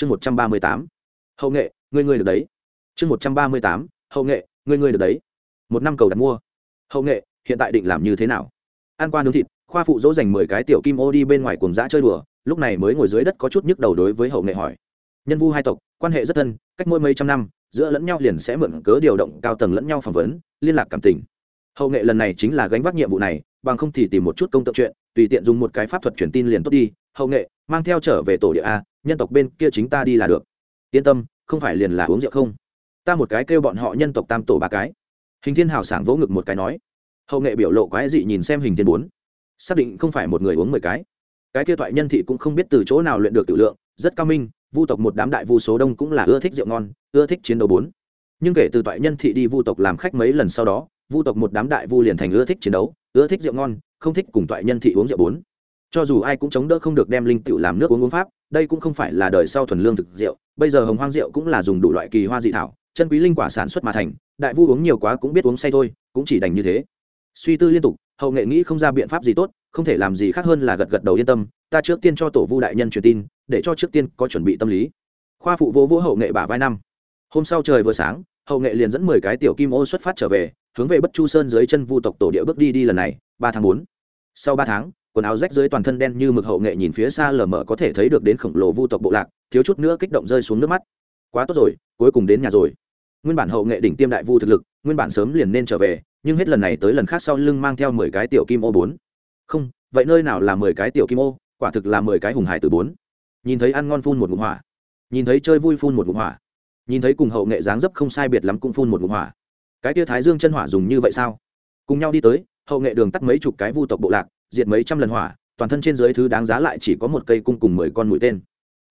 chương một trăm ba mươi tám. Hậu nghệ người người được đấy. Chương một trăm ba mươi tám. Hậu nghệ người người được đấy. Một năm cầu đặt mua. Hậu nghệ, hiện tại định làm như thế nào? Ăn qua nướng thịt, khoa phụ dỗ dành mười cái tiểu kim ô đi bên ngoài cuồng dã chơi đùa, lúc này mới ngồi dưới đất có chút nhức đầu đối với hậu nghệ hỏi. Nhân vu hai tộc, quan hệ rất thân, cách mỗi mấy trăm năm, giữa lẫn nhau liền sẽ mượn cớ điều động cao tầng lẫn nhau phỏng vấn, liên lạc cảm tình. Hậu nghệ lần này chính là gánh vác nhiệm vụ này, bằng không thì tìm một chút công tượng chuyện, tùy tiện dùng một cái pháp thuật truyền tin liền tốt đi. Hậu nghệ mang theo trở về tổ địa a, nhân tộc bên kia chính ta đi là được. Yên tâm, không phải liền là uống rượu không? Ta một cái kêu bọn họ nhân tộc tam tổ ba cái. Hình thiên hào sảng vỗ ngực một cái nói. Hậu nghệ biểu lộ quái dị nhìn xem hình thiên bốn. Xác định không phải một người uống mười cái. Cái kia thoại nhân thị cũng không biết từ chỗ nào luyện được tự lượng, rất cao minh, vu tộc một đám đại vu số đông cũng là ưa thích rượu ngon, ưa thích chiến đấu bốn. Nhưng kể từ thoại nhân thị đi vu tộc làm khách mấy lần sau đó, vu tộc một đám đại vu liền thành ưa thích chiến đấu, ưa thích rượu ngon, không thích cùng thoại nhân thị uống rượu bốn cho dù ai cũng chống đỡ không được đem linh tựu làm nước uống uống pháp, đây cũng không phải là đời sau thuần lương thực rượu, bây giờ hồng hoang rượu cũng là dùng đủ loại kỳ hoa dị thảo, chân quý linh quả sản xuất mà thành, đại vu uống nhiều quá cũng biết uống say thôi, cũng chỉ đành như thế. Suy tư liên tục, hậu nghệ nghĩ không ra biện pháp gì tốt, không thể làm gì khác hơn là gật gật đầu yên tâm, ta trước tiên cho tổ vu đại nhân truyền tin, để cho trước tiên có chuẩn bị tâm lý. Khoa phụ vô vỗ hậu nghệ bả vai năm. Hôm sau trời vừa sáng, hậu nghệ liền dẫn mười cái tiểu kim ô xuất phát trở về, hướng về bất chu sơn dưới chân vu tộc tổ địa bước đi đi lần này, ba tháng bốn. Sau ba tháng quần áo rách dưới toàn thân đen như mực hậu nghệ nhìn phía xa lờ mờ có thể thấy được đến khổng lồ vu tộc bộ lạc, thiếu chút nữa kích động rơi xuống nước mắt. Quá tốt rồi, cuối cùng đến nhà rồi. Nguyên bản hậu nghệ đỉnh tiêm đại vu thực lực, nguyên bản sớm liền nên trở về, nhưng hết lần này tới lần khác sau lưng mang theo mười cái tiểu kim ô bốn. Không, vậy nơi nào là mười cái tiểu kim ô? Quả thực là mười cái hùng hải từ bốn. Nhìn thấy ăn ngon phun một ngụm hỏa. Nhìn thấy chơi vui phun một ngụm hỏa. Nhìn thấy cùng hậu nghệ dáng dấp không sai biệt lắm cũng phun một ngụm hỏa. Cái tia thái dương chân hỏa dùng như vậy sao? Cùng nhau đi tới, hậu nghệ đường tắt mấy chục cái vu tộc bộ lạc diệt mấy trăm lần hỏa, toàn thân trên dưới thứ đáng giá lại chỉ có một cây cung cùng mười con mũi tên.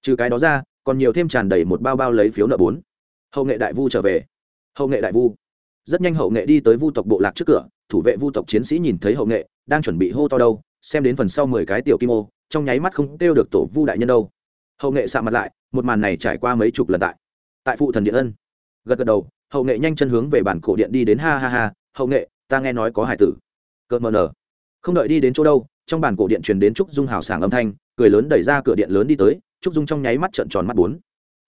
Trừ cái đó ra, còn nhiều thêm tràn đầy một bao bao lấy phiếu nợ bốn. Hậu nghệ đại vu trở về. Hậu nghệ đại vu. Rất nhanh hậu nghệ đi tới vu tộc bộ lạc trước cửa, thủ vệ vu tộc chiến sĩ nhìn thấy hậu nghệ, đang chuẩn bị hô to đâu, xem đến phần sau mười cái tiểu kim ô, trong nháy mắt không kêu được tổ vu đại nhân đâu. Hậu nghệ sạ mặt lại, một màn này trải qua mấy chục lần tại. Tại phụ thần điện ân. Gật gật đầu, hậu nghệ nhanh chân hướng về bản cổ điện đi đến ha ha ha, hậu nghệ, ta nghe nói có hải tử. Cợt mờ nở không đợi đi đến chỗ đâu, trong bản cổ điện truyền đến trúc dung hào sảng âm thanh, cười lớn đẩy ra cửa điện lớn đi tới, trúc dung trong nháy mắt trợn tròn mắt bốn.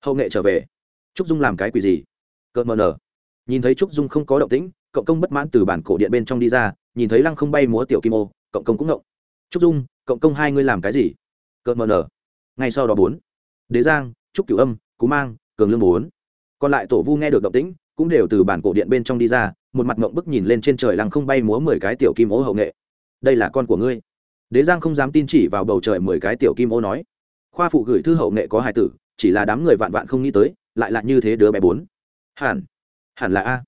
Hậu nghệ trở về. Trúc dung làm cái quỷ gì? Cợt mờ nở. Nhìn thấy trúc dung không có động tĩnh, cộng công bất mãn từ bản cổ điện bên trong đi ra, nhìn thấy lăng không bay múa tiểu kim ô, cộng công cũng ngộng. Trúc dung, cộng công hai ngươi làm cái gì? Cợt mờ nở. Ngay sau đó bốn. Đế giang, trúc cửu âm, cú mang, cường lương bốn. Còn lại tổ vu nghe được động tĩnh, cũng đều từ bản cổ điện bên trong đi ra, một mặt ngộng bức nhìn lên trên trời lăng không bay múa mười cái tiểu kim ô hậu nghệ đây là con của ngươi. Đế giang không dám tin chỉ vào bầu trời mười cái tiểu kim ô nói. Khoa phụ gửi thư hậu nghệ có hài tử, chỉ là đám người vạn vạn không nghĩ tới, lại là như thế đứa bé bốn. Hẳn hẳn là a.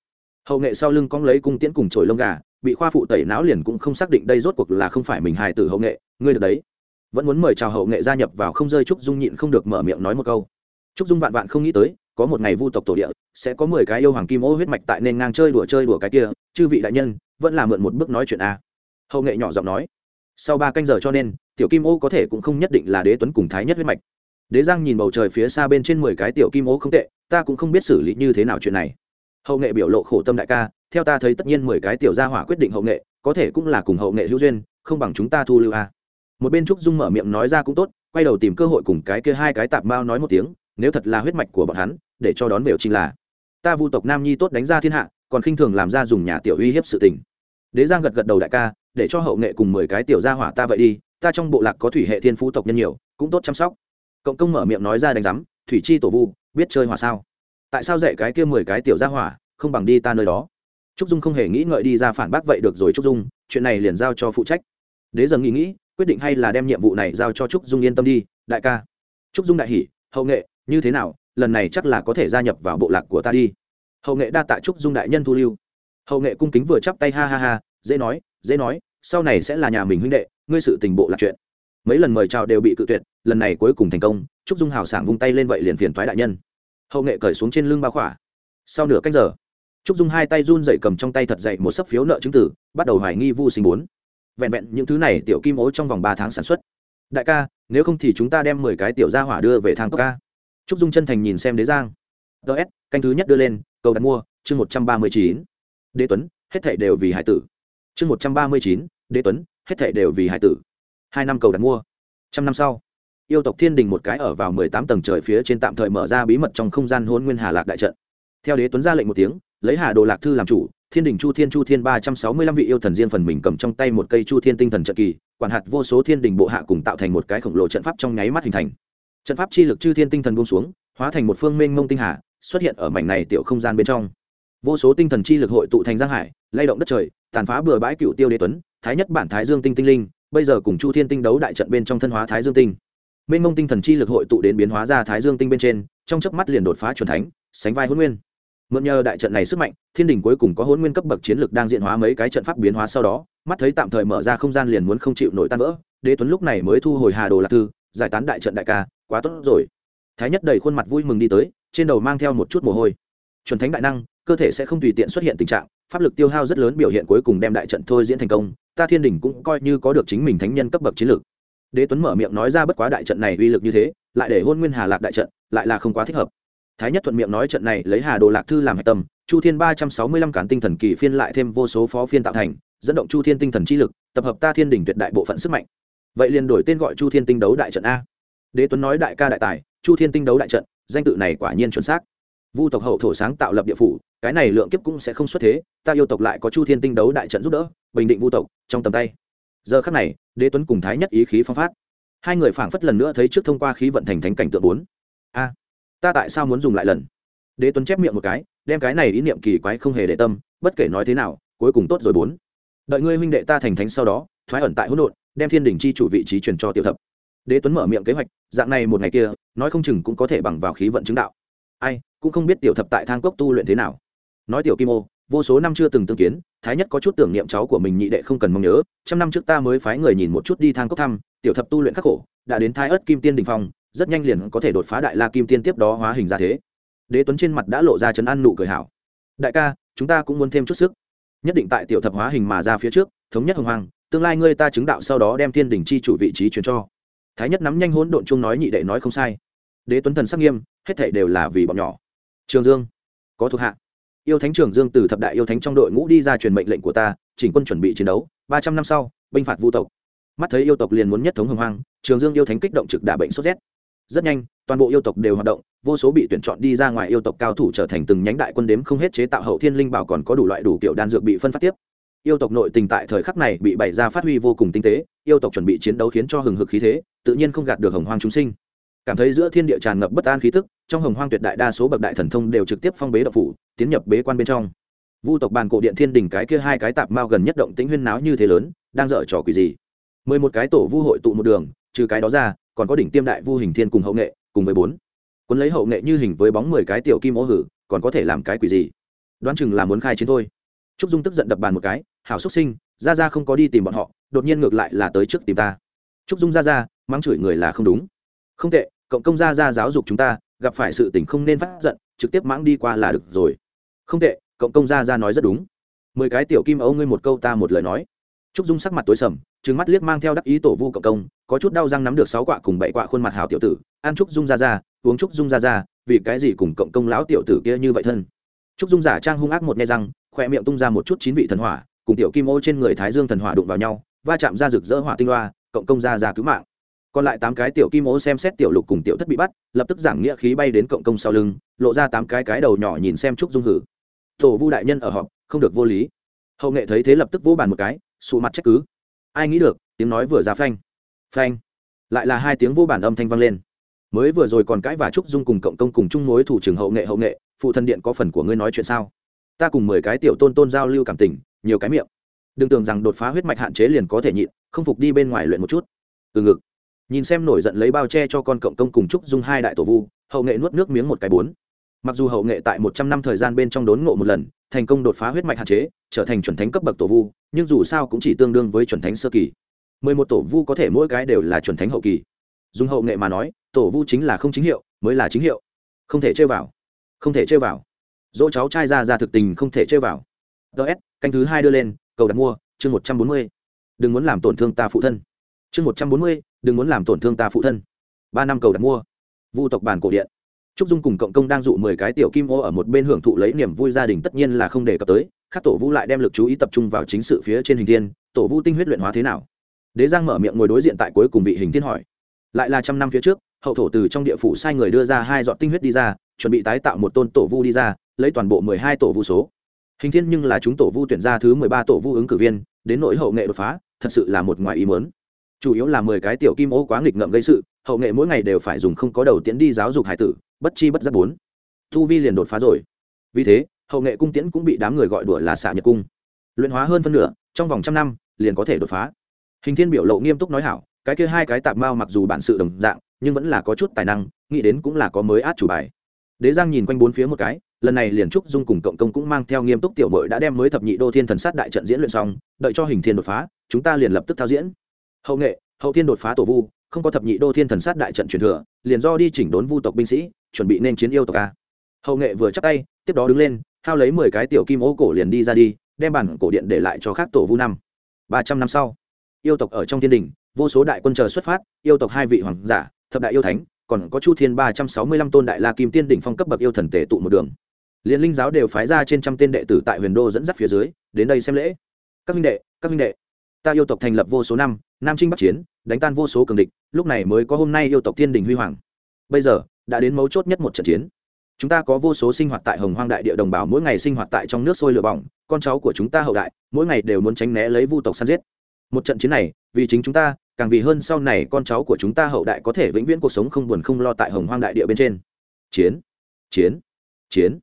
Hậu nghệ sau lưng cong lấy cung tiễn cùng trồi lông gà, bị khoa phụ tẩy não liền cũng không xác định đây rốt cuộc là không phải mình hài tử hậu nghệ, ngươi được đấy. Vẫn muốn mời chào hậu nghệ gia nhập vào không rơi trúc dung nhịn không được mở miệng nói một câu. Trúc dung vạn vạn không nghĩ tới, có một ngày vu tộc tổ địa, sẽ có mười cái yêu hoàng kim ô huyết mạch tại nên ngang chơi đùa chơi đùa cái kia, chư vị đại nhân, vẫn là mượn một bước nói chuyện a hậu nghệ nhỏ giọng nói, sau ba canh giờ cho nên, tiểu kim ô có thể cũng không nhất định là đế tuấn cùng thái nhất huyết mạch. Đế giang nhìn bầu trời phía xa bên trên mười cái tiểu kim ô không tệ, ta cũng không biết xử lý như thế nào chuyện này. Hậu nghệ biểu lộ khổ tâm đại ca, theo ta thấy tất nhiên mười cái tiểu gia hỏa quyết định hậu nghệ, có thể cũng là cùng hậu nghệ hữu duyên, không bằng chúng ta thu lưu a. Một bên trúc dung mở miệng nói ra cũng tốt, quay đầu tìm cơ hội cùng cái kia hai cái tạp mao nói một tiếng, nếu thật là huyết mạch của bọn hắn, để cho đón về trình là, ta vu tộc nam nhi tốt đánh ra thiên hạ, còn khinh thường làm ra dùng nhà tiểu uy hiếp sự tình. Đế giang gật gật đầu đại ca để cho hậu nghệ cùng mười cái tiểu gia hỏa ta vậy đi, ta trong bộ lạc có thủy hệ thiên phú tộc nhân nhiều, cũng tốt chăm sóc. Cộng công mở miệng nói ra đánh giám, thủy chi tổ vu, biết chơi hỏa sao? Tại sao dạy cái kia mười cái tiểu gia hỏa, không bằng đi ta nơi đó? Trúc dung không hề nghĩ ngợi đi ra phản bác vậy được rồi trúc dung, chuyện này liền giao cho phụ trách. Đế giờ nghĩ nghĩ, quyết định hay là đem nhiệm vụ này giao cho trúc dung yên tâm đi, đại ca. Trúc dung đại hỷ hậu nghệ, như thế nào, lần này chắc là có thể gia nhập vào bộ lạc của ta đi. Hậu nghệ đa tạ trúc dung đại nhân thu lưu. Hậu nghệ cung kính vừa chắp tay, ha ha ha, dễ nói dễ nói, sau này sẽ là nhà mình huynh đệ, ngươi sự tình bộ lạc chuyện. Mấy lần mời chào đều bị cự tuyệt, lần này cuối cùng thành công, trúc dung hào sảng vung tay lên vậy liền phiền thoái đại nhân. Hậu nghệ cởi xuống trên lưng bao khỏa. Sau nửa cách giờ, trúc dung hai tay run dậy cầm trong tay thật dậy một sấp phiếu nợ chứng tử, bắt đầu hoài nghi vu sinh bốn. Vẹn vẹn những thứ này tiểu kim ố trong vòng ba tháng sản xuất. Đại ca, nếu không thì chúng ta đem mười cái tiểu gia hỏa đưa về thang cấp ca. Trúc dung chân thành nhìn xem đế giang. Ts canh thứ nhất đưa lên, cầu đặt mua, chương một trăm ba mươi chín. Đế tuấn, hết thảy đều vì hải tử chương một trăm ba mươi chín, đế tuấn, hết thảy đều vì hải tử. Hai năm cầu đặt mua. Trăm năm sau, yêu tộc thiên đình một cái ở vào mười tám tầng trời phía trên tạm thời mở ra bí mật trong không gian hôn nguyên hà lạc đại trận. Theo đế tuấn ra lệnh một tiếng, lấy hà đồ lạc thư làm chủ, thiên đình chu thiên chu thiên ba trăm sáu mươi lăm vị yêu thần riêng phần mình cầm trong tay một cây chu thiên tinh thần trận kỳ, quản hạt vô số thiên đình bộ hạ cùng tạo thành một cái khổng lồ trận pháp trong nháy mắt hình thành. Trận pháp chi lực chư thiên tinh thần buông xuống, hóa thành một phương mênh mông tinh hà, xuất hiện ở mảnh này tiểu không gian bên trong. Vô số tinh thần chi lực hội tụ thành giang hải, lay động đất trời tàn phá bừa bãi cựu tiêu đế tuấn, thái nhất bản thái dương tinh tinh linh, bây giờ cùng chu thiên tinh đấu đại trận bên trong thân hóa thái dương tinh. Minh mông tinh thần chi lực hội tụ đến biến hóa ra thái dương tinh bên trên, trong chớp mắt liền đột phá c thánh, sánh vai hôn nguyên. Mượn nhờ đại trận này sức mạnh, thiên đình cuối cùng có hôn nguyên cấp bậc chiến lực đang diện hóa mấy cái trận pháp biến hóa sau đó, mắt thấy tạm thời mở ra không gian liền muốn không chịu nổi tan vỡ, đế tuấn lúc này mới thu hồi hà đồ lạc thư, giải tán đại trận đại ca, quá tốt rồi. Thái nhất đầy khuôn mặt vui mừng đi tới, trên đầu mang theo một chút mồ hôi. Chuẩn thánh đại năng, cơ thể sẽ không tùy tiện xuất hiện tình trạng pháp lực tiêu hao rất lớn biểu hiện cuối cùng đem đại trận thôi diễn thành công, ta thiên đình cũng coi như có được chính mình thánh nhân cấp bậc chiến lược. Đế tuấn mở miệng nói ra bất quá đại trận này uy lực như thế, lại để hôn nguyên hà lạc đại trận lại là không quá thích hợp. Thái nhất thuận miệng nói trận này lấy hà đồ lạc thư làm hạch tâm, chu thiên ba trăm sáu mươi lăm cản tinh thần kỳ phiên lại thêm vô số phó phiên tạo thành, dẫn động chu thiên tinh thần chi lực, tập hợp ta thiên đình tuyệt đại bộ phận sức mạnh. Vậy liền đổi tên gọi chu thiên tinh đấu đại trận a. Đế tuấn nói đại ca đại tài, chu thiên tinh đấu đại trận, danh tự này quả nhiên chuẩn xác vu tộc hậu thổ sáng tạo lập địa phủ, cái này lượng kiếp cũng sẽ không xuất thế, ta yêu tộc lại có chu thiên tinh đấu đại trận giúp đỡ, bình định vu tộc, trong tầm tay. Giờ khắc này, đế tuấn cùng thái nhất ý khí phong phát. Hai người phảng phất lần nữa thấy trước thông qua khí vận thành thánh cảnh tượng bốn. A, ta tại sao muốn dùng lại lần? Đế tuấn chép miệng một cái, đem cái này ý niệm kỳ quái không hề để tâm, bất kể nói thế nào, cuối cùng tốt rồi bốn. Đợi ngươi huynh đệ ta thành thánh sau đó, thoái ẩn tại hỗn độn, đem thiên đình chi chủ vị trí truyền cho tiểu thập. Đế tuấn mở miệng kế hoạch, dạng này một ngày kia, nói không chừng cũng có thể bằng vào khí vận chứng đạo ai, cũng không biết tiểu thập tại thang cốc tu luyện thế nào. Nói tiểu kim ô, vô số năm chưa từng tương kiến, thái nhất có chút tưởng niệm cháu của mình nhị đệ không cần mong nhớ, trăm năm trước ta mới phái người nhìn một chút đi thang cốc thăm, tiểu thập tu luyện khắc khổ, đã đến thái ớt kim tiên đình phong, rất nhanh liền có thể đột phá đại la kim tiên tiếp đó hóa hình ra thế. Đế tuấn trên mặt đã lộ ra chấn an nụ cười hảo. Đại ca, chúng ta cũng muốn thêm chút sức. Nhất định tại tiểu thập hóa hình mà ra phía trước, thống nhất hồng hoàng, tương lai ngươi ta chứng đạo sau đó đem thiên đình chi chủ vị trí truyền cho. Thái nhất nắm nhanh hỗn độn chung nói nhị đệ nói không sai. Đế tuấn thần sắc nghiêm hết thảy đều là vì bọn nhỏ. Trường dương, có thuộc hạ. Yêu thánh trường dương từ thập đại yêu thánh trong đội ngũ đi ra truyền mệnh lệnh của ta, chỉnh quân chuẩn bị chiến đấu, ba trăm năm sau, binh phạt vu tộc. Mắt thấy yêu tộc liền muốn nhất thống hồng hoang, trường dương yêu thánh kích động trực đả bệnh sốt rét. Rất nhanh, toàn bộ yêu tộc đều hoạt động, vô số bị tuyển chọn đi ra ngoài yêu tộc cao thủ trở thành từng nhánh đại quân đếm không hết chế tạo hậu thiên linh bảo còn có đủ loại đủ kiểu đan dược bị phân phát tiếp. Yêu tộc nội tình tại thời khắc này bị bày ra phát huy vô cùng tinh tế, yêu tộc chuẩn bị chiến đấu khiến cho hừng hực khí thế, tự nhiên không gạt được hồng hoang chúng sinh cảm thấy giữa thiên địa tràn ngập bất an khí tức, trong hồng hoang tuyệt đại đa số bậc đại thần thông đều trực tiếp phong bế độc phủ, tiến nhập bế quan bên trong. Vu tộc bàn cổ điện thiên đình cái kia hai cái tạp mao gần nhất động tĩnh huyên náo như thế lớn, đang dở trò quỷ gì? Mười một cái tổ vu hội tụ một đường, trừ cái đó ra, còn có đỉnh tiêm đại vu hình thiên cùng hậu nghệ, cùng với bốn. Quân lấy hậu nghệ như hình với bóng mười cái tiểu kim ố hử, còn có thể làm cái quỷ gì? Đoán chừng là muốn khai chiến thôi. Trúc dung tức giận đập bàn một cái, hảo xuất sinh ra ra không có đi tìm bọn họ, đột nhiên ngược lại là tới trước tìm ta. Trúc dung ra ra mắng chửi người là không đúng không tệ, cộng công gia ra giáo dục chúng ta, gặp phải sự tình không nên phát giận, trực tiếp mãng đi qua là được rồi. Không tệ, cộng công gia ra nói rất đúng. Mười cái tiểu kim ấu ngươi một câu ta một lời nói. Trúc dung sắc mặt tối sầm, trừng mắt liếc mang theo đắc ý tổ vu cộng công, có chút đau răng nắm được sáu quạ cùng bảy quạ khuôn mặt hào tiểu tử, ăn trúc dung ra ra uống trúc dung ra ra vì cái gì cùng cộng công lão tiểu tử kia như vậy thân? Trúc dung giả trang hung ác một nghe răng khoe miệng tung ra một chút chín vị thần hỏa, cùng tiểu kim ô trên người thái dương thần hỏa đụng vào nhau, va chạm ra rực rỡ hỏa tinh loa cộng công ra ra cứu mạng còn lại tám cái tiểu kim ố xem xét tiểu lục cùng tiểu thất bị bắt, lập tức giảng nghĩa khí bay đến cộng công sau lưng, lộ ra tám cái cái đầu nhỏ nhìn xem trúc dung hử. Tổ vu đại nhân ở họp, không được vô lý. Hậu nghệ thấy thế lập tức vỗ bàn một cái, sụ mặt trách cứ. Ai nghĩ được, tiếng nói vừa ra phanh. Phanh. Lại là hai tiếng vô bản âm thanh vang lên. Mới vừa rồi còn cãi và trúc dung cùng cộng công cùng chung mối thủ trưởng hậu nghệ hậu nghệ, phụ thân điện có phần của ngươi nói chuyện sao? Ta cùng mười cái tiểu tôn tôn giao lưu cảm tình, nhiều cái miệng. Đừng tưởng rằng đột phá huyết mạch hạn chế liền có thể nhịn, không phục đi bên ngoài luyện một chút. Từ ngực nhìn xem nổi giận lấy bao che cho con cộng công cùng trúc dung hai đại tổ vu, hậu nghệ nuốt nước miếng một cái bốn. Mặc dù hậu nghệ tại một trăm năm thời gian bên trong đốn ngộ một lần, thành công đột phá huyết mạch hạn chế, trở thành chuẩn thánh cấp bậc tổ vu, nhưng dù sao cũng chỉ tương đương với chuẩn thánh sơ kỳ. Mười một tổ vu có thể mỗi cái đều là chuẩn thánh hậu kỳ. Dùng hậu nghệ mà nói, tổ vu chính là không chính hiệu, mới là chính hiệu. Không thể chơi vào. Không thể chơi vào. Dỗ cháu trai ra ra thực tình không thể chơi vào. Ts canh thứ hai đưa lên, cầu đặt mua, chương một trăm bốn mươi. Đừng muốn làm tổn thương ta phụ thân chương một trăm bốn mươi, đừng muốn làm tổn thương ta phụ thân. Ba năm cầu đặt mua. Vu tộc bản cổ điện. Trúc dung cùng cộng công đang dụ mười cái tiểu kim ô ở một bên hưởng thụ lấy niềm vui gia đình tất nhiên là không đề cập tới, khác tổ vu lại đem lực chú ý tập trung vào chính sự phía trên hình thiên, tổ vu tinh huyết luyện hóa thế nào? Đế giang mở miệng ngồi đối diện tại cuối cùng vị hình thiên hỏi. Lại là trăm năm phía trước, hậu thổ từ trong địa phủ sai người đưa ra hai dọn tinh huyết đi ra, chuẩn bị tái tạo một tôn tổ vu đi ra, lấy toàn bộ mười hai tổ vu số. Hình thiên nhưng là chúng tổ vu tuyển ra thứ mười ba tổ vu ứng cử viên, đến nỗi hậu nghệ đột phá, thật sự là một ngoài ý mớn chủ yếu là mười cái tiểu kim ô quá nghịch ngợm gây sự, hậu nghệ mỗi ngày đều phải dùng không có đầu tiễn đi giáo dục hải tử, bất chi bất giác bốn. Thu vi liền đột phá rồi. Vì thế, hậu nghệ cung tiễn cũng bị đám người gọi đùa là xạ nhật cung. Luyện hóa hơn phân nửa, trong vòng trăm năm, liền có thể đột phá. Hình thiên biểu lộ nghiêm túc nói hảo, cái kia hai cái tạp mao mặc dù bản sự đồng dạng, nhưng vẫn là có chút tài năng, nghĩ đến cũng là có mới át chủ bài. Đế giang nhìn quanh bốn phía một cái, lần này liền trúc dung cùng cộng công cũng mang theo nghiêm túc tiểu mội đã đem mới thập nhị đô thiên thần sát đại trận diễn luyện xong, đợi cho hình thiên đột phá, chúng ta liền lập tức thao diễn hậu nghệ, hậu thiên đột phá tổ vu, không có thập nhị đô thiên thần sát đại trận truyền thừa, liền do đi chỉnh đốn vu tộc binh sĩ, chuẩn bị nên chiến yêu tộc a. Hậu nghệ vừa chắc tay, tiếp đó đứng lên, hao lấy mười cái tiểu kim ô cổ liền đi ra đi, đem bản cổ điện để lại cho khác tổ vu năm. Ba trăm năm sau, yêu tộc ở trong thiên đình, vô số đại quân chờ xuất phát, yêu tộc hai vị hoàng giả, thập đại yêu thánh, còn có chu thiên ba trăm sáu mươi lăm tôn đại la kim tiên đỉnh phong cấp bậc yêu thần tể tụ một đường. Liên linh giáo đều phái ra trên trăm tên đệ tử tại huyền đô dẫn dắt phía dưới, đến đây xem lễ. Các minh đệ, các minh đệ ta yêu tộc thành lập vô số năm, nam trinh bắc chiến, đánh tan vô số cường địch, lúc này mới có hôm nay yêu tộc thiên đình huy hoàng. Bây giờ, đã đến mấu chốt nhất một trận chiến. Chúng ta có vô số sinh hoạt tại hồng hoang đại địa đồng bào, mỗi ngày sinh hoạt tại trong nước sôi lửa bỏng, con cháu của chúng ta hậu đại, mỗi ngày đều muốn tránh né lấy vu tộc săn giết. Một trận chiến này, vì chính chúng ta, càng vì hơn sau này con cháu của chúng ta hậu đại có thể vĩnh viễn cuộc sống không buồn không lo tại hồng hoang đại địa bên trên. Chiến chiến chiến.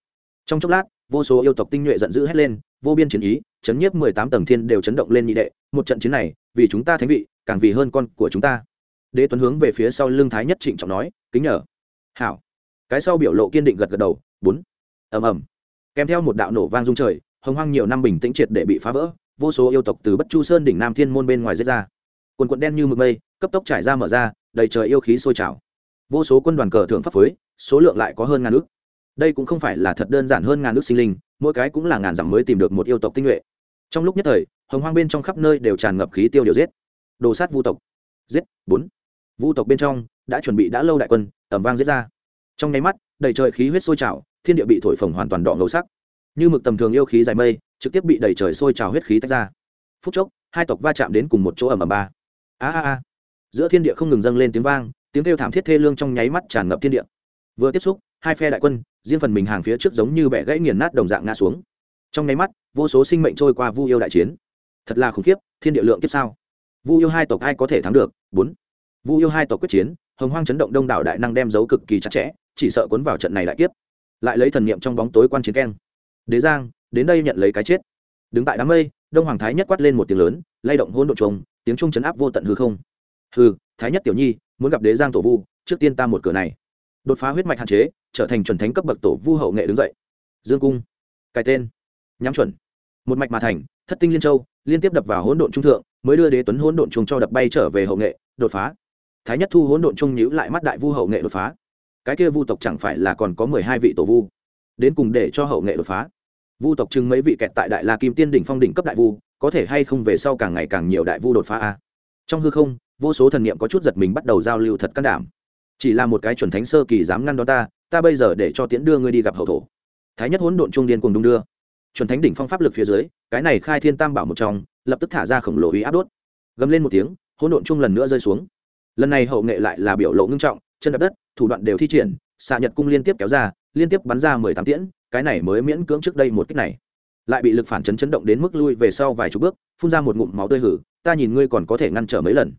Trong chốc lát vô số yêu tộc tinh nhuệ giận dữ hét lên, vô biên chiến ý, chấn nhiếp mười tám tầng thiên đều chấn động lên nhị đệ, một trận chiến này, vì chúng ta thánh vị, càng vì hơn con của chúng ta. Đế tuấn hướng về phía sau lưng thái nhất trịnh trọng nói, kính nhờ. Hảo. Cái sau biểu lộ kiên định gật gật đầu, bốn. Ầm ầm. Kèm theo một đạo nổ vang rung trời, hồng hoang nhiều năm bình tĩnh triệt để bị phá vỡ, vô số yêu tộc từ bất chu sơn đỉnh nam thiên môn bên ngoài giết ra. Quần quận đen như mực mây, cấp tốc trải ra mở ra, đầy trời yêu khí sôi trào. Vô số quân đoàn cờ thượng pháp phối, số lượng lại có hơn ngàn ước đây cũng không phải là thật đơn giản hơn ngàn nước sinh linh, mỗi cái cũng là ngàn dặm mới tìm được một yêu tộc tinh nhuệ. Trong lúc nhất thời, hồng hoang bên trong khắp nơi đều tràn ngập khí tiêu điều giết. Đồ sát vu tộc. Giết, bốn. Vu tộc bên trong, đã chuẩn bị đã lâu đại quân ẩm vang giết ra. Trong nháy mắt, đầy trời khí huyết sôi trào, thiên địa bị thổi phồng hoàn toàn đỏ ngầu sắc. Như mực tầm thường yêu khí dài mây, trực tiếp bị đầy trời sôi trào huyết khí tách ra. Phút chốc, hai tộc va chạm đến cùng một chỗ ẩm ẩm ba. A a a. Giữa thiên địa không ngừng dâng lên tiếng vang, tiếng kêu thảm thiết thê lương trong nháy mắt tràn ngập thiên địa. Vừa tiếp xúc hai phe đại quân, riêng phần mình hàng phía trước giống như bẻ gãy nghiền nát đồng dạng ngã xuống. Trong nháy mắt, vô số sinh mệnh trôi qua vu yêu đại chiến. Thật là khủng khiếp, thiên địa lượng kiếp sao? Vu yêu hai tộc ai có thể thắng được? Bốn. Vu yêu hai tộc quyết chiến, hồng hoang chấn động đông đảo đại năng đem dấu cực kỳ chặt chẽ, chỉ sợ cuốn vào trận này đại kiếp. Lại lấy thần niệm trong bóng tối quan chiến keng. Đế giang, đến đây nhận lấy cái chết. Đứng tại đám mây, đông hoàng thái nhất quát lên một tiếng lớn, lay động hôn độ trống tiếng trung chấn áp vô tận hư không. Hư thái nhất tiểu nhi, muốn gặp đế giang tổ vu, trước tiên ta một cửa này đột phá huyết mạch hạn chế, trở thành chuẩn thánh cấp bậc tổ vu hậu nghệ đứng dậy. Dương cung, cái tên, nhắm chuẩn. Một mạch mà thành, thất tinh liên châu, liên tiếp đập vào hỗn độn trung thượng, mới đưa đế tuấn hỗn độn trung cho đập bay trở về hậu nghệ, đột phá. Thái nhất thu hỗn độn trung nhíu lại mắt đại vu hậu nghệ đột phá. Cái kia vu tộc chẳng phải là còn có mười hai vị tổ vu? Đến cùng để cho hậu nghệ đột phá. Vu tộc chừng mấy vị kẹt tại đại la kim tiên đỉnh phong đỉnh cấp đại vu, có thể hay không về sau càng ngày càng nhiều đại vu đột phá a? Trong hư không, vô số thần niệm có chút giật mình bắt đầu giao lưu thật can đảm chỉ là một cái chuẩn thánh sơ kỳ dám ngăn đó ta ta bây giờ để cho tiễn đưa ngươi đi gặp hậu thổ. Thái nhất hỗn độn trung điên cùng đung đưa. Chuẩn thánh đỉnh phong pháp lực phía dưới, cái này khai thiên tam bảo một trong, lập tức thả ra khổng lồ ý áp đốt. Gầm lên một tiếng, hỗn độn trung lần nữa rơi xuống. Lần này hậu nghệ lại là biểu lộ ngưng trọng, chân đập đất, thủ đoạn đều thi triển, xạ nhật cung liên tiếp kéo ra, liên tiếp bắn ra mười tám tiễn, cái này mới miễn cưỡng trước đây một cách này. Lại bị lực phản chấn chấn động đến mức lui về sau vài chục bước, phun ra một ngụm máu tươi hử, ta nhìn ngươi còn có thể ngăn trở mấy lần.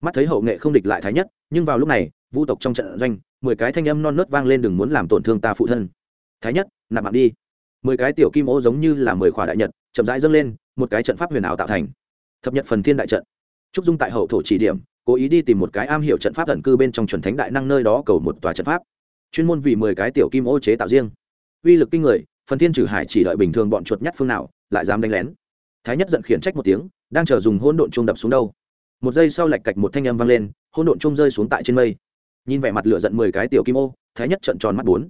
Mắt thấy hậu nghệ không địch lại thái nhất, nhưng vào lúc này vu tộc trong trận doanh, mười cái thanh âm non nớt vang lên đừng muốn làm tổn thương ta phụ thân. Thái nhất, nạp mạng đi. Mười cái tiểu kim ô giống như là mười khỏa đại nhật, chậm rãi dâng lên, một cái trận pháp huyền ảo tạo thành. Thập nhật phần thiên đại trận. Trúc dung tại hậu thổ chỉ điểm, cố ý đi tìm một cái am hiểu trận pháp thần cư bên trong chuẩn thánh đại năng nơi đó cầu một tòa trận pháp. Chuyên môn vì mười cái tiểu kim ô chế tạo riêng. Uy lực kinh người, phần thiên trừ hải chỉ đợi bình thường bọn chuột nhắt phương nào, lại dám đánh lén. Thái nhất giận khiển trách một tiếng, đang chờ dùng hôn độn chung đập xuống đâu. Một giây sau lạch cạch một thanh âm vang lên hôn độn chung rơi xuống tại trên mây nhìn vẻ mặt lửa giận mười cái tiểu kim ô, thái nhất trận tròn mắt bốn.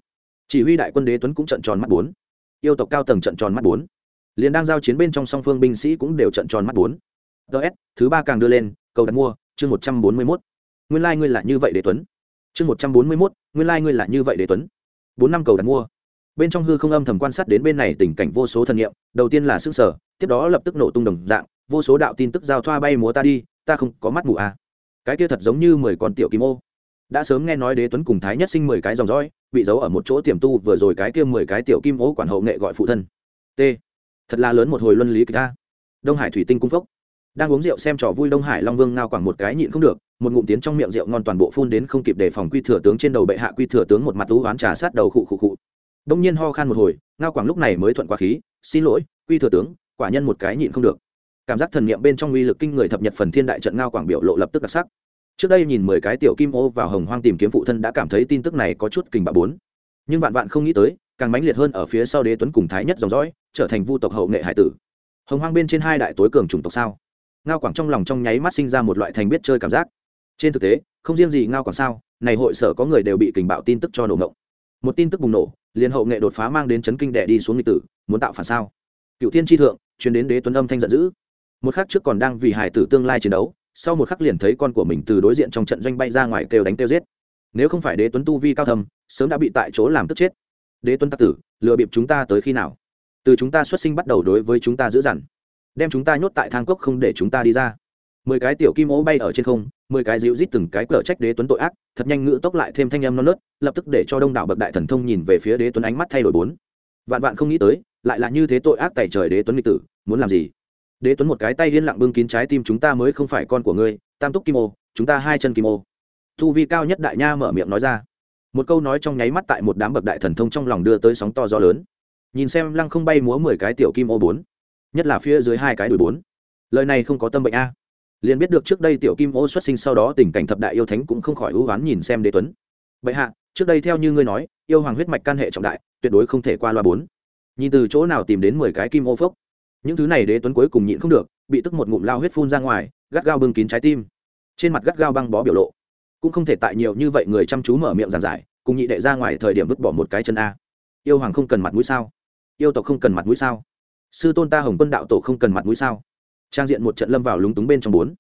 Chỉ huy đại quân đế tuấn cũng trận tròn mắt bốn. Yêu tộc cao tầng trận tròn mắt bốn. Liền đang giao chiến bên trong song phương binh sĩ cũng đều trận tròn mắt bốn. Ts thứ ba càng đưa lên, cầu đặt mua, chương một trăm bốn mươi mốt. Nguyên lai、like、ngươi là như vậy đế tuấn. Chương một trăm bốn mươi mốt, nguyên lai、like、ngươi là như vậy đế tuấn. Bốn năm cầu đặt mua. Bên trong hư không âm thầm quan sát đến bên này tình cảnh vô số thần nghiệm đầu tiên là xương sở, tiếp đó lập tức nổ tung đồng dạng, vô số đạo tin tức giao thoa bay múa ta đi, ta không có mắt mù à. cái kia thật giống như mười con tiểu kim ô đã sớm nghe nói đế tuấn cùng thái nhất sinh mười cái dòng dõi, bị giấu ở một chỗ tiềm tu vừa rồi cái kia mười cái tiểu kim ố quản hậu nghệ gọi phụ thân. T. Thật là lớn một hồi luân lý kịch ta. Đông hải thủy tinh cung phốc. Đang uống rượu xem trò vui đông hải long vương ngao quảng một cái nhịn không được, một ngụm tiến trong miệng rượu ngon toàn bộ phun đến không kịp đề phòng quy thừa tướng trên đầu bệ hạ quy thừa tướng một mặt tú oán trà sát đầu khụ khụ khụ. Đông nhiên ho khan một hồi, ngao quảng lúc này mới thuận quá khí, xin lỗi, quy thừa tướng, quả nhân một cái nhịn không được. Cảm giác thần niệm bên trong uy lực kinh người thập nhật phần thiên đại trận ngao quảng biểu lộ lập tức đặc sắc trước đây nhìn mười cái tiểu kim ô vào hồng hoang tìm kiếm phụ thân đã cảm thấy tin tức này có chút kình bạo bốn. Nhưng vạn vạn không nghĩ tới, càng mãnh liệt hơn ở phía sau đế tuấn cùng thái nhất dòng dõi, trở thành vu tộc hậu nghệ hải tử. Hồng hoang bên trên hai đại tối cường chủng tộc sao? Ngao quảng trong lòng trong nháy mắt sinh ra một loại thành biết chơi cảm giác. Trên thực tế, không riêng gì ngao quảng sao, này hội sở có người đều bị kình bạo tin tức cho nổ ngộng. Một tin tức bùng nổ, liền hậu nghệ đột phá mang đến chấn kinh đệ đi xuống lịch tử, muốn tạo phản sao? Cựu thiên tri thượng chuyến đến đế tuấn âm thanh giận dữ. Một khắc trước còn đang vì hải tử tương lai chiến đấu sau một khắc liền thấy con của mình từ đối diện trong trận doanh bay ra ngoài kêu đánh kêu giết. Nếu không phải đế tuấn tu vi cao thầm sớm đã bị tại chỗ làm tức chết. Đế tuấn tắc tử, lừa bịp chúng ta tới khi nào? Từ chúng ta xuất sinh bắt đầu đối với chúng ta giữ dằn, đem chúng ta nhốt tại thang cốc không để chúng ta đi ra. Mười cái tiểu kim ố bay ở trên không, mười cái dịu rít từng cái cờ trách đế tuấn tội ác, thật nhanh ngữ tốc lại thêm thanh âm non nớt, lập tức để cho đông đảo bậc đại thần thông nhìn về phía đế tuấn ánh mắt thay đổi bốn. Vạn vạn không nghĩ tới, lại là như thế tội ác tại trời đế tuấn nghịch tử, muốn làm gì? Đế tuấn một cái tay yên lặng bưng kín trái tim chúng ta mới không phải con của ngươi, tam túc kim ô, chúng ta hai chân kim ô. Thu vi cao nhất đại nha mở miệng nói ra. Một câu nói trong nháy mắt tại một đám bậc đại thần thông trong lòng đưa tới sóng to gió lớn. Nhìn xem lăng không bay múa mười cái tiểu kim ô bốn, nhất là phía dưới hai cái đùi bốn. Lời này không có tâm bệnh a. Liền biết được trước đây tiểu kim ô xuất sinh sau đó tình cảnh thập đại yêu thánh cũng không khỏi ưu oán nhìn xem đế tuấn. Bệ hạ, trước đây theo như ngươi nói, yêu hoàng huyết mạch can hệ trọng đại, tuyệt đối không thể qua loa bốn. Nhìn từ chỗ nào tìm đến mười cái kim ô phốc những thứ này đế tuấn cuối cùng nhịn không được, bị tức một ngụm lao huyết phun ra ngoài, gắt gao bưng kín trái tim. Trên mặt gắt gao băng bó biểu lộ. Cũng không thể tại nhiều như vậy người chăm chú mở miệng giảng giải, cùng nhị đệ ra ngoài thời điểm vứt bỏ một cái chân a. Yêu hoàng không cần mặt mũi sao? Yêu tộc không cần mặt mũi sao? Sư tôn ta hồng quân đạo tổ không cần mặt mũi sao? Trang diện một trận lâm vào lúng túng bên trong bốn.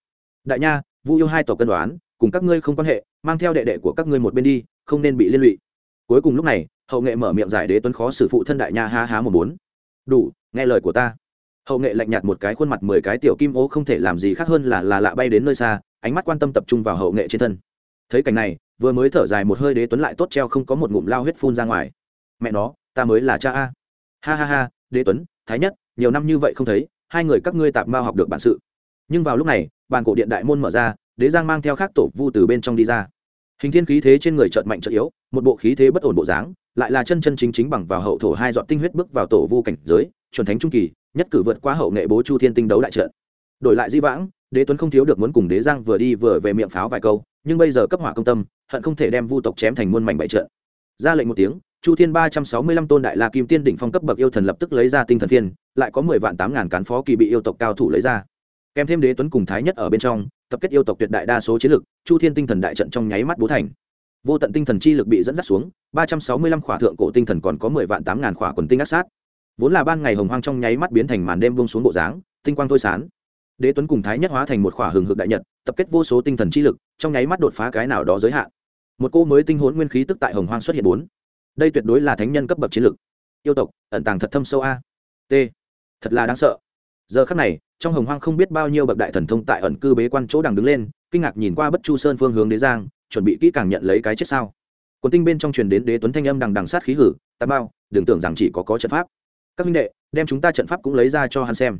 Đại nha, vu yêu hai tộc cân đoán, cùng các ngươi không quan hệ, mang theo đệ đệ của các ngươi một bên đi, không nên bị liên lụy. Cuối cùng lúc này, hậu nghệ mở miệng giải đế tuấn khó xử phụ thân đại nha ha há một bốn. Đủ, nghe lời của ta hậu nghệ lạnh nhạt một cái khuôn mặt mười cái tiểu kim ô không thể làm gì khác hơn là là lạ bay đến nơi xa, ánh mắt quan tâm tập trung vào hậu nghệ trên thân. Thấy cảnh này, vừa mới thở dài một hơi đế tuấn lại tốt treo không có một ngụm lao huyết phun ra ngoài. Mẹ nó, ta mới là cha a. Ha ha ha, đế tuấn, thái nhất, nhiều năm như vậy không thấy, hai người các ngươi tạp mao học được bản sự. Nhưng vào lúc này, bàn cổ điện đại môn mở ra, đế giang mang theo khác tổ vu từ bên trong đi ra. Hình thiên khí thế trên người trợn mạnh trợn yếu, một bộ khí thế bất ổn bộ dáng, lại là chân chân chính chính bằng vào hậu thổ hai dọn tinh huyết bước vào tổ vu cảnh giới, chuẩn thánh trung kỳ nhất cử vượt qua hậu nghệ bố chu thiên tinh đấu đại trận. Đổi lại di vãng đế tuấn không thiếu được muốn cùng đế giang vừa đi vừa về miệng pháo vài câu nhưng bây giờ cấp hỏa công tâm hận không thể đem vu tộc chém thành muôn mảnh bại trận. Ra lệnh một tiếng chu thiên ba trăm sáu mươi lăm tôn đại la kim tiên đỉnh phong cấp bậc yêu thần lập tức lấy ra tinh thần thiên, lại có mười vạn tám ngàn cán phó kỳ bị yêu tộc cao thủ lấy ra. Kèm thêm đế tuấn cùng thái nhất ở bên trong tập kết yêu tộc tuyệt đại đa số chiến lực chu thiên tinh thần đại trận trong nháy mắt bố thành. Vô tận tinh thần chi lực bị dẫn dắt xuống ba trăm sáu mươi lăm khỏa thượng cổ tinh thần còn có mười vạn tám ngàn khỏa quần tinh ác sát vốn là ban ngày hồng hoang trong nháy mắt biến thành màn đêm vông xuống bộ dáng, tinh quang thôi sán đế tuấn cùng thái nhất hóa thành một khỏa hừng hực đại nhật, tập kết vô số tinh thần chi lực, trong nháy mắt đột phá cái nào đó giới hạn. Một cô mới tinh hốn nguyên khí tức tại hồng hoang xuất hiện bốn. Đây tuyệt đối là thánh nhân cấp bậc chiến lực. Yêu tộc, ẩn tàng thật thâm sâu a. T. Thật là đáng sợ. Giờ khắc này, trong hồng hoang không biết bao nhiêu bậc đại thần thông tại ẩn cư bế quan chỗ đằng đứng lên, kinh ngạc nhìn qua bất chu sơn phương hướng đế giang, chuẩn bị kỹ càng nhận lấy cái chết sao. Quần tinh bên trong truyền đến đế tuấn thanh âm đằng đằng sát khí hử tà bao đừng tưởng rằng chỉ có có trận pháp các huynh đệ, đem chúng ta trận pháp cũng lấy ra cho hắn xem.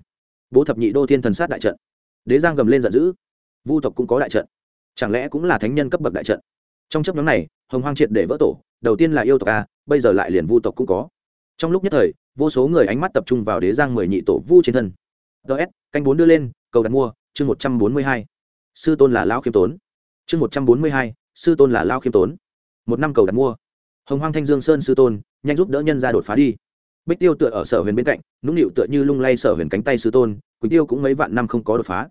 Bố thập nhị đô thiên thần sát đại trận. Đế giang gầm lên giận dữ. Vu tộc cũng có đại trận. Chẳng lẽ cũng là thánh nhân cấp bậc đại trận? Trong chấp nhóm này, hồng hoang triệt để vỡ tổ, đầu tiên là yêu tộc a, bây giờ lại liền vu tộc cũng có. Trong lúc nhất thời, vô số người ánh mắt tập trung vào đế giang mười nhị tổ vu trên thân. Ts canh bốn đưa lên, cầu đặt mua, chương một trăm bốn mươi hai. Sư tôn là lao khiêm tốn. Chương một trăm bốn mươi hai, sư tôn là lao khiêm tốn. Một năm cầu đặt mua. Hồng hoang thanh dương sơn sư tôn, nhanh giúp đỡ nhân ra đột phá đi bích tiêu tựa ở sở huyền bên cạnh, nũng nịu tựa như lung lay sở huyền cánh tay sư tôn, quỳnh tiêu cũng mấy vạn năm không có đột phá.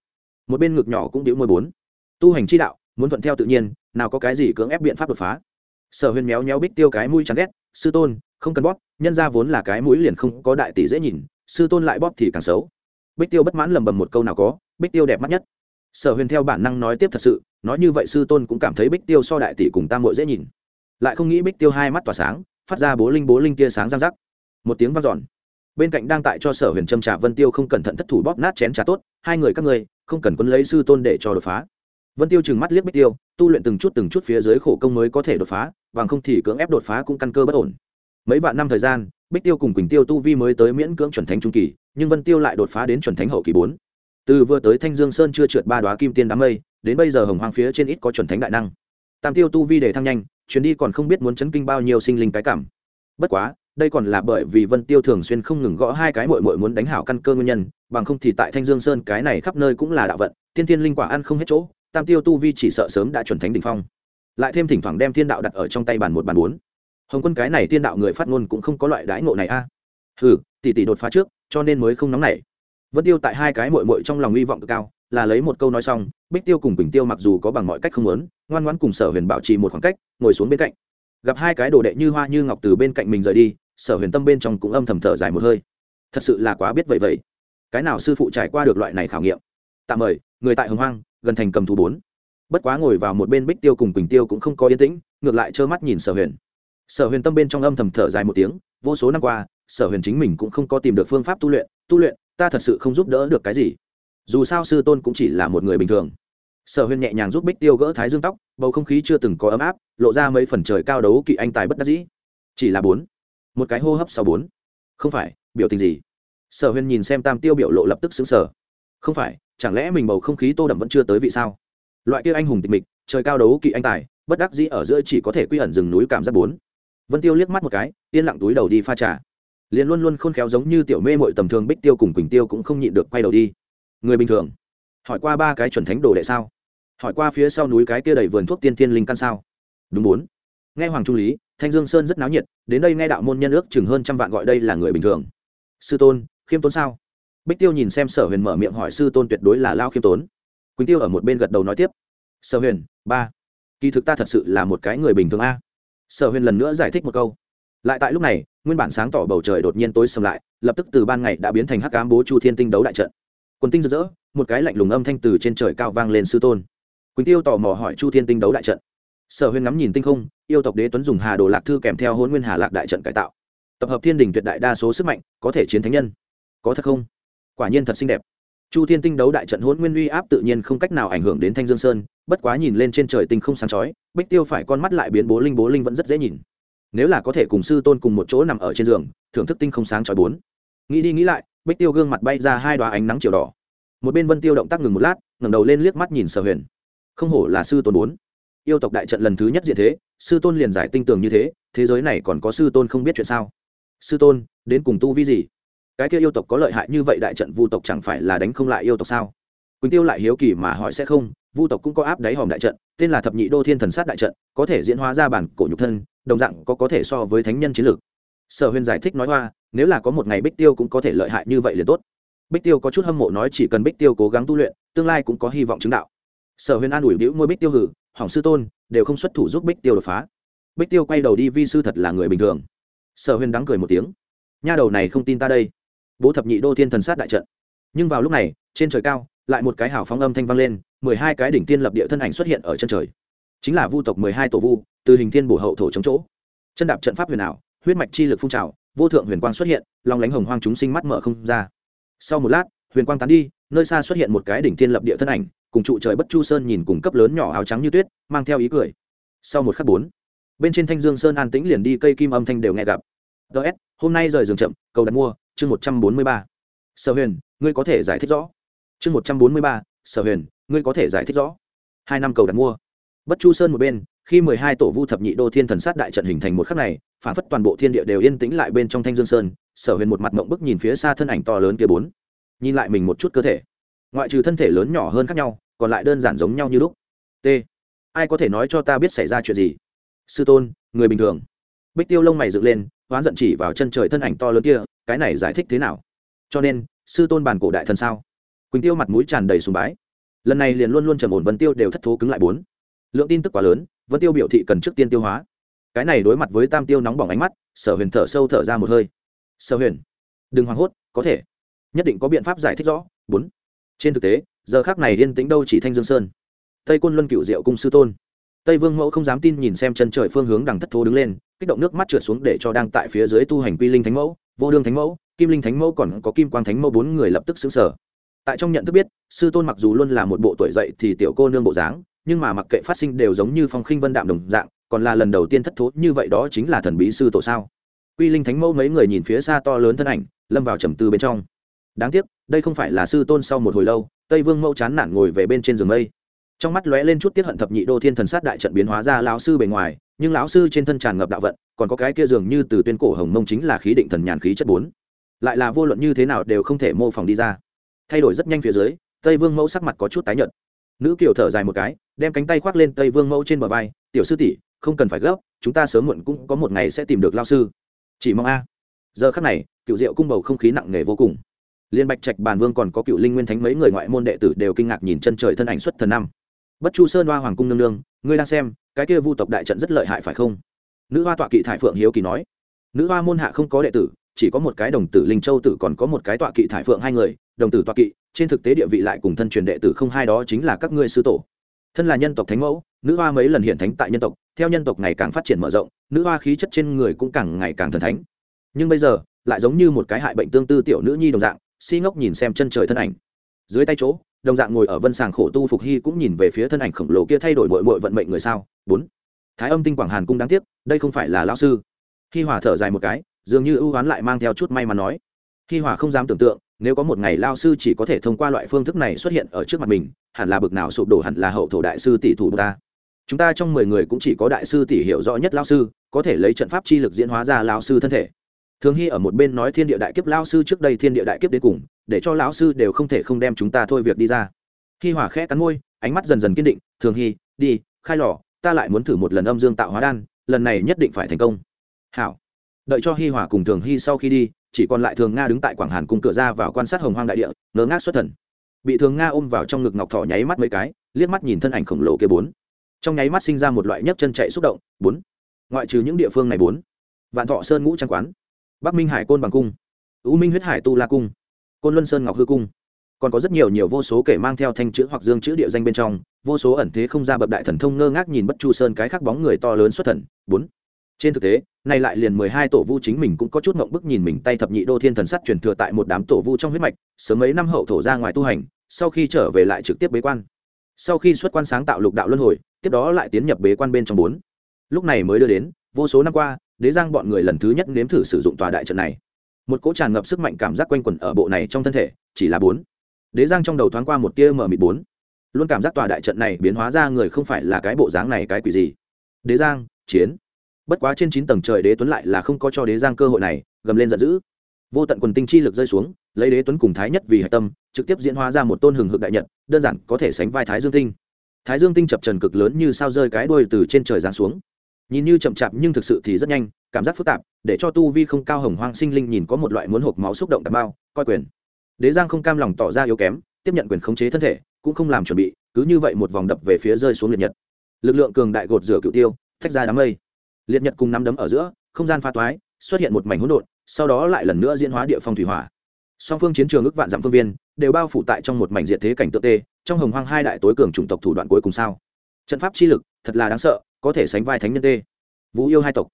Một bên ngực nhỏ cũng đĩu môi bốn. Tu hành chi đạo, muốn thuận theo tự nhiên, nào có cái gì cưỡng ép biện pháp đột phá. Sở huyền méo méo bích tiêu cái mũi chán ghét, sư tôn, không cần bóp, nhân ra vốn là cái mũi liền không có đại tỷ dễ nhìn, sư tôn lại bóp thì càng xấu. Bích tiêu bất mãn lầm bầm một câu nào có, bích tiêu đẹp mắt nhất. Sở huyền theo bản năng nói tiếp thật sự, nói như vậy sư tôn cũng cảm thấy bích tiêu so đại tỷ cùng tam mội dễ nhìn. Lại không nghĩ bích tiêu hai mắt tỏa sáng, phát ra bố linh bố linh tia sáng răng rắc một tiếng vang dọn. Bên cạnh đang tại cho sở huyền trâm trà vân tiêu không cẩn thận thất thủ bóp nát chén trà tốt, hai người các ngươi, không cần quân lấy sư tôn để cho đột phá. Vân tiêu chừng mắt liếc bích tiêu, tu luyện từng chút từng chút phía dưới khổ công mới có thể đột phá, bằng không thì cưỡng ép đột phá cũng căn cơ bất ổn. Mấy vạn năm thời gian, bích tiêu cùng quỳnh tiêu tu vi mới tới miễn cưỡng chuẩn thánh trung kỳ, nhưng vân tiêu lại đột phá đến chuẩn thánh hậu kỳ bốn. Từ vừa tới thanh dương sơn chưa trượt ba đoá kim tiên đám mây, đến bây giờ hồng hoang phía trên ít có chuẩn thánh đại năng. Tam tiêu tu vi để thăng nhanh, chuyến đi còn không biết muốn chấn kinh bao nhiêu sinh linh cái cảm. Bất quá đây còn là bởi vì vân tiêu thường xuyên không ngừng gõ hai cái muội muội muốn đánh hảo căn cơ nguyên nhân, bằng không thì tại thanh dương sơn cái này khắp nơi cũng là đạo vận tiên tiên linh quả ăn không hết chỗ, tam tiêu tu vi chỉ sợ sớm đã chuẩn thánh đỉnh phong. Lại thêm thỉnh thoảng đem thiên đạo đặt ở trong tay bàn một bàn bốn. Hồng quân cái này thiên đạo người phát ngôn cũng không có loại đãi ngộ này a. À. tỷ tỷ đột phá trước, cho nên mới không nóng nảy. Vân tiêu tại hai cái muội muội trong lòng hy vọng cực cao, là lấy một câu nói xong, bích tiêu cùng bình tiêu mặc dù có bằng mọi cách không lớn ngoan ngoãn cùng sở huyền bảo trì một khoảng cách, ngồi xuống bên cạnh gặp hai cái đồ đệ như hoa như ngọc từ bên cạnh mình rời đi, sở huyền tâm bên trong cũng âm thầm thở dài một hơi. Thật sự là quá biết vậy vậy. Cái nào sư phụ trải qua được loại này khảo nghiệm? Tạm mời, người tại hồng hoang, gần thành cầm thú bốn. Bất quá ngồi vào một bên bích tiêu cùng quỳnh tiêu cũng không có yên tĩnh, ngược lại trơ mắt nhìn sở huyền. Sở huyền tâm bên trong âm thầm thở dài một tiếng, vô số năm qua, sở huyền chính mình cũng không có tìm được phương pháp tu luyện. Tu luyện, ta thật sự không giúp đỡ được cái gì. Dù sao sư tôn cũng chỉ là một người bình thường sở Huyên nhẹ nhàng giúp bích tiêu gỡ thái dương tóc, bầu không khí chưa từng có ấm áp, lộ ra mấy phần trời cao đấu kỵ anh tài bất đắc dĩ. Chỉ là bốn. Một cái hô hấp sau bốn. Không phải, biểu tình gì? Sở Huyên nhìn xem tam tiêu biểu lộ lập tức xứng sở không phải, chẳng lẽ mình bầu không khí tô đậm vẫn chưa tới vị sao? Loại kia anh hùng tịch mịch, trời cao đấu kỵ anh tài, bất đắc dĩ ở giữa chỉ có thể quy ẩn rừng núi cảm giác bốn. Vân tiêu liếc mắt một cái, yên lặng túi đầu đi pha trà. Liền luôn luôn khôn khéo giống như tiểu mê mội tầm thường bích tiêu cùng quỳnh tiêu cũng không nhịn được quay đầu đi. Người bình thường hỏi qua ba cái chuẩn thánh đồ đệ sao? Hỏi qua phía sau núi cái kia đầy vườn thuốc tiên tiên linh căn sao? Đúng bốn. Nghe hoàng trung lý, thanh dương sơn rất náo nhiệt, đến đây nghe đạo môn nhân ước chừng hơn trăm vạn gọi đây là người bình thường. Sư tôn, khiêm tốn sao? Bích tiêu nhìn xem sở huyền mở miệng hỏi sư tôn tuyệt đối là lao khiêm tốn. Quỳnh tiêu ở một bên gật đầu nói tiếp. Sở huyền, ba. Kỳ thực ta thật sự là một cái người bình thường a. Sở huyền lần nữa giải thích một câu. Lại tại lúc này, nguyên bản sáng tỏ bầu trời đột nhiên tối sầm lại, lập tức từ ban ngày đã biến thành hắc cám bố chu thiên tinh đấu đại trận quần tinh rực rỡ, một cái lạnh lùng âm thanh từ trên trời cao vang lên sư tôn. Quỳnh tiêu tò mò hỏi chu thiên tinh đấu đại trận. Sở huyền ngắm nhìn tinh không, yêu tộc đế tuấn dùng hà đồ lạc thư kèm theo hôn nguyên hà lạc đại trận cải tạo. Tập hợp thiên đình tuyệt đại đa số sức mạnh, có thể chiến thánh nhân. Có thật không? Quả nhiên thật xinh đẹp. Chu thiên tinh đấu đại trận hôn nguyên uy áp tự nhiên không cách nào ảnh hưởng đến thanh dương sơn, bất quá nhìn lên trên trời tinh không sáng chói, bích tiêu phải con mắt lại biến bố linh bố linh vẫn rất dễ nhìn. Nếu là có thể cùng sư tôn cùng một chỗ nằm ở trên giường, thưởng thức tinh không sáng chói bốn. Nghĩ đi nghĩ lại bích tiêu gương mặt bay ra hai đoá ánh nắng chiều đỏ. Một bên vân tiêu động tác ngừng một lát, ngẩng đầu lên liếc mắt nhìn sở huyền. Không hổ là sư tôn bốn. Yêu tộc đại trận lần thứ nhất diện thế, sư tôn liền giải tinh tường như thế thế giới này còn có sư tôn không biết chuyện sao? Sư tôn, đến cùng tu vi gì? Cái kia yêu tộc có lợi hại như vậy đại trận, vu tộc chẳng phải là đánh không lại yêu tộc sao? Quỳnh tiêu lại hiếu kỳ mà hỏi sẽ không, vu tộc cũng có áp đáy hòm đại trận, tên là thập nhị đô thiên thần sát đại trận, có thể diễn hóa ra bản cổ nhục thân, đồng dạng có có thể so với thánh nhân chiến lược. Sở huyền giải thích nói hoa nếu là có một ngày bích tiêu cũng có thể lợi hại như vậy liền tốt. Bích tiêu có chút hâm mộ nói chỉ cần bích tiêu cố gắng tu luyện, tương lai cũng có hy vọng chứng đạo. Sở huyền an ủi bĩu môi bích tiêu hử hỏng sư tôn, đều không xuất thủ giúp bích tiêu đột phá. Bích tiêu quay đầu đi vi sư thật là người bình thường. Sở huyền đắng cười một tiếng. Nha đầu này không tin ta đây. Bố thập nhị đô thiên thần sát đại trận. Nhưng vào lúc này, trên trời cao, lại một cái hào phóng âm thanh vang lên, mười hai cái đỉnh tiên lập địa thân ảnh xuất hiện ở chân trời. Chính là vu tộc mười hai tổ vu, từ hình thiên bổ hậu thổ chống chỗ. Chân đạp trận pháp huyền ảo, huyết mạch chi lực phun trào vô thượng huyền quang xuất hiện lòng lánh hồng hoang chúng sinh mắt mở không ra. Sau một lát, huyền quang tán đi, nơi xa xuất hiện một cái đỉnh thiên lập địa thân ảnh, cùng trụ trời bất chu sơn nhìn cùng cấp lớn nhỏ áo trắng như tuyết, mang theo ý cười. Sau một khắc bốn, bên trên thanh dương sơn an tĩnh liền đi, cây kim âm thanh đều nghe gặp. Ts hôm nay rời giường chậm, cầu đặt mua, chương một trăm bốn mươi ba. Sở huyền, ngươi có thể giải thích rõ. Chương một trăm bốn mươi ba, sở huyền, ngươi có thể giải thích rõ. Hai năm cầu đặt mua bất chu sơn một bên, khi mười hai tổ vu thập nhị đô thiên thần sát đại trận hình thành một khắc này, phản phất toàn bộ thiên địa đều yên tĩnh lại bên trong thanh dương sơn, sở huyền một mặt mộng bức nhìn phía xa thân ảnh to lớn kia bốn. Nhìn lại mình một chút cơ thể. Ngoại trừ thân thể lớn nhỏ hơn khác nhau, còn lại đơn giản giống nhau như lúc. T. Ai có thể nói cho ta biết xảy ra chuyện gì? Sư tôn, người bình thường. Bích tiêu lông mày dựng lên, hoán giận chỉ vào chân trời thân ảnh to lớn kia, cái này giải thích thế nào? Cho nên, sư tôn bàn cổ đại thần sao? Quỳnh tiêu mặt mũi tràn đầy sùng bái. Lần này liền luôn luôn trầm ổn vân tiêu đều thất thố cứng lại bốn lượng tin tức quá lớn, vân tiêu biểu thị cần trước tiên tiêu hóa. Cái này đối mặt với tam tiêu nóng bỏng ánh mắt, sở huyền thở sâu thở ra một hơi. Sở huyền, đừng hoảng hốt, có thể. Nhất định có biện pháp giải thích rõ. Bốn. Trên thực tế, giờ khác này yên tĩnh đâu chỉ thanh dương sơn. Tây quân luân cựu diệu cung sư tôn. Tây vương mẫu không dám tin nhìn xem chân trời phương hướng đằng thất thố đứng lên, kích động nước mắt trượt xuống để cho đang tại phía dưới tu hành quy linh thánh mẫu, vô đương thánh mẫu, kim linh thánh mẫu còn có kim quang thánh mẫu bốn người lập tức xứng sở tại trong nhận thức biết, sư tôn mặc dù luôn là một bộ tuổi dậy thì tiểu cô nương bộ dáng nhưng mà mặc kệ phát sinh đều giống như phong khinh vân đạm đồng dạng, còn là lần đầu tiên thất thố như vậy đó chính là thần bí sư tổ sao? Quy linh thánh mẫu mấy người nhìn phía xa to lớn thân ảnh, lâm vào trầm tư bên trong. Đáng tiếc, đây không phải là sư tôn sau một hồi lâu, tây vương mẫu chán nản ngồi về bên trên giường mây. Trong mắt lóe lên chút tiết hận thập nhị đô thiên thần sát đại trận biến hóa ra lão sư bề ngoài, nhưng lão sư trên thân tràn ngập đạo vận, còn có cái kia dường như từ tuyên cổ hồng mông chính là khí định thần nhàn khí chất bốn. Lại là vô luận như thế nào đều không thể mô phỏng đi ra. Thay đổi rất nhanh phía dưới, tây vương mẫu sắc mặt có chút tái nhợt. Nữ kiều thở dài một cái đem cánh tay khoác lên tây vương mẫu trên bờ vai, tiểu sư tỷ, không cần phải gấp, chúng ta sớm muộn cũng có một ngày sẽ tìm được lao sư. Chỉ mong a. Giờ khắc này, cựu diệu cung bầu không khí nặng nề vô cùng. Liên bạch trạch bàn vương còn có cựu linh nguyên thánh mấy người ngoại môn đệ tử đều kinh ngạc nhìn chân trời thân ảnh xuất thần năm. Bất chu sơn hoa hoàng cung nương nương, ngươi đang xem, cái kia vu tộc đại trận rất lợi hại phải không? Nữ hoa tọa kỵ thải phượng hiếu kỳ nói. Nữ hoa môn hạ không có đệ tử, chỉ có một cái đồng tử linh châu tử, còn có một cái tọa kỵ thải phượng hai người, đồng tử tọa kỵ, trên thực tế địa vị lại cùng thân truyền đệ tử không hai đó chính là các ngươi sư tổ thân là nhân tộc thánh mẫu, nữ hoa mấy lần hiện thánh tại nhân tộc, theo nhân tộc ngày càng phát triển mở rộng, nữ hoa khí chất trên người cũng càng ngày càng thần thánh. Nhưng bây giờ, lại giống như một cái hại bệnh tương tư tiểu nữ nhi đồng dạng, si ngốc nhìn xem chân trời thân ảnh. Dưới tay chỗ, đồng dạng ngồi ở vân sàng khổ tu phục hy cũng nhìn về phía thân ảnh khổng lồ kia thay đổi mội mội vận mệnh người sao? Bốn. Thái âm tinh quảng hàn cung đáng tiếc, đây không phải là lao sư. Hi hòa thở dài một cái, dường như ưu oán lại mang theo chút may mà nói. Hi hòa không dám tưởng tượng nếu có một ngày lao sư chỉ có thể thông qua loại phương thức này xuất hiện ở trước mặt mình, hẳn là bực nào sụp đổ hẳn là hậu thổ đại sư tỷ thủ ta. Chúng ta trong mười người cũng chỉ có đại sư tỷ hiểu rõ nhất lao sư, có thể lấy trận pháp chi lực diễn hóa ra lao sư thân thể. Thường hy ở một bên nói thiên địa đại kiếp lao sư trước đây thiên địa đại kiếp đến cùng, để cho lão sư đều không thể không đem chúng ta thôi việc đi ra. Hi hỏa khẽ cắn môi, ánh mắt dần dần kiên định, thường hy, đi, khai lò, ta lại muốn thử một lần âm dương tạo hóa đan, lần này nhất định phải thành công. Hảo. Đợi cho hi hỏa cùng thường hy sau khi đi chỉ còn lại thường nga đứng tại quảng hàn cung cửa ra vào quan sát hồng hoang đại địa ngớ ngác xuất thần. Bị thường nga ôm vào trong ngực ngọc thỏ nháy mắt mấy cái, liếc mắt nhìn thân ảnh khổng lồ kia bốn. Trong nháy mắt sinh ra một loại nhấc chân chạy xúc động, bốn. Ngoại trừ những địa phương này bốn. Vạn thọ sơn ngũ trang quán, bắc minh hải côn bằng cung ưu minh huyết hải tu la cung, côn luân sơn ngọc hư cung. Còn có rất nhiều nhiều vô số kể mang theo thanh chữ hoặc dương chữ địa danh bên trong, vô số ẩn thế không ra bậc đại thần thông ngơ ngác nhìn bất chu sơn cái khắc bóng người to lớn xuất thần, bốn. Trên thực tế nay lại liền mười hai tổ vu chính mình cũng có chút ngộng bức nhìn mình tay thập nhị đô thiên thần sắt truyền thừa tại một đám tổ vu trong huyết mạch, sớm mấy năm hậu thổ ra ngoài tu hành, sau khi trở về lại trực tiếp bế quan. Sau khi xuất quan sáng tạo lục đạo luân hồi, tiếp đó lại tiến nhập bế quan bên trong bốn. Lúc này mới đưa đến, vô số năm qua, đế giang bọn người lần thứ nhất nếm thử sử dụng tòa đại trận này. Một cỗ tràn ngập sức mạnh cảm giác quanh quẩn ở bộ này trong thân thể, chỉ là bốn. Đế giang trong đầu thoáng qua một tia mờ mịt bốn. Luôn cảm giác tòa đại trận này biến hóa ra người không phải là cái bộ dáng này cái quỷ gì. Đế giang, chiến bất quá trên chín tầng trời đế tuấn lại là không có cho đế giang cơ hội này, gầm lên giận dữ. Vô tận quần tinh chi lực rơi xuống, lấy đế tuấn cùng thái nhất vì hạch tâm, trực tiếp diễn hóa ra một tôn hừng hực đại nhật, đơn giản có thể sánh vai thái dương tinh. Thái dương tinh chập trần cực lớn như sao rơi cái đuôi từ trên trời giáng xuống. Nhìn như chậm chạp nhưng thực sự thì rất nhanh, cảm giác phức tạp, để cho tu vi không cao hồng hoang sinh linh nhìn có một loại muốn hộp máu xúc động tạp bao coi quyền. Đế giang không cam lòng tỏ ra yếu kém, tiếp nhận quyền khống chế thân thể, cũng không làm chuẩn bị, cứ như vậy một vòng đập về phía rơi xuống liệt nhật. Lực lượng cường đại gột rửa cựu tiêu, thách ra đám mây liệt nhật cùng nắm đấm ở giữa, không gian pha toái, xuất hiện một mảnh hỗn độn, sau đó lại lần nữa diễn hóa địa phong thủy hỏa. Song phương chiến trường ước vạn dặm phương viên, đều bao phủ tại trong một mảnh diện thế cảnh tượng tê, trong hồng hoang hai đại tối cường chủng tộc thủ đoạn cuối cùng sao? Trận pháp chi lực, thật là đáng sợ, có thể sánh vai thánh nhân tê. Vũ yêu hai tộc.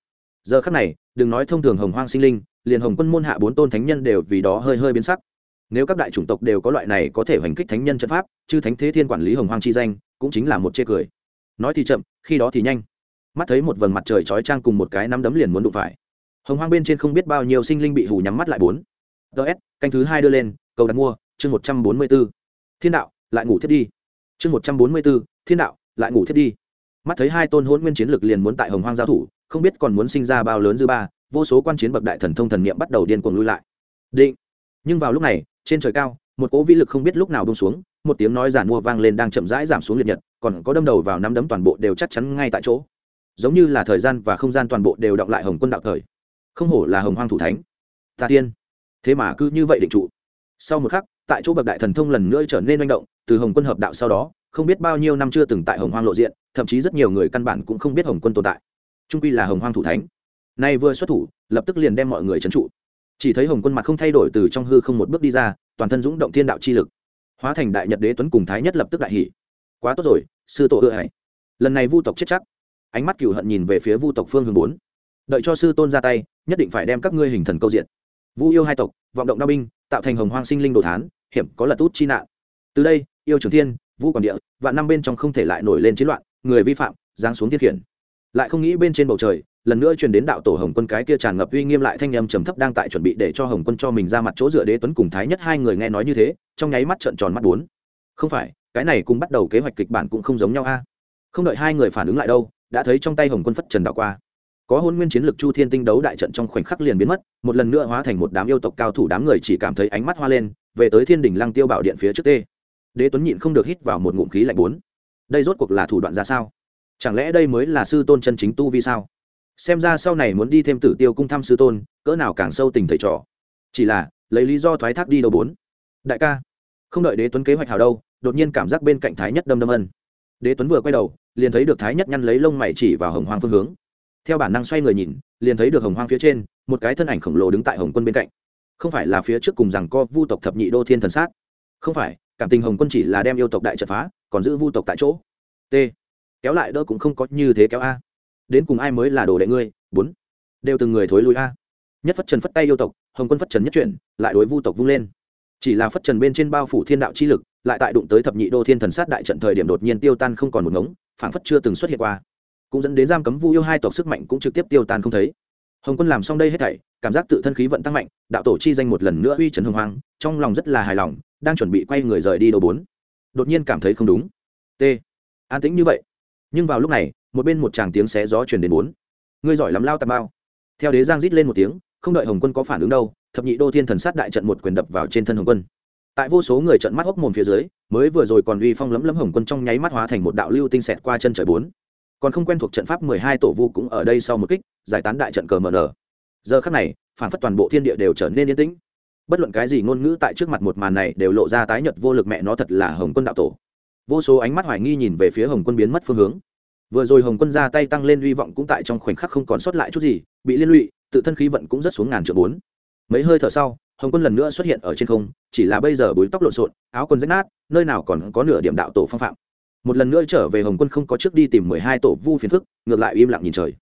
Giờ khắc này, đừng nói thông thường hồng hoang sinh linh, liền hồng quân môn hạ bốn tôn thánh nhân đều vì đó hơi hơi biến sắc. Nếu các đại chủng tộc đều có loại này có thể hoành kích thánh nhân trận pháp chứ thánh thế thiên quản lý hồng hoang chi danh, cũng chính là một chê cười. Nói thì chậm, khi đó thì nhanh mắt thấy một vầng mặt trời chói trang cùng một cái nắm đấm liền muốn đụng phải. Hồng hoang bên trên không biết bao nhiêu sinh linh bị hù nhắm mắt lại bốn. Ts canh thứ hai đưa lên, cầu đặt mua, chương một trăm bốn mươi b ố thiên đạo, lại ngủ thiết đi. Chương một trăm bốn mươi b ố thiên đạo, lại ngủ thiết đi. Mắt thấy hai tôn hôn nguyên chiến lực liền muốn tại hồng hoang giao thủ, không biết còn muốn sinh ra bao lớn dư ba, vô số quan chiến bậc đại thần thông thần niệm bắt đầu điên cuồng lui lại. Định. Nhưng vào lúc này, trên trời cao, một cỗ vĩ lực không biết lúc nào bông xuống, một tiếng nói giản mua vang lên đang chậm rãi giảm xuống liệt nhật, còn có đâm đầu vào năm đấm toàn bộ đều chắc chắn ngay tại chỗ giống như là thời gian và không gian toàn bộ đều động lại hồng quân đạo thời. Không hổ là hồng hoang thủ thánh. Ta tiên. Thế mà cứ như vậy định trụ. Sau một khắc, tại chỗ bậc đại thần thông lần nữa trở nên manh động, từ hồng quân hợp đạo sau đó, không biết bao nhiêu năm chưa từng tại hồng hoang lộ diện, thậm chí rất nhiều người căn bản cũng không biết hồng quân tồn tại. Trung quy là hồng hoang thủ thánh. Nay vừa xuất thủ, lập tức liền đem mọi người trấn trụ. Chỉ thấy hồng quân mặt không thay đổi từ trong hư không một bước đi ra, toàn thân dũng động thiên đạo chi lực. Hóa thành đại nhật đế tuấn cùng thái nhất lập tức đại hỷ quá tốt rồi, sư tổ ưa hãy lần này vu tộc chết chắc ánh mắt cửu hận nhìn về phía vu tộc phương hướng bốn. Đợi cho sư tôn ra tay, nhất định phải đem các ngươi hình thần câu diện. Vu yêu hai tộc, vọng động đao binh, tạo thành hồng hoang sinh linh đồ thán, hiểm có lật út chi nạn. Từ đây, yêu trường thiên vũ quản địa và năm bên trong không thể lại nổi lên chiến loạn, người vi phạm, giáng xuống thiên khiển. Lại không nghĩ bên trên bầu trời, lần nữa truyền đến đạo tổ hồng quân cái kia tràn ngập uy nghiêm lại thanh âm trầm thấp đang tại chuẩn bị để cho hồng quân cho mình ra mặt chỗ dựa đế tuấn cùng thái nhất hai người nghe nói như thế, trong nháy mắt trợn tròn mắt bốn. Không phải, cái này cùng bắt đầu kế hoạch kịch bản cũng không giống nhau a. Không đợi hai người phản ứng lại đâu đã thấy trong tay hồng quân phất trần đạo qua. Có hôn nguyên chiến lực chu thiên tinh đấu đại trận trong khoảnh khắc liền biến mất, một lần nữa hóa thành một đám yêu tộc cao thủ đám người chỉ cảm thấy ánh mắt hoa lên, về tới thiên đình lăng tiêu bảo điện phía trước tê. Đế tuấn nhịn không được hít vào một ngụm khí lạnh bốn. Đây rốt cuộc là thủ đoạn ra sao? Chẳng lẽ đây mới là sư tôn chân chính tu vi sao? Xem ra sau này muốn đi thêm tử tiêu cung thăm sư tôn, cỡ nào càng sâu tình thầy trò. Chỉ là, lấy lý do thoái thác đi đâu bốn. Đại ca, không đợi đế tuấn kế hoạch hào đâu, đột nhiên cảm giác bên cạnh thái nhất đâm đâm ân đế tuấn vừa quay đầu, liền thấy được thái nhất nhăn lấy lông mày chỉ vào hồng hoang phương hướng. Theo bản năng xoay người nhìn, liền thấy được hồng hoang phía trên, một cái thân ảnh khổng lồ đứng tại hồng quân bên cạnh. Không phải là phía trước cùng rằng co vu tộc thập nhị đô thiên thần sát. Không phải, cảm tình hồng quân chỉ là đem yêu tộc đại trận phá, còn giữ vu tộc tại chỗ. T. Kéo lại đỡ cũng không có như thế kéo a. Đến cùng ai mới là đồ đệ ngươi? Bốn. Đều từng người thối lui a. Nhất phất trần phất tay yêu tộc, hồng quân phất trần nhất chuyển, lại đối vu tộc vung lên. Chỉ là phất trần bên trên bao phủ thiên đạo chi lực lại tại đụng tới thập nhị đô thiên thần sát đại trận thời điểm đột nhiên tiêu tan không còn một ngống, phảng phất chưa từng xuất hiện qua. Cũng dẫn đến giam cấm vu yêu hai tộc sức mạnh cũng trực tiếp tiêu tan không thấy. Hồng quân làm xong đây hết thảy, cảm giác tự thân khí vận tăng mạnh, đạo tổ chi danh một lần nữa uy trấn hồng hoang, trong lòng rất là hài lòng, đang chuẩn bị quay người rời đi đầu bốn. Đột nhiên cảm thấy không đúng. T. An tĩnh như vậy. Nhưng vào lúc này, một bên một chàng tiếng xé gió chuyển đến bốn. Ngươi giỏi lắm lao tà bao theo đế giang rít lên một tiếng, không đợi hồng quân có phản ứng đâu, thập nhị đô thiên thần sát đại trận một quyền đập vào trên thân hồng quân tại vô số người trận mắt hốc mồm phía dưới, mới vừa rồi còn uy phong lấm lấm hồng quân trong nháy mắt hóa thành một đạo lưu tinh xẹt qua chân trời bốn. Còn không quen thuộc trận pháp mười hai tổ vu cũng ở đây sau một kích, giải tán đại trận cờ mờ nở giờ khắc này, phản phất toàn bộ thiên địa đều trở nên yên tĩnh. Bất luận cái gì ngôn ngữ tại trước mặt một màn này đều lộ ra tái nhật vô lực mẹ nó thật là hồng quân đạo tổ. Vô số ánh mắt hoài nghi nhìn về phía hồng quân biến mất phương hướng. Vừa rồi hồng quân ra tay tăng lên hy vọng cũng tại trong khoảnh khắc không còn sót lại chút gì, bị liên lụy, tự thân khí vận cũng rất xuống ngàn triệu bốn. Mấy hơi thở sau, hồng quân lần nữa xuất hiện ở trên không chỉ là bây giờ búi tóc lộn xộn, áo quần rách nát, nơi nào còn có nửa điểm đạo tổ phong phạm. Một lần nữa trở về hồng quân không có trước đi tìm mười hai tổ vu phiền phức, ngược lại im lặng nhìn trời.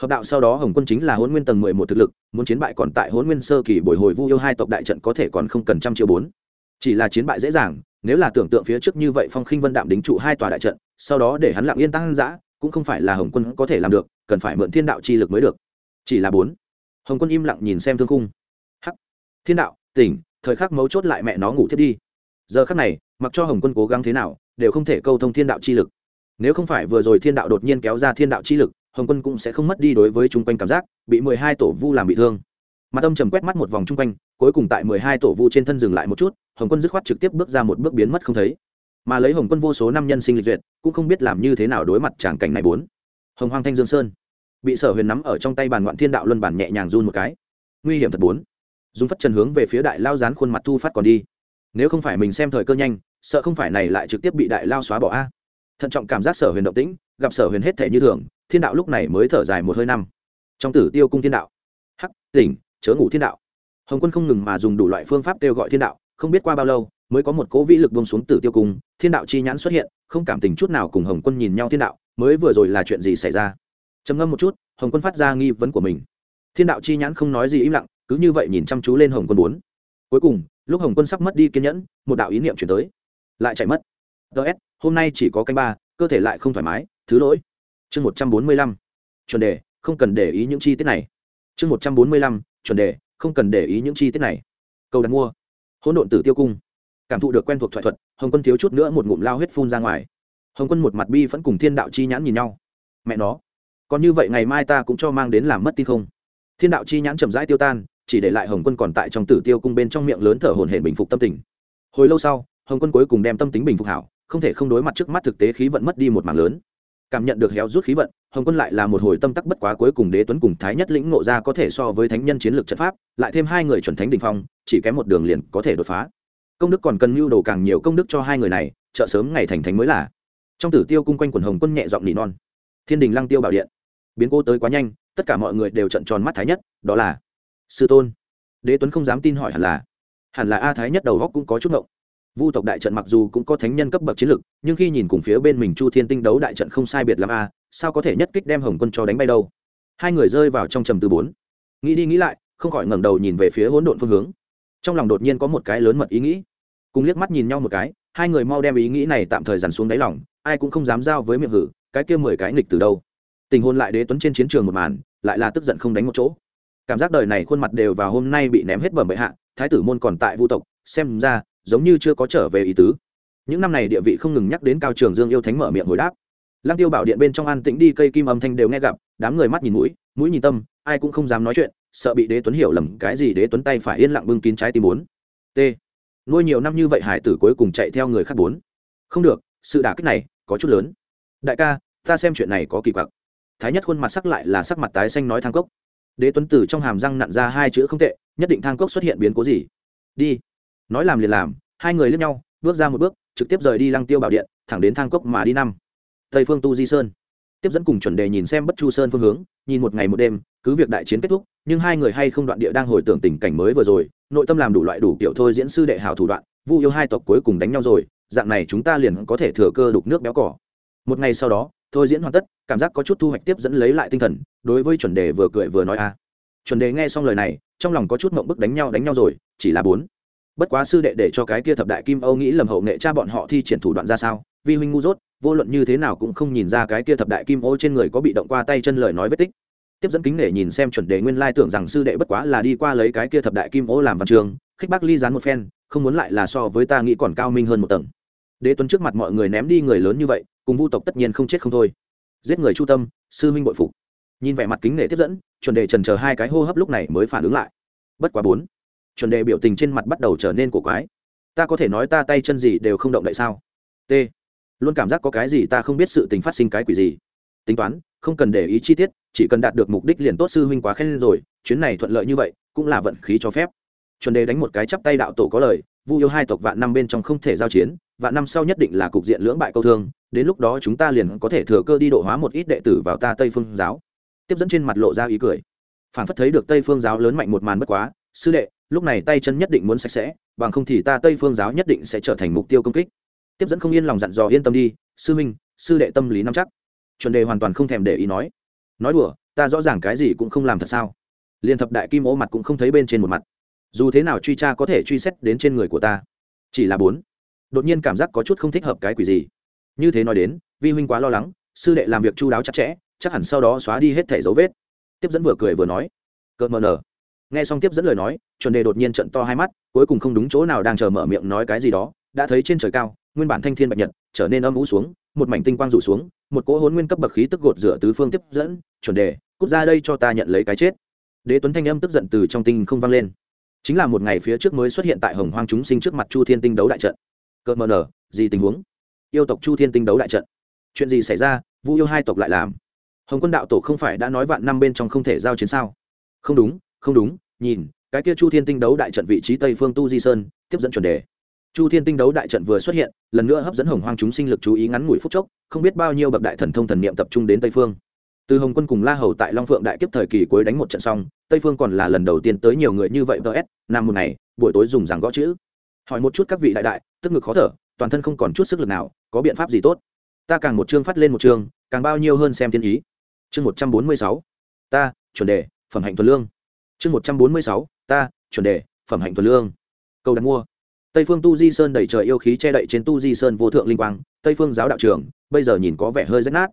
Hợp đạo sau đó hồng quân chính là hôn nguyên tầng mười một thực lực, muốn chiến bại còn tại hôn nguyên sơ kỳ bồi hồi vu yêu hai tộc đại trận có thể còn không cần trăm triệu bốn. Chỉ là chiến bại dễ dàng, nếu là tưởng tượng phía trước như vậy phong khinh vân đạm đính trụ hai tòa đại trận, sau đó để hắn lặng yên tăng giã cũng không phải là hồng quân có thể làm được, cần phải mượn thiên đạo chi lực mới được. Chỉ là bốn. Hồng quân im lặng nhìn xem thương khung. Hắc. Thiên đạo, tỉnh thời khắc mấu chốt lại mẹ nó ngủ thiết đi. Giờ khắc này, mặc cho hồng quân cố gắng thế nào, đều không thể câu thông thiên đạo chi lực. Nếu không phải vừa rồi thiên đạo đột nhiên kéo ra thiên đạo chi lực, hồng quân cũng sẽ không mất đi đối với chung quanh cảm giác, bị mười hai tổ vu làm bị thương. Mặt âm trầm quét mắt một vòng chung quanh, cuối cùng tại mười hai tổ vu trên thân dừng lại một chút, hồng quân dứt khoát trực tiếp bước ra một bước biến mất không thấy. Mà lấy hồng quân vô số năm nhân sinh lịch duyệt, cũng không biết làm như thế nào đối mặt tràng cảnh này bốn. Hồng hoàng thanh dương sơn. Bị sở huyền nắm ở trong tay bàn ngoạn thiên đạo luân bản nhẹ nhàng run một cái. Nguy hiểm thật bốn dùng phất trần hướng về phía đại lao dán khuôn mặt thu phát còn đi. Nếu không phải mình xem thời cơ nhanh, sợ không phải này lại trực tiếp bị đại lao xóa bỏ a. Thận trọng cảm giác sở huyền động tĩnh, gặp sở huyền hết thể như thường, thiên đạo lúc này mới thở dài một hơi năm. Trong tử tiêu cung thiên đạo. Hắc, tỉnh, chớ ngủ thiên đạo. Hồng quân không ngừng mà dùng đủ loại phương pháp kêu gọi thiên đạo, không biết qua bao lâu, mới có một cố vĩ lực bông xuống tử tiêu cung, thiên đạo chi nhãn xuất hiện, không cảm tình chút nào cùng hồng quân nhìn nhau thiên đạo, mới vừa rồi là chuyện gì xảy ra? Trầm ngâm một chút, hồng quân phát ra nghi vấn của mình. Thiên đạo chi nhãn không nói gì im lặng cứ như vậy nhìn chăm chú lên hồng quân bốn. Cuối cùng, lúc hồng quân sắp mất đi kiên nhẫn, một đạo ý niệm chuyển tới. Lại chạy mất. Ts hôm nay chỉ có canh ba, cơ thể lại không thoải mái, thứ lỗi. Chương một trăm bốn mươi lăm. Chuẩn đề, không cần để ý những chi tiết này. Chương một trăm bốn mươi lăm, chuẩn đề, không cần để ý những chi tiết này. Cầu đặt mua. Hỗn độn tử tiêu cung. Cảm thụ được quen thuộc thoại thuật, hồng quân thiếu chút nữa một ngụm lao huyết phun ra ngoài. Hồng quân một mặt bi vẫn cùng thiên đạo chi nhãn nhìn nhau. Mẹ nó. Còn như vậy ngày mai ta cũng cho mang đến làm mất tin không? Thiên đạo chi nhãn chậm rãi tiêu tan chỉ để lại hồng quân còn tại trong tử tiêu cung bên trong miệng lớn thở hồn hển bình phục tâm tình. Hồi lâu sau, hồng quân cuối cùng đem tâm tính bình phục hảo, không thể không đối mặt trước mắt thực tế khí vận mất đi một mảng lớn. Cảm nhận được héo rút khí vận, hồng quân lại là một hồi tâm tắc bất quá cuối cùng đế tuấn cùng thái nhất lĩnh ngộ ra có thể so với thánh nhân chiến lược trận pháp, lại thêm hai người chuẩn thánh đình phong, chỉ kém một đường liền có thể đột phá. Công đức còn cần mưu đồ càng nhiều công đức cho hai người này, trợ sớm ngày thành thánh mới là. Trong tử tiêu cung quanh quần hồng quân nhẹ giọng nỉ non. Thiên đình lăng tiêu bảo điện. Biến cô tới quá nhanh, tất cả mọi người đều trận tròn mắt thái nhất, đó là sư tôn. Đế tuấn không dám tin hỏi hẳn là hẳn là a thái nhất đầu góc cũng có chút ngộng. Vu tộc đại trận mặc dù cũng có thánh nhân cấp bậc chiến lực, nhưng khi nhìn cùng phía bên mình chu thiên tinh đấu đại trận không sai biệt l a, sao có thể nhất kích đem hồng quân cho đánh bay đâu? Hai người rơi vào trong trầm từ bốn. Nghĩ đi nghĩ lại, không khỏi ngẩng đầu nhìn về phía hỗn độn phương hướng. Trong lòng đột nhiên có một cái lớn mật ý nghĩ. Cùng liếc mắt nhìn nhau một cái, hai người mau đem ý nghĩ này tạm thời dằn xuống đáy lòng, ai cũng không dám giao với miệng hử, cái kia mười cái nghịch từ đâu? Tình hôn lại đế tuấn trên chiến trường một màn, lại là tức giận không đánh một chỗ cảm giác đời này khuôn mặt đều vào hôm nay bị ném hết bẩm bệ hạ, thái tử môn còn tại vu tộc, xem ra, giống như chưa có trở về ý tứ. Những năm này địa vị không ngừng nhắc đến cao trường dương yêu thánh mở miệng hồi đáp. Lăng tiêu bảo điện bên trong an tĩnh đi, cây kim âm thanh đều nghe gặp, đám người mắt nhìn mũi mũi nhìn tâm, ai cũng không dám nói chuyện, sợ bị đế tuấn hiểu lầm, cái gì đế tuấn tay phải yên lặng bưng kín trái tim bốn. T. Nuôi nhiều năm như vậy hải tử cuối cùng chạy theo người khác bốn. Không được, sự đả kích này, có chút lớn. Đại ca, ta xem chuyện này có kỳ quặc. Thái nhất khuôn mặt sắc lại là sắc mặt tái xanh nói thang cốc đế tuấn tử trong hàm răng nặn ra hai chữ không tệ, nhất định thang cốc xuất hiện biến cố gì? Đi. Nói làm liền làm, hai người lướt nhau, bước ra một bước, trực tiếp rời đi lăng tiêu bảo điện, thẳng đến thang cốc mà đi năm. Tây phương tu di sơn. Tiếp dẫn cùng chuẩn đề nhìn xem bất chu sơn phương hướng, nhìn một ngày một đêm, cứ việc đại chiến kết thúc, nhưng hai người hay không đoạn địa đang hồi tưởng tình cảnh mới vừa rồi, nội tâm làm đủ loại đủ kiểu thôi diễn sư đệ hào thủ đoạn, vu yêu hai tộc cuối cùng đánh nhau rồi, dạng này chúng ta liền có thể thừa cơ đục nước béo cỏ. Một ngày sau đó, thôi diễn hoàn tất, cảm giác có chút thu hoạch tiếp dẫn lấy lại tinh thần đối với chuẩn đề vừa cười vừa nói a. Chuẩn đề nghe xong lời này, trong lòng có chút mộng bức đánh nhau đánh nhau rồi, chỉ là bốn. Bất quá sư đệ để cho cái kia thập đại kim âu nghĩ lầm hậu nghệ cha bọn họ thi triển thủ đoạn ra sao? Vi huynh ngu dốt, vô luận như thế nào cũng không nhìn ra cái kia thập đại kim ô trên người có bị động qua tay chân lời nói vết tích. Tiếp dẫn kính nể nhìn xem chuẩn đề nguyên lai tưởng rằng sư đệ bất quá là đi qua lấy cái kia thập đại kim ô làm văn trường, khích bác ly dán một phen, không muốn lại là so với ta nghĩ còn cao minh hơn một tầng. Đế tuấn trước mặt mọi người ném đi người lớn như vậy, cùng vu tộc tất nhiên không chết không thôi. Giết người chu tâm, sư huynh bội phục nhìn vẻ mặt kính nể tiếp dẫn, chuẩn đề trần chờ hai cái hô hấp lúc này mới phản ứng lại. Bất quá bốn, chuẩn đề biểu tình trên mặt bắt đầu trở nên cổ quái. Ta có thể nói ta tay chân gì đều không động đậy sao? T, luôn cảm giác có cái gì ta không biết sự tình phát sinh cái quỷ gì. Tính toán, không cần để ý chi tiết, chỉ cần đạt được mục đích liền tốt sư huynh quá khen rồi, chuyến này thuận lợi như vậy, cũng là vận khí cho phép. Chuẩn đề đánh một cái chắp tay đạo tổ có lời, vu yêu hai tộc vạn năm bên trong không thể giao chiến, vạn năm sau nhất định là cục diện lưỡng bại câu thương, đến lúc đó chúng ta liền có thể thừa cơ đi độ hóa một ít đệ tử vào ta tây phương giáo tiếp dẫn trên mặt lộ ra ý cười. Phản phất thấy được tây phương giáo lớn mạnh một màn bất quá, sư đệ, lúc này tay chân nhất định muốn sạch sẽ, bằng không thì ta tây phương giáo nhất định sẽ trở thành mục tiêu công kích. Tiếp dẫn không yên lòng dặn dò yên tâm đi, sư minh sư đệ tâm lý nắm chắc. Chuẩn đề hoàn toàn không thèm để ý nói. Nói đùa, ta rõ ràng cái gì cũng không làm thật sao? Liên thập đại kim ố mặt cũng không thấy bên trên một mặt. Dù thế nào truy tra có thể truy xét đến trên người của ta. Chỉ là bốn. Đột nhiên cảm giác có chút không thích hợp cái quỷ gì. Như thế nói đến, vi huynh quá lo lắng, sư đệ làm việc chu đáo chặt chẽ chắc hẳn sau đó xóa đi hết thẻ dấu vết. Tiếp dẫn vừa cười vừa nói cợt mờ nở nghe xong tiếp dẫn lời nói, chuẩn đề đột nhiên trận to hai mắt, cuối cùng không đúng chỗ nào đang chờ mở miệng nói cái gì đó, đã thấy trên trời cao, nguyên bản thanh thiên bạch nhật, trở nên âm ú xuống, một mảnh tinh quang rủ xuống, một cỗ hôn nguyên cấp bậc khí tức gột rửa tứ phương tiếp dẫn, chuẩn đề, cút ra đây cho ta nhận lấy cái chết. Đế tuấn thanh âm tức giận từ trong tinh không vang lên. Chính là một ngày phía trước mới xuất hiện tại hồng hoang chúng sinh trước mặt chu thiên tinh đấu đại trận. Cợt mờ nở gì tình huống? Yêu tộc chu thiên tinh đấu đại trận. Chuyện gì xảy ra? Vu yêu hai tộc lại làm hồng quân đạo tổ không phải đã nói vạn năm bên trong không thể giao chiến sao? Không đúng không đúng, nhìn, cái kia chu thiên tinh đấu đại trận vị trí tây phương tu di sơn, tiếp dẫn chuẩn đề. Chu thiên tinh đấu đại trận vừa xuất hiện, lần nữa hấp dẫn hồng hoang chúng sinh lực chú ý ngắn ngủi phút chốc, không biết bao nhiêu bậc đại thần thông thần niệm tập trung đến tây phương. Từ hồng quân cùng la hầu tại long phượng đại kiếp thời kỳ cuối đánh một trận xong, tây phương còn là lần đầu tiên tới nhiều người như vậy vs nam một ngày, buổi tối dùng rằng gõ chữ. Hỏi một chút các vị đại đại, tức ngực khó thở, toàn thân không còn chút sức lực nào, có biện pháp gì tốt? Ta càng một chương phát lên một chương, càng bao nhiêu hơn xem thiên ý chương một trăm bốn mươi sáu, ta, chuẩn đề, phẩm hạnh thuần lương. chương một trăm bốn mươi sáu, ta, chuẩn đề, phẩm hạnh thuần lương. Câu đặt mua. Tây phương tu di sơn đẩy trời yêu khí che đậy trên tu di sơn vô thượng linh quang, tây phương giáo đạo trường, bây giờ nhìn có vẻ hơi rách nát.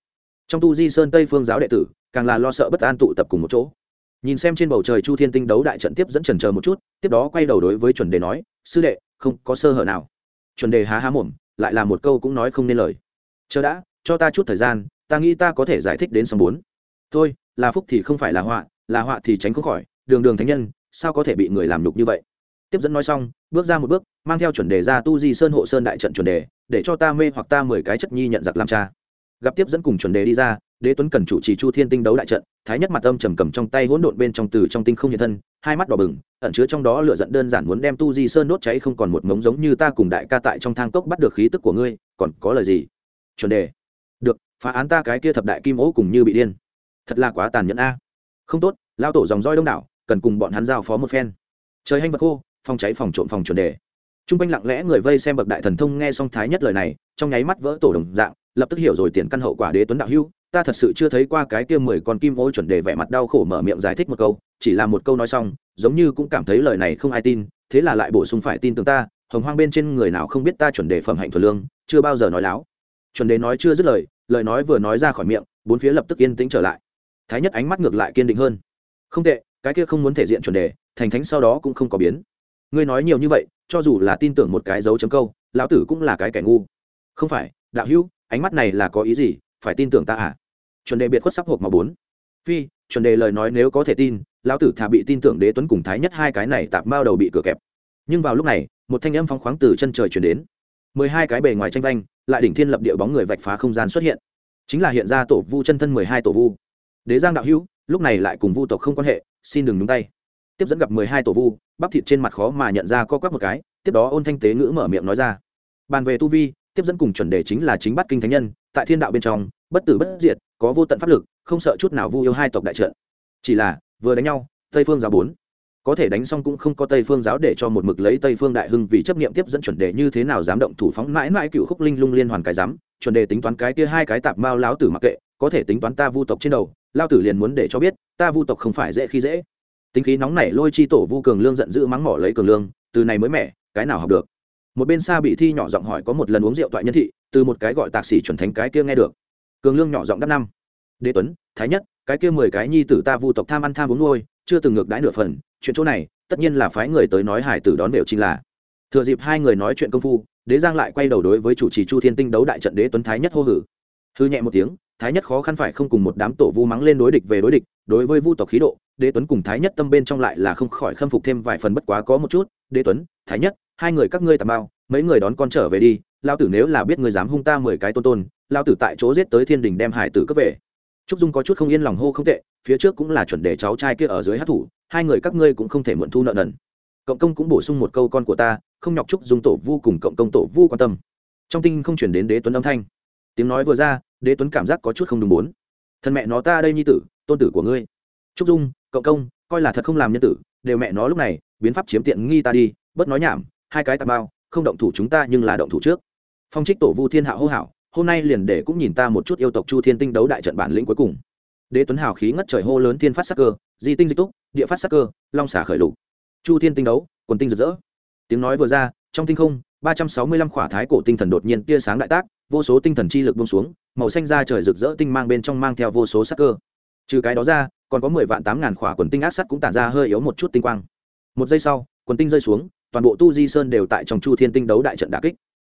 Trong tu di sơn tây phương giáo đệ tử, càng là lo sợ bất an tụ tập cùng một chỗ. Nhìn xem trên bầu trời chu thiên tinh đấu đại trận tiếp dẫn trần chờ một chút, tiếp đó quay đầu đối với chuẩn đề nói, sư đệ, không có sơ hở nào. Chuẩn đề há há mồm, lại là một câu cũng nói không nên lời. Chờ đã, cho ta chút thời gian ta nghĩ ta có thể giải thích đến sóng bốn. Thôi, là phúc thì không phải là họa là họa thì tránh không khỏi, đường đường thánh nhân, sao có thể bị người làm nhục như vậy? Tiếp dẫn nói xong, bước ra một bước, mang theo chuẩn đề ra tu di sơn hộ sơn đại trận chuẩn đề, để cho ta mê hoặc ta mười cái chất nhi nhận giặc làm cha. Gặp tiếp dẫn cùng chuẩn đề đi ra, đế tuấn cần chủ trì chu thiên tinh đấu đại trận, thái nhất mặt âm trầm cầm trong tay hỗn độn bên trong từ trong tinh không hiện thân, hai mắt đỏ bừng, ẩn chứa trong đó lửa giận đơn giản muốn đem tu di sơn đốt cháy không còn một mống giống như ta cùng đại ca tại trong thang cốc bắt được khí tức của ngươi, còn có lời gì? Chuẩn đề phá án ta cái kia thập đại kim ố cùng như bị điên. Thật là quá tàn nhẫn a. Không tốt, lao tổ dòng roi đông đảo, cần cùng bọn hắn giao phó một phen. Trời hanh vật khô, phòng cháy phòng trộm phòng chuẩn đề. T r u n g quanh lặng lẽ người vây xem bậc đại thần thông nghe xong thái nhất lời này, trong nháy mắt vỡ tổ đồng dạng, lập tức hiểu rồi tiền căn hậu quả đế tuấn đạo hưu, ta thật sự chưa thấy qua cái kia mười con kim ô chuẩn đề vẻ mặt đau khổ mở miệng giải thích một câu, chỉ là một câu nói xong, giống như cũng cảm thấy lời này không ai tin, thế là lại bổ sung phải tin tưởng ta, hồng hoang bên trên người nào không biết ta chuẩn đề phẩm hạnh thuần lương, chưa bao giờ nói láo. Chuẩn đề nói chưa dứt lời lời nói vừa nói ra khỏi miệng, bốn phía lập tức yên tĩnh trở lại. Thái nhất ánh mắt ngược lại kiên định hơn. Không tệ, cái kia không muốn thể diện chuẩn đề, thành thánh sau đó cũng không có biến. Ngươi nói nhiều như vậy, cho dù là tin tưởng một cái dấu chấm câu, lão tử cũng là cái kẻ ngu. Không phải, đạo hữu, ánh mắt này là có ý gì, phải tin tưởng ta à? Chuẩn đề biệt khuất sắp hộp mà bốn. Phi, chuẩn đề lời nói nếu có thể tin, lão tử thà bị tin tưởng đế tuấn cùng thái nhất hai cái này tạp bao đầu bị cửa kẹp. Nhưng vào lúc này, một thanh âm phóng khoáng từ chân trời chuyển đến. Mười hai cái bề ngoài tranh vanh lại đỉnh thiên lập địa bóng người vạch phá không gian xuất hiện. Chính là hiện ra tổ vu chân thân mười hai tổ vu. Đế giang đạo hữu, lúc này lại cùng vu tộc không quan hệ, xin đừng nhúng tay. Tiếp dẫn gặp mười hai tổ vu, bắp thịt trên mặt khó mà nhận ra co quắp một cái, tiếp đó ôn thanh tế ngữ mở miệng nói ra. Bàn về tu vi, tiếp dẫn cùng chuẩn đề chính là chính bắt kinh thánh nhân, tại thiên đạo bên trong, bất tử bất diệt, có vô tận pháp lực, không sợ chút nào vu yêu hai tộc đại trận. Chỉ là, vừa đánh nhau, tây phương giáo bốn có thể đánh xong cũng không có tây phương giáo để cho một mực lấy tây phương đại hưng vì chấp niệm tiếp dẫn chuẩn đề như thế nào dám động thủ phóng mãi mãi cựu khúc linh lung liên hoàn cái dám, chuẩn đề tính toán cái kia hai cái tạp mao láo tử mặc kệ, có thể tính toán ta vu tộc trên đầu lao tử liền muốn để cho biết, ta vu tộc không phải dễ khi dễ. Tính khí nóng nảy lôi chi tổ vu cường lương giận dữ mắng mỏ lấy cường lương, từ này mới mẻ, cái nào học được? Một bên xa bị thi nhỏ giọng hỏi có một lần uống rượu toại nhân thị, từ một cái gọi tạc sĩ chuẩn thánh cái kia nghe được. Cường lương nhỏ giọng đáp năm. Đế tuấn, thái nhất, cái kia mười cái nhi tử ta vu tộc tham ăn tham uống nuôi, chưa từng ngược đãi nửa phần chuyện chỗ này, tất nhiên là phái người tới nói hải tử đón đều chính là. Thừa dịp hai người nói chuyện công phu, đế giang lại quay đầu đối với chủ trì chu thiên tinh đấu đại trận đế tuấn thái nhất hô hử. Hư nhẹ một tiếng, thái nhất khó khăn phải không cùng một đám tổ vu mắng lên đối địch về đối địch, đối với vu tộc khí độ, đế tuấn cùng thái nhất tâm bên trong lại là không khỏi khâm phục thêm vài phần bất quá có một chút. Đế tuấn, thái nhất, hai người các ngươi tà bao, mấy người đón con trở về đi lao tử nếu là biết người dám hung ta mười cái tôn tôn lao tử tại chỗ giết tới thiên đình đem hải tử cấp về. Trúc dung có chút không yên lòng hô không tệ, phía trước cũng là chuẩn đề cháu trai kia ở dưới hát thủ hai người các ngươi cũng không thể mượn thu nợ nần. Cộng công cũng bổ sung một câu con của ta, không nhọc trúc dung tổ vu cùng cộng công tổ vu quan tâm. Trong tinh không chuyển đến đế tuấn âm thanh. Tiếng nói vừa ra, đế tuấn cảm giác có chút không đúng bốn. Thân mẹ nó ta đây nhi tử, tôn tử của ngươi. Trúc dung, cộng công, coi là thật không làm nhân tử, đều mẹ nó lúc này, biến pháp chiếm tiện nghi ta đi, bớt nói nhảm, hai cái tà bao, không động thủ chúng ta nhưng là động thủ trước. Phong trích tổ vu thiên hạ hô hảo, hôm nay liền để cũng nhìn ta một chút yêu tộc chu thiên tinh đấu đại trận bản lĩnh cuối cùng đế tuấn hào khí ngất trời hô lớn thiên phát sắc cơ, di tinh dịch túc, địa phát sắc cơ, long xả khởi lục. Chu thiên tinh đấu, quần tinh rực rỡ. Tiếng nói vừa ra, trong tinh không, ba trăm sáu mươi lăm khỏa thái cổ tinh thần đột nhiên tia sáng đại tác, vô số tinh thần chi lực bông xuống, màu xanh ra trời rực rỡ tinh mang bên trong mang theo vô số sắc cơ. Trừ cái đó ra, còn có mười vạn tám ngàn khỏa quần tinh ác sắt cũng tản ra hơi yếu một chút tinh quang. Một giây sau, quần tinh rơi xuống, toàn bộ tu di sơn đều tại trong chu thiên tinh đấu đại trận đà kích.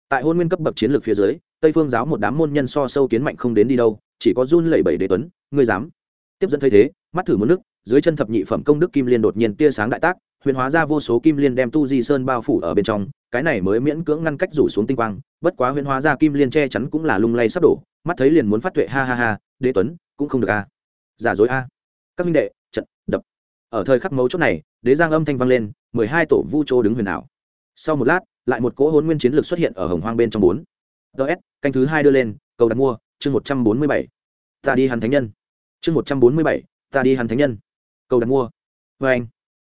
Tại hôn nguyên cấp bậc chiến lược phía dưới, tây phương giáo một đám môn nhân so sâu kiến mạnh không đến đi đâu chỉ có run lẩy bẩy đế tuấn, ngươi dám. Tiếp dẫn thấy thế, mắt thử một nước, dưới chân thập nhị phẩm công đức kim liên đột nhiên tia sáng đại tác, huyền hóa ra vô số kim liên đem tu di sơn bao phủ ở bên trong, cái này mới miễn cưỡng ngăn cách rủ xuống tinh quang, bất quá huyền hóa ra kim liên che chắn cũng là lung lay sắp đổ, mắt thấy liền muốn phát tuệ, ha ha ha, đế tuấn, cũng không được a. Giả dối a. Các minh đệ, trận, đập. Ở thời khắc mấu chốt này, đế giang âm thanh vang lên, mười hai tổ vu châu đứng huyền ảo. Sau một lát, lại một cỗ hôn nguyên chiến lược xuất hiện ở hồng hoang bên trong bốn. Ts canh thứ hai đưa lên, cầu đặt mua chương một trăm bốn mươi bảy, ta đi hắn thánh nhân. Chương một trăm bốn mươi bảy, ta đi hắn thánh nhân. Cầu đặt mua. Vê anh,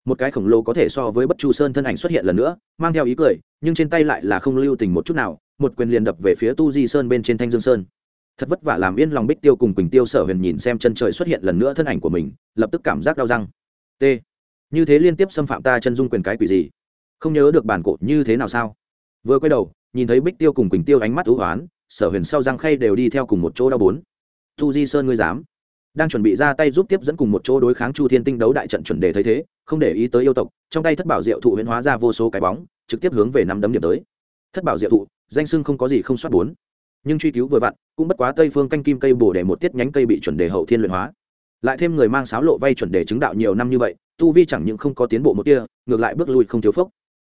một cái khổng lồ có thể so với bất chu sơn thân ảnh xuất hiện lần nữa, mang theo ý cười, nhưng trên tay lại là không lưu tình một chút nào, một quyền liền đập về phía tu di sơn bên trên thanh dương sơn. Thật vất vả làm yên lòng bích tiêu cùng quỳnh tiêu sở huyền nhìn xem chân trời xuất hiện lần nữa thân ảnh của mình, lập tức cảm giác đau răng. T, như thế liên tiếp xâm phạm ta chân dung quyền cái quỷ gì? Không nhớ được bản cột như thế nào sao? Vừa quay đầu, nhìn thấy bích tiêu cùng quỳnh tiêu ánh mắt thú hoán sở huyền sau răng khay đều đi theo cùng một chỗ đau bốn. Tu di sơn ngươi dám. Đang chuẩn bị ra tay giúp tiếp dẫn cùng một chỗ đối kháng chu thiên tinh đấu đại trận chuẩn đề thấy thế, không để ý tới yêu tộc, trong tay thất bảo diệu thụ huyễn hóa ra vô số cái bóng, trực tiếp hướng về năm đấm điểm tới. Thất bảo diệu thụ, danh sưng không có gì không soát bốn. Nhưng truy cứu vừa vặn, cũng bất quá tây phương canh kim cây bổ để một tiết nhánh cây bị chuẩn đề hậu thiên luyện hóa. Lại thêm người mang sáo lộ vay chuẩn đề chứng đạo nhiều năm như vậy, tu vi chẳng những không có tiến bộ một tia, ngược lại bước lui không thiếu phốc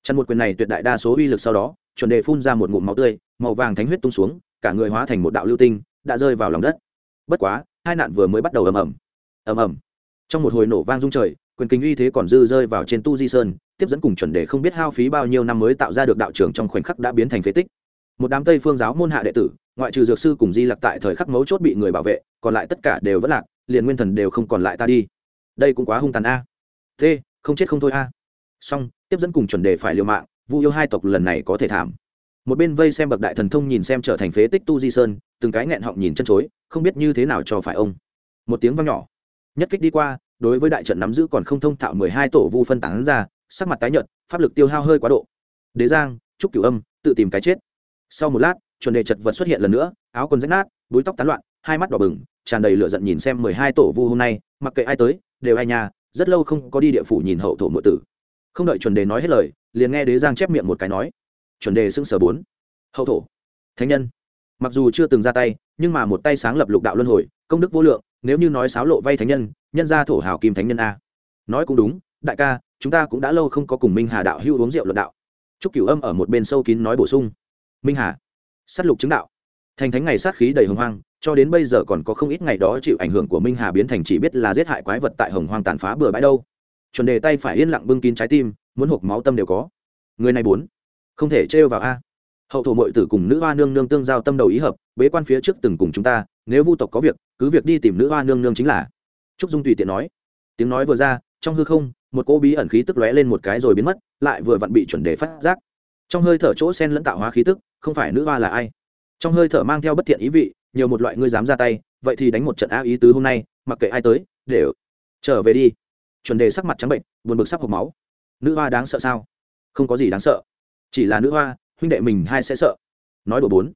chăn một quyền này tuyệt đại đa số uy lực sau đó chuẩn đề phun ra một ngụm máu tươi, màu vàng thánh huyết tung xuống, cả người hóa thành một đạo lưu tinh, đã rơi vào lòng đất. Bất quá, hai nạn vừa mới bắt đầu ầm ầm. Ầm ầm. Trong một hồi nổ vang rung trời, quyền kính uy thế còn dư rơi vào trên tu di sơn, tiếp dẫn cùng chuẩn đề không biết hao phí bao nhiêu năm mới tạo ra được đạo trưởng trong khoảnh khắc đã biến thành phế tích. Một đám tây phương giáo môn hạ đệ tử, ngoại trừ dược sư cùng di lặc tại thời khắc mấu chốt bị người bảo vệ, còn lại tất cả đều vẫn lạc, liền nguyên thần đều không còn lại ta đi. Đây cũng quá hung tàn a. T không chết không thôi a. Song tiếp dẫn cùng chuẩn đề phải liều mạng vu yêu hai tộc lần này có thể thảm. Một bên vây xem bậc đại thần thông nhìn xem trở thành phế tích tu di sơn, từng cái nghẹn họng nhìn chân chối, không biết như thế nào cho phải ông. Một tiếng vang nhỏ. Nhất kích đi qua, đối với đại trận nắm giữ còn không thông thạo mười hai tổ vu phân tán ra, sắc mặt tái nhợt, pháp lực tiêu hao hơi quá độ. Đế giang, trúc cửu âm, tự tìm cái chết. Sau một lát, chuẩn đề chật vật xuất hiện lần nữa, áo quần rách nát, búi tóc tán loạn, hai mắt đỏ bừng, tràn đầy lửa giận nhìn xem mười hai tổ vu hôm nay, mặc kệ ai tới, đều ai nhà, rất lâu không có đi địa phủ nhìn hậu thổ mượn tử. Không đợi chuẩn đề nói hết lời liền nghe đế giang chép miệng một cái nói, chuẩn đề xưng sở bốn, hậu thổ, thánh nhân. Mặc dù chưa từng ra tay, nhưng mà một tay sáng lập lục đạo luân hồi, công đức vô lượng, nếu như nói sáo lộ vay thánh nhân nhân ra thổ hào kim thánh nhân a. Nói cũng đúng, đại ca, chúng ta cũng đã lâu không có cùng minh hà đạo hưu uống rượu luận đạo. Trúc cửu âm ở một bên sâu kín nói bổ sung. Minh hà s á t lục chứng đạo. Thành thánh ngày sát khí đầy hồng hoang, cho đến bây giờ còn có không ít ngày đó chịu ảnh hưởng của minh hà biến thành chỉ biết là giết hại quái vật tại hồng hoang tàn phá bừa bãi đâu. Chuẩn đề tay phải yên lặng bưng kín trái tim muốn hộp máu tâm đều có. Người này bốn không thể trêu vào a. Hậu thổ mội tử cùng nữ hoa nương nương tương giao tâm đầu ý hợp, bế quan phía trước từng cùng chúng ta, nếu vu tộc có việc, cứ việc đi tìm nữ hoa nương nương chính là. Trúc dung tùy tiện nói. Tiếng nói vừa ra, trong hư không, một cô bí ẩn khí tức lóe lên một cái rồi biến mất, lại vừa vặn bị chuẩn đề phát giác. Trong hơi thở chỗ sen lẫn tạo hóa khí tức, không phải nữ hoa là ai? Trong hơi thở mang theo bất thiện ý vị, nhiều một loại ngươi dám ra tay, vậy thì đánh một trận á ý tứ hôm nay, mặc kệ ai tới để trở về đi. Chuẩn đề sắc mặt trắng bệnh, buồn bực sắp hộp máu nữ hoa đáng sợ sao? Không có gì đáng sợ. Chỉ là nữ hoa, huynh đệ mình hai sẽ sợ. Nói đùa bốn.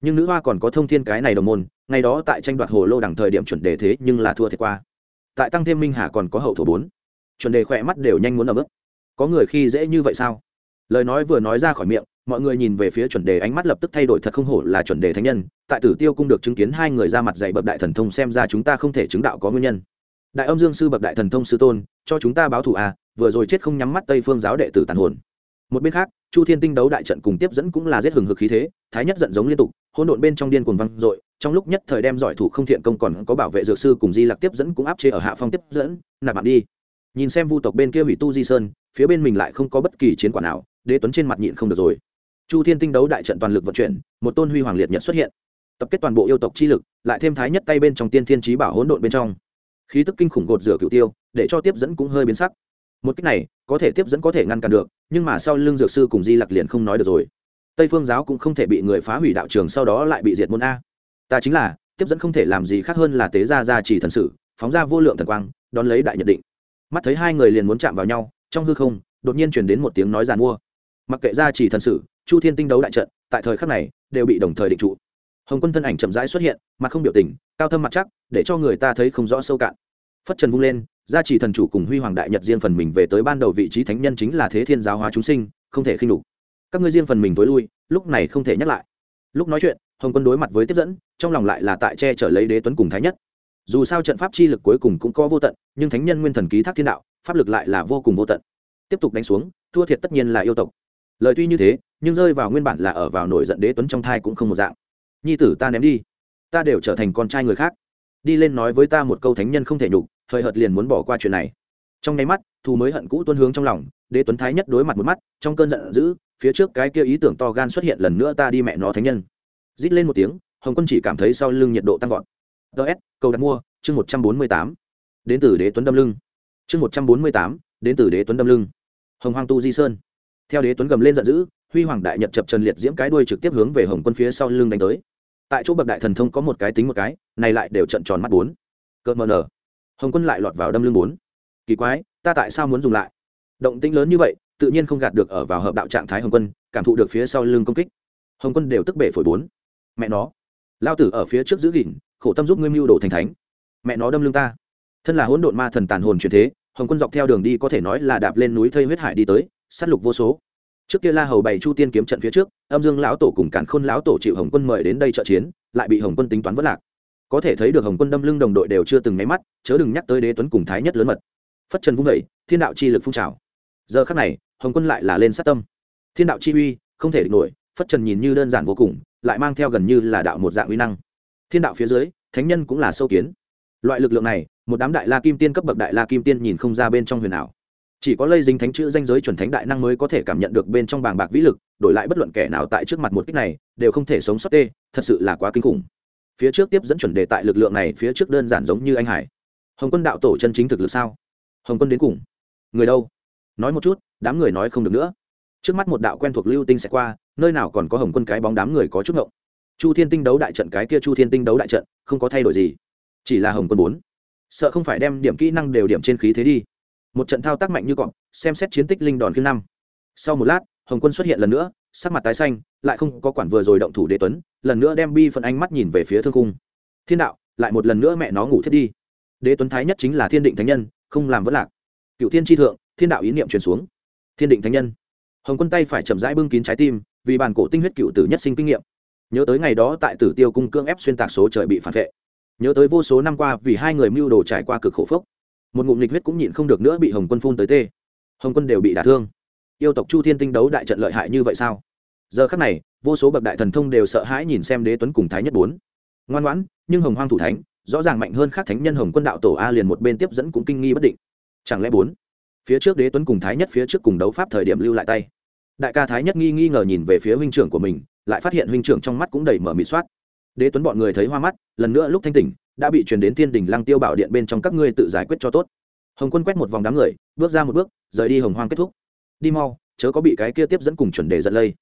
Nhưng nữ hoa còn có thông thiên cái này đồng môn, ngày đó tại tranh đoạt hồ lô đẳng thời điểm chuẩn đề thế nhưng là thua thiệt qua. Tại tăng thêm minh hà còn có hậu thổ bốn. Chuẩn đề khỏe mắt đều nhanh muốn ấm ức có người khi dễ như vậy sao? Lời nói vừa nói ra khỏi miệng, mọi người nhìn về phía chuẩn đề ánh mắt lập tức thay đổi thật không hổ là chuẩn đề thánh nhân. Tại tử tiêu cung được chứng kiến hai người ra mặt dạy bậc đại thần thông xem ra chúng ta không thể chứng đạo có nguyên nhân. Đại âm dương sư bậc đại thần thông sư tôn, cho chúng ta báo thù à vừa rồi chết không nhắm mắt tây phương giáo đệ tử tàn hồn. Một bên khác, chu thiên tinh đấu đại trận cùng tiếp dẫn cũng là giết hừng hực khí thế, thái nhất giận giống liên tục, hỗn độn bên trong điên cuồng văng dội, trong lúc nhất thời đem giỏi thủ không thiện công còn có bảo vệ dược sư cùng di lặc tiếp dẫn cũng áp chế ở hạ phong tiếp dẫn, nạp bạn đi. Nhìn xem vu tộc bên kia hủy tu di sơn, phía bên mình lại không có bất kỳ chiến quả nào, đế tuấn trên mặt nhịn không được rồi. Chu thiên tinh đấu đại trận toàn lực vận chuyển, một tôn huy hoàng liệt nhật xuất hiện. Tập kết toàn bộ yêu tộc chi lực, lại thêm thái nhất tay bên trong tiên thiên trí bảo hỗn độn bên trong. Khí tức kinh khủng gột rửa cựu tiêu, để cho tiếp dẫn cũng hơi biến sắc một cách này có thể tiếp dẫn có thể ngăn cản được, nhưng mà sau lưng dược sư cùng di lặc liền không nói được rồi. Tây phương giáo cũng không thể bị người phá hủy đạo trường sau đó lại bị diệt môn a. Ta chính là, tiếp dẫn không thể làm gì khác hơn là tế ra ra chỉ thần sự phóng ra vô lượng thần quang, đón lấy đại nhận định. Mắt thấy hai người liền muốn chạm vào nhau, trong hư không, đột nhiên chuyển đến một tiếng nói giàn mua. Mặc kệ ra chỉ thần sự chu thiên tinh đấu đại trận, tại thời khắc này, đều bị đồng thời định trụ. Hồng quân thân ảnh chậm rãi xuất hiện, mặt không biểu tình, cao thâm mặt chắc, để cho người ta thấy không rõ sâu cạn phất trần vung lên, gia trì thần chủ cùng huy hoàng đại nhật riêng phần mình về tới ban đầu vị trí thánh nhân chính là thế thiên giáo hóa chúng sinh, không thể khinh đủ các ngươi riêng phần mình tối lui, lúc này không thể nhắc lại. Lúc nói chuyện, hồng quân đối mặt với tiếp dẫn, trong lòng lại là tại che chở lấy đế tuấn cùng thái nhất. Dù sao trận pháp chi lực cuối cùng cũng có vô tận, nhưng thánh nhân nguyên thần ký thác thiên đạo, pháp lực lại là vô cùng vô tận. Tiếp tục đánh xuống, thua thiệt tất nhiên là yêu tộc. Lời tuy như thế, nhưng rơi vào nguyên bản là ở vào nổi giận đế tuấn trong thai cũng không một dạng. Nhi tử ta ném đi, ta đều trở thành con trai người khác. Đi lên nói với ta một câu thánh nhân không thể nhục thời hợt liền muốn bỏ qua chuyện này. Trong nháy mắt, thù mới hận cũ tuân hướng trong lòng, đế tuấn thái nhất đối mặt một mắt, trong cơn giận dữ, phía trước cái kia ý tưởng to gan xuất hiện lần nữa ta đi mẹ nó thánh nhân. Rít lên một tiếng, hồng quân chỉ cảm thấy sau lưng nhiệt độ tăng vọt. Ts cầu đặt mua, chương một trăm bốn mươi tám. Đến từ đế tuấn đâm lưng. Chương một trăm bốn mươi tám, đến từ đế tuấn đâm lưng. Hồng hoàng tu di sơn. Theo đế tuấn gầm lên giận dữ, huy hoàng đại nhật chập trần liệt diễm cái đuôi trực tiếp hướng về hồng quân phía sau lưng đánh tới. Tại chỗ bậc đại thần thông có một cái tính một cái, này lại đều trận tròn mắt bốn. Cợt mờ nở hồng quân lại lọt vào đâm lưng bốn. Kỳ quái, ta tại sao muốn dùng lại? Động tĩnh lớn như vậy, tự nhiên không gạt được ở vào hợp đạo trạng thái hồng quân, cảm thụ được phía sau lưng công kích. Hồng quân đều tức bể phổi bốn. Mẹ nó. Lao tử ở phía trước giữ gìn, khổ tâm giúp ngươi mưu đồ thành thánh. Mẹ nó đâm lưng ta. Thân là hỗn độn ma thần tàn hồn truyền thế, hồng quân dọc theo đường đi có thể nói là đạp lên núi thây huyết hải đi tới, sát lục vô số. Trước kia la hầu bày chu tiên kiếm trận phía trước, âm dương lão tổ cùng cản khôn lão tổ chịu hồng quân mời đến đây trợ chiến, lại bị hồng quân tính toán vất lạc có thể thấy được hồng quân đâm lưng đồng đội đều chưa từng nháy mắt, chớ đừng nhắc tới đế tuấn cùng thái nhất lớn mật. Phất trần vung vẩy thiên đạo chi lực phun trào. Giờ khắc này, hồng quân lại là lên sát tâm. Thiên đạo chi uy, không thể địch nổi, phất trần nhìn như đơn giản vô cùng, lại mang theo gần như là đạo một dạng uy năng. Thiên đạo phía dưới, thánh nhân cũng là sâu kiến. Loại lực lượng này, một đám đại la kim tiên cấp bậc đại la kim tiên nhìn không ra bên trong huyền ảo. Chỉ có lây dính thánh chữ danh giới chuẩn thánh đại năng mới có thể cảm nhận được bên trong bàng bạc vĩ lực, đổi lại bất luận kẻ nào tại trước mặt một kích này, đều không thể sống sót tê, thật sự là quá kinh khủng phía trước tiếp dẫn chuẩn đề tại lực lượng này phía trước đơn giản giống như anh hải. Hồng quân đạo tổ chân chính thực lực sao? Hồng quân đến cùng. Người đâu? Nói một chút, đám người nói không được nữa. Trước mắt một đạo quen thuộc lưu tinh sẽ qua, nơi nào còn có hồng quân cái bóng đám người có chút ngộng. Chu thiên tinh đấu đại trận, cái kia chu thiên tinh đấu đại trận, không có thay đổi gì. Chỉ là hồng quân bốn. Sợ không phải đem điểm kỹ năng đều điểm trên khí thế đi. Một trận thao tác mạnh như cọp, xem xét chiến tích linh đòn thứ năm. Sau một lát hồng quân xuất hiện lần nữa, sắc mặt tái xanh, lại không có quản vừa rồi động thủ đế tuấn, lần nữa đem bi phần ánh mắt nhìn về phía thương cung. Thiên đạo, lại một lần nữa mẹ nó ngủ thiết đi. Đế tuấn thái nhất chính là thiên định thánh nhân, không làm vất lạc. Cựu thiên tri thượng, thiên đạo ý niệm truyền xuống. Thiên định thánh nhân. Hồng quân tay phải chậm rãi bưng kín trái tim, vì bản cổ tinh huyết cựu tử nhất sinh kinh nghiệm. Nhớ tới ngày đó tại tử tiêu cung cương ép xuyên tạc số trời bị phản vệ. Nhớ tới vô số năm qua vì hai người mưu đồ trải qua cực khổ phốc một ngụm nghịch huyết cũng nhịn không được nữa bị hồng quân phun tới tê. Hồng quân đều bị đả thương yêu tộc chu thiên tinh đấu đại trận lợi hại như vậy sao? Giờ khắc này, vô số bậc đại thần thông đều sợ hãi nhìn xem đế tuấn cùng thái nhất bốn. Ngoan ngoãn, nhưng hồng hoang thủ thánh, rõ ràng mạnh hơn khác thánh nhân hồng quân đạo tổ a liền một bên tiếp dẫn cũng kinh nghi bất định. Chẳng lẽ bốn? Phía trước đế tuấn cùng thái nhất, phía trước cùng đấu pháp thời điểm lưu lại tay. Đại ca thái nhất nghi nghi ngờ nhìn về phía huynh trưởng của mình, lại phát hiện huynh trưởng trong mắt cũng đầy mở mịt soát. Đế tuấn bọn người thấy hoa mắt, lần nữa lúc thanh tỉnh, đã bị truyền đến thiên đình lăng tiêu bảo điện bên trong các ngươi tự giải quyết cho tốt. Hồng quân quét một vòng đám người, bước ra một bước, rời đi hồng hoang kết thúc đi mau, chớ có bị cái kia tiếp dẫn cùng chuẩn đề giật lây.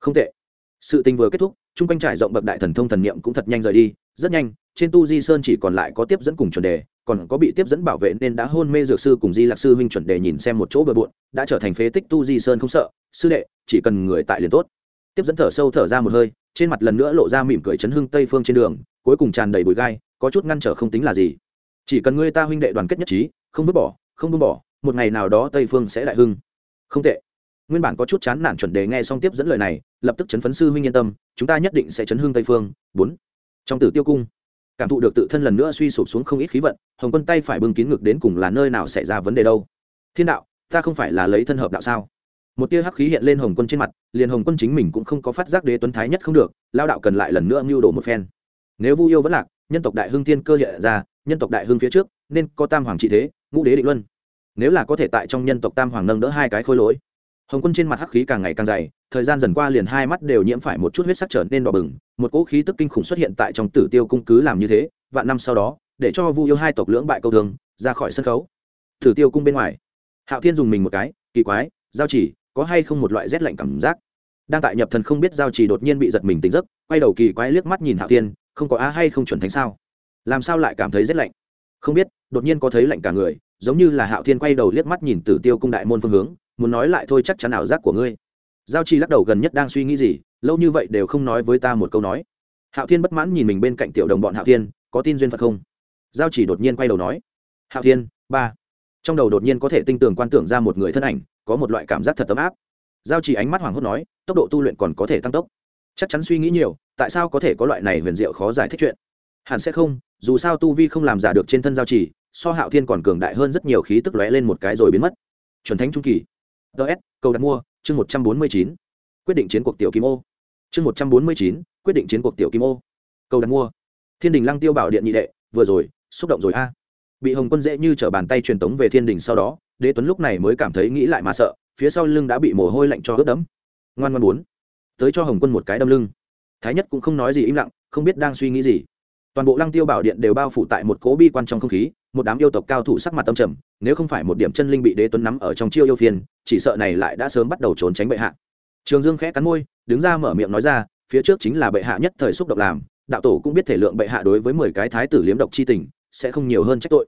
Không tệ. Sự tình vừa kết thúc, chung quanh trải rộng bậc đại thần thông thần niệm cũng thật nhanh rời đi. Rất nhanh, trên tu di sơn chỉ còn lại có tiếp dẫn cùng chuẩn đề, còn có bị tiếp dẫn bảo vệ nên đã hôn mê dược sư cùng di lạc sư huynh chuẩn đề nhìn xem một chỗ bừa bộn, đã trở thành phế tích tu di sơn không sợ. Sư đệ, chỉ cần người tại liền tốt. Tiếp dẫn thở sâu thở ra một hơi, trên mặt lần nữa lộ ra mỉm cười chấn hưng tây phương trên đường, cuối cùng tràn đầy bụi gai, có chút ngăn trở không tính là gì. Chỉ cần ngươi ta huynh đệ đoàn kết nhất trí, không vứt bỏ, không buông bỏ, một ngày nào đó tây phương sẽ đại hưng không tệ. Nguyên bản có chút chán nản chuẩn đề nghe xong tiếp dẫn lời này, lập tức chấn phấn sư huynh yên tâm, chúng ta nhất định sẽ chấn hưng tây phương. Bốn. Trong tử tiêu cung, cảm thụ được tự thân lần nữa suy sụp xuống không ít khí vận, hồng quân tay phải bưng kín ngực đến cùng là nơi nào xảy ra vấn đề đâu. Thiên đạo, ta không phải là lấy thân hợp đạo sao? Một tia hắc khí hiện lên hồng quân trên mặt, liền hồng quân chính mình cũng không có phát giác đế tuấn thái nhất không được, lao đạo cần lại lần nữa mưu đồ một phen. Nếu vu yêu vẫn lạc, nhân tộc đại hưng tiên cơ hiện ra, nhân tộc đại hưng phía trước, nên có tam hoàng trị thế, ngũ đế định luân nếu là có thể tại trong nhân tộc tam hoàng nâng đỡ hai cái khôi lỗi, hồng quân trên mặt hắc khí càng ngày càng dày, thời gian dần qua liền hai mắt đều nhiễm phải một chút huyết sắc trở nên đỏ bừng, một cỗ khí tức kinh khủng xuất hiện tại trong tử tiêu cung cứ làm như thế, vạn năm sau đó, để cho vu yêu hai tộc lưỡng bại câu thường ra khỏi sân khấu. Tử tiêu cung bên ngoài, hạo thiên dùng mình một cái, kỳ quái, giao chỉ, có hay không một loại rét lạnh cảm giác? Đang tại nhập thần không biết giao chỉ đột nhiên bị giật mình tỉnh giấc, quay đầu kỳ quái liếc mắt nhìn hạo thiên, không có á hay không chuẩn thánh sao? Làm sao lại cảm thấy rét lạnh? Không biết, đột nhiên có thấy lạnh cả người giống như là hạo thiên quay đầu liếc mắt nhìn tử tiêu cung đại môn phương hướng, muốn nói lại thôi chắc chắn ảo giác của ngươi. Giao chi lắc đầu gần nhất đang suy nghĩ gì, lâu như vậy đều không nói với ta một câu nói. Hạo thiên bất mãn nhìn mình bên cạnh tiểu đồng bọn hạo thiên, có tin duyên phật không? Giao chỉ đột nhiên quay đầu nói. Hạo thiên, ba. Trong đầu đột nhiên có thể tinh tường quan tưởng ra một người thân ảnh, có một loại cảm giác thật ấm áp. Giao chỉ ánh mắt hoảng hốt nói, tốc độ tu luyện còn có thể tăng tốc. Chắc chắn suy nghĩ nhiều, tại sao có thể có loại này huyền diệu khó giải thích chuyện? Hẳn sẽ không, dù sao tu vi không làm giả được trên thân giao chỉ so hạo thiên còn cường đại hơn rất nhiều khí tức lóe lên một cái rồi biến mất. Chuẩn thánh trung kỳ. Ts cầu đặt mua, chương một trăm bốn mươi chín. Quyết định chiến cuộc tiểu kim ô. Chương một trăm bốn mươi chín, quyết định chiến cuộc tiểu kim ô. Cầu đặt mua. Thiên đình lăng tiêu bảo điện nhị đệ, vừa rồi, xúc động rồi a. Bị hồng quân dễ như t r ở bàn tay truyền tống về thiên đình sau đó, đế tuấn lúc này mới cảm thấy nghĩ lại mà sợ, phía sau lưng đã bị mồ hôi lạnh cho ướt đẫm. Ngoan ngoan bốn tới cho hồng quân một cái đâm lưng. Thái nhất cũng không nói gì im lặng, không biết đang suy nghĩ gì toàn bộ lăng tiêu bảo điện đều bao phủ tại một cố bi quan trong không khí, một đám yêu tộc cao thủ sắc mặt tâm trầm, nếu không phải một điểm chân linh bị đế tuấn nắm ở trong chiêu yêu phiên chỉ sợ này lại đã sớm bắt đầu trốn tránh bệ hạ. Trường dương khẽ cắn môi, đứng ra mở miệng nói ra, phía trước chính là bệ hạ nhất thời xúc động làm, đạo tổ cũng biết thể lượng bệ hạ đối với mười cái thái tử liếm độc chi tình, sẽ không nhiều hơn trách tội.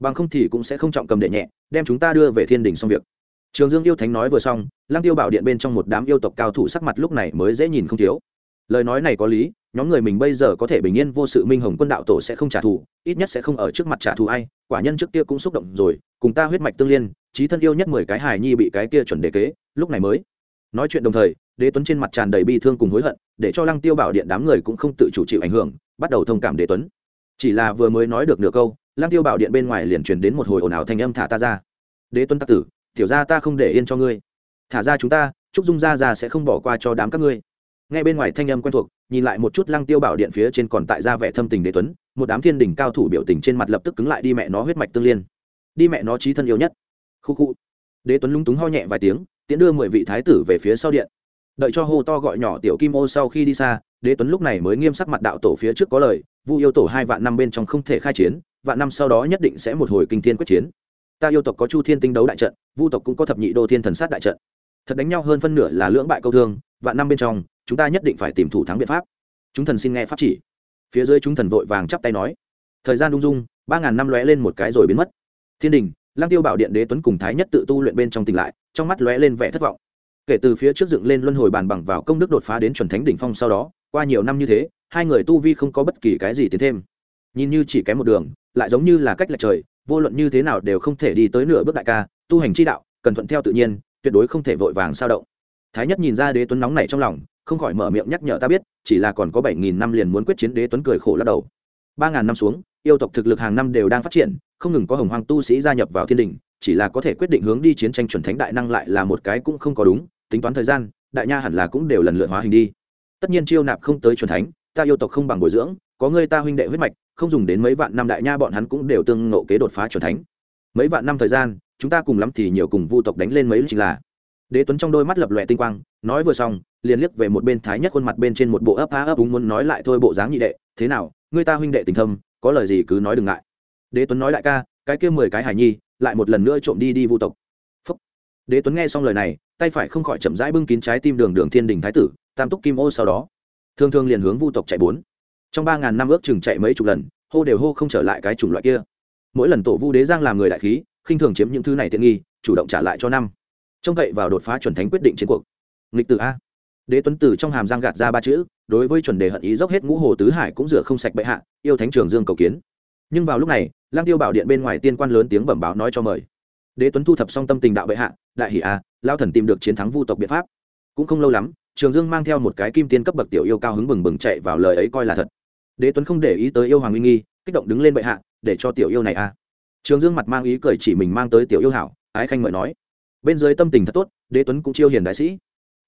Bằng không thì cũng sẽ không trọng cầm đệ nhẹ, đem chúng ta đưa về thiên đình xong việc. Trường dương yêu thánh nói vừa xong lang tiêu bảo điện bên trong một đám yêu tộc cao thủ sắc mặt lúc này mới dễ nhìn không thiếu. Lời nói này có lý nhóm người mình bây giờ có thể bình yên vô sự minh hồng quân đạo tổ sẽ không trả thù, ít nhất sẽ không ở trước mặt trả thù ai, quả nhân trước kia cũng xúc động rồi, cùng ta huyết mạch tương liên trí thân yêu nhất mười cái hài nhi bị cái kia chuẩn đề kế, lúc này mới. Nói chuyện đồng thời, đế tuấn trên mặt tràn đầy bi thương cùng hối hận, để cho lăng tiêu bảo điện đám người cũng không tự chủ chịu ảnh hưởng, bắt đầu thông cảm đế tuấn. Chỉ là vừa mới nói được nửa câu, lăng tiêu bảo điện bên ngoài liền truyền đến một hồi ồn ào thanh âm thả ta ra. Đế tuấn tắc tử, tiểu ra ta không để yên cho ngươi. Thả ra chúng ta, trúc dung ra ra sẽ không bỏ qua cho đám các ngươi ngay bên ngoài thanh âm quen thuộc, nhìn lại một chút lăng tiêu bảo điện phía trên còn tại ra vẻ thâm tình đế tuấn, một đám thiên đình cao thủ biểu tình trên mặt lập tức cứng lại đi mẹ nó huyết mạch tương liên. Đi mẹ nó trí thân yêu nhất. Khu khu. Đế tuấn lung túng ho nhẹ vài tiếng, tiễn đưa mười vị thái tử về phía sau điện. Đợi cho hô to gọi nhỏ tiểu kim ô sau khi đi xa, đế tuấn lúc này mới nghiêm sắc mặt đạo tổ phía trước có lời, vu yêu tổ hai vạn năm bên trong không thể khai chiến, vạn năm sau đó nhất định sẽ một hồi kinh thiên quyết chiến. Ta yêu tộc có chu thiên tinh đấu đại trận, vu tộc cũng có thập nhị đô thiên thần sát đại trận. Thật đánh nhau hơn phân nửa là lưỡng bại câu thương vạn năm bên trong, chúng ta nhất định phải tìm thủ thắng biện pháp. Chúng thần xin nghe pháp chỉ. Phía dưới chúng thần vội vàng chắp tay nói. Thời gian lung dung, ba ngàn năm lóe lên một cái rồi biến mất. Thiên đình lang tiêu bảo điện đế tuấn cùng thái nhất tự tu luyện bên trong tỉnh lại, trong mắt lóe lên vẻ thất vọng. Kể từ phía trước dựng lên luân hồi bàn bằng vào công đức đột phá đến chuẩn thánh đỉnh phong sau đó, qua nhiều năm như thế, hai người tu vi không có bất kỳ cái gì tiến thêm. Nhìn như chỉ kém một đường, lại giống như là cách lệch trời, vô luận như thế nào đều không thể đi tới nửa bước đại ca, tu hành chi đạo, cần thuận theo tự nhiên, tuyệt đối không thể vội vàng sao động thái nhất nhìn ra đế tuấn nóng này trong lòng, không khỏi mở miệng nhắc nhở ta biết, chỉ là còn có bảy nghìn năm liền muốn quyết chiến đế tuấn cười khổ lắc đầu. Ba ngàn năm xuống, yêu tộc thực lực hàng năm đều đang phát triển, không ngừng có hồng hoàng tu sĩ gia nhập vào thiên đình, chỉ là có thể quyết định hướng đi chiến tranh chuẩn thánh đại năng lại là một cái cũng không có đúng, tính toán thời gian, đại nha hẳn là cũng đều lần lượt hóa hình đi. Tất nhiên chiêu nạp không tới chuẩn thánh, ta yêu tộc không bằng bồi dưỡng, có người ta huynh đệ huyết mạch, không dùng đến mấy vạn năm đại nha bọn hắn cũng đều tương ngộ kế đột phá chuẩn thánh. Mấy vạn năm thời gian, chúng ta cùng lắm thì nhiều cùng vu tộc đánh lên mấy chính là đế tuấn trong đôi mắt lập lòe tinh quang, nói vừa xong, liền liếc về một bên thái nhất khuôn mặt bên trên một bộ ấp á ấp úng muốn nói lại thôi bộ dáng nhị đệ, thế nào người ta huynh đệ tình thâm, có lời gì cứ nói đừng ngại. Đế tuấn nói đại ca, cái kia mười cái hải nhi, lại một lần nữa trộm đi đi vu tộc. Phúc. đế tuấn nghe xong lời này, tay phải không khỏi chậm rãi bưng kín trái tim đường đường thiên đình thái tử, tam túc kim ô sau đó. Thương thương liền hướng vu tộc chạy bốn. Trong ba ngàn năm ước chừng chạy mấy chục lần, hô đều hô không trở lại cái chủng loại kia. Mỗi lần tổ vu đế giang làm người đại khí, khinh thường chiếm những thứ này tiện nghi, chủ động trả lại cho năm trông cậy vào đột phá chuẩn thánh quyết định chiến cuộc. Nghịch tử a. Đế tuấn tử trong hàm giang gạt ra ba chữ, đối với chuẩn đề hận ý dốc hết ngũ hồ tứ hải cũng rửa không sạch bệ hạ, yêu thánh trường dương cầu kiến. Nhưng vào lúc này lang tiêu bảo điện bên ngoài tiên quan lớn tiếng bẩm báo nói cho mời. Đế tuấn thu thập xong tâm tình đạo bệ hạ, đại hỷ a, lao thần tìm được chiến thắng vu tộc biện pháp. Cũng không lâu lắm, trường dương mang theo một cái kim tiên cấp bậc tiểu yêu cao hứng bừng bừng chạy vào lời ấy coi là thật. Đế tuấn không để ý tới yêu hoàng uy nghi, kích động đứng lên bệ hạ, để cho tiểu yêu này a. Trường dương mặt mang ý cười chỉ mình mang tới tiểu yêu hảo, ái khanh mời nói bên dưới tâm tình thật tốt, đế tuấn cũng chiêu hiền đại sĩ.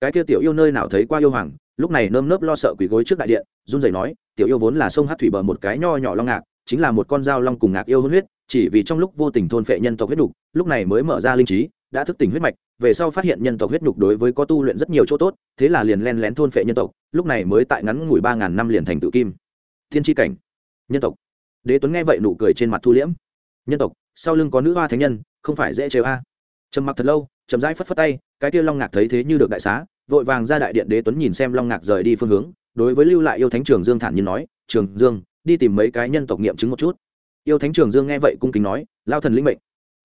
Cái kia tiểu yêu nơi nào thấy qua yêu hoàng, lúc này nơm nớp lo sợ quỳ gối trước đại điện, run rẩy nói, tiểu yêu vốn là sông hát thủy bờ một cái nho nhỏ long ngạc, chính là một con dao long cùng ngạc yêu hôn huyết, chỉ vì trong lúc vô tình thôn phệ nhân tộc huyết nhục, lúc này mới mở ra linh trí, đã thức tỉnh huyết mạch, về sau phát hiện nhân tộc huyết nhục đối với có tu luyện rất nhiều chỗ tốt, thế là liền len lén thôn phệ nhân tộc, lúc này mới tại ngắn ngủi ba ngàn năm liền thành tự kim. Thiên tri cảnh. Nhân tộc. Đế tuấn nghe vậy nụ cười trên mặt thu liễm. Nhân tộc, sau lưng có nữ hoa thánh nhân, không phải dễ trêu a trầm mặc thật lâu chậm rãi phất phất tay cái kia long ngạc thấy thế như được đại xá vội vàng ra đại điện đế tuấn nhìn xem long ngạc rời đi phương hướng đối với lưu lại yêu thánh trường dương thản nhiên nói trường dương đi tìm mấy cái nhân tộc nghiệm chứng một chút yêu thánh trường dương nghe vậy cung kính nói lao thần linh mệnh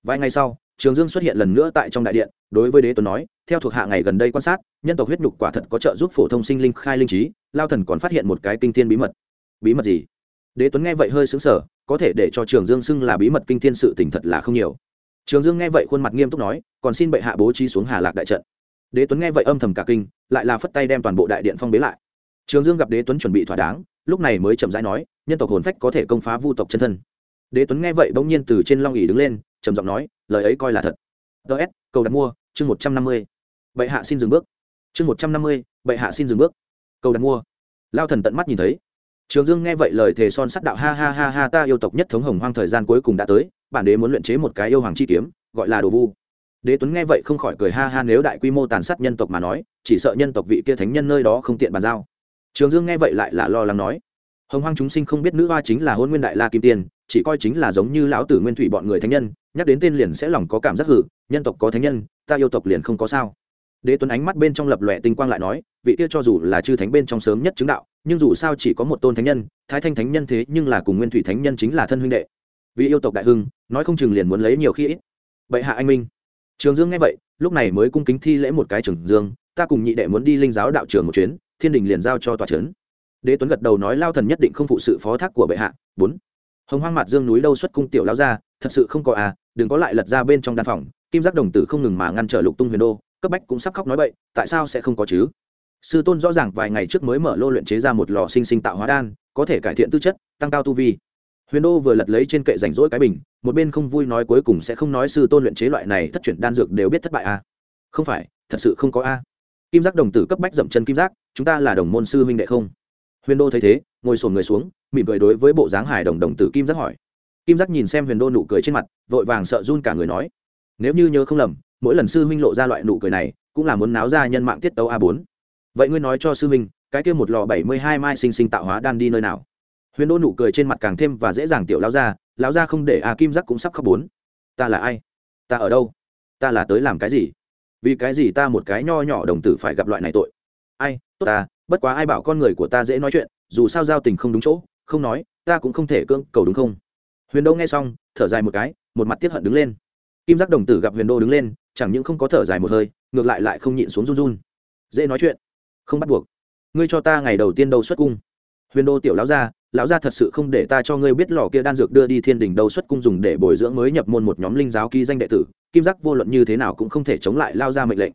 vài ngày sau trường dương xuất hiện lần nữa tại trong đại điện đối với đế tuấn nói theo thuộc hạ ngày gần đây quan sát nhân tộc huyết nhục quả thật có trợ giúp phổ thông sinh linh khai linh trí lao thần còn phát hiện một cái kinh thiên bí mật bí mật gì đế tuấn nghe vậy hơi xứng sở có thể để cho trường dương xưng là bí mật kinh thiên sự tình thật là không nhiều trường dương nghe vậy khuôn mặt nghiêm túc nói, còn xin bệ hạ bố trí xuống hà lạc đại trận. Đế tuấn nghe vậy âm thầm cả kinh, lại là phất tay đem toàn bộ đại điện phong bế lại. Trường dương gặp đế tuấn chuẩn bị thỏa đáng, lúc này mới chậm rãi nói, nhân tộc hồn phách có thể công phá vu tộc chân thân. Đế tuấn nghe vậy bỗng nhiên từ trên long ỉ đứng lên, trầm giọng nói, lời ấy coi là thật. Ts cầu đặt mua, chương một trăm năm mươi. Bệ hạ xin dừng bước. Chương một trăm năm mươi, bệ hạ xin dừng bước. Cầu đặt mua. Lao thần tận mắt nhìn thấy. Trường dương nghe vậy lời thề son sắt đạo, ha ha ha ha, ta yêu tộc nhất thống hồng hoang thời gian cuối cùng đã tới bản đế muốn luyện chế một cái yêu hoàng chi kiếm, gọi là đồ vu. Đế tuấn nghe vậy không khỏi cười ha ha nếu đại quy mô tàn sát nhân tộc mà nói, chỉ sợ nhân tộc vị kia thánh nhân nơi đó không tiện bàn giao. Trường dương nghe vậy lại là lo lắng nói, hồng hoang chúng sinh không biết nữ hoa chính là hôn nguyên đại la kim tiên, chỉ coi chính là giống như lão tử nguyên thủy bọn người thánh nhân, nhắc đến tên liền sẽ lòng có cảm giác hử, nhân tộc có thánh nhân, ta yêu tộc liền không có sao. Đế tuấn ánh mắt bên trong lập lòe tinh quang lại nói, vị kia cho dù là chư thánh bên trong sớm nhất chứng đạo, nhưng dù sao chỉ có một tôn thánh nhân, thái thanh thánh nhân thế nhưng là cùng nguyên thủy thánh nhân chính là thân huynh đệ. Vì yêu tộc đại hưng nói không chừng liền muốn lấy nhiều khi ít. Bệ hạ anh minh. Trường dương nghe vậy, lúc này mới cung kính thi lễ một cái trường dương, ta cùng nhị đệ muốn đi linh giáo đạo trường một chuyến, thiên đình liền giao cho tòa trấn. Đế tuấn gật đầu nói, lao thần nhất định không phụ sự phó thác của bệ hạ. Bốn. Hồng hoang mặt dương núi đâu xuất cung tiểu lao ra thật sự không có à đừng có lại lật ra bên trong đan phòng, kim giác đồng tử không ngừng mà ngăn trở lục tung huyền đô, cấp bách cũng sắp khóc nói bậy, tại sao sẽ không có chứ? Sư tôn rõ ràng vài ngày trước mới mở lô luyện chế ra một lò sinh sinh tạo hóa đan, có thể cải thiện tư chất, tăng cao tu vi huyền đô vừa lật lấy trên kệ rảnh rỗi cái bình, một bên không vui nói cuối cùng sẽ không nói sư tôn luyện chế loại này thất chuyển đan dược đều biết thất bại a à? không phải, thật sự không có a. Kim giác đồng tử cấp bách dậm chân kim giác, chúng ta là đồng môn sư huynh đệ không? Huyền đô thấy thế, ngồi sồn người xuống, mỉm cười đối với bộ dáng hải đồng đồng tử kim giác hỏi. Kim giác nhìn xem huyền đô nụ cười trên mặt, vội vàng sợ run cả người nói, nếu như nhớ không lầm, mỗi lần sư huynh lộ ra loại nụ cười này, cũng là muốn náo ra nhân mạng tiết tấu a bốn. Vậy ngươi nói cho sư huynh, cái kia một lò bảy mươi hai mai sinh sinh tạo hóa đan đi nơi nào? Huyền đô nụ cười trên mặt càng thêm và dễ dàng tiểu lao ra lao ra không để a kim giác cũng sắp khóc bốn. Ta là ai? Ta ở đâu? Ta là tới làm cái gì? Vì cái gì ta một cái nho nhỏ đồng tử phải gặp loại này tội? Ai, tốt ta, bất quá ai bảo con người của ta dễ nói chuyện, dù sao giao tình không đúng chỗ, không nói, ta cũng không thể cưỡng cầu đúng không? Huyền đô nghe xong, thở dài một cái, một mặt tiếp hận đứng lên. Kim giác đồng tử gặp huyền đô đứng lên, chẳng những không có thở dài một hơi, ngược lại lại không nhịn xuống run run. Dễ nói chuyện. Không bắt buộc. Ngươi cho ta ngày đầu tiên đâu xuất cung huyền đô tiểu lão gia lão gia thật sự không để ta cho ngươi biết lò kia đan dược đưa đi thiên đình đâu xuất cung dùng để bồi dưỡng mới nhập môn một nhóm linh giáo ký danh đệ tử, kim giác vô luận như thế nào cũng không thể chống lại lao ra mệnh lệnh.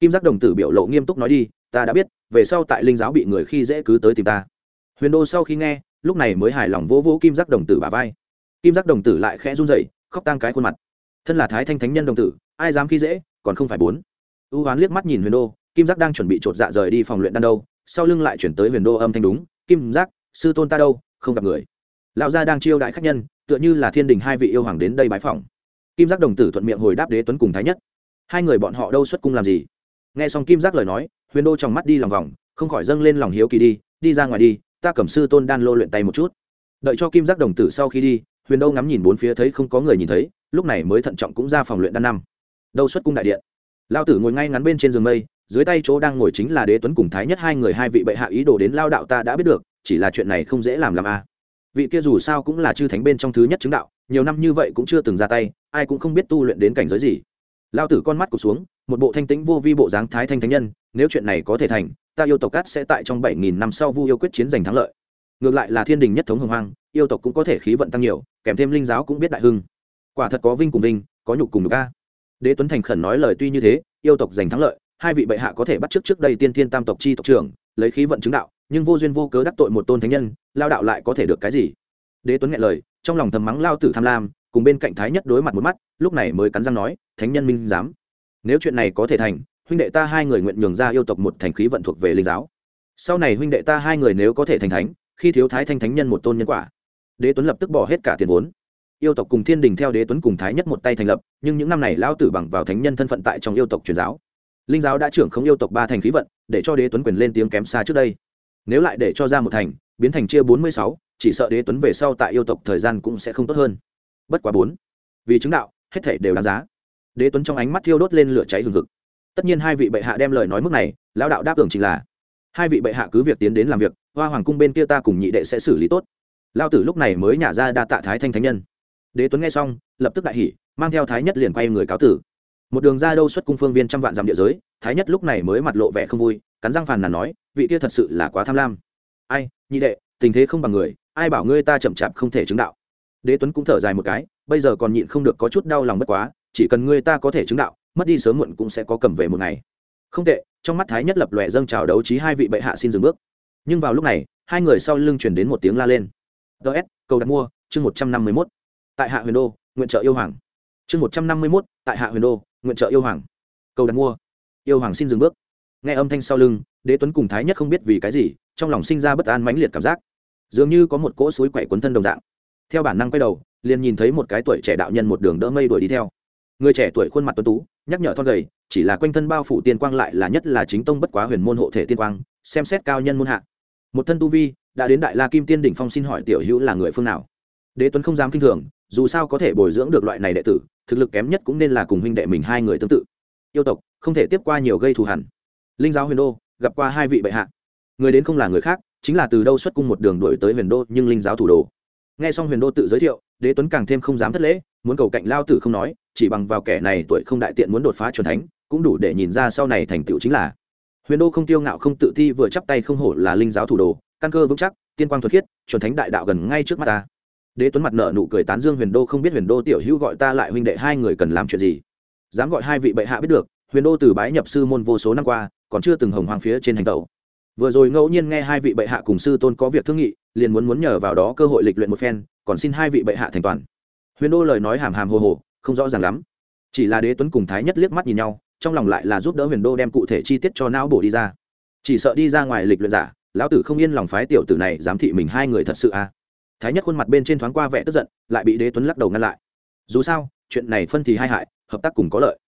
Kim giác đồng tử biểu lộ nghiêm túc nói đi, ta đã biết, về sau tại linh giáo bị người khi dễ cứ tới tìm ta. Huyền đô sau khi nghe, lúc này mới hài lòng vỗ vỗ kim giác đồng tử bà vai. Kim giác đồng tử lại khẽ run dậy khóc tang cái khuôn mặt. Thân là thái thanh thánh nhân đồng tử, ai dám khi dễ, còn không phải bốn. U hoán liếc mắt nhìn huyền đô, kim giác đang chuẩn bị chột dạ rời đi phòng luyện đan đâu, sau lưng lại chuyển tới huyền đô âm thanh đúng kim giác, sư tôn ta đâu, không gặp người. Lão gia đang chiêu đại khách nhân, tựa như là thiên đình hai vị yêu hoàng đến đây bái phỏng. kim giác đồng tử thuận miệng hồi đáp đế tuấn cùng thái nhất. Hai người bọn họ đâu xuất cung làm gì? Nghe xong kim giác lời nói, huyền đô trong mắt đi lòng vòng, không khỏi dâng lên lòng hiếu kỳ đi đi ra ngoài đi, ta cầm sư tôn đan lô luyện tay một chút. Đợi cho kim giác đồng tử sau khi đi, huyền đô ngắm nhìn bốn phía thấy không có người nhìn thấy, lúc này mới thận trọng cũng ra phòng luyện đan năm. Đâu xuất cung đại điện? Lao tử ngồi ngay ngắn bên trên giường mây dưới tay chỗ đang ngồi chính là đế tuấn cùng thái nhất hai người hai vị bệ hạ ý đồ đến lao đạo ta đã biết được, chỉ là chuyện này không dễ làm làm a. À. vị kia dù sao cũng là chư thánh bên trong thứ nhất chứng đạo, nhiều năm như vậy cũng chưa từng ra tay, ai cũng không biết tu luyện đến cảnh giới gì. Lao tử con mắt cụt xuống, một bộ thanh tĩnh vô vi bộ dáng thái thanh thánh nhân, nếu chuyện này có thể thành, ta yêu tộc cát sẽ tại trong bảy nghìn năm sau vu yêu quyết chiến giành thắng lợi. Ngược lại là thiên đình nhất thống hồng hoang, yêu tộc cũng có thể khí vận tăng nhiều, kèm thêm linh giáo cũng biết đại hưng. Quả thật có vinh cùng vinh, có nhục cùng nhục ca đế tuấn thành khẩn nói lời tuy như thế, yêu tộc giành thắng lợi hai vị bệ hạ có thể bắt trước trước đây tiên thiên tam tộc chi tộc trưởng, lấy khí vận chứng đạo, nhưng vô duyên vô cớ đắc tội một tôn thánh nhân, lao đạo lại có thể được cái gì? Đế tuấn nghe lời, trong lòng thầm mắng lao tử tham lam, cùng bên cạnh thái nhất đối mặt một mắt, lúc này mới cắn răng nói, thánh nhân minh dám nếu chuyện này có thể thành, huynh đệ ta hai người nguyện nhường ra yêu tộc một thành khí vận thuộc về linh giáo. Sau này huynh đệ ta hai người nếu có thể thành thánh, khi thiếu thái thanh thánh nhân một tôn nhân quả. Đế tuấn lập tức bỏ hết cả tiền vốn. Yêu tộc cùng thiên đình theo đế tuấn cùng thái nhất một tay thành lập, nhưng những năm này lão tử bằng vào thánh nhân thân phận tại trong yêu tộc truyền giáo linh giáo đã trưởng không yêu tộc ba thành khí vận, để cho đế tuấn quyền lên tiếng kém xa trước đây. Nếu lại để cho ra một thành, biến thành chia bốn mươi sáu, chỉ sợ đế tuấn về sau tại yêu tộc thời gian cũng sẽ không tốt hơn. Bất quá bốn, vì chứng đạo, hết thể đều đáng giá. Đế tuấn trong ánh mắt thiêu đốt lên lửa cháy hừng hực. Tất nhiên hai vị bệ hạ đem lời nói mức này, lão đạo đáp tưởng chính là, hai vị bệ hạ cứ việc tiến đến làm việc, hoa hoàng cung bên kia ta cùng nhị đệ sẽ xử lý tốt. Lao tử lúc này mới nhả ra đa tạ thái thanh thánh nhân. Đế tuấn nghe xong, lập tức đại hỉ, mang theo thái nhất liền quay người cáo tử một đường ra đâu xuất cung phương viên trăm vạn dặm địa giới, thái nhất lúc này mới mặt lộ vẻ không vui, cắn răng phàn nàn nói, vị kia thật sự là quá tham lam. Ai, nhị đệ, tình thế không bằng người, ai bảo ngươi ta chậm chạp không thể chứng đạo. Đế tuấn cũng thở dài một cái, bây giờ còn nhịn không được có chút đau lòng bất quá, chỉ cần ngươi ta có thể chứng đạo, mất đi sớm muộn cũng sẽ có cầm về một ngày. Không tệ, trong mắt thái nhất lập lòe dâng chào đấu trí hai vị bệ hạ xin dừng bước. Nhưng vào lúc này, hai người sau lưng chuyển đến một tiếng la lên. Ts cầu đặt mua, chương một trăm năm mươi mốt. Tại hạ huyền đô, nguyện trợ yêu hoàng. Chương một trăm năm mươi mốt, tại hạ huyền đô nguyện trợ yêu hoàng. Cầu đặt mua. Yêu hoàng xin dừng bước. Nghe âm thanh sau lưng, đế tuấn cùng thái nhất không biết vì cái gì, trong lòng sinh ra bất an mãnh liệt cảm giác. Dường như có một cỗ suối quậy quấn thân đồng dạng. Theo bản năng quay đầu, liền nhìn thấy một cái tuổi trẻ đạo nhân một đường đỡ mây đuổi đi theo. Người trẻ tuổi khuôn mặt tuấn tú, nhắc nhở thon gầy, chỉ là quanh thân bao phủ tiên quang lại là nhất là chính tông bất quá huyền môn hộ thể tiên quang, xem xét cao nhân môn hạ. Một thân tu vi, đã đến đại la kim tiên đỉnh phong xin hỏi tiểu hữu là người phương nào? Đế tuấn không dám kinh thường dù sao có thể bồi dưỡng được loại này đệ tử, thực lực kém nhất cũng nên là cùng huynh đệ mình hai người tương tự. Yêu tộc, không thể tiếp qua nhiều gây thù hẳn linh giáo huyền đô, gặp qua hai vị bệ hạ. Người đến không là người khác, chính là từ đâu xuất cung một đường đuổi tới huyền đô nhưng linh giáo thủ đồ. Nghe xong huyền đô tự giới thiệu, đế tuấn càng thêm không dám thất lễ, muốn cầu cạnh lao tử không nói, chỉ bằng vào kẻ này tuổi không đại tiện muốn đột phá c thánh, cũng đủ để nhìn ra sau này thành tựu chính là. Huyền đô không tiêu ngạo không tự ti vừa chắp tay không hổ là linh giáo thủ đồ, căn cơ vững chắc, tiên quang thuật khiết, chuẩn thánh đại đạo gần ngay trước mắt ta đế tuấn mặt nợ nụ cười tán dương huyền đô không biết huyền đô tiểu hữu gọi ta lại huynh đệ hai người cần làm chuyện gì. Dám gọi hai vị bệ hạ biết được, huyền đô từ bái nhập sư môn vô số năm qua, còn chưa từng hồng hoàng phía trên hành tẩu. Vừa rồi ngẫu nhiên nghe hai vị bệ hạ cùng sư tôn có việc thương nghị, liền muốn muốn nhờ vào đó cơ hội lịch luyện một phen, còn xin hai vị bệ hạ thành toàn. Huyền đô lời nói hàm hàm hồ hồ, không rõ ràng lắm. Chỉ là đế tuấn cùng thái nhất liếc mắt nhìn nhau, trong lòng lại là giúp đỡ huyền đô đem cụ thể chi tiết cho não bổ đi ra. Chỉ sợ đi ra ngoài lịch luyện giả, lão tử không yên lòng phái tiểu tử này giám thị mình hai người thật sự à? Thái nhất khuôn mặt bên trên thoáng qua vẻ tức giận, lại bị đế tuấn lắc đầu ngăn lại. Dù sao, chuyện này phân thì hai hại, hợp tác cùng có lợi.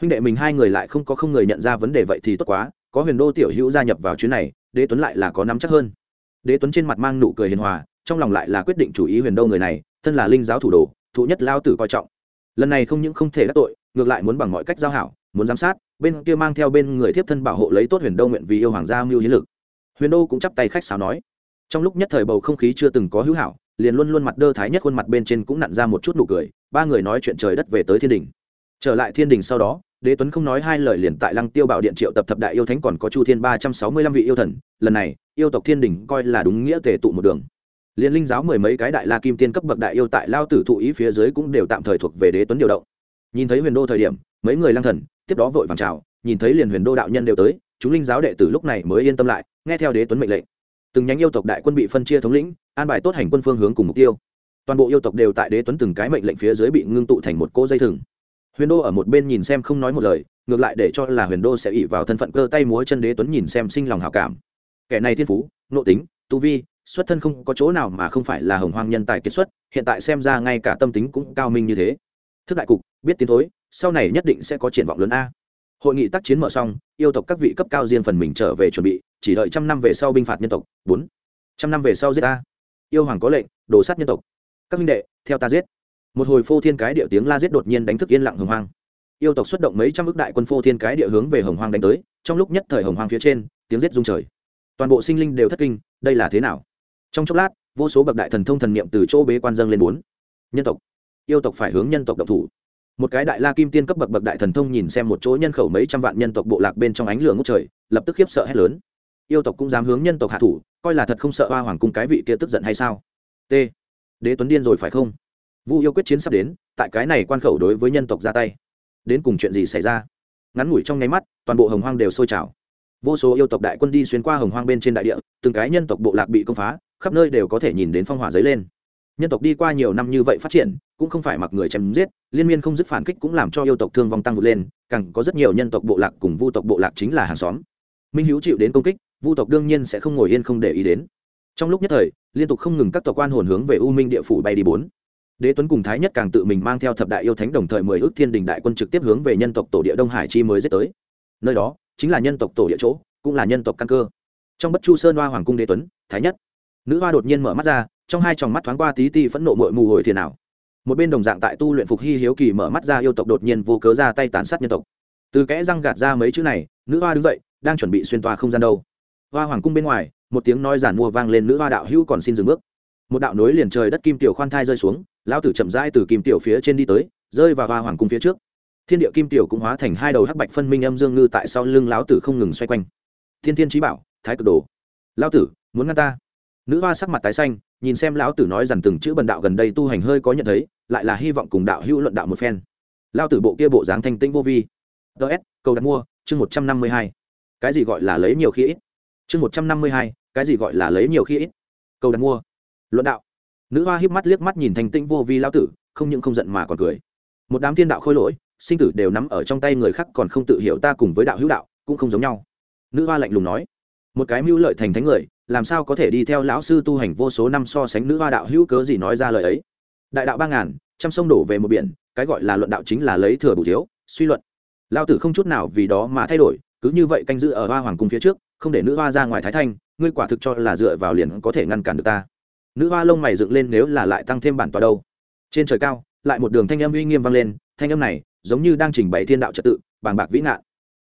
Huynh đệ mình hai người lại không có không người nhận ra vấn đề vậy thì tốt quá, có huyền đô tiểu hữu gia nhập vào chuyến này, đế tuấn lại là có nắm chắc hơn. Đế tuấn trên mặt mang nụ cười hiền hòa, trong lòng lại là quyết định chủ ý huyền đô người này, thân là linh giáo thủ đồ, thụ nhất lao tử coi trọng. Lần này không những không thể đắc tội, ngược lại muốn bằng mọi cách giao hảo, muốn giám sát, bên kia mang theo bên người thiếp thân bảo hộ lấy tốt huyền đô nguyện vì yêu hoàng gia mưu hiến lực. Huyền đô cũng chắp tay khách sáo nói. Trong lúc nhất thời bầu không khí chưa từng có hữu hảo liền luôn luôn mặt đơ thái nhất khuôn mặt bên trên cũng nặn ra một chút nụ cười, ba người nói chuyện trời đất về tới thiên đình. Trở lại thiên đình sau đó, đế tuấn không nói hai lời liền tại lăng tiêu bảo điện triệu tập thập đại yêu thánh còn có chu thiên ba trăm sáu mươi lăm vị yêu thần, lần này, yêu tộc thiên đình coi là đúng nghĩa tề tụ một đường. Liên linh giáo mười mấy cái đại la kim tiên cấp bậc đại yêu tại lao tử thụ ý phía dưới cũng đều tạm thời thuộc về đế tuấn điều động. Nhìn thấy huyền đô thời điểm, mấy người lang thần, tiếp đó vội vàng chào, nhìn thấy liền huyền đô đạo nhân đều tới, chúng linh giáo đệ tử lúc này mới yên tâm lại, nghe theo đế tuấn mệnh lệnh từng nhánh yêu tộc đại quân bị phân chia thống lĩnh, an bài tốt hành quân phương hướng cùng mục tiêu. Toàn bộ yêu tộc đều tại đế tuấn từng cái mệnh lệnh phía dưới bị ngưng tụ thành một cỗ dây thừng. Huyền đô ở một bên nhìn xem không nói một lời, ngược lại để cho là huyền đô sẽ ỉ vào thân phận cơ tay múa chân đế tuấn nhìn xem sinh lòng hảo cảm. Kẻ này thiên phú nộ tính, tu vi, xuất thân không có chỗ nào mà không phải là hồng hoang nhân tài kiệt xuất, hiện tại xem ra ngay cả tâm tính cũng cao minh như thế. Thức đại cục, biết tiến thối, sau này nhất định sẽ có triển vọng lớn a hội nghị tác chiến mở xong, yêu tộc các vị cấp cao riêng phần mình trở về chuẩn bị, chỉ đợi trăm năm về sau binh phạt nhân tộc. Bốn. Trăm năm về sau giết ta. Yêu hoàng có lệnh, đồ sát nhân tộc. Các minh đệ, theo ta giết. Một hồi phô thiên cái địa tiếng la giết đột nhiên đánh thức yên lặng hồng hoang. Yêu tộc xuất động mấy trăm ước đại quân phô thiên cái địa hướng về hồng hoang đánh tới, trong lúc nhất thời hồng hoang phía trên, tiếng giết rung trời. Toàn bộ sinh linh đều thất kinh, đây là thế nào? Trong chốc lát, vô số bậc đại thần thông thần niệm từ chỗ bế quan dâng lên bốn. Nhân tộc. Yêu tộc phải hướng nhân tộc độc thủ một cái đại la kim tiên cấp bậc bậc đại thần thông nhìn xem một chỗ nhân khẩu mấy trăm vạn nhân tộc bộ lạc bên trong ánh lửa ngốc trời, lập tức khiếp sợ hét lớn. Yêu tộc cũng dám hướng nhân tộc hạ thủ, coi là thật không sợ hoa hoàng cung cái vị kia tức giận hay sao? T. Đế tuấn điên rồi phải không? Vu yêu quyết chiến sắp đến, tại cái này quan khẩu đối với nhân tộc ra tay. Đến cùng chuyện gì xảy ra? Ngắn ngủi trong nháy mắt, toàn bộ hồng hoang đều sôi trào. Vô số yêu tộc đại quân đi xuyên qua hồng hoang bên trên đại địa, từng cái nhân tộc bộ lạc bị công phá, khắp nơi đều có thể nhìn đến phong hỏa dấy lên nhân tộc đi qua nhiều năm như vậy phát triển, cũng không phải mặc người chém giết, liên miên không dứt phản kích cũng làm cho yêu tộc thương vong tăng vượt lên, càng có rất nhiều nhân tộc bộ lạc cùng vu tộc bộ lạc chính là hàng xóm. Minh hữu chịu đến công kích, vu tộc đương nhiên sẽ không ngồi yên không để ý đến. Trong lúc nhất thời, liên tục không ngừng các tộc quan hồn hướng về u minh địa phủ bay đi bốn. Đế tuấn cùng thái nhất càng tự mình mang theo thập đại yêu thánh đồng thời mười ước thiên đình đại quân trực tiếp hướng về nhân tộc tổ địa đông hải chi mới giết tới. Nơi đó, chính là nhân tộc tổ địa chỗ, cũng là nhân tộc căn cơ. Trong bất chu sơn hoa hoàng cung đế tuấn, thái nhất, nữ hoa đột nhiên mở mắt ra trong hai tròng mắt thoáng qua tí ti phẫn nộ mội mù hồi thiền nào. Một bên đồng dạng tại tu luyện phục hy hiếu kỳ mở mắt ra yêu tộc đột nhiên vô cớ ra tay tàn sát nhân tộc. Từ kẽ răng gạt ra mấy chữ này, nữ hoa đứng dậy, đang chuẩn bị xuyên toa không gian đâu. Hoa hoàng cung bên ngoài, một tiếng nói giản mua vang lên nữ hoa đạo hữu còn xin dừng bước. Một đạo nối liền trời đất kim tiểu khoan thai rơi xuống, lão tử chậm rãi từ kim tiểu phía trên đi tới, rơi vào hoa hoàng cung phía trước. Thiên địa kim tiểu cũng hóa thành hai đầu hắc bạch phân minh âm dương ngư tại sau lưng lão tử không ngừng xoay quanh. Thiên thiên trí bảo, thái cực đồ. Lão tử, muốn ngăn ta. Nữ hoa sắc mặt tái xanh nhìn xem lão tử nói rằng từng chữ bần đạo gần đây tu hành hơi có nhận thấy, lại là hy vọng cùng đạo hữu luận đạo một phen. Lão tử bộ kia bộ dáng thanh tĩnh vô vi. Ts cầu đặt mua, chương một trăm năm mươi hai. Cái gì gọi là lấy nhiều khi ít? Chương một trăm năm mươi hai, cái gì gọi là lấy nhiều khi ít? Cầu đặt mua. Luận đạo. Nữ hoa híp mắt liếc mắt nhìn thanh tĩnh vô vi lão tử, không những không giận mà còn cười. Một đám thiên đạo khôi lỗi, sinh tử đều nắm ở trong tay người khác còn không tự hiểu ta cùng với đạo hữu đạo, cũng không giống nhau. Nữ hoa lạnh lùng nói. Một cái mưu lợi thành thánh người làm sao có thể đi theo lão sư tu hành vô số năm so sánh nữ hoa đạo hữu cớ gì nói ra lời ấy? Đại đạo ba ngàn, trăm sông đổ về một biển, cái gọi là luận đạo chính là lấy thừa bù thiếu, suy luận. Lao tử không chút nào vì đó mà thay đổi, cứ như vậy canh giữ ở hoa hoàng cung phía trước, không để nữ hoa ra ngoài thái thanh, ngươi quả thực cho là dựa vào liền có thể ngăn cản được ta. Nữ hoa lông mày dựng lên nếu là lại tăng thêm bản tòa đâu. Trên trời cao, lại một đường thanh âm uy nghiêm vang lên, thanh âm này giống như đang trình bày thiên đạo trật tự, bàng bạc vĩ ngạn.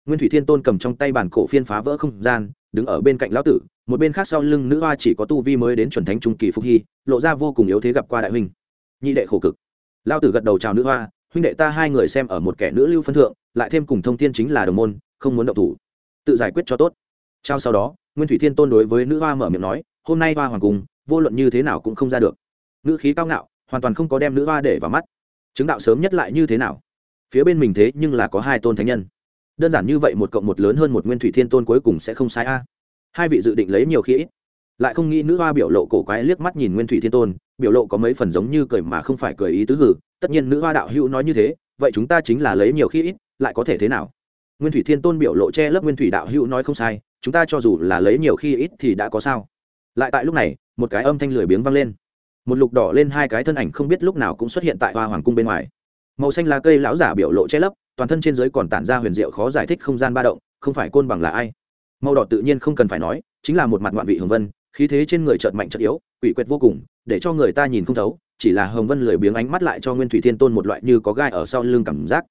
Nguyên thủy thiên tôn cầm trong tay bản cổ phiên phá vỡ không gian, đứng ở bên cạnh lão tử một bên khác sau lưng nữ hoa chỉ có tu vi mới đến chuẩn thánh trung kỳ phúc hy, lộ ra vô cùng yếu thế gặp qua đại huynh. Nhị đệ khổ cực. Lao tử gật đầu chào nữ hoa, huynh đệ ta hai người xem ở một kẻ nữ lưu phân thượng, lại thêm cùng thông thiên chính là đồng môn, không muốn động thủ. Tự giải quyết cho tốt. Trao sau đó, nguyên thủy thiên tôn đối với nữ hoa mở miệng nói, hôm nay hoa hoàng cung vô luận như thế nào cũng không ra được. Nữ khí cao ngạo, hoàn toàn không có đem nữ hoa để vào mắt. Chứng đạo sớm nhất lại như thế nào? Phía bên mình thế nhưng là có hai tôn thánh nhân. Đơn giản như vậy một cộng một lớn hơn một nguyên thủy thiên tôn cuối cùng sẽ không sai a hai vị dự định lấy nhiều khi ít. Lại không nghĩ nữ hoa biểu lộ cổ quái liếc mắt nhìn nguyên thủy thiên tôn, biểu lộ có mấy phần giống như cười mà không phải cười ý tứ hử, tất nhiên nữ hoa đạo hữu nói như thế, vậy chúng ta chính là lấy nhiều khi ít, lại có thể thế nào? Nguyên thủy thiên tôn biểu lộ che lấp nguyên thủy đạo hữu nói không sai, chúng ta cho dù là lấy nhiều khi ít thì đã có sao? Lại tại lúc này, một cái âm thanh lười biếng vang lên. Một lục đỏ lên hai cái thân ảnh không biết lúc nào cũng xuất hiện tại hoa hoàng cung bên ngoài. Màu xanh lá cây lão giả biểu lộ che lấp, toàn thân trên dưới còn tản ra huyền diệu khó giải thích không gian ba động, không phải côn bằng là ai? Màu đỏ tự nhiên không cần phải nói, chính là một mặt ngoạn vị hồng vân, khí thế trên người chợt mạnh chợt yếu, quỷ quyệt vô cùng, để cho người ta nhìn không thấu, chỉ là hồng vân lười biếng ánh mắt lại cho nguyên thủy thiên tôn một loại như có gai ở sau lưng cảm giác.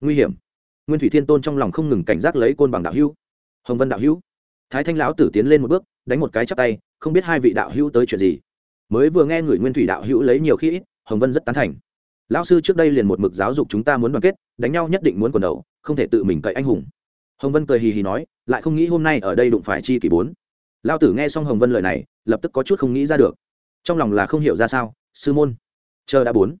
Nguy hiểm. Nguyên thủy thiên tôn trong lòng không ngừng cảnh giác lấy côn bằng đạo hữu. Hồng vân đạo hữu. Thái thanh lão tử tiến lên một bước, đánh một cái chắp tay, không biết hai vị đạo hữu tới chuyện gì. Mới vừa nghe người nguyên thủy đạo hữu lấy nhiều khi ít, hồng vân rất tán thành. Lão sư trước đây liền một mực giáo dục chúng ta muốn đoàn kết, đánh nhau nhất định muốn quần đầu, không thể tự mình cậy anh hùng hồng vân cười hì hì nói, lại không nghĩ hôm nay ở đây đụng phải chi kỷ bốn. Lao tử nghe xong hồng vân lời này, lập tức có chút không nghĩ ra được. Trong lòng là không hiểu ra sao, sư môn, chờ đã bốn.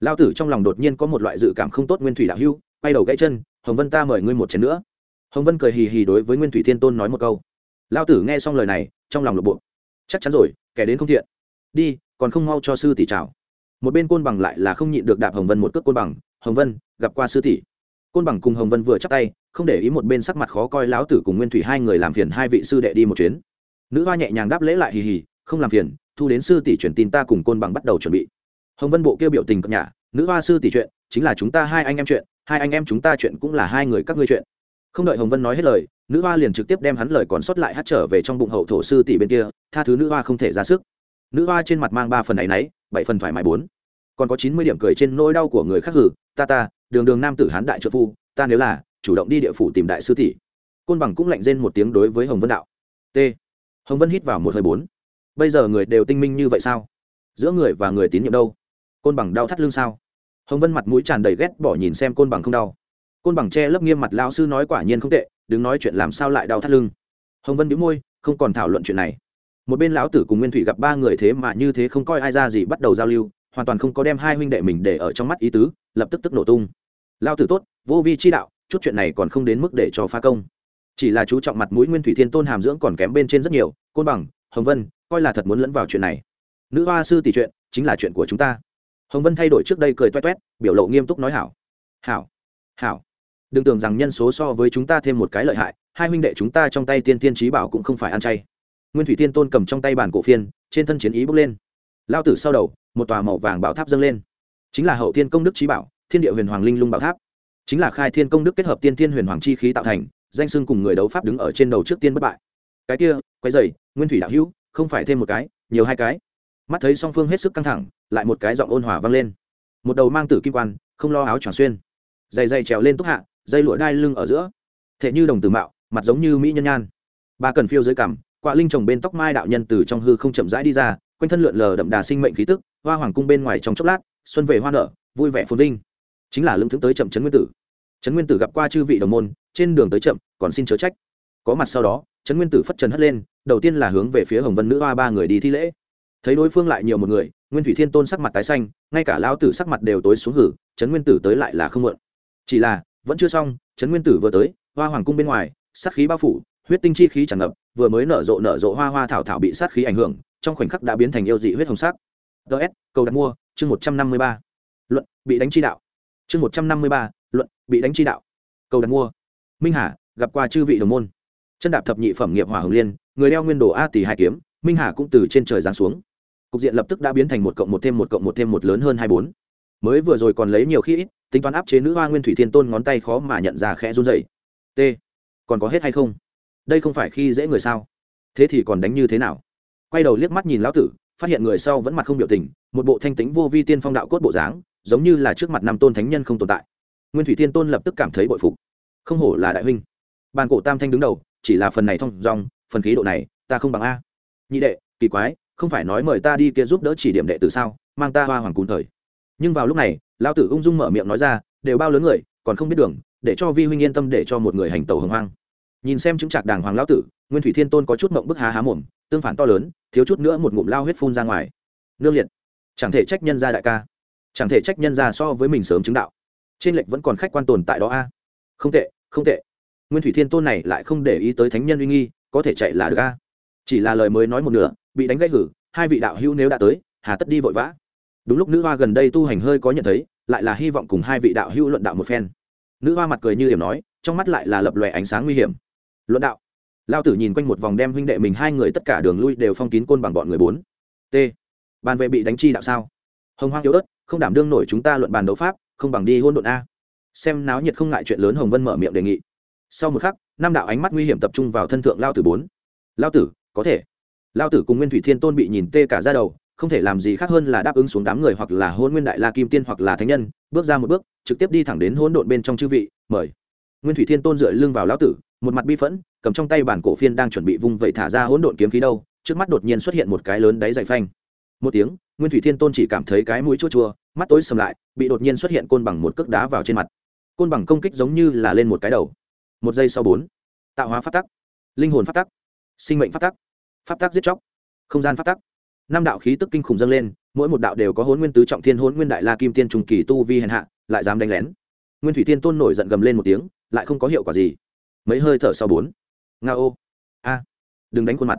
Lao tử trong lòng đột nhiên có một loại dự cảm không tốt nguyên thủy đạo hưu bay đầu gãy chân, hồng vân ta mời ngươi một chén nữa. Hồng vân cười hì hì đối với nguyên thủy thiên tôn nói một câu. Lao tử nghe xong lời này, trong lòng lộp bộ chắc chắn rồi, kẻ đến không thiện. Đi, còn không mau cho sư tỷ chào. Một bên côn bằng lại là không nhịn được đạp hồng vân một cước côn bằng. Hồng vân, gặp qua sư tỷ côn bằng cùng hồng vân vừa chắc tay, không để ý một bên sắc mặt khó coi lão tử cùng nguyên thủy hai người làm phiền hai vị sư đệ đi một chuyến. Nữ hoa nhẹ nhàng đáp lễ lại hì hì, không làm phiền, thu đến sư tỷ truyền tin ta cùng côn bằng bắt đầu chuẩn bị. Hồng vân bộ kêu biểu tình cập nhà nữ hoa sư tỷ chuyện, chính là chúng ta hai anh em chuyện, hai anh em chúng ta chuyện cũng là hai người các ngươi chuyện. Không đợi hồng vân nói hết lời, nữ hoa liền trực tiếp đem hắn lời còn sót lại hát trở về trong bụng hậu thổ sư tỷ bên kia, tha thứ nữ hoa không thể ra sức. Nữ hoa trên mặt mang ba phần áy náy, bảy phần thoải mái bốn. Còn có chín mươi điểm cười trên nỗi đau của người khác hử, ta ta đường đường nam tử hán đại trợ phu, ta nếu là, chủ động đi địa phủ tìm đại sư tỷ. Côn bằng cũng lạnh rên một tiếng đối với hồng vân đạo. T. Hồng vân hít vào một hơi bốn. Bây giờ người đều tinh minh như vậy sao? Giữa người và người tín nhiệm đâu? Côn bằng đau thắt lưng sao? Hồng vân mặt mũi tràn đầy ghét bỏ nhìn xem côn bằng không đau. Côn bằng che lấp nghiêm mặt lao sư nói quả nhiên không tệ, đừng nói chuyện làm sao lại đau thắt lưng. Hồng vân đĩu môi, không còn thảo luận chuyện này. Một bên lão tử cùng nguyên thủy gặp ba người thế mà như thế không coi ai ra gì bắt đầu giao lưu hoàn toàn không có đem hai huynh đệ mình để ở trong mắt ý tứ, lập tức tức nổ tung. Lao tử tốt, vô vi chi đạo, chút chuyện này còn không đến mức để cho phá công. Chỉ là chú trọng mặt mũi nguyên thủy thiên tôn hàm dưỡng còn kém bên trên rất nhiều, côn bằng, hồng vân, coi là thật muốn lẫn vào chuyện này. Nữ hoa sư tỷ chuyện, chính là chuyện của chúng ta. Hồng vân thay đổi trước đây cười toét toét, biểu lộ nghiêm túc nói hảo. Hảo hảo. Đừng tưởng rằng nhân số so với chúng ta thêm một cái lợi hại, hai huynh đệ chúng ta trong tay tiên tiên trí bảo cũng không phải ăn chay. Nguyên thủy Thiên tôn cầm trong tay bản cổ phiên, trên thân chiến ý bước lên. Lao tử sau đầu một tòa màu vàng bảo tháp dâng lên. Chính là hậu thiên công đức trí bảo, thiên địa huyền hoàng linh lung bảo tháp. Chính là khai thiên công đức kết hợp tiên thiên huyền hoàng chi khí tạo thành, danh sưng cùng người đấu pháp đứng ở trên đầu trước tiên bất bại. Cái kia quay dày, nguyên thủy đạo hữu, không phải thêm một cái, nhiều hai cái. Mắt thấy song phương hết sức căng thẳng, lại một cái giọng ôn hòa vang lên. Một đầu mang tử kim quan, không lo áo tròn xuyên. Dày dày trèo lên túc hạ, dây lụa đai lưng ở giữa. Thể như đồng tử mạo, mặt giống như mỹ nhân nhan. Ba cần phiêu dưới cằm, quạ linh trồng bên tóc mai đạo nhân từ trong hư không chậm rãi đi ra quanh thân lượn lờ đậm đà sinh mệnh khí tức, hoa hoàng cung bên ngoài trong chốc lát, xuân về hoa nở, vui vẻ phồn vinh. Chính là lưỡng thững tới chậm trấn nguyên tử. Trấn nguyên tử gặp qua chư vị đồng môn, trên đường tới chậm, còn xin chớ trách. Có mặt sau đó, trấn nguyên tử phất trần hất lên, đầu tiên là hướng về phía hồng vân nữ hoa ba người đi thi lễ. Thấy đối phương lại nhiều một người, nguyên thủy thiên tôn sắc mặt tái xanh, ngay cả lao tử sắc mặt đều tối xuống hử, trấn nguyên tử tới lại là không mượn chỉ là, vẫn chưa xong, trấn nguyên tử vừa tới, hoa hoàng cung bên ngoài, sát khí bao phủ, huyết tinh chi khí tràn ngập, vừa mới nở rộ nở rộ hoa hoa thảo thảo bị sát khí ảnh hưởng trong khoảnh khắc đã biến thành yêu dị huyết hồng sắc. Ts cầu đặt mua, chương một trăm năm mươi ba. Luận, bị đánh chi đạo. Chương một trăm năm mươi ba, luận, bị đánh chi đạo. Cầu đặt mua. Minh hà, gặp qua chư vị đồng môn. Chân đạp thập nhị phẩm nghiệp hỏa hồng liên, người đeo nguyên đồ a tỷ hai kiếm, minh hà cũng từ trên trời giáng xuống. Cục diện lập tức đã biến thành một cộng một thêm một cộng một thêm một lớn hơn hai bốn. Mới vừa rồi còn lấy nhiều khi ít, tính toán áp chế nữ hoa nguyên thủy thiên tôn ngón tay khó mà nhận ra khẽ run rẩy. t, còn có hết hay không? Đây không phải khi dễ người sao? Thế thì còn đánh như thế nào? Quay đầu liếc mắt nhìn lão tử, phát hiện người sau vẫn mặt không biểu tình, một bộ thanh tính vô vi tiên phong đạo cốt bộ dáng, giống như là trước mặt năm tôn thánh nhân không tồn tại. Nguyên thủy thiên tôn lập tức cảm thấy bội phục. Không hổ là đại huynh. Bàn cổ tam thanh đứng đầu, chỉ là phần này thông dòng, phần khí độ này, ta không bằng a. Nhị đệ, kỳ quái, không phải nói mời ta đi kia giúp đỡ chỉ điểm đệ từ sao, mang ta hoa hoàng cún thời. Nhưng vào lúc này, lão tử ung dung mở miệng nói ra, đều bao lớn người, còn không biết đường, để cho vi huynh yên tâm để cho một người hành tàu hồng hoang. Nhìn xem chứng trạc đàng hoàng lão tử, nguyên thủy thiên tôn có chút mộng bức há há mồm, tương phản to lớn thiếu chút nữa một ngụm lao huyết phun ra ngoài. Nương liệt. Chẳng thể trách nhân gia đại ca. Chẳng thể trách nhân gia so với mình sớm chứng đạo. Trên lệnh vẫn còn khách quan tồn tại đó a. À. Không tệ không tệ. Nguyên thủy thiên tôn này lại không để ý tới thánh nhân uy nghi, có thể chạy là được a. À. Chỉ là lời mới nói một nửa, bị đánh gãy gử hai vị đạo hữu nếu đã tới, hà tất đi vội vã. Đúng lúc nữ hoa gần đây tu hành hơi có nhận thấy, lại là hy vọng cùng hai vị đạo hữu luận đạo một phen. Nữ hoa mặt cười như điểm nói, trong mắt lại là lập lòe ánh sáng nguy hiểm. Luận đạo lao tử nhìn quanh một vòng đem huynh đệ mình hai người tất cả đường lui đều phong kín côn bằng bọn người bốn. T. Bàn vệ bị đánh chi đạo sao? Hồng hoang yếu ớt, không đảm đương nổi chúng ta luận bàn đấu pháp, không bằng đi hôn độn a. Xem náo nhiệt không ngại chuyện lớn hồng vân mở miệng đề nghị. Sau một khắc, năm đạo ánh mắt nguy hiểm tập trung vào thân thượng lao tử bốn. Lao tử, có thể. Lao tử cùng nguyên thủy thiên tôn bị nhìn tê cả ra đầu, không thể làm gì khác hơn là đáp ứng xuống đám người hoặc là hôn nguyên đại la kim tiên hoặc là thánh nhân, bước ra một bước, trực tiếp đi thẳng đến hỗn độn bên trong chư vị, mời. Nguyên thủy thiên tôn dựa lưng vào lão tử một mặt bi phẫn, cầm trong tay bản cổ phiên đang chuẩn bị vung vẩy thả ra hỗn độn kiếm khí đâu, trước mắt đột nhiên xuất hiện một cái lớn đáy dày phanh. Một tiếng, nguyên thủy thiên tôn chỉ cảm thấy cái mũi chua chua, mắt tối sầm lại, bị đột nhiên xuất hiện côn bằng một cước đá vào trên mặt. Côn bằng công kích giống như là lên một cái đầu. Một giây sau bốn, tạo hóa phát tắc, linh hồn phát tắc, sinh mệnh phát tắc phát tắc giết chóc, không gian phát tắc. Năm đạo khí tức kinh khủng dâng lên, mỗi một đạo đều có hôn nguyên tứ trọng thiên hôn nguyên đại la kim tiên trùng kỳ tu vi hèn hạ, lại dám đánh lén. Nguyên thủy thiên tôn nổi giận gầm lên một tiếng, lại không có hiệu quả gì mấy hơi thở sau bốn. Nga ô. A. Đừng đánh khuôn mặt.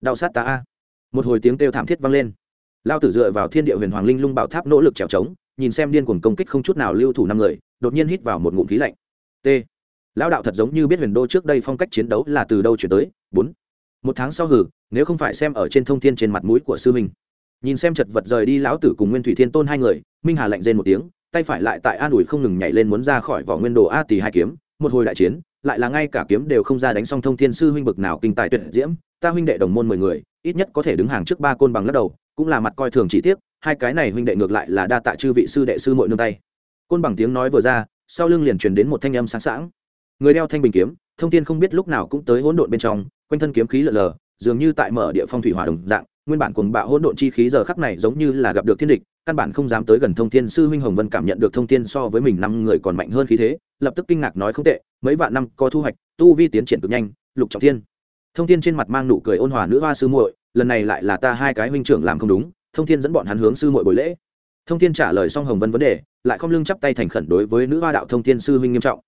Đau sát ta a. Một hồi tiếng kêu thảm thiết vang lên. Lao tử dựa vào thiên địa huyền hoàng linh lung bảo tháp nỗ lực trèo trống, nhìn xem điên cuồng công kích không chút nào lưu thủ năm người, đột nhiên hít vào một ngụm khí lạnh. T. Lão đạo thật giống như biết huyền đô trước đây phong cách chiến đấu là từ đâu chuyển tới. Bốn. Một tháng sau hử, nếu không phải xem ở trên thông thiên trên mặt mũi của sư minh nhìn xem chật vật rời đi lão tử cùng nguyên thủy thiên tôn hai người, minh hà lạnh rên một tiếng, tay phải lại tại an ủi không ngừng nhảy lên muốn ra khỏi vỏ nguyên đồ a tỷ hai kiếm một hồi đại chiến, lại là ngay cả kiếm đều không ra đánh xong thông thiên sư huynh bực nào kinh tài tuyệt diễm, ta huynh đệ đồng môn mười người, ít nhất có thể đứng hàng trước ba côn bằng lắc đầu, cũng là mặt coi thường chỉ tiếc, hai cái này huynh đệ ngược lại là đa tạ chư vị sư đệ sư mội nương tay. Côn bằng tiếng nói vừa ra, sau lưng liền truyền đến một thanh âm sáng sảng. Người đeo thanh bình kiếm, thông thiên không biết lúc nào cũng tới hỗn độn bên trong, quanh thân kiếm khí lờ lờ, dường như tại mở địa phong thủy hỏa đồng dạng, nguyên bản cuồng bạo hỗn độn chi khí giờ khắc này giống như là gặp được thiên địch căn bản không dám tới gần thông thiên sư huynh hồng vân cảm nhận được thông thiên so với mình năm người còn mạnh hơn khí thế, lập tức kinh ngạc nói không tệ, mấy vạn năm có thu hoạch, tu vi tiến triển cực nhanh, lục trọng thiên. Thông thiên trên mặt mang nụ cười ôn hòa nữ hoa sư muội, lần này lại là ta hai cái huynh trưởng làm không đúng, thông thiên dẫn bọn hắn hướng sư muội buổi lễ. Thông thiên trả lời xong hồng vân vấn đề, lại không lưng chắp tay thành khẩn đối với nữ hoa đạo thông thiên sư huynh nghiêm trọng.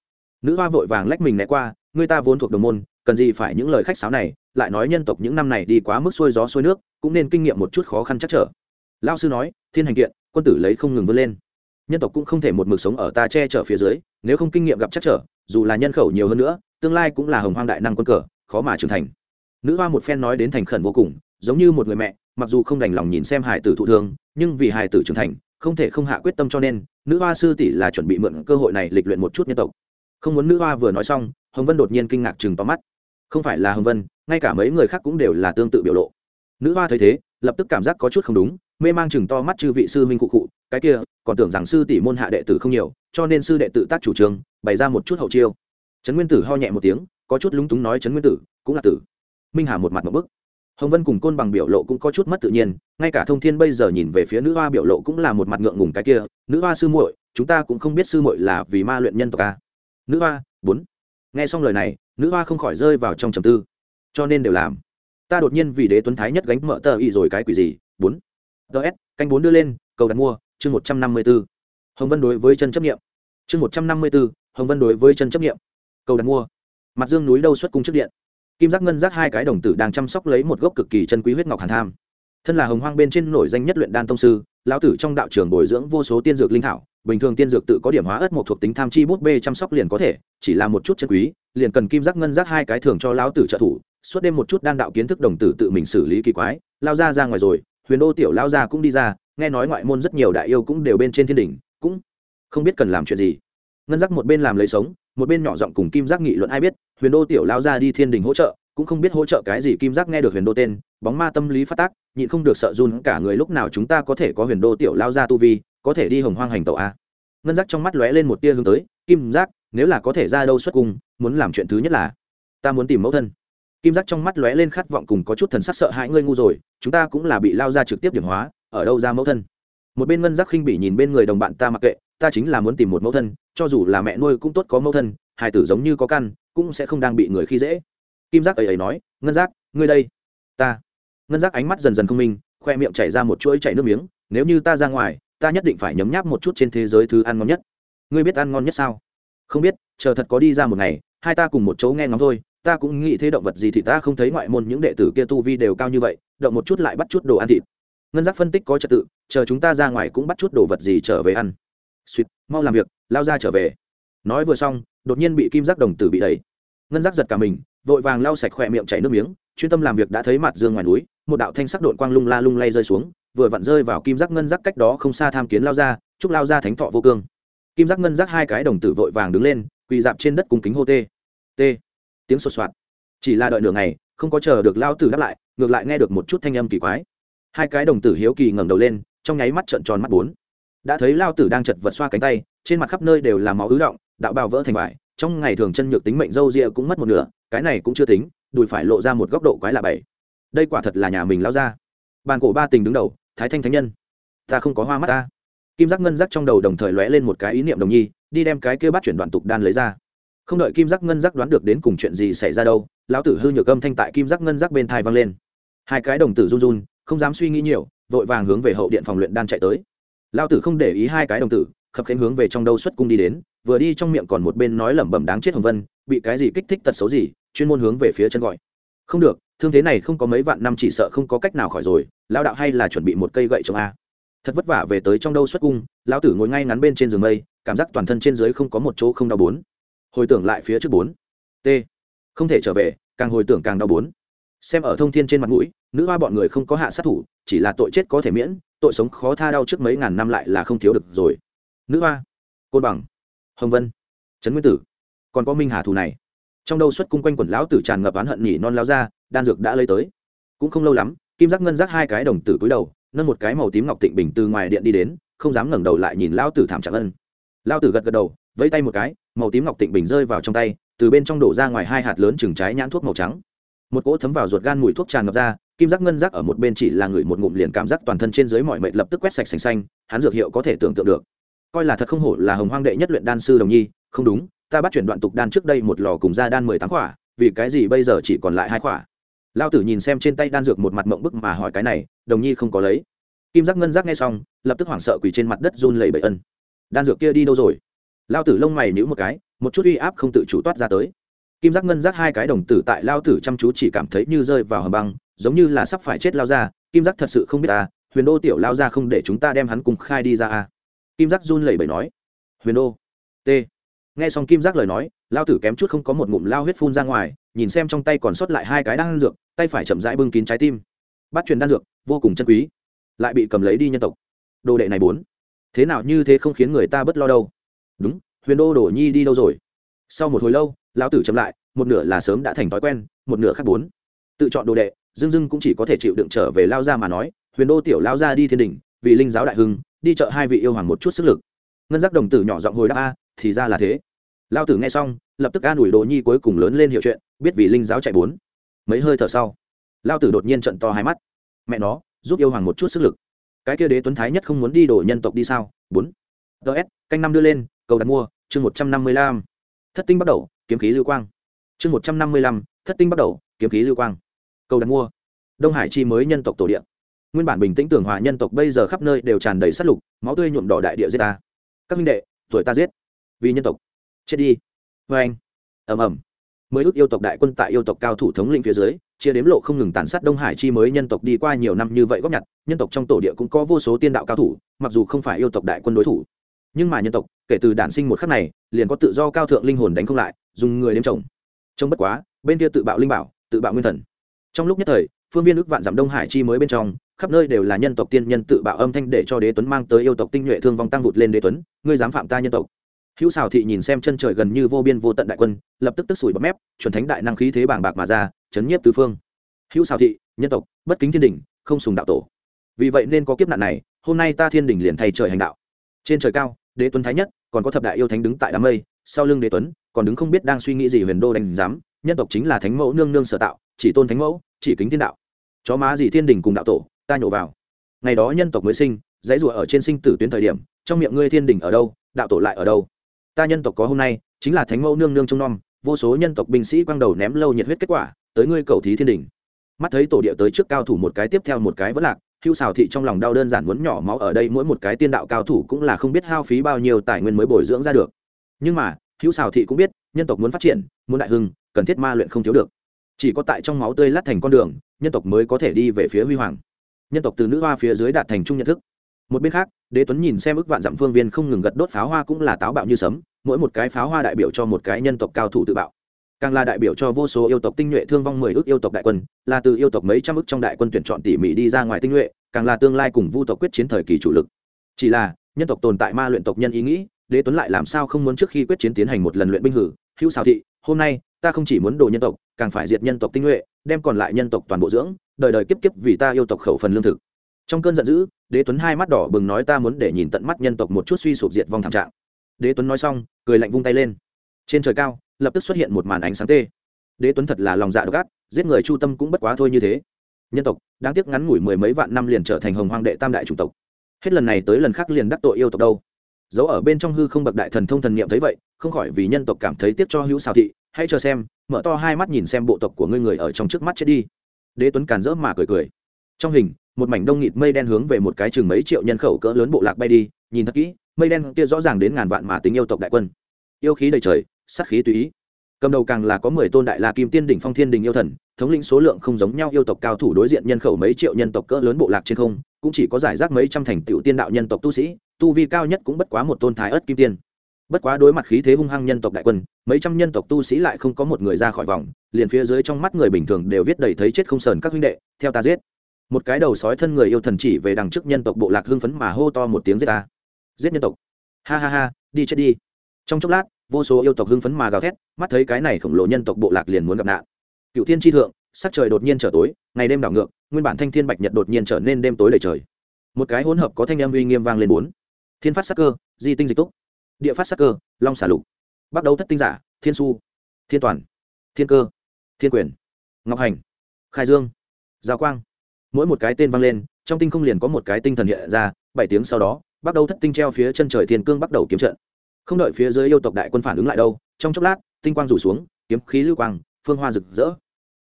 Nữ hoa vội vàng lách mình né qua, người ta vốn thuộc đồng môn, cần gì phải những lời khách sáo này, lại nói nhân tộc những năm này đi quá mức xuôi gió xuôi nước, cũng nên kinh nghiệm một chút khó khăn chắc trở lao sư nói, thiên hành kiện, quân tử lấy không ngừng vươn lên. Nhân tộc cũng không thể một mực sống ở ta che chở phía dưới, nếu không kinh nghiệm gặp chắc trở, dù là nhân khẩu nhiều hơn nữa, tương lai cũng là hồng hoang đại năng quân cờ, khó mà trưởng thành. Nữ hoa một phen nói đến thành khẩn vô cùng, giống như một người mẹ, mặc dù không đành lòng nhìn xem hải tử thụ thương, nhưng vì hải tử trưởng thành, không thể không hạ quyết tâm cho nên, nữ hoa sư tỷ là chuẩn bị mượn cơ hội này lịch luyện một chút nhân tộc. Không muốn nữ hoa vừa nói xong, hồng vân đột nhiên kinh ngạc chừng tóm mắt. Không phải là hồng vân, ngay cả mấy người khác cũng đều là tương tự biểu lộ. Nữ hoa thấy thế lập tức cảm giác có chút không đúng, mê mang chừng to mắt chư vị sư huynh cụ cụ cái kia, còn tưởng rằng sư tỷ môn hạ đệ tử không nhiều, cho nên sư đệ tự tác chủ trương, bày ra một chút hậu chiêu. Trấn nguyên tử ho nhẹ một tiếng, có chút lúng túng nói trấn nguyên tử, cũng là tử. Minh hà một mặt một bức. Hồng vân cùng côn bằng biểu lộ cũng có chút mất tự nhiên, ngay cả thông thiên bây giờ nhìn về phía nữ hoa biểu lộ cũng là một mặt ngượng ngùng cái kia, nữ hoa sư muội, chúng ta cũng không biết sư muội là vì ma luyện nhân tộc a nữ hoa, bốn. Nghe xong lời này, nữ hoa không khỏi rơi vào trong trầm tư. Cho nên đều làm ta đột nhiên vì đế tuấn thái nhất gánh mở tờ y rồi cái quỷ gì? Bốn. Ts canh bốn đưa lên, cầu đặt mua, chương một trăm năm mươi b ố hồng vân đối với chân chấp nghiệm. Chương một trăm năm mươi b ố hồng vân đối với chân chấp nghiệm. Cầu đặt mua. Mặt dương núi đâu xuất cung trước điện. Kim giác ngân giác hai cái đồng tử đang chăm sóc lấy một gốc cực kỳ chân quý huyết ngọc hàn tham. Thân là hồng hoang bên trên nổi danh nhất luyện đan tông sư, lão tử trong đạo trường bồi dưỡng vô số tiên dược linh thảo, bình thường tiên dược tự có điểm hóa ớt một thuộc tính tham chi bút bê chăm sóc liền có thể, chỉ là một chút chân quý, liền cần kim giác ngân giác hai cái thường cho lão tử trợ thủ suốt đêm một chút đan đạo kiến thức đồng tử tự mình xử lý kỳ quái, lao ra ra ngoài rồi, huyền đô tiểu lao ra cũng đi ra, nghe nói ngoại môn rất nhiều đại yêu cũng đều bên trên thiên đỉnh, cũng không biết cần làm chuyện gì. Ngân giác một bên làm lấy sống, một bên nhỏ giọng cùng kim giác nghị luận ai biết, huyền đô tiểu lao ra đi thiên đình hỗ trợ, cũng không biết hỗ trợ cái gì, kim giác nghe được huyền đô tên, bóng ma tâm lý phát tác, nhịn không được sợ run, cả người lúc nào chúng ta có thể có huyền đô tiểu lao ra tu vi, có thể đi hồng hoang hành tàu a? Ngân giác trong mắt lóe lên một tia hướng tới, kim giác, nếu là có thể ra đâu xuất cung, muốn làm chuyện thứ nhất là, ta muốn tìm mẫu thân kim giác trong mắt lóe lên khát vọng cùng có chút thần sắc sợ hãi, ngươi ngu rồi, chúng ta cũng là bị lao ra trực tiếp điểm hóa, ở đâu ra mẫu thân? Một bên ngân giác khinh bỉ nhìn bên người đồng bạn ta mặc kệ, ta chính là muốn tìm một mẫu thân, cho dù là mẹ nuôi cũng tốt có mẫu thân, hài tử giống như có căn, cũng sẽ không đang bị người khi dễ. Kim giác ấy ấy nói, ngân giác, ngươi đây. Ta. Ngân giác ánh mắt dần dần không minh, khoe miệng chảy ra một chuỗi chảy nước miếng, nếu như ta ra ngoài, ta nhất định phải nhấm nháp một chút trên thế giới thứ ăn ngon nhất. Ngươi biết ăn ngon nhất sao? Không biết, chờ thật có đi ra một ngày, hai ta cùng một chỗ nghe ngóng thôi ta cũng nghĩ thế động vật gì thì ta không thấy ngoại môn những đệ tử kia tu vi đều cao như vậy, động một chút lại bắt chút đồ ăn thịt. Ngân giác phân tích có trật tự, chờ chúng ta ra ngoài cũng bắt chút đồ vật gì trở về ăn. Suýt mau làm việc, lao ra trở về. Nói vừa xong, đột nhiên bị kim giác đồng tử bị đẩy. Ngân giác giật cả mình, vội vàng lau sạch khỏe miệng chảy nước miếng, chuyên tâm làm việc đã thấy mặt dương ngoài núi, một đạo thanh sắc đội quang lung la lung lay rơi xuống, vừa vặn rơi vào kim giác ngân giác cách đó không xa tham kiến lao ra, chúc lao ra thánh thọ vô cương. Kim giác ngân giác hai cái đồng tử vội vàng đứng lên, quỳ dạp trên đất cung kính hô tê. Tê tiếng sột soạt. Chỉ là đợi nửa ngày, không có chờ được lao tử đáp lại, ngược lại nghe được một chút thanh âm kỳ quái. Hai cái đồng tử hiếu kỳ ngẩng đầu lên, trong nháy mắt trợn tròn mắt bốn. Đã thấy lao tử đang chật vật xoa cánh tay, trên mặt khắp nơi đều là máu ứ động, đạo bào vỡ thành vải, trong ngày thường chân nhược tính mệnh dâu ria cũng mất một nửa, cái này cũng chưa tính, đùi phải lộ ra một góc độ quái lạ bảy. Đây quả thật là nhà mình lao ra bàn cổ ba tình đứng đầu, thái thanh thánh nhân. Ta không có hoa mắt ta. Kim giác ngân giác trong đầu đồng thời lóe lên một cái ý niệm đồng nhi, đi đem cái kia bắt chuyển đoạn tục đan lấy ra không đợi kim giác ngân giác đoán được đến cùng chuyện gì xảy ra đâu, lão tử hư nhược âm thanh tại kim giác ngân giác bên thai vang lên. Hai cái đồng tử run run, không dám suy nghĩ nhiều, vội vàng hướng về hậu điện phòng luyện đan chạy tới. Lão tử không để ý hai cái đồng tử, khập khánh hướng về trong đâu xuất cung đi đến, vừa đi trong miệng còn một bên nói lẩm bẩm đáng chết hồng vân, bị cái gì kích thích tật xấu gì, chuyên môn hướng về phía chân gọi. Không được, thương thế này không có mấy vạn năm chỉ sợ không có cách nào khỏi rồi, lão đạo hay là chuẩn bị một cây gậy trồng a. Thật vất vả về tới trong đâu xuất cung, lão tử ngồi ngay ngắn bên trên giường mây, cảm giác toàn thân trên dưới không có một chỗ không đau bốn hồi tưởng lại phía trước bốn. T. Không thể trở về, càng hồi tưởng càng đau bốn. Xem ở thông thiên trên mặt mũi, nữ hoa bọn người không có hạ sát thủ, chỉ là tội chết có thể miễn, tội sống khó tha đau trước mấy ngàn năm lại là không thiếu được rồi. Nữ hoa. Côn bằng. Hồng vân. Trấn nguyên tử. Còn có minh hà thù này. Trong đâu xuất cung quanh quần lão tử tràn ngập oán hận nhỉ non lao ra, đan dược đã lấy tới. Cũng không lâu lắm, kim giác ngân giác hai cái đồng tử cúi đầu, nâng một cái màu tím ngọc tịnh bình từ ngoài điện đi đến, không dám ngẩng đầu lại nhìn lão tử thảm trạng ân. Lão tử gật gật đầu, vẫy tay một cái màu tím ngọc tịnh bình rơi vào trong tay, từ bên trong đổ ra ngoài hai hạt lớn chừng trái nhãn thuốc màu trắng. Một cỗ thấm vào ruột gan mùi thuốc tràn ngập ra, kim giác ngân giác ở một bên chỉ là người một ngụm liền cảm giác toàn thân trên dưới mọi mệt lập tức quét sạch sành xanh, hắn dược hiệu có thể tưởng tượng được. Coi là thật không hổ là hồng hoang đệ nhất luyện đan sư đồng nhi, không đúng, ta bắt chuyển đoạn tục đan trước đây một lò cùng ra đan mười tám khỏa vì cái gì bây giờ chỉ còn lại hai khỏa lao tử nhìn xem trên tay đan dược một mặt mộng bức mà hỏi cái này, đồng nhi không có lấy. Kim giác ngân giác nghe xong, lập tức hoảng sợ quỳ trên mặt đất run lẩy bẩy ân. Đan dược kia đi đâu rồi? Lao tử lông mày nhữ một cái, một chút uy áp không tự chủ toát ra tới. Kim giác ngân giác hai cái đồng tử tại lao tử chăm chú chỉ cảm thấy như rơi vào hầm băng, giống như là sắp phải chết lao ra. Kim giác thật sự không biết ta huyền đô tiểu lao ra không để chúng ta đem hắn cùng khai đi ra à. kim giác run lẩy bẩy nói, huyền đô, t. Nghe xong kim giác lời nói, lao tử kém chút không có một ngụm lao huyết phun ra ngoài, nhìn xem trong tay còn sót lại hai cái đan dược, tay phải chậm rãi bưng kín trái tim. Bắt truyền đan dược, vô cùng chân quý. Lại bị cầm lấy đi nhân tộc. Đồ đệ này bốn. Thế nào như thế không khiến người ta bất lo đâu đúng, huyền đô đổ nhi đi đâu rồi? Sau một hồi lâu, lão tử chậm lại, một nửa là sớm đã thành thói quen, một nửa khác bốn. Tự chọn đồ đệ dưng dưng cũng chỉ có thể chịu đựng trở về lao ra mà nói, huyền đô tiểu lao ra đi thiên đình vì linh giáo đại hưng, đi chợ hai vị yêu hoàng một chút sức lực. Ngân giác đồng tử nhỏ giọng hồi đáp, a, thì ra là thế. Lao tử nghe xong, lập tức an ủi đồ nhi cuối cùng lớn lên hiểu chuyện, biết vì linh giáo chạy bốn. Mấy hơi thở sau lao tử đột nhiên trận to hai mắt. Mẹ nó, giúp yêu hoàng một chút sức lực. Cái kia đế tuấn thái nhất không muốn đi đổ nhân tộc đi sao? Bốn. Ts canh năm đưa lên cầu đặt mua, chương một trăm năm mươi lăm. Thất tinh bắt đầu, kiếm khí lưu quang. Chương một trăm năm mươi lăm, thất tinh bắt đầu, kiếm khí lưu quang. Cầu đặt mua. Đông hải chi mới nhân tộc tổ địa. Nguyên bản bình tĩnh tưởng hòa nhân tộc bây giờ khắp nơi đều tràn đầy sát lục, máu tươi nhuộm đỏ đại địa giết ta. Các minh đệ, tuổi ta giết. Vì nhân tộc. Chết đi. Vê anh. Ẩm ẩm mới ước yêu tộc đại quân tại yêu tộc cao thủ thống lĩnh phía dưới, chia đếm lộ không ngừng tàn sát đông hải chi mới nhân tộc đi qua nhiều năm như vậy góp nhặt, nhân tộc trong tổ địa cũng có vô số tiên đạo cao thủ, mặc dù không phải yêu tộc đại quân đối thủ. Nhưng mà nhân tộc kể từ đản sinh một khắc này, liền có tự do cao thượng linh hồn đánh không lại, dùng người đếm trồng trông bất quá, bên kia tự bạo linh bảo, tự bạo nguyên thần. Trong lúc nhất thời, phương viên ước vạn dặm đông hải chi mới bên trong, khắp nơi đều là nhân tộc tiên nhân tự bạo âm thanh để cho đế tuấn mang tới yêu tộc tinh nhuệ thương vong tăng vụt lên đế tuấn, ngươi dám phạm ta nhân tộc. Hữu xào thị nhìn xem chân trời gần như vô biên vô tận đại quân, lập tức tức sủi bấm mép, chuẩn thánh đại năng khí thế bảng bạc mà ra, chấn nhiếp tứ phương. Hữu xào thị, nhân tộc, bất kính thiên đình không sùng đạo tổ. Vì vậy nên có kiếp nạn này, hôm nay ta thiên đình liền thay trời hành đạo. Trên trời cao đế tuấn thái nhất, còn có thập đại yêu thánh đứng tại đám mây, sau lưng đế tuấn, còn đứng không biết đang suy nghĩ gì huyền đô đánh giám, nhân tộc chính là thánh mẫu nương nương sở tạo, chỉ tôn thánh mẫu, chỉ kính thiên đạo. Chó má gì thiên đình cùng đạo tổ, ta nhổ vào. Ngày đó nhân tộc mới sinh, dãy rủa ở trên sinh tử tuyến thời điểm, trong miệng ngươi thiên đình ở đâu, đạo tổ lại ở đâu? Ta nhân tộc có hôm nay, chính là thánh mẫu nương nương trong non vô số nhân tộc binh sĩ quang đầu ném lâu nhiệt huyết kết quả, tới ngươi cầu thí thiên đình. Mắt thấy tổ địa tới trước cao thủ một cái tiếp theo một cái vẫn lạc hưu xào thị trong lòng đau đơn giản muốn nhỏ máu ở đây, mỗi một cái tiên đạo cao thủ cũng là không biết hao phí bao nhiêu tài nguyên mới bồi dưỡng ra được. Nhưng mà hữu xào thị cũng biết, nhân tộc muốn phát triển, muốn đại hưng, cần thiết ma luyện không thiếu được. Chỉ có tại trong máu tươi lát thành con đường, nhân tộc mới có thể đi về phía huy hoàng. Nhân tộc từ nữ hoa phía dưới đạt thành trung nhận thức. Một bên khác, đế tuấn nhìn xem ức vạn dặm phương viên không ngừng gật đốt pháo hoa cũng là táo bạo như sấm, mỗi một cái pháo hoa đại biểu cho một cái nhân tộc cao thủ tự bạo càng là đại biểu cho vô số yêu tộc tinh nhuệ thương vong mười ước yêu tộc đại quân, là từ yêu tộc mấy trăm ước trong đại quân tuyển chọn tỉ mỉ đi ra ngoài tinh nhuệ, càng là tương lai cùng vu tộc quyết chiến thời kỳ chủ lực. Chỉ là, nhân tộc tồn tại ma luyện tộc nhân ý nghĩ, đế tuấn lại làm sao không muốn trước khi quyết chiến tiến hành một lần luyện binh hử? Hữu xào thị, hôm nay, ta không chỉ muốn đồ nhân tộc, càng phải diệt nhân tộc tinh nhuệ, đem còn lại nhân tộc toàn bộ dưỡng, đời đời kiếp kiếp vì ta yêu tộc khẩu phần lương thực. Trong cơn giận dữ, đế tuấn hai mắt đỏ bừng nói ta muốn để nhìn tận mắt nhân tộc một chút suy sụp diệt vong thảm trạng. Đế tuấn nói xong, cười lạnh vung tay lên. Trên trời cao lập tức xuất hiện một màn ánh sáng tê. Đế tuấn thật là lòng dạ độc ác, giết người chu tâm cũng bất quá thôi như thế. Nhân tộc, đáng tiếc ngắn ngủi mười mấy vạn năm liền trở thành hồng hoang đệ tam đại chủng tộc. Hết lần này tới lần khác liền đắc tội yêu tộc đâu. Giấu ở bên trong hư không bậc đại thần thông thần niệm thấy vậy, không khỏi vì nhân tộc cảm thấy tiếc cho hữu xào thị, hãy chờ xem, mở to hai mắt nhìn xem bộ tộc của ngươi người ở trong trước mắt chết đi. Đế tuấn càn rỡ mà cười cười. Trong hình, một mảnh đông nghịt mây đen hướng về một cái chừng mấy triệu nhân khẩu cỡ lớn bộ lạc bay đi, nhìn thật kỹ, mây đen kia rõ ràng đến ngàn vạn mà tính yêu tộc đại quân. Yêu khí đầy trời sát khí tùy ý. Cầm đầu càng là có mười tôn đại la kim tiên đỉnh phong thiên đình yêu thần, thống lĩnh số lượng không giống nhau yêu tộc cao thủ đối diện nhân khẩu mấy triệu nhân tộc cỡ lớn bộ lạc trên không, cũng chỉ có giải rác mấy trăm thành tựu tiên đạo nhân tộc tu sĩ, tu vi cao nhất cũng bất quá một tôn thái ớt kim tiên. Bất quá đối mặt khí thế hung hăng nhân tộc đại quân, mấy trăm nhân tộc tu sĩ lại không có một người ra khỏi vòng, liền phía dưới trong mắt người bình thường đều viết đầy thấy chết không sờn các huynh đệ, theo ta giết. Một cái đầu sói thân người yêu thần chỉ về đằng trước nhân tộc bộ lạc hưng phấn mà hô to một tiếng giết ta. Giết nhân tộc. Ha ha ha, đi chết đi trong chốc lát, vô số yêu tộc hưng phấn mà gào thét, mắt thấy cái này khổng lồ nhân tộc bộ lạc liền muốn gặp nạn. Cựu thiên tri thượng, sắc trời đột nhiên trở tối, ngày đêm đảo ngược, nguyên bản thanh thiên bạch nhật đột nhiên trở nên đêm tối đầy trời. Một cái hỗn hợp có thanh âm uy nghiêm vang lên bốn. Thiên phát sắc cơ, di tinh dịch túc. Địa phát sắc cơ, long xả lục. Bắt đầu thất tinh giả, thiên su. Thiên toàn. Thiên cơ. Thiên quyền. Ngọc hành. Khai dương. Giao quang. Mỗi một cái tên vang lên, trong tinh không liền có một cái tinh thần hiện ra, bảy tiếng sau đó bắt đầu thất tinh treo phía chân trời thiên cương bắt đầu kiếm trận không đợi phía dưới yêu tộc đại quân phản ứng lại đâu, trong chốc lát, tinh quang rủ xuống, kiếm khí lưu quang, phương hoa rực rỡ.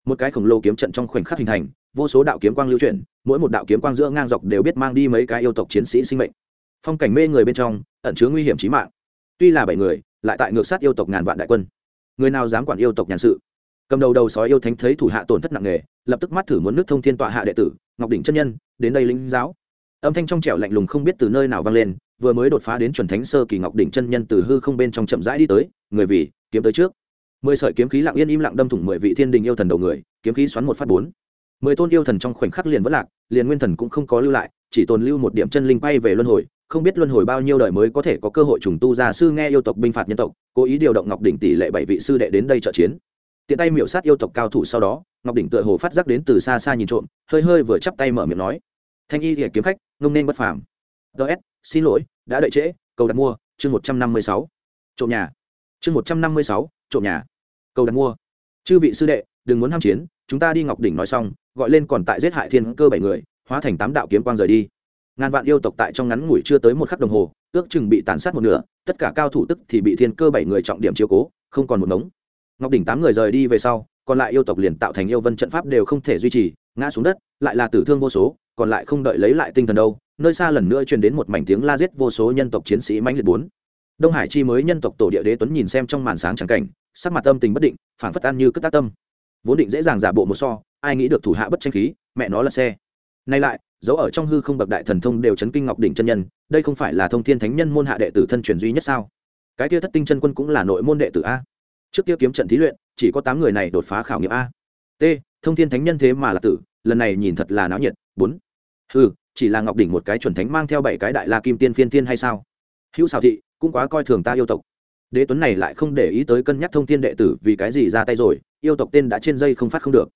Một cái khổng lồ kiếm trận trong khoảnh khắc hình thành, vô số đạo kiếm quang lưu chuyển, mỗi một đạo kiếm quang giữa ngang dọc đều biết mang đi mấy cái yêu tộc chiến sĩ sinh mệnh. Phong cảnh mê người bên trong, ẩn chứa nguy hiểm trí mạng. Tuy là bảy người, lại tại ngược sát yêu tộc ngàn vạn đại quân. Người nào dám quản yêu tộc nhàn sự? Cầm đầu đầu sói yêu thánh thấy thủ hạ tổn thất nặng nề, lập tức mắt thử muốn nước thông thiên tọa hạ đệ tử, ngọc đỉnh chân nhân, đến đây lĩnh giáo. Âm thanh trong trẻo lạnh lùng không biết từ nơi nào vang lên vừa mới đột phá đến chuẩn thánh sơ kỳ ngọc đỉnh chân nhân từ hư không bên trong chậm rãi đi tới, người vì, kiếm tới trước. Mười sợi kiếm khí lặng yên im lặng đâm thủng mười vị thiên đình yêu thần đầu người, kiếm khí xoắn một phát bốn. Mười tôn yêu thần trong khoảnh khắc liền vất lạc, liền nguyên thần cũng không có lưu lại, chỉ tồn lưu một điểm chân linh bay về luân hồi, không biết luân hồi bao nhiêu đời mới có thể có cơ hội trùng tu ra sư nghe yêu tộc binh phạt nhân tộc, cố ý điều động ngọc đỉnh tỷ lệ bảy vị sư đệ đến đây trợ chiến. Tiện tay miểu sát yêu tộc cao thủ sau đó, ngọc đỉnh tựa hồ phát giác đến từ xa xa nhìn trộm, hơi hơi vừa chắp tay mở miệng nói, thanh y thì kiếm khách, ngông nên bất phàm. Ts xin lỗi, đã đợi trễ, cầu đặt mua, chương một trăm năm mươi sáu. Trộm nhà. Chương một trăm năm mươi sáu, trộm nhà. Cầu đặt mua. Chư vị sư đệ, đừng muốn ham chiến, chúng ta đi ngọc đỉnh nói xong, gọi lên còn tại giết hại thiên cơ bảy người, hóa thành tám đạo kiếm quang rời đi. Ngàn vạn yêu tộc tại trong ngắn ngủi chưa tới một khắc đồng hồ, ước chừng bị tàn sát một nửa, tất cả cao thủ tức thì bị thiên cơ bảy người trọng điểm chiếu cố, không còn một ngống. Ngọc đỉnh tám người rời đi về sau, còn lại yêu tộc liền tạo thành yêu vân trận pháp đều không thể duy trì, ngã xuống đất, lại là tử thương vô số, còn lại không đợi lấy lại tinh thần đâu nơi xa lần nữa truyền đến một mảnh tiếng la giết vô số nhân tộc chiến sĩ mãnh liệt bốn. Đông hải chi mới nhân tộc tổ địa đế tuấn nhìn xem trong màn sáng trắng cảnh, sắc mặt tâm tình bất định phản phất ăn như cất tác tâm. Vốn định dễ dàng giả bộ một so, ai nghĩ được thủ hạ bất tranh khí, mẹ nó là xe. Nay lại, dấu ở trong hư không bậc đại thần thông đều chấn kinh ngọc đỉnh chân nhân, đây không phải là thông thiên thánh nhân môn hạ đệ tử thân truyền duy nhất sao? Cái kia thất tinh chân quân cũng là nội môn đệ tử a. Trước kia kiếm trận thí luyện, chỉ có tám người này đột phá khảo nghiệm a. T, thông thiên thánh nhân thế mà là tử, lần này nhìn thật là náo nhiệt, bốn. Ừ chỉ là ngọc đỉnh một cái chuẩn thánh mang theo bảy cái đại la kim tiên phiên tiên hay sao? Hữu xào thị, cũng quá coi thường ta yêu tộc. Đế tuấn này lại không để ý tới cân nhắc thông thiên đệ tử vì cái gì ra tay rồi, yêu tộc tên đã trên dây không phát không được.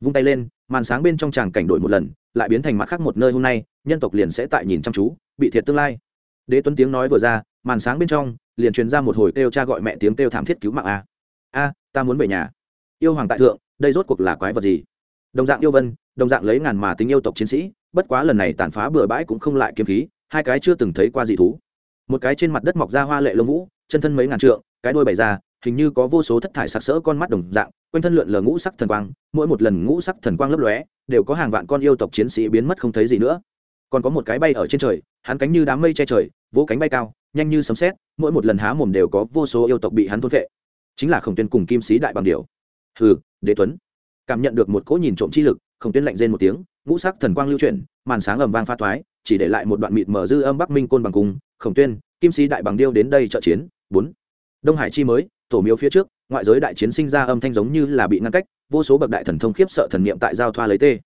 Vung tay lên, màn sáng bên trong tràng cảnh đổi một lần, lại biến thành mặt khác một nơi hôm nay, nhân tộc liền sẽ tại nhìn chăm chú, bị thiệt tương lai. Đế tuấn tiếng nói vừa ra, màn sáng bên trong, liền truyền ra một hồi kêu cha gọi mẹ tiếng kêu thảm thiết cứu mạng a. A, ta muốn về nhà. Yêu hoàng tại thượng, đây rốt cuộc là quái vật gì? Đồng dạng yêu vân, đồng dạng lấy ngàn mà tính yêu tộc chiến sĩ bất quá lần này tàn phá bừa bãi cũng không lại kiếm khí, hai cái chưa từng thấy qua dị thú. Một cái trên mặt đất mọc ra hoa lệ lông vũ, chân thân mấy ngàn trượng, cái đôi bày ra, hình như có vô số thất thải sặc sỡ con mắt đồng dạng, quanh thân lượn lờ ngũ sắc thần quang, mỗi một lần ngũ sắc thần quang lấp lóe, đều có hàng vạn con yêu tộc chiến sĩ biến mất không thấy gì nữa. Còn có một cái bay ở trên trời, hắn cánh như đám mây che trời, vỗ cánh bay cao, nhanh như sấm sét, mỗi một lần há mồm đều có vô số yêu tộc bị hắn thôn vệ chính là khổng tuyên cùng kim sĩ đại bằng điều. Hừ, đế tuấn. Cảm nhận được một cỗ nhìn trộm chi lực, khổng tuyên lạnh rên một tiếng ngũ sắc thần quang lưu chuyển, màn sáng ầm vang pha thoái, chỉ để lại một đoạn mịt mở dư âm bắc minh côn bằng cung khổng tuyên, kim sĩ đại bằng điêu đến đây trợ chiến. Bốn. Đông hải chi mới, tổ miếu phía trước, ngoại giới đại chiến sinh ra âm thanh giống như là bị ngăn cách, vô số bậc đại thần thông khiếp sợ thần niệm tại giao thoa lấy tê.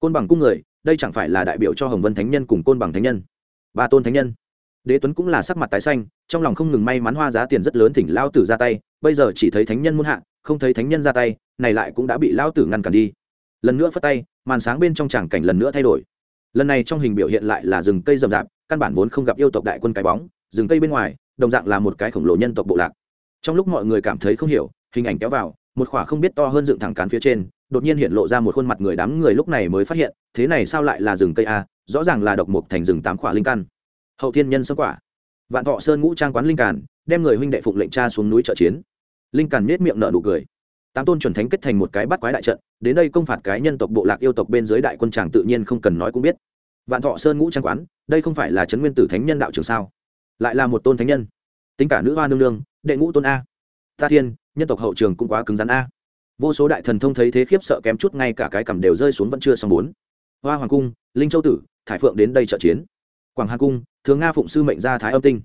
Côn bằng cung người, đây chẳng phải là đại biểu cho hồng vân thánh nhân cùng côn bằng thánh nhân? Ba tôn thánh nhân. Đế tuấn cũng là sắc mặt tái xanh, trong lòng không ngừng may mắn hoa giá tiền rất lớn thỉnh lao tử ra tay, bây giờ chỉ thấy thánh nhân muôn hạ, không thấy thánh nhân ra tay, này lại cũng đã bị lao tử ngăn cản đi. Lần nữa phất tay màn sáng bên trong tràng cảnh lần nữa thay đổi. Lần này trong hình biểu hiện lại là rừng cây rậm rạp, căn bản vốn không gặp yêu tộc đại quân cái bóng, rừng cây bên ngoài, đồng dạng là một cái khổng lồ nhân tộc bộ lạc. Trong lúc mọi người cảm thấy không hiểu, hình ảnh kéo vào, một khỏa không biết to hơn dựng thẳng cán phía trên, đột nhiên hiện lộ ra một khuôn mặt người đám người lúc này mới phát hiện, thế này sao lại là rừng cây a, rõ ràng là độc mục thành rừng tám khỏa linh căn. Hậu thiên nhân sâm quả. Vạn thọ sơn ngũ trang quán linh càn, đem người huynh đệ phụng lệnh cha xuống núi trợ chiến. Linh càn nết miệng nở nụ cười tám tôn chuẩn thánh kết thành một cái bắt quái đại trận, đến đây công phạt cái nhân tộc bộ lạc yêu tộc bên dưới đại quân tràng tự nhiên không cần nói cũng biết. Vạn thọ sơn ngũ trang quán, đây không phải là trấn nguyên tử thánh nhân đạo trường sao? Lại là một tôn thánh nhân. Tính cả nữ hoa nương nương, đệ ngũ tôn a. Ta thiên, nhân tộc hậu trường cũng quá cứng rắn a. Vô số đại thần thông thấy thế khiếp sợ kém chút ngay cả cái cằm đều rơi xuống vẫn chưa xong bốn. Hoa hoàng cung, linh châu tử, thải phượng đến đây trợ chiến. Quảng hà cung, thường nga phụng sư mệnh ra thái âm tinh.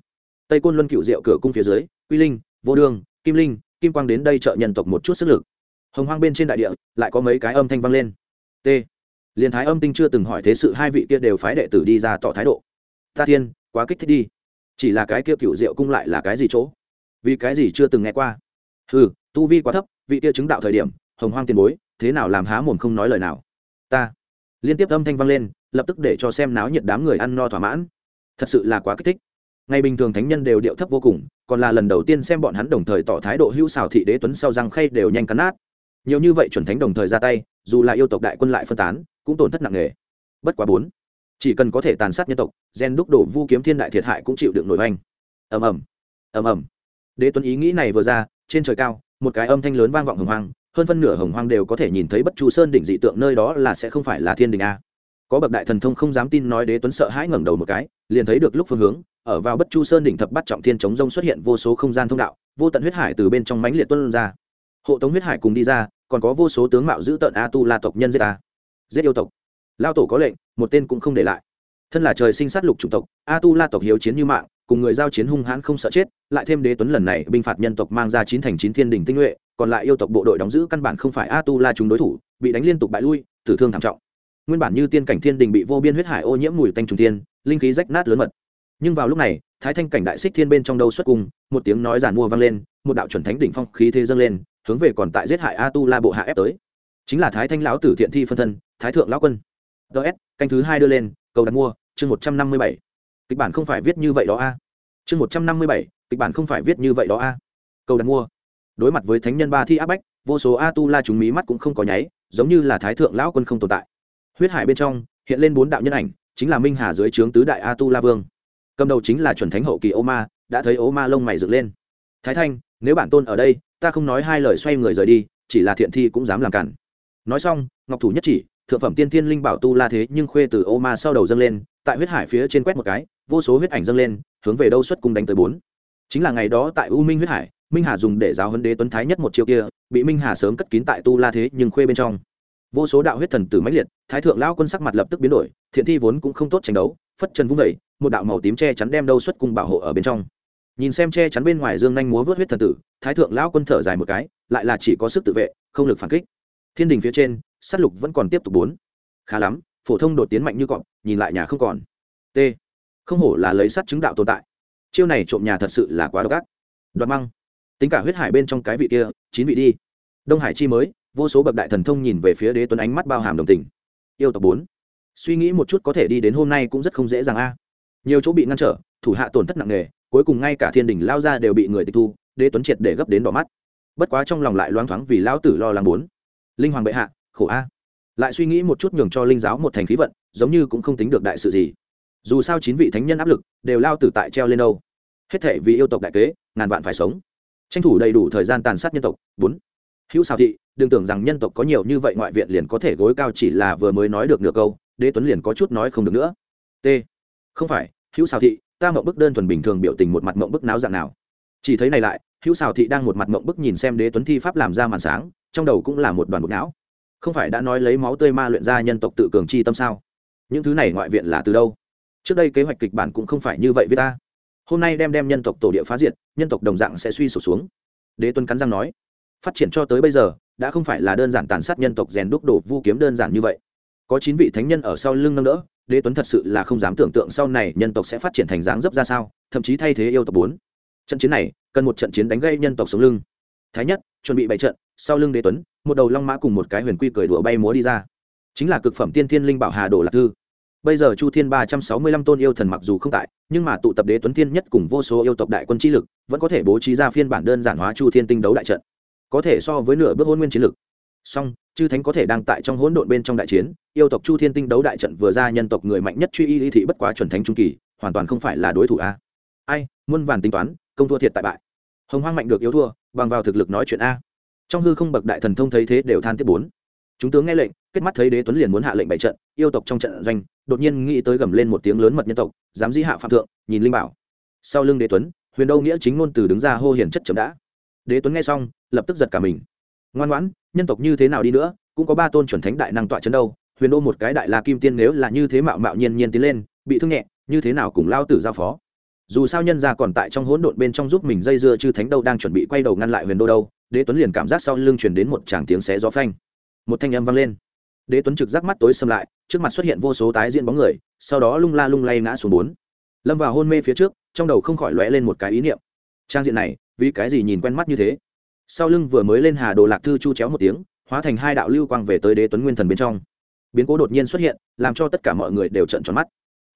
Tây côn luân cựu diệu cửa cung phía dưới, quy linh, vô đường, kim linh kim quang đến đây trợ nhân tộc một chút sức lực. Hồng hoang bên trên đại địa, lại có mấy cái âm thanh vang lên. T. Liền thái âm tinh chưa từng hỏi thế sự, hai vị kia đều phái đệ tử đi ra tỏ thái độ. Ta thiên, quá kích thích đi. Chỉ là cái kia cựu diệu cung lại là cái gì chỗ? Vì cái gì chưa từng nghe qua? Ừ tu vi quá thấp, vị kia chứng đạo thời điểm, hồng hoang tiền bối, thế nào làm há mồm không nói lời nào? Ta. Liên tiếp âm thanh vang lên, lập tức để cho xem náo nhiệt đám người ăn no thỏa mãn. Thật sự là quá kích thích. Ngày bình thường thánh nhân đều điệu thấp vô cùng còn là lần đầu tiên xem bọn hắn đồng thời tỏ thái độ hữu xảo thị đế tuấn sau răng khay đều nhanh cắn nát. Nhiều như vậy chuẩn thánh đồng thời ra tay, dù là yêu tộc đại quân lại phân tán, cũng tổn thất nặng nề. Bất quá bốn, chỉ cần có thể tàn sát nhân tộc, gen đúc đổ vu kiếm thiên đại thiệt hại cũng chịu được nổi oanh. Ầm ầm ầm ầm. Đế tuấn ý nghĩ này vừa ra, trên trời cao, một cái âm thanh lớn vang vọng hồng hoang, hơn phân nửa hồng hoang đều có thể nhìn thấy bất chu sơn đỉnh dị tượng, nơi đó là sẽ không phải là thiên đình a có bậc đại thần thông không dám tin nói đế tuấn sợ hãi ngẩng đầu một cái, liền thấy được lúc phương hướng, ở vào bất chu sơn đỉnh thập bắt trọng thiên chống rông xuất hiện vô số không gian thông đạo, vô tận huyết hải từ bên trong mánh liệt tuân ra. Hộ tống huyết hải cùng đi ra, còn có vô số tướng mạo giữ tận a tu la tộc nhân giết ta. Giết yêu tộc. Lao tổ có lệnh, một tên cũng không để lại. Thân là trời sinh sát lục chủng tộc a tu la tộc hiếu chiến như mạng, cùng người giao chiến hung hãn không sợ chết, lại thêm đế tuấn lần này binh phạt nhân tộc mang ra chín thành chín thiên đình tinh nhuệ, còn lại yêu tộc bộ đội đóng giữ căn bản không phải a tu la chúng đối thủ, bị đánh liên tục bại lui, tử thương thảm trọng nguyên bản như tiên cảnh thiên đình bị vô biên huyết hải ô nhiễm mùi tanh trùng tiên linh khí rách nát lớn mật. Nhưng vào lúc này, thái thanh cảnh đại xích thiên bên trong đâu xuất cung, một tiếng nói giàn mua vang lên, một đạo chuẩn thánh đỉnh phong khí thế dâng lên, hướng về còn tại giết hại a tu la bộ hạ ép tới. Chính là thái thanh lão tử thiện thi phân thân, thái thượng lão quân. Ts canh thứ hai đưa lên, cầu đặt mua, chương một trăm năm mươi bảy. Kịch bản không phải viết như vậy đó a. Chương một trăm năm mươi bảy, kịch bản không phải viết như vậy đó a. Cầu đặt mua. Đối mặt với thánh nhân ba thi áp bách, vô số a tu la chúng mí mắt cũng không có nháy, giống như là thái thượng lão quân không tồn tại huyết hải bên trong hiện lên bốn đạo nhân ảnh, chính là minh hà dưới trướng tứ đại a tu la vương. Cầm đầu chính là chuẩn thánh hậu kỳ ô ma, đã thấy ô ma lông mày dựng lên. Thái thanh, nếu bản tôn ở đây, ta không nói hai lời xoay người rời đi, chỉ là thiện thi cũng dám làm cản. Nói xong, ngọc thủ nhất chỉ, thượng phẩm tiên thiên linh bảo tu la thế nhưng khuê từ ô ma sau đầu dâng lên, tại huyết hải phía trên quét một cái, vô số huyết ảnh dâng lên, hướng về đâu xuất cung đánh tới bốn. Chính là ngày đó tại u minh huyết hải, minh hà dùng để giáo huấn đế tuấn thái nhất một chiêu kia, bị minh hà sớm cất kín tại tu la thế nhưng khuê bên trong vô số đạo huyết thần tử mãnh liệt, thái thượng lão quân sắc mặt lập tức biến đổi, thiện thi vốn cũng không tốt tranh đấu, phất trần vung vẩy một đạo màu tím che chắn đem đâu xuất cung bảo hộ ở bên trong. Nhìn xem che chắn bên ngoài dương nhanh múa vớt huyết thần tử, thái thượng lão quân thở dài một cái, lại là chỉ có sức tự vệ, không lực phản kích. Thiên đình phía trên s á t lục vẫn còn tiếp tục bốn. Khá lắm, phổ thông đột tiến mạnh như cọp, nhìn lại nhà không còn. T. Không hổ là lấy sắt chứng đạo tồn tại. Chiêu này trộm nhà thật sự là quá độc ác. Đoạt măng. Tính cả huyết hải bên trong cái vị kia, chín vị đi. Đông hải chi mới vô số bậc đại thần thông nhìn về phía đế tuấn ánh mắt bao hàm đồng tình. Yêu tộc bốn. Suy nghĩ một chút có thể đi đến hôm nay cũng rất không dễ dàng a. Nhiều chỗ bị ngăn trở, thủ hạ tổn thất nặng nề, cuối cùng ngay cả thiên đình lao ra đều bị người tịch thu, đế tuấn triệt để gấp đến đỏ mắt. Bất quá trong lòng lại loáng thoáng vì lão tử lo lắng bốn. Linh hoàng bệ hạ, khổ a. Lại suy nghĩ một chút nhường cho linh giáo một thành khí vận, giống như cũng không tính được đại sự gì. Dù sao chín vị thánh nhân áp lực, đều lao tử tại treo lên đâu. Hết thể vì yêu tộc đại kế, ngàn vạn phải sống. Tranh thủ đầy đủ thời gian tàn sát nhân tộc, bốn. Hữu xào thị đừng tưởng rằng nhân tộc có nhiều như vậy ngoại viện liền có thể gối cao chỉ là vừa mới nói được nửa câu, đế tuấn liền có chút nói không được nữa. T. Không phải, hữu xào thị, ta mộng bức đơn thuần bình thường biểu tình một mặt mộng bức náo dạng nào? Chỉ thấy này lại, hữu xào thị đang một mặt mộng bức nhìn xem đế tuấn thi pháp làm ra màn sáng, trong đầu cũng là một đoàn bột não. Không phải đã nói lấy máu tươi ma luyện ra nhân tộc tự cường chi tâm sao? Những thứ này ngoại viện là từ đâu? Trước đây kế hoạch kịch bản cũng không phải như vậy với ta. Hôm nay đem đem nhân tộc tổ địa phá diệt, nhân tộc đồng dạng sẽ suy sụp xuống. Đế tuấn cắn răng nói phát triển cho tới bây giờ, đã không phải là đơn giản tàn sát nhân tộc rèn đúc đổ vu kiếm đơn giản như vậy. Có chín vị thánh nhân ở sau lưng nâng đỡ, đế tuấn thật sự là không dám tưởng tượng sau này nhân tộc sẽ phát triển thành dáng dấp ra sao, thậm chí thay thế yêu tộc bốn. Trận chiến này, cần một trận chiến đánh gây nhân tộc sống lưng. Thái nhất, chuẩn bị bày trận, sau lưng đế tuấn, một đầu long mã cùng một cái huyền quy cười đùa bay múa đi ra. Chính là cực phẩm tiên thiên linh bảo hà đồ lạc thư. Bây giờ chu thiên ba trăm sáu mươi lăm tôn yêu thần mặc dù không tại, nhưng mà tụ tập đế tuấn thiên nhất cùng vô số yêu tộc đại quân chi lực, vẫn có thể bố trí ra phiên bản đơn giản hóa chu thiên tinh đấu đại trận có thể so với nửa bước hôn nguyên chiến lực song, chư thánh có thể đang tại trong hỗn độn bên trong đại chiến, yêu tộc chu thiên tinh đấu đại trận vừa ra nhân tộc người mạnh nhất truy y thị bất quá chuẩn thánh trung kỳ, hoàn toàn không phải là đối thủ a. Ai, muôn vàn tính toán, công thua thiệt tại bại. Hồng hoang mạnh được yếu thua, bằng vào thực lực nói chuyện a. Trong hư không bậc đại thần thông thấy thế đều than tiếp bốn. Chúng tướng nghe lệnh, kết mắt thấy đế tuấn liền muốn hạ lệnh bày trận, yêu tộc trong trận doanh, đột nhiên nghĩ tới gầm lên một tiếng lớn mật nhân tộc, dám di hạ phạm thượng, nhìn linh bảo. Sau lưng đế tuấn, huyền đâu nghĩa chính ngôn từ đứng ra hô hiển chất chấm đã đế tuấn nghe xong, lập tức giật cả mình. Ngoan ngoãn, nhân tộc như thế nào đi nữa, cũng có ba tôn chuẩn thánh đại năng tọa chấn đâu, huyền đô một cái đại la kim tiên nếu là như thế mạo mạo nhiên nhiên tiến lên, bị thương nhẹ, như thế nào cùng lao tử giao phó? Dù sao nhân gia còn tại trong hỗn độn bên trong giúp mình dây dưa chư thánh đâu đang chuẩn bị quay đầu ngăn lại huyền đô đâu, đế tuấn liền cảm giác sau lưng truyền đến một tràng tiếng xé gió phanh. Một thanh âm vang lên. Đế tuấn trực giác mắt tối xâm lại, trước mặt xuất hiện vô số tái diễn bóng người, sau đó lung la lung lay ngã xuống bốn. Lâm vào hôn mê phía trước, trong đầu không khỏi lóe lên một cái ý niệm trang diện này, vì cái gì nhìn quen mắt như thế? Sau lưng vừa mới lên hà đồ lạc thư chu chéo một tiếng, hóa thành hai đạo lưu quang về tới đế tuấn nguyên thần bên trong. Biến cố đột nhiên xuất hiện, làm cho tất cả mọi người đều trận tròn mắt.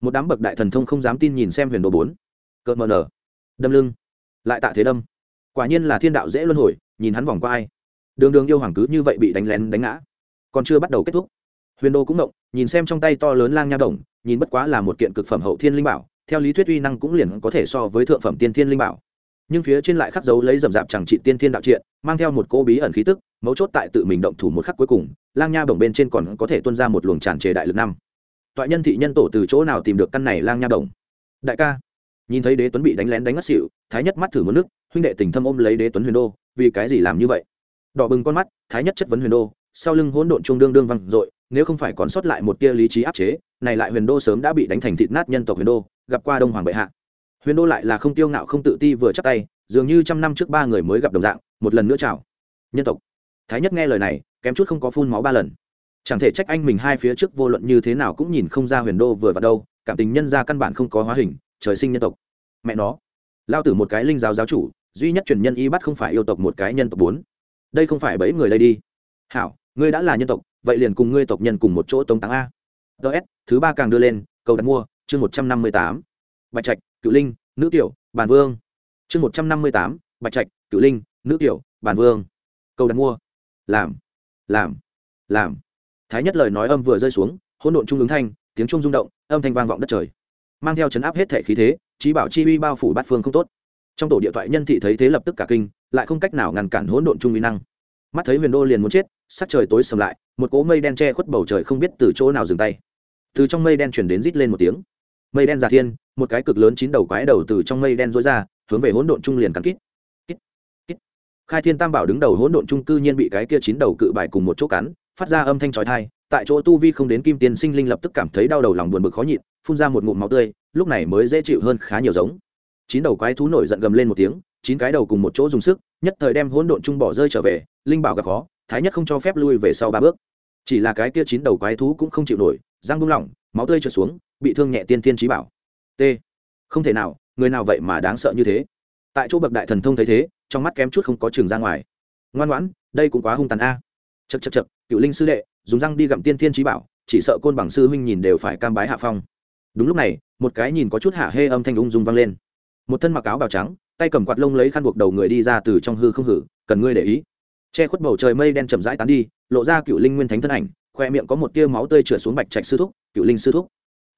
Một đám bậc đại thần thông không dám tin nhìn xem huyền đồ bốn. Cợt mờ nở. Đâm lưng. Lại tạ thế đâm. Quả nhiên là thiên đạo dễ luân hồi, nhìn hắn vòng qua ai. Đường đường yêu hoàng cứ như vậy bị đánh lén, đánh ngã. Còn chưa bắt đầu kết thúc. Huyền đô cũng động, nhìn xem trong tay to lớn lang nha đồng, nhìn bất quá là một kiện cực phẩm hậu thiên linh bảo, theo lý thuyết uy năng cũng liền có thể so với thượng phẩm tiên thiên linh bảo nhưng phía trên lại khắc dấu lấy rậm rạp chẳng trị tiên thiên đạo triện, mang theo một cô bí ẩn khí tức, mấu chốt tại tự mình động thủ một khắc cuối cùng, lang nha bổng bên trên còn có thể tuân ra một luồng tràn trề đại lực năm. Toại nhân thị nhân tổ từ chỗ nào tìm được căn này lang nha bổng? Đại ca. Nhìn thấy đế tuấn bị đánh lén đánh ngất xỉu, thái nhất mắt thử một nước, huynh đệ tình thâm ôm lấy đế tuấn huyền đô, vì cái gì làm như vậy? Đỏ bừng con mắt, thái nhất chất vấn huyền đô, sau lưng hỗn độn trung đương đương văng dội, nếu không phải còn sót lại một tia lý trí áp chế, này lại huyền đô sớm đã bị đánh thành thịt nát nhân tộc huyền đô, gặp qua đông hoàng bệ hạ huyền đô lại là không tiêu ngạo, không tự ti vừa chắc tay, dường như trăm năm trước ba người mới gặp đồng dạng, một lần nữa chào. Nhân tộc. Thái nhất nghe lời này, kém chút không có phun máu ba lần. Chẳng thể trách anh mình hai phía trước vô luận như thế nào cũng nhìn không ra huyền đô vừa vào đâu, cảm tình nhân ra căn bản không có hóa hình, trời sinh nhân tộc. Mẹ nó. Lao tử một cái linh giáo giáo chủ, duy nhất truyền nhân y bắt không phải yêu tộc một cái nhân tộc bốn. Đây không phải bẫy người lây đi. Hảo, ngươi đã là nhân tộc, vậy liền cùng ngươi tộc nhân cùng một chỗ tống táng a. Ts thứ ba càng đưa lên, cầu đặt mua, chương một trăm năm mươi tám bạch trạch cựu linh, nữ tiểu bàn vương. Chương một trăm năm mươi tám, bạch trạch cựu linh, nữ tiểu bàn vương. Cầu đặt mua. Làm làm làm. Thái nhất lời nói âm vừa rơi xuống, hỗn độn trung ứng thanh, tiếng trung rung động, âm thanh vang vọng đất trời. Mang theo chấn áp hết thể khí thế, trí bảo chi uy bao phủ bát phương không tốt. Trong tổ địa thoại nhân thị thấy thế lập tức cả kinh, lại không cách nào ngăn cản hỗn độn trung uy năng. Mắt thấy huyền đô liền muốn chết, sắc trời tối sầm lại, một cỗ mây đen che khuất bầu trời không biết từ chỗ nào dừng tay. Từ trong mây đen chuyển đến rít lên một tiếng mây đen giả thiên, một cái cực lớn chín đầu quái đầu từ trong mây đen rối ra, hướng về hỗn độn trung liền cắn kít kít kít. Khai thiên tam bảo đứng đầu hỗn độn trung cư nhiên bị cái kia chín đầu cự bài cùng một chỗ cắn, phát ra âm thanh chói tai, tại chỗ tu vi không đến kim tiên sinh linh lập tức cảm thấy đau đầu lòng buồn bực khó nhịn, phun ra một ngụm máu tươi, lúc này mới dễ chịu hơn khá nhiều giống. Chín đầu quái thú nổi giận gầm lên một tiếng, chín cái đầu cùng một chỗ dùng sức, nhất thời đem hỗn độn trung bỏ rơi trở về, linh bảo gặp khó, thái nhất không cho phép lui về sau ba bước. Chỉ là cái kia chín đầu quái thú cũng không chịu nổi, răng buông lỏng, máu tươi trượt xuống bị thương nhẹ tiên tiên trí bảo. T. Không thể nào, người nào vậy mà đáng sợ như thế? Tại chỗ bậc đại thần thông thấy thế, trong mắt kém chút không có trường ra ngoài. Ngoan ngoãn, đây cũng quá hung tàn a. Chật chật chật cựu linh sư đệ, dùng răng đi gặm tiên thiên trí bảo, chỉ sợ côn bằng sư huynh nhìn đều phải cam bái hạ phong. Đúng lúc này, một cái nhìn có chút hạ hê âm thanh ung dung vang lên. Một thân mặc áo bào trắng, tay cầm quạt lông lấy khăn buộc đầu người đi ra từ trong hư không hử, cần ngươi để ý. Che khuất bầu trời mây đen chậm rãi tán đi, lộ ra cựu linh nguyên thánh thân ảnh, khoe miệng có một tia máu tươi trượt xuống bạch trạch sư thúc, cựu linh sư thúc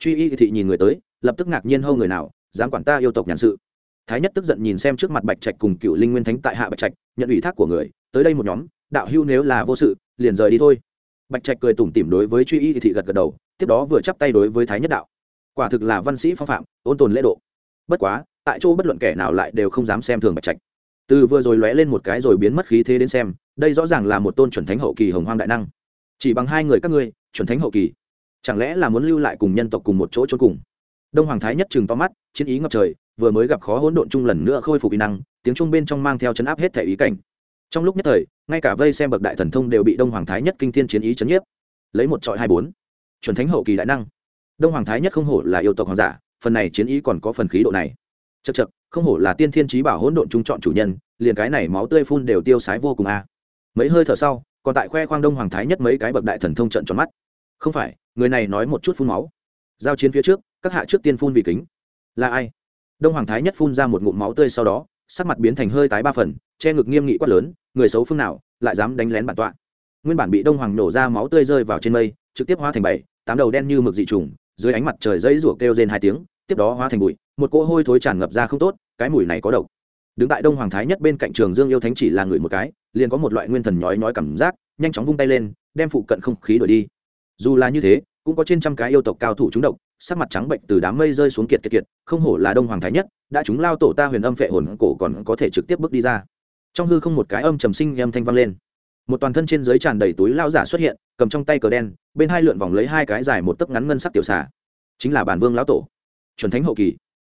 truy y thị nhìn người tới, lập tức ngạc nhiên hâu người nào dám quản ta yêu tộc nhàn sự. Thái nhất tức giận nhìn xem trước mặt bạch trạch cùng cựu linh nguyên thánh tại hạ bạch trạch, nhận ủy thác của người, tới đây một nhóm, đạo hưu nếu là vô sự, liền rời đi thôi. Bạch trạch cười tủm tỉm đối với truy y thị gật gật đầu, tiếp đó vừa chắp tay đối với thái nhất đạo, quả thực là văn sĩ phong phạm, ôn tồn lễ độ. Bất quá, tại chỗ bất luận kẻ nào lại đều không dám xem thường bạch trạch. Từ vừa rồi lóe lên một cái rồi biến mất khí thế đến xem, đây rõ ràng là một tôn chuẩn thánh hậu kỳ hồng hoang đại năng. Chỉ bằng hai người các ngươi, chuẩn thánh hậu kỳ chẳng lẽ là muốn lưu lại cùng nhân tộc cùng một chỗ trốn cùng? Đông hoàng thái nhất chừng to mắt, chiến ý ngập trời, vừa mới gặp khó hỗn độn chung lần nữa khôi phục kỹ năng, tiếng trung bên trong mang theo chấn áp hết thể ý cảnh. Trong lúc nhất thời, ngay cả vây xem bậc đại thần thông đều bị đông hoàng thái nhất kinh thiên chiến ý chấn nhiếp. Lấy một trọi hai bốn, chuẩn thánh hậu kỳ đại năng. Đông hoàng thái nhất không hổ là yêu tộc hoàng giả, phần này chiến ý còn có phần khí độ này. Chật chật không hổ là tiên thiên trí bảo hỗn độn trung chọn chủ nhân, liền cái này máu tươi phun đều tiêu sái vô cùng a. Mấy hơi thở sau, còn tại khoe khoang đông hoàng thái nhất mấy cái bậc đại thần thông trận tròn mắt. Không phải người này nói một chút phun máu. Giao chiến phía trước, các hạ trước tiên phun vì kính. Là ai? Đông hoàng thái nhất phun ra một ngụm máu tươi sau đó, sắc mặt biến thành hơi tái ba phần, che ngực nghiêm nghị quát lớn, người xấu phương nào, lại dám đánh lén bản tọa. Nguyên bản bị đông hoàng nổ ra máu tươi rơi vào trên mây, trực tiếp hóa thành bảy tám đầu đen như mực dị trùng, dưới ánh mặt trời dây rủa kêu rên hai tiếng, tiếp đó hóa thành bụi, một cỗ hôi thối tràn ngập ra không tốt, cái mùi này có độc. Đứng tại đông hoàng thái nhất bên cạnh trường dương yêu thánh chỉ là người một cái, liền có một loại nguyên thần nhói nhói cảm giác, nhanh chóng vung tay lên, đem phụ cận không khí đổi đi dù là như thế cũng có trên trăm cái yêu tộc cao thủ trúng độc sắc mặt trắng bệnh từ đám mây rơi xuống kiệt kiệt kiệt không hổ là đông hoàng thái nhất đã chúng lao tổ ta huyền âm phệ hồn cổ còn có thể trực tiếp bước đi ra. Trong hư không một cái âm trầm sinh âm thanh vang lên. Một toàn thân trên dưới tràn đầy túi lao giả xuất hiện cầm trong tay cờ đen bên hai lượn vòng lấy hai cái dài một tấc ngắn ngân sắc tiểu xà, chính là bản vương lão tổ chuẩn thánh hậu kỳ.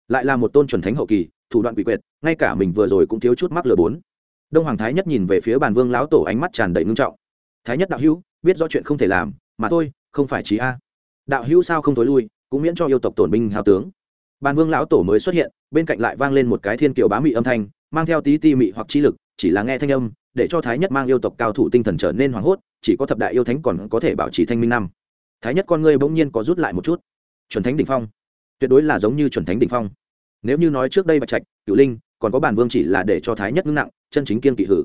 Lại là một tôn chuẩn thánh hậu kỳ thủ đoạn bị quyệt ngay cả mình vừa rồi cũng thiếu chút mắc lừa bốn. Đông hoàng thái nhất nhìn về phía bản vương lão tổ ánh mắt tràn đầy ngưng trọng. Thái nhất đạo hữu biết rõ chuyện không thể làm mà thôi không phải trí a. Đạo hữu sao không tối lui, cũng miễn cho yêu tộc tổn binh hào tướng. Bàn vương lão tổ mới xuất hiện, bên cạnh lại vang lên một cái thiên kiều bá mị âm thanh, mang theo tí ti mị hoặc chi lực, chỉ là nghe thanh âm, để cho thái nhất mang yêu tộc cao thủ tinh thần trở nên hoảng hốt, chỉ có thập đại yêu thánh còn có thể bảo trì thanh minh năm. Thái nhất con ngươi bỗng nhiên có rút lại một chút. Chuẩn thánh đỉnh phong. Tuyệt đối là giống như chuẩn thánh đỉnh phong. Nếu như nói trước đây bạch trạch cựu linh, còn có bản vương chỉ là để cho thái nhất ngưng nặng, chân chính kiên kỵ hử.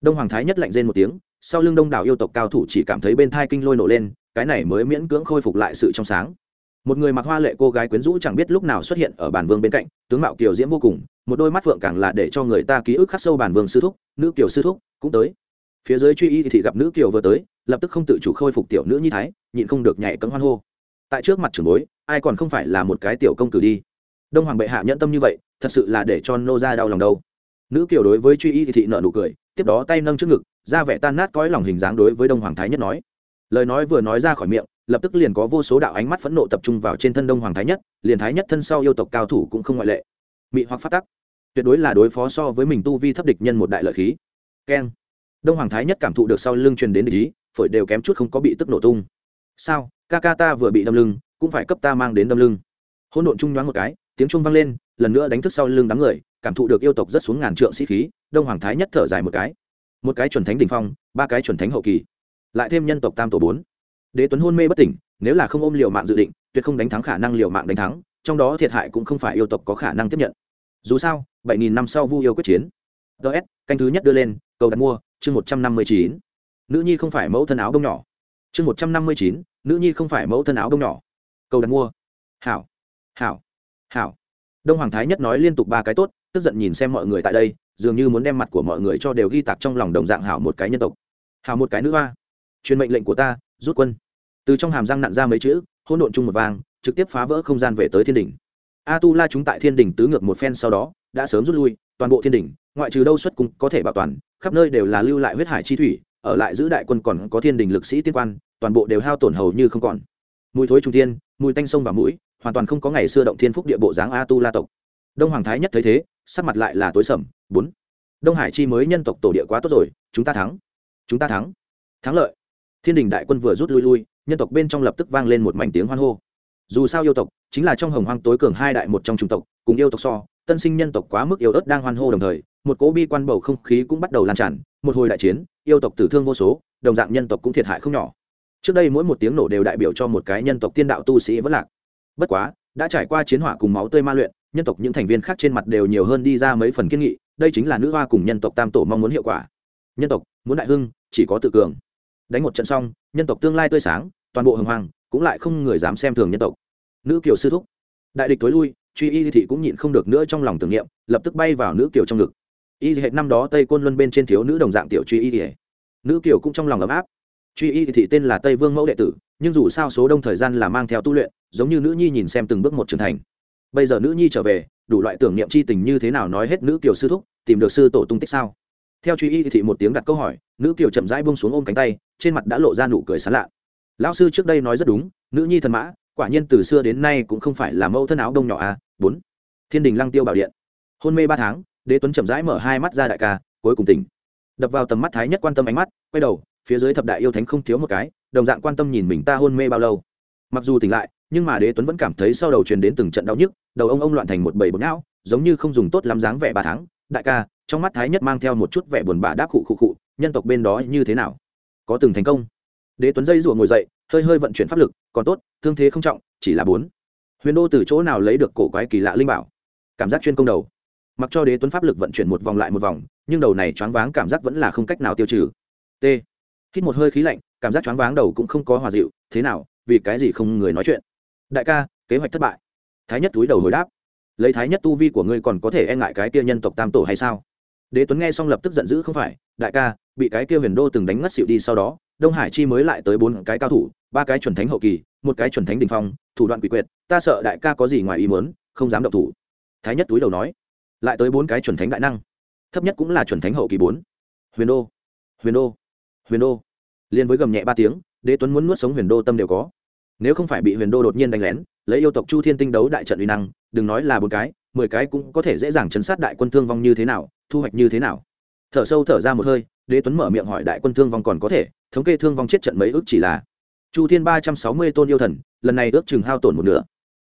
Đông hoàng thái nhất lạnh rên một tiếng sau lưng đông đảo yêu tộc cao thủ chỉ cảm thấy bên thai kinh lôi nổ lên, cái này mới miễn cưỡng khôi phục lại sự trong sáng. Một người mặc hoa lệ cô gái quyến rũ chẳng biết lúc nào xuất hiện ở bản vương bên cạnh, tướng mạo kiều diễm vô cùng, một đôi mắt phượng càng là để cho người ta ký ức khắc sâu bản vương sư thúc, nữ kiều sư thúc cũng tới. Phía dưới truy y thì gặp nữ kiều vừa tới, lập tức không tự chủ khôi phục tiểu nữ như thái, nhịn không được nhảy cấm hoan hô. Tại trước mặt trưởng bối, ai còn không phải là một cái tiểu công tử đi. Đông hoàng bệ hạ nhẫn tâm như vậy, thật sự là để cho nô ra đau lòng đâu. Nữ kiều đối với truy y thì thị nợ nụ cười tiếp đó tay nâng trước ngực ra vẻ tan nát cõi lòng hình dáng đối với đông hoàng thái nhất nói. Lời nói vừa nói ra khỏi miệng, lập tức liền có vô số đạo ánh mắt phẫn nộ tập trung vào trên thân đông hoàng thái nhất, liền thái nhất thân sau yêu tộc cao thủ cũng không ngoại lệ. Mị hoặc phát tắc. Tuyệt đối là đối phó so với mình tu vi thấp địch nhân một đại lợi khí. Keng. Đông hoàng thái nhất cảm thụ được sau lưng truyền đến địch ý, phổi đều kém chút không có bị tức nổ tung. Sao? Ca ca ta vừa bị đâm lưng, cũng phải cấp ta mang đến đâm lưng. Hỗn độn chung nhoáng một cái, tiếng trung vang lên, lần nữa đánh thức sau lưng đám người cảm thụ được yêu tộc rất xuống ngàn trượng sĩ khí, đông hoàng thái nhất thở dài một cái. Một cái chuẩn thánh đ ỉ n h phong, ba cái chuẩn thánh hậu kỳ. Lại thêm nhân tộc tam tổ bốn. Đế tuấn hôn mê bất tỉnh, nếu là không ôm liều mạng dự định, tuyệt không đánh thắng khả năng liều mạng đánh thắng, trong đó thiệt hại cũng không phải yêu tộc có khả năng tiếp nhận. Dù sao, bảy nghìn năm sau vu yêu quyết chiến. Ts canh thứ nhất đưa lên, cầu đặt mua, chương một trăm năm mươi chín. Nữ nhi không phải mẫu thân áo bông nhỏ. Chương một trăm năm mươi chín, nữ nhi không phải mẫu thân áo bông nhỏ. Cầu đặt mua. Hảo. Hảo. Hảo. Đông hoàng thái nhất nói liên tục ba cái tốt tức giận nhìn xem mọi người tại đây, dường như muốn đem mặt của mọi người cho đều ghi tạc trong lòng đồng dạng hảo một cái nhân tộc. Hảo một cái nữ hoa. Truyền mệnh lệnh của ta, rút quân. Từ trong hàm răng nặn ra mấy chữ, hỗn độn chung một vang, trực tiếp phá vỡ không gian về tới thiên đình a tu la chúng tại thiên đình tứ ngược một phen sau đó, đã sớm rút lui, toàn bộ thiên đình ngoại trừ đâu xuất cung có thể bảo toàn, khắp nơi đều là lưu lại huyết hải chi thủy, ở lại giữ đại quân còn có thiên đình lực sĩ tiên quan, toàn bộ đều hao tổn hầu như không còn. Mùi thối trung thiên, mùi tanh sông và mũi, hoàn toàn không có ngày xưa động thiên phúc địa bộ dáng a tu la tộc. Đông hoàng thái nhất thấy thế sắc mặt lại là tối sầm, bốn. Đông hải chi mới nhân tộc tổ địa quá tốt rồi, chúng ta thắng. Chúng ta thắng. Thắng lợi. Thiên đình đại quân vừa rút lui lui, nhân tộc bên trong lập tức vang lên một mảnh tiếng hoan hô. Dù sao yêu tộc, chính là trong hồng hoang tối cường hai đại một trong chủng tộc, cùng yêu tộc so, tân sinh nhân tộc quá mức yêu ớt đang hoan hô đồng thời, một cỗ bi quan bầu không khí cũng bắt đầu lan tràn, một hồi đại chiến, yêu tộc tử thương vô số, đồng dạng nhân tộc cũng thiệt hại không nhỏ. Trước đây mỗi một tiếng nổ đều đại biểu cho một cái nhân tộc tiên đạo tu sĩ vẫn lạc. Bất quá, đã trải qua chiến hỏa cùng máu tươi ma luyện nhân tộc những thành viên khác trên mặt đều nhiều hơn đi ra mấy phần kiên nghị, đây chính là nữ hoa cùng nhân tộc tam tổ mong muốn hiệu quả. Nhân tộc, muốn đại hưng, chỉ có tự cường. Đánh một trận xong, nhân tộc tương lai tươi sáng, toàn bộ hồng hoàng cũng lại không người dám xem thường nhân tộc. Nữ kiều sư thúc. Đại địch tối lui, truy y thị cũng nhịn không được nữa trong lòng tưởng niệm, lập tức bay vào nữ kiều trong ngực. Y hệ năm đó tây côn luân bên trên thiếu nữ đồng dạng tiểu truy y thị nữ kiều cũng trong lòng ấm áp. Truy y thị tên là tây vương mẫu đệ tử, nhưng dù sao số đông thời gian là mang theo tu luyện, giống như nữ nhi nhìn xem từng bước một trưởng thành bây giờ nữ nhi trở về, đủ loại tưởng niệm c h i tình như thế nào nói hết nữ kiều sư thúc, tìm được sư tổ tung tích sao? Theo truy y thị một tiếng đặt câu hỏi, nữ kiều chậm rãi bông xuống ôm cánh tay, trên mặt đã lộ ra nụ cười sán lạ. Lão sư trước đây nói rất đúng, nữ nhi thần mã, quả nhiên từ xưa đến nay cũng không phải là mẫu thân áo đông nhỏ a à. bốn. Thiên đình lăng tiêu bảo điện. Hôn mê ba tháng, đế tuấn chậm rãi mở hai mắt ra đại ca, cuối cùng tỉnh. Đập vào tầm mắt thái nhất quan tâm ánh mắt, quay đầu, phía dưới thập đại yêu thánh không thiếu một cái, đồng dạng quan tâm nhìn mình ta hôn mê bao lâu. Mặc dù tỉnh lại nhưng mà đế tuấn vẫn cảm thấy sau đầu truyền đến từng trận đau nhức, đầu ông ông loạn thành một bầy bột não giống như không dùng tốt lắm dáng vẻ ba tháng. Đại ca, trong mắt thái nhất mang theo một chút vẻ buồn bã đáp khụ khụ khụ, nhân tộc bên đó như thế nào? Có từng thành công? Đế tuấn dây rủa ngồi dậy, hơi hơi vận chuyển pháp lực, còn tốt, thương thế không trọng, chỉ là bốn. Huyền đô từ chỗ nào lấy được cổ quái kỳ lạ linh bảo? Cảm giác chuyên công đầu. Mặc cho đế tuấn pháp lực vận chuyển một vòng lại một vòng, nhưng đầu này choáng váng cảm giác vẫn là không cách nào tiêu trừ. T. Hít một hơi khí lạnh, cảm giác choáng váng đầu cũng không có hòa dịu, thế nào, vì cái gì không người nói chuyện? Đại ca, kế hoạch thất bại. Thái nhất túi đầu hồi đáp. Lấy thái nhất tu vi của ngươi còn có thể e ngại cái kia nhân tộc tam tổ hay sao? Đế tuấn nghe xong lập tức giận dữ không phải, đại ca, bị cái kia huyền đô từng đánh ngất xịu đi sau đó, đông hải chi mới lại tới bốn cái cao thủ, ba cái chuẩn thánh hậu kỳ, một cái chuẩn thánh đình phong, thủ đoạn quỷ quyệt, ta sợ đại ca có gì ngoài ý muốn, không dám động thủ. Thái nhất túi đầu nói, lại tới bốn cái chuẩn thánh đại năng. Thấp nhất cũng là chuẩn thánh hậu kỳ bốn. Huyền đô huyền đô huyền đô. Liền với gầm nhẹ ba tiếng, đế tuấn muốn nuốt sống huyền đô tâm đều có nếu không phải bị huyền đô đột nhiên đánh lén, lấy yêu tộc chu thiên tinh đấu đại trận uy năng, đừng nói là bốn cái, mười cái cũng có thể dễ dàng chấn sát đại quân thương vong như thế nào, thu hoạch như thế nào. Thở sâu thở ra một hơi, đế tuấn mở miệng hỏi đại quân thương vong còn có thể, thống kê thương vong chết trận mấy ước chỉ là chu thiên ba trăm sáu mươi tôn yêu thần, lần này ước chừng hao tổn một nửa.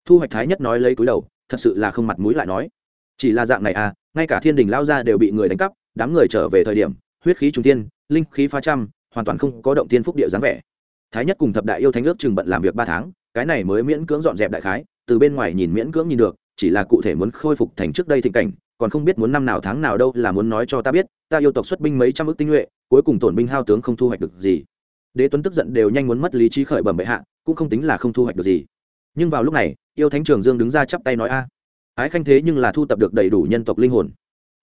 Thu hoạch thái nhất nói lấy túi đầu, thật sự là không mặt mũi lại nói. Chỉ là dạng này à ngay cả thiên đình lao ra đều bị người đánh cắp, đám người trở về thời điểm, huyết khí trung tiên linh khí phá trăm, hoàn toàn không có động tiên phúc địa dáng vẻ thái nhất cùng thập đại yêu thánh ước chừng bận làm việc ba tháng, cái này mới miễn cưỡng dọn dẹp đại khái, từ bên ngoài nhìn miễn cưỡng nhìn được, chỉ là cụ thể muốn khôi phục thành trước đây thịnh cảnh, còn không biết muốn năm nào tháng nào đâu là muốn nói cho ta biết, ta yêu tộc xuất binh mấy trăm ước tinh nhuệ, cuối cùng tổn binh hao tướng không thu hoạch được gì. Đế tuấn tức giận đều nhanh muốn mất lý trí khởi bẩm bệ hạ, cũng không tính là không thu hoạch được gì. Nhưng vào lúc này, yêu thánh trường dương đứng ra chắp tay nói a. Ái khanh thế nhưng là thu tập được đầy đủ nhân tộc linh hồn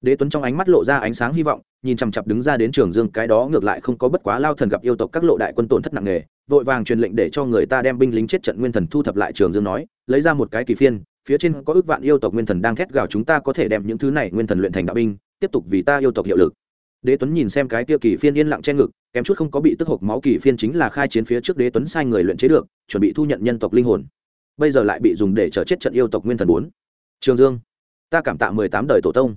đế tuấn trong ánh mắt lộ ra ánh sáng hy vọng, nhìn chằm chặp đứng ra đến trường dương, cái đó ngược lại không có bất quá lao thần gặp yêu tộc các lộ đại quân tổn thất nặng nề, vội vàng truyền lệnh để cho người ta đem binh lính chết trận nguyên thần thu thập lại trường dương nói, lấy ra một cái kỳ phiên, phía trên có ước vạn yêu tộc nguyên thần đang thét gào chúng ta có thể đem những thứ này nguyên thần luyện thành đạo binh, tiếp tục vì ta yêu tộc hiệu lực. Đế tuấn nhìn xem cái tiêu kỳ phiên yên lặng che ngực, kém chút không có bị tức hộc máu, kỳ phiên chính là khai chiến phía trước đế tuấn sai người luyện chế được, chuẩn bị thu nhận nhân tộc linh hồn. Bây giờ lại bị dùng để chờ chết trận yêu tộc nguyên thần bốn. Trường dương, ta cảm tạ mười tám đời tổ tông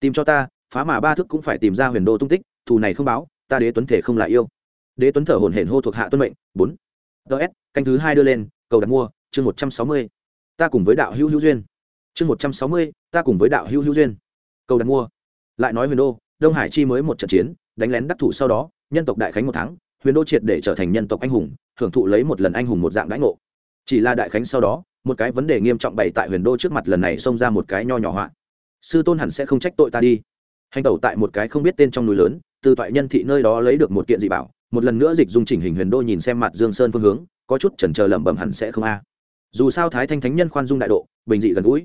tìm cho ta, phá mà ba thức cũng phải tìm ra huyền đô tung tích, thù này không báo, ta đế tuấn thể không lại yêu. Đế tuấn thở hổn hển hô thuộc hạ tuân mệnh, bốn. Ts canh thứ hai đưa lên, cầu đặt mua, chương một trăm sáu mươi. Ta cùng với đạo hữu hữu duyên. Chương một trăm sáu mươi, ta cùng với đạo hữu hữu duyên. Cầu đặt mua. Lại nói huyền đô, đông hải chi mới một trận chiến, đánh lén đắc thủ sau đó, nhân tộc đại khánh một tháng, huyền đô triệt để trở thành nhân tộc anh hùng, hưởng thụ lấy một lần anh hùng một dạng đãi ngộ. Chỉ là đại khánh sau đó, một cái vấn đề nghiêm trọng bày tại huyền đô trước mặt lần này xông ra một cái nho nhỏ họa sư tôn hẳn sẽ không trách tội ta đi. Hành tẩu tại một cái không biết tên trong núi lớn, từ toại nhân thị nơi đó lấy được một kiện dị bảo, một lần nữa dịch dung chỉnh hình huyền đô nhìn xem mặt dương sơn phương hướng, có chút chần chờ lẩm bẩm hẳn sẽ không a. Dù sao thái thanh thánh nhân khoan dung đại độ, bình dị gần gũi.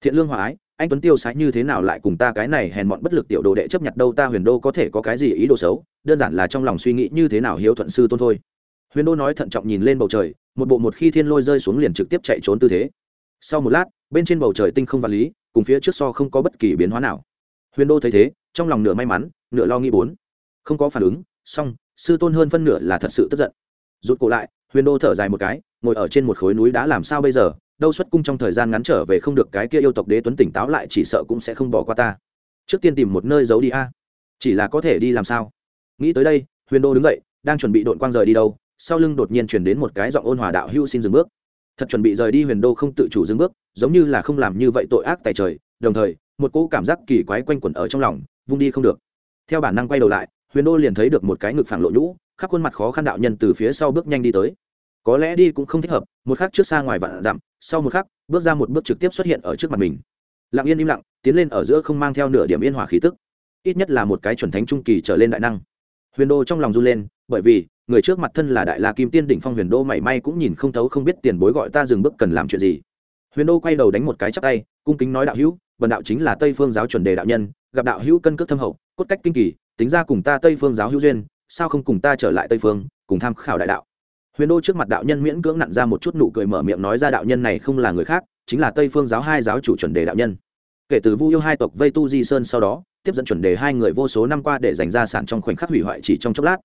Thiện lương hòa ái, anh tuấn tiêu sái như thế nào lại cùng ta cái này hèn mọn bất lực tiểu đồ đệ chấp nhận đâu ta huyền đô có thể có cái gì ý đồ xấu, đơn giản là trong lòng suy nghĩ như thế nào hiếu thuận sư tôn thôi. Huyền đô nói thận trọng nhìn lên bầu trời, một bộ một khi thiên lôi rơi xuống liền trực tiếp chạy trốn tư thế. Sau một lát, bên trên bầu trời tinh không vật lý cùng phía trước so không có bất kỳ biến hóa nào. Huyền đô thấy thế, trong lòng nửa may mắn, nửa lo nghĩ bốn. Không có phản ứng song sư tôn hơn phân nửa là thật sự tức giận. Rụt cổ lại, huyền đô thở dài một cái, ngồi ở trên một khối núi đá làm sao bây giờ, đâu xuất cung trong thời gian ngắn trở về không được cái kia yêu tộc đế tuấn tỉnh táo lại chỉ sợ cũng sẽ không bỏ qua ta. Trước tiên tìm một nơi giấu đi a. Chỉ là có thể đi làm sao? Nghĩ tới đây, huyền đô đứng dậy, đang chuẩn bị đội quang rời đi đâu, sau lưng đột nhiên chuyển đến một cái giọng ôn hòa đạo hưu xin dừng bước thật chuẩn bị rời đi huyền đô không tự chủ dừng bước, giống như là không làm như vậy tội ác tại trời, đồng thời, một cỗ cảm giác kỳ quái quanh quẩn ở trong lòng, vung đi không được. Theo bản năng quay đầu lại, huyền đô liền thấy được một cái ngực phẳng lộ nhũ, khắp khuôn mặt khó khăn đạo nhân từ phía sau bước nhanh đi tới. Có lẽ đi cũng không thích hợp, một khắc trước xa ngoài vạn dặm, sau một khắc, bước ra một bước trực tiếp xuất hiện ở trước mặt mình. Lặng yên im lặng, tiến lên ở giữa không mang theo nửa điểm yên hòa khí tức. Ít nhất là một cái chuẩn thánh trung kỳ trở lên đại năng. Huyền đô trong lòng run lên, bởi vì người trước mặt thân là đại la kim tiên đỉnh phong huyền đô mảy may cũng nhìn không thấu không biết tiền bối gọi ta dừng bước cần làm chuyện gì. Huyền đô quay đầu đánh một cái chắp tay, cung kính nói đạo hữu vần đạo chính là tây phương giáo chuẩn đề đạo nhân, gặp đạo hữu cân cước thâm hậu, cốt cách kinh kỳ, tính ra cùng ta tây phương giáo hữu duyên, sao không cùng ta trở lại tây phương, cùng tham khảo đại đạo. Huyền đô trước mặt đạo nhân miễn cưỡng nặn ra một chút nụ cười mở miệng nói ra đạo nhân này không là người khác, chính là tây phương giáo hai giáo chủ chuẩn đề đạo nhân. Kể từ vu yêu hai tộc vây tu di sơn sau đó, tiếp dẫn chuẩn đề hai người vô số năm qua để dành ra sản trong khoảnh khắc hủy hoại chỉ trong chốc lát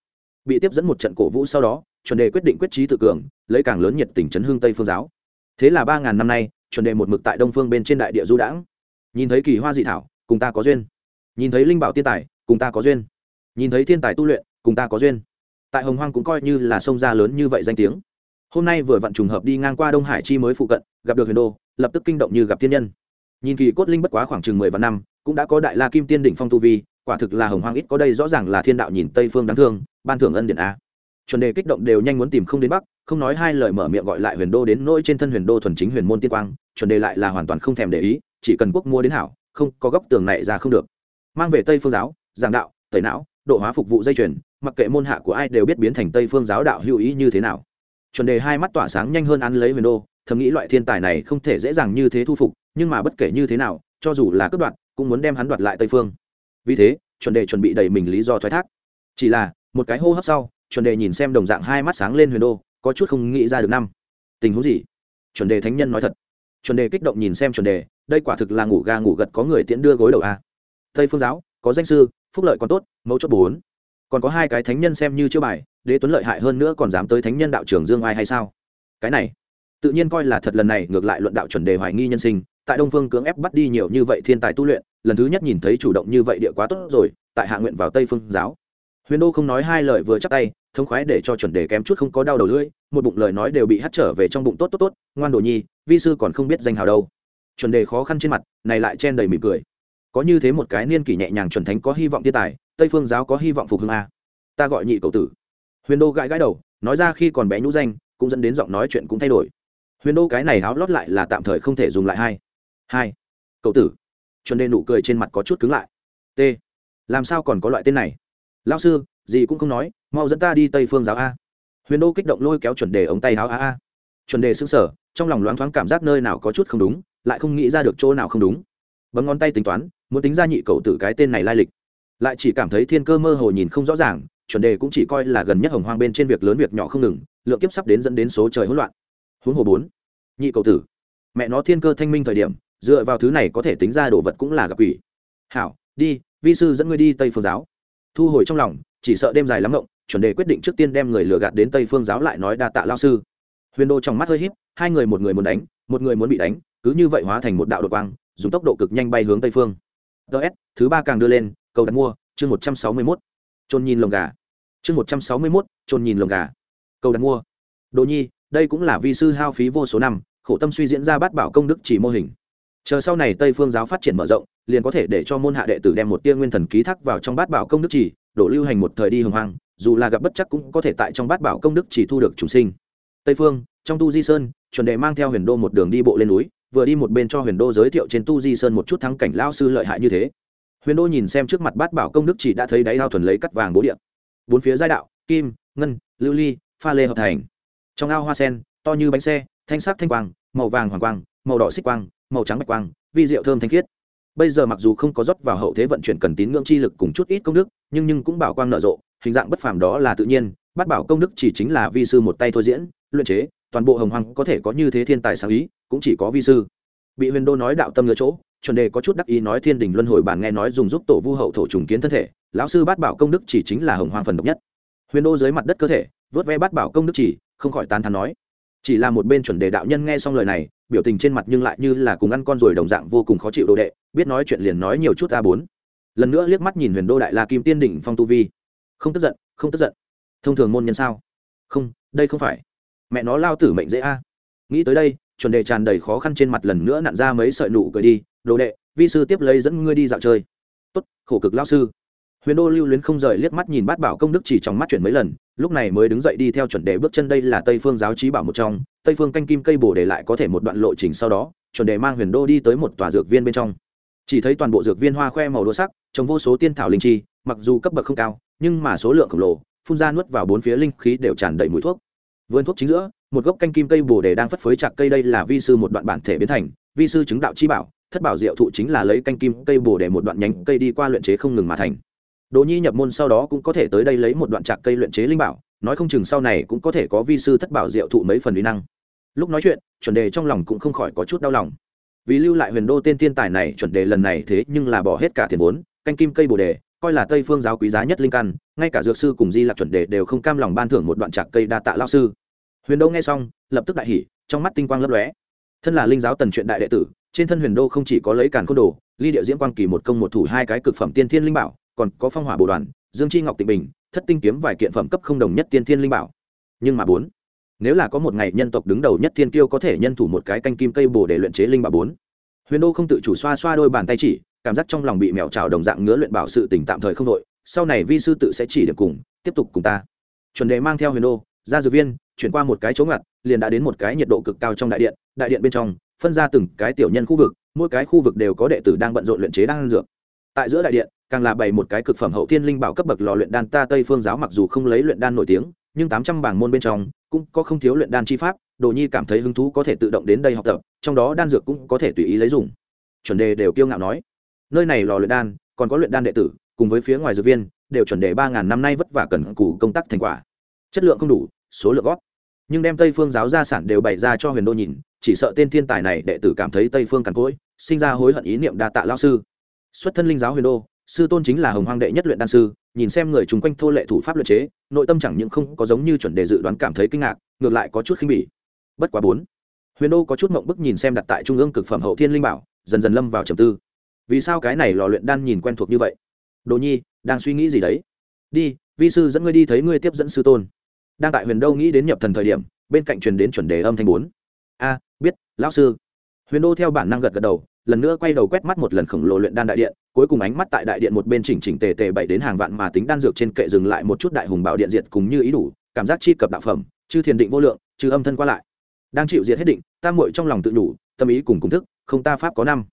bị tiếp dẫn một trận cổ vũ sau đó, chuẩn đề quyết định quyết trí tự cường, lấy càng lớn nhiệt tình chấn hương tây phương giáo. Thế là ba ngàn năm nay, chuẩn đề một mực tại đông phương bên trên đại địa du đãng. Nhìn thấy kỳ hoa dị thảo, cùng ta có duyên. Nhìn thấy linh bảo tiên tài, cùng ta có duyên. Nhìn thấy thiên tài tu luyện, cùng ta có duyên. Tại hồng hoang cũng coi như là sông gia lớn như vậy danh tiếng. Hôm nay vừa vặn trùng hợp đi ngang qua đông hải chi mới phụ cận, gặp được huyền đô, lập tức kinh động như gặp thiên nhân. Nhìn kỳ cốt linh bất quá khoảng chừng mười vạn năm, cũng đã có đại la kim tiên đỉnh phong tu vi, quả thực là hồng hoang ít có đây rõ ràng là thiên đạo nhìn tây phương đáng thương ban thưởng ân điện a. Chuẩn đề kích động đều nhanh muốn tìm không đến bắc, không nói hai lời mở miệng gọi lại huyền đô đến nỗi trên thân huyền đô thuần chính huyền môn tiên quang, chuẩn đề lại là hoàn toàn không thèm để ý, chỉ cần quốc mua đến hảo, không, có góc tường này ra không được. Mang về tây phương giáo, giảng đạo, tẩy não, độ hóa phục vụ dây chuyền, mặc kệ môn hạ của ai đều biết biến thành tây phương giáo đạo hữu ý như thế nào. Chuẩn đề hai mắt tỏa sáng nhanh hơn ăn lấy huyền đô, thầm nghĩ loại thiên tài này không thể dễ dàng như thế thu phục, nhưng mà bất kể như thế nào, cho dù là cướp đoạt, cũng muốn đem hắn đoạt lại tây phương. Vì thế, chuẩn đề chuẩn bị đầy mình lý do thoái thác. Chỉ là một cái hô hấp sau, chuẩn đề nhìn xem đồng dạng hai mắt sáng lên huyền đô, có chút không nghĩ ra được năm. Tình huống gì? Chuẩn đề thánh nhân nói thật. Chuẩn đề kích động nhìn xem chuẩn đề, đây quả thực là ngủ ga ngủ gật có người tiễn đưa gối đầu a. Tây phương giáo, có danh sư, phúc lợi còn tốt, mẫu chốt bốn. Còn có hai cái thánh nhân xem như chưa bài, đế tuấn lợi hại hơn nữa còn dám tới thánh nhân đạo trưởng dương ai hay sao? Cái này, tự nhiên coi là thật lần này, ngược lại luận đạo chuẩn đề hoài nghi nhân sinh, tại đông phương cưỡng ép bắt đi nhiều như vậy thiên tài tu luyện, lần thứ nhất nhìn thấy chủ động như vậy địa quá tốt rồi, tại hạ nguyện vào tây phương giáo huyền đô không nói hai lời vừa chắc tay thông khoái để cho chuẩn đề kém chút không có đau đầu lưỡi, một bụng lời nói đều bị hắt trở về trong bụng tốt tốt tốt, ngoan đồ nhi, vi sư còn không biết danh hào đâu. Chuẩn đề khó khăn trên mặt, này lại chen đầy mỉm cười. Có như thế một cái niên kỷ nhẹ nhàng chuẩn thánh có hy vọng thiên tài, tây phương giáo có hy vọng phục hưng a. Ta gọi nhị cậu tử. Huyền đô gãi gãi đầu, nói ra khi còn bé nhũ danh, cũng dẫn đến giọng nói chuyện cũng thay đổi. Huyền đô cái này áo lót lại là tạm thời không thể dùng lại hai. Hai. Cậu tử. Chuẩn đề nụ cười trên mặt có chút cứng lại. T. Làm sao còn có loại tên này? Lao sư, gì cũng không nói, mau dẫn ta đi tây phương giáo a. Huyền đô kích động lôi kéo chuẩn đề ống tay áo a a. Chuẩn đề xứng sở trong lòng loáng thoáng cảm giác nơi nào có chút không đúng, lại không nghĩ ra được chỗ nào không đúng. Bấm ngón tay tính toán, muốn tính ra nhị cậu tử cái tên này lai lịch. Lại chỉ cảm thấy thiên cơ mơ hồ nhìn không rõ ràng, chuẩn đề cũng chỉ coi là gần nhất hồng hoang bên trên việc lớn việc nhỏ không ngừng, lượng kiếp sắp đến dẫn đến số trời hỗn loạn. Huống hồ bốn, nhị cậu tử. Mẹ nó thiên cơ thanh minh thời điểm, dựa vào thứ này có thể tính ra đồ vật cũng là gặp quỷ. Hảo, đi, vi sư dẫn ngươi đi tây phương giáo thu hồi trong lòng, chỉ sợ đêm dài lắm ngộng, chuẩn đề quyết định trước tiên đem người lừa gạt đến tây phương giáo lại nói đa tạ lao sư. Huyền đô trong mắt hơi híp, hai người một người muốn đánh, một người muốn bị đánh, cứ như vậy hóa thành một đạo đột quang, dùng tốc độ cực nhanh bay hướng tây phương. Ts thứ ba càng đưa lên, cầu đặt mua, chương một trăm sáu mươi mốt. Trôn nhìn lồng gà. Chương một trăm sáu mươi mốt trôn nhìn lồng gà. Cầu đặt mua. Đồ nhi, đây cũng là vi sư hao phí vô số năm, khổ tâm suy diễn ra bát bảo công đức chỉ mô hình. Chờ sau này tây phương giáo phát triển mở rộng liền có thể để cho môn hạ đệ tử đem một tia nguyên thần ký thác vào trong bát bảo công đức chỉ đổ lưu hành một thời đi hồng hoang, dù là gặp bất chắc cũng có thể tại trong bát bảo công đức chỉ thu được chủ sinh. Tây phương, trong tu di sơn, chuẩn đề mang theo huyền đô một đường đi bộ lên núi, vừa đi một bên cho huyền đô giới thiệu trên tu di sơn một chút thắng cảnh lao sư lợi hại như thế. Huyền đô nhìn xem trước mặt bát bảo công đức chỉ đã thấy đáy ao thuần lấy cắt vàng bố điện bốn phía giai đạo, kim, ngân, lưu ly, pha lê hợp thành. Trong ao hoa sen, to như bánh xe, thanh sắc thanh quang, màu vàng hoàng quang, màu đỏ xích quang, màu trắng bạch quang, vi rượu thơm thanh khiết bây giờ mặc dù không có rót vào hậu thế vận chuyển cần tín ngưỡng chi lực cùng chút ít công đức, nhưng nhưng cũng bảo quang nở rộ, hình dạng bất phàm đó là tự nhiên bắt bảo công đức chỉ chính là vi sư một tay thôi diễn, luyện chế, toàn bộ hồng hoàng có thể có như thế thiên tài sáng ý, cũng chỉ có vi sư. Bị huyền đô nói đạo tâm ngứa chỗ, chuẩn đề có chút đắc ý nói thiên đình luân hồi bản nghe nói dùng giúp tổ vu hậu thổ trùng kiến thân thể, lão sư bát bảo công đức chỉ chính là hồng hoàng phần độc nhất. Huyền đô dưới mặt đất cơ thể, vớt ve bát bảo công đức chỉ, không khỏi tán thán nói. Chỉ là một bên chuẩn đề đạo nhân nghe xong lời này, biểu tình trên mặt nhưng lại như là cùng ăn con rồi đồng dạng vô cùng khó chịu đồ đệ biết nói chuyện liền nói nhiều chút a bốn. Lần nữa liếc mắt nhìn huyền đô đại la kim tiên đỉnh phong tu vi. Không tức giận, không tức giận. Thông thường môn nhân sao? Không, đây không phải. Mẹ nó lao tử mệnh dễ a. Nghĩ tới đây, chuẩn đề tràn đầy khó khăn trên mặt lần nữa nặn ra mấy sợi nụ cười đi. Đồ đệ, vi sư tiếp lấy dẫn ngươi đi dạo chơi. Tốt, khổ cực lao sư. Huyền đô lưu luyến không rời liếc mắt nhìn bát bảo công đức chỉ trong mắt chuyển mấy lần, lúc này mới đứng dậy đi theo chuẩn đề bước chân đây là tây phương giáo trí bảo một trong. Tây phương canh kim cây bổ để lại có thể một đoạn lộ trình sau đó, chuẩn đề mang huyền đô đi tới một tòa dược viên bên trong chỉ thấy toàn bộ dược viên hoa khoe màu đua sắc trồng vô số tiên thảo linh chi, mặc dù cấp bậc không cao, nhưng mà số lượng khổng lồ, phun ra nuốt vào bốn phía linh khí đều tràn đầy mùi thuốc. Vườn thuốc chính giữa, một gốc canh kim cây bồ đề đang phất phới chặt cây đây là vi sư một đoạn bản thể biến thành, vi sư chứng đạo chi bảo, thất bảo diệu thụ chính là lấy canh kim cây bồ đề một đoạn nhánh cây đi qua luyện chế không ngừng mà thành. Đồ nhi nhập môn sau đó cũng có thể tới đây lấy một đoạn chặt cây luyện chế linh bảo, nói không chừng sau này cũng có thể có vi sư thất bảo diệu thụ mấy phần uy năng. Lúc nói chuyện, chuẩn đề trong lòng cũng không khỏi có chút đau lòng vì lưu lại huyền đô tên thiên tài này chuẩn đề lần này thế nhưng là bỏ hết cả tiền vốn, canh kim cây bồ đề, coi là tây phương giáo quý giá nhất linh căn, ngay cả dược sư cùng di lạc chuẩn đề đều không cam lòng ban thưởng một đoạn trạc cây đa tạ lao sư. Huyền đô nghe xong, lập tức đại hỉ, trong mắt tinh quang lấp lóe. Thân là linh giáo tần truyện đại đệ tử, trên thân huyền đô không chỉ có lấy càn côn đồ, ly địa diễm quang kỳ một công một thủ hai cái cực phẩm tiên thiên linh bảo, còn có phong hỏa bồ đoàn, dương chi ngọc tịnh bình, thất tinh kiếm vài kiện phẩm cấp không đồng nhất tiên thiên linh bảo. Nhưng mà bốn nếu là có một ngày nhân tộc đứng đầu nhất thiên kiêu có thể nhân thủ một cái canh kim cây bồ để luyện chế linh bảo bốn. Huyền đô không tự chủ xoa xoa đôi bàn tay chỉ, cảm giác trong lòng bị mèo trào đồng dạng ngứa luyện bảo sự tỉnh tạm thời không đội sau này vi sư tự sẽ chỉ được cùng, tiếp tục cùng ta. Chuẩn đề mang theo huyền đô, ra dược viên, chuyển qua một cái chỗ ngặt, liền đã đến một cái nhiệt độ cực cao trong đại điện. Đại điện bên trong, phân ra từng cái tiểu nhân khu vực, mỗi cái khu vực đều có đệ tử đang bận rộn luyện chế đan dược. Tại giữa đại điện, càng là bày một cái cực phẩm hậu thiên linh bảo cấp bậc lò luyện đan ta tây phương giáo mặc dù không lấy luyện đan nổi tiếng, nhưng tám trăm bảng môn bên trong cũng có không thiếu luyện đan chi pháp, đồ nhi cảm thấy hứng thú có thể tự động đến đây học tập, trong đó đan dược cũng có thể tùy ý lấy dùng. Chuẩn đề đều kiêu ngạo nói, nơi này lò luyện đan, còn có luyện đan đệ tử, cùng với phía ngoài dược viên, đều chuẩn đề ba ngàn năm nay vất vả cần cù công tác thành quả. Chất lượng không đủ, số lượng gót nhưng đem tây phương giáo gia sản đều bày ra cho huyền đô nhìn, chỉ sợ tên thiên tài này đệ tử cảm thấy tây phương càn cỗi, sinh ra hối hận ý niệm đa tạ lao sư. Xuất thân linh giáo huyền đô sư tôn chính là hồng hoang đệ nhất luyện đan sư, nhìn xem người chung quanh thô lệ thủ pháp luyện chế, nội tâm chẳng những không có giống như chuẩn đề dự đoán cảm thấy kinh ngạc, ngược lại có chút khinh bỉ. Bất quá bốn, huyền đô có chút mộng bức nhìn xem đặt tại trung ương cực phẩm hậu thiên linh bảo, dần dần lâm vào trầm tư. Vì sao cái này lò luyện đan nhìn quen thuộc như vậy? Đồ nhi, đang suy nghĩ gì đấy? Đi, vi sư dẫn ngươi đi thấy ngươi tiếp dẫn sư tôn. Đang tại huyền đô nghĩ đến nhập thần thời điểm, bên cạnh truyền đến chuẩn đề âm thanh bốn. A, biết, lão sư. Huyền đô theo bản năng gật gật đầu lần nữa quay đầu quét mắt một lần khổng lồ luyện đan đại điện, cuối cùng ánh mắt tại đại điện một bên chỉnh chỉnh tề tề bảy đến hàng vạn mà tính đan dược trên kệ dừng lại một chút đại hùng bảo điện diệt cùng như ý đủ, cảm giác chi cập đạo phẩm, chư thiền định vô lượng, chư âm thân qua lại. Đang chịu diệt hết định, tam muội trong lòng tự đủ, tâm ý cùng cùng thức, không ta pháp có năm.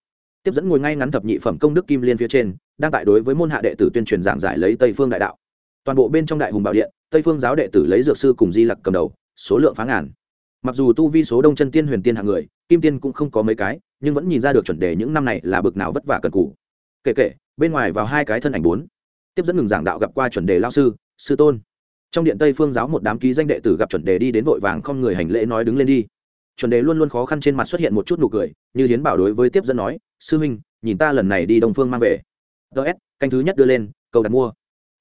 Tiếp dẫn ngồi ngay ngắn thập nhị phẩm công đức kim liên phía trên, đang tại đối với môn hạ đệ tử tuyên truyền giảng giải lấy tây phương đại đạo. Toàn bộ bên trong đại hùng bảo điện, tây phương giáo đệ tử lấy dược sư cùng di lặc cầm đầu, số lượng phá ngàn. Mặc dù tu vi số đông chân tiên huyền tiên hạng người, kim tiên cũng không có mấy cái nhưng vẫn nhìn ra được chuẩn đề những năm này là bực nào vất vả cần cù. Kể kể, bên ngoài vào hai cái thân ảnh bốn. Tiếp dẫn ngừng giảng đạo gặp qua chuẩn đề lao sư sư tôn. Trong điện tây phương giáo một đám ký danh đệ tử gặp chuẩn đề đi đến vội vàng không người hành lễ nói đứng lên đi. Chuẩn đề luôn luôn khó khăn trên mặt xuất hiện một chút nụ cười, như hiến bảo đối với tiếp dẫn nói, sư huynh, nhìn ta lần này đi đông phương mang về. Ts canh thứ nhất đưa lên, cầu đặt mua.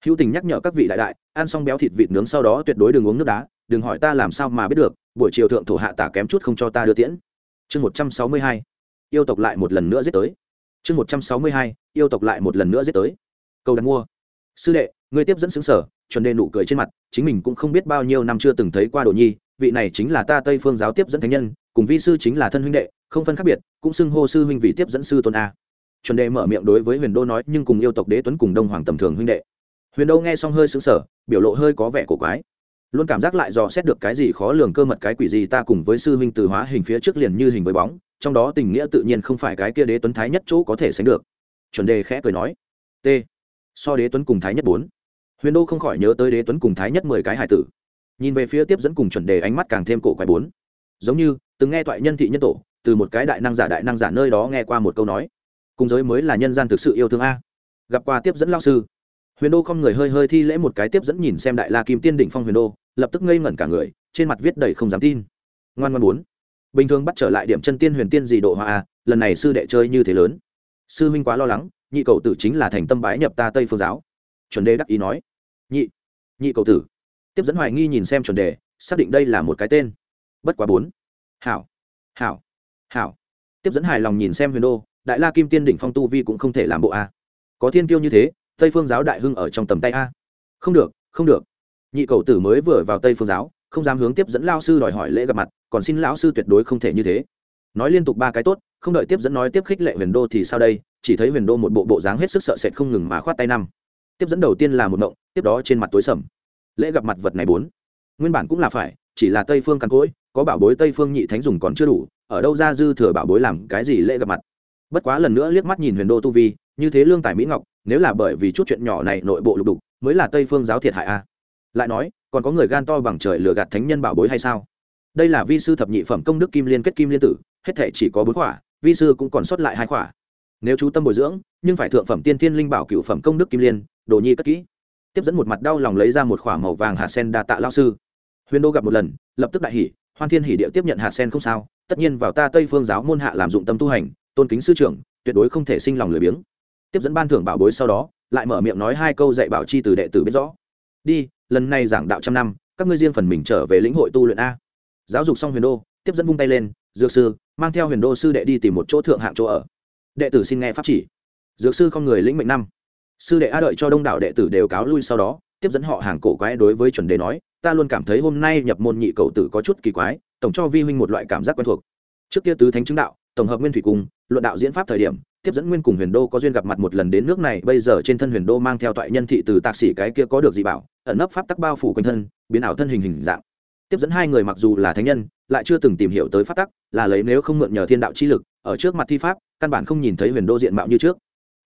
Hữu tình nhắc nhở các vị đại đại, ăn xong béo thịt vịt nướng sau đó tuyệt đối đừng uống nước đá, đừng hỏi ta làm sao mà biết được, buổi chiều thượng thổ hạ tả kém chút không cho ta đưa tiễn. Chương một trăm sáu mươi hai yêu tộc lại một lần nữa giết tới. Chương một trăm sáu mươi hai, yêu tộc lại một lần nữa giết tới. Câu đặt mua. Sư đệ người tiếp dẫn xứng sở, chuẩn đề nụ cười trên mặt, chính mình cũng không biết bao nhiêu năm chưa từng thấy qua đồ nhi, vị này chính là ta tây phương giáo tiếp dẫn thánh nhân, cùng vi sư chính là thân huynh đệ, không phân khác biệt, cũng xưng hô sư huynh vị tiếp dẫn sư tôn a. Chuẩn đề mở miệng đối với huyền đô nói, nhưng cùng yêu tộc đế tuấn cùng đông hoàng tầm thường huynh đệ. Huyền đô nghe xong hơi xứng sở biểu lộ hơi có vẻ cổ quái luôn cảm giác lại dò xét được cái gì khó lường cơ mật cái quỷ gì ta cùng với sư huynh từ hóa hình phía trước liền như hình với bóng, trong đó tình nghĩa tự nhiên không phải cái kia đế tuấn thái nhất chỗ có thể sánh được. Chuẩn đề khẽ cười nói, t, so đế tuấn cùng thái nhất bốn. Huyền đô không khỏi nhớ tới đế tuấn cùng thái nhất mười cái hải tử. Nhìn về phía tiếp dẫn cùng chuẩn đề ánh mắt càng thêm cổ quái bốn. Giống như, từng nghe toại nhân thị nhân tổ, từ một cái đại năng giả đại năng giả nơi đó nghe qua một câu nói, cùng giới mới là nhân gian thực sự yêu thương a. Gặp qua tiếp dẫn lao sư, huyền đô không người hơi hơi thi lễ một cái tiếp dẫn nhìn xem đại la kim tiên đỉnh phong huyền đô lập tức ngây ngẩn cả người, trên mặt viết đầy không dám tin. Ngoan ngoan bốn bình thường bắt trở lại điểm chân tiên huyền tiên gì độ hoa a à, lần này sư đệ chơi như thế lớn. Sư huynh quá lo lắng, nhị cầu tử chính là thành tâm bái nhập ta tây phương giáo. Chuẩn đề đắc ý nói. Nhị nhị cầu tử. Tiếp dẫn hoài nghi nhìn xem chuẩn đề xác định đây là một cái tên. Bất quá bốn. Hảo hảo hảo. Tiếp dẫn hài lòng nhìn xem huyền đô, đại la kim tiên đỉnh phong tu vi cũng không thể làm bộ a có thiên kiêu như thế, tây phương giáo đại hưng ở trong tầm tay a. Không được không được nhị cầu tử mới vừa vào tây phương giáo, không dám hướng tiếp dẫn lao sư đòi hỏi lễ gặp mặt, còn xin lão sư tuyệt đối không thể như thế. Nói liên tục ba cái tốt, không đợi tiếp dẫn nói tiếp khích lệ huyền đô thì sao đây? Chỉ thấy huyền đô một bộ bộ dáng hết sức sợ sệt không ngừng mà khoát tay năm. Tiếp dẫn đầu tiên là một mộng tiếp đó trên mặt tối sầm. Lễ gặp mặt vật này bốn. Nguyên bản cũng là phải, chỉ là tây phương căn cỗi có bảo bối tây phương nhị thánh dùng còn chưa đủ, ở đâu ra dư thừa bảo bối làm cái gì lễ gặp mặt? Bất quá lần nữa liếc mắt nhìn huyền đô tu vi, như thế lương tài mỹ ngọc, nếu là bởi vì chút chuyện nhỏ này nội bộ lục đục, mới là tây phương giáo thiệt hại a lại nói, còn có người gan to bằng trời lừa gạt thánh nhân bảo bối hay sao? Đây là vi sư thập nhị phẩm công đức kim liên kết kim liên tử, hết thể chỉ có bốn khỏa, vi sư cũng còn sót lại hai khỏa. Nếu chú tâm bồi dưỡng, nhưng phải thượng phẩm tiên thiên linh bảo cựu phẩm công đức kim liên, đồ nhi cất kỹ. Tiếp dẫn một mặt đau lòng lấy ra một khỏa màu vàng hạt sen đa tạ lao sư. Huyền đô gặp một lần, lập tức đại hỉ, hoan thiên hỉ địa tiếp nhận hạt sen không sao, tất nhiên vào ta tây phương giáo môn hạ làm dụng tâm tu hành, tôn kính sư trưởng, tuyệt đối không thể sinh lòng lười biếng. Tiếp dẫn ban thưởng bảo bối sau đó, lại mở miệng nói hai câu dạy bảo chi từ đệ tử biết rõ đi, lần này giảng đạo trăm năm, các ngươi riêng phần mình trở về lĩnh hội tu luyện a. Giáo dục xong huyền đô, tiếp dẫn vung tay lên, dược sư, mang theo huyền đô sư đệ đi tìm một chỗ thượng hạng chỗ ở. Đệ tử xin nghe pháp chỉ. Dược sư không người lĩnh mệnh năm. Sư đệ a đợi cho đông đảo đệ tử đều cáo lui sau đó, tiếp dẫn họ hàng cổ quái đối với chuẩn đề nói, ta luôn cảm thấy hôm nay nhập môn nhị cầu tử có chút kỳ quái, tổng cho vi huynh một loại cảm giác quen thuộc. Trước kia tứ thánh chứng đạo, tổng hợp nguyên thủy cung luận đạo diễn pháp thời điểm, tiếp dẫn nguyên cùng huyền đô có duyên gặp mặt một lần đến nước này, bây giờ trên thân huyền đô mang theo toại nhân thị từ tạc sĩ cái kia có được gì bảo, ẩn nấp pháp tắc bao phủ quanh thân, biến ảo thân hình hình dạng. Tiếp dẫn hai người mặc dù là thánh nhân, lại chưa từng tìm hiểu tới pháp tắc, là lấy nếu không mượn nhờ thiên đạo chi lực, ở trước mặt thi pháp, căn bản không nhìn thấy huyền đô diện mạo như trước.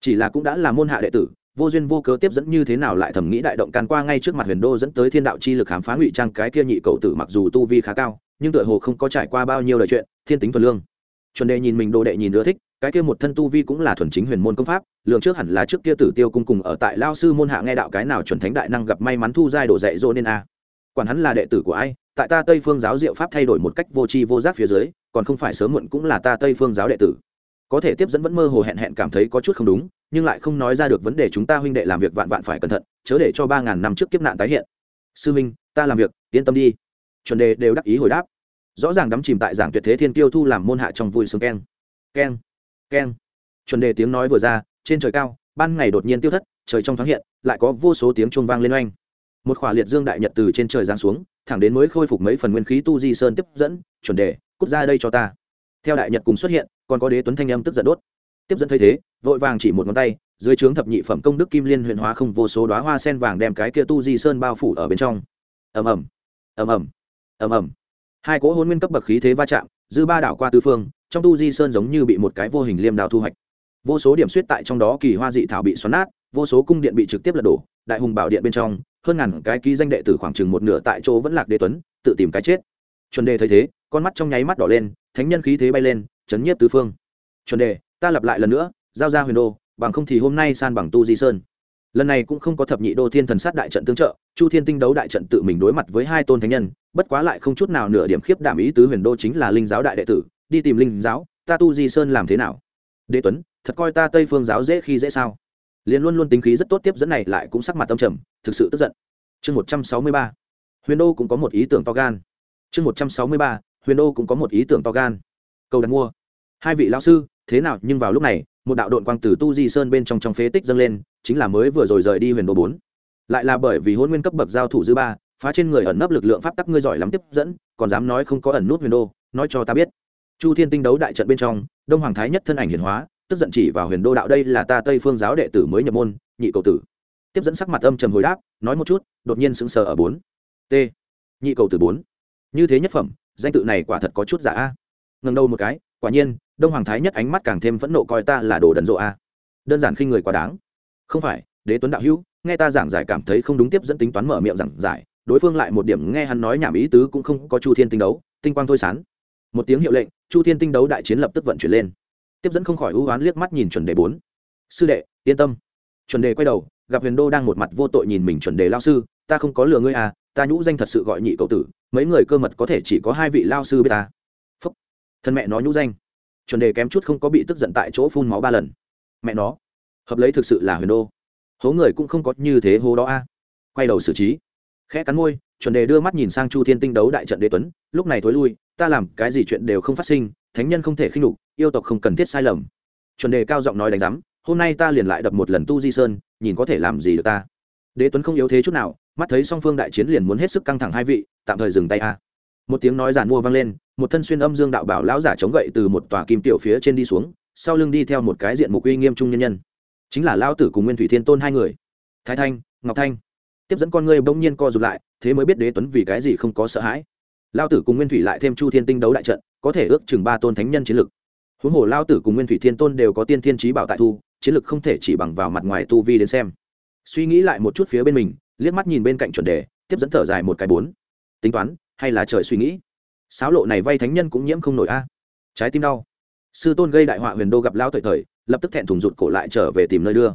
Chỉ là cũng đã là môn hạ đệ tử, vô duyên vô cớ tiếp dẫn như thế nào lại thẩm nghĩ đại động can qua ngay trước mặt huyền đô dẫn tới thiên đạo chi lực khám phá ngụy trang cái kia nhị cầu tử mặc dù tu vi khá cao, nhưng tựa hồ không có trải qua bao nhiêu lời chuyện, thiên tính thuần lương chuẩn đề nhìn mình đồ đệ nhìn ưa thích, cái kia một thân tu vi cũng là thuần chính huyền môn công pháp, lường trước hẳn là trước kia tử tiêu cung cùng ở tại lao sư môn hạ nghe đạo cái nào chuẩn thánh đại năng gặp may mắn thu giai độ dạy dỗ nên a. Quản hắn là đệ tử của ai, tại ta tây phương giáo diệu pháp thay đổi một cách vô tri vô giác phía dưới, còn không phải sớm muộn cũng là ta tây phương giáo đệ tử. Có thể tiếp dẫn vẫn mơ hồ hẹn hẹn cảm thấy có chút không đúng, nhưng lại không nói ra được vấn đề chúng ta huynh đệ làm việc vạn vạn phải cẩn thận, chớ để cho ba ngàn năm trước kiếp nạn tái hiện. Sư minh, ta làm việc, yên tâm đi. Chuẩn đề đều đắc ý hồi đáp rõ ràng đắm chìm tại giảng tuyệt thế thiên kiêu thu làm môn hạ trong vui sướng keng. Keng keng. Chuẩn đề tiếng nói vừa ra, trên trời cao, ban ngày đột nhiên tiêu thất, trời trong thoáng hiện, lại có vô số tiếng chuông vang lên oanh. Một khỏa liệt dương đại nhật từ trên trời giáng xuống, thẳng đến mới khôi phục mấy phần nguyên khí tu di sơn tiếp dẫn, chuẩn đề, cút ra đây cho ta. Theo đại nhật cùng xuất hiện, còn có đế tuấn thanh âm tức giận đốt. Tiếp dẫn thấy thế, vội vàng chỉ một ngón tay, dưới trướng thập nhị phẩm công đức kim liên huyện hóa không vô số đoá hoa sen vàng đem cái kia tu di sơn bao phủ ở bên trong. Ầm ầm ầm ầm ầm ầm hai cỗ hôn nguyên cấp bậc khí thế va chạm, dư ba đảo qua tư phương, trong tu di sơn giống như bị một cái vô hình liêm đào thu hoạch. Vô số điểm suýt tại trong đó kỳ hoa dị thảo bị xoắn nát, vô số cung điện bị trực tiếp lật đổ, đại hùng bảo điện bên trong, hơn ngàn cái ký danh đệ tử khoảng chừng một nửa tại chỗ vẫn lạc đế tuấn, tự tìm cái chết. Chuẩn đề thấy thế, con mắt trong nháy mắt đỏ lên, thánh nhân khí thế bay lên, chấn nhiếp tứ phương. Chuẩn đề, ta lặp lại lần nữa, giao ra huyền đô, bằng không thì hôm nay san bằng tu di sơn. Lần này cũng không có thập nhị đô thiên thần sát đại trận tương trợ, chu thiên tinh đấu đại trận tự mình đối mặt với hai tôn thánh nhân bất quá lại không chút nào nửa điểm khiếp đảm ý tứ huyền đô chính là linh giáo đại đệ tử, đi tìm linh giáo, ta tu di sơn làm thế nào? Đế tuấn, thật coi ta tây phương giáo dễ khi dễ sao? Liền luôn luôn tính khí rất tốt tiếp dẫn này lại cũng sắc mặt tâm trầm, thực sự tức giận. Chương một trăm sáu mươi ba. Huyền đô cũng có một ý tưởng to gan. Chương một trăm sáu mươi ba. Huyền đô cũng có một ý tưởng to gan. Cầu đặt mua. Hai vị lão sư, thế nào? Nhưng vào lúc này, một đạo đội quang tử tu di sơn bên trong trong phế tích dâng lên, chính là mới vừa rồi rời đi huyền đô bốn. Lại là bởi vì hôn nguyên cấp bậc giao thủ dư ba phá trên người ẩn nấp lực lượng pháp tắc ngươi giỏi lắm tiếp dẫn, còn dám nói không có ẩn nút huyền đô, nói cho ta biết. Chu thiên tinh đấu đại trận bên trong, đông hoàng thái nhất thân ảnh hiển hóa, tức giận chỉ vào huyền đô đạo đây là ta tây phương giáo đệ tử mới nhập môn, nhị cầu tử. Tiếp dẫn sắc mặt âm trầm hồi đáp, nói một chút, đột nhiên sững sờ ở bốn. T. Nhị cầu tử bốn. Như thế nhất phẩm, danh tự này quả thật có chút giả a. Ngần đầu một cái, quả nhiên, đông hoàng thái nhất ánh mắt càng thêm phẫn nộ coi ta là đồ đần rộ a. Đơn giản khi người quá đáng. Không phải, đế tuấn đạo hữu, nghe ta giảng giải cảm thấy không đúng tiếp dẫn tính toán mở miệng giảng giải đối phương lại một điểm nghe hắn nói nhảm ý tứ cũng không có chu thiên tinh đấu, tinh quang thôi sán một tiếng hiệu lệnh, chu thiên tinh đấu đại chiến lập tức vận chuyển lên. Tiếp dẫn không khỏi ưu oán liếc mắt nhìn chuẩn đề bốn. Sư đệ, yên tâm. Chuẩn đề quay đầu, gặp huyền đô đang một mặt vô tội nhìn mình chuẩn đề lao sư, ta không có lừa ngươi à ta nhũ danh thật sự gọi nhị cậu tử, mấy người cơ mật có thể chỉ có hai vị lao sư biết ta. Phúc. Thân mẹ nó nhũ danh. Chuẩn đề kém chút không có bị tức giận tại chỗ phun máu ba lần. Mẹ nó, hợp lấy thực sự là huyền đô. Hố người cũng không có như thế hố đó a. Quay đầu xử trí khẽ cắn môi, chuẩn đề đưa mắt nhìn sang chu thiên tinh đấu đại trận đế tuấn, lúc này thối lui, ta làm cái gì chuyện đều không phát sinh, thánh nhân không thể khinh lục yêu tộc không cần thiết sai lầm. Chuẩn đề cao giọng nói đánh giám, hôm nay ta liền lại đập một lần tu di sơn, nhìn có thể làm gì được ta. Đế tuấn không yếu thế chút nào, mắt thấy song phương đại chiến liền muốn hết sức căng thẳng hai vị, tạm thời dừng tay a. Một tiếng nói giản mua vang lên, một thân xuyên âm dương đạo bảo lão giả chống gậy từ một tòa kim tiểu phía trên đi xuống, sau lưng đi theo một cái diện mục uy nghiêm trung nhân nhân. Chính là lão tử cùng nguyên thủy thiên tôn hai người. Thái thanh, ngọc thanh tiếp dẫn con ngươi bỗng nhiên co rụt lại, thế mới biết đế tuấn vì cái gì không có sợ hãi. Lao tử cùng nguyên thủy lại thêm chu thiên tinh đấu đại trận, có thể ước chừng ba tôn thánh nhân chiến lực. Huống hồ lao tử cùng nguyên thủy thiên tôn đều có tiên thiên trí bảo tại thu, chiến lực không thể chỉ bằng vào mặt ngoài tu vi đến xem. Suy nghĩ lại một chút phía bên mình, liếc mắt nhìn bên cạnh chuẩn đề, tiếp dẫn thở dài một cái bốn. Tính toán, hay là trời suy nghĩ? Sáo lộ này vay thánh nhân cũng nhiễm không nổi a. Trái tim đau. Sư tôn gây đại họa huyền đô gặp lao thời thời, lập tức thẹn thùng rụt cổ lại trở về tìm nơi đưa.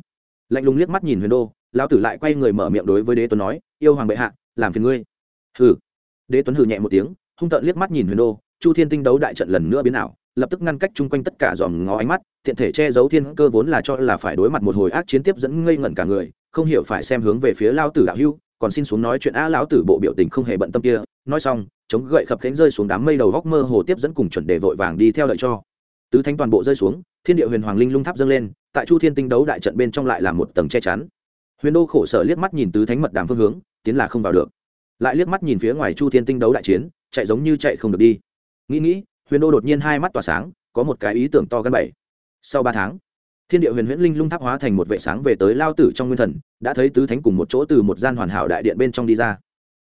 Lạnh lùng liếc mắt nhìn huyền đô Lão tử lại quay người mở miệng đối với đế tuấn nói, yêu hoàng bệ hạ, làm phiền ngươi. Hừ. Đế tuấn hừ nhẹ một tiếng, hung tợn liếc mắt nhìn huyền đô, chu thiên tinh đấu đại trận lần nữa biến ảo, lập tức ngăn cách chung quanh tất cả dòm ngó ánh mắt thiện thể che giấu thiên cơ vốn là cho là phải đối mặt một hồi ác chiến tiếp dẫn ngây ngẩn cả người, không hiểu phải xem hướng về phía lao tử đạo hưu, còn xin xuống nói chuyện a lão tử bộ biểu tình không hề bận tâm kia. Nói xong, chống gậy khập cánh rơi xuống đám mây đầu góc mơ hồ tiếp dẫn cùng chuẩn đề vội vàng đi theo đợi cho. Tứ thánh toàn bộ rơi xuống, thiên địa huyền hoàng linh lung tháp dâng lên, tại chu thiên tinh đấu đại trận bên trong lại là một tầng che chắn huyền đô khổ sở liếc mắt nhìn tứ thánh mật đàm phương hướng, tiến là không vào được. Lại liếc mắt nhìn phía ngoài chu thiên tinh đấu đại chiến, chạy giống như chạy không được đi. Nghĩ nghĩ, huyền đô đột nhiên hai mắt tỏa sáng, có một cái ý tưởng to gắn bảy. Sau ba tháng, thiên địa huyền huyễn linh lung tháp hóa thành một vệ sáng về tới lao tử trong nguyên thần, đã thấy tứ thánh cùng một chỗ từ một gian hoàn hảo đại điện bên trong đi ra.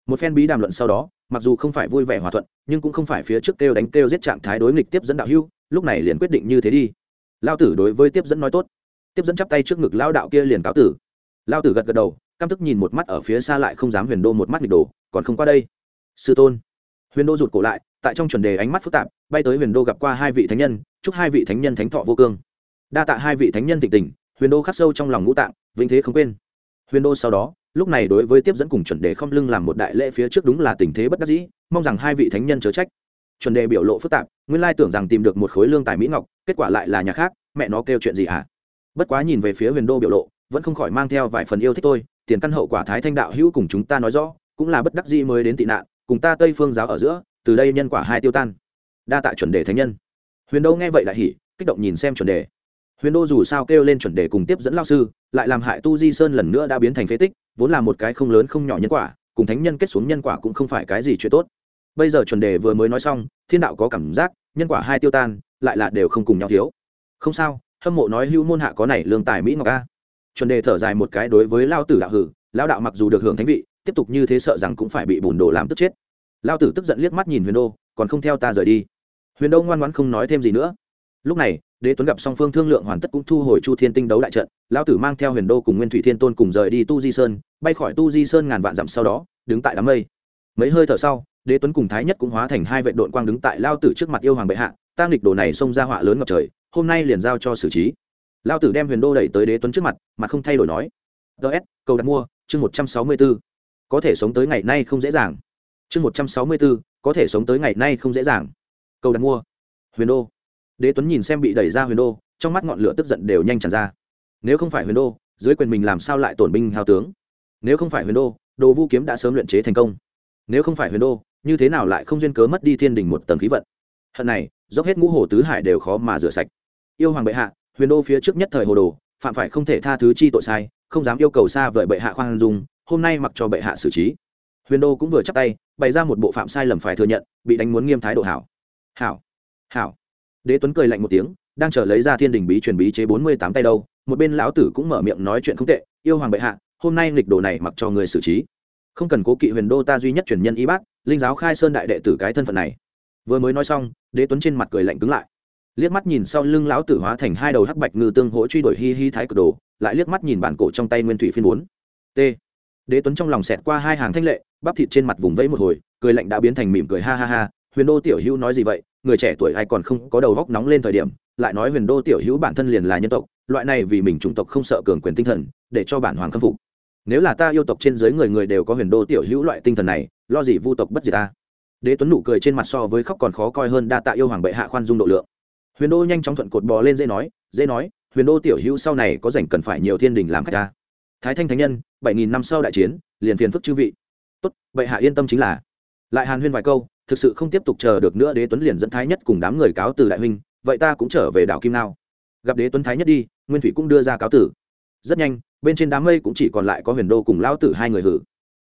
Một phen bí đàm luận sau đó, mặc dù không phải vui vẻ hòa thuận, nhưng cũng không phải phía trước kêu đánh kêu giết trạng thái đối nghịch tiếp dẫn đạo hưu lúc này liền quyết định như thế đi. Lao tử đối với tiếp dẫn nói tốt. Tiếp dẫn chắp tay trước ngực lao đạo kia liền cáo tử lao tử gật gật đầu, căm tức nhìn một mắt ở phía xa lại không dám huyền đô một mắt nghịch đồ, còn không qua đây. Sư tôn. Huyền đô rụt cổ lại, tại trong chuẩn đề ánh mắt phức tạp, bay tới huyền đô gặp qua hai vị thánh nhân, chúc hai vị thánh nhân thánh thọ vô cương. Đa tạ hai vị thánh nhân thịnh tình, huyền đô khắc sâu trong lòng ngũ tạng, vĩnh thế không quên. Huyền đô sau đó, lúc này đối với tiếp dẫn cùng chuẩn đề không lưng làm một đại lễ phía trước đúng là tình thế bất đắc dĩ, mong rằng hai vị thánh nhân chớ trách. Chuẩn đề biểu lộ phức tạp, nguyên lai tưởng rằng tìm được một khối lương tài mỹ ngọc, kết quả lại là nhà khác, mẹ nó kêu chuyện gì hả? Bất quá nhìn về phía huyền đô biểu lộ vẫn không khỏi mang theo vài phần yêu thích tôi, tiền căn hậu quả thái thanh đạo hữu cùng chúng ta nói rõ, cũng là bất đắc dĩ mới đến tị nạn, cùng ta tây phương giáo ở giữa, từ đây nhân quả hai tiêu tan. Đa tạ chuẩn đề thánh nhân. Huyền đô nghe vậy lại hỉ, kích động nhìn xem chuẩn đề. Huyền đô dù sao kêu lên chuẩn đề cùng tiếp dẫn lao sư, lại làm hại tu di sơn lần nữa đã biến thành phế tích, vốn là một cái không lớn không nhỏ nhân quả, cùng thánh nhân kết xuống nhân quả cũng không phải cái gì chuyện tốt. Bây giờ chuẩn đề vừa mới nói xong, thiên đạo có cảm giác, nhân quả hai tiêu tan, lại là đều không cùng nhau thiếu. Không sao, hâm mộ nói hưu môn hạ có này lương tài mỹ ngọc a chuẩn đề thở dài một cái đối với lao tử đạo hử, lao đạo mặc dù được hưởng thánh vị, tiếp tục như thế sợ rằng cũng phải bị bùn đồ làm tức chết. Lao tử tức giận liếc mắt nhìn huyền đô, còn không theo ta rời đi. Huyền đô ngoan ngoãn không nói thêm gì nữa. Lúc này, đế tuấn gặp song phương thương lượng hoàn tất cũng thu hồi chu thiên tinh đấu đại trận lão tử mang theo huyền đô cùng nguyên thủy thiên tôn cùng rời đi tu di sơn, bay khỏi tu di sơn ngàn vạn dặm sau đó, đứng tại đám mây. Mấy hơi thở sau, đế tuấn cùng thái nhất cũng hóa thành hai vệ đội quang đứng tại lao tử trước mặt yêu hoàng bệ hạ tăng lịch đồ này xông ra họa lớn ngập trời, hôm nay liền giao cho xử trí lao tử đem huyền đô đẩy tới đế tuấn trước mặt mà không thay đổi nói ts cầu đặt mua, chương một trăm sáu mươi b ố có thể sống tới ngày nay không dễ dàng. Chương một trăm sáu mươi b ố có thể sống tới ngày nay không dễ dàng. Cầu đặt mua. Huyền đô. Đế tuấn nhìn xem bị đẩy ra huyền đô, trong mắt ngọn lửa tức giận đều nhanh tràn ra. Nếu không phải huyền đô, dưới quyền mình làm sao lại tổn binh hào tướng? Nếu không phải huyền đô, đồ vu kiếm đã sớm luyện chế thành công. Nếu không phải huyền đô, như thế nào lại không duyên cớ mất đi thiên đình một tầng khí vận? Hận này, dốc hết ngũ hồ tứ hải đều khó mà rửa sạch. Yêu hoàng bệ hạ huyền đô phía trước nhất thời hồ đồ, phạm phải không thể tha thứ chi tội sai, không dám yêu cầu xa vời bệ hạ khoan dung, hôm nay mặc cho bệ hạ xử trí. Huyền đô cũng vừa chắc tay, bày ra một bộ phạm sai lầm phải thừa nhận, bị đánh muốn nghiêm thái độ hảo. Hảo hảo. Đế tuấn cười lạnh một tiếng, đang chờ lấy ra thiên đình bí truyền bí chế bốn mươi tám tay đâu, một bên lão tử cũng mở miệng nói chuyện không tệ, yêu hoàng bệ hạ, hôm nay lịch đồ này mặc cho người xử trí. Không cần cố kỵ huyền đô ta duy nhất truyền nhân y bác, linh giáo khai sơn đại đệ tử cái thân phận này. Vừa mới nói xong, đế tuấn trên mặt cười lạnh cứng lại liếc mắt nhìn sau lưng lão tử hóa thành hai đầu hắc bạch ngư tương hỗ truy đuổi hi hi thái cực đồ, lại liếc mắt nhìn bản cổ trong tay nguyên thủy phiên bốn. T. Đế tuấn trong lòng xẹt qua hai hàng thanh lệ, bắp thịt trên mặt vùng vẫy một hồi, cười lạnh đã biến thành mỉm cười ha ha ha, huyền đô tiểu hữu nói gì vậy? Người trẻ tuổi ai còn không có đầu góc nóng lên thời điểm, lại nói huyền đô tiểu hữu bản thân liền là nhân tộc, loại này vì mình chủng tộc không sợ cường quyền tinh thần, để cho bản hoàng khâm phục. Nếu là ta yêu tộc trên dưới người người đều có huyền đô tiểu hữu loại tinh thần này, lo gì vu tộc bất diệt ta? Đế tuấn nụ cười trên mặt so với khóc còn khó coi hơn đa tạ yêu hoàng bệ hạ khoan dung độ lượng huyền đô nhanh chóng thuận cột bò lên dễ nói dễ nói, huyền đô tiểu hữu sau này có rảnh cần phải nhiều thiên đình làm khách ta. Thái thanh thánh nhân, bảy nghìn năm sau đại chiến, liền phiền phức chư vị. Tốt, vậy hạ yên tâm chính là. Lại hàn huyên vài câu, thực sự không tiếp tục chờ được nữa đế tuấn liền dẫn thái nhất cùng đám người cáo từ đại huynh, vậy ta cũng trở về đảo kim nao. Gặp đế tuấn thái nhất đi, nguyên thủy cũng đưa ra cáo tử. Rất nhanh, bên trên đám mây cũng chỉ còn lại có huyền đô cùng lão tử hai người hử.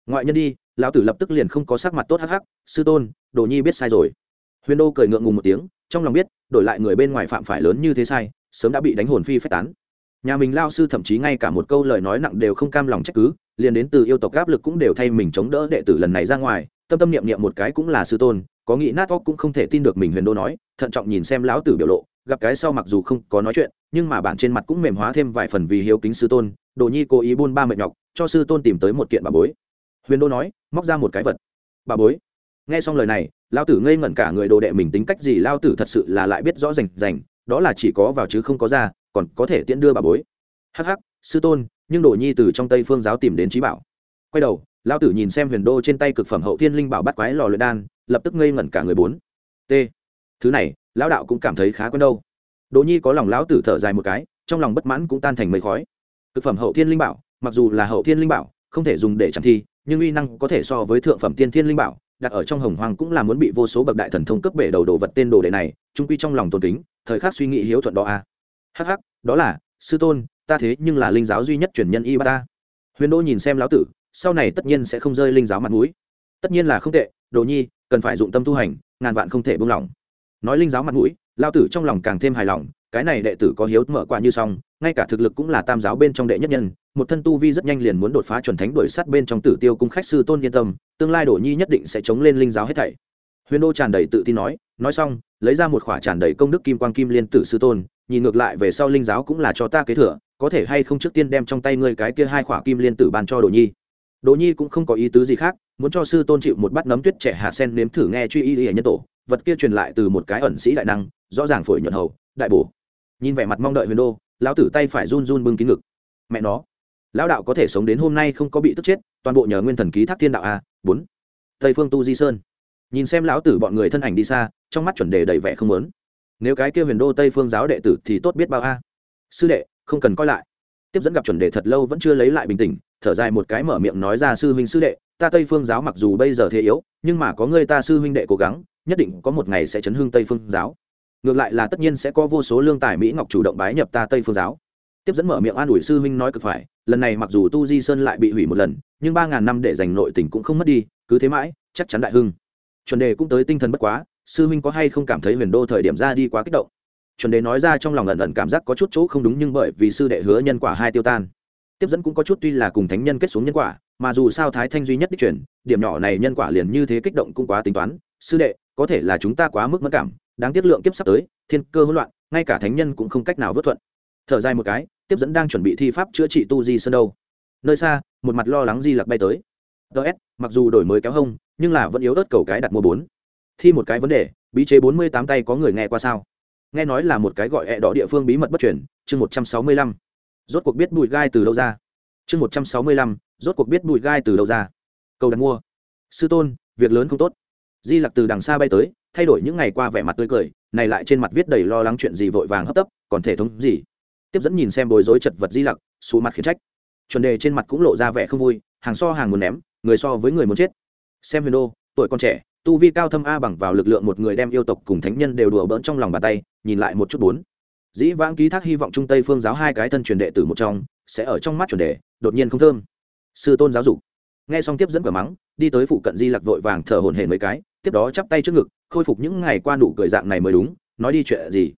Ngoại nhân đi, lão tử lập tức liền không có sắc mặt tốt hắc hắc, sư tôn, đồ nhi biết sai rồi. Huyền đô cười ngượng ngùng một tiếng, trong lòng biết đổi lại người bên ngoài phạm phải lớn như thế sai, sớm đã bị đánh hồn phi phách tán. Nhà mình lao sư thậm chí ngay cả một câu lời nói nặng đều không cam lòng trách cứ, liền đến từ yêu tộc áp lực cũng đều thay mình chống đỡ đệ tử lần này ra ngoài, tâm tâm niệm niệm một cái cũng là sư tôn, có nghĩ nát óc cũng không thể tin được mình huyền đô nói, thận trọng nhìn xem lão tử biểu lộ, gặp cái sau mặc dù không có nói chuyện, nhưng mà bản trên mặt cũng mềm hóa thêm vài phần vì hiếu kính sư tôn, đồ nhi cố ý buôn ba mệt nhọc, cho sư tôn tìm tới một kiện bà bối. Huyền đô nói, móc ra một cái vật. Bà bối. Nghe xong lời này lao tử ngây ngẩn cả người, đồ đệ mình tính cách gì, lao tử thật sự là lại biết rõ rành rành, đó là chỉ có vào chứ không có ra, còn có thể tiễn đưa bà bối. Hh sư tôn, nhưng đồ nhi từ trong tây phương giáo tìm đến trí bảo. Quay đầu, lao tử nhìn xem huyền đô trên tay cực phẩm hậu thiên linh bảo bắt quái lò luyện đan, lập tức ngây ngẩn cả người bốn. T. Thứ này lão đạo cũng cảm thấy khá quen đâu. Đỗ nhi có lòng lão tử thở dài một cái, trong lòng bất mãn cũng tan thành mây khói. Cực phẩm hậu thiên linh bảo, mặc dù là hậu thiên linh bảo, không thể dùng để chẳng thi, nhưng uy năng có thể so với thượng phẩm tiên thiên linh bảo đặt ở trong hồng hoàng cũng là muốn bị vô số bậc đại thần thông cấp bể đầu đồ vật tên đồ đệ này trung quy trong lòng tôn kính thời khắc suy nghĩ hiếu thuận đó a. À. hắc, đó là sư tôn ta thế nhưng là linh giáo duy nhất truyền nhân y ba ta huyền đô nhìn xem lão tử sau này tất nhiên sẽ không rơi linh giáo mặt mũi. Tất nhiên là không tệ đồ nhi cần phải dụng tâm tu hành ngàn vạn không thể buông lỏng. Nói linh giáo mặt mũi lao tử trong lòng càng thêm hài lòng cái này đệ tử có hiếu mở quả như xong ngay cả thực lực cũng là tam giáo bên trong đệ nhất nhân, một thân tu vi rất nhanh liền muốn đột phá chuẩn thánh đuổi sát bên trong tử tiêu cung khách sư tôn yên tâm, tương lai đổ nhi nhất định sẽ chống lên linh giáo hết thảy. Huyền đô tràn đầy tự tin nói nói xong, lấy ra một khỏa tràn đầy công đức kim quang kim liên tử sư tôn, nhìn ngược lại về sau linh giáo cũng là cho ta kế thừa, có thể hay không trước tiên đem trong tay ngươi cái kia hai khỏa kim liên tử ban cho đồ nhi. Đồ nhi cũng không có ý tứ gì khác, muốn cho sư tôn chịu một bát nấm tuyết trẻ hạt sen nếm thử nghe truy y y nhân tổ, vật kia truyền lại từ một cái ẩn sĩ đại năng, rõ ràng phổi nhuận hầu đại bổ. Nhìn vẻ mặt mong đợi huyền đô, lão tử tay phải run run bưng kín ngực. Mẹ nó, lão đạo có thể sống đến hôm nay không có bị tức chết, toàn bộ nhờ nguyên thần ký thác thiên đạo a bốn. Tây phương tu di sơn. Nhìn xem lão tử bọn người thân ảnh đi xa, trong mắt chuẩn đề đầy vẻ không lớn nếu cái kia huyền đô tây phương giáo đệ tử thì tốt biết bao a. Sư đệ, không cần coi lại. Tiếp dẫn gặp chuẩn đề thật lâu vẫn chưa lấy lại bình tĩnh, thở dài một cái mở miệng nói ra sư huynh sư đệ, ta tây phương giáo mặc dù bây giờ thế yếu, nhưng mà có người ta sư huynh đệ cố gắng, nhất định có một ngày sẽ chấn hương tây phương giáo ngược lại là tất nhiên sẽ có vô số lương tài mỹ ngọc chủ động bái nhập ta tây phương giáo. Tiếp dẫn mở miệng an ủi sư huynh nói cực phải, lần này mặc dù tu di sơn lại bị hủy một lần, nhưng ba ngàn năm để giành nội tình cũng không mất đi, cứ thế mãi, chắc chắn đại hưng. Chuẩn đề cũng tới tinh thần bất quá, sư huynh có hay không cảm thấy huyền đô thời điểm ra đi quá kích động? Chuẩn đề nói ra trong lòng ẩn ẩn cảm giác có chút chỗ không đúng nhưng bởi vì sư đệ hứa nhân quả hai tiêu tan. Tiếp dẫn cũng có chút tuy là cùng thánh nhân kết xuống nhân quả, mà dù sao thái thanh duy nhất đích chuyển điểm nhỏ này nhân quả liền như thế kích động cũng quá tính toán. Sư đệ, có thể là chúng ta quá mức mất cảm đáng tiết lượng kiếp sắp tới, thiên cơ hỗn loạn, ngay cả thánh nhân cũng không cách nào vớt thuận. Thở dài một cái, tiếp dẫn đang chuẩn bị thi pháp chữa trị tu di sơn đâu. Nơi xa, một mặt lo lắng di lặc bay tới. Ts mặc dù đổi mới kéo hông, nhưng là vẫn yếu ớt cầu cái đặt mua bốn. Thi một cái vấn đề, bí chế bốn mươi tám tay có người nghe qua sao? Nghe nói là một cái gọi hẹ đỏ địa phương bí mật bất chuyển chương một trăm sáu mươi lăm. Rốt cuộc biết bụi gai từ đâu ra? Chương một trăm sáu mươi lăm, rốt cuộc biết bụi gai từ đâu ra? Cầu đặt mua. Sư tôn, việc lớn không tốt. Di lặc từ đằng xa bay tới thay đổi những ngày qua vẻ mặt tươi cười, này lại trên mặt viết đầy lo lắng chuyện gì vội vàng hấp tấp, còn thể thống gì? Tiếp dẫn nhìn xem bối rối chật vật di lặc, xù mặt khiển trách. Chuẩn đề trên mặt cũng lộ ra vẻ không vui, hàng so hàng muốn ném, người so với người muốn chết. Xem huyền đô, tuổi con trẻ, tu vi cao thâm a bằng vào lực lượng một người đem yêu tộc cùng thánh nhân đều đùa bỡn trong lòng bàn tay, nhìn lại một chút bốn. Dĩ vãng ký thác hy vọng trung tây phương giáo hai cái thân truyền đệ tử một trong, sẽ ở trong mắt chuẩn đề, đột nhiên không thơm. Sư tôn giáo dục. Nghe xong tiếp dẫn cửa mắng, đi tới phụ cận di lặc vội vàng thở hổn hển mấy cái tiếp đó chắp tay trước ngực, khôi phục những ngày qua nụ cười dạng này mới đúng, nói đi chuyện gì?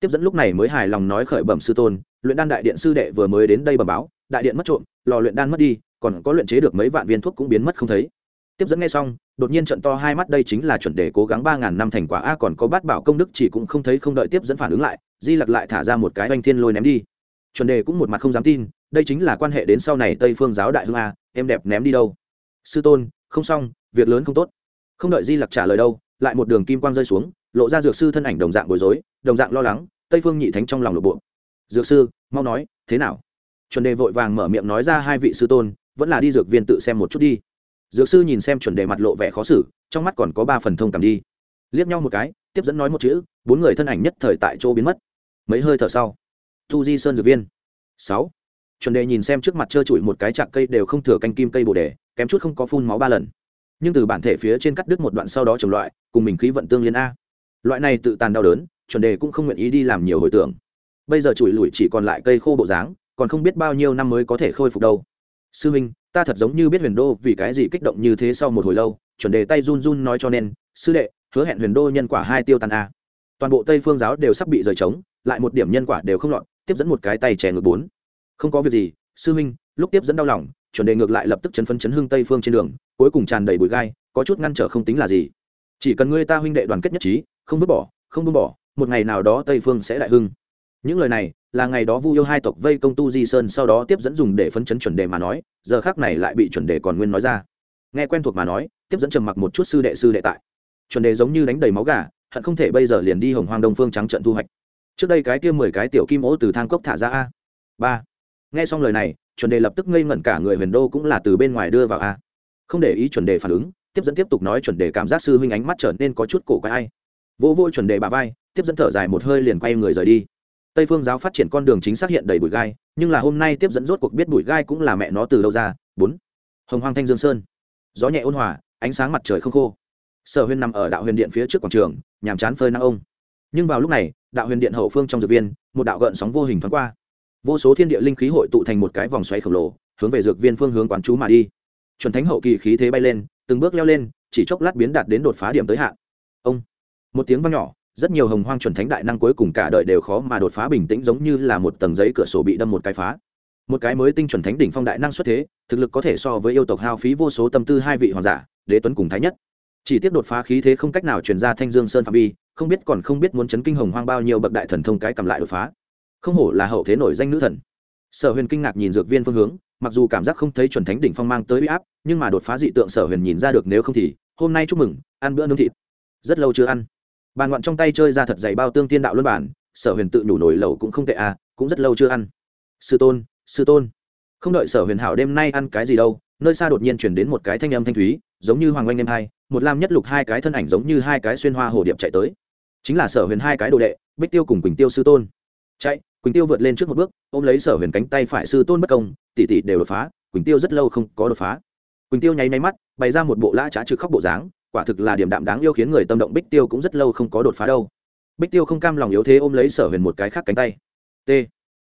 Tiếp dẫn lúc này mới hài lòng nói khởi bẩm sư tôn, luyện đan đại điện sư đệ vừa mới đến đây bẩm báo, đại điện mất trộm, lò luyện đan mất đi, còn có luyện chế được mấy vạn viên thuốc cũng biến mất không thấy. Tiếp dẫn nghe xong, đột nhiên trận to hai mắt đây chính là chuẩn đề cố gắng ba ngàn năm thành quả a, còn có bát bảo công đức chỉ cũng không thấy không đợi tiếp dẫn phản ứng lại, di lặc lại thả ra một cái oanh thiên lôi ném đi. Chuẩn đề cũng một mặt không dám tin, đây chính là quan hệ đến sau này tây phương giáo đại hương a, em đẹp ném đi đâu? Sư tôn, không xong, việc lớn không tốt không đợi di lặc trả lời đâu, lại một đường kim quang rơi xuống, lộ ra dược sư thân ảnh đồng dạng bối rối, đồng dạng lo lắng, tây phương nhị thánh trong lòng lộ bộ dược sư, mau nói, thế nào? Chuẩn đề vội vàng mở miệng nói ra hai vị sư tôn, vẫn là đi dược viên tự xem một chút đi. Dược sư nhìn xem chuẩn đề mặt lộ vẻ khó xử, trong mắt còn có ba phần thông cảm đi. Liếc nhau một cái, tiếp dẫn nói một chữ, bốn người thân ảnh nhất thời tại chỗ biến mất. Mấy hơi thở sau thu di sơn dược viên. Sáu. Chuẩn đề nhìn xem trước mặt trơ trụi một cái chạc cây đều không thừa canh kim cây bồ đề, kém chút không có phun máu ba lần nhưng từ bản thể phía trên cắt đứt một đoạn sau đó trồng loại, cùng mình khí vận tương liên a. Loại này tự tàn đau đớn, chuẩn đề cũng không nguyện ý đi làm nhiều hồi tưởng. Bây giờ chùi lùi chỉ còn lại cây khô bộ dáng, còn không biết bao nhiêu năm mới có thể khôi phục đâu. Sư minh, ta thật giống như biết huyền đô vì cái gì kích động như thế sau một hồi lâu, chuẩn đề tay run run nói cho nên, sư đệ, hứa hẹn huyền đô nhân quả hai tiêu tàn a. Toàn bộ tây phương giáo đều sắp bị rời trống, lại một điểm nhân quả đều không lọt, tiếp dẫn một cái tay chè ngược bốn. Không có việc gì, sư minh, lúc tiếp dẫn đau lòng chuẩn đề ngược lại lập tức chấn phân chấn hương tây phương trên đường, cuối cùng tràn đầy bụi gai, có chút ngăn trở không tính là gì. Chỉ cần ngươi ta huynh đệ đoàn kết nhất trí, không vứt bỏ, không buông bỏ, một ngày nào đó tây phương sẽ đại hưng. Những lời này là ngày đó vu yêu hai tộc vây công tu di sơn sau đó tiếp dẫn dùng để phấn chấn chuẩn đề mà nói, giờ khác này lại bị chuẩn đề còn nguyên nói ra. Nghe quen thuộc mà nói, tiếp dẫn trầm mặc một chút sư đệ sư đệ tại. Chuẩn đề giống như đánh đầy máu gà, hận không thể bây giờ liền đi hồng hoang đông phương trắng trận thu hoạch. Trước đây cái kia mười cái tiểu kim ố từ thang cốc thả ra a. Ba nghe xong lời này, chuẩn đề lập tức ngây ngẩn cả người huyền đô cũng là từ bên ngoài đưa vào a. Không để ý chuẩn đề phản ứng, tiếp dẫn tiếp tục nói chuẩn đề cảm giác sư huynh ánh mắt trở nên có chút cổ quái ai. Vô vô chuẩn đề bà vai, tiếp dẫn thở dài một hơi liền quay người rời đi. Tây phương giáo phát triển con đường chính xác hiện đầy bụi gai, nhưng là hôm nay tiếp dẫn rốt cuộc biết bụi gai cũng là mẹ nó từ đâu ra. Bốn. Hồng hoang thanh dương sơn. Gió nhẹ ôn hòa, ánh sáng mặt trời không khô. Sở huyền nằm ở đạo huyền điện phía trước quảng trường, nhàm chán phơi năng ông. Nhưng vào lúc này, đạo huyền điện hậu phương trong dược viên, một đạo gợn sóng vô hình thoáng qua vô số thiên địa linh khí hội tụ thành một cái vòng xoáy khổng lồ, hướng về dược viên phương hướng quán chú mà đi. Chuẩn thánh hậu kỳ khí thế bay lên, từng bước leo lên, chỉ chốc lát biến đạt đến đột phá điểm tới hạn. Ông! Một tiếng vang nhỏ, rất nhiều hồng hoang chuẩn thánh đại năng cuối cùng cả đời đều khó mà đột phá bình tĩnh giống như là một tầng giấy cửa sổ bị đâm một cái phá. Một cái mới tinh chuẩn thánh đỉnh phong đại năng xuất thế, thực lực có thể so với yêu tộc hao phí vô số tâm tư hai vị hoàng giả, đế tuấn cùng thái nhất. Chỉ tiếc đột phá khí thế không cách nào truyền ra thanh dương sơn phạm vi, không biết còn không biết muốn chấn kinh hồng hoang bao nhiêu bậc đại thần thông cái cầm lại đột phá không hổ là hậu thế nổi danh nữ thần. Sở huyền kinh ngạc nhìn dược viên phương hướng, mặc dù cảm giác không thấy chuẩn thánh đỉnh phong mang tới uy áp, nhưng mà đột phá dị tượng sở huyền nhìn ra được nếu không thì, hôm nay chúc mừng, ăn bữa nướng thịt. Rất lâu chưa ăn. Bàn ngoạn trong tay chơi ra thật dày bao tương tiên đạo luân bản, sở huyền tự nhủ nổi lẩu cũng không tệ à cũng rất lâu chưa ăn. Sư tôn sư tôn. Không đợi sở huyền hảo đêm nay ăn cái gì đâu, nơi xa đột nhiên chuyển đến một cái thanh âm thanh thúy, giống như hoàng oanh em hai, một lam nhất lục hai cái thân ảnh giống như hai cái xuyên hoa hồ điệp chạy tới. Chính là sở huyền hai cái đồ đệ, bích tiêu cùng quỳnh tiêu sư tôn. Chạy quỳnh tiêu vượt lên trước một bước ôm lấy sở huyền cánh tay phải sư tôn bất công tỷ tỷ đều đột phá quỳnh tiêu rất lâu không có đột phá quỳnh tiêu nháy nháy mắt bày ra một bộ lã trá trực khóc bộ dáng quả thực là điểm đạm đáng yêu khiến người tâm động bích tiêu cũng rất lâu không có đột phá đâu bích tiêu không cam lòng yếu thế ôm lấy sở huyền một cái khác cánh tay t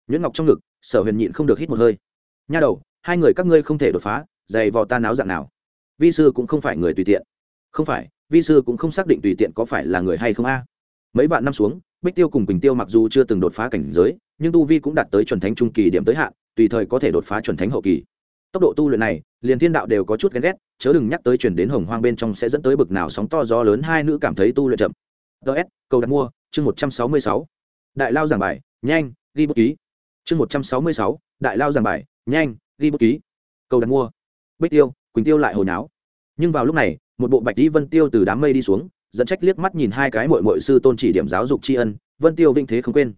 nhuyễn ngọc trong ngực sở huyền nhịn không được hít một hơi nha đầu hai người các ngươi không thể đột phá dày vò ta náo dạng nào vi sư cũng không phải người tùy tiện không phải vi sư cũng không xác định tùy tiện có phải là người hay không a mấy vạn năm xuống bích tiêu cùng quỳnh tiêu mặc dù chưa từng đột phá cảnh giới, nhưng tu vi cũng đạt tới chuẩn thánh trung kỳ điểm tới hạn, tùy thời có thể đột phá chuẩn thánh hậu kỳ. Tốc độ tu luyện này, liền thiên đạo đều có chút ghen ghét, chớ đừng nhắc tới chuyển đến hồng hoang bên trong sẽ dẫn tới bực nào sóng to gió lớn, hai nữ cảm thấy tu luyện chậm. Ts cầu đặt mua, chương một trăm sáu mươi sáu. Đại lao giảng bài, nhanh, ghi bút ký. Chương một trăm sáu mươi sáu, đại lao giảng bài, nhanh, ghi bút ký. Cầu đặt mua. Bích tiêu, quỳnh tiêu lại hồi náo nhưng vào lúc này, một bộ bạch dĩ vân tiêu từ đám mây đi xuống dẫn trách liếc mắt nhìn hai cái mội mội sư tôn chỉ điểm giáo dục tri ân, vân tiêu vinh thế không quên.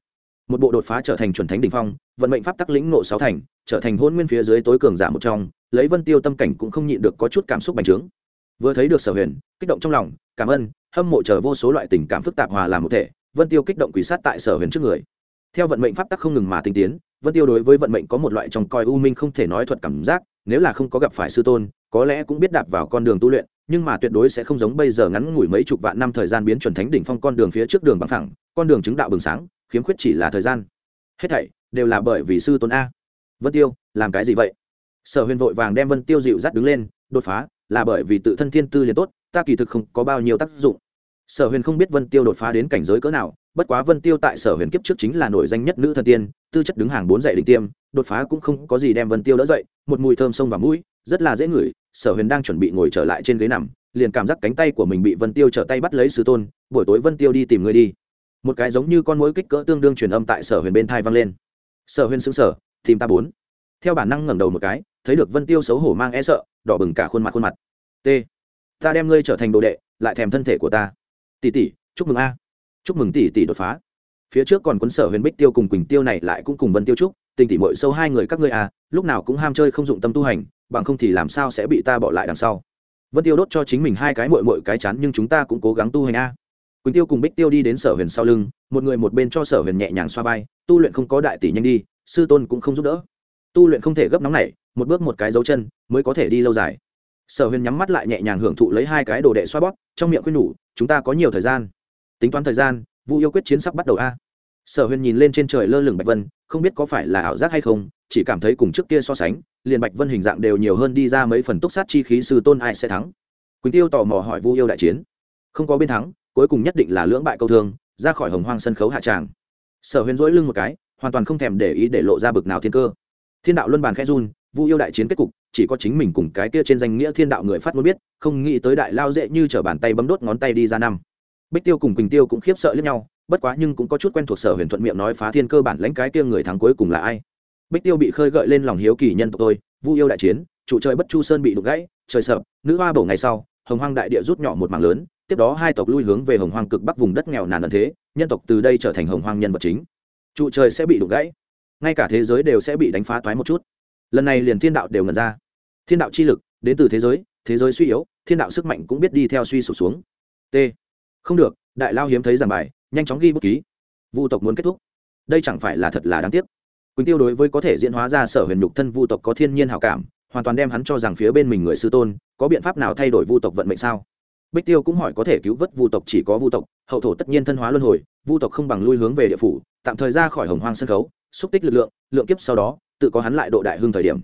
Một bộ đột phá trở thành chuẩn thánh đình phong, vận mệnh pháp tắc lĩnh nộ sáu thành, trở thành hôn nguyên phía dưới tối cường giả một trong, lấy vân tiêu tâm cảnh cũng không nhịn được có chút cảm xúc bành trướng. Vừa thấy được sở huyền, kích động trong lòng, cảm ơn, hâm mộ chờ vô số loại tình cảm phức tạp hòa làm một thể, vân tiêu kích động quỷ sát tại sở huyền trước người. Theo vận mệnh pháp tắc không ngừng mà tinh tiến, vân tiêu đối với vận mệnh có một loại trong coi u minh không thể nói thuật cảm giác, nếu là không có gặp phải sư tôn, có lẽ cũng biết đạp vào con đường tu luyện nhưng mà tuyệt đối sẽ không giống bây giờ ngắn ngủi mấy chục vạn năm thời gian biến chuẩn thánh đỉnh phong con đường phía trước đường bằng thẳng con đường chứng đạo bừng sáng, khiếm khuyết chỉ là thời gian. Hết thảy đều là bởi vì sư tôn a. Vân tiêu, làm cái gì vậy? Sở huyền vội vàng đem vân tiêu dịu dắt đứng lên, đột phá là bởi vì tự thân thiên tư liền tốt, ta kỳ thực không có bao nhiêu tác dụng. Sở huyền không biết vân tiêu đột phá đến cảnh giới cỡ nào, bất quá vân tiêu tại sở huyền kiếp trước chính là nổi danh nhất nữ thần tiên, tư chất đứng hàng bốn dạy đỉnh tiêm, đột phá cũng không có gì đem vân tiêu đỡ dậy, một mùi thơm sông và mũi, rất là dễ ngửi sở huyền đang chuẩn bị ngồi trở lại trên ghế nằm, liền cảm giác cánh tay của mình bị vân tiêu trở tay bắt lấy sứ tôn, buổi tối vân tiêu đi tìm người đi. Một cái giống như con mối kích cỡ tương đương truyền âm tại sở huyền bên thai vang lên. Sở huyền xứng sở tìm ta bốn. Theo bản năng ngẩng đầu một cái, thấy được vân tiêu xấu hổ mang e sợ, đỏ bừng cả khuôn mặt khuôn mặt. T, ta đem ngươi trở thành đồ đệ, lại thèm thân thể của ta. Tỷ tỷ, chúc mừng a. Chúc mừng tỷ tỷ đột phá. Phía trước còn quân sở huyền bích tiêu cùng quỳnh tiêu này lại cũng cùng vân tiêu trúc tình tỷ mội sâu hai người các ngươi à lúc nào cũng ham chơi không dụng tâm tu hành bằng không thì làm sao sẽ bị ta bỏ lại đằng sau? Vân tiêu đốt cho chính mình hai cái mội mội cái chán, nhưng chúng ta cũng cố gắng tu hành a. Quỳnh tiêu cùng bích tiêu đi đến sở huyền sau lưng, một người một bên cho sở huyền nhẹ nhàng xoa vai, tu luyện không có đại tỷ nhanh đi, sư tôn cũng không giúp đỡ. Tu luyện không thể gấp nóng này một bước một cái dấu chân, mới có thể đi lâu dài. Sở huyền nhắm mắt lại nhẹ nhàng hưởng thụ lấy hai cái đồ đệ xoa bóp, trong miệng khuyên nhủ, chúng ta có nhiều thời gian. Tính toán thời gian, vu yêu quyết chiến sắp bắt đầu a sở huyền nhìn lên trên trời lơ lửng bạch vân, không biết có phải là ảo giác hay không, chỉ cảm thấy cùng trước kia so sánh, liền bạch vân hình dạng đều nhiều hơn đi ra mấy phần túc sát chi khí sư tôn ai sẽ thắng. Quỳnh tiêu tò mò hỏi vu yêu đại chiến. Không có bên thắng, cuối cùng nhất định là lưỡng bại câu thương, ra khỏi hồng hoang sân khấu hạ tràng. Sở huyền dỗi lưng một cái, hoàn toàn không thèm để ý để lộ ra bực nào thiên cơ. Thiên đạo luân bàn khẽ run, vu yêu đại chiến kết cục, chỉ có chính mình cùng cái kia trên danh nghĩa thiên đạo người phát muốn biết, không nghĩ tới đại lao dễ như t bàn tay bấm đốt ngón tay đi ra năm. Bích tiêu cùng quỳnh tiêu cũng khiếp sợ lẫn nhau bất quá nhưng cũng có chút quen thuộc sở huyền thuận miệng nói phá thiên cơ bản lãnh cái kia người thắng cuối cùng là ai? Bích tiêu bị khơi gợi lên lòng hiếu kỳ nhân tộc tôi, vu yêu đại chiến, trụ trời bất chu sơn bị đục gãy, trời sợ, nữ hoa bổ ngày sau, hồng hoang đại địa rút nhỏ một mảng lớn, tiếp đó hai tộc lui hướng về hồng hoang cực bắc vùng đất nghèo nàn ẩn thế, nhân tộc từ đây trở thành hồng hoang nhân vật chính. Trụ trời sẽ bị đục gãy, ngay cả thế giới đều sẽ bị đánh phá toái một chút. Lần này liền thiên đạo đều ngần ra. Thiên đạo chi lực, đến từ thế giới thế giới suy yếu, thiên đạo sức mạnh cũng biết đi theo suy sụp xuống. T. Không được, đại lao hiếm thấy giảng bài nhanh chóng ghi bút ký. Vu tộc muốn kết thúc. Đây chẳng phải là thật là đáng tiếc. Quỳnh tiêu đối với có thể diễn hóa ra sở huyền nhục thân vu tộc có thiên nhiên hảo cảm, hoàn toàn đem hắn cho rằng phía bên mình người sư tôn, có biện pháp nào thay đổi vu tộc vận mệnh sao? Bích tiêu cũng hỏi có thể cứu vớt vu tộc chỉ có vu tộc, hậu thổ tất nhiên thân hóa luân hồi, vu tộc không bằng lui hướng về địa phủ, tạm thời ra khỏi hồng hoang sân khấu, xúc tích lực lượng lượng kiếp sau đó, tự có hắn lại độ đại hưng thời điểm.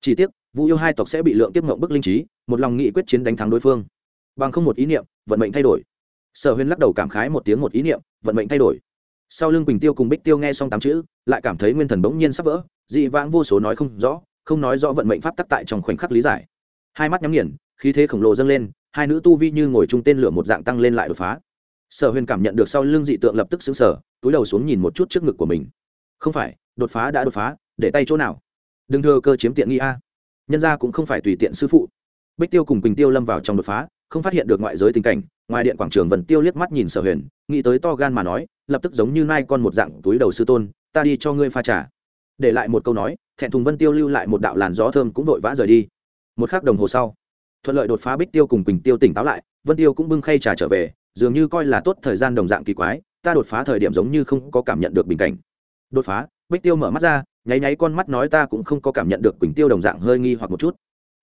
Chỉ tiếc, vu yêu hai tộc sẽ bị lượng kiếp mộng bức linh trí, một lòng nghị quyết chiến đánh thắng đối phương. Bằng không một ý niệm, vận mệnh thay đổi sở huyền lắc đầu cảm khái một tiếng một ý niệm, vận mệnh thay đổi. Sau lưng quỳnh tiêu cùng bích tiêu nghe xong tám chữ, lại cảm thấy nguyên thần bỗng nhiên sắp vỡ, dị vãng vô số nói không rõ, không nói rõ vận mệnh pháp tắc tại trong khoảnh khắc lý giải. Hai mắt nhắm nghiền, khí thế khổng lồ dâng lên, hai nữ tu vi như ngồi chung tên lửa một dạng tăng lên lại đột phá. Sở huyền cảm nhận được sau lưng dị tượng lập tức xứng sở túi đầu xuống nhìn một chút trước ngực của mình. Không phải, đột phá đã đột phá, để tay chỗ nào? Đừng thưa cơ chiếm tiện nghi a. Nhân ra cũng không phải tùy tiện sư phụ. Bích tiêu cùng quỳnh tiêu lâm vào trong đột phá không phát hiện được ngoại giới tình cảnh, ngoài điện quảng trường vần tiêu liếc mắt nhìn sở huyền, nghĩ tới to gan mà nói, lập tức giống như nai con một dạng túi đầu sư tôn, ta đi cho ngươi pha trà. Để lại một câu nói, thẹn thùng vân tiêu lưu lại một đạo làn gió thơm cũng vội vã rời đi. Một khắc đồng hồ sau, thuận lợi đột phá bích tiêu cùng quỳnh tiêu tỉnh táo lại, vân tiêu cũng bưng khay trà trở về, dường như coi là tốt thời gian đồng dạng kỳ quái, ta đột phá thời điểm giống như không có cảm nhận được bình cảnh. Đột phá, bích tiêu mở mắt ra, nháy nháy con mắt nói ta cũng không có cảm nhận được quỳnh tiêu đồng dạng hơi nghi hoặc một chút.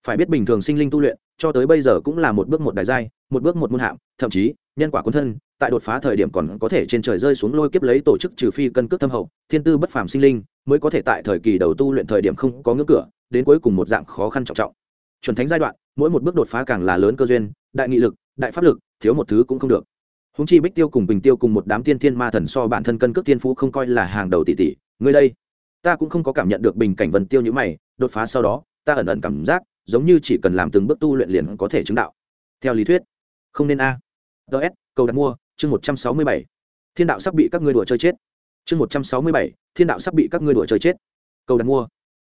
Phải biết bình thường sinh linh tu luyện cho tới bây giờ cũng là một bước một đại giai, một bước một môn hạm, thậm chí, nhân quả quân thân, tại đột phá thời điểm còn có thể trên trời rơi xuống lôi kiếp lấy tổ chức trừ phi cân cước thâm hậu, thiên tư bất phàm sinh linh mới có thể tại thời kỳ đầu tu luyện thời điểm không có ngưỡng cửa, đến cuối cùng một dạng khó khăn trọng trọng. Chuẩn thánh giai đoạn, mỗi một bước đột phá càng là lớn cơ duyên, đại nghị lực, đại pháp lực, thiếu một thứ cũng không được. Húng chi bích tiêu cùng bình tiêu cùng một đám tiên thiên ma thần so bản thân cân cước tiên phú không coi là hàng đầu tỷ tỷ người đây, ta cũng không có cảm nhận được bình cảnh vần tiêu như mày, đột phá sau đó, ta ẩn ẩn cảm giác giống như chỉ cần làm từng bước tu luyện liền có thể chứng đạo. Theo lý thuyết, không nên a. Ts cầu đặt mua, chương một trăm sáu mươi bảy. Thiên đạo sắp bị các ngươi đùa chơi chết. Chương một trăm sáu mươi bảy, thiên đạo sắp bị các ngươi đùa chơi chết. Cầu đặt mua.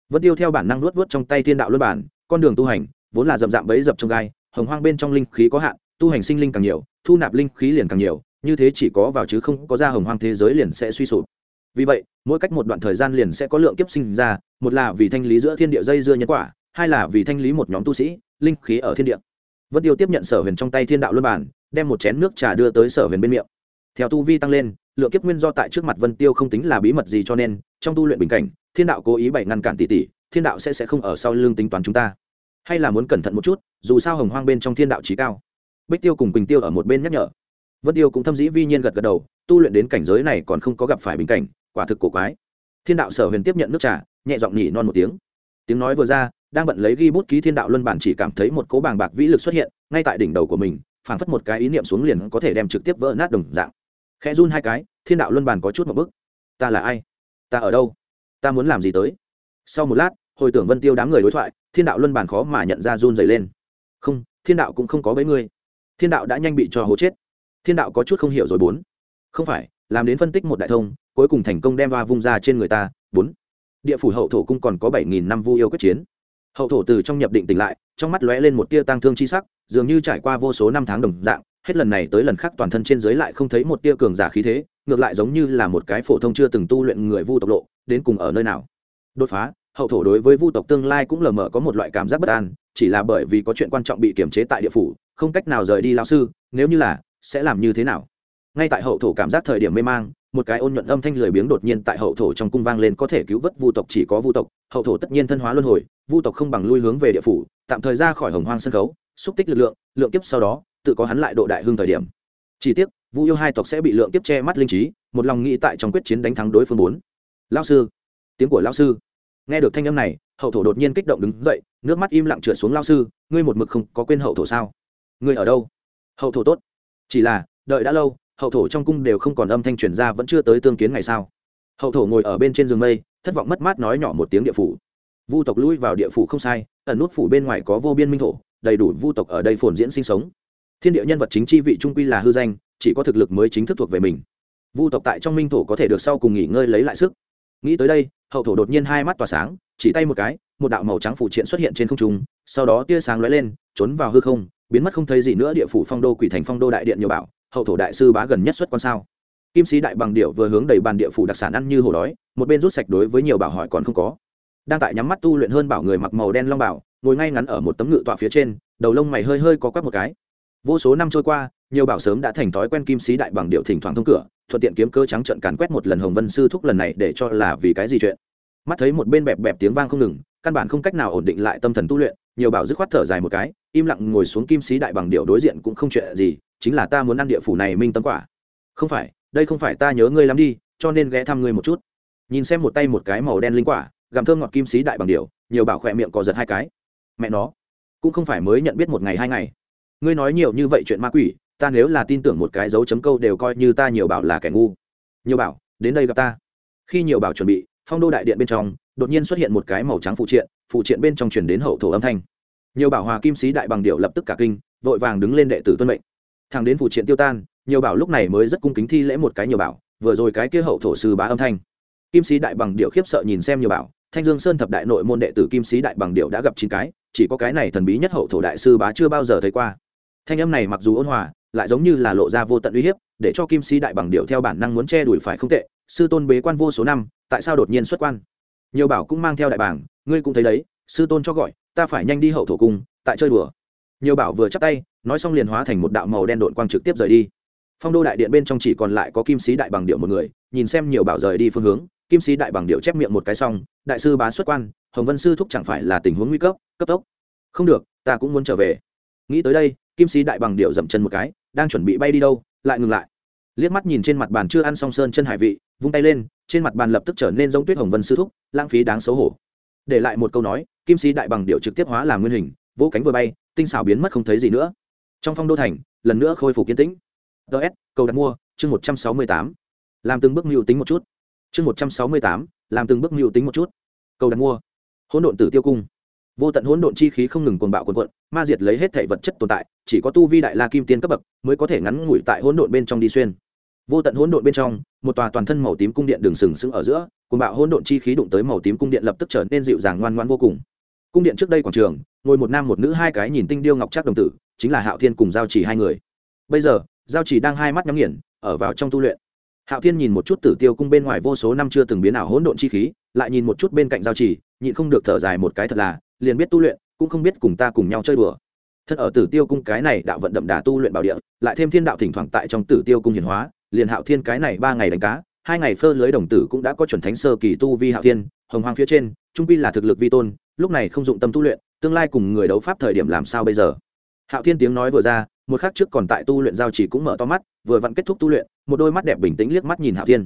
Vẫn tiêu theo bản năng luốt vớt trong tay thiên đạo luân bản, con đường tu hành vốn là rậm rạm bấy dập trong gai, hồng hoang bên trong linh khí có hạn, tu hành sinh linh càng nhiều, thu nạp linh khí liền càng nhiều, như thế chỉ có vào chứ không có ra hồng hoang thế giới liền sẽ suy sụp. Vì vậy, mỗi cách một đoạn thời gian liền sẽ có lượng kiếp sinh ra, một là vì thanh lý giữa thiên địa dây dưa nhân quả hai là vì thanh lý một nhóm tu sĩ, linh khí ở thiên địa. Vân tiêu tiếp nhận sở huyền trong tay thiên đạo luân bản đem một chén nước trà đưa tới sở huyền bên miệng. Theo tu vi tăng lên, lượng kiếp nguyên do tại trước mặt vân tiêu không tính là bí mật gì cho nên, trong tu luyện bình cảnh, thiên đạo cố ý bày ngăn cản tỷ tỷ, thiên đạo sẽ sẽ không ở sau lưng tính toán chúng ta. Hay là muốn cẩn thận một chút, dù sao hồng hoang bên trong thiên đạo trí cao. Bích tiêu cùng quỳnh tiêu ở một bên nhắc nhở. Vân tiêu cũng thâm dĩ vi nhiên gật gật đầu, tu luyện đến cảnh giới này còn không có gặp phải bình cảnh, quả thực cổ quái. Thiên đạo sở huyền tiếp nhận nước trà, nhẹ giọng nhỉ non một tiếng. Tiếng nói vừa ra đang bận lấy ghi bút ký thiên đạo luân bản chỉ cảm thấy một cố bàng bạc vĩ lực xuất hiện, ngay tại đỉnh đầu của mình, phảng phất một cái ý niệm xuống liền có thể đem trực tiếp vỡ nát đồng dạng. Khẽ run hai cái, thiên đạo luân bản có chút một bức ta là ai? Ta ở đâu? Ta muốn làm gì tới? Sau một lát, hồi tưởng vân tiêu đám người đối thoại, thiên đạo luân bản khó mà nhận ra run dày lên. Không, thiên đạo cũng không có bấy ngươi. Thiên đạo đã nhanh bị cho hố chết. Thiên đạo có chút không hiểu rồi bốn. Không phải, làm đến phân tích một đại thông, cuối cùng thành công đem va vung ra trên người ta, bốn. Địa phủ hậu thổ cung còn có bảy nghìn năm vu yêu quyết chiến hậu thổ từ trong nhập định tỉnh lại, trong mắt lóe lên một tia tăng thương chi sắc, dường như trải qua vô số năm tháng đồng dạng, hết lần này tới lần khác toàn thân trên dưới lại không thấy một tia cường giả khí thế, ngược lại giống như là một cái phổ thông chưa từng tu luyện người vu tộc lộ, đến cùng ở nơi nào. Đột phá, hậu thổ đối với vu tộc tương lai cũng lờ mờ có một loại cảm giác bất an, chỉ là bởi vì có chuyện quan trọng bị kiềm chế tại địa phủ, không cách nào rời đi lao sư, nếu như là, sẽ làm như thế nào? Ngay tại hậu thổ cảm giác thời điểm mê mang, một cái ôn nhuận âm thanh lười biếng đột nhiên tại hậu thổ trong cung vang lên có thể cứu vớt vu tộc chỉ có vu tộc, hậu thổ tất nhiên thân hóa luân hồi vu tộc không bằng lui hướng về địa phủ, tạm thời ra khỏi hồng hoang sân khấu, xúc tích lực lượng lượng kiếp sau đó, tự có hắn lại độ đại hưng thời điểm. Chỉ tiếc, vu yêu hai tộc sẽ bị lượng kiếp che mắt linh trí, một lòng nghĩ tại trong quyết chiến đánh thắng đối phương bốn. Lao sư, tiếng của lao sư. Nghe được thanh âm này, hậu thổ đột nhiên kích động đứng dậy, nước mắt im lặng trượt xuống lao sư, ngươi một mực không có quên hậu thổ sao? Ngươi ở đâu? Hậu thổ tốt. Chỉ là, đợi đã lâu, hậu thổ trong cung đều không còn âm thanh truyền ra vẫn chưa tới tương kiến ngày sao hậu thổ ngồi ở bên trên giường mây, thất vọng mất mát nói nhỏ một tiếng địa phủ vu tộc lui vào địa phủ không sai, ẩn nút phủ bên ngoài có vô biên minh thổ, đầy đủ vu tộc ở đây phồn diễn sinh sống. Thiên địa nhân vật chính chi vị trung quy là hư danh, chỉ có thực lực mới chính thức thuộc về mình. Vu tộc tại trong minh thổ có thể được sau cùng nghỉ ngơi lấy lại sức. Nghĩ tới đây, hậu thổ đột nhiên hai mắt tỏa sáng, chỉ tay một cái, một đạo màu trắng phủ triện xuất hiện trên không trung, sau đó tia sáng lóe lên, trốn vào hư không, biến mất không thấy gì nữa địa phủ phong đô quỷ thành phong đô đại điện nhiều bảo, hậu thổ đại sư bá gần nhất xuất quan sao? Kim sĩ đại bằng điệu vừa hướng đầy bàn địa phủ đặc sản ăn như hổ đói, một bên rút sạch đối với nhiều bảo hỏi còn không có đang tại nhắm mắt tu luyện hơn bảo người mặc màu đen long bảo, ngồi ngay ngắn ở một tấm ngự tọa phía trên, đầu lông mày hơi hơi có quắp một cái. Vô số năm trôi qua, nhiều bảo sớm đã thành thói quen kim sĩ đại bằng điệu thỉnh thoảng thông cửa, thuận tiện kiếm cơ trắng trận càn quét một lần hồng vân sư thúc lần này để cho là vì cái gì chuyện. Mắt thấy một bên bẹp bẹp tiếng vang không ngừng, căn bản không cách nào ổn định lại tâm thần tu luyện, nhiều bảo dứt khoát thở dài một cái, im lặng ngồi xuống kim sĩ đại bằng điệu đối diện cũng không chuyện gì, chính là ta muốn ăn địa phủ này minh tâm quả. Không phải, đây không phải ta nhớ ngươi lắm đi, cho nên ghé thăm ngươi một chút. Nhìn xem một tay một cái màu đen linh quả gặm thơm ngọt kim sĩ đại bằng điệu nhiều bảo khỏe miệng có giật hai cái. Mẹ nó, cũng không phải mới nhận biết một ngày hai ngày. Ngươi nói nhiều như vậy chuyện ma quỷ, ta nếu là tin tưởng một cái dấu chấm câu đều coi như ta nhiều bảo là kẻ ngu. Nhiều bảo, đến đây gặp ta. Khi nhiều bảo chuẩn bị, phong đô đại điện bên trong, đột nhiên xuất hiện một cái màu trắng phụ triện phụ triện bên trong chuyển đến hậu thổ âm thanh. Nhiều bảo hòa kim sĩ đại bằng điệu lập tức cả kinh, vội vàng đứng lên đệ tử tuân mệnh. Thằng đến phụ triện tiêu tan, nhiều bảo lúc này mới rất cung kính thi lễ một cái nhiều bảo, vừa rồi cái kia hậu thổ sư bá âm thanh. Kim sĩ đại bằng điệu khiếp sợ nhìn xem nhiều bảo thanh dương sơn thập đại nội môn đệ tử kim sĩ đại bằng điệu đã gặp chín cái, chỉ có cái này thần bí nhất hậu thổ đại sư bá chưa bao giờ thấy qua. Thanh âm này mặc dù ôn hòa, lại giống như là lộ ra vô tận uy hiếp, để cho kim sĩ đại bằng điệu theo bản năng muốn che đuổi phải không tệ, sư tôn bế quan vô số năm, tại sao đột nhiên xuất quan? Nhiều bảo cũng mang theo đại bảng, ngươi cũng thấy đấy, sư tôn cho gọi, ta phải nhanh đi hậu thổ cung, tại chơi đùa. Nhiều bảo vừa chắp tay, nói xong liền hóa thành một đạo màu đen đội quang trực tiếp rời đi. Phong đô đại điện bên trong chỉ còn lại có kim sĩ đại bằng điệu một người, nhìn xem nhiều bảo rời đi phương hướng kim sĩ đại bằng điệu chép miệng một cái xong, đại sư bá xuất quan, hồng vân sư thúc chẳng phải là tình huống nguy cấp cấp tốc. Không được, ta cũng muốn trở về. Nghĩ tới đây, kim sĩ đại bằng điệu dậm chân một cái, đang chuẩn bị bay đi đâu, lại ngừng lại. Liếc mắt nhìn trên mặt bàn chưa ăn xong sơn chân hải vị, vung tay lên, trên mặt bàn lập tức trở nên giống tuyết hồng vân sư thúc, lãng phí đáng xấu hổ. Để lại một câu nói, kim sĩ đại bằng điệu trực tiếp hóa làm nguyên hình, vỗ cánh vừa bay, tinh xảo biến mất không thấy gì nữa. Trong phong đô thành, lần nữa khôi phục kiến tĩnh. Ts cầu đặt mua, chương một trăm sáu mươi tám. Làm từng bước mưu tính một chút chương một trăm sáu mươi tám, làm từng bước mưu tính một chút. Cầu đặt mua. Hỗn độn tử tiêu cung. Vô tận hỗn độn chi khí không ngừng cuồng bạo cuồn cuộn, ma diệt lấy hết thể vật chất tồn tại, chỉ có tu vi đại la kim tiên cấp bậc mới có thể ngắn ngủi tại hỗn độn bên trong đi xuyên. Vô tận hỗn độn bên trong, một tòa toàn thân màu tím cung điện đường sừng sững ở giữa, cuồng bạo hỗn độn chi khí đụng tới màu tím cung điện lập tức trở nên dịu dàng ngoan ngoãn vô cùng. Cung điện trước đây quảng trường, ngồi một nam một nữ hai cái nhìn tinh điêu ngọc trác đồng tử, chính là hạo thiên cùng giao chỉ hai người. Bây giờ, giao chỉ đang hai mắt nhắm nghiền, ở vào trong tu luyện hạo thiên nhìn một chút tử tiêu cung bên ngoài vô số năm chưa từng biến ảo hỗn độn chi khí, lại nhìn một chút bên cạnh giao chỉ nhịn không được thở dài một cái thật là, liền biết tu luyện, cũng không biết cùng ta cùng nhau chơi đùa. Thật ở tử tiêu cung cái này đạo vận đậm đà tu luyện bảo địa, lại thêm thiên đạo thỉnh thoảng tại trong tử tiêu cung hiện hóa, liền hạo thiên cái này ba ngày đánh cá, hai ngày phơ lưới đồng tử cũng đã có chuẩn thánh sơ kỳ tu vi hạo thiên, hồng hoang phía trên, trung pi là thực lực vi tôn, lúc này không dụng tâm tu luyện, tương lai cùng người đấu pháp thời điểm làm sao bây giờ? Hạo thiên tiếng nói vừa ra, một khắc trước còn tại tu luyện giao chỉ cũng mở to mắt, vừa vặn kết thúc tu luyện, một đôi mắt đẹp bình tĩnh liếc mắt nhìn hạo thiên.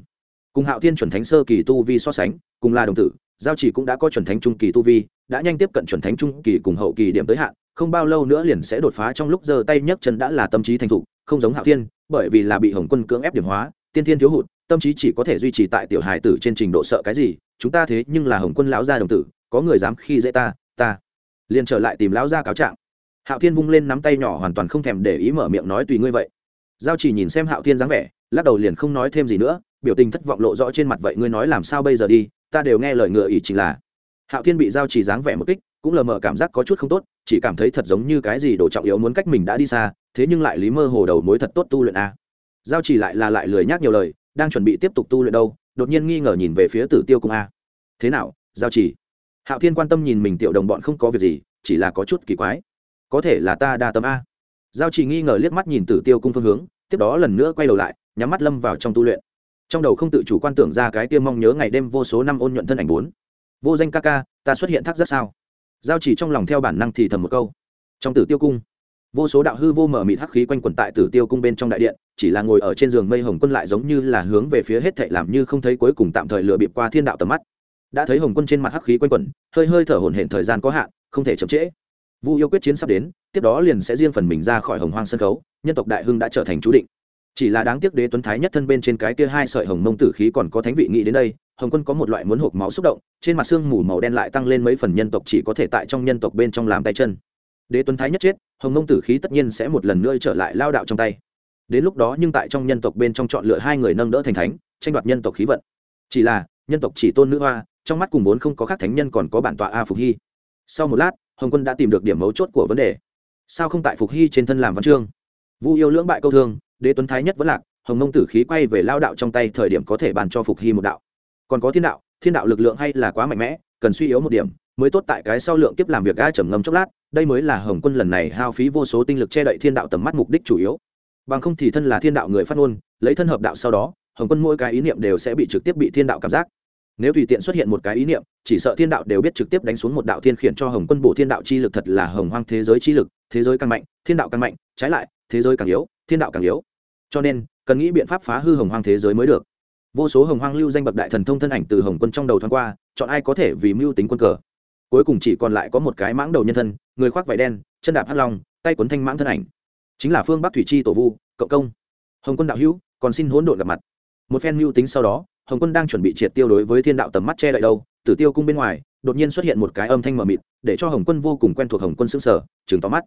Cùng hạo thiên chuẩn thánh sơ kỳ tu vi so sánh, cùng là đồng tử, giao chỉ cũng đã có chuẩn thánh trung kỳ tu vi, đã nhanh tiếp cận chuẩn thánh trung kỳ cùng hậu kỳ điểm tới hạn, không bao lâu nữa liền sẽ đột phá trong lúc giơ tay nhấc chân đã là tâm trí thành thục, không giống hạo thiên, bởi vì là bị hồng quân cưỡng ép điểm hóa, tiên thiên thiếu hụt, tâm trí chỉ có thể duy trì tại tiểu hài tử trên trình độ sợ cái gì, chúng ta thế nhưng là hồng quân lão gia đồng tử, có người dám khi dễ ta ta. Liền trở lại tìm lão gia cáo trạng hạo thiên vung lên nắm tay nhỏ hoàn toàn không thèm để ý mở miệng nói tùy ngươi vậy. Giao chỉ nhìn xem hạo thiên dáng vẻ, lắc đầu liền không nói thêm gì nữa, biểu tình thất vọng lộ rõ trên mặt vậy ngươi nói làm sao bây giờ đi, ta đều nghe lời ngựa ý chỉ là. Hạo thiên bị giao chỉ dáng vẻ một kích, cũng lờ mờ cảm giác có chút không tốt, chỉ cảm thấy thật giống như cái gì đồ trọng yếu muốn cách mình đã đi xa, thế nhưng lại lý mơ hồ đầu mối thật tốt tu luyện a. Giao chỉ lại là lại lười nhác nhiều lời, đang chuẩn bị tiếp tục tu luyện đâu, đột nhiên nghi ngờ nhìn về phía tử tiêu cung a. Thế nào, giao chỉ? Hạo thiên quan tâm nhìn mình tiểu đồng bọn không có việc gì, chỉ là có chút kỳ quái có thể là ta đa tâm a. Giao chỉ nghi ngờ liếc mắt nhìn tử tiêu cung phương hướng, tiếp đó lần nữa quay đầu lại, nhắm mắt lâm vào trong tu luyện. Trong đầu không tự chủ quan tưởng ra cái tiêm mong nhớ ngày đêm vô số năm ôn nhuận thân ảnh bốn. Vô danh ca ca, ta xuất hiện thác rất sao? Giao chỉ trong lòng theo bản năng thì thầm một câu. Trong tử tiêu cung, vô số đạo hư vô mở mịt hắc khí quanh quẩn tại tử tiêu cung bên trong đại điện, chỉ là ngồi ở trên giường mây hồng quân lại giống như là hướng về phía hết thệ làm như không thấy cuối cùng tạm thời lựa bịp qua thiên đạo tầm mắt. Đã thấy hồng quân trên mặt hắc khí quanh quẩn, hơi hơi thở hổn hển thời gian có hạn, không thể chậm trễ vu yêu quyết chiến sắp đến, tiếp đó liền sẽ riêng phần mình ra khỏi hồng hoang sân khấu, nhân tộc đại hưng đã trở thành chú định. Chỉ là đáng tiếc đế tuấn thái nhất thân bên trên cái kia hai sợi hồng mông tử khí còn có thánh vị nghĩ đến đây, hồng quân có một loại muốn hộp máu xúc động, trên mặt xương mù màu đen lại tăng lên mấy phần nhân tộc chỉ có thể tại trong nhân tộc bên trong làm tay chân. Đế tuấn thái nhất chết, hồng mông tử khí tất nhiên sẽ một lần nữa trở lại lao đạo trong tay. Đến lúc đó nhưng tại trong nhân tộc bên trong chọn lựa hai người nâng đỡ thành thánh, tranh đoạt nhân tộc khí vận. Chỉ là, nhân tộc chỉ tôn nữ hoa, trong mắt cùng vốn không có khác thánh nhân còn có bản tọa a phục hy. Sau một lát hồng quân đã tìm được điểm mấu chốt của vấn đề sao không tại phục hy trên thân làm văn chương vu yêu lưỡng bại câu thương đế tuấn thái nhất vẫn lạc hồng mông tử khí quay về lao đạo trong tay thời điểm có thể bàn cho phục hy một đạo còn có thiên đạo thiên đạo lực lượng hay là quá mạnh mẽ cần suy yếu một điểm mới tốt tại cái sau lượng kiếp làm việc ga trầm ngâm chốc lát đây mới là hồng quân lần này hao phí vô số tinh lực che đậy thiên đạo tầm mắt mục đích chủ yếu bằng không thì thân là thiên đạo người phát ngôn lấy thân hợp đạo sau đó hồng quân mỗi cái ý niệm đều sẽ bị trực tiếp bị thiên đạo cảm giác nếu tùy tiện xuất hiện một cái ý niệm, chỉ sợ thiên đạo đều biết trực tiếp đánh xuống một đạo thiên khiển cho hồng quân bổ thiên đạo chi lực thật là hồng hoang thế giới chi lực, thế giới càng mạnh, thiên đạo càng mạnh, trái lại, thế giới càng yếu, thiên đạo càng yếu. Cho nên, cần nghĩ biện pháp phá hư hồng hoang thế giới mới được. Vô số hồng hoang lưu danh bậc đại thần thông thân ảnh từ hồng quân trong đầu thoáng qua, chọn ai có thể vì mưu tính quân cờ. Cuối cùng chỉ còn lại có một cái mãng đầu nhân thân, người khoác vải đen, chân đạp hắt long, tay quấn thanh mãng thân ảnh. Chính là phương bắc thủy chi tổ vu, cộng công. Hồng quân đạo hữu, còn xin hỗn độn gặp mặt. Một phen mưu tính sau đó hồng quân đang chuẩn bị triệt tiêu đối với thiên đạo tầm mắt che đậy đâu, tử tiêu cung bên ngoài, đột nhiên xuất hiện một cái âm thanh mờ mịt, để cho hồng quân vô cùng quen thuộc hồng quân xương sở chừng tóm mắt.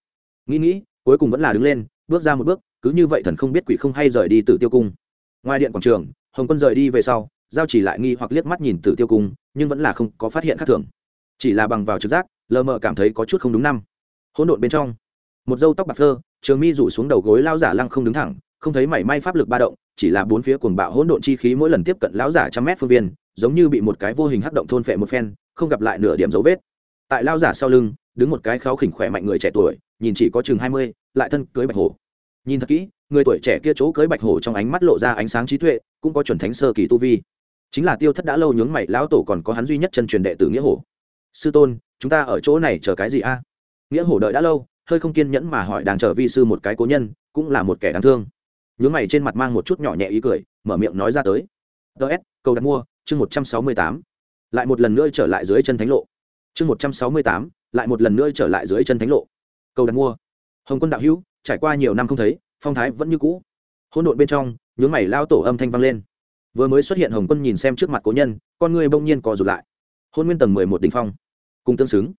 Nghĩ nghĩ, cuối cùng vẫn là đứng lên, bước ra một bước, cứ như vậy thần không biết quỷ không hay rời đi tử tiêu cung. Ngoài điện quảng trường, hồng quân rời đi về sau, giao chỉ lại nghi hoặc liếc mắt nhìn tử tiêu cung, nhưng vẫn là không có phát hiện khác thường. Chỉ là bằng vào trực giác, lờ mờ cảm thấy có chút không đúng năm. Hỗn độn bên trong, một dâu tóc bạc phơ, trường mi rủ xuống đầu gối lao giả lăng không đứng thẳng không thấy mảy may pháp lực ba động, chỉ là bốn phía cuồng bạo hỗn độn chi khí mỗi lần tiếp cận lão giả trăm mét phương viên, giống như bị một cái vô hình hắc động thôn phệ một phen, không gặp lại nửa điểm dấu vết. Tại lão giả sau lưng, đứng một cái kháo khỉnh khỏe mạnh người trẻ tuổi, nhìn chỉ có chừng hai mươi, lại thân cưới bạch hổ. Nhìn thật kỹ, người tuổi trẻ kia chỗ cưới bạch hổ trong ánh mắt lộ ra ánh sáng trí tuệ, cũng có chuẩn thánh sơ kỳ tu vi. Chính là tiêu thất đã lâu nhướng mày, lão tổ còn có hắn duy nhất chân truyền đệ tử nghĩa hổ. Sư tôn, chúng ta ở chỗ này chờ cái gì a? Nghĩa hổ đợi đã lâu, hơi không kiên nhẫn mà hỏi đang chờ vi sư một cái cố nhân, cũng là một kẻ đáng thương nhướng mày trên mặt mang một chút nhỏ nhẹ ý cười, mở miệng nói ra tới. Ts cầu đặt mua, chương một trăm sáu mươi tám. Lại một lần nữa trở lại dưới chân thánh lộ. Chương một trăm sáu mươi tám, lại một lần nữa trở lại dưới chân thánh lộ. Cầu đặt mua. Hồng quân đạo hữu, trải qua nhiều năm không thấy, phong thái vẫn như cũ. Hỗn độn bên trong, nhướng mày lao tổ âm thanh vang lên. Vừa mới xuất hiện hồng quân nhìn xem trước mặt cố nhân, con người bỗng nhiên co rụt lại. Hôn nguyên tầng mười một đ phong. Cùng tương xứng.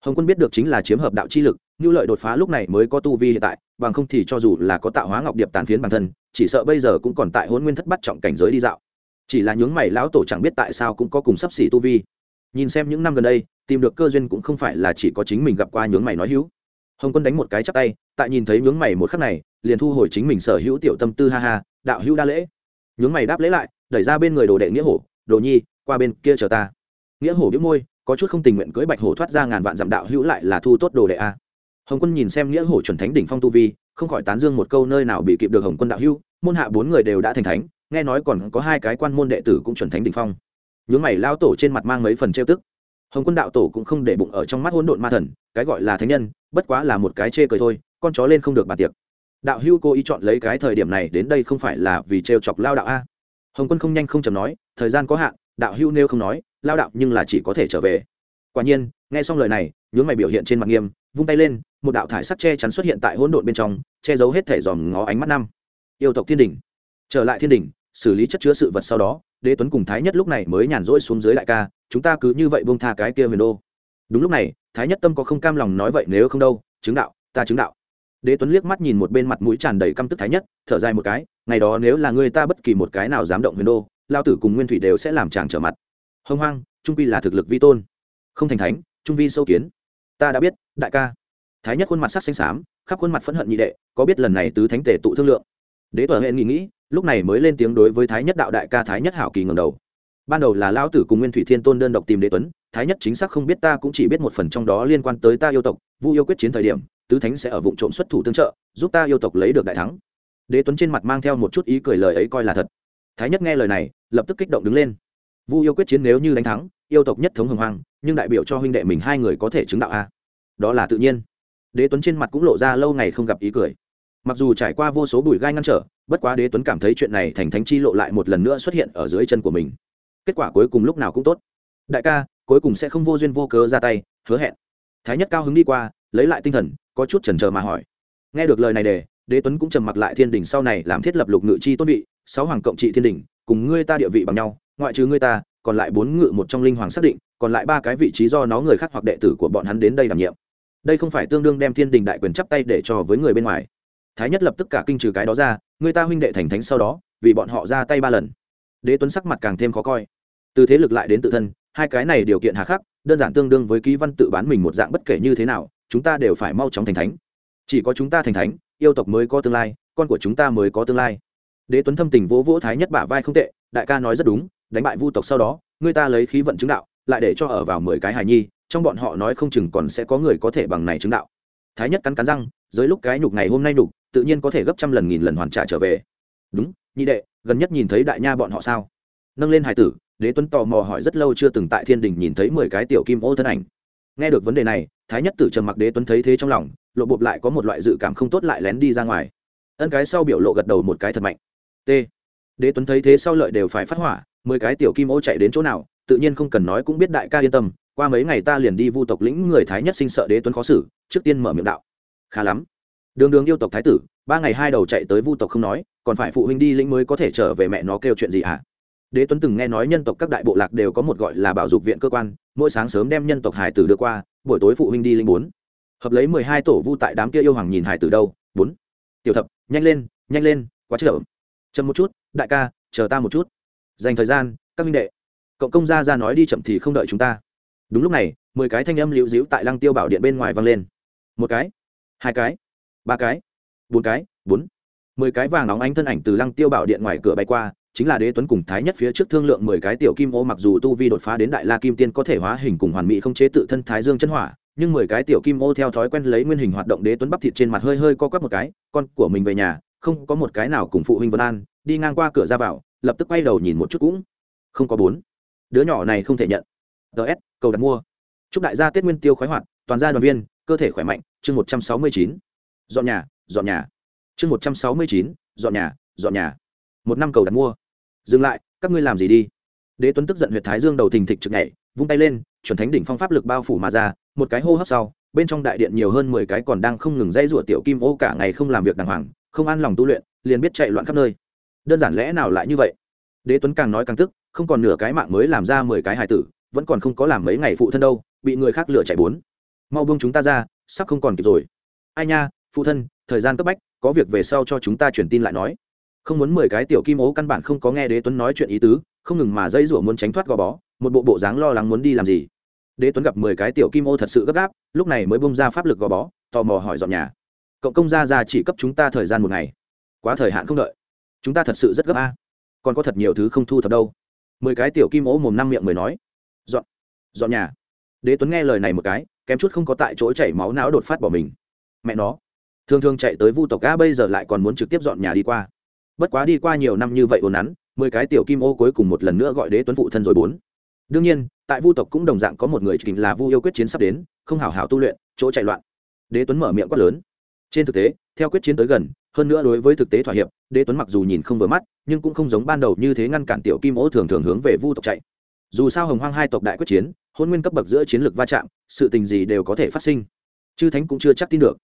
Hồng quân biết được chính là chiếm hợp đạo chi lực như lợi đột phá lúc này mới có tu vi hiện tại, bằng không thì cho dù là có tạo hóa ngọc điệp tàn phiến bản thân, chỉ sợ bây giờ cũng còn tại hôn nguyên thất bắt trọng cảnh giới đi dạo. Chỉ là nhướng mày lão tổ chẳng biết tại sao cũng có cùng sắp xỉ tu vi. Nhìn xem những năm gần đây, tìm được cơ duyên cũng không phải là chỉ có chính mình gặp qua nhướng mày nói hữu. Hồng quân đánh một cái chắp tay, tại nhìn thấy nhướng mày một khắc này, liền thu hồi chính mình sở hữu tiểu tâm tư ha ha, đạo hữu đa lễ. Nhướng mày đáp lễ lại, đẩy ra bên người đồ đệ nghĩa hổ, đồ nhi, qua bên kia chờ ta. Nghĩa hổ biết môi, có chút không tình nguyện cưỡi bạch hổ thoát ra ngàn vạn dặm đạo hữu lại là thu tốt đồ đệ a hồng quân nhìn xem nghĩa hổ chuẩn thánh đỉnh phong tu vi không khỏi tán dương một câu nơi nào bị kịp được hồng quân đạo hưu, môn hạ bốn người đều đã thành thánh nghe nói còn có hai cái quan môn đệ tử cũng chuẩn thánh đỉnh phong. Nhướng mày lao tổ trên mặt mang mấy phần trêu tức. Hồng quân đạo tổ cũng không để bụng ở trong mắt hỗn độn ma thần cái gọi là thánh nhân bất quá là một cái chê cười thôi con chó lên không được bàn tiệc. Đạo hưu cô ý chọn lấy cái thời điểm này đến đây không phải là vì trêu chọc lao đạo a? Hồng quân không nhanh không chầm nói thời gian có hạn đạo hưu nêu không nói lao đạo nhưng là chỉ có thể trở về. Quả nhiên nghe xong lời này nhướng mày biểu hiện trên mặt nghiêm vung tay lên một đạo thải sắc che chắn xuất hiện tại hỗn độn bên trong, che giấu hết thể dòm ngó ánh mắt năm. Yêu tộc thiên đình. Trở lại thiên đình, xử lý chất chứa sự vật sau đó, đế tuấn cùng thái nhất lúc này mới nhàn rỗi xuống dưới đại ca, chúng ta cứ như vậy buông tha cái kia huyền đô. Đúng lúc này, thái nhất tâm có không cam lòng nói vậy nếu không đâu, chứng đạo, ta chứng đạo. Đế tuấn liếc mắt nhìn một bên mặt mũi tràn đầy căm tức thái nhất, thở dài một cái, ngày đó nếu là người ta bất kỳ một cái nào dám động huyền đô lao tử cùng nguyên thủy đều sẽ làm chàng trở mặt. Hông hoang, trung vi là thực lực vi tôn. Không thành thánh, trung vi sâu kiến. Ta đã biết, đại ca thái nhất khuôn mặt sắc xanh xám, khắp khuôn mặt phẫn hận nhị đệ, có biết lần này tứ thánh tể tụ thương lượng? Đế tuấn hệ nghĩ nghĩ, lúc này mới lên tiếng đối với thái nhất đạo đại ca thái nhất hảo kỳ ngầm đầu. Ban đầu là lao tử cùng nguyên thủy thiên tôn đơn độc tìm đế tuấn, thái nhất chính xác không biết ta cũng chỉ biết một phần trong đó liên quan tới ta yêu tộc, vu yêu quyết chiến thời điểm, tứ thánh sẽ ở vụ trộm xuất thủ tương trợ, giúp ta yêu tộc lấy được đại thắng. Đế tuấn trên mặt mang theo một chút ý cười lời ấy coi là thật. Thái nhất nghe lời này, lập tức kích động đứng lên. Vu yêu quyết chiến nếu như đánh thắng, yêu tộc nhất thống hồng hoang, nhưng đại biểu cho huynh đệ mình hai người có thể chứng đạo a. Đó là tự nhiên đế tuấn trên mặt cũng lộ ra lâu ngày không gặp ý cười. Mặc dù trải qua vô số bụi gai ngăn trở, bất quá đế tuấn cảm thấy chuyện này thành thánh chi lộ lại một lần nữa xuất hiện ở dưới chân của mình. Kết quả cuối cùng lúc nào cũng tốt. Đại ca, cuối cùng sẽ không vô duyên vô cớ ra tay, hứa hẹn. Thái nhất cao hứng đi qua, lấy lại tinh thần, có chút chần chờ mà hỏi. Nghe được lời này để, đế tuấn cũng trầm mặc lại thiên đình sau này làm thiết lập lục ngự chi tốt vị, sáu hoàng cộng trị thiên đình, cùng ngươi ta địa vị bằng nhau, ngoại trừ ngươi ta, còn lại bốn ngự một trong linh hoàng xác định, còn lại ba cái vị trí do nó người khác hoặc đệ tử của bọn hắn đến đây đảm nhiệm đây không phải tương đương đem thiên đình đại quyền chắp tay để cho với người bên ngoài. Thái nhất lập tức cả kinh trừ cái đó ra, người ta huynh đệ thành thánh sau đó, vì bọn họ ra tay ba lần. Đế tuấn sắc mặt càng thêm khó coi. Từ thế lực lại đến tự thân, hai cái này điều kiện hà khắc, đơn giản tương đương với ký văn tự bán mình một dạng bất kể như thế nào, chúng ta đều phải mau chóng thành thánh. Chỉ có chúng ta thành thánh, yêu tộc mới có tương lai, con của chúng ta mới có tương lai. Đế tuấn thâm tình vỗ vỗ thái nhất bả vai không tệ, đại ca nói rất đúng, đánh bại vu tộc sau đó, người ta lấy khí vận chứng đạo, lại để cho ở vào mười cái hài nhi trong bọn họ nói không chừng còn sẽ có người có thể bằng này chứng đạo. Thái nhất cắn cắn răng dưới lúc cái nhục ngày hôm nay nhục, tự nhiên có thể gấp trăm lần nghìn lần hoàn trả trở về. Đúng, nhị đệ, gần nhất nhìn thấy đại nha bọn họ sao? Nâng lên hải tử, đế tuấn tò mò hỏi rất lâu chưa từng tại thiên đình nhìn thấy mười cái tiểu kim ô thân ảnh. Nghe được vấn đề này, thái nhất tử trầm mặc đế tuấn thấy thế trong lòng, lộ bộp lại có một loại dự cảm không tốt lại lén đi ra ngoài. Ân cái sau biểu lộ gật đầu một cái thật mạnh. T. Đế tuấn thấy thế sau lợi đều phải phát hỏa, mười cái tiểu kim ô chạy đến chỗ nào, tự nhiên không cần nói cũng biết đại ca yên tâm qua mấy ngày ta liền đi vu tộc lĩnh người thái nhất sinh sợ đế tuấn khó xử, trước tiên mở miệng đạo. Khá lắm. Đường đường yêu tộc thái tử, ba ngày hai đầu chạy tới vu tộc không nói, còn phải phụ huynh đi lĩnh mới có thể trở về mẹ nó kêu chuyện gì hả? Đế tuấn từng nghe nói nhân tộc các đại bộ lạc đều có một gọi là bảo dục viện cơ quan, mỗi sáng sớm đem nhân tộc hải tử đưa qua, buổi tối phụ huynh đi linh bốn. Hợp lấy mười hai tổ vu tại đám kia yêu hoàng nhìn hải tử đâu, bốn. Tiểu thập, nhanh lên nhanh lên, quá chậm. Chậm một chút, đại ca, chờ ta một chút. Dành thời gian, các minh đệ. Cộng công gia ra nói đi chậm thì không đợi chúng ta đúng lúc này, mười cái thanh âm liễu dĩu tại lăng tiêu bảo điện bên ngoài vang lên. Một cái, hai cái, ba cái, bốn cái, bốn. Mười cái vàng nóng ánh thân ảnh từ lăng tiêu bảo điện ngoài cửa bay qua, chính là đế tuấn cùng thái nhất phía trước thương lượng mười cái tiểu kim ô mặc dù tu vi đột phá đến đại la kim tiên có thể hóa hình cùng hoàn mỹ không chế tự thân thái dương chân hỏa, nhưng mười cái tiểu kim ô theo thói quen lấy nguyên hình hoạt động đế tuấn bắp thịt trên mặt hơi hơi co quắp một cái, con của mình về nhà, không có một cái nào cùng phụ huynh vân an, đi ngang qua cửa ra vào, lập tức quay đầu nhìn một chút cũng không có bốn. Đứa nhỏ này không thể nhận. Ts cầu đặt mua. Chúc đại gia tết nguyên tiêu khoái hoạt, toàn gia đoàn viên, cơ thể khỏe mạnh, chương một trăm sáu mươi chín. Dọn nhà dọn nhà. Chương một trăm sáu mươi chín, dọn nhà dọn nhà. Một năm cầu đặt mua. Dừng lại, các ngươi làm gì đi? Đế tuấn tức giận huyệt thái dương đầu thình thịch trực nhảy, vung tay lên, chuẩn thánh đỉnh phong pháp lực bao phủ mà ra, một cái hô hấp sau, bên trong đại điện nhiều hơn mười cái còn đang không ngừng dây rủa tiểu kim ô cả ngày không làm việc đàng hoàng, không an lòng tu luyện, liền biết chạy loạn khắp nơi. Đơn giản lẽ nào lại như vậy? Đế tuấn càng nói càng tức, không còn nửa cái mạng mới làm ra mười cái hài tử vẫn còn không có làm mấy ngày phụ thân đâu, bị người khác lựa chạy bốn. Mau buông chúng ta ra, sắp không còn kịp rồi. Ai nha, phụ thân, thời gian cấp bách, có việc về sau cho chúng ta truyền tin lại nói. Không muốn mười cái tiểu kim ố căn bản không có nghe đế tuấn nói chuyện ý tứ, không ngừng mà dây rủa muốn tránh thoát gò bó, một bộ bộ dáng lo lắng muốn đi làm gì. Đế tuấn gặp mười cái tiểu kim ô thật sự gấp gáp, lúc này mới bung ra pháp lực gò bó, tò mò hỏi dọn nhà. Cộng công gia ra chỉ cấp chúng ta thời gian một ngày. Quá thời hạn không đợi. Chúng ta thật sự rất gấp a. Còn có thật nhiều thứ không thu thập đâu. Mười cái tiểu kim ố mồm năm miệng mới nói dọn. Dọn nhà. Đế tuấn nghe lời này một cái, kém chút không có tại chỗ chảy máu não đột phát bỏ mình. Mẹ nó. Thường thường chạy tới vu tộc a bây giờ lại còn muốn trực tiếp dọn nhà đi qua. Bất quá đi qua nhiều năm như vậy ồn nắn, mười cái tiểu kim ô cuối cùng một lần nữa gọi đế tuấn phụ thân rồi bốn. Đương nhiên, tại vu tộc cũng đồng dạng có một người chính là vu yêu quyết chiến sắp đến, không hảo hảo tu luyện, chỗ chạy loạn. Đế tuấn mở miệng quát lớn. Trên thực tế, theo quyết chiến tới gần, hơn nữa đối với thực tế thỏa hiệp, đế tuấn mặc dù nhìn không vừa mắt, nhưng cũng không giống ban đầu như thế ngăn cản tiểu kim ô thường thường hướng về vu tộc chạy dù sao hồng hoang hai tộc đại quyết chiến, hôn nguyên cấp bậc giữa chiến lược va chạm, sự tình gì đều có thể phát sinh. Chư thánh cũng chưa chắc tin được.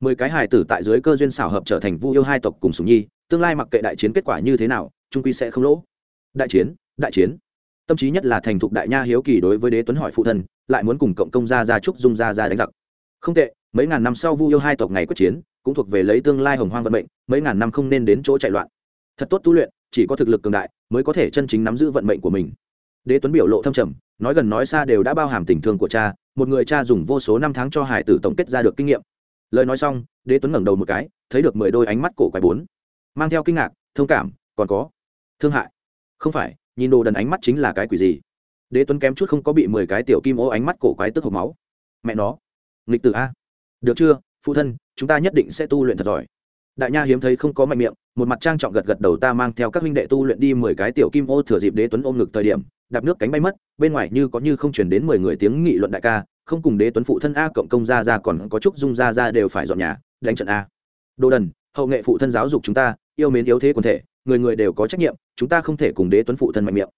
Mười cái hài tử tại dưới cơ duyên xảo hợp trở thành vu yêu hai tộc cùng sùng nhi, tương lai mặc kệ đại chiến kết quả như thế nào, trung quy sẽ không lỗ. Đại chiến đại chiến. Tâm trí nhất là thành thục đại nha hiếu kỳ đối với đế tuấn hỏi phụ thân, lại muốn cùng cộng công gia gia trúc dung gia gia đánh giặc. Không tệ, mấy ngàn năm sau vu yêu hai tộc ngày quyết chiến, cũng thuộc về lấy tương lai hồng hoang vận mệnh, mấy ngàn năm không nên đến chỗ chạy loạn. Thật tốt tu luyện, chỉ có thực lực cường đại, mới có thể chân chính nắm giữ vận mệnh của mình đế tuấn biểu lộ thâm trầm, nói gần nói xa đều đã bao hàm tình thương của cha, một người cha dùng vô số năm tháng cho hải tử tổng kết ra được kinh nghiệm. Lời nói xong, đế tuấn ngẩng đầu một cái, thấy được mười đôi ánh mắt cổ quái bốn. Mang theo kinh ngạc, thông cảm, còn có thương hại. Không phải, nhìn đồ đần ánh mắt chính là cái quỷ gì? Đế tuấn kém chút không có bị mười cái tiểu kim ô ánh mắt cổ quái tức hộp máu. Mẹ nó, nghịch tử a. Được chưa, phụ thân, chúng ta nhất định sẽ tu luyện thật giỏi. Đại nha hiếm thấy không có mạnh miệng, một mặt trang trọng gật gật đầu ta mang theo các huynh đệ tu luyện đi mười cái tiểu kim ô thừa dịp đế tuấn ôm ngực thời điểm đạp nước cánh bay mất, bên ngoài như có như không chuyển đến mười người tiếng nghị luận đại ca, không cùng đế tuấn phụ thân a cộng công gia ra còn có chúc dung gia ra đều phải dọn nhà, đánh trận a. Đồ đần, hậu nghệ phụ thân giáo dục chúng ta, yêu mến yếu thế quần thể, người người đều có trách nhiệm, chúng ta không thể cùng đế tuấn phụ thân mạnh miệng.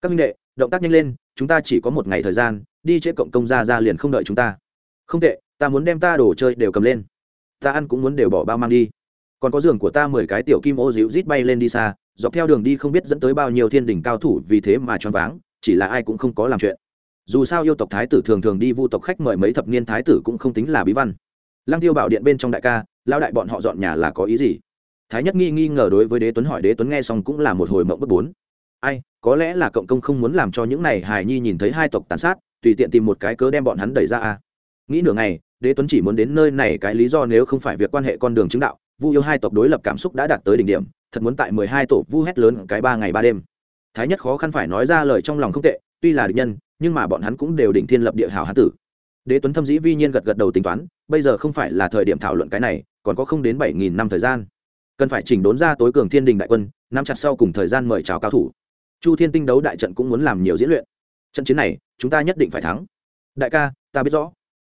Các minh đệ, động tác nhanh lên, chúng ta chỉ có một ngày thời gian, đi chế cộng công gia ra liền không đợi chúng ta. Không tệ, ta muốn đem ta đồ chơi đều cầm lên. Ta ăn cũng muốn đều bỏ bao mang đi. Còn có giường của ta mười cái tiểu kim ô dịu rít bay lên đi xa dọc theo đường đi không biết dẫn tới bao nhiêu thiên đình cao thủ vì thế mà choáng váng, chỉ là ai cũng không có làm chuyện. Dù sao yêu tộc thái tử thường thường đi vu tộc khách mời mấy thập niên thái tử cũng không tính là bí văn. Lăng tiêu bảo điện bên trong đại ca lao đại bọn họ dọn nhà là có ý gì? Thái nhất nghi nghi ngờ đối với đế tuấn hỏi, đế tuấn nghe xong cũng là một hồi mộng bất bốn. Ai, có lẽ là cộng công không muốn làm cho những này hài nhi nhìn thấy hai tộc tàn sát, tùy tiện tìm một cái cớ đem bọn hắn đẩy ra à? nghĩ nửa ngày, đế tuấn chỉ muốn đến nơi này, cái lý do nếu không phải việc quan hệ con đường chứng đạo, vu yêu hai tộc đối lập cảm xúc đã đạt tới đỉnh điểm thật muốn tại mười hai tổ vu hét lớn cái ba ngày ba đêm. Thái nhất khó khăn phải nói ra lời trong lòng không tệ, tuy là địch nhân, nhưng mà bọn hắn cũng đều định thiên lập địa hào hán tử. Đế tuấn thâm dĩ vi nhiên gật gật đầu tính toán, bây giờ không phải là thời điểm thảo luận cái này, còn có không đến bảy nghìn năm thời gian. Cần phải chỉnh đốn ra tối cường thiên đình đại quân, nắm chặt sau cùng thời gian mời chào cao thủ. Chu thiên tinh đấu đại trận cũng muốn làm nhiều diễn luyện. Trận chiến này, chúng ta nhất định phải thắng. Đại ca, ta biết rõ.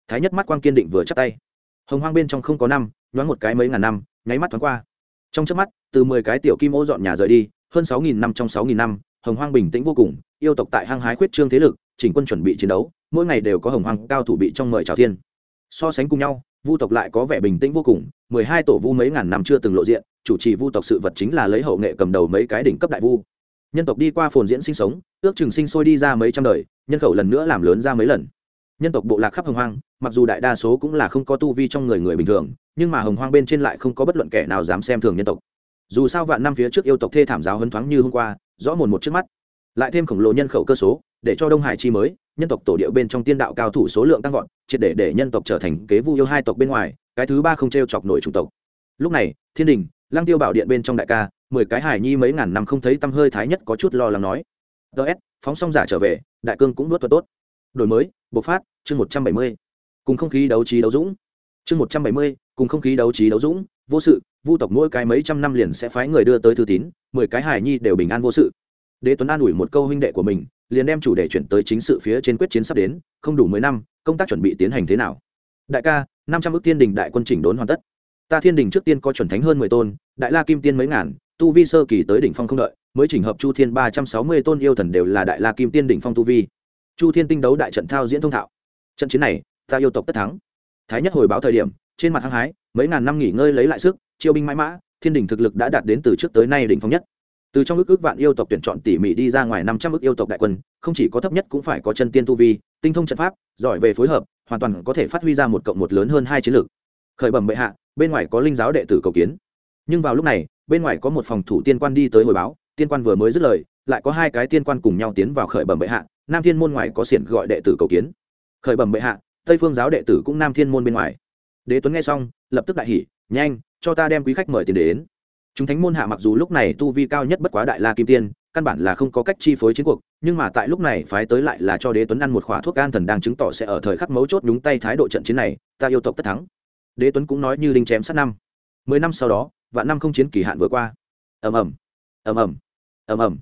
Thái nhất mắt quang kiên định vừa chắc tay. Hồng hoang bên trong không có năm, nhoáng một cái mấy ngàn năm, nháy mắt thoáng qua trong trước mắt, từ mười cái tiểu kim ô dọn nhà rời đi, hơn sáu nghìn năm trong sáu nghìn năm, hồng hoang bình tĩnh vô cùng, yêu tộc tại hang hái khuyết trương thế lực, chỉnh quân chuẩn bị chiến đấu, mỗi ngày đều có hồng hoang cao thủ bị trong mời trào thiên. So sánh cùng nhau, vu tộc lại có vẻ bình tĩnh vô cùng, mười hai tổ vu mấy ngàn năm chưa từng lộ diện, chủ trì vu tộc sự vật chính là lấy hậu nghệ cầm đầu mấy cái đỉnh cấp đại vu. Nhân tộc đi qua phồn diễn sinh sống, ước chừng sinh sôi đi ra mấy trăm đời, nhân khẩu lần nữa làm lớn ra mấy lần nhân tộc bộ lạc khắp hồng hoang, mặc dù đại đa số cũng là không có tu vi trong người người bình thường, nhưng mà hồng hoang bên trên lại không có bất luận kẻ nào dám xem thường nhân tộc. Dù sao vạn năm phía trước yêu tộc thê thảm giáo hấn thoáng như hôm qua, rõ mồn một trước mắt. Lại thêm khổng lồ nhân khẩu cơ số, để cho đông hải chi mới, nhân tộc tổ điệu bên trong tiên đạo cao thủ số lượng tăng vọt, triệt để để nhân tộc trở thành kế vu yêu hai tộc bên ngoài, cái thứ ba không t r e o chọc nổi chủng tộc. Lúc này, thiên đình, lăng tiêu bảo điện bên trong đại ca, mười cái hải nhi mấy ngàn năm không thấy tăm hơi thái nhất có chút lo lắng nói. Ts phóng xong giả trở về, đại cương cũng nuốt thuật tốt. Đổi mới bộc phát, chương một trăm bảy mươi. Cùng không khí đấu trí đấu dũng. Chương một trăm bảy mươi, cùng không khí đấu trí đấu dũng, vô sự, vu tộc mỗi cái mấy trăm năm liền sẽ phái người đưa tới thư tín, mười cái hải nhi đều bình an vô sự. Đế tuấn an ủi một câu huynh đệ của mình, liền đem chủ đề chuyển tới chính sự phía trên quyết chiến sắp đến, không đủ mười năm, công tác chuẩn bị tiến hành thế nào? Đại ca, năm trăm ước thiên đình đại quân chỉnh đốn hoàn tất. Ta thiên đình trước tiên có chuẩn thánh hơn mười tôn, đại la kim tiên mấy ngàn, tu vi sơ kỳ tới đỉnh phong không đợi, mới chỉnh hợp chu thiên ba trăm sáu mươi tôn yêu thần đều là đại la kim tiên đỉnh phong tu vi chu thiên tinh đấu đại trận thao diễn thông thạo. Trận chiến này, ta yêu tộc tất thắng. Thái nhất hồi báo thời điểm, trên mặt hăng hái, mấy ngàn năm nghỉ ngơi lấy lại sức, chiêu binh mãi mã, thiên đình thực lực đã đạt đến từ trước tới nay đỉnh phong nhất. Từ trong ước ước vạn yêu tộc tuyển chọn tỉ mỉ đi ra ngoài năm trăm ước yêu tộc đại quân, không chỉ có thấp nhất cũng phải có chân tiên tu vi, tinh thông trận pháp, giỏi về phối hợp, hoàn toàn có thể phát huy ra một cộng một lớn hơn hai chiến lược. Khởi bẩm bệ hạ, bên ngoài có linh giáo đệ tử cầu kiến. Nhưng vào lúc này, bên ngoài có một phòng thủ tiên quan đi tới hồi báo, tiên quan vừa mới dứt lời, lại có hai cái tiên quan cùng nhau tiến vào khởi bẩm bệ hạ nam thiên môn ngoài có xiển gọi đệ tử cầu kiến. Khởi bẩm bệ hạ, tây phương giáo đệ tử cũng nam thiên môn bên ngoài. Đế tuấn nghe xong, lập tức đại hỉ, nhanh, cho ta đem quý khách mời tiền đến. Chúng thánh môn hạ mặc dù lúc này tu vi cao nhất bất quá đại la kim tiên, căn bản là không có cách chi phối chiến cuộc, nhưng mà tại lúc này phái tới lại là cho đế tuấn ăn một khỏa thuốc an thần đang chứng tỏ sẽ ở thời khắc mấu chốt nhúng tay thái độ trận chiến này, ta yêu tộc tất thắng. Đế tuấn cũng nói như đinh chém sát năm. Mười năm sau đó, vạn năm không chiến kỳ hạn vừa qua. Ầm ầm ầm ầm ầm ầm.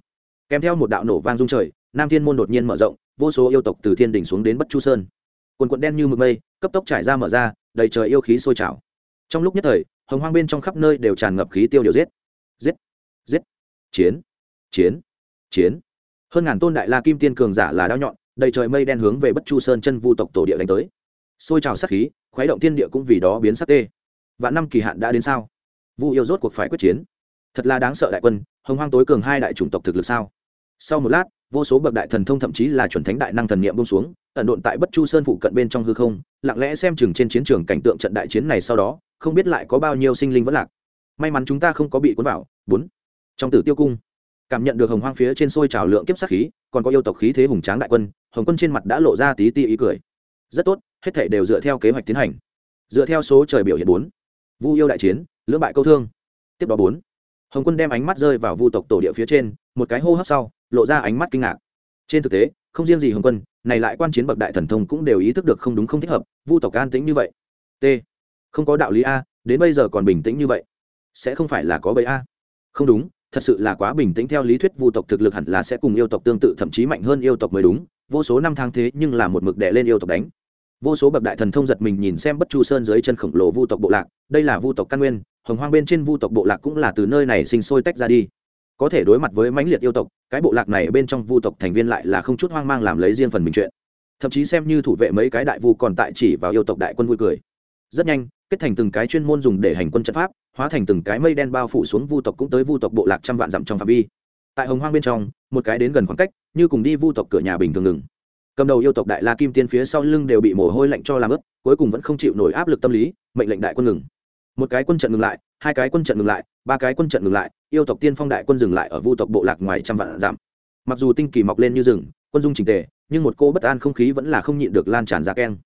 Kèm theo một đạo nổ vang rung trời nam thiên môn đột nhiên mở rộng, vô số yêu tộc từ thiên Đình xuống đến bất chu sơn. Quần quận đen như mực mây, cấp tốc trải ra mở ra, đầy trời yêu khí sôi trào. Trong lúc nhất thời, hồng hoang bên trong khắp nơi đều tràn ngập khí tiêu điều giết. Giết giết, chiến chiến chiến. Hơn ngàn tôn đại la kim tiên cường giả là đao nhọn, đầy trời mây đen hướng về bất chu sơn chân vu tộc tổ địa đánh tới. Xôi trào sát khí, khuấy động thiên địa cũng vì đó biến sắc tê. Và năm kỳ hạn đã đến sao? Vu yêu rốt cuộc phải quyết chiến. Thật là đáng sợ đại quân, hồng hoang tối cường hai đại chủng tộc thực lực sao? Sau một lát vô số bậc đại thần thông thậm chí là chuẩn thánh đại năng thần niệm bông xuống, ẩn độn tại bất chu sơn phụ cận bên trong hư không, lặng lẽ xem chừng trên chiến trường cảnh tượng trận đại chiến này sau đó, không biết lại có bao nhiêu sinh linh vẫn lạc. May mắn chúng ta không có bị cuốn vào. Bốn. Trong tử tiêu cung, cảm nhận được hồng hoang phía trên sôi trào lượng kiếp sát khí, còn có yêu tộc khí thế hùng tráng đại quân, hồng quân trên mặt đã lộ ra tí ti ý cười. Rất tốt, hết thể đều dựa theo kế hoạch tiến hành. Dựa theo số trời biểu hiện bốn. Vu yêu đại chiến, lưỡng bại câu thương. Tiếp đó bốn hồng quân đem ánh mắt rơi vào vu tộc tổ địa phía trên, một cái hô hấp sau, lộ ra ánh mắt kinh ngạc. Trên thực tế, không riêng gì hồng quân, này lại quan chiến bậc đại thần thông cũng đều ý thức được không đúng không thích hợp, vu tộc an tĩnh như vậy. T. Không có đạo lý a, đến bây giờ còn bình tĩnh như vậy. Sẽ không phải là có bẫy a. Không đúng, thật sự là quá bình tĩnh theo lý thuyết vu tộc thực lực hẳn là sẽ cùng yêu tộc tương tự, thậm chí mạnh hơn yêu tộc mới đúng. Vô số năm tháng thế nhưng là một mực đệ lên yêu tộc đánh. Vô số bậc đại thần thông giật mình nhìn xem bất chu sơn dưới chân khổng lồ vu tộc bộ lạc, đây là vu tộc căn nguyên hồng hoang bên trên vu tộc bộ lạc cũng là từ nơi này sinh sôi tách ra đi. Có thể đối mặt với mãnh liệt yêu tộc, cái bộ lạc này bên trong vu tộc thành viên lại là không chút hoang mang làm lấy riêng phần mình chuyện. Thậm chí xem như thủ vệ mấy cái đại vu còn tại chỉ vào yêu tộc đại quân vui cười. Rất nhanh, kết thành từng cái chuyên môn dùng để hành quân trận pháp, hóa thành từng cái mây đen bao phủ xuống vu tộc cũng tới vu tộc bộ lạc trăm vạn dặm trong phạm vi. Tại hồng hoang bên trong, một cái đến gần khoảng cách, như cùng đi vu tộc cửa nhà bình thường ngừng. Cầm đầu yêu tộc đại la kim tiên phía sau lưng đều bị mồ hôi lạnh cho làm ướt, cuối cùng vẫn không chịu nổi áp lực tâm lý, mệnh lệnh đại quân ngừng một cái quân trận ngừng lại, hai cái quân trận ngừng lại, ba cái quân trận ngừng lại, yêu tộc tiên phong đại quân dừng lại ở vu tộc bộ lạc ngoài trăm vạn giảm mặc dù tinh kỳ mọc lên như rừng, quân dung trình tề, nhưng một cô bất an không khí vẫn là không nhịn được lan tràn ra keng.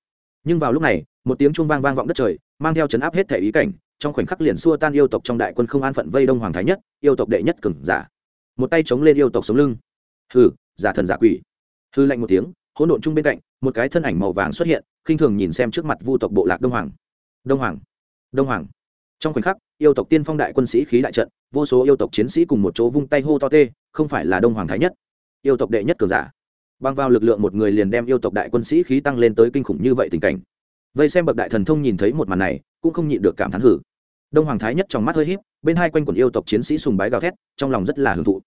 Nhưng vào lúc này, một tiếng chuông vang vang vọng đất trời, mang theo chấn áp hết thể ý cảnh, trong khoảnh khắc liền xua tan yêu tộc trong đại quân không an phận vây đông hoàng thái nhất, yêu tộc đệ nhất cừng giả. Một tay chống lên yêu tộc sống lưng. Hừ, giả thần giả quỷ. Hư lạnh một tiếng, hỗn độn chung bên cạnh, một cái thân ảnh màu vàng xuất hiện, khinh thường nhìn xem trước mặt vu tộc bộ lạc đông hoàng. Đông hoàng. Đông hoàng trong khoảnh khắc, yêu tộc tiên phong đại quân sĩ khí đại trận, vô số yêu tộc chiến sĩ cùng một chỗ vung tay hô to tê, không phải là đông hoàng thái nhất. Yêu tộc đệ nhất cường giả. Băng vào lực lượng một người liền đem yêu tộc đại quân sĩ khí tăng lên tới kinh khủng như vậy tình cảnh. Vây xem bậc đại thần thông nhìn thấy một màn này, cũng không nhịn được cảm thán hử. Đông hoàng thái nhất trong mắt hơi híp, bên hai quanh quần yêu tộc chiến sĩ sùng bái gào thét, trong lòng rất là hưởng thụ.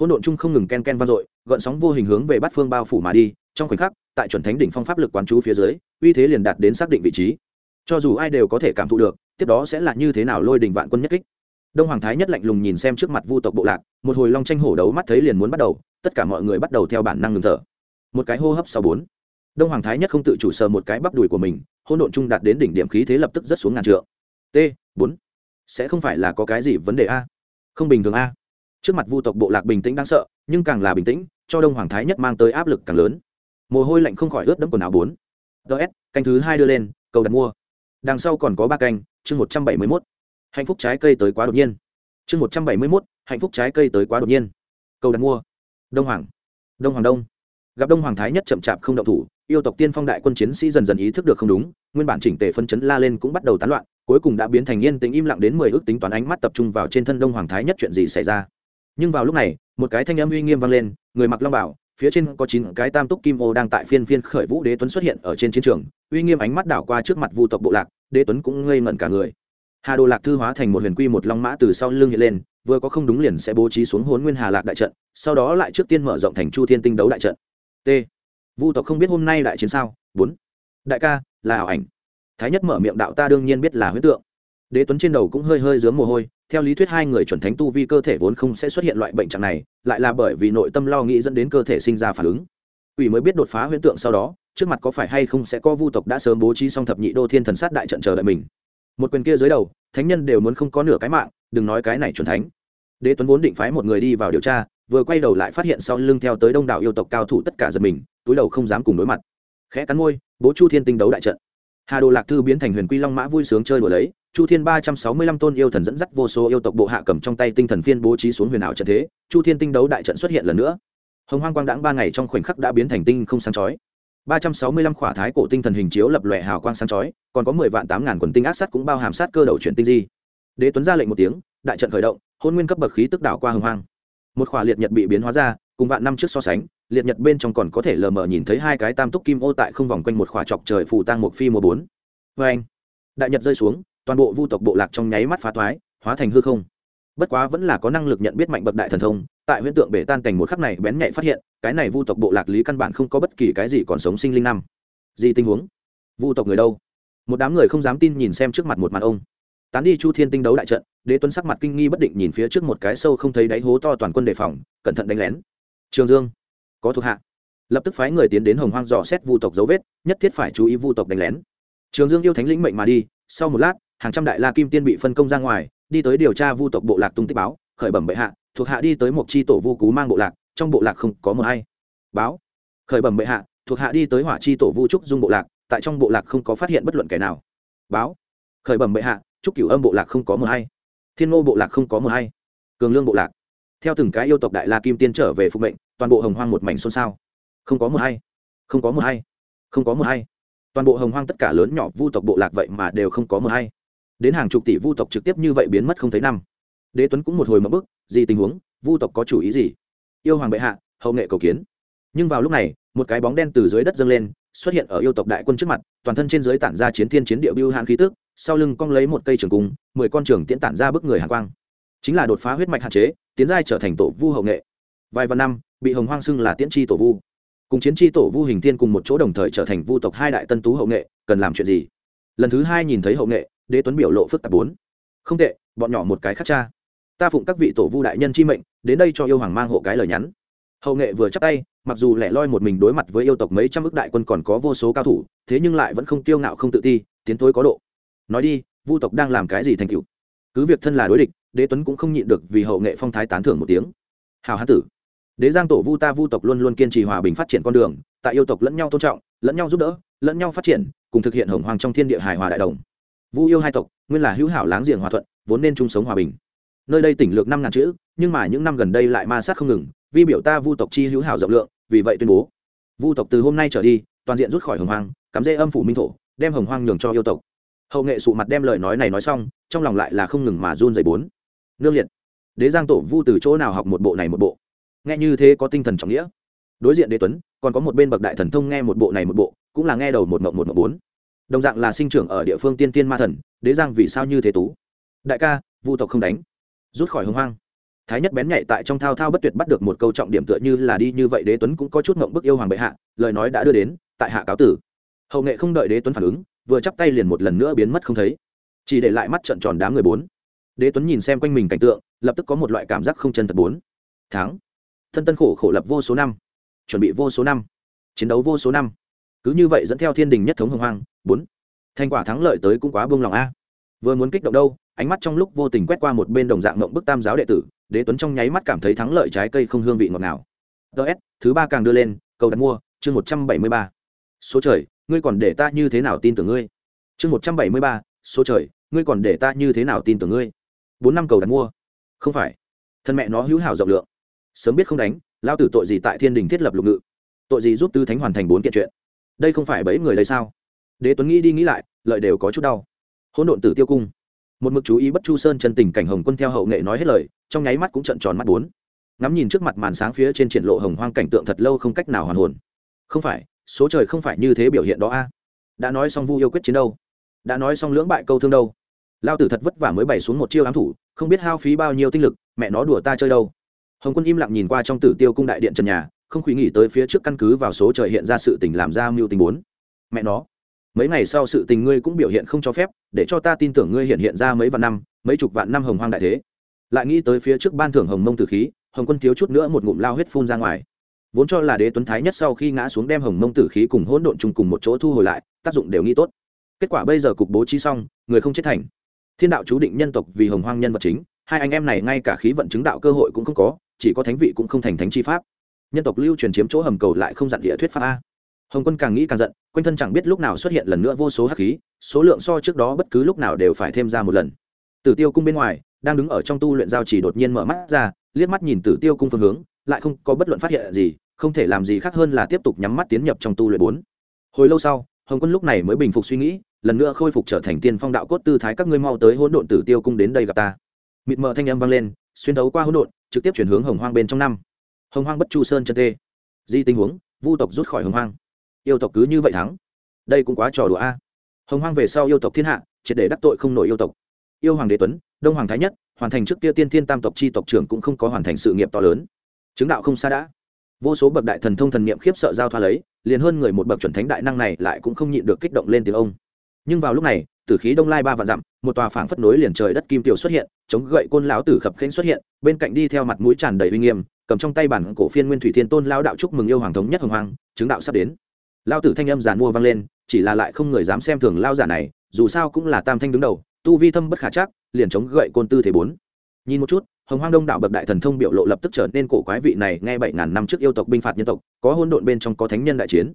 Hỗn độn chung không ngừng ken ken vang dội, gợn sóng vô hình hướng về bát phương bao phủ mà đi, trong khoảnh khắc, tại chuẩn thánh đỉnh phong pháp lực quán chú phía dưới, uy thế liền đạt đến xác định vị trí. Cho dù ai đều có thể cảm thụ được tiếp đó sẽ là như thế nào lôi đình vạn quân nhất kích? Đông hoàng thái nhất lạnh lùng nhìn xem trước mặt vu tộc bộ lạc, một hồi long tranh hổ đấu mắt thấy liền muốn bắt đầu, tất cả mọi người bắt đầu theo bản năng ngừng thở. Một cái hô hấp sau bốn, đông hoàng thái nhất không tự chủ sờ một cái bắp đùi của mình hôn độn trung đạt đến đỉnh điểm khí thế lập tức rất xuống ngàn trượng. T, bốn, sẽ không phải là có cái gì vấn đề a? Không bình thường a. Trước mặt vu tộc bộ lạc bình tĩnh đáng sợ, nhưng càng là bình tĩnh, cho đông hoàng thái nhất mang tới áp lực càng lớn. Mồ hôi lạnh không khỏi ướt đẫm quần áo bốn. Ts canh thứ hai đưa lên, cầu đặt mua. Đằng sau còn có ba canh chương một trăm bảy mươi mốt, hạnh phúc trái cây tới quá đột nhiên. chương một trăm bảy mươi mốt, hạnh phúc trái cây tới quá đột nhiên. Cầu đặt mua. Đông hoàng. Đông hoàng đông. Gặp đông hoàng thái nhất chậm chạp không động thủ, yêu tộc tiên phong đại quân chiến sĩ dần dần ý thức được không đúng, nguyên bản chỉnh tề phân chấn la lên cũng bắt đầu tán loạn, cuối cùng đã biến thành yên tĩnh im lặng đến mười ước tính toán ánh mắt tập trung vào trên thân đông hoàng thái nhất chuyện gì xảy ra. Nhưng vào lúc này, một cái thanh âm uy nghiêm vang lên, người mặc long bảo, phía trên có chín cái tam túc kim ô đang tại phiên phiên khởi vũ đế tuấn xuất hiện ở trên chiến trường, uy nghiêm ánh mắt đảo qua trước mặt vu tộc bộ lạc đế tuấn cũng ngây ngẩn cả người. Hà đồ lạc thư hóa thành một huyền quy một long mã từ sau lưng hiện lên, vừa có không đúng liền sẽ bố trí xuống hôn nguyên hà lạc đại trận, sau đó lại trước tiên mở rộng thành chu thiên tinh đấu đại trận. T. Vu tộc không biết hôm nay đại chiến sao? Bốn. Đại ca, là ảo ảnh. Thái nhất mở miệng đạo ta đương nhiên biết là huyết tượng. Đế tuấn trên đầu cũng hơi hơi dướng mồ hôi, theo lý thuyết hai người chuẩn thánh tu vi cơ thể vốn không sẽ xuất hiện loại bệnh trạng này, lại là bởi vì nội tâm lo nghĩ dẫn đến cơ thể sinh ra phản ứng. Ủy mới biết đột phá huyễn tượng sau đó trước mặt có phải hay không sẽ có vu tộc đã sớm bố trí xong thập nhị đô thiên thần sát đại trận chờ đợi mình. Một quyền kia dưới đầu, thánh nhân đều muốn không có nửa cái mạng, đừng nói cái này chuẩn thánh. Đế tuấn vốn định phái một người đi vào điều tra, vừa quay đầu lại phát hiện sau lưng theo tới đông đảo yêu tộc cao thủ tất cả giật mình, túi đầu không dám cùng đối mặt. Khẽ cắn môi, bố chu thiên tinh đấu đại trận. Hà đồ lạc thư biến thành huyền quy long mã vui sướng chơi đùa lấy, chu thiên ba trăm sáu mươi lăm tôn yêu thần dẫn dắt vô số yêu tộc bộ hạ cầm trong tay tinh thần phiên bố trí xuống huyền ảo trận thế, chu thiên tinh đấu đại trận xuất hiện lần nữa. Hồng hoang quang đãng ba ngày trong khoảnh khắc đã biến thành tinh không sáng chói ba trăm sáu mươi lăm khỏa thái cổ tinh thần hình chiếu lập lòe hào quang sáng chói, còn có mười vạn tám ngàn quần tinh ác sắt cũng bao hàm sát cơ đầu chuyển tinh di. Đế tuấn ra lệnh một tiếng, đại trận khởi động, hôn nguyên cấp bậc khí tức đảo qua hồng hoang. Một khỏa liệt nhật bị biến hóa ra, cùng vạn năm trước so sánh, liệt nhật bên trong còn có thể lờ mờ nhìn thấy hai cái tam túc kim ô tại không vòng quanh một khỏa chọc trời phù tang một phi mùa bốn. Vê anh đại nhật rơi xuống, toàn bộ vu tộc bộ lạc trong nháy mắt phá thoái, hóa thành hư không bất quá vẫn là có năng lực nhận biết mạnh bậc đại thần thông, tại huyễn tượng bể tan cảnh một khắc này bén nhạy phát hiện, cái này vu tộc bộ lạc lý căn bản không có bất kỳ cái gì còn sống sinh linh năm. Gì tình huống? Vu tộc người đâu? Một đám người không dám tin nhìn xem trước mặt một màn ông. Tán đi chu thiên tinh đấu đại trận, đế tuấn sắc mặt kinh nghi bất định nhìn phía trước một cái sâu không thấy đáy hố to toàn quân đề phòng, cẩn thận đánh lén. Trường dương, có thuộc hạ. Lập tức phái người tiến đến hồng hoang dò xét vu tộc dấu vết, nhất thiết phải chú ý vu tộc đánh lén. Trường dương yêu thánh lĩnh mệnh mà đi, sau một lát, hàng trăm đại la kim tiên bị phân công ra ngoài đi tới điều tra vu tộc bộ lạc tung tích báo, khởi bẩm bệ hạ, thuộc hạ đi tới một chi tổ vu cú mang bộ lạc, trong bộ lạc không có mờ hay. Báo. Khởi bẩm bệ hạ, thuộc hạ đi tới hỏa chi tổ vu trúc dung bộ lạc, tại trong bộ lạc không có phát hiện bất luận kẻ nào. Báo. Khởi bẩm bệ hạ, trúc cửu âm bộ lạc không có mờ hay. Thiên ngô bộ lạc không có mờ hay. Cường lương bộ lạc. Theo từng cái yêu tộc đại la kim tiên trở về phục mệnh, toàn bộ hồng hoang một mảnh xôn xao. Không có mờ hay. Không có mờ hay. Không có mờ hay. Toàn bộ hồng hoang tất cả lớn nhỏ vu tộc bộ lạc vậy mà đều không có mờ hay đến hàng chục tỷ vu tộc trực tiếp như vậy biến mất không thấy năm. Đế tuấn cũng một hồi mất bức, gì tình huống, vu tộc có chủ ý gì? Yêu hoàng bệ hạ, hậu nghệ cầu kiến. Nhưng vào lúc này, một cái bóng đen từ dưới đất dâng lên, xuất hiện ở yêu tộc đại quân trước mặt, toàn thân trên dưới tản ra chiến thiên chiến địa biêu hạn khí tức, sau lưng cong lấy một cây trường cung, mười con trường tiễn tản ra bức người hàn quang. Chính là đột phá huyết mạch hạn chế, tiến giai trở thành tổ vu hậu nghệ. Vài vạn năm, bị hồng hoang xưng là tiễn tri tổ vu. Cùng chiến tri tổ vu hình tiên cùng một chỗ đồng thời trở thành vu tộc hai đại tân tú hậu nghệ, cần làm chuyện gì? Lần thứ hai nhìn thấy hậu nghệ đế tuấn biểu lộ phức tạp bốn. Không tệ, bọn nhỏ một cái khắc cha. Ta phụng các vị tổ vu đại nhân chi mệnh, đến đây cho yêu hoàng mang hộ cái lời nhắn. Hậu nghệ vừa chắc tay, mặc dù lẻ loi một mình đối mặt với yêu tộc mấy trăm ước đại quân còn có vô số cao thủ, thế nhưng lại vẫn không tiêu ngạo không tự ti, tiến thối có độ. Nói đi, vu tộc đang làm cái gì thành cựu cứ việc thân là đối địch, đế tuấn cũng không nhịn được vì hậu nghệ phong thái tán thưởng một tiếng. Hào hán tử, đế giang tổ vu ta vu tộc luôn luôn kiên trì hòa bình phát triển con đường, tại yêu tộc lẫn nhau tôn trọng, lẫn nhau giúp đỡ, lẫn nhau phát triển, cùng thực hiện hồng hoàng trong thiên địa hài hòa đại đồng vu yêu hai tộc, nguyên là hữu hảo láng giềng hòa thuận, vốn nên chung sống hòa bình. Nơi đây tỉnh lược năm ngàn chữ, nhưng mà những năm gần đây lại ma sát không ngừng, vi biểu ta vu tộc chi hữu hảo rộng lượng, vì vậy tuyên bố. Vu tộc từ hôm nay trở đi, toàn diện rút khỏi hồng hoang, cắm dây âm phủ minh thổ, đem hồng hoang nhường cho yêu tộc. Hậu nghệ sụ mặt đem lời nói này nói xong, trong lòng lại là không ngừng mà run dày bốn. Nương liệt. Đế giang tổ vu từ chỗ nào học một bộ này một bộ? Nghe như thế có tinh thần trọng nghĩa. Đối diện đế tuấn, còn có một bên bậc đại thần thông nghe một bộ này một bộ, cũng là nghe đầu một mộng một mộng bốn đồng dạng là sinh trưởng ở địa phương tiên tiên ma thần, đế giang vì sao như thế tú? Đại ca, vu tộc không đánh. Rút khỏi hưng hoang. Thái nhất bén nhạy tại trong thao thao bất tuyệt bắt được một câu trọng điểm tựa như là đi như vậy đế tuấn cũng có chút mộng bức yêu hoàng bệ hạ, lời nói đã đưa đến, tại hạ cáo tử. Hậu nghệ không đợi đế tuấn phản ứng, vừa chắp tay liền một lần nữa biến mất không thấy. Chỉ để lại mắt trận tròn đám người bốn. Đế tuấn nhìn xem quanh mình cảnh tượng, lập tức có một loại cảm giác không chân thật bốn. Tháng thân tân khổ khổ lập vô số năm. Chuẩn bị vô số năm. Chiến đấu vô số năm cứ như vậy dẫn theo thiên đình nhất thống hồng hoang, bốn. Thành quả thắng lợi tới cũng quá buông lòng a. Vừa muốn kích động đâu, ánh mắt trong lúc vô tình quét qua một bên đồng dạng mộng bức tam giáo đệ tử, đế tuấn trong nháy mắt cảm thấy thắng lợi trái cây không hương vị ngọt nào ts thứ ba càng đưa lên, cầu đặt mua, chương một trăm bảy mươi ba. Số trời, ngươi còn để ta như thế nào tin tưởng ngươi? Chương một trăm bảy mươi ba, số trời, ngươi còn để ta như thế nào tin tưởng ngươi? Bốn năm cầu đặt mua. Không phải. Thân mẹ nó hữu hảo rộng lượng. Sớm biết không đánh lao tử tội gì tại thiên đình thiết lập lục ngự. Tội gì giúp tư thánh hoàn thành bốn kiện chuyện đây không phải bẫy người đây sao? Đế tuấn nghĩ đi nghĩ lại, lợi đều có chút đau. Hỗn độn tử tiêu cung. Một mực chú ý bất chu sơn chân tình cảnh hồng quân theo hậu nghệ nói hết lời, trong nháy mắt cũng trận tròn mắt bốn. Ngắm nhìn trước mặt màn sáng phía trên triển lộ hồng hoang cảnh tượng thật lâu không cách nào hoàn hồn. Không phải, số trời không phải như thế biểu hiện đó a. Đã nói xong vu yêu quyết chiến đâu? Đã nói xong lưỡng bại câu thương đâu? Lao tử thật vất vả mới bày xuống một chiêu ám thủ, không biết hao phí bao nhiêu tinh lực, mẹ nó đùa ta chơi đâu? Hồng quân im lặng nhìn qua trong tử tiêu cung đại điện trần nhà không khuyến nghỉ tới phía trước căn cứ vào số trời hiện ra sự tình làm ra mưu tình bốn. Mẹ nó, mấy ngày sau sự tình ngươi cũng biểu hiện không cho phép, để cho ta tin tưởng ngươi hiện hiện ra mấy vạn năm, mấy chục vạn năm hồng hoang đại thế. Lại nghĩ tới phía trước ban thưởng hồng mông tử khí, hồng quân thiếu chút nữa một ngụm lao huyết phun ra ngoài. Vốn cho là đế tuấn thái nhất sau khi ngã xuống đem hồng mông tử khí cùng hỗn độn chung cùng một chỗ thu hồi lại, tác dụng đều nghĩ tốt. Kết quả bây giờ cục bố trí xong, người không chết thành. Thiên đạo chú định nhân tộc vì hồng hoang nhân vật chính, hai anh em này ngay cả khí vận chứng đạo cơ hội cũng không có, chỉ có thánh vị cũng không thành thánh chi pháp nhân tộc lưu truyền chiếm chỗ hầm cầu lại không dặn địa thuyết pháp a. Hồng quân càng nghĩ càng giận, quanh thân chẳng biết lúc nào xuất hiện lần nữa vô số hắc khí, số lượng so trước đó bất cứ lúc nào đều phải thêm ra một lần. Tử tiêu cung bên ngoài, đang đứng ở trong tu luyện giao chỉ đột nhiên mở mắt ra, liếc mắt nhìn tử tiêu cung phương hướng, lại không có bất luận phát hiện gì, không thể làm gì khác hơn là tiếp tục nhắm mắt tiến nhập trong tu luyện bốn. Hồi lâu sau, hồng quân lúc này mới bình phục suy nghĩ, lần nữa khôi phục trở thành tiên phong đạo cốt tư thái các ngươi mau tới hỗn độn tử tiêu cung đến đây gặp ta. Mịt mờ thanh âm vang lên, xuyên thấu qua hỗn độn, trực tiếp chuyển hướng hồng hoang bên trong năm hồng hoang bất chu sơn chân tê. Di tình huống, vu tộc rút khỏi hồng hoang. Yêu tộc cứ như vậy thắng. Đây cũng quá trò đùa a. Hồng hoang về sau yêu tộc thiên hạ, triệt để đắc tội không nổi yêu tộc. Yêu hoàng đế tuấn, đông hoàng thái nhất, hoàn thành trước kia tiên thiên tam tộc chi tộc trưởng cũng không có hoàn thành sự nghiệp to lớn. Chứng đạo không xa đã. Vô số bậc đại thần thông thần niệm khiếp sợ giao thoa lấy, liền hơn người một bậc chuẩn thánh đại năng này lại cũng không nhịn được kích động lên tiếng ông. Nhưng vào lúc này tử khí đông lai ba vạn dặm, một tòa phảng phất nối liền trời đất kim tiểu xuất hiện, chống gậy côn lão tử khập khênh xuất hiện, bên cạnh đi theo mặt mũi tràn đầy uy nghiêm, cầm trong tay bản cổ phiên nguyên thủy thiên tôn lao đạo chúc mừng yêu hoàng thống nhất hồng hoàng chứng đạo sắp đến. Lao tử thanh âm giàn mua vang lên, chỉ là lại không người dám xem thường lao giả này, dù sao cũng là tam thanh đứng đầu, tu vi thâm bất khả chắc, liền chống gậy côn tư thế bốn. Nhìn một chút, hồng hoang đông đảo bậc đại thần thông biểu lộ lập tức trở nên cổ quái vị này, nghe bảy ngàn năm trước yêu tộc binh phạt nhân tộc, có hôn độn bên trong có thánh nhân đại chiến.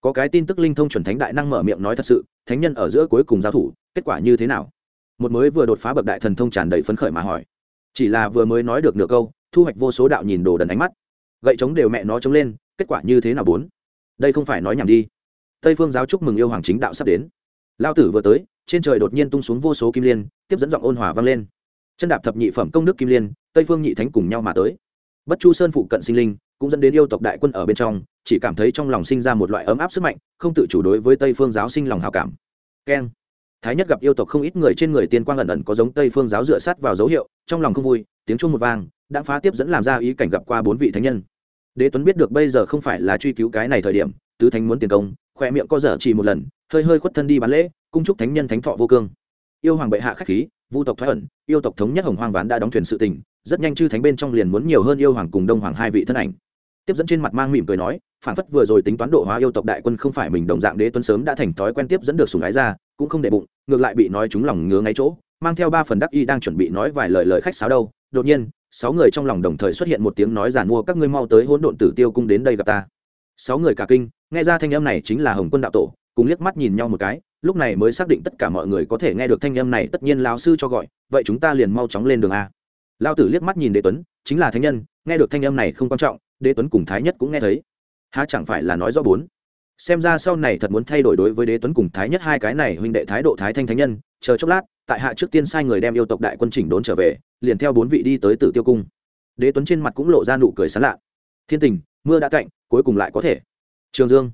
Có cái tin tức linh thông chuẩn thánh đại năng mở miệng nói thật sự thánh nhân ở giữa cuối cùng giao thủ, kết quả như thế nào? Một mới vừa đột phá bậc đại thần thông tràn đầy phấn khởi mà hỏi. Chỉ là vừa mới nói được nửa câu, thu hoạch vô số đạo nhìn đồ đần ánh mắt. Gậy chống đều mẹ nó chống lên, kết quả như thế nào bốn? Đây không phải nói nhảm đi. Tây phương giáo chúc mừng yêu hoàng chính đạo sắp đến. Lao tử vừa tới, trên trời đột nhiên tung xuống vô số kim liên, tiếp dẫn giọng ôn hòa vang lên. Chân đạp thập nhị phẩm công đức kim liên, tây phương nhị thánh cùng nhau mà tới. Bất chu sơn phụ cận sinh linh, cũng dẫn đến yêu tộc đại quân ở bên trong chỉ cảm thấy trong lòng sinh ra một loại ấm áp sức mạnh, không tự chủ đối với tây phương giáo sinh lòng hào cảm. Keng. Thái nhất gặp yêu tộc không ít người trên người tiên quang ẩn ẩn có giống tây phương giáo dựa sát vào dấu hiệu, trong lòng không vui, tiếng chuông một vang, đã phá tiếp dẫn làm ra ý cảnh gặp qua bốn vị thánh nhân. Đế tuấn biết được bây giờ không phải là truy cứu cái này thời điểm, tứ thánh muốn tiền công, khỏe miệng co dở chỉ một lần, hơi hơi khuất thân đi bán lễ, cung chúc thánh nhân thánh thọ vô cương. Yêu hoàng bệ hạ khách khí, vu tộc thoái ẩn, yêu tộc thống nhất hồng hoang ván đã đóng thuyền sự tình, rất nhanh chư thánh bên trong liền muốn nhiều hơn yêu hoàng cùng đông hoàng hai vị thân ảnh tiếp dẫn trên mặt mang mỉm cười nói, phản phất vừa rồi tính toán độ hóa yêu tộc đại quân không phải mình đồng dạng đế tuấn sớm đã thành thói quen tiếp dẫn được sùng ái ra, cũng không để bụng, ngược lại bị nói chúng lòng ngứa ngáy chỗ, mang theo ba phần đắc y đang chuẩn bị nói vài lời lời khách sáo đâu. Đột nhiên, sáu người trong lòng đồng thời xuất hiện một tiếng nói giàn mua, các ngươi mau tới hỗn độn tử tiêu cung đến đây gặp ta. Sáu người cả kinh, nghe ra thanh âm này chính là hồng quân đạo tổ, cùng liếc mắt nhìn nhau một cái, lúc này mới xác định tất cả mọi người có thể nghe được thanh âm này, tất nhiên lão sư cho gọi, vậy chúng ta liền mau chóng lên đường a. Lao tử liếc mắt nhìn đế tuấn, chính là thánh nhân, nghe được thanh âm này không quan trọng đế tuấn cùng thái nhất cũng nghe thấy. Há chẳng phải là nói rõ bốn? Xem ra sau này thật muốn thay đổi đối với đế tuấn cùng thái nhất hai cái này huynh đệ thái độ thái thanh thánh nhân, chờ chốc lát, tại hạ trước tiên sai người đem yêu tộc đại quân chỉnh đốn trở về, liền theo bốn vị đi tới tử tiêu cung. Đế tuấn trên mặt cũng lộ ra nụ cười sán lạ. Thiên tình, mưa đã cạnh, cuối cùng lại có thể. Trường dương.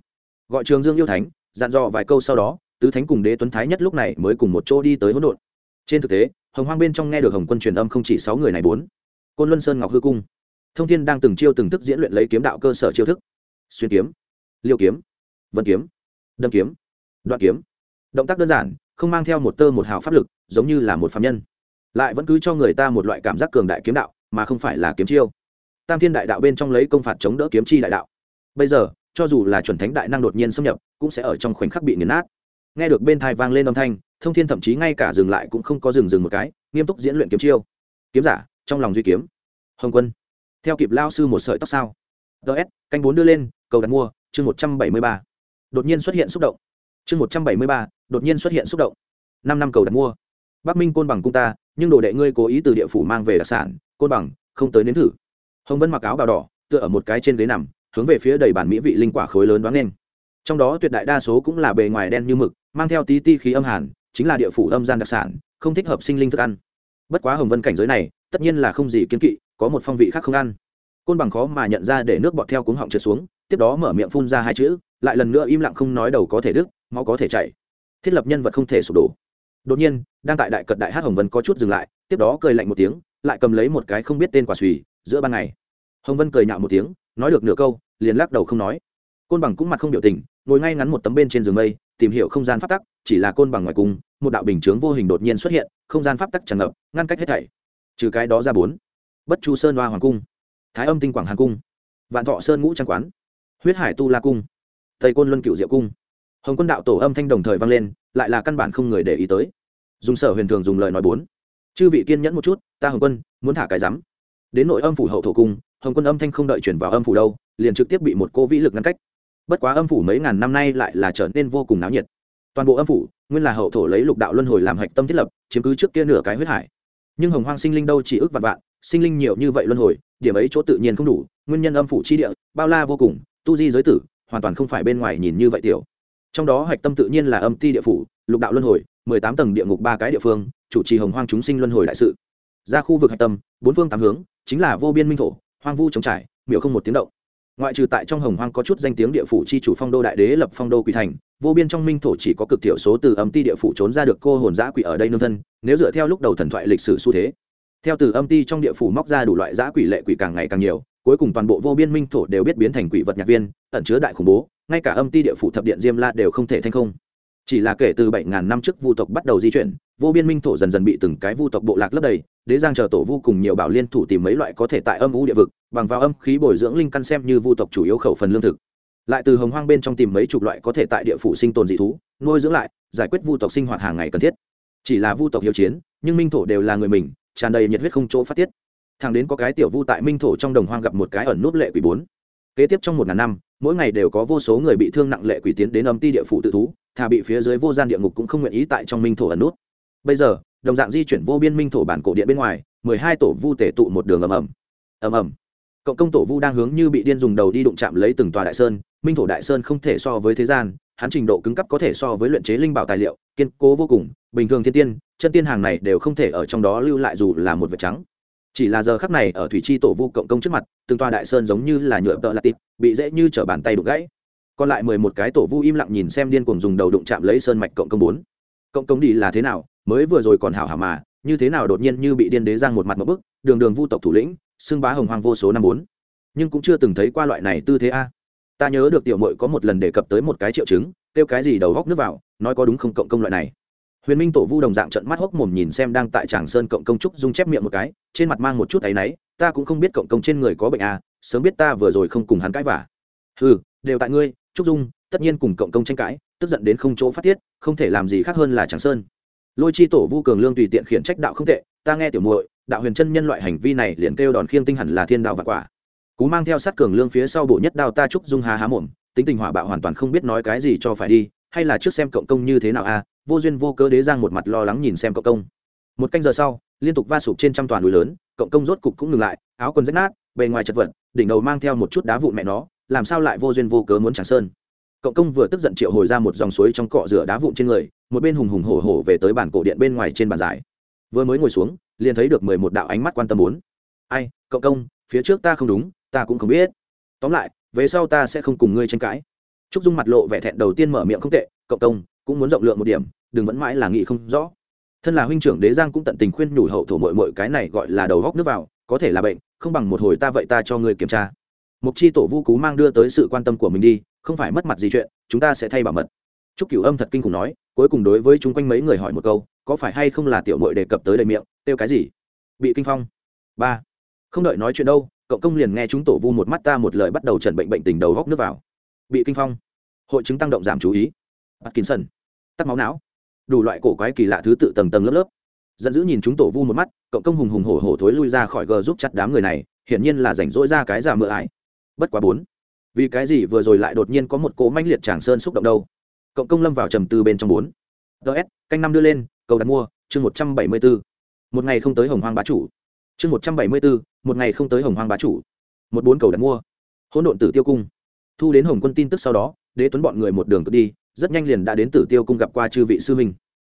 Gọi trường dương yêu thánh, dặn dò vài câu sau đó, tứ thánh cùng đế tuấn thái nhất lúc này mới cùng một chỗ đi tới hỗn độn. Trên thực tế, hồng hoang bên trong nghe được hồng quân truyền âm không chỉ sáu người này bốn. Côn luân sơn ngọc hư cung thông thiên đang từng chiêu từng thức diễn luyện lấy kiếm đạo cơ sở chiêu thức. Xuyên kiếm, liêu kiếm, vân kiếm, đâm kiếm, đoạn kiếm. Động tác đơn giản, không mang theo một tơ một hào pháp lực, giống như là một phạm nhân. Lại vẫn cứ cho người ta một loại cảm giác cường đại kiếm đạo, mà không phải là kiếm chiêu. Tam thiên đại đạo bên trong lấy công phạt chống đỡ kiếm chi đại đạo. Bây giờ, cho dù là chuẩn thánh đại năng đột nhiên xâm nhập, cũng sẽ ở trong khoảnh khắc bị nghiền nát. Nghe được bên thai vang lên âm thanh, thông thiên thậm chí ngay cả dừng lại cũng không có dừng dừng một cái, nghiêm túc diễn luyện kiếm chiêu. Kiếm giả, trong lòng duy kiếm. Hồng quân theo kịp lao sư một sợi tóc sao? Ts canh bốn đưa lên, cầu đặt mua, chương một trăm bảy mươi ba. Đột nhiên xuất hiện xúc động. Chương một trăm bảy mươi ba, đột nhiên xuất hiện xúc động. Năm năm cầu đặt mua. Bắc minh côn bằng cung ta, nhưng đồ đệ ngươi cố ý từ địa phủ mang về đặc sản, côn bằng, không tới nếm thử. Hồng vân mặc áo bào đỏ, tựa ở một cái trên ghế nằm, hướng về phía đầy bản mỹ vị linh quả khối lớn đoán lên trong đó tuyệt đại đa số cũng là bề ngoài đen như mực, mang theo tí ti khí âm hàn, chính là địa phủ âm gian đặc sản, không thích hợp sinh linh thức ăn. Bất quá hồng vân cảnh giới này, tất nhiên là không gì kiên kỵ có một phong vị khác không ăn. Côn bằng khó mà nhận ra để nước bọt theo cuống họng trượt xuống, tiếp đó mở miệng phun ra hai chữ, lại lần nữa im lặng không nói đầu có thể đứt, máu có thể chảy. Thiết lập nhân vật không thể sụp đổ. Đột nhiên, đang tại đại cật đại hát hồng vân có chút dừng lại, tiếp đó cười lạnh một tiếng, lại cầm lấy một cái không biết tên quả xùy, giữa ban ngày. Hồng vân cười nhạo một tiếng, nói được nửa câu, liền lắc đầu không nói. Côn bằng cũng mặt không biểu tình, ngồi ngay ngắn một tấm bên trên giường mây, tìm hiểu không gian pháp tắc, chỉ là côn bằng ngoài cung, một đạo bình chướng vô hình đột nhiên xuất hiện, không gian pháp tắc tràn ngập, ngăn cách hết thảy. Trừ cái đó ra bốn bất chu sơn hoa hoàng cung, thái âm tinh quảng hàn cung, vạn thọ sơn ngũ trang quán, huyết hải tu la cung, tây côn luân cựu diệu cung. Hồng quân đạo tổ âm thanh đồng thời vang lên, lại là căn bản không người để ý tới. Dùng sở huyền thường dùng lời nói bốn. Chư vị kiên nhẫn một chút, ta hồng quân, muốn thả cái rắm. Đến nội âm phủ hậu thổ cung, hồng quân âm thanh không đợi chuyển vào âm phủ đâu, liền trực tiếp bị một cô vĩ lực ngăn cách. Bất quá âm phủ mấy ngàn năm nay lại là trở nên vô cùng náo nhiệt. Toàn bộ âm phủ, nguyên là hậu thổ lấy lục đạo luân hồi làm hạch tâm thiết lập, chiếm cứ trước kia nửa cái huyết hải. Nhưng hồng hoang sinh linh đâu chỉ ước vạn vạn sinh linh nhiều như vậy luân hồi, điểm ấy chỗ tự nhiên không đủ, nguyên nhân âm phủ chi địa, bao la vô cùng, tu di giới tử, hoàn toàn không phải bên ngoài nhìn như vậy tiểu. Trong đó hạch tâm tự nhiên là âm ti địa phủ, lục đạo luân hồi, mười tám tầng địa ngục ba cái địa phương, chủ trì hồng hoang chúng sinh luân hồi đại sự. Ra khu vực hạch tâm, bốn phương tám hướng, chính là vô biên minh thổ, hoang vu trống trải, miểu không một tiếng động. Ngoại trừ tại trong hồng hoang có chút danh tiếng địa phủ chi chủ phong đô đại đế lập phong đô quỷ thành, vô biên trong minh thổ chỉ có cực thiểu số từ âm ti địa phủ trốn ra được cô hồn giã quỷ ở đây nương thân, nếu dựa theo lúc đầu thần thoại lịch sử xu thế theo từ âm ti trong địa phủ móc ra đủ loại giã quỷ lệ quỷ càng ngày càng nhiều, cuối cùng toàn bộ vô biên minh thổ đều biết biến thành quỷ vật nhạc viên, ẩn chứa đại khủng bố, ngay cả âm ti địa phủ thập điện diêm la đều không thể thành không chỉ là kể từ bảy ngàn năm trước vu tộc bắt đầu di chuyển, vô biên minh thổ dần dần bị từng cái vu tộc bộ lạc lấp đầy, đế giang chờ tổ vu cùng nhiều bảo liên thủ tìm mấy loại có thể tại âm u địa vực, bằng vào âm khí bồi dưỡng linh căn xem như vu tộc chủ yếu khẩu phần lương thực. Lại từ hồng hoang bên trong tìm mấy chục loại có thể tại địa phủ sinh tồn dị thú, nuôi dưỡng lại, giải quyết vu tộc sinh hoạt hàng ngày cần thiết. Chỉ là vu tộc hiếu chiến, nhưng minh thổ đều là người mình tràn đầy nhiệt huyết không chỗ phát tiết. Thằng đến có cái tiểu vu tại minh thổ trong đồng hoang gặp một cái ẩn nút lệ quỷ bốn. Kế tiếp trong một ngàn năm, mỗi ngày đều có vô số người bị thương nặng lệ quỷ tiến đến âm ti địa phủ tự thú, thà bị phía dưới vô gian địa ngục cũng không nguyện ý tại trong minh thổ ẩn nút bây giờ, đồng dạng di chuyển vô biên minh thổ bản cổ điện bên ngoài, mười hai tổ vu tể tụ một đường ầm ầm. Ầm ầm. Cộng công tổ vu đang hướng như bị điên dùng đầu đi đụng chạm lấy từng tòa đại sơn, minh thổ đại sơn không thể so với thế gian hắn trình độ cứng cấp có thể so với luyện chế linh bảo tài liệu, kiên cố vô cùng, bình thường thiên tiên, chân tiên hàng này đều không thể ở trong đó lưu lại dù là một vật trắng. Chỉ là giờ khắc này ở thủy chi tổ vu cộng công trước mặt, từng tòa đại sơn giống như là nhựa tợ lạt tịp bị dễ như trở bàn tay đục gãy. Còn lại mười một cái tổ vu im lặng nhìn xem điên cuồng dùng đầu đụng chạm lấy sơn mạch cộng công bốn. Cộng công đi là thế nào? Mới vừa rồi còn hảo hảo mà, như thế nào đột nhiên như bị điên đế giang một mặt một bức, đường đường vu tộc thủ lĩnh, xưng bá hồng hoàng vô số năm bốn. Nhưng cũng chưa từng thấy qua loại này tư thế a ta nhớ được tiểu mội có một lần đề cập tới một cái triệu chứng, kêu cái gì đầu góc nước vào, nói có đúng không cộng công loại này. Huyền minh tổ vu đồng dạng trận mắt hốc mồm nhìn xem đang tại tràng sơn cộng công trúc dung chép miệng một cái, trên mặt mang một chút áy náy, ta cũng không biết cộng công trên người có bệnh à sớm biết ta vừa rồi không cùng hắn cãi vả ừ đều tại ngươi, trúc dung, tất nhiên cùng cộng công tranh cãi, tức giận đến không chỗ phát tiết, không thể làm gì khác hơn là tràng sơn. Lôi chi tổ vu cường lương tùy tiện khiển trách đạo không tệ, ta nghe tiểu muội, đạo huyền chân nhân loại hành vi này liền kêu đòn khiêng tinh hẳn là thiên đạo và quả cú mang theo sát cường lương phía sau bộ nhất đao ta trúc dung há há mồm, tính tình hỏa bạo hoàn toàn không biết nói cái gì cho phải đi, hay là trước xem cộng công như thế nào a vô duyên vô cớ đế giang một mặt lo lắng nhìn xem cộng công. Một canh giờ sau, liên tục va sụp trên trăm toàn núi lớn, cộng công rốt cục cũng ngừng lại, áo quần rách nát, bề ngoài chật vật, đỉnh đầu mang theo một chút đá vụn mẹ nó, làm sao lại vô duyên vô cớ muốn tràng sơn. Cộng công vừa tức giận triệu hồi ra một dòng suối trong cọ rửa đá vụn trên người, một bên hùng hùng hổ hổ về tới bản cổ điện bên ngoài trên bàn giải. Vừa mới ngồi xuống, liền thấy được mười một đạo ánh mắt quan tâm muốn ai, cộng công, phía trước ta không đúng ta cũng không biết. Tóm lại, về sau ta sẽ không cùng ngươi tranh cãi. Trúc dung mặt lộ vẻ thẹn đầu tiên mở miệng không tệ, cộng công, cũng muốn rộng lượng một điểm, đừng vẫn mãi là nghị không rõ. Thân là huynh trưởng đế giang cũng tận tình khuyên nhủ hậu thổ mội mội cái này gọi là đầu góc nước vào, có thể là bệnh, không bằng một hồi ta vậy ta cho ngươi kiểm tra. Mục chi tổ vu cú mang đưa tới sự quan tâm của mình đi, không phải mất mặt gì chuyện, chúng ta sẽ thay bảo mật. Trúc cửu âm thật kinh khủng nói, cuối cùng đối với chúng quanh mấy người hỏi một câu, có phải hay không là tiểu mội đề cập tới đầy miệng tiêu cái gì? Bị kinh phong. Ba. Không đợi nói chuyện đâu cậu công liền nghe chúng tổ vu một mắt ta một lời bắt đầu trần bệnh bệnh tình đầu góc nước vào bị kinh phong hội chứng tăng động giảm chú ý Atkinson, tắc máu não, đủ loại cổ quái kỳ lạ thứ tự tầng tầng lớp lớp. Giận dữ nhìn chúng tổ vu một mắt, cộng công hùng hùng hổ hổ thối lui ra khỏi gờ giúp chặt đám người này, hiển nhiên là rảnh rỗi ra cái giả mượn ải. Bất quá bốn, vì cái gì vừa rồi lại đột nhiên có một cỗ manh liệt tràng sơn xúc động đâu? Cộng công lâm vào trầm tư bên trong bốn. ts canh năm đưa lên, cầu đặt mua, chương một trăm bảy mươi bốn một ngày không tới hồng hoang bá chủ chương một trăm bảy mươi bốn một ngày không tới hồng hoang bá chủ. Một bốn cầu đặt mua. Hỗn độn tử tiêu cung. Thu đến hồng quân tin tức sau đó đế tuấn bọn người một đường cực đi rất nhanh liền đã đến tử tiêu cung gặp qua chư vị sư minh,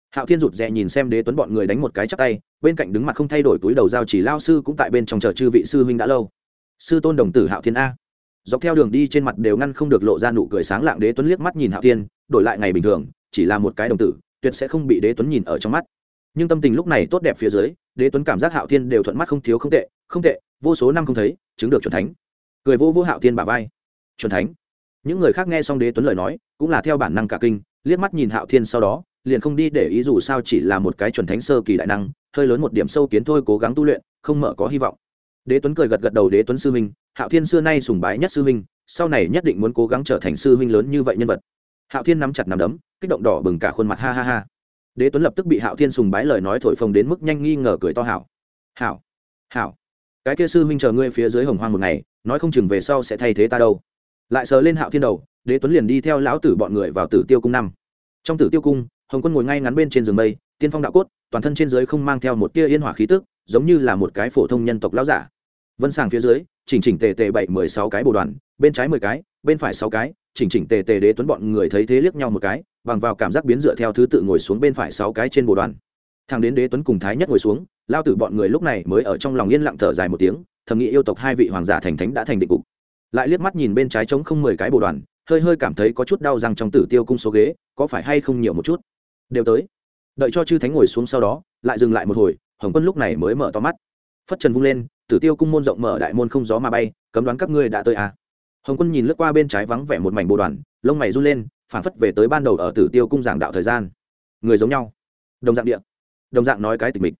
hạo thiên rụt rè nhìn xem đế tuấn bọn người đánh một cái chắc tay bên cạnh đứng mặt không thay đổi túi đầu giao chỉ lao sư cũng tại bên trong chờ chư vị sư minh đã lâu. Sư tôn đồng tử hạo thiên a. Dọc theo đường đi trên mặt đều ngăn không được lộ ra nụ cười sáng lạng đế tuấn liếc mắt nhìn hạo thiên đổi lại ngày bình thường chỉ là một cái đồng tử tuyệt sẽ không bị đế tuấn nhìn ở trong mắt nhưng tâm tình lúc này tốt đẹp phía dưới, đế tuấn cảm giác hạo thiên đều thuận mắt không thiếu không tệ không tệ, vô số năm không thấy, chứng được c thánh. Cười vô vô hạo thiên bả vai. C thánh. Những người khác nghe xong đế tuấn lời nói, cũng là theo bản năng cả kinh, liếc mắt nhìn hạo thiên sau đó, liền không đi để ý dù sao chỉ là một cái chuẩn thánh sơ kỳ đại năng, hơi lớn một điểm sâu kiến thôi cố gắng tu luyện, không mở có hy vọng. Đế tuấn cười gật gật đầu đế tuấn sư huynh, hạo thiên xưa nay sùng bái nhất sư huynh, sau này nhất định muốn cố gắng trở thành sư huynh lớn như vậy nhân vật. Hạo thiên nắm chặt nắm đấm, kích động đỏ bừng cả khuôn mặt, ha ha ha đế tuấn lập tức bị hạo thiên sùng bái lời nói thổi phồng đến mức nhanh nghi ngờ cười to hảo. Hảo hảo. Cái kia sư huynh chờ ngươi phía dưới hồng hoang một ngày, nói không chừng về sau sẽ thay thế ta đâu. Lại sờ lên hạo thiên đầu, đế tuấn liền đi theo lão tử bọn người vào tử tiêu cung năm. Trong tử tiêu cung, hồng quân ngồi ngay ngắn bên trên giường mây, tiên phong đạo cốt, toàn thân trên dưới không mang theo một tia yên hỏa khí tức, giống như là một cái phổ thông nhân tộc lão giả. Vân sàng phía dưới, chỉnh chỉnh tề tề bảy mười sáu cái bồ đoàn, bên trái mười cái, bên phải sáu cái, chỉnh chỉnh tề tề đế tuấn bọn người thấy thế liếc nhau một cái bằng vào cảm giác biến dựa theo thứ tự ngồi xuống bên phải sáu cái trên bồ đoàn. Thằng đến đế tuấn cùng thái nhất ngồi xuống, lao tử bọn người lúc này mới ở trong lòng yên lặng thở dài một tiếng, thầm nghĩ yêu tộc hai vị hoàng giả thành thánh đã thành định cục. Lại liếc mắt nhìn bên trái trống không mười cái bồ đoàn, hơi hơi cảm thấy có chút đau răng trong tử tiêu cung số ghế, có phải hay không nhiều một chút? Đều tới. Đợi cho chư thánh ngồi xuống sau đó, lại dừng lại một hồi, hồng quân lúc này mới mở to mắt. Phất trần vung lên, tử tiêu cung môn rộng mở đại môn không gió mà bay, cấm đoán các ngươi đã tới à. hồng quân nhìn lướt qua bên trái vắng vẻ một mảnh bồ đoàn, lông mày run lên phản phất về tới ban đầu ở tử tiêu cung giảng đạo thời gian. Người giống nhau. Đồng dạng địa. Đồng dạng nói cái tình mình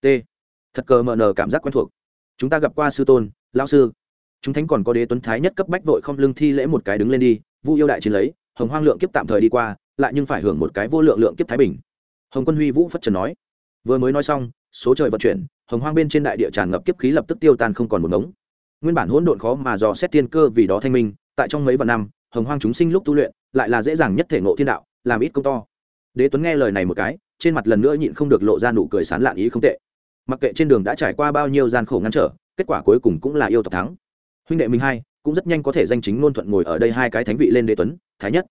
t. Thật cờ mờ nờ cảm giác quen thuộc. Chúng ta gặp qua sư tôn lao sư. Chúng thánh còn có đế tuấn thái nhất cấp bách vội không lưng thi lễ một cái đứng lên đi, vu yêu đại chiến lấy, hồng hoang lượng kiếp tạm thời đi qua, lại nhưng phải hưởng một cái vô lượng lượng kiếp thái bình. Hồng quân huy vũ phất trần nói. Vừa mới nói xong, số trời vận chuyển, hồng hoang bên trên đại địa tràn ngập kiếp khí lập tức tiêu tan không còn một ngống. Nguyên bản hỗn độn khó mà dò xét tiên cơ vì đó thanh minh, tại trong mấy vạn năm hồng hoang chúng sinh lúc tu luyện, lại là dễ dàng nhất thể ngộ thiên đạo, làm ít công to. Đế tuấn nghe lời này một cái, trên mặt lần nữa nhịn không được lộ ra nụ cười sán lạn ý không tệ. Mặc kệ trên đường đã trải qua bao nhiêu gian khổ ngăn trở, kết quả cuối cùng cũng là yêu tộc thắng. Huynh đệ minh hai, cũng rất nhanh có thể danh chính ngôn thuận ngồi ở đây hai cái thánh vị lên đế tuấn, thái nhất.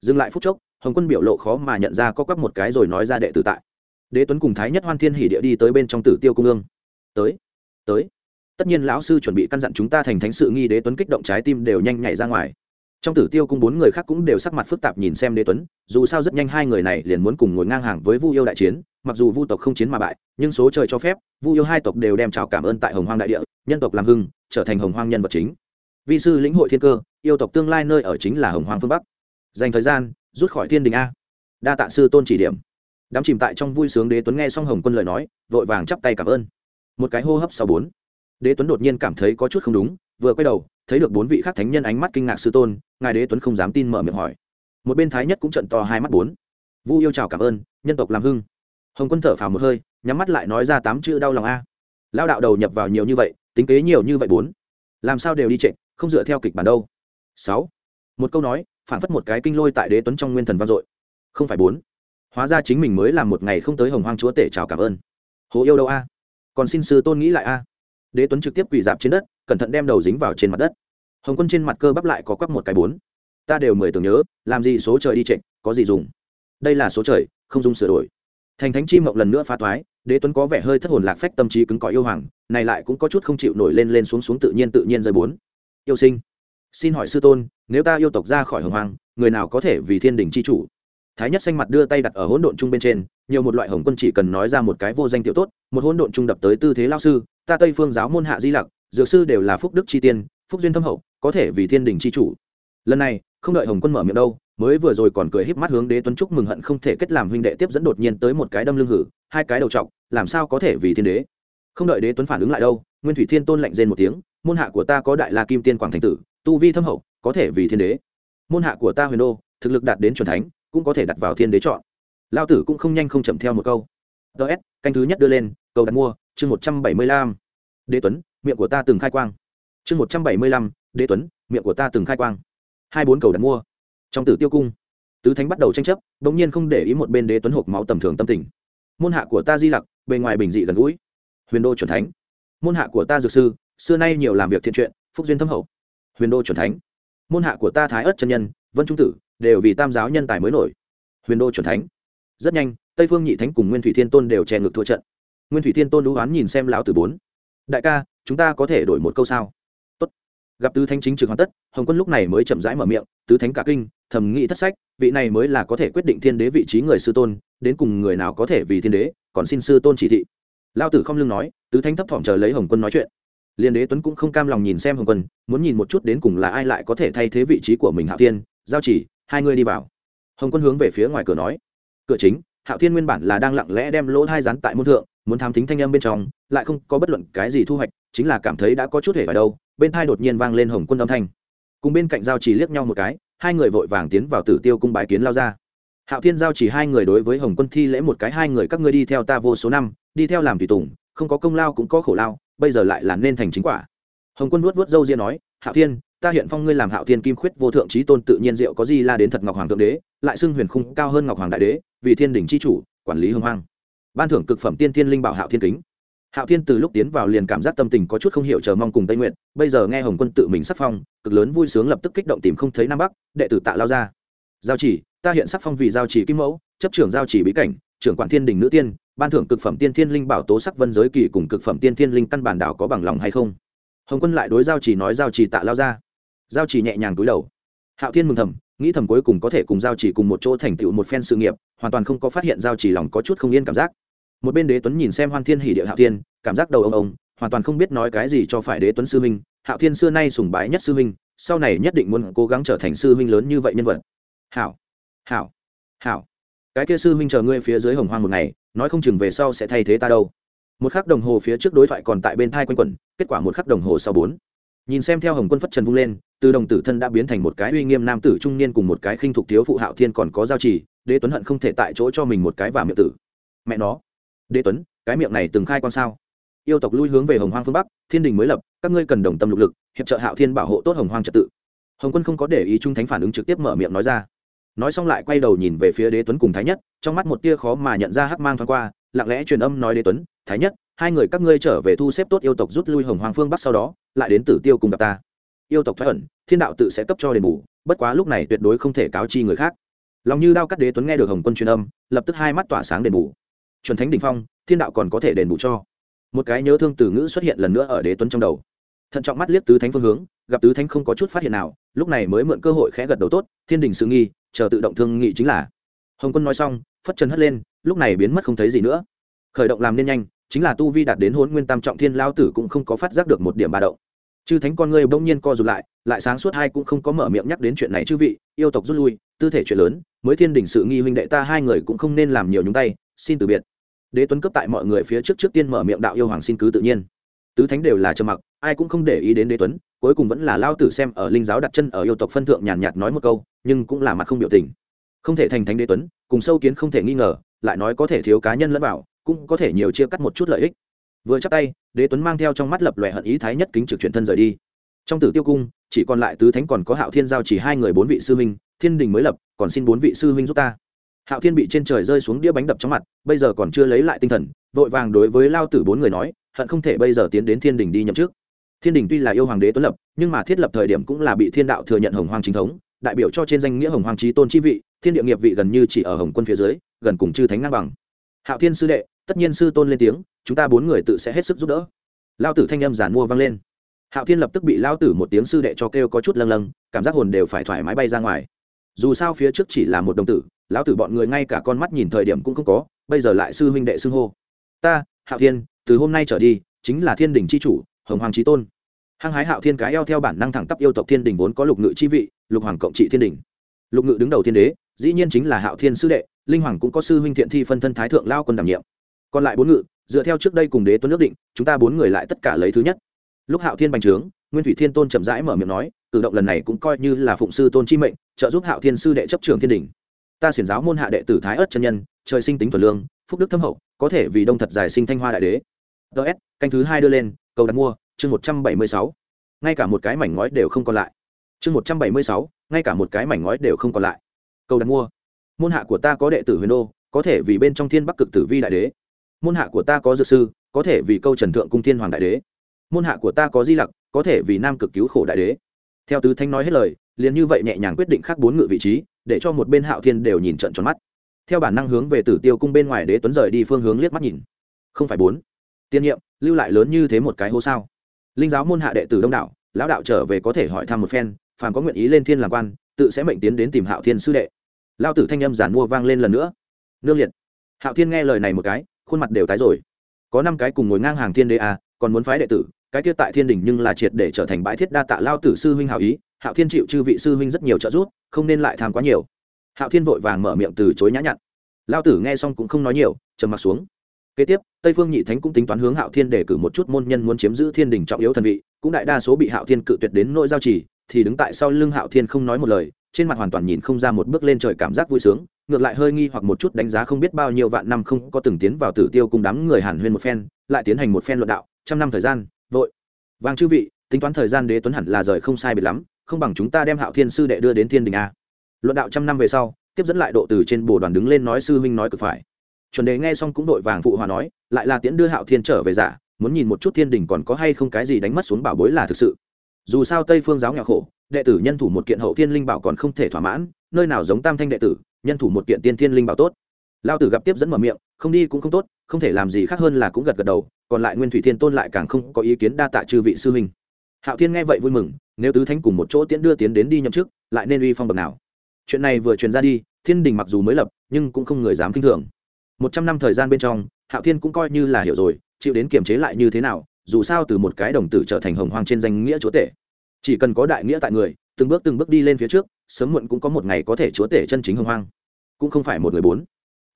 Dừng lại phút chốc, hồng quân biểu lộ khó mà nhận ra có quắp một cái rồi nói ra đệ tử tại. Đế tuấn cùng thái nhất hoan thiên hỉ địa đi tới bên trong tử tiêu cung ương. Tới tới. Tất nhiên lão sư chuẩn bị căn dặn chúng ta thành thánh sự nghi đế tuấn kích động trái tim đều nhanh nhảy ra ngoài trong tử tiêu cung bốn người khác cũng đều sắc mặt phức tạp nhìn xem đế tuấn, dù sao rất nhanh hai người này liền muốn cùng ngồi ngang hàng với vu yêu đại chiến, mặc dù vu tộc không chiến mà bại, nhưng số trời cho phép, vu yêu hai tộc đều đem chào cảm ơn tại hồng hoang đại địa, nhân tộc làm hưng, trở thành hồng hoang nhân vật chính. Vi sư lĩnh hội thiên cơ, yêu tộc tương lai nơi ở chính là hồng hoang phương bắc. Dành thời gian, rút khỏi thiên đình a. Đa tạ sư tôn chỉ điểm. Đám chìm tại trong vui sướng đế tuấn nghe xong hồng quân lời nói, vội vàng chắp tay cảm ơn. Một cái hô hấp sau bốn. Đế tuấn đột nhiên cảm thấy có chút không đúng, vừa quay đầu thấy được bốn vị khác thánh nhân ánh mắt kinh ngạc sư tôn, ngài đế tuấn không dám tin mở miệng hỏi. Một bên thái nhất cũng trận to hai mắt bốn. Vu yêu chào cảm ơn, nhân tộc làm hưng. Hồng quân thở phào một hơi, nhắm mắt lại nói ra tám chữ đau lòng a. Lao đạo đầu nhập vào nhiều như vậy, tính kế nhiều như vậy bốn. Làm sao đều đi trệ, không dựa theo kịch bản đâu. Sáu. Một câu nói, phản phất một cái kinh lôi tại đế tuấn trong nguyên thần vang dội. Không phải bốn. Hóa ra chính mình mới làm một ngày không tới hồng hoang chúa tể chào cảm ơn. Hồ yêu đâu a? Còn xin sư tôn nghĩ lại a đế tuấn trực tiếp quỳ dạp trên đất cẩn thận đem đầu dính vào trên mặt đất. Hồng quân trên mặt cơ bắp lại có quắp một cái bốn. Ta đều mười tưởng nhớ làm gì số trời đi trịnh có gì dùng? Đây là số trời không dùng sửa đổi. Thành thánh chi mộng lần nữa phá thoái, đế tuấn có vẻ hơi thất hồn lạc phách tâm trí cứng cỏi yêu hoàng này lại cũng có chút không chịu nổi lên lên xuống xuống tự nhiên tự nhiên rơi bốn. Yêu sinh xin hỏi sư tôn nếu ta yêu tộc ra khỏi hồng hoàng, người nào có thể vì thiên đình c h i chủ? Thái nhất xanh mặt đưa tay đặt ở hỗn độn chung bên trên, nhiều một loại hồng quân chỉ cần nói ra một cái vô danh tiểu tốt, một hỗn độn chung đập tới tư thế lao sư, ta tây phương giáo môn hạ di lặc, dược sư đều là phúc đức chi tiên, phúc duyên thâm hậu, có thể vì thiên đình chi chủ. Lần này, không đợi hồng quân mở miệng đâu, mới vừa rồi còn cười híp mắt hướng đế tuấn trúc mừng hận không thể kết làm huynh đệ tiếp dẫn đột nhiên tới một cái đâm lưng hử, hai cái đầu trọc, làm sao có thể vì thiên đế? Không đợi đế tuấn phản ứng lại đâu, nguyên thủy thiên tôn lạnh rên một tiếng, môn hạ của ta có đại la kim tiên quảng thành tử, tu vi thâm hậu, có thể vì thiên đế. Môn hạ của ta huyền đô, thực lực đạt đến c thánh cũng có thể đặt vào thiên đế chọn. Lao tử cũng không nhanh không chậm theo một câu. Ts canh thứ nhất đưa lên cầu đặt mua chương một trăm bảy mươi lăm. Đế tuấn miệng của ta từng khai quang. Chương một trăm bảy mươi lăm đế tuấn miệng của ta từng khai quang. Hai bốn cầu đặt mua. Trong tử tiêu cung tứ thánh bắt đầu tranh chấp đ ỗ n g nhiên không để ý một bên đế tuấn hộp máu tầm thường tâm tình. Môn hạ của ta di lặc bề ngoài bình dị gần gũi. Huyền đô c thánh. Môn hạ của ta dược sư xưa nay nhiều làm việc thiện chuyện, phúc duyên thâm hậu. Huyền đô c thánh. Môn hạ của ta thái ất chân nhân vân trung tử đều vì tam giáo nhân tài mới nổi. Huyền đô c thánh. Rất nhanh, tây phương nhị thánh cùng nguyên thủy thiên tôn đều che ngược thua trận. Nguyên thủy thiên tôn đũ oán nhìn xem lão tử bốn. Đại ca, chúng ta có thể đổi một câu sao? Tốt. gặp tứ thánh chính trực hoàn tất, hồng quân lúc này mới chậm rãi mở miệng, tứ thánh cả kinh, thầm nghĩ thất sách, vị này mới là có thể quyết định thiên đế vị trí người sư tôn, đến cùng người nào có thể vì thiên đế, còn xin sư tôn chỉ thị. Lao tử không lưng nói, tứ thánh thấp thỏm chờ lấy hồng quân nói chuyện. Liên đế tuấn cũng không cam lòng nhìn xem hồng quân, muốn nhìn một chút đến cùng là ai lại có thể thay thế vị trí của mình hạo thiên, giao chỉ hai người đi vào. Hồng quân hướng về phía ngoài cửa nói, cửa chính, hạo thiên nguyên bản là đang lặng lẽ đem lỗ thai rắn tại môn thượng, muốn thám thính thanh âm bên trong, lại không có bất luận cái gì thu hoạch, chính là cảm thấy đã có chút hề phải đâu. Bên thai đột nhiên vang lên hồng quân âm thanh. Cùng bên cạnh giao chỉ liếc nhau một cái, hai người vội vàng tiến vào tử tiêu cung bái kiến lao ra. Hạo thiên giao chỉ hai người đối với hồng quân thi lễ một cái, hai người các ngươi đi theo ta vô số năm, đi theo làm tùy tùng, không có công lao cũng có khổ lao, bây giờ lại là nên thành chính quả. Hồng quân vuốt vuốt dâu ria nói, hạo thiên ta hiện phong ngươi làm hạo thiên kim khuyết vô thượng trí tôn tự nhiên diệu có gì la đến thật ngọc hoàng thượng đế, lại xưng huyền khung cao hơn ngọc hoàng đại đế, vì thiên đình c h i chủ, quản lý hưng hoang. Ban thưởng cực phẩm tiên thiên linh bảo hạo thiên kính. Hạo thiên từ lúc tiến vào liền cảm giác tâm tình có chút không hiểu chờ mong cùng tây nguyện bây giờ nghe hồng quân tự mình sắc phong, cực lớn vui sướng lập tức kích động tìm không thấy nam bắc, đệ tử tạ lao ra. Giao chỉ, ta hiện sắc phong vì giao chỉ kim mẫu, chấp trưởng giao chỉ bí cảnh, trưởng quản thiên đình nữ tiên, ban thưởng cực phẩm tiên thiên linh bảo tố sắc vân giới kỳ cùng cực phẩm tiên thiên linh căn bản đảo có bằng lòng hay không? Hồng quân lại đối giao chỉ nói giao chỉ tạ lao ra giao chỉ nhẹ nhàng túi đầu. Hạo thiên mừng thầm, nghĩ thầm cuối cùng có thể cùng giao chỉ cùng một chỗ thành tựu một phen sự nghiệp, hoàn toàn không có phát hiện giao chỉ lòng có chút không yên cảm giác. Một bên đế tuấn nhìn xem hoan thiên hỷ địa hạo thiên, cảm giác đầu ông ông, hoàn toàn không biết nói cái gì cho phải đế tuấn sư huynh. Hạo thiên xưa nay sùng bái nhất sư huynh, sau này nhất định muốn cố gắng trở thành sư huynh lớn như vậy nhân vật. Hảo hảo hảo. Cái kia sư huynh chờ ngươi phía dưới hồng hoang một ngày, nói không chừng về sau sẽ thay thế ta đâu. Một khắc đồng hồ phía trước đối thoại còn tại bên thai quanh quẩn, kết quả một khắc đồng hồ sau bốn. Nhìn xem theo hồng quân phất trần vung lên từ đồng tử thân đã biến thành một cái uy nghiêm nam tử trung niên cùng một cái khinh thục thiếu phụ hạo thiên còn có giao trì, đế tuấn hận không thể tại chỗ cho mình một cái và miệng tử. Mẹ nó! Đế tuấn, cái miệng này từng khai quan sao? Yêu tộc lui hướng về hồng hoang phương bắc, thiên đình mới lập, các ngươi cần đồng tâm lục lực, hiệp trợ hạo thiên bảo hộ tốt hồng hoang trật tự. Hồng quân không có để ý trung thánh phản ứng trực tiếp mở miệng nói ra. Nói xong lại quay đầu nhìn về phía đế tuấn cùng thái nhất, trong mắt một tia khó mà nhận ra hắc mang thoáng qua, lặng lẽ truyền âm nói đế tuấn, thái nhất, hai người các ngươi trở về thu xếp tốt yêu tộc rút lui hồng Hoang phương bắc sau đó, lại đến tử tiêu cùng gặp ta yêu tộc thoát ẩn, thiên đạo tự sẽ cấp cho đền bù, bất quá lúc này tuyệt đối không thể cáo chi người khác. Lòng như đao cắt đế tuấn nghe được hồng quân truyền âm, lập tức hai mắt tỏa sáng đền bù. Chuẩn thánh đ ỉ n h phong, thiên đạo còn có thể đền bù cho. Một cái nhớ thương từ ngữ xuất hiện lần nữa ở đế tuấn trong đầu. Thận trọng mắt liếc tứ thánh phương hướng, gặp tứ thánh không có chút phát hiện nào, lúc này mới mượn cơ hội khẽ gật đầu tốt, thiên đình sự nghi, chờ tự động thương nghị chính là. Hồng quân nói xong, phất chân hất lên, lúc này biến mất không thấy gì nữa. Khởi động làm nên nhanh, chính là tu vi đạt đến hôn nguyên tam trọng thiên lao tử cũng không có phát giác được một điểm ba động chư thánh con ngươi bỗng nhiên co rụt lại lại sáng suốt hai cũng không có mở miệng nhắc đến chuyện này chư vị, yêu tộc rút lui, tư thể chuyện lớn, mới thiên đình sự nghi huynh đệ ta hai người cũng không nên làm nhiều nhúng tay, xin từ biệt. Đế tuấn cấp tại mọi người phía trước trước tiên mở miệng đạo yêu hoàng xin cứ tự nhiên. Tứ thánh đều là trầm mặc, ai cũng không để ý đến đế tuấn, cuối cùng vẫn là lao tử xem ở linh giáo đặt chân ở yêu tộc phân thượng nhàn nhạt nói một câu, nhưng cũng là mặt không biểu tình. Không thể thành thánh đế tuấn, cùng sâu kiến không thể nghi ngờ, lại nói có thể thiếu cá nhân lẫn vào, cũng có thể nhiều chia cắt một chút lợi ích. Vừa chắc tay đế tuấn mang theo trong mắt lập lòe hận ý thái nhất kính trực chuyển thân rời đi. Trong tử tiêu cung, chỉ còn lại tứ thánh còn có hạo thiên giao chỉ hai người bốn vị sư huynh, thiên đình mới lập, còn xin bốn vị sư huynh giúp ta. Hạo thiên bị trên trời rơi xuống đĩa bánh đập trong mặt, bây giờ còn chưa lấy lại tinh thần, vội vàng đối với lao tử bốn người nói, hận không thể bây giờ tiến đến thiên đình đi nhậm trước thiên đình tuy là yêu hoàng đế tuấn lập, nhưng mà thiết lập thời điểm cũng là bị thiên đạo thừa nhận hồng hoàng chính thống, đại biểu cho trên danh nghĩa hồng hoàng trí tôn chi vị, thiên địa nghiệp vị gần như chỉ ở hồng quân phía dưới, gần cùng chư thánh ngang bằng. Hạo thiên sư đệ, tất nhiên sư tôn lên tiếng chúng ta bốn người tự sẽ hết sức giúp đỡ. Lao tử thanh âm giản mua vang lên. Hạo thiên lập tức bị lao tử một tiếng sư đệ cho kêu có chút lâng lâng, cảm giác hồn đều phải thoải mái bay ra ngoài. Dù sao phía trước chỉ là một đồng tử, lão tử bọn người ngay cả con mắt nhìn thời điểm cũng không có, bây giờ lại sư huynh đệ xưng hô. Ta, hạo thiên, từ hôm nay trở đi, chính là thiên đình c h i chủ, hồng hoàng trí tôn. Hăng hái hạo thiên cái eo theo bản năng thẳng tắp yêu tộc thiên đình vốn có lục ngự chi vị, lục hoàng cộng trị thiên đình. Lục ngự đứng đầu thiên đế, dĩ nhiên chính là hạo thiên sư đệ, linh hoàng cũng có sư huynh thiện thi phân thân thái thượng lao quân đảm nhiệm. Còn lại bốn ngự dựa theo trước đây cùng đế tuấn nước định, chúng ta bốn người lại tất cả lấy thứ nhất. Lúc hạo thiên bành trướng, nguyên thủy thiên tôn chậm rãi mở miệng nói, cử động lần này cũng coi như là phụng sư tôn chi mệnh, trợ giúp hạo thiên sư đệ chấp trường thiên đình. Ta xiển giáo môn hạ đệ tử thái ất chân nhân, trời sinh tính thuần lương, phúc đức thâm hậu, có thể vì đông thật giải sinh thanh hoa đại đế. Ts canh thứ hai đưa lên, cầu đặt mua, chương một trăm bảy mươi sáu. Ngay cả một cái mảnh ngói đều không còn lại. Chương một trăm bảy mươi sáu, ngay cả một cái mảnh ngói đều không còn lại. Cầu đặt mua. Môn hạ của ta có đệ tử huyền đô, có thể vì bên trong thiên bắc cực tử vi đại đế môn hạ của ta có dược sư, có thể vì câu trần thượng cung thiên hoàng đại đế. Môn hạ của ta có di lặc, có thể vì nam cực cứu khổ đại đế. Theo tứ thanh nói hết lời, liền như vậy nhẹ nhàng quyết định khác bốn ngự vị trí, để cho một bên hạo thiên đều nhìn trận tròn mắt. Theo bản năng hướng về tử tiêu cung bên ngoài đế tuấn rời đi phương hướng liếc mắt nhìn. Không phải bốn. Tiên nhiệm lưu lại lớn như thế một cái hố sao? Linh giáo môn hạ đệ tử đông đảo, lão đạo trở về có thể hỏi thăm một phen, phàm có nguyện ý lên thiên làm quan, tự sẽ mệnh tiến đến tìm hạo thiên sư đệ. Lao tử thanh âm giản mua vang lên lần nữa. Nương liệt. Hạo thiên nghe lời này một cái khuôn mặt đều tái rồi. Có năm cái cùng ngồi ngang hàng thiên đế à, còn muốn phái đệ tử cái kia tại thiên đình nhưng là triệt để trở thành bãi thiết đa tạ lao tử sư huynh hảo ý hạo thiên chịu chư vị sư huynh rất nhiều trợ giúp không nên lại tham quá nhiều. Hạo thiên vội vàng mở miệng từ chối nhã nhặn. Lao tử nghe xong cũng không nói nhiều trầm mặt xuống. Kế tiếp tây phương nhị thánh cũng tính toán hướng hạo thiên để cử một chút môn nhân muốn chiếm giữ thiên đình trọng yếu thần vị cũng đại đa số bị hạo thiên cự tuyệt đến nỗi giao trì thì đứng tại sau lưng hạo thiên không nói một lời trên mặt hoàn toàn nhìn không ra một bước lên trời cảm giác vui sướng, ngược lại hơi nghi hoặc một chút đánh giá không biết bao nhiêu vạn năm không có từng tiến vào tử tiêu cùng đám người hàn huyên một phen, lại tiến hành một phen luận đạo, trăm năm thời gian, vội. Vàng chư vị, tính toán thời gian đế tuấn hẳn là rời không sai biệt lắm, không bằng chúng ta đem hạo thiên sư đệ đưa đến thiên đình a. Luận đạo trăm năm về sau, tiếp dẫn lại độ từ trên bồ đoàn đứng lên nói sư huynh nói cực phải. Chuẩn đề nghe xong cũng đội vàng phụ hòa nói, lại là tiễn đưa hạo thiên trở về giả, muốn nhìn một chút thiên đình còn có hay không cái gì đánh mất xuống bảo bối là thực sự. Dù sao tây phương giáo nghèo khổ đệ tử nhân thủ một kiện hậu thiên linh bảo còn không thể thỏa mãn, nơi nào giống tam thanh đệ tử, nhân thủ một kiện tiên thiên linh bảo tốt. Lao tử gặp tiếp dẫn mở miệng, không đi cũng không tốt, không thể làm gì khác hơn là cũng gật gật đầu, còn lại nguyên thủy thiên tôn lại càng không có ý kiến đa tạ chư vị sư huynh. Hạo thiên nghe vậy vui mừng, nếu tứ thánh cùng một chỗ tiễn đưa tiến đến đi nhậm chức, lại nên uy phong bậc nào? Chuyện này vừa truyền ra đi, thiên đình mặc dù mới lập, nhưng cũng không người dám kinh thường. Một trăm năm thời gian bên trong, hạo thiên cũng coi như là hiểu rồi, chịu đến kiềm chế lại như thế nào, dù sao từ một cái đồng tử trở thành hồng hoang trên danh nghĩa chúa tể chỉ cần có đại nghĩa tại người, từng bước từng bước đi lên phía trước, sớm muộn cũng có một ngày có thể chúa tể chân chính hưng hoang. Cũng không phải một người bốn.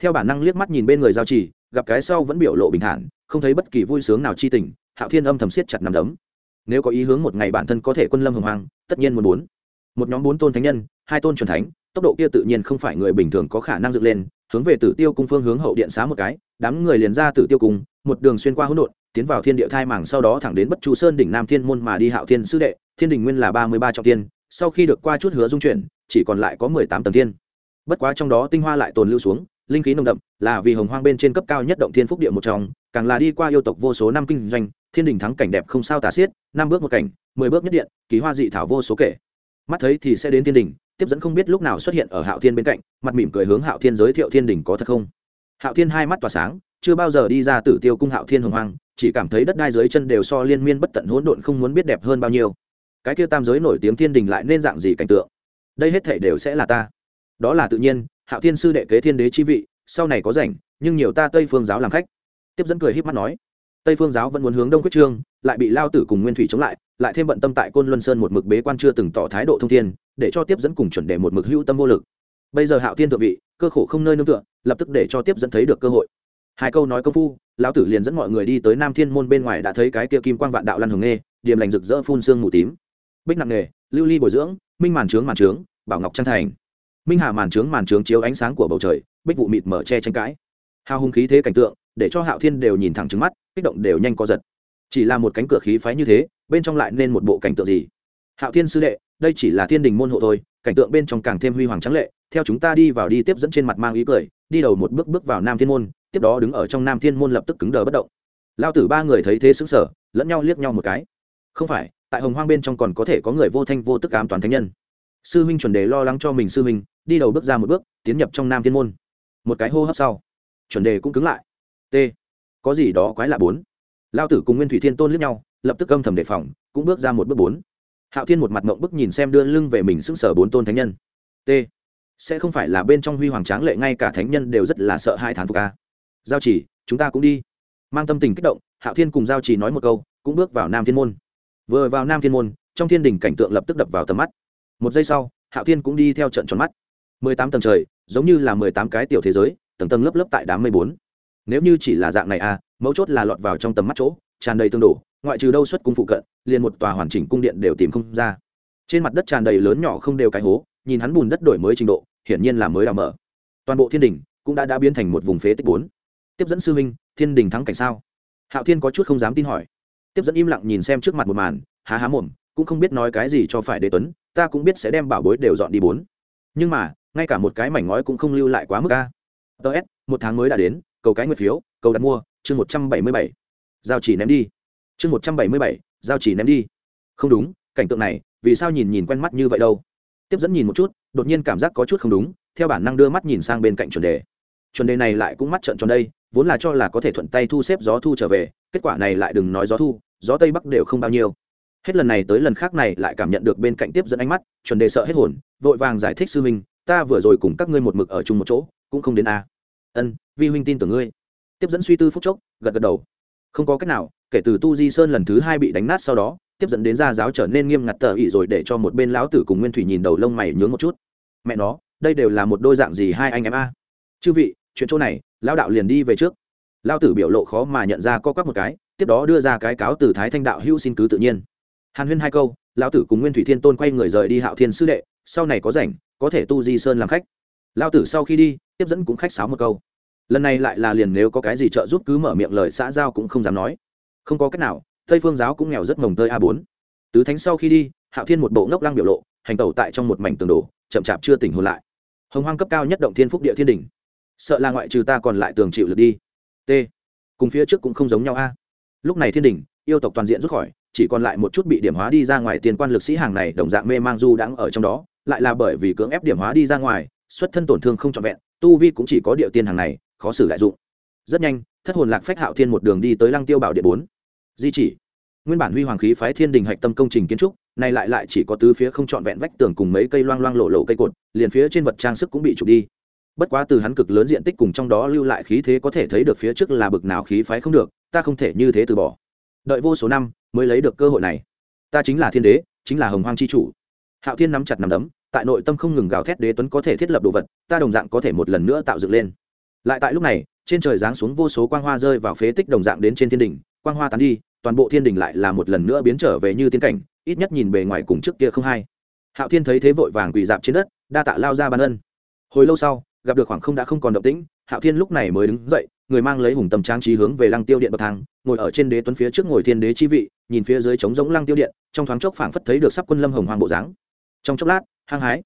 Theo bản năng liếc mắt nhìn bên người giao trì, gặp cái sau vẫn biểu lộ bình thản, không thấy bất kỳ vui sướng nào chi tình, hạo thiên âm thầm siết chặt nằm đấm. Nếu có ý hướng một ngày bản thân có thể quân lâm hồng hoang, tất nhiên muốn bốn. Một nhóm bốn tôn thánh nhân, hai tôn truyền thánh, tốc độ kia tự nhiên không phải người bình thường có khả năng dựng lên, hướng về tử tiêu cung phương hướng hậu điện xá một cái, đám người liền ra tử tiêu cung, một đường xuyên qua hỗn độn tiến vào thiên địa thai màng sau đó thẳng đến bất chu sơn đỉnh nam thiên môn mà đi hạo thiên sư đệ, thiên đình nguyên là ba mươi ba trọng thiên, sau khi được qua chút hứa dung chuyển, chỉ còn lại có mười tám tầng thiên. Bất quá trong đó tinh hoa lại tồn lưu xuống, linh khí nồng đậm, là vì hồng hoang bên trên cấp cao nhất động thiên phúc địa một trong, càng là đi qua yêu tộc vô số năm kinh doanh, thiên đình thắng cảnh đẹp không sao tả xiết, năm bước một cảnh, mười bước nhất điện, kỳ hoa dị thảo vô số kể. Mắt thấy thì sẽ đến thiên đình, tiếp dẫn không biết lúc nào xuất hiện ở hạo thiên bên cạnh, mặt mỉm cười hướng hạo thiên giới thiệu thiên đình có thật không? Hạo thiên hai mắt tỏa sáng, chưa bao giờ đi ra tử tiêu cung hạo thiên hồng hoang chỉ cảm thấy đất đai dưới chân đều so liên miên bất tận hỗn độn không muốn biết đẹp hơn bao nhiêu. Cái kia tam giới nổi tiếng thiên đình lại nên dạng gì cảnh tượng? Đây hết thể đều sẽ là ta. Đó là tự nhiên, hạo thiên sư đệ kế thiên đế chi vị, sau này có rảnh, nhưng nhiều ta tây phương giáo làm khách. Tiếp dẫn cười h í p mắt nói, tây phương giáo vẫn muốn hướng đông quyết trương, lại bị lao tử cùng nguyên thủy chống lại lại thêm bận tâm tại côn luân sơn một mực bế quan chưa từng tỏ thái độ thông thiên, để cho tiếp dẫn cùng chuẩn đề một mực hữu tâm vô lực. Bây giờ hạo thiên thượng vị, cơ khổ không nơi nương tựa, lập tức để cho tiếp dẫn thấy được cơ hội. Hai câu nói công phu lão tử liền dẫn mọi người đi tới nam thiên môn bên ngoài đã thấy cái kia kim quang vạn đạo lăn hồng nghê điểm lành rực rỡ phun sương mù tím. Bích nặng nghề, lưu ly bồi dưỡng, minh màn trướng màn trướng, bảo ngọc trang thành. Minh hà màn trướng màn trướng chiếu ánh sáng của bầu trời, bích vụ mịt mở che tranh cãi. Hào hùng khí thế cảnh tượng, để cho hạo thiên đều nhìn thẳng trứng mắt, kích động đều nhanh co giật. Chỉ là một cánh cửa khí phái như thế, bên trong lại nên một bộ cảnh tượng gì? Hạo thiên sư đệ, đây chỉ là thiên đình môn hộ thôi, cảnh tượng bên trong càng thêm huy hoàng trắng lệ, theo chúng ta đi vào đi tiếp dẫn trên mặt mang ý cười, đi đầu một bước bước vào nam thiên môn tiếp đó đứng ở trong nam thiên môn lập tức cứng đờ bất động. Lao tử ba người thấy thế xứng sở lẫn nhau liếc nhau một cái. Không phải, tại hồng hoang bên trong còn có thể có người vô thanh vô tức ám toàn thánh nhân. Sư huynh chuẩn đề lo lắng cho mình sư huynh, đi đầu bước ra một bước, tiến nhập trong nam thiên môn. Một cái hô hấp sau, chuẩn đề cũng cứng lại. T, có gì đó quái lạ bốn. Lao tử cùng nguyên thủy thiên tôn liếc nhau, lập tức âm thầm đề phòng, cũng bước ra một bước bốn. Hạo thiên một mặt mộng bức nhìn xem đưa lưng về mình sững sờ bốn tôn thánh nhân. T, sẽ không phải là bên trong huy hoàng tráng lệ ngay cả thánh nhân đều rất là sợ hai thán phục ca giao chỉ, chúng ta cũng đi. Mang tâm tình kích động, hạo thiên cùng giao chỉ nói một câu, cũng bước vào nam thiên môn. Vừa vào nam thiên môn, trong thiên đình cảnh tượng lập tức đập vào tầm mắt. Một giây sau, hạo thiên cũng đi theo trận tròn mắt. Mười tám tầng trời, giống như là mười tám cái tiểu thế giới, tầng tầng lớp lớp tại đám mười bốn. Nếu như chỉ là dạng này à mấu chốt là lọt vào trong tầm mắt chỗ, tràn đầy tương đổ, ngoại trừ đâu xuất cung phụ cận, liền một tòa hoàn chỉnh cung điện đều tìm không ra. Trên mặt đất tràn đầy lớn nhỏ không đều cái hố, nhìn hắn bùn đất đổi mới trình độ, hiển nhiên là mới đào mở. Toàn bộ thiên đình cũng đã đã biến thành một vùng phế tích bốn tiếp dẫn sư huynh, thiên đình thắng cảnh sao? Hạo thiên có chút không dám tin hỏi. Tiếp dẫn im lặng nhìn xem trước mặt một màn, há há mồm, cũng không biết nói cái gì cho phải đế tuấn, ta cũng biết sẽ đem bảo bối đều dọn đi bốn. Nhưng mà, ngay cả một cái mảnh ngói cũng không lưu lại quá mức a. Ts một tháng mới đã đến, cầu cái nguyệt phiếu, cầu đặt mua, chương một trăm bảy mươi bảy. Giao chỉ ném đi. Chương một trăm bảy mươi bảy, giao chỉ ném đi. Không đúng, cảnh tượng này, vì sao nhìn nhìn quen mắt như vậy đâu? Tiếp dẫn nhìn một chút, đột nhiên cảm giác có chút không đúng, theo bản năng đưa mắt nhìn sang bên cạnh chuẩn đề chuẩn đề này lại cũng mắt trận tròn đây, vốn là cho là có thể thuận tay thu xếp gió thu trở về, kết quả này lại đừng nói gió thu, gió tây bắc đều không bao nhiêu. Hết lần này tới lần khác này lại cảm nhận được bên cạnh tiếp dẫn ánh mắt, chuẩn đề sợ hết hồn, vội vàng giải thích sư huynh, ta vừa rồi cùng các ngươi một mực ở chung một chỗ, cũng không đến a. Ân, vi huynh tin tưởng ngươi. Tiếp dẫn suy tư phúc chốc, gật gật đầu. Không có cách nào, kể từ tu di sơn lần thứ hai bị đánh nát sau đó, tiếp dẫn đến gia giáo trở nên nghiêm ngặt tờ ỉ rồi để cho một bên lão tử cùng nguyên thủy nhìn đầu lông mày nhướng một chút. Mẹ nó, đây đều là một đôi dạng gì hai anh em a? Chư vị, chuyện chỗ này, lão đạo liền đi về trước. Lão tử biểu lộ khó mà nhận ra co quắp một cái, tiếp đó đưa ra cái cáo từ thái thanh đạo hữu xin cứ tự nhiên. Hàn huyên hai câu, lão tử cùng nguyên thủy thiên tôn quay người rời đi hạo thiên sư đệ, sau này có rảnh, có thể tu di sơn làm khách. Lão tử sau khi đi, tiếp dẫn cũng khách sáo một câu. Lần này lại là liền nếu có cái gì trợ giúp cứ mở miệng lời xã giao cũng không dám nói. Không có cách nào, tây phương giáo cũng nghèo rất mồng tơi a bốn. Tứ thánh sau khi đi, hạo thiên một bộ ngốc lăng biểu lộ, hành tẩu tại trong một mảnh tường đổ, chậm chạp chưa tỉnh hồn lại. Hồng hoang cấp cao nhất động thiên phúc địa thiên đỉnh sợ là ngoại trừ ta còn lại tường chịu được đi. T. Cùng phía trước cũng không giống nhau a. Lúc này thiên đình, yêu tộc toàn diện rút khỏi chỉ còn lại một chút bị điểm hóa đi ra ngoài tiền quan lực sĩ hàng này đồng dạng mê mang du đãng ở trong đó lại là bởi vì cưỡng ép điểm hóa đi ra ngoài xuất thân tổn thương không trọn vẹn tu vi cũng chỉ có địa tiên hàng này khó xử đại dụng. Rất nhanh thất hồn lạc phách hạo thiên một đường đi tới lăng tiêu bảo địa bốn. Di chỉ. Nguyên bản huy hoàng khí phái thiên đình hạch tâm công trình kiến trúc này lại lại chỉ có tứ phía không trọn vẹn vách tường cùng mấy cây loang loang lộ lộ cây cột liền phía trên vật trang sức cũng bị trục đi bất quá từ hắn cực lớn diện tích cùng trong đó lưu lại khí thế có thể thấy được phía trước là bực nào khí phái không được, ta không thể như thế từ bỏ. Đợi vô số năm, mới lấy được cơ hội này. Ta chính là thiên đế, chính là hồng hoang c h i chủ. Hạo thiên nắm chặt nắm đấm, tại nội tâm không ngừng gào thét đế tuấn có thể thiết lập đồ vật, ta đồng dạng có thể một lần nữa tạo dựng lên. Lại tại lúc này, trên trời giáng xuống vô số quang hoa rơi vào phế tích đồng dạng đến trên thiên đình quang hoa tán đi, toàn bộ thiên đình lại là một lần nữa biến trở về như tiên cảnh, ít nhất nhìn bề ngoài cùng trước kia không hay. Hạo thiên thấy thế vội vàng quỳ dạp trên đất, đa tạ lao ra ban ân. Hồi lâu sau gặp được khoảng không đã không còn động tĩnh, hạo thiên lúc này mới đứng dậy, người mang lấy hùng tầm trang trí hướng về lăng tiêu điện bậc thang, ngồi ở trên đế tuấn phía trước ngồi thiên đế chi vị, nhìn phía dưới trống giống lăng tiêu điện, trong thoáng chốc phảng phất thấy được sắp quân lâm hồng hoàng bộ dáng. Trong chốc lát, hăng hái,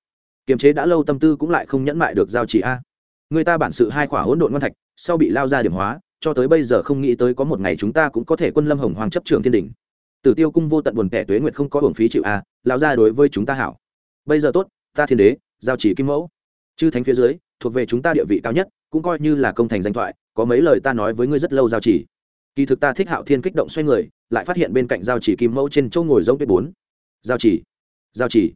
kiềm chế đã lâu tâm tư cũng lại không nhẫn mại được giao chỉ a. Người ta bản sự hai khỏa hỗn độn ngon thạch, sau bị lao ra điểm hóa, cho tới bây giờ không nghĩ tới có một ngày chúng ta cũng có thể quân lâm hồng hoàng chấp trường thiên đình. Tử tiêu cung vô tận buồn kẻ tuế nguyệt không có hưởng phí chịu a, lao ra đối với chúng ta hảo. Bây giờ tốt, ta thiên đế, giao chỉ kim mẫu. Chư thánh phía dưới thuộc về chúng ta địa vị cao nhất, cũng coi như là công thành danh thoại, có mấy lời ta nói với ngươi rất lâu giao chỉ. Kỳ thực ta thích hạo thiên kích động xoay người, lại phát hiện bên cạnh giao chỉ kim mẫu trên châu ngồi giống tuyết bốn. Giao chỉ giao chỉ,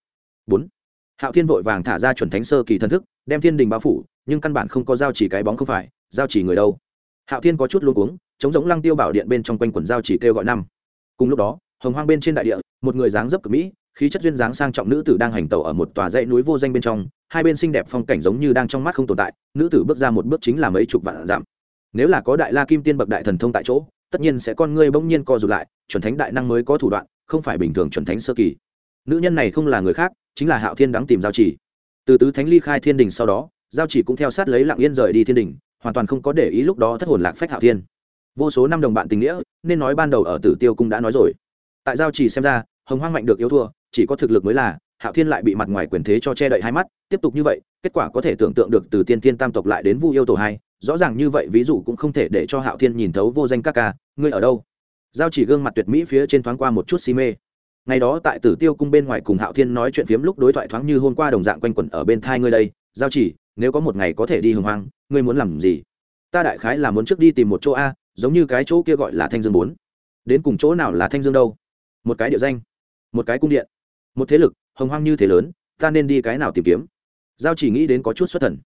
bốn. Hạo thiên vội vàng thả ra chuẩn thánh sơ kỳ thân thức, đem thiên đình bao phủ, nhưng căn bản không có giao chỉ cái bóng không phải, giao chỉ người đâu. Hạo thiên có chút luôn uống chống giống lăng tiêu bảo điện bên trong quanh quần giao chỉ kêu gọi năm. Cùng lúc đó, hồng hoang bên trên đại địa, một người dáng dấp cực mỹ khí chất duyên dáng sang trọng nữ tử đang hành tẩu ở một tòa dãy núi vô danh bên trong, hai bên xinh đẹp phong cảnh giống như đang trong mắt không tồn tại, nữ tử bước ra một bước chính là mấy chục vạn giảm nếu là có đại la kim tiên bậc đại thần thông tại chỗ, tất nhiên sẽ con ngươi bỗng nhiên co rụt lại, chuẩn thánh đại năng mới có thủ đoạn, không phải bình thường chuẩn thánh sơ kỳ. Nữ nhân này không là người khác, chính là hạo thiên đáng tìm giao chỉ. Từ tứ thánh ly khai thiên đình sau đó, giao chỉ cũng theo sát lấy lặng yên rời đi thiên đình, hoàn toàn không có để ý lúc đó thất hồn lạc phách hạo thiên. Vô số năm đồng bạn tình nghĩa, nên nói ban đầu ở tử tiêu cung đã nói rồi. Tại giao chỉ xem ra, hồng hoang mạnh được yếu thua chỉ có thực lực mới là, hạo thiên lại bị mặt ngoài quyền thế cho che đậy hai mắt, tiếp tục như vậy, kết quả có thể tưởng tượng được từ tiên tiên tam tộc lại đến vu yêu tổ hai, rõ ràng như vậy ví dụ cũng không thể để cho hạo thiên nhìn thấu vô danh các ca, ngươi ở đâu? Giao chỉ gương mặt tuyệt mỹ phía trên thoáng qua một chút si mê. Ngày đó tại tử tiêu cung bên ngoài cùng hạo thiên nói chuyện phiếm lúc đối thoại thoáng như hôm qua đồng dạng quanh quẩn ở bên thai ngươi đây. Giao chỉ, nếu có một ngày có thể đi hồng hoang, ngươi muốn làm gì? Ta đại khái là muốn trước đi tìm một chỗ a, giống như cái chỗ kia gọi là thanh dương bốn. Đến cùng chỗ nào là thanh dương đâu? Một cái địa danh, một cái cung điện một thế lực, hồng hoang như thế lớn, ta nên đi cái nào tìm kiếm? Giao chỉ nghĩ đến có chút xuất thần.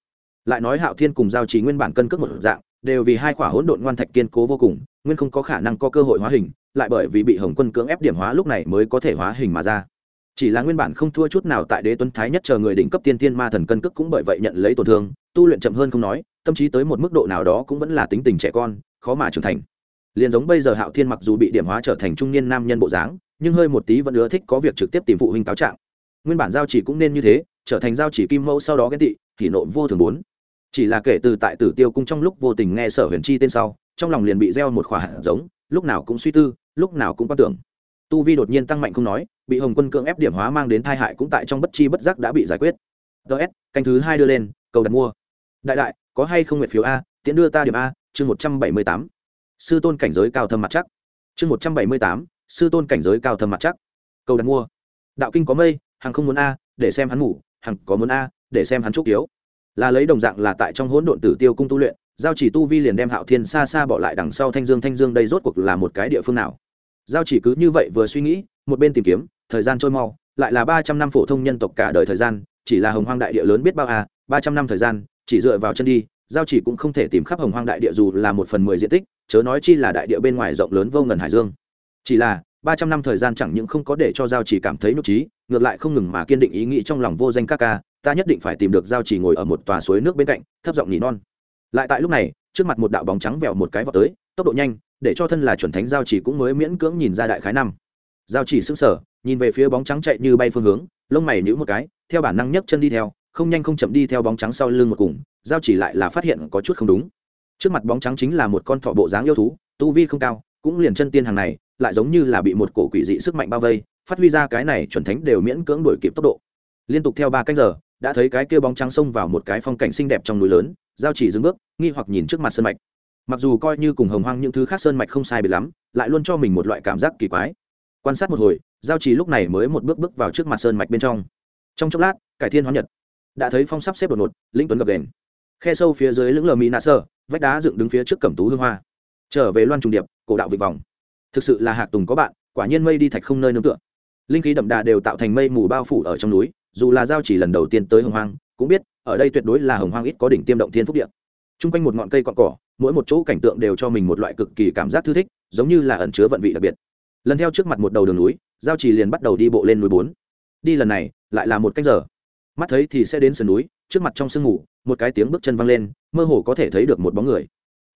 Lại nói hạo thiên cùng giao chỉ nguyên bản cân cước một dạng, đều vì hai khỏa hỗn độn ngoan thạch kiên cố vô cùng, nguyên không có khả năng có cơ hội hóa hình, lại bởi vì bị hồng quân cưỡng ép điểm hóa lúc này mới có thể hóa hình mà ra. Chỉ là nguyên bản không thua chút nào tại đế tuấn thái nhất chờ người đỉnh cấp tiên tiên ma thần cân cước cũng bởi vậy nhận lấy tổn thương, tu luyện chậm hơn không nói, tâm trí tới một mức độ nào đó cũng vẫn là tính tình trẻ con, khó mà trưởng thành. Liền giống bây giờ hạo thiên mặc dù bị điểm hóa trở thành trung niên nam nhân bộ dáng nhưng hơi một tí vẫn ưa thích có việc trực tiếp tìm phụ huynh cáo trạng. Nguyên bản giao chỉ cũng nên như thế, trở thành giao chỉ kim mẫu sau đó ghen tị thì nộ vô thường bốn. Chỉ là kể từ tại tử tiêu cung trong lúc vô tình nghe sở huyền chi tên sau, trong lòng liền bị gieo một khỏa hạt giống, lúc nào cũng suy tư, lúc nào cũng quan tưởng. Tu vi đột nhiên tăng mạnh không nói, bị hồng quân cưỡng ép điểm hóa mang đến tai hại cũng tại trong bất chi bất giác đã bị giải quyết. Ts canh thứ hai đưa lên, cầu đặt mua. Đại đại, có hay không nguyện phiếu a, tiễn đưa ta điểm a, chương một trăm bảy mươi tám. Sư tôn cảnh giới cao thâm mặt chắc. Chương một trăm bảy mươi tám sư tôn cảnh giới cao thâm mặt chắc. Câu đặt mua. Đạo kinh có mây, hàng không muốn a, để xem hắn ngủ, hàng có muốn a, để xem hắn trúc yếu. Là lấy đồng dạng là tại trong hỗn độn tử tiêu cung tu luyện, giao chỉ tu vi liền đem hạo thiên xa xa bỏ lại đằng sau thanh dương thanh dương đây rốt cuộc là một cái địa phương nào? Giao chỉ cứ như vậy vừa suy nghĩ, một bên tìm kiếm, thời gian trôi mau, lại là ba trăm năm phổ thông nhân tộc cả đời thời gian, chỉ là hồng hoang đại địa lớn biết bao à ba trăm năm thời gian, chỉ dựa vào chân đi, giao chỉ cũng không thể tìm khắp hồng hoang đại địa dù là một phần mười diện tích, chớ nói chi là đại địa bên ngoài rộng lớn vô ngần hải dương chỉ là, ba trăm năm thời gian chẳng những không có để cho giao chỉ cảm thấy nhục trí, ngược lại không ngừng mà kiên định ý nghĩ trong lòng vô danh ca ca, ta nhất định phải tìm được giao chỉ ngồi ở một tòa suối nước bên cạnh, thấp giọng nhỉ non. Lại tại lúc này, trước mặt một đạo bóng trắng vẹo một cái vào tới, tốc độ nhanh, để cho thân là chuẩn thánh giao chỉ cũng mới miễn cưỡng nhìn ra đại khái năm. Giao chỉ sững sờ, nhìn về phía bóng trắng chạy như bay phương hướng, lông mày nhíu một cái, theo bản năng nhấc chân đi theo, không nhanh không chậm đi theo bóng trắng sau lưng một cùng, giao chỉ lại là phát hiện có chút không đúng. Trước mặt bóng trắng chính là một con thỏ bộ dáng yêu thú, tu vi không cao, cũng liền chân tiên hàng này lại giống như là bị một cổ quỷ dị sức mạnh bao vây, phát huy ra cái này chuẩn thánh đều miễn cưỡng đuổi kịp tốc độ. Liên tục theo ba canh giờ, đã thấy cái kia bóng trắng xông vào một cái phong cảnh xinh đẹp trong núi lớn, giao chỉ dừng bước, nghi hoặc nhìn trước mặt sơn mạch. Mặc dù coi như cùng hồng hoang những thứ khác sơn mạch không sai biệt lắm, lại luôn cho mình một loại cảm giác kỳ quái. Quan sát một hồi, giao chỉ lúc này mới một bước bước vào trước mặt sơn mạch bên trong. Trong chốc lát, cải thiên hóa nhật. Đã thấy phong sắp xếp đột ngột linh tuấn gập đền khe sâu phía dưới lưỡng lờ mỹ nạ sơ vách đá dựng đứng phía trước cẩm tú hương hoa. Trở về loan trùng điệp, cổ đạo vịnh vòng thực sự là hạc tùng có bạn, quả nhiên mây đi thạch không nơi nương tựa. Linh khí đậm đà đều tạo thành mây mù bao phủ ở trong núi, dù là giao chỉ lần đầu tiên tới hồng hoang, cũng biết, ở đây tuyệt đối là hồng hoang ít có đỉnh tiêm động thiên phúc điện t r u n g quanh một ngọn cây cọn cỏ, mỗi một chỗ cảnh tượng đều cho mình một loại cực kỳ cảm giác thư thích, giống như là ẩn chứa vận vị đặc biệt. Lần theo trước mặt một đầu đường núi, giao chỉ liền bắt đầu đi bộ lên núi bốn. Đi lần này, lại là một cách giờ. Mắt thấy thì sẽ đến sườn núi, trước mặt trong sương mù, một cái tiếng bước chân văng lên, mơ hồ có thể thấy được một bóng người.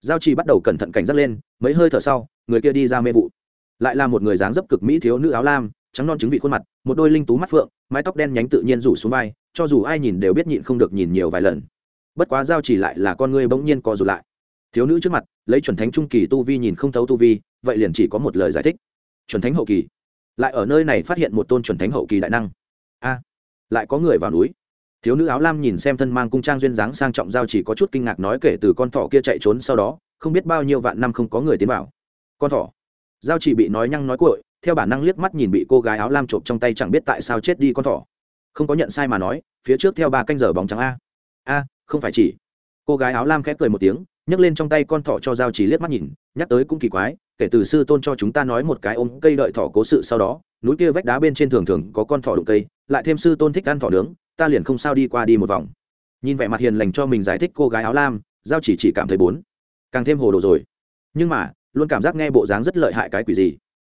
Giao chỉ bắt đầu cẩn thận cảnh giác lên, mấy hơi thở sau người kia đi ra mê vụ. Lại là một người dáng dấp cực mỹ thiếu nữ áo lam, trắng non trứng vị khuôn mặt, một đôi linh tú mắt phượng, mái tóc đen nhánh tự nhiên rủ xuống vai, cho dù ai nhìn đều biết nhịn không được nhìn nhiều vài lần. Bất quá giao chỉ lại là con ngươi bỗng nhiên co rụt lại. Thiếu nữ trước mặt, lấy chuẩn thánh trung kỳ tu vi nhìn không thấu tu vi, vậy liền chỉ có một lời giải thích. Chuẩn thánh hậu kỳ. Lại ở nơi này phát hiện một tôn chuẩn thánh hậu kỳ đại năng. A, lại có người vào núi. Thiếu nữ áo lam nhìn xem thân mang cung trang duyên dáng sang trọng giao chỉ có chút kinh ngạc nói kể từ con thỏ kia chạy trốn sau đó, không biết bao nhiêu vạn năm không có người tiến vào con thỏ. Giao chỉ bị nói nhăng nói cội theo bản năng liếc mắt nhìn bị cô gái áo lam trộm trong tay chẳng biết tại sao chết đi con thỏ. Không có nhận sai mà nói, phía trước theo ba canh giờ bóng trắng a. A, không phải chỉ. Cô gái áo lam khẽ cười một tiếng, nhấc lên trong tay con thỏ cho giao chỉ liếc mắt nhìn, nhắc tới cũng kỳ quái, kể từ sư tôn cho chúng ta nói một cái ôm cây đợi thỏ cố sự sau đó, núi kia vách đá bên trên thường thường có con thỏ đụng cây, lại thêm sư tôn thích ăn thỏ nướng, ta liền không sao đi qua đi một vòng. Nhìn vẻ mặt hiền lành cho mình giải thích cô gái áo lam, giao chỉ chỉ cảm thấy bốn càng thêm hồ đồ rồi. Nhưng mà luôn cảm giác nghe bộ dáng rất lợi hại cái quỷ gì.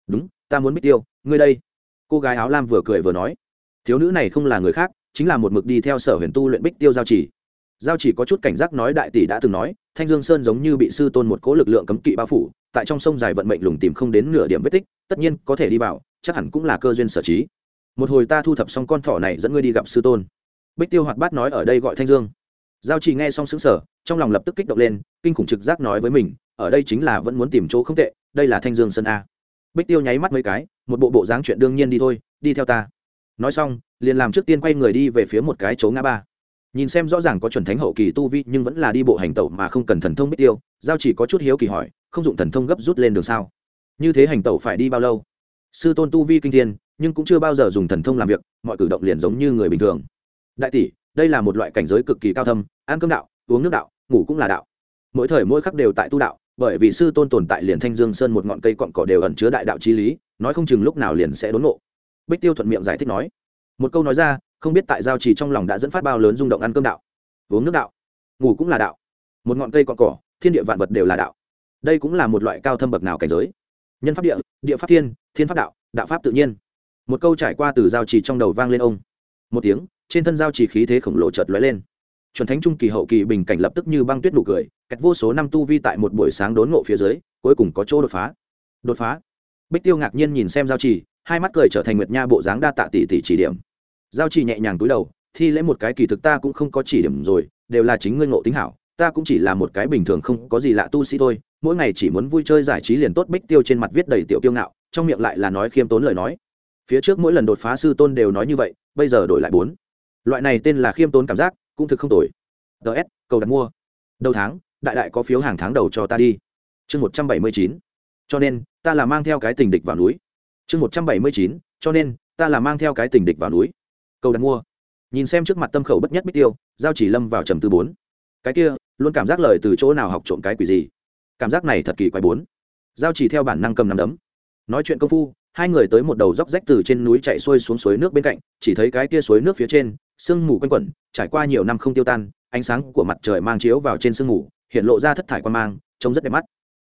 Đúng, ta muốn bích tiêu, ngươi đây. Cô gái áo lam vừa cười vừa nói. Thiếu nữ này không là người khác, chính là một mực đi theo sở huyền tu luyện bích tiêu giao chỉ. Giao chỉ có chút cảnh giác nói đại tỷ đã từng nói, thanh dương sơn giống như bị sư tôn một cố lực lượng cấm kỵ bao phủ, tại trong sông dài vận mệnh lùng tìm không đến nửa điểm vết tích, tất nhiên có thể đi vào, chắc hẳn cũng là cơ duyên sở trí. Một hồi ta thu thập xong con thỏ này dẫn ngươi đi gặp sư tôn. Bích tiêu hoạt bát nói ở đây gọi thanh dương. Giao chỉ nghe xong xứng sở trong lòng lập tức kích động lên, kinh khủng trực giác nói với mình ở đây chính là vẫn muốn tìm chỗ không tệ, đây là thanh dương sơn a. Bích tiêu nháy mắt mấy cái, một bộ bộ dáng chuyện đương nhiên đi thôi, đi theo ta. Nói xong, liền làm trước tiên quay người đi về phía một cái chỗ ngã ba. Nhìn xem rõ ràng có chuẩn thánh hậu kỳ tu vi, nhưng vẫn là đi bộ hành tẩu mà không cần thần thông bích tiêu, giao chỉ có chút hiếu kỳ hỏi, không dụng thần thông gấp rút lên đường sao? Như thế hành tẩu phải đi bao lâu? Sư tôn tu vi kinh thiên, nhưng cũng chưa bao giờ dùng thần thông làm việc, mọi cử động liền giống như người bình thường. Đại tỷ, đây là một loại cảnh giới cực kỳ cao thâm, ăn cơm đạo, uống nước đạo, ngủ cũng là đạo. Mỗi thời mỗi khắc đều tại tu đạo bởi vì sư tôn tồn tại liền thanh dương sơn một ngọn cây cọn cỏ đều ẩn chứa đại đạo trí lý, nói không chừng lúc nào liền sẽ đốn ngộ. Bích tiêu thuận miệng giải thích nói. Một câu nói ra, không biết tại giao trì trong lòng đã dẫn phát bao lớn rung động ăn cơm đạo. Uống nước đạo. Ngủ cũng là đạo. Một ngọn cây cọn cỏ, thiên địa vạn vật đều là đạo. Đây cũng là một loại cao thâm bậc nào cảnh giới. Nhân pháp địa địa pháp thiên thiên pháp đạo đạo pháp tự nhiên. Một câu trải qua từ giao trì trong đầu vang lên ông. Một tiếng, trên thân giao trì khí thế khổng lồ chợt lóe lên chuẩn thánh trung kỳ hậu kỳ bình cảnh lập tức như băng tuyết nụ cười kẹt vô số năm tu vi tại một buổi sáng đốn ngộ phía dưới, cuối cùng có chỗ đột phá. Đột phá. Bích tiêu ngạc nhiên nhìn xem giao trì, hai mắt cười trở thành nguyệt nha bộ dáng đa tạ tỷ tỷ chỉ điểm. Giao trì nhẹ nhàng túi đầu, thi lễ một cái kỳ thực ta cũng không có chỉ điểm rồi, đều là chính ngươi ngộ tính hảo, ta cũng chỉ là một cái bình thường không có gì lạ tu sĩ thôi, mỗi ngày chỉ muốn vui chơi giải trí liền tốt, bích tiêu trên mặt viết đầy tiểu tiêu ngạo, trong miệng lại là nói khiêm tốn lời nói. Phía trước mỗi lần đột phá sư tôn đều nói như vậy, bây giờ đổi lại bốn. Loại này tên là khiêm tốn cảm giác cũng thực không tồi. Ts cầu đặt mua. Đầu tháng, đại đại có phiếu hàng tháng đầu cho ta đi. Chương một trăm bảy mươi chín. Cho nên, ta là mang theo cái tình địch vào núi. Chương một trăm bảy mươi chín, cho nên, ta là mang theo cái tình địch vào núi. Cầu đặt mua. Nhìn xem trước mặt tâm khẩu bất nhất bích tiêu, giao chỉ lâm vào trầm tư bốn. Cái kia, luôn cảm giác lời từ chỗ nào học trộm cái quỷ gì? Cảm giác này thật kỳ quái bốn. Giao chỉ theo bản năng cầm nắm đấm. Nói chuyện công phu, hai người tới một đầu dốc rách từ trên núi chạy xuôi xuống suối nước bên cạnh, chỉ thấy cái kia suối nước phía trên sương mù quanh quẩn, trải qua nhiều năm không tiêu tan, ánh sáng của mặt trời mang chiếu vào trên sương mù, hiện lộ ra thất thải quan mang, trông rất đẹp mắt.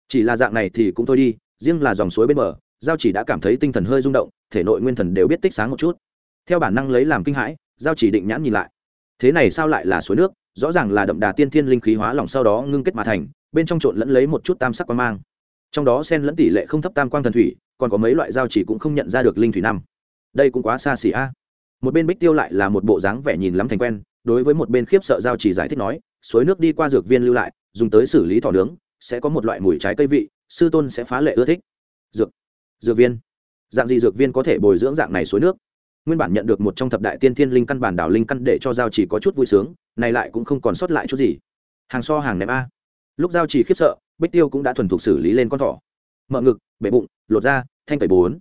Chỉ là dạng này thì cũng thôi đi, riêng là dòng suối bên bờ, giao chỉ đã cảm thấy tinh thần hơi rung động, thể nội nguyên thần đều biết tích sáng một chút. Theo bản năng lấy làm kinh hãi, giao chỉ định nhãn nhìn lại. Thế này sao lại là suối nước? Rõ ràng là đậm đà tiên thiên linh khí hóa lỏng sau đó ngưng kết mà thành, bên trong trộn lẫn lấy một chút tam sắc quan mang. Trong đó sen lẫn tỷ lệ không thấp tam quang thần thủy, còn có mấy loại giao chỉ cũng không nhận ra được linh thủy năm. Đây cũng quá xa xỉ a một bên bích tiêu lại là một bộ dáng vẻ nhìn lắm thành quen đối với một bên khiếp sợ giao chỉ giải thích nói suối nước đi qua dược viên lưu lại dùng tới xử lý thỏ nướng sẽ có một loại mùi trái cây vị sư tôn sẽ phá lệ ưa thích dược dược viên dạng gì dược viên có thể bồi dưỡng dạng này suối nước nguyên bản nhận được một trong thập đại tiên thiên linh căn bản đảo linh căn để cho giao chỉ có chút vui sướng này lại cũng không còn sót lại chút gì hàng so hàng ném a lúc giao chỉ khiếp sợ bích tiêu cũng đã thuần thục xử lý lên con thỏ Mở ngực bể bụng lột da thanh tẩy bốn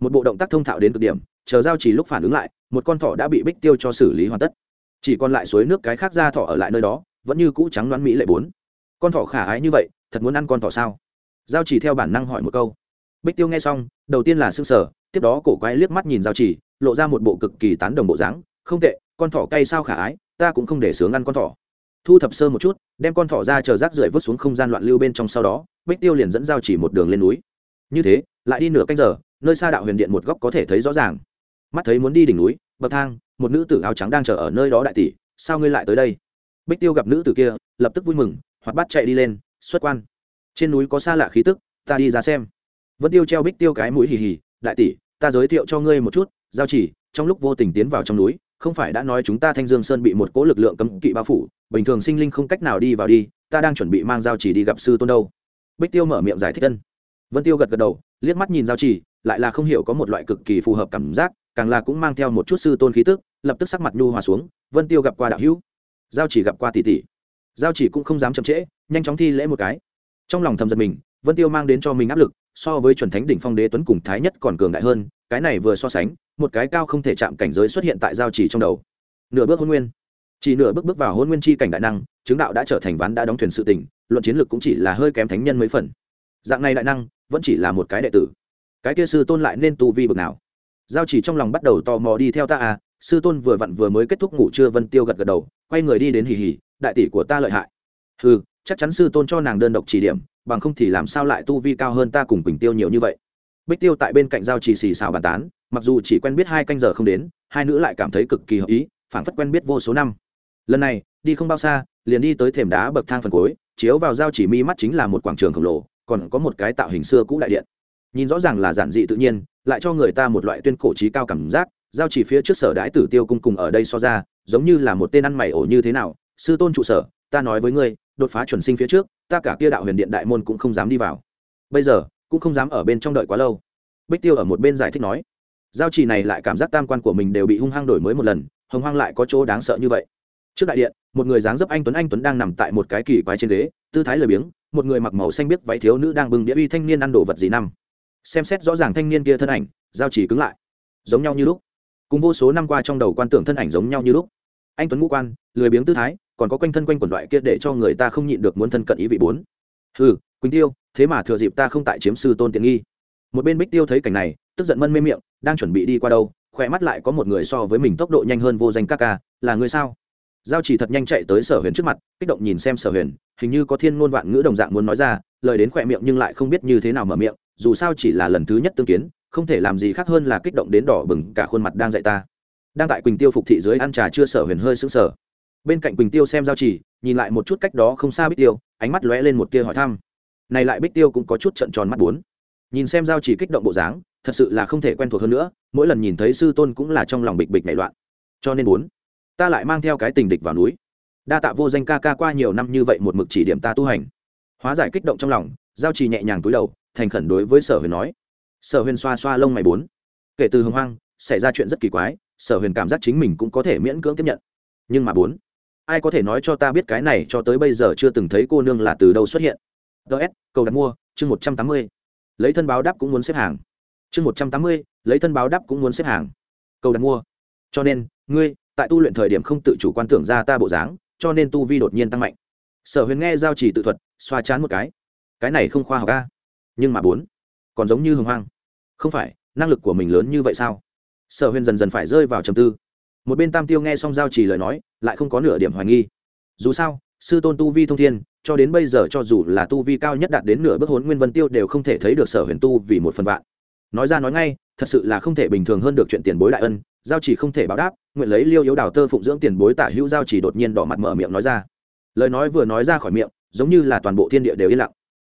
một bộ động tác thông thạo đến cực điểm chờ giao chỉ lúc phản ứng lại, một con thỏ đã bị bích tiêu cho xử lý hoàn tất. Chỉ còn lại suối nước cái khác ra thỏ ở lại nơi đó, vẫn như cũ trắng đoán mỹ lệ bốn. Con thỏ khả ái như vậy, thật muốn ăn con thỏ sao? Giao chỉ theo bản năng hỏi một câu. Bích tiêu nghe xong, đầu tiên là s ư n g sở tiếp đó cổ quái liếc mắt nhìn giao chỉ, lộ ra một bộ cực kỳ tán đồng bộ dáng. Không tệ, con thỏ cay sao khả ái, ta cũng không để sướng ăn con thỏ. Thu thập sơ một chút, đem con thỏ ra chờ rác rưởi vứt xuống không gian loạn lưu bên trong sau đó, bích tiêu liền dẫn giao chỉ một đường lên núi. Như thế, lại đi nửa canh giờ, nơi xa đạo huyền điện một góc có thể thấy rõ ràng mắt thấy muốn đi đỉnh núi, bậc thang, một nữ tử áo trắng đang chờ ở nơi đó đại tỷ, sao ngươi lại tới đây? Bích tiêu gặp nữ tử kia, lập tức vui mừng hoặc bắt chạy đi lên, xuất quan. Trên núi có xa lạ khí tức, ta đi ra xem. Vân tiêu treo bích tiêu cái mũi hì hì, đại tỷ, ta giới thiệu cho ngươi một chút, giao chỉ, trong lúc vô tình tiến vào trong núi, không phải đã nói chúng ta thanh dương sơn bị một cỗ lực lượng cấm kỵ bao phủ, bình thường sinh linh không cách nào đi vào đi, ta đang chuẩn bị mang giao chỉ đi gặp sư tôn đâu. Bích tiêu mở miệng giải thích ân. Vân tiêu gật gật đầu, liếc mắt nhìn giao chỉ, lại là không hiểu có một loại cực kỳ phù hợp cảm giác càng là cũng mang theo một chút sư tôn khí tức, lập tức sắc mặt nhu hòa xuống, vân tiêu gặp qua đạo hữu. Giao chỉ gặp qua tỷ tỷ. Giao chỉ cũng không dám chậm trễ, nhanh chóng thi lễ một cái. Trong lòng thầm giật mình, vân tiêu mang đến cho mình áp lực, so với chuẩn thánh đỉnh phong đế tuấn cùng thái nhất còn cường đại hơn, cái này vừa so sánh, một cái cao không thể chạm cảnh giới xuất hiện tại giao chỉ trong đầu. Nửa bước hôn nguyên. Chỉ nửa bước bước vào hôn nguyên chi cảnh đại năng, chứng đạo đã trở thành ván đã đóng thuyền sự tình, luận chiến lược cũng chỉ là hơi kém thánh nhân mấy phần. Dạng này đại năng, vẫn chỉ là một cái đệ tử. Cái kia sư tôn lại nên tu vi bực nào? Giao chỉ trong lòng bắt đầu tò mò đi theo ta à sư tôn vừa vặn vừa mới kết thúc ngủ trưa vân tiêu gật gật đầu, quay người đi đến hì hì, đại tỷ của ta lợi hại. Ừ chắc chắn sư tôn cho nàng đơn độc chỉ điểm, bằng không thì làm sao lại tu vi cao hơn ta cùng bình tiêu nhiều như vậy. Bích tiêu tại bên cạnh giao chỉ xì xào bàn tán, mặc dù chỉ quen biết hai canh giờ không đến, hai nữ lại cảm thấy cực kỳ hợp ý, phảng phất quen biết vô số năm. Lần này, đi không bao xa, liền đi tới thềm đá bậc thang phần cuối, chiếu vào giao chỉ mi mắt chính là một quảng trường khổng lồ, còn có một cái tạo hình xưa cũ đại điện nhìn rõ ràng là giản dị tự nhiên, lại cho người ta một loại tuyên cổ trí cao cảm giác, giao chỉ phía trước sở đái tử tiêu cung cùng ở đây so ra, giống như là một tên ăn mày ổ như thế nào. Sư tôn trụ sở, ta nói với ngươi, đột phá chuẩn sinh phía trước, ta cả kia đạo huyền điện đại môn cũng không dám đi vào. Bây giờ, cũng không dám ở bên trong đợi quá lâu. Bích tiêu ở một bên giải thích nói, giao trì này lại cảm giác tam quan của mình đều bị hung hăng đổi mới một lần, hồng hoang lại có chỗ đáng sợ như vậy. Trước đại điện, một người dáng dấp anh tuấn anh tuấn đang nằm tại một cái kỳ quái trên ghế, tư thái lười biếng, một người mặc màu xanh biết váy thiếu nữ đang bưng đĩa uy thanh niên ăn đồ vật gì năm xem xét rõ ràng thanh niên kia thân ảnh, giao chỉ cứng lại. Giống nhau như lúc. Cùng vô số năm qua trong đầu quan tưởng thân ảnh giống nhau như lúc. Anh tuấn ngũ quan, lười biếng tư thái, còn có quanh thân quanh quần loại kia để cho người ta không nhịn được muốn thân cận ý vị bốn. Ừ quỳnh tiêu, thế mà thừa dịp ta không tại chiếm sư tôn tiện nghi. Một bên bích tiêu thấy cảnh này, tức giận mân mê miệng, đang chuẩn bị đi qua đâu, khỏe mắt lại có một người so với mình tốc độ nhanh hơn vô danh các ca, là người sao? Giao chỉ thật nhanh chạy tới sở huyền trước mặt, kích động nhìn xem sở huyền, hình như có thiên ngôn vạn ngữ đồng dạng muốn nói ra, lời đến khỏe miệng nhưng lại không biết như thế nào mở miệng dù sao chỉ là lần thứ nhất tương kiến, không thể làm gì khác hơn là kích động đến đỏ bừng cả khuôn mặt đang dạy ta. Đang tại quỳnh tiêu phục thị dưới ăn trà chưa sở huyền hơi sững sờ. Bên cạnh quỳnh tiêu xem giao chỉ, nhìn lại một chút cách đó không xa bích tiêu, ánh mắt lóe lên một tia hỏi thăm. Này lại bích tiêu cũng có chút trận tròn mắt bốn. Nhìn xem giao chỉ kích động bộ dáng, thật sự là không thể quen thuộc hơn nữa, mỗi lần nhìn thấy sư tôn cũng là trong lòng bịch bịch nảy loạn. Cho nên bốn, ta lại mang theo cái tình địch vào núi. Đa tạ vô danh ca ca qua nhiều năm như vậy một mực chỉ điểm ta tu hành. Hóa giải kích động trong lòng, giao trì nhẹ nhàng túi đầu thành khẩn đối với sở huyền nói. Sở huyền xoa xoa lông mày bốn. Kể từ hồng hoang, xảy ra chuyện rất kỳ quái, sở huyền cảm giác chính mình cũng có thể miễn cưỡng tiếp nhận. Nhưng mà bốn, ai có thể nói cho ta biết cái này cho tới bây giờ chưa từng thấy cô nương là từ đâu xuất hiện? Ts cầu đặt mua, chương một trăm tám mươi. Lấy thân báo đáp cũng muốn xếp hàng. Chương một trăm tám mươi, lấy thân báo đáp cũng muốn xếp hàng. Cầu đặt mua. Cho nên, ngươi, tại tu luyện thời điểm không tự chủ quan tưởng ra ta bộ dáng, cho nên tu vi đột nhiên tăng mạnh. Sở huyền nghe giao chỉ tự thuật, xoa chán một cái. Cái này không khoa học ca nhưng mà bốn, còn giống như hồng hoang. Không phải, năng lực của mình lớn như vậy sao? Sở huyền dần dần phải rơi vào trầm tư. Một bên tam tiêu nghe xong giao chỉ lời nói, lại không có nửa điểm hoài nghi. Dù sao, sư tôn tu vi thông thiên, cho đến bây giờ cho dù là tu vi cao nhất đạt đến nửa bước hốn nguyên vân tiêu đều không thể thấy được sở huyền tu vì một phần vạn. Nói ra nói ngay, thật sự là không thể bình thường hơn được chuyện tiền bối đại ân, giao chỉ không thể báo đáp, nguyện lấy liêu yếu đào tơ phụng dưỡng tiền bối tả hữu giao chỉ đột nhiên đỏ mặt mở miệng nói ra. Lời nói vừa nói ra khỏi miệng, giống như là toàn bộ thiên địa đều yên lặng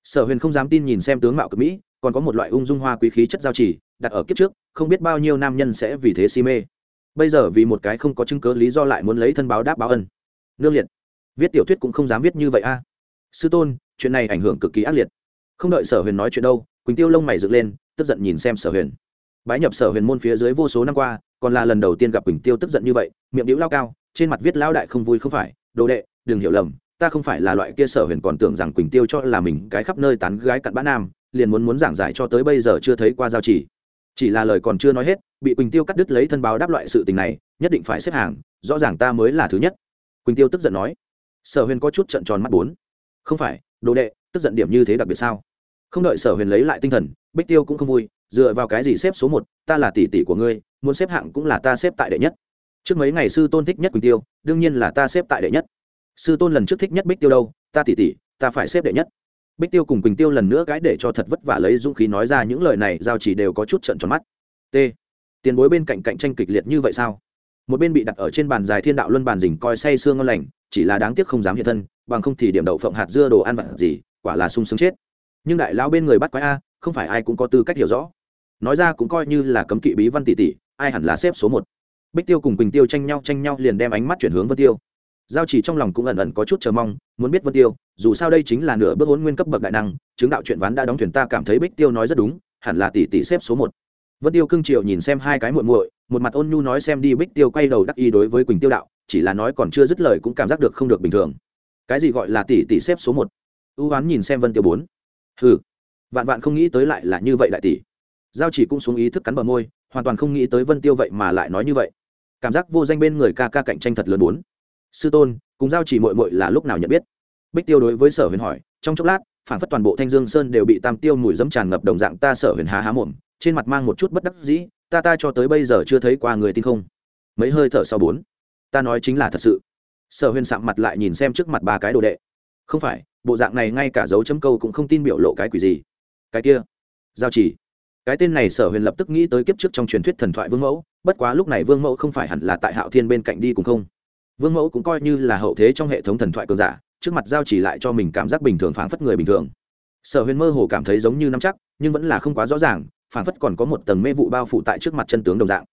sở huyền không dám tin nhìn xem tướng mạo cực mỹ, còn có một loại ung dung hoa quý khí chất giao chỉ, đặt ở kiếp trước, không biết bao nhiêu nam nhân sẽ vì thế si mê. Bây giờ vì một cái không có chứng cớ lý do lại muốn lấy thân báo đáp báo ân. Nương liệt. Viết tiểu thuyết cũng không dám viết như vậy a. À. Sư tôn, chuyện này ảnh hưởng cực kỳ ác liệt. Không đợi sở huyền nói chuyện đâu, quỳnh tiêu lông mày dựng lên, tức giận nhìn xem sở huyền. Bái nhập sở huyền môn phía dưới vô số năm qua, còn là lần đầu tiên gặp quỳnh tiêu tức giận như vậy, miệng đĩu lao cao, trên mặt viết lao đại không vui không phải, đồ đệ, đừng hiểu lầm ta không phải là loại kia sở huyền còn tưởng rằng quỳnh tiêu cho là mình cái khắp nơi tán gái cặn bã nam, liền muốn muốn giảng giải cho tới bây giờ chưa thấy qua giao chỉ. Chỉ là lời còn chưa nói hết, bị quỳnh tiêu cắt đứt lấy thân báo đáp loại sự tình này, nhất định phải xếp hàng, rõ ràng ta mới là thứ nhất. Quỳnh tiêu tức giận nói. Sở huyền có chút trận tròn mắt bốn. Không phải, đồ đệ, tức giận điểm như thế đặc biệt sao? Không đợi sở huyền lấy lại tinh thần, bích tiêu cũng không vui, dựa vào cái gì xếp số một, ta là tỷ tỷ của ngươi, muốn xếp hạng cũng là ta xếp tại đệ nhất. Trước mấy ngày sư tôn thích nhất quỳnh tiêu, đương nhiên là ta xếp tại đệ nhất sư tôn lần trước thích nhất bích tiêu đâu, ta tỷ tỷ ta phải xếp đệ nhất. Bích tiêu cùng quỳnh tiêu lần nữa cái để cho thật vất vả lấy dũng khí nói ra những lời này, giao chỉ đều có chút trận tròn mắt. T. Tiền bối bên cạnh cạnh tranh kịch liệt như vậy sao? Một bên bị đặt ở trên bàn dài thiên đạo luân bàn dình coi say sương ngon lành, chỉ là đáng tiếc không dám hiện thân, bằng không thì điểm đậu phộng hạt dưa đồ ăn vặt gì, quả là sung sướng chết. Nhưng đại lão bên người bắt quái a, không phải ai cũng có tư cách hiểu rõ. Nói ra cũng coi như là cấm kỵ bí văn tỷ tỷ ai hẳn là xếp số một. Bích tiêu cùng quỳnh tiêu tranh nhau tranh nhau liền đem ánh mắt chuyển hướng vân tiêu giao chỉ trong lòng cũng ẩn ẩn có chút chờ mong, muốn biết vân tiêu, dù sao đây chính là nửa bước hôn nguyên cấp bậc đại năng, chứng đạo chuyện ván đã đóng thuyền ta cảm thấy bích tiêu nói rất đúng, hẳn là tỷ tỷ xếp số một. Vân tiêu cưng triệu nhìn xem hai cái muội muội, một mặt ôn nhu nói xem đi bích tiêu quay đầu đắc y đối với quỳnh tiêu đạo, chỉ là nói còn chưa dứt lời cũng cảm giác được không được bình thường. Cái gì gọi là tỷ tỷ xếp số một? Ưu oán nhìn xem vân tiêu bốn. Ừ vạn vạn không nghĩ tới lại là như vậy đại tỷ. Giao chỉ cũng xuống ý thức cắn bờ môi, hoàn toàn không nghĩ tới vân tiêu vậy mà lại nói như vậy. Cảm giác vô danh bên người ca ca cạnh tranh thật lớn bốn sư tôn, cùng giao chỉ mội mội là lúc nào nhận biết? Bích tiêu đối với sở huyền hỏi, trong chốc lát, phản phất toàn bộ thanh dương sơn đều bị tam tiêu mùi dấm tràn ngập đồng dạng ta sở huyền há há mồm, trên mặt mang một chút bất đắc dĩ, ta ta cho tới bây giờ chưa thấy qua người tin không. Mấy hơi thở sau bốn, ta nói chính là thật sự. Sở huyền sạm mặt lại nhìn xem trước mặt ba cái đồ đệ. Không phải, bộ dạng này ngay cả dấu chấm câu cũng không tin biểu lộ cái quỷ gì. Cái kia, giao chỉ. Cái tên này sở huyền lập tức nghĩ tới kiếp trước trong truyền thuyết thần thoại vương mẫu, bất quá lúc này vương mẫu không phải hẳn là tại hạo thiên bên cạnh đi cùng không vương mẫu cũng coi như là hậu thế trong hệ thống thần thoại cường giả, trước mặt giao chỉ lại cho mình cảm giác bình thường phảng phất người bình thường. Sở huyền mơ hồ cảm thấy giống như nắm chắc, nhưng vẫn là không quá rõ ràng, phảng phất còn có một tầng mê vụ bao phủ tại trước mặt chân tướng đồng dạng.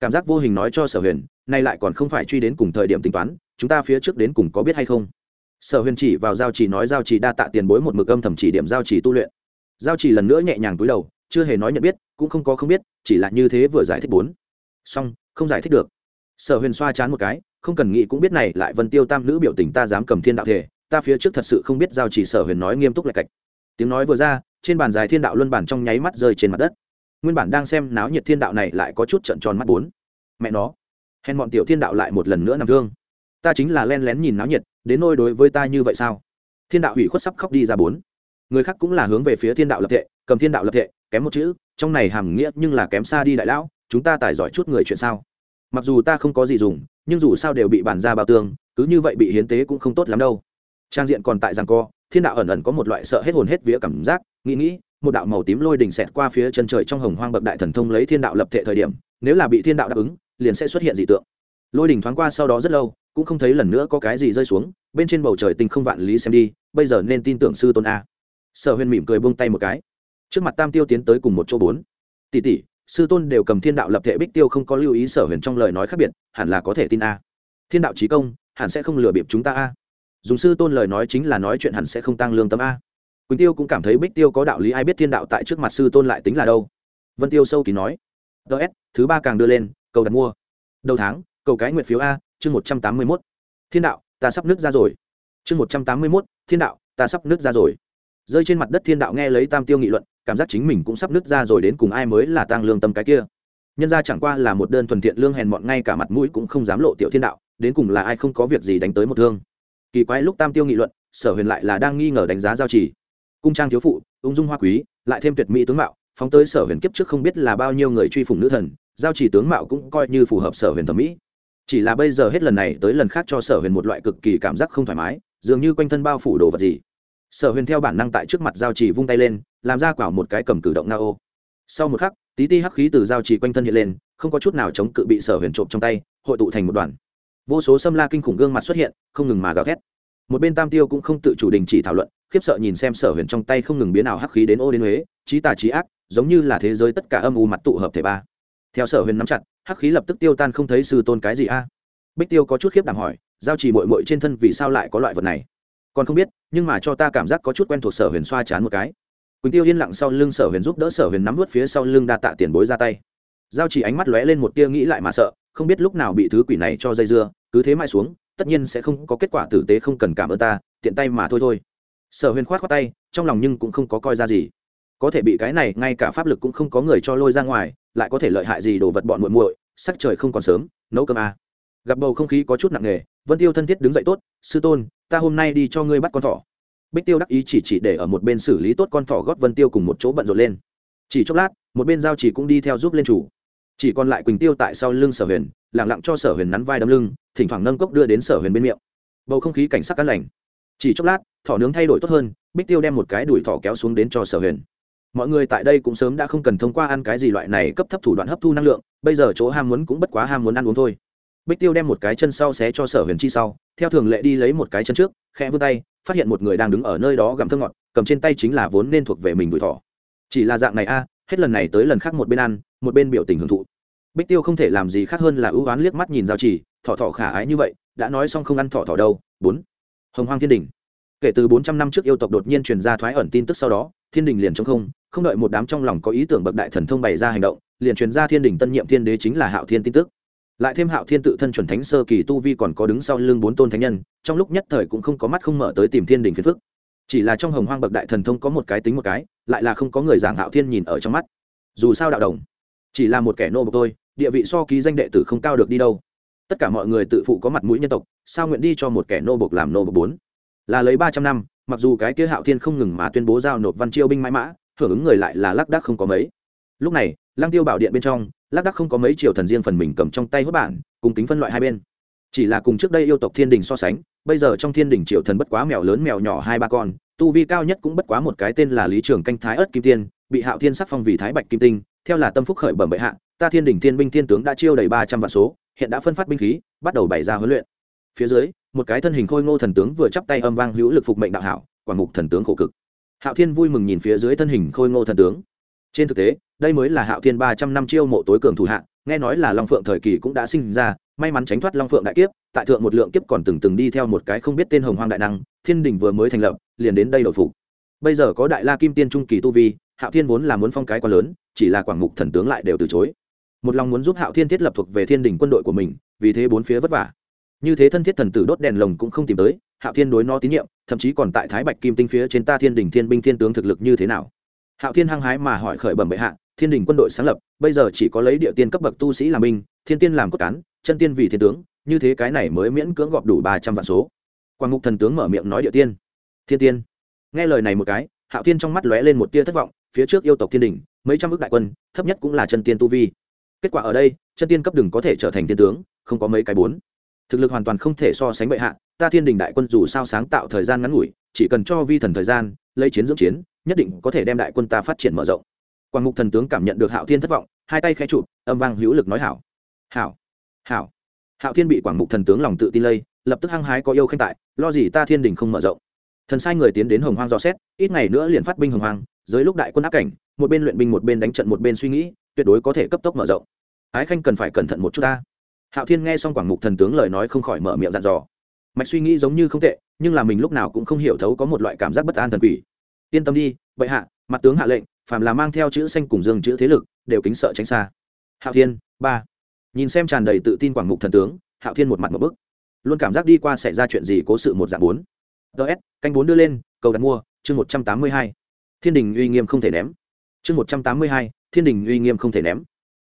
Cảm giác vô hình nói cho sở huyền, nay lại còn không phải truy đến cùng thời điểm tính toán, chúng ta phía trước đến cùng có biết hay không? Sở huyền chỉ vào giao chỉ nói giao chỉ đa tạ tiền bối một mực âm thầm chỉ điểm giao chỉ tu luyện. Giao chỉ lần nữa nhẹ nhàng túi đầu, chưa hề nói nhận biết, cũng không có không biết, chỉ là như thế vừa giải thích bốn. Xong, không giải thích được. Sở huyền xoa chán một cái không cần nghĩ cũng biết này, lại vân tiêu tam nữ biểu tình ta dám cầm thiên đạo thể, ta phía trước thật sự không biết giao chỉ sở huyền nói nghiêm túc lại cạch. Tiếng nói vừa ra, trên bàn dài thiên đạo luân bản trong nháy mắt rơi trên mặt đất. Nguyên bản đang xem náo nhiệt thiên đạo này lại có chút trận tròn mắt bốn. Mẹ nó, hèn bọn tiểu thiên đạo lại một lần nữa nằm thương. Ta chính là len lén nhìn náo nhiệt, đến nôi đối với ta như vậy sao? Thiên đạo hủy khuất sắp khóc đi ra bốn. Người khác cũng là hướng về phía thiên đạo lập thệ, cầm thiên đạo lập thệ, kém một chữ, trong này hàm nghĩa nhưng là kém xa đi đại lão, chúng ta tài giỏi chút người chuyện sao? Mặc dù ta không có gì dùng nhưng dù sao đều bị bản ra bao tương, cứ như vậy bị hiến tế cũng không tốt lắm đâu. Trang diện còn tại rằng co, thiên đạo ẩn ẩn có một loại sợ hết hồn hết vía cảm giác, nghĩ nghĩ, một đạo màu tím lôi đỉnh xẹt qua phía chân trời trong hồng hoang bậc đại thần thông lấy thiên đạo lập thể thời điểm, nếu là bị thiên đạo đáp ứng, liền sẽ xuất hiện dị tượng. Lôi đỉnh thoáng qua sau đó rất lâu, cũng không thấy lần nữa có cái gì rơi xuống, bên trên bầu trời tinh không vạn lý xem đi, bây giờ nên tin tưởng sư tôn a. Sở huyền mỉm cười buông tay một cái. Trước mặt tam tiêu tiến tới cùng một chỗ bốn. Tỷ tỷ sư tôn đều cầm thiên đạo lập thể bích tiêu không có lưu ý sở huyền trong lời nói khác biệt, hẳn là có thể tin a. Thiên đạo trí công, hẳn sẽ không lừa bịp chúng ta a. Dùng sư tôn lời nói chính là nói chuyện hẳn sẽ không tăng lương tâm a. Quỳnh tiêu cũng cảm thấy bích tiêu có đạo lý, ai biết thiên đạo tại trước mặt sư tôn lại tính là đâu. Vân tiêu sâu kỳ nói. Ts thứ ba càng đưa lên, cầu đặt mua. Đầu tháng, cầu cái nguyện phiếu a, chương một trăm tám mươi mốt. Thiên đạo, ta sắp nước ra rồi. Chương một trăm tám mươi mốt, thiên đạo, ta sắp nước ra rồi. Rơi trên mặt đất thiên đạo nghe lấy tam tiêu nghị luận cảm giác chính mình cũng sắp nứt ra rồi đến cùng ai mới là tăng lương tâm cái kia. Nhân ra chẳng qua là một đơn thuần thiện lương hèn mọn ngay cả mặt mũi cũng không dám lộ tiểu thiên đạo, đến cùng là ai không có việc gì đánh tới một thương. Kỳ quái lúc tam tiêu nghị luận, sở huyền lại là đang nghi ngờ đánh giá giao chỉ cung trang thiếu phụ, ung dung hoa quý, lại thêm tuyệt mỹ tướng mạo, phóng tới sở huyền kiếp trước không biết là bao nhiêu người truy phủng nữ thần, giao chỉ tướng mạo cũng coi như phù hợp sở huyền thẩm mỹ. Chỉ là bây giờ hết lần này tới lần khác cho sở huyền một loại cực kỳ cảm giác không thoải mái, dường như quanh thân bao phủ đồ vật gì. Sở huyền theo bản năng tại trước mặt giao chỉ vung tay lên làm ra quả một cái cầm cử động na ô sau một khắc, tí ti hắc khí từ giao chỉ quanh thân hiện lên, không có chút nào chống cự bị sở huyền trộm trong tay, hội tụ thành một đoàn. Vô số xâm la kinh khủng gương mặt xuất hiện, không ngừng mà gào thét. Một bên tam tiêu cũng không tự chủ đình chỉ thảo luận, khiếp sợ nhìn xem sở huyền trong tay không ngừng biến ảo hắc khí đến ô đến huế, trí tà trí ác, giống như là thế giới tất cả âm u mặt tụ hợp thể ba. Theo sở huyền nắm chặt, hắc khí lập tức tiêu tan không thấy sư tôn cái gì a. Bích tiêu có chút khiếp đảm hỏi, giao chỉ mội mội trên thân vì sao lại có loại vật này? Còn không biết, nhưng mà cho ta cảm giác có chút quen thuộc sở huyền xoa chán một cái quỳnh tiêu yên lặng sau lưng sở huyền giúp đỡ sở huyền nắm vút phía sau lưng đa tạ tiền bối ra tay. Giao chỉ ánh mắt lóe lên một tia nghĩ lại mà sợ, không biết lúc nào bị thứ quỷ này cho dây dưa, cứ thế mãi xuống, tất nhiên sẽ không có kết quả tử tế không cần cảm ơn ta, tiện tay mà thôi thôi. Sở huyền khoát khoát tay, trong lòng nhưng cũng không có coi ra gì. Có thể bị cái này, ngay cả pháp lực cũng không có người cho lôi ra ngoài, lại có thể lợi hại gì đồ vật bọn muội muội, sắc trời không còn sớm, nấu cơm à. gặp bầu không khí có chút nặng nề, vân tiêu thân thiết đứng dậy tốt, sư tôn, ta hôm nay đi cho ngươi bắt con thỏ bích tiêu đắc ý chỉ chỉ để ở một bên xử lý tốt con thỏ gót vân tiêu cùng một chỗ bận rộn lên. Chỉ chốc lát, một bên giao chỉ cũng đi theo giúp lên chủ. Chỉ còn lại quỳnh tiêu tại sau lưng sở huyền lẳng lặng cho sở huyền nắn vai đấm lưng, thỉnh thoảng nâng cốc đưa đến sở huyền bên miệng. Bầu không khí cảnh sắc cắt lành. Chỉ chốc lát, thỏ nướng thay đổi tốt hơn, bích tiêu đem một cái đùi thỏ kéo xuống đến cho sở huyền. Mọi người tại đây cũng sớm đã không cần thông qua ăn cái gì loại này cấp thấp thủ đoạn hấp thu năng lượng, bây giờ chỗ ham muốn cũng bất quá ham muốn ăn uống thôi bích tiêu đem một cái chân sau xé cho sở huyền chi sau, theo thường lệ đi lấy một cái chân trước, khẽ vươn tay, phát hiện một người đang đứng ở nơi đó gặm thơm ngọt, cầm trên tay chính là vốn nên thuộc về mình đùi thỏ. Chỉ là dạng này a, hết lần này tới lần khác một bên ăn, một bên biểu tình hưởng thụ. Bích tiêu không thể làm gì khác hơn là ưu oán liếc mắt nhìn giao chỉ thỏ thỏ khả ái như vậy, đã nói xong không ăn thỏ thỏ đâu. Bốn. Hồng hoang thiên đình. Kể từ bốn trăm năm trước yêu tộc đột nhiên truyền ra thoái ẩn tin tức sau đó, thiên đình liền trong không không đợi một đám trong lòng có ý tưởng bậc đại thần thông bày ra hành động, liền truyền ra thiên đình tân nhiệm thiên đế chính là hạo thiên tin tức lại thêm hạo thiên tự thân chuẩn thánh sơ kỳ tu vi còn có đứng sau lưng bốn tôn thánh nhân, trong lúc nhất thời cũng không có mắt không mở tới tìm thiên đình phiền phức. Chỉ là trong hồng hoang bậc đại thần thông có một cái tính một cái, lại là không có người giảng hạo thiên nhìn ở trong mắt. Dù sao đạo đồng, chỉ là một kẻ nô bộc thôi, địa vị so ký danh đệ tử không cao được đi đâu. Tất cả mọi người tự phụ có mặt mũi nhân tộc, sao nguyện đi cho một kẻ nô bộc làm nô bộc bốn? Là lấy ba trăm năm, mặc dù cái kia hạo thiên không ngừng mà tuyên bố giao nộp văn chiêu binh mãi mã, hưởng ứng người lại là lác đác không có mấy. Lúc này, lăng tiêu bảo điện bên trong lác đác không có mấy triều thần riêng phần mình cầm trong tay hốt bản, cùng kính phân loại hai bên. Chỉ là cùng trước đây yêu tộc thiên đình so sánh, bây giờ trong thiên đình triều thần bất quá mèo lớn mèo nhỏ hai ba con, tu vi cao nhất cũng bất quá một cái tên là lý trường canh thái ớt kim tiên, bị hạo thiên sắc phong vì thái bạch kim tinh, theo là tâm phúc khởi bẩm bệ hạ, ta thiên đình thiên binh thiên tướng đã chiêu đầy ba trăm vạn số, hiện đã phân phát binh khí, bắt đầu bày ra huấn luyện. Phía dưới, một cái thân hình khôi ngô thần tướng vừa chắp tay âm vang hữu lực phục mệnh đạo hảo quản mục thần tướng khổ cực. Hạo thiên vui mừng nhìn phía dưới thân hình khôi ngô thần tướng trên thực tế, đây mới là hạo thiên ba trăm năm chiêu mộ tối cường thủ hạng. nghe nói là long phượng thời kỳ cũng đã sinh ra, may mắn tránh thoát long phượng đại kiếp, tại thượng một lượng kiếp còn từng từng đi theo một cái không biết tên hồng hoang đại năng, thiên đình vừa mới thành lập, liền đến đây đổi phục. Bây giờ có đại la kim tiên trung kỳ tu vi, hạo thiên vốn là muốn phong cái quá lớn, chỉ là quảng mục thần tướng lại đều từ chối. Một lòng muốn giúp hạo thiên thiết lập thuộc về thiên đình quân đội của mình, vì thế bốn phía vất vả. Như thế thân thiết thần tử đốt đèn lồng cũng không tìm tới, hạo thiên đối nó tín nhiệm, thậm chí còn tại thái bạch kim tinh phía trên ta thiên đình thiên binh thiên tướng thực lực như thế nào? Hạo thiên hăng hái mà hỏi khởi bẩm bệ hạ, thiên đình quân đội sáng lập, bây giờ chỉ có lấy địa tiên cấp bậc tu sĩ làm binh, thiên tiên làm cốt cán, chân tiên vì thiên tướng, như thế cái này mới miễn cưỡng gọp đủ ba trăm vạn số. Quang Ngục thần tướng mở miệng nói địa tiên. Thiên tiên. Nghe lời này một cái, hạo thiên trong mắt lóe lên một tia thất vọng, phía trước yêu tộc thiên đình, mấy trăm ước đại quân, thấp nhất cũng là chân tiên tu vi. Kết quả ở đây, chân tiên cấp đừng có thể trở thành thiên tướng, không có mấy cái bốn. Thực lực hoàn toàn không thể so sánh bệ hạ ta thiên đình đại quân dù sao sáng tạo thời gian ngắn ngủi, chỉ cần cho vi thần thời gian, lấy chiến dưỡng chiến, nhất định có thể đem đại quân ta phát triển mở rộng. Quang mục thần tướng cảm nhận được hạo thiên thất vọng, hai tay khẽ chụp, âm vang hữu lực nói hảo. Hảo hảo. Hạo thiên bị quảng mục thần tướng lòng tự tin lây, lập tức hăng hái có yêu khen tại, lo gì ta thiên đình không mở rộng. Thần sai người tiến đến hồng hoang dò xét, ít ngày nữa liền phát binh hồng hoang, dưới lúc đại quân áp cảnh, một bên luyện binh một bên đánh trận một bên suy nghĩ, tuyệt đối có thể cấp tốc mở rộng. Ái khanh cần phải cẩn thận một chút ta. Hạo thiên nghe xong quảng mục thần tướng lời nói không khỏi mở miệng dặn dò mạch suy nghĩ giống như không tệ, nhưng là mình lúc nào cũng không hiểu thấu có một loại cảm giác bất an thần quỷ. Yên tâm đi bệ hạ, mặt tướng hạ lệnh, phàm là mang theo chữ xanh cùng dương chữ thế lực, đều kính sợ tránh xa. Hạo thiên, ba. Nhìn xem tràn đầy tự tin quảng mục thần tướng, hạo thiên một mặt một bức. Luôn cảm giác đi qua xảy ra chuyện gì cố sự một dạng bốn. Ts canh bốn đưa lên, cầu đặt mua, chương một trăm tám mươi hai. Thiên đình uy nghiêm không thể ném. Chương một trăm tám mươi hai, thiên đình uy nghiêm không thể ném.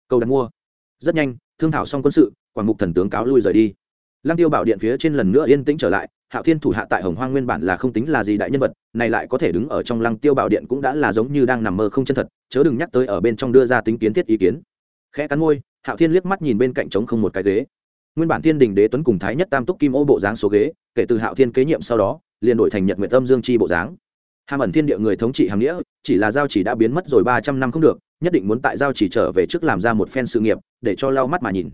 Cầu đặt mua. Rất nhanh, thương thảo xong quân sự, quảng mục thần tướng cáo lui rời đi lăng tiêu bảo điện phía trên lần nữa yên tĩnh trở lại, hạo thiên thủ hạ tại hồng hoang nguyên bản là không tính là gì đại nhân vật, này lại có thể đứng ở trong lăng tiêu bảo điện cũng đã là giống như đang nằm mơ không chân thật, chớ đừng nhắc tới ở bên trong đưa ra tính kiến thiết ý kiến. Khẽ cắn môi, hạo thiên liếc mắt nhìn bên cạnh trống không một cái ghế. Nguyên bản thiên đình đế tuấn cùng thái nhất tam túc kim ô bộ dáng số ghế, kể từ hạo thiên kế nhiệm sau đó, liền đổi thành nhật nguyện tâm dương chi bộ dáng. Hàm ẩn thiên địa người thống trị hàm nghĩa, chỉ là giao chỉ đã biến mất rồi ba trăm năm không được, nhất định muốn tại giao chỉ trở về trước làm ra một phen sự nghiệp, để cho lau mắt mà nhìn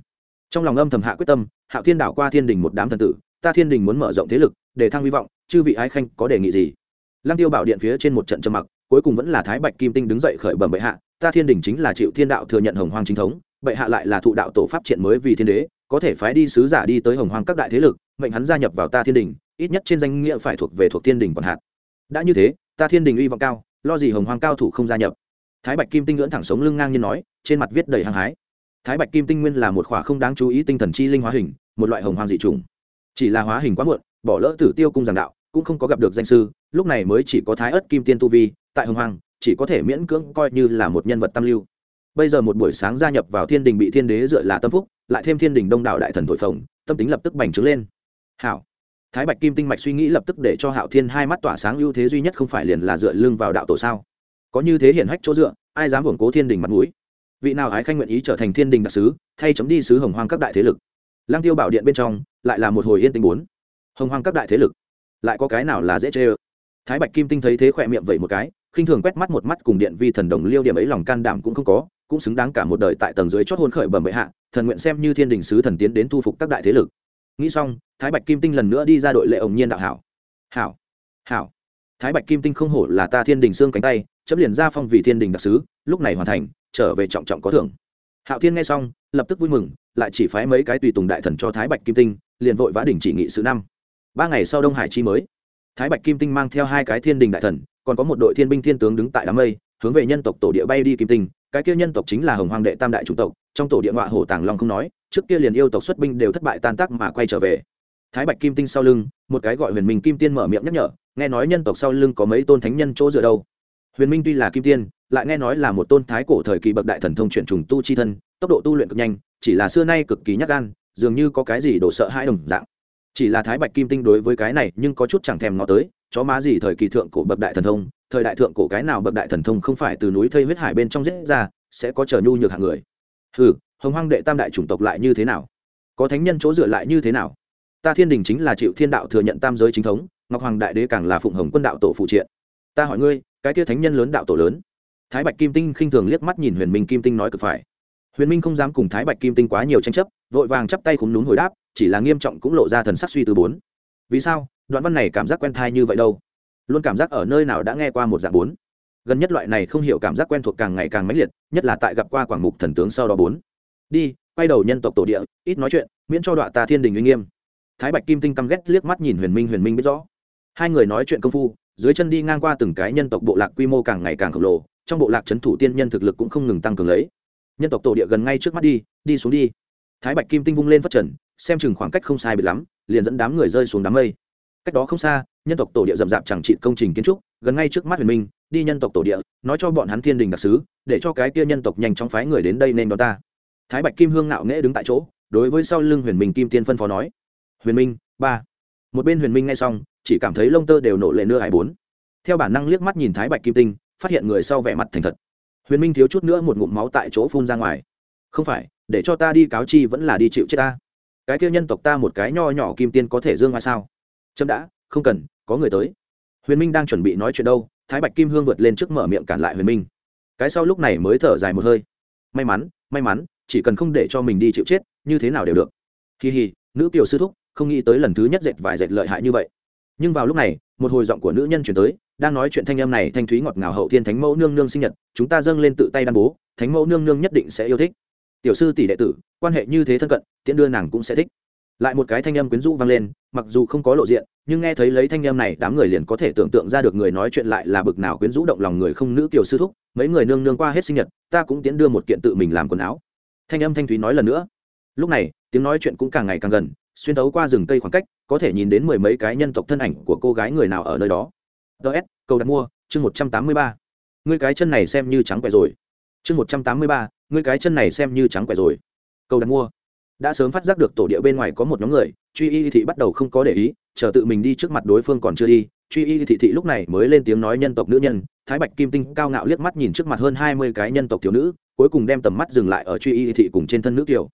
trong lòng âm thầm hạ quyết tâm, hạo thiên đảo qua thiên đình một đám thần tử, ta thiên đình muốn mở rộng thế lực, để thăng hy vọng, chư vị ái khanh có đề nghị gì? Lăng tiêu bảo điện phía trên một trận trầm mặc, cuối cùng vẫn là thái bạch kim tinh đứng dậy khởi bẩm bệ hạ, ta thiên đình chính là chịu thiên đạo thừa nhận hồng hoàng chính thống, bệ hạ lại là thụ đạo tổ pháp triện mới vì thiên đế, có thể phái đi sứ giả đi tới hồng hoàng các đại thế lực, mệnh hắn gia nhập vào ta thiên đình, ít nhất trên danh nghĩa phải thuộc về thuộc thiên đình còn hạn đã như thế, ta thiên đình uy vọng cao, lo gì hồng hoàng cao thủ không gia nhập? Thái bạch kim tinh ngưỡng thẳng sống lưng ngang nhiên nói, trên mặt viết đầy hăng hái thái bạch kim tinh nguyên là một khỏa không đáng chú ý tinh thần chi linh hóa hình, một loại hồng hoàng dị trùng chỉ là hóa hình quá muộn, bỏ lỡ tử tiêu cung giảng đạo, cũng không có gặp được danh sư, lúc này mới chỉ có thái ớt kim tiên tu vi, tại hồng hoàng chỉ có thể miễn cưỡng coi như là một nhân vật tam lưu. Bây giờ một buổi sáng gia nhập vào thiên đình bị thiên đế dựa là tâm phúc, lại thêm thiên đình đông đạo đại thần thổi phồng, tâm tính lập tức bành trướng lên. Hảo. Thái bạch kim tinh mạch suy nghĩ lập tức để cho hạo thiên hai mắt tỏa sáng ưu thế duy nhất không phải liền là dựa lưng vào đạo tổ sao? Có như thế hiển hách chỗ dựa, ai dám hưởng cố thiên đình mặt mũi? Vị nào ái khanh nguyện ý trở thành thiên đình đặc sứ, thay chấm đi sứ hồng hoang các đại thế lực. Lang tiêu bảo điện bên trong, lại là một hồi yên tĩnh bốn. Hồng hoang các đại thế lực, lại có cái nào là dễ chê ơ? Thái bạch kim tinh thấy thế khỏe miệng vậy một cái, khinh thường quét mắt một mắt cùng điện vi thần đồng liêu điểm ấy lòng can đảm cũng không có, cũng xứng đáng cả một đời tại tầng dưới chót hôn khởi bẩm bệ hạ, thần nguyện xem như thiên đình sứ thần tiến đến thu phục các đại thế lực. Nghĩ xong, thái bạch kim tinh lần nữa đi ra đội lệ ổng nhiên đạo hảo. Hảo hảo. Thái bạch kim tinh không hổ là ta thiên đình xương cánh tay chấp liền ra phong vì thiên đình đặc sứ, lúc này hoàn thành trở về trọng trọng có thưởng. Hạo thiên nghe xong, lập tức vui mừng, lại chỉ phái mấy cái tùy tùng đại thần cho thái bạch kim tinh, liền vội vã đình chỉ nghị sự năm. Ba ngày sau đông hải chi mới, thái bạch kim tinh mang theo hai cái thiên đình đại thần, còn có một đội thiên binh thiên tướng đứng tại đám mây, hướng về nhân tộc tổ địa bay đi kim tinh. Cái kia nhân tộc chính là hồng hoàng đệ tam đại chủng tộc, trong tổ địa ngọa hổ tàng long không nói, trước kia liền yêu tộc xuất binh đều thất bại tan tác mà quay trở về. Thái bạch kim tinh sau lưng, một cái gọi huyền minh kim tiên mở miệng nhắc nhở, nghe nói nhân tộc sau lưng có mấy tôn thánh nhân chỗ dựa đâu huyền minh tuy là kim tiên, lại nghe nói là một tôn thái cổ thời kỳ bậc đại thần thông chuyển trùng tu chi thân, tốc độ tu luyện cực nhanh, chỉ là xưa nay cực kỳ nhắc gan, dường như có cái gì đổ sợ hãi đồng dạng. Chỉ là thái bạch kim tinh đối với cái này nhưng có chút chẳng thèm ngó tới, chó má gì thời kỳ thượng cổ bậc đại thần thông, thời đại thượng cổ cái nào bậc đại thần thông không phải từ núi thây huyết hải bên trong giết ra, sẽ có trở nhu nhược hạng người. Ừ hồng hoang đệ tam đại chủng tộc lại như thế nào? Có thánh nhân chỗ dựa lại như thế nào? Ta thiên đình chính là chịu thiên đạo thừa nhận tam giới chính thống, ngọc hoàng đại đế càng là phụng hồng quân đạo tổ phụ triện. Ta hỏi ngươi cái kia thánh nhân lớn đạo tổ lớn. Thái bạch kim tinh khinh thường liếc mắt nhìn huyền minh kim tinh nói cực phải. Huyền minh không dám cùng thái bạch kim tinh quá nhiều tranh chấp, vội vàng chắp tay khúng núm hồi đáp, chỉ là nghiêm trọng cũng lộ ra thần sắc suy từ bốn. Vì sao? Đoạn văn này cảm giác quen thai như vậy đâu? Luôn cảm giác ở nơi nào đã nghe qua một dạng bốn. Gần nhất loại này không hiểu cảm giác quen thuộc càng ngày càng mãnh liệt, nhất là tại gặp qua quảng mục thần tướng sau đó bốn. Đi, quay đầu nhân tộc tổ địa, ít nói chuyện, miễn cho đoạn ta thiên đình uy nghiêm. Thái bạch kim tinh căm ghét liếc mắt nhìn huyền minh huyền minh biết rõ. Hai người nói chuyện công phu dưới chân đi ngang qua từng cái nhân tộc bộ lạc quy mô càng ngày càng khổng lồ, trong bộ lạc c h ấ n thủ tiên nhân thực lực cũng không ngừng tăng cường lấy. Nhân tộc tổ địa gần ngay trước mắt đi đi xuống đi. Thái bạch kim tinh vung lên phát trần, xem chừng khoảng cách không sai biệt lắm, liền dẫn đám người rơi xuống đám mây. Cách đó không xa, nhân tộc tổ địa rậm rạp chẳng trị công trình kiến trúc, gần ngay trước mắt huyền minh, đi nhân tộc tổ địa, nói cho bọn hắn thiên đình đặc s ứ để cho cái kia nhân tộc nhanh chóng phái người đến đây nên đón ta. Thái bạch kim hương ngạo nghễ đứng tại chỗ, đối với sau lưng huyền minh kim tiên phân phó nói. Huyền minh, ba. Một bên huyền minh ngay xong chỉ cảm thấy lông tơ đều nổ lệ nưa hải bốn. Theo bản năng liếc mắt nhìn thái bạch kim tinh, phát hiện người sau vẻ mặt thành thật. Huyền minh thiếu chút nữa một ngụm máu tại chỗ phun ra ngoài. Không phải, để cho ta đi cáo chi vẫn là đi chịu chết ta. Cái kia nhân tộc ta một cái nho nhỏ kim tiên có thể dương ngoài sao? Chấm đã, không cần, có người tới. Huyền minh đang chuẩn bị nói chuyện đâu, thái bạch kim hương vượt lên trước mở miệng cản lại huyền minh. Cái sau lúc này mới thở dài một hơi. May mắn may mắn, chỉ cần không để cho mình đi chịu chết, như thế nào đều được. Kỳ hì nữ tiểu sư thúc, không nghĩ tới lần thứ nhất dệt vải dệt lợi hại như vậy nhưng vào lúc này, một hồi giọng của nữ nhân chuyển tới, đang nói chuyện thanh âm này, thanh thúy ngọt ngào hậu thiên thánh mẫu nương nương sinh nhật, chúng ta dâng lên tự tay đan bố, thánh mẫu nương nương nhất định sẽ yêu thích. Tiểu sư tỷ đệ tử, quan hệ như thế thân cận, tiễn đưa nàng cũng sẽ thích. Lại một cái thanh âm quyến rũ vang lên, mặc dù không có lộ diện, nhưng nghe thấy lấy thanh âm này, đám người liền có thể tưởng tượng ra được người nói chuyện lại là bực nào quyến rũ động lòng người không nữ tiểu sư thúc, mấy người nương nương qua hết sinh nhật, ta cũng tiễn đưa một kiện tự mình làm quần áo. Thanh âm thanh thúy nói lần nữa. Lúc này, tiếng nói chuyện cũng càng ngày càng gần xuyên thấu qua rừng cây khoảng cách, có thể nhìn đến mười mấy cái nhân tộc thân ảnh của cô gái người nào ở nơi đó. Ts cầu đặt mua, chương một trăm tám mươi ba. Ngươi cái chân này xem như trắng quẹ rồi. Chương một trăm tám mươi ba, ngươi cái chân này xem như trắng quẹ rồi. Cầu đặt mua. Đã sớm phát giác được tổ địa bên ngoài có một nhóm người, truy y thị bắt đầu không có để ý, chờ tự mình đi trước mặt đối phương còn chưa đi, truy y thị thị lúc này mới lên tiếng nói nhân tộc nữ nhân, thái bạch kim tinh cao ngạo liếc mắt nhìn trước mặt hơn hai mươi cái nhân tộc thiếu nữ, cuối cùng đem tầm mắt dừng lại ở truy y thị cùng trên thân nữ kiều.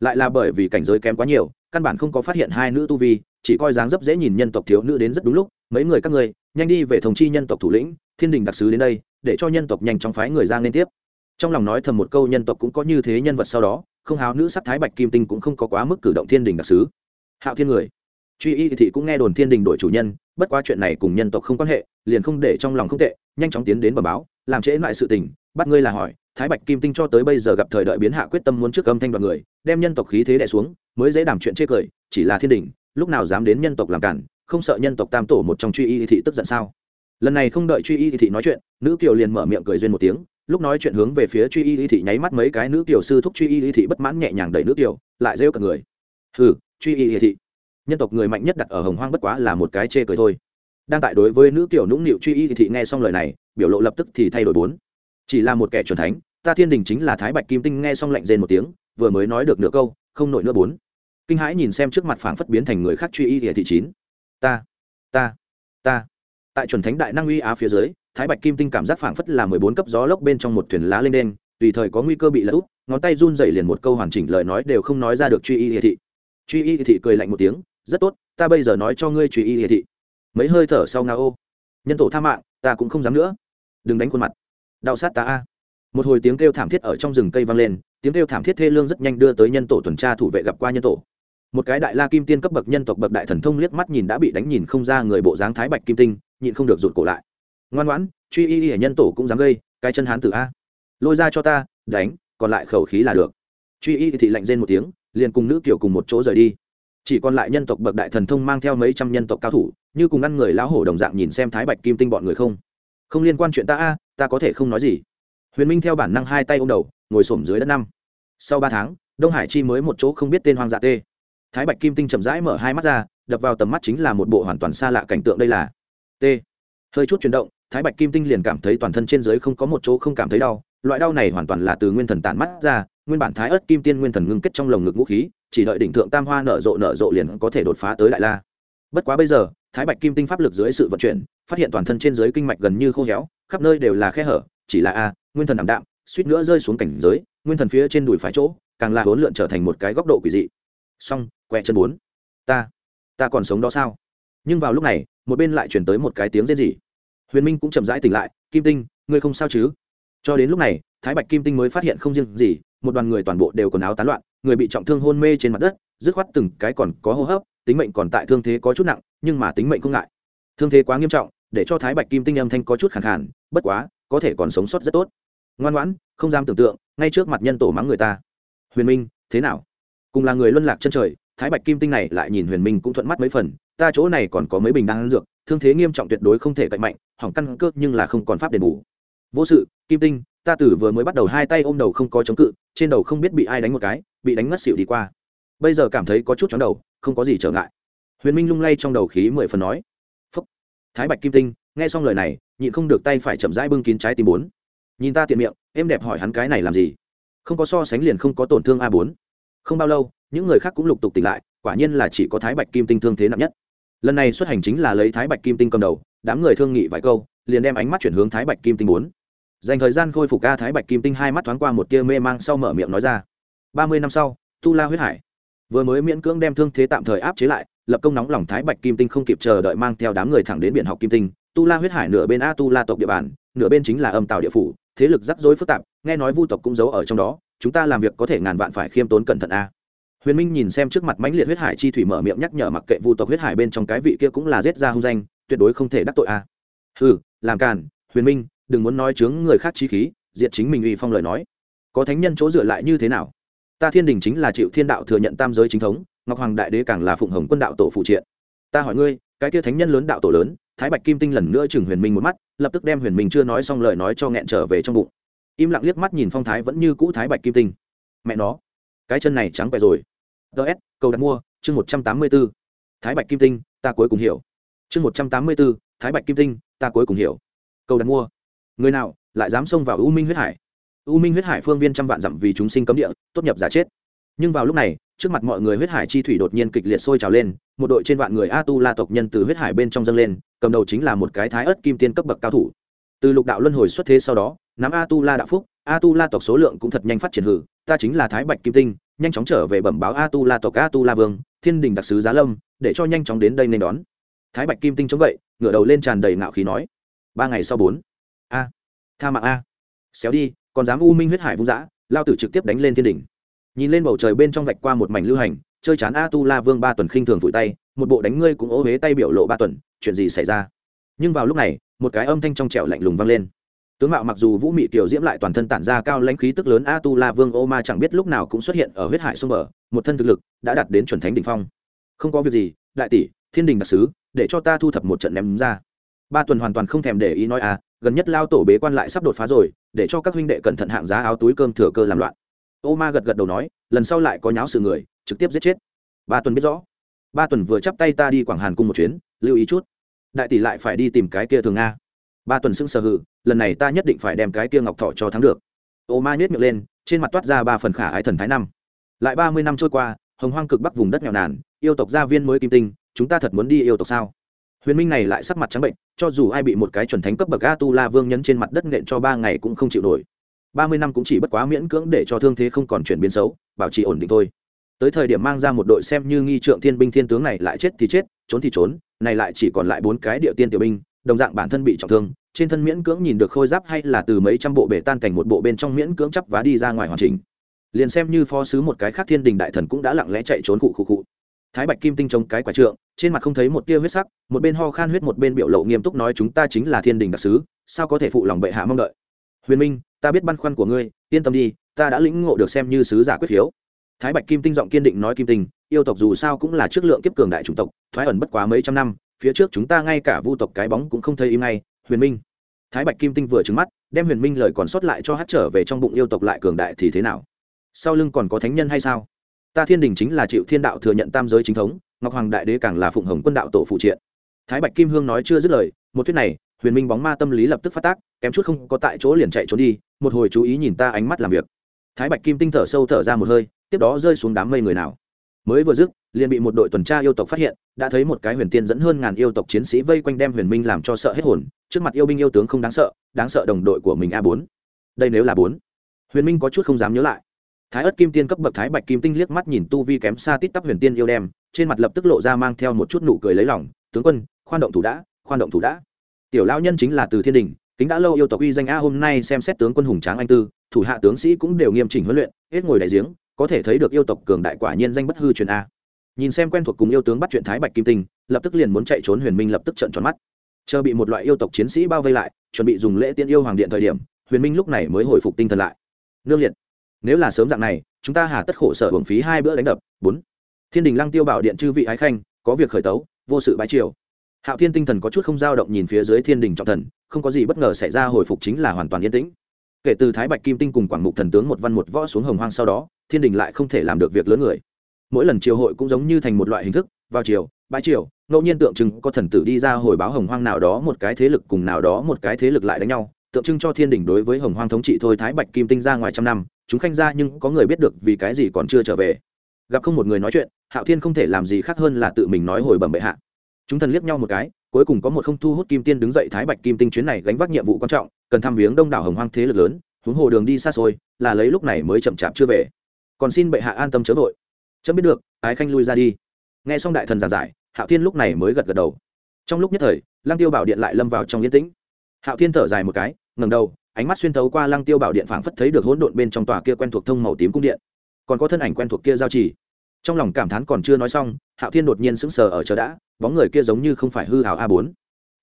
Lại là bởi vì cảnh giới kém quá nhiều căn bản không có phát hiện hai nữ tu vi, chỉ coi dáng dấp dễ nhìn nhân tộc thiếu nữ đến rất đúng lúc, mấy người các người nhanh đi về thống chi nhân tộc thủ lĩnh, thiên đình đặc sứ đến đây, để cho nhân tộc nhanh chóng phái người giang lên tiếp. Trong lòng nói thầm một câu nhân tộc cũng có như thế nhân vật sau đó, không háo nữ sắc thái bạch kim tinh cũng không có quá mức cử động thiên đình đặc sứ. Hạo thiên người. Truy y thị cũng nghe đồn thiên đình đổi chủ nhân, bất quá chuyện này cùng nhân tộc không quan hệ, liền không để trong lòng không tệ, nhanh chóng tiến đến bờ báo, làm trễ lại sự tình bắt ngươi là hỏi, thái bạch kim tinh cho tới bây giờ gặp thời đợi biến hạ quyết tâm muốn trước âm thanh đoàn người, đem nhân tộc khí thế đẻ xuống, mới dễ đảm chuyện chê cười, chỉ là thiên đình, lúc nào dám đến nhân tộc làm cản, không sợ nhân tộc tam tổ một trong truy y thị tức giận sao? Lần này không đợi truy y thị nói chuyện, nữ kiều liền mở miệng cười duyên một tiếng, lúc nói chuyện hướng về phía truy y thị nháy mắt mấy cái nữ kiều sư thúc truy y thị bất mãn nhẹ nhàng đẩy nữ kiều, lại rêu cả người. Hừ, truy y thị. Nhân tộc người mạnh nhất đặt ở hồng hoang bất quá là một cái chê cười thôi. Đang tại đối với nữ kiều nũng nịu truy y thị nghe xong lời này, biểu lộ lập tức thì thay đổi bốn chỉ là một kẻ chuẩn thánh, ta thiên đình chính là thái bạch kim tinh nghe xong lạnh rên một tiếng, vừa mới nói được nửa câu, không nổi nữa bốn. Kinh hãi nhìn xem trước mặt phảng phất biến thành người khác truy y địa thị chín. Ta ta ta. Tại chuẩn thánh đại năng uy á phía dưới, thái bạch kim tinh cảm giác phảng phất là mười bốn cấp gió lốc bên trong một thuyền lá lên đen tùy thời có nguy cơ bị lỡ úp, ngón tay run dày liền một câu hoàn chỉnh lời nói đều không nói ra được truy y địa thị. Truy y địa thị cười lạnh một tiếng, rất tốt, ta bây giờ nói cho ngươi truy y địa thị. Mấy hơi thở sau nga ô. Nhân tổ tha mạng, ta cũng không dám nữa. Đừng đánh khuôn mặt đau sát ta a. Một hồi tiếng kêu thảm thiết ở trong rừng cây vang lên, tiếng kêu thảm thiết thê lương rất nhanh đưa tới nhân tổ tuần tra thủ vệ gặp qua nhân tổ. Một cái đại la kim tiên cấp bậc nhân tộc bậc đại thần thông liếc mắt nhìn đã bị đánh nhìn không ra người bộ dáng thái bạch kim tinh, nhịn không được rụt cổ lại. Ngoan ngoãn, truy y y nhân tổ cũng dám gây, cái chân hán tử a. Lôi ra cho ta, đánh, còn lại khẩu khí là được. Truy y thị lạnh rên một tiếng, liền cùng nữ kiểu cùng một chỗ rời đi. Chỉ còn lại nhân tộc bậc đại thần thông mang theo mấy trăm nhân tộc cao thủ, như cùng ăn người lão hổ đồng dạng nhìn xem thái bạch kim tinh bọn người không. Không liên quan chuyện ta a ta có thể không nói gì. Huyền minh theo bản năng hai tay ô m đầu, ngồi s ổ m dưới đất năm. Sau ba tháng, đông hải chi mới một chỗ không biết tên hoang dạ tê. Thái bạch kim tinh chậm rãi mở hai mắt ra, đập vào tầm mắt chính là một bộ hoàn toàn xa lạ cảnh tượng đây là t hơi chút chuyển động, thái bạch kim tinh liền cảm thấy toàn thân trên dưới không có một chỗ không cảm thấy đau, loại đau này hoàn toàn là từ nguyên thần tản mắt ra, nguyên bản thái ớt kim tiên nguyên thần ngưng kết trong lồng ngực vũ khí, chỉ đợi đỉnh thượng tam hoa nở rộ nở rộ liền có thể đột phá tới đại la. Bất quá bây giờ, thái bạch kim tinh pháp lực dưới sự vận chuyển, phát hiện toàn thân trên dưới kinh mạch gần như khô héo khắp nơi đều là khe hở, chỉ là a, nguyên thần ảm đạm, suýt nữa rơi xuống cảnh giới, nguyên thần phía trên đùi phải chỗ, càng là hỗn lượn trở thành một cái góc độ quỷ dị. Xong, quẹ chân bốn. Ta ta còn sống đó sao? Nhưng vào lúc này, một bên lại chuyển tới một cái tiếng rên rỉ. Huyền minh cũng chậm rãi tỉnh lại, kim tinh, ngươi không sao chứ? Cho đến lúc này, thái bạch kim tinh mới phát hiện không riêng gì, một đoàn người toàn bộ đều quần áo tán loạn, người bị trọng thương hôn mê trên mặt đất, dứt khoát từng cái còn có hô hấp, tính mệnh còn tại thương thế có chút nặng, nhưng mà tính mệnh không ngại. Thương thế quá nghiêm trọng để cho thái bạch kim tinh âm thanh có chút khẳng khản bất quá, có thể còn sống sót rất tốt. Ngoan ngoãn, không dám tưởng tượng, ngay trước mặt nhân tổ mắng người ta. Huyền minh, thế nào? Cùng là người luân lạc chân trời, thái bạch kim tinh này lại nhìn huyền minh cũng thuận mắt mấy phần, ta chỗ này còn có mấy bình đan dược, thương thế nghiêm trọng tuyệt đối không thể cạnh mạnh, hỏng căn cơ nhưng là không còn pháp đền bù. Vô sự, kim tinh, ta tử vừa mới bắt đầu hai tay ôm đầu không có chống cự, trên đầu không biết bị ai đánh một cái, bị đánh ngất xỉu đi qua. Bây giờ cảm thấy có chút chóng đầu, không có gì trở ngại. Huyền minh lung lay trong đầu khí mười phần nói thái bạch kim tinh, nghe xong lời này, nhịn không được tay phải chậm rãi bưng kín trái tim bốn. Nhìn ta tiện miệng, em đẹp hỏi hắn cái này làm gì? Không có so sánh liền không có tổn thương a bốn. Không bao lâu, những người khác cũng lục tục tỉnh lại, quả nhiên là chỉ có thái bạch kim tinh thương thế nặng nhất. Lần này xuất hành chính là lấy thái bạch kim tinh cầm đầu, đám người thương nghị vài câu, liền đem ánh mắt chuyển hướng thái bạch kim tinh bốn. Dành thời gian khôi phục ca thái bạch kim tinh hai mắt thoáng qua một tia mê mang sau mở miệng nói ra. Ba mươi năm sau, tu la huyết hải. Vừa mới miễn cưỡng đem thương thế tạm thời áp chế lại lập công nóng lòng thái bạch kim tinh không kịp chờ đợi mang theo đám người thẳng đến biển học kim tinh. Tu la huyết hải nửa bên a tu la tộc địa bàn, nửa bên chính là âm tàu địa phủ, thế lực rắc rối phức tạp, nghe nói vu tộc cũng giấu ở trong đó, chúng ta làm việc có thể ngàn vạn phải khiêm tốn cẩn thận a. Huyền minh nhìn xem trước mặt mãnh liệt huyết hải chi thủy mở miệng nhắc nhở mặc kệ vu tộc huyết hải bên trong cái vị kia cũng là giết ra hung danh, tuyệt đối không thể đắc tội a. Ừ làm càn, huyền minh, đừng muốn nói chướng người khác chi khí, diệt chính mình uy phong lời nói. Có thánh nhân chỗ dựa lại như thế nào? Ta thiên đình chính là chịu thiên đạo thừa nhận tam giới chính thống ngọc hoàng đại đế càng là phụng hồng quân đạo tổ phụ triện. Ta hỏi ngươi, cái kia thánh nhân lớn đạo tổ lớn, thái bạch kim tinh lần nữa chừng huyền minh một mắt, lập tức đem huyền minh chưa nói xong lời nói cho nghẹn trở về trong bụng. Im lặng liếc mắt nhìn phong thái vẫn như cũ thái bạch kim tinh. Mẹ nó, cái chân này trắng quẹ rồi. Ts cầu đặt mua, chương một trăm tám mươi b ố thái bạch kim tinh, ta cuối cùng hiểu. Chương một trăm tám mươi b ố thái bạch kim tinh, ta cuối cùng hiểu. Cầu đặt mua. Người nào, lại dám xông vào u minh huyết hải? U minh huyết hải phương viên trăm vạn dặm vì chúng sinh cấm địa, tốt nhập giả chết. Nhưng vào lúc này trước mặt mọi người huyết hải chi thủy đột nhiên kịch liệt sôi trào lên, một đội trên vạn người a tu la tộc nhân từ huyết hải bên trong dâng lên, cầm đầu chính là một cái thái ớt kim tiên cấp bậc cao thủ. Từ lục đạo luân hồi xuất thế sau đó, nắm a tu la đạo phúc, a tu la tộc số lượng cũng thật nhanh phát triển hử, ta chính là thái bạch kim tinh, nhanh chóng trở về bẩm báo a tu la tộc a tu la vương, thiên đình đặc sứ giá lâm, để cho nhanh chóng đến đây nên đón. Thái bạch kim tinh chống gậy, ngửa đầu lên tràn đầy ngạo khí nói, ba ngày sau bốn, a, tha mạng a. Xéo đi, còn dám u minh huyết hải vung dã, lao tử trực tiếp đánh lên thiên đình nhìn lên bầu trời bên trong vạch qua một mảnh lưu hành, chơi chán a tu la vương ba tuần khinh thường vùi tay, một bộ đánh ngươi cũng ố huế tay biểu lộ ba tuần, chuyện gì xảy ra? Nhưng vào lúc này, một cái âm thanh trong trẻo lạnh lùng vang lên. Tướng mạo mặc dù vũ mị tiểu diễm lại toàn thân tản ra cao lãnh khí tức lớn a tu la vương ô ma chẳng biết lúc nào cũng xuất hiện ở huyết hải sông bờ, một thân thực lực đã đạt đến chuẩn thánh đỉnh phong. Không có việc gì, đại tỷ, thiên đình đặc sứ, để cho ta thu thập một trận ném ra. Ba tuần hoàn toàn không thèm để ý nói à gần nhất lao tổ bế quan lại sắp đột phá rồi, để cho các huynh đệ cẩn thận hạng giá áo túi cơm thừa cơ làm loạn ô ma gật gật đầu nói, lần sau lại có nháo sự người, trực tiếp giết chết. Ba tuần biết rõ. Ba tuần vừa chắp tay ta đi quảng hàn cung một chuyến, lưu ý chút. Đại tỷ lại phải đi tìm cái kia thường nga. Ba tuần sững sờ hự lần này ta nhất định phải đem cái kia ngọc thọ cho thắng được. Ô ma nhét miệng lên, trên mặt toát ra ba phần khả ái thần thái năm. Lại ba mươi năm trôi qua, hồng hoang cực bắc vùng đất nghèo nàn, yêu tộc gia viên mới kim tinh, chúng ta thật muốn đi yêu tộc sao? Huyền minh này lại sắc mặt trắng bệnh, cho dù ai bị một cái chuẩn thánh cấp bậc a tu la vương nhấn trên mặt đất nện cho ba ngày cũng không chịu nổi ba mươi năm cũng chỉ bất quá miễn cưỡng để cho thương thế không còn chuyển biến xấu, bảo trì ổn định thôi. Tới thời điểm mang ra một đội xem như nghi trượng thiên binh thiên tướng này lại chết thì chết, trốn thì trốn, này lại chỉ còn lại bốn cái địa tiên tiểu binh, đồng dạng bản thân bị trọng thương, trên thân miễn cưỡng nhìn được khôi giáp hay là từ mấy trăm bộ bể tan thành một bộ bên trong miễn cưỡng chắp vá đi ra ngoài hoàn chỉnh. Liền xem như phó sứ một cái khác thiên đình đại thần cũng đã lặng lẽ chạy trốn cụ cụ cụ thái bạch kim tinh chống cái quả trượng, trên mặt không thấy một tia huyết sắc, một bên ho khan huyết một bên biểu lộ nghiêm túc nói chúng ta chính là thiên đình đặc sứ, sao có thể phụ lòng bệ hạ mong đợi? Huyền minh ta biết băn khoăn của ngươi, yên tâm đi, ta đã lĩnh ngộ được xem như sứ giả quyết hiếu. Thái bạch kim tinh giọng kiên định nói kim tinh, yêu tộc dù sao cũng là trước lượng kiếp cường đại chủng tộc, thoái ẩn bất quá mấy trăm năm, phía trước chúng ta ngay cả vu tộc cái bóng cũng không thấy im ngay, huyền minh. Thái bạch kim tinh vừa trứng mắt, đem huyền minh lời còn sót lại cho hát trở về trong bụng yêu tộc lại cường đại thì thế nào? Sau lưng còn có thánh nhân hay sao? Ta thiên đình chính là chịu thiên đạo thừa nhận tam giới chính thống, ngọc hoàng đại đế càng là phụng hồng quân đạo tổ phụ triện. Thái bạch kim hương nói chưa dứt lời, một thuyết này huyền minh bóng ma tâm lý lập tức phát tác, kém chút không có tại chỗ liền chạy trốn đi, một hồi chú ý nhìn ta ánh mắt làm việc. Thái bạch kim tinh thở sâu thở ra một hơi, tiếp đó rơi xuống đám mây người nào. Mới vừa dứt, liền bị một đội tuần tra yêu tộc phát hiện, đã thấy một cái huyền tiên dẫn hơn ngàn yêu tộc chiến sĩ vây quanh đem huyền minh làm cho sợ hết hồn, trước mặt yêu binh yêu tướng không đáng sợ đáng sợ đồng đội của mình a bốn. Đây nếu là bốn. Huyền minh có chút không dám nhớ lại. Thái ất kim tiên cấp bậc thái bạch kim tinh liếc mắt nhìn tu vi kém xa tít tắp huyền tiên yêu đem, trên mặt lập tức lộ ra mang theo một chút nụ cười lấy lòng, tướng quân, khoan động thủ đã, khoan động thủ đã tiểu lao nhân chính là từ thiên đình, kính đã lâu yêu tộc uy danh a, hôm nay xem xét tướng quân hùng tráng anh tư, thủ hạ tướng sĩ cũng đều nghiêm chỉnh huấn luyện, hết ngồi đại giếng, có thể thấy được yêu tộc cường đại quả nhiên danh bất hư truyền a. Nhìn xem quen thuộc cùng yêu tướng bắt chuyện thái bạch kim tinh, lập tức liền muốn chạy trốn huyền minh lập tức trận tròn mắt. Chờ bị một loại yêu tộc chiến sĩ bao vây lại, chuẩn bị dùng lễ tiên yêu hoàng điện thời điểm, huyền minh lúc này mới hồi phục tinh thần lại. Nương liệt, nếu là sớm dạng này, chúng ta hà tất khổ sở hưởng phí hai bữa đánh đập. Bốn, thiên đình lăng tiêu bảo điện chư vị ái khanh, có việc khởi tấu, vô sự bái triều hạo thiên tinh thần có chút không dao động nhìn phía dưới thiên đình trọng thần, không có gì bất ngờ xảy ra hồi phục chính là hoàn toàn yên tĩnh. Kể từ thái bạch kim tinh cùng quảng mục thần tướng một văn một võ xuống hồng hoang sau đó, thiên đình lại không thể làm được việc lớn người. Mỗi lần triều hội cũng giống như thành một loại hình thức, vào triều, bãi triều, ngẫu nhiên tượng trưng có thần tử đi ra hồi báo hồng hoang nào đó một cái thế lực cùng nào đó một cái thế lực lại đánh nhau, tượng trưng cho thiên đình đối với hồng hoang thống trị thôi thái bạch kim tinh ra ngoài trăm năm, chúng khanh ra nhưng có người biết được vì cái gì còn chưa trở về. Gặp không một người nói chuyện, hạo thiên không thể làm gì khác hơn là tự mình nói hồi bẩm bệ hạ chúng thần liếc nhau một cái, cuối cùng có một không thu hút kim tiên đứng dậy thái bạch kim tinh chuyến này gánh vác nhiệm vụ quan trọng, cần thăm viếng đông đảo hồng hoang thế lực lớn, huống hồ đường đi xa xôi, là lấy lúc này mới chậm chạp chưa về. Còn xin bệ hạ an tâm chớ vội. Chấm biết được, ái khanh lui ra đi. Nghe xong đại thần giảng giải, hạo thiên lúc này mới gật gật đầu. Trong lúc nhất thời, lăng tiêu bảo điện lại lâm vào trong yên tĩnh. Hạo thiên thở dài một cái ngầm đầu, ánh mắt xuyên thấu qua lăng tiêu bảo điện phảng phất thấy được hỗn độn bên trong tòa kia quen thuộc thông màu tím cung điện. Còn có thân ảnh quen thuộc kia giao trì. Trong lòng cảm thán còn chưa nói xong, hạo thiên đột nhiên sững sờ ở chờ đã bóng người kia giống như không phải hư hào a bốn.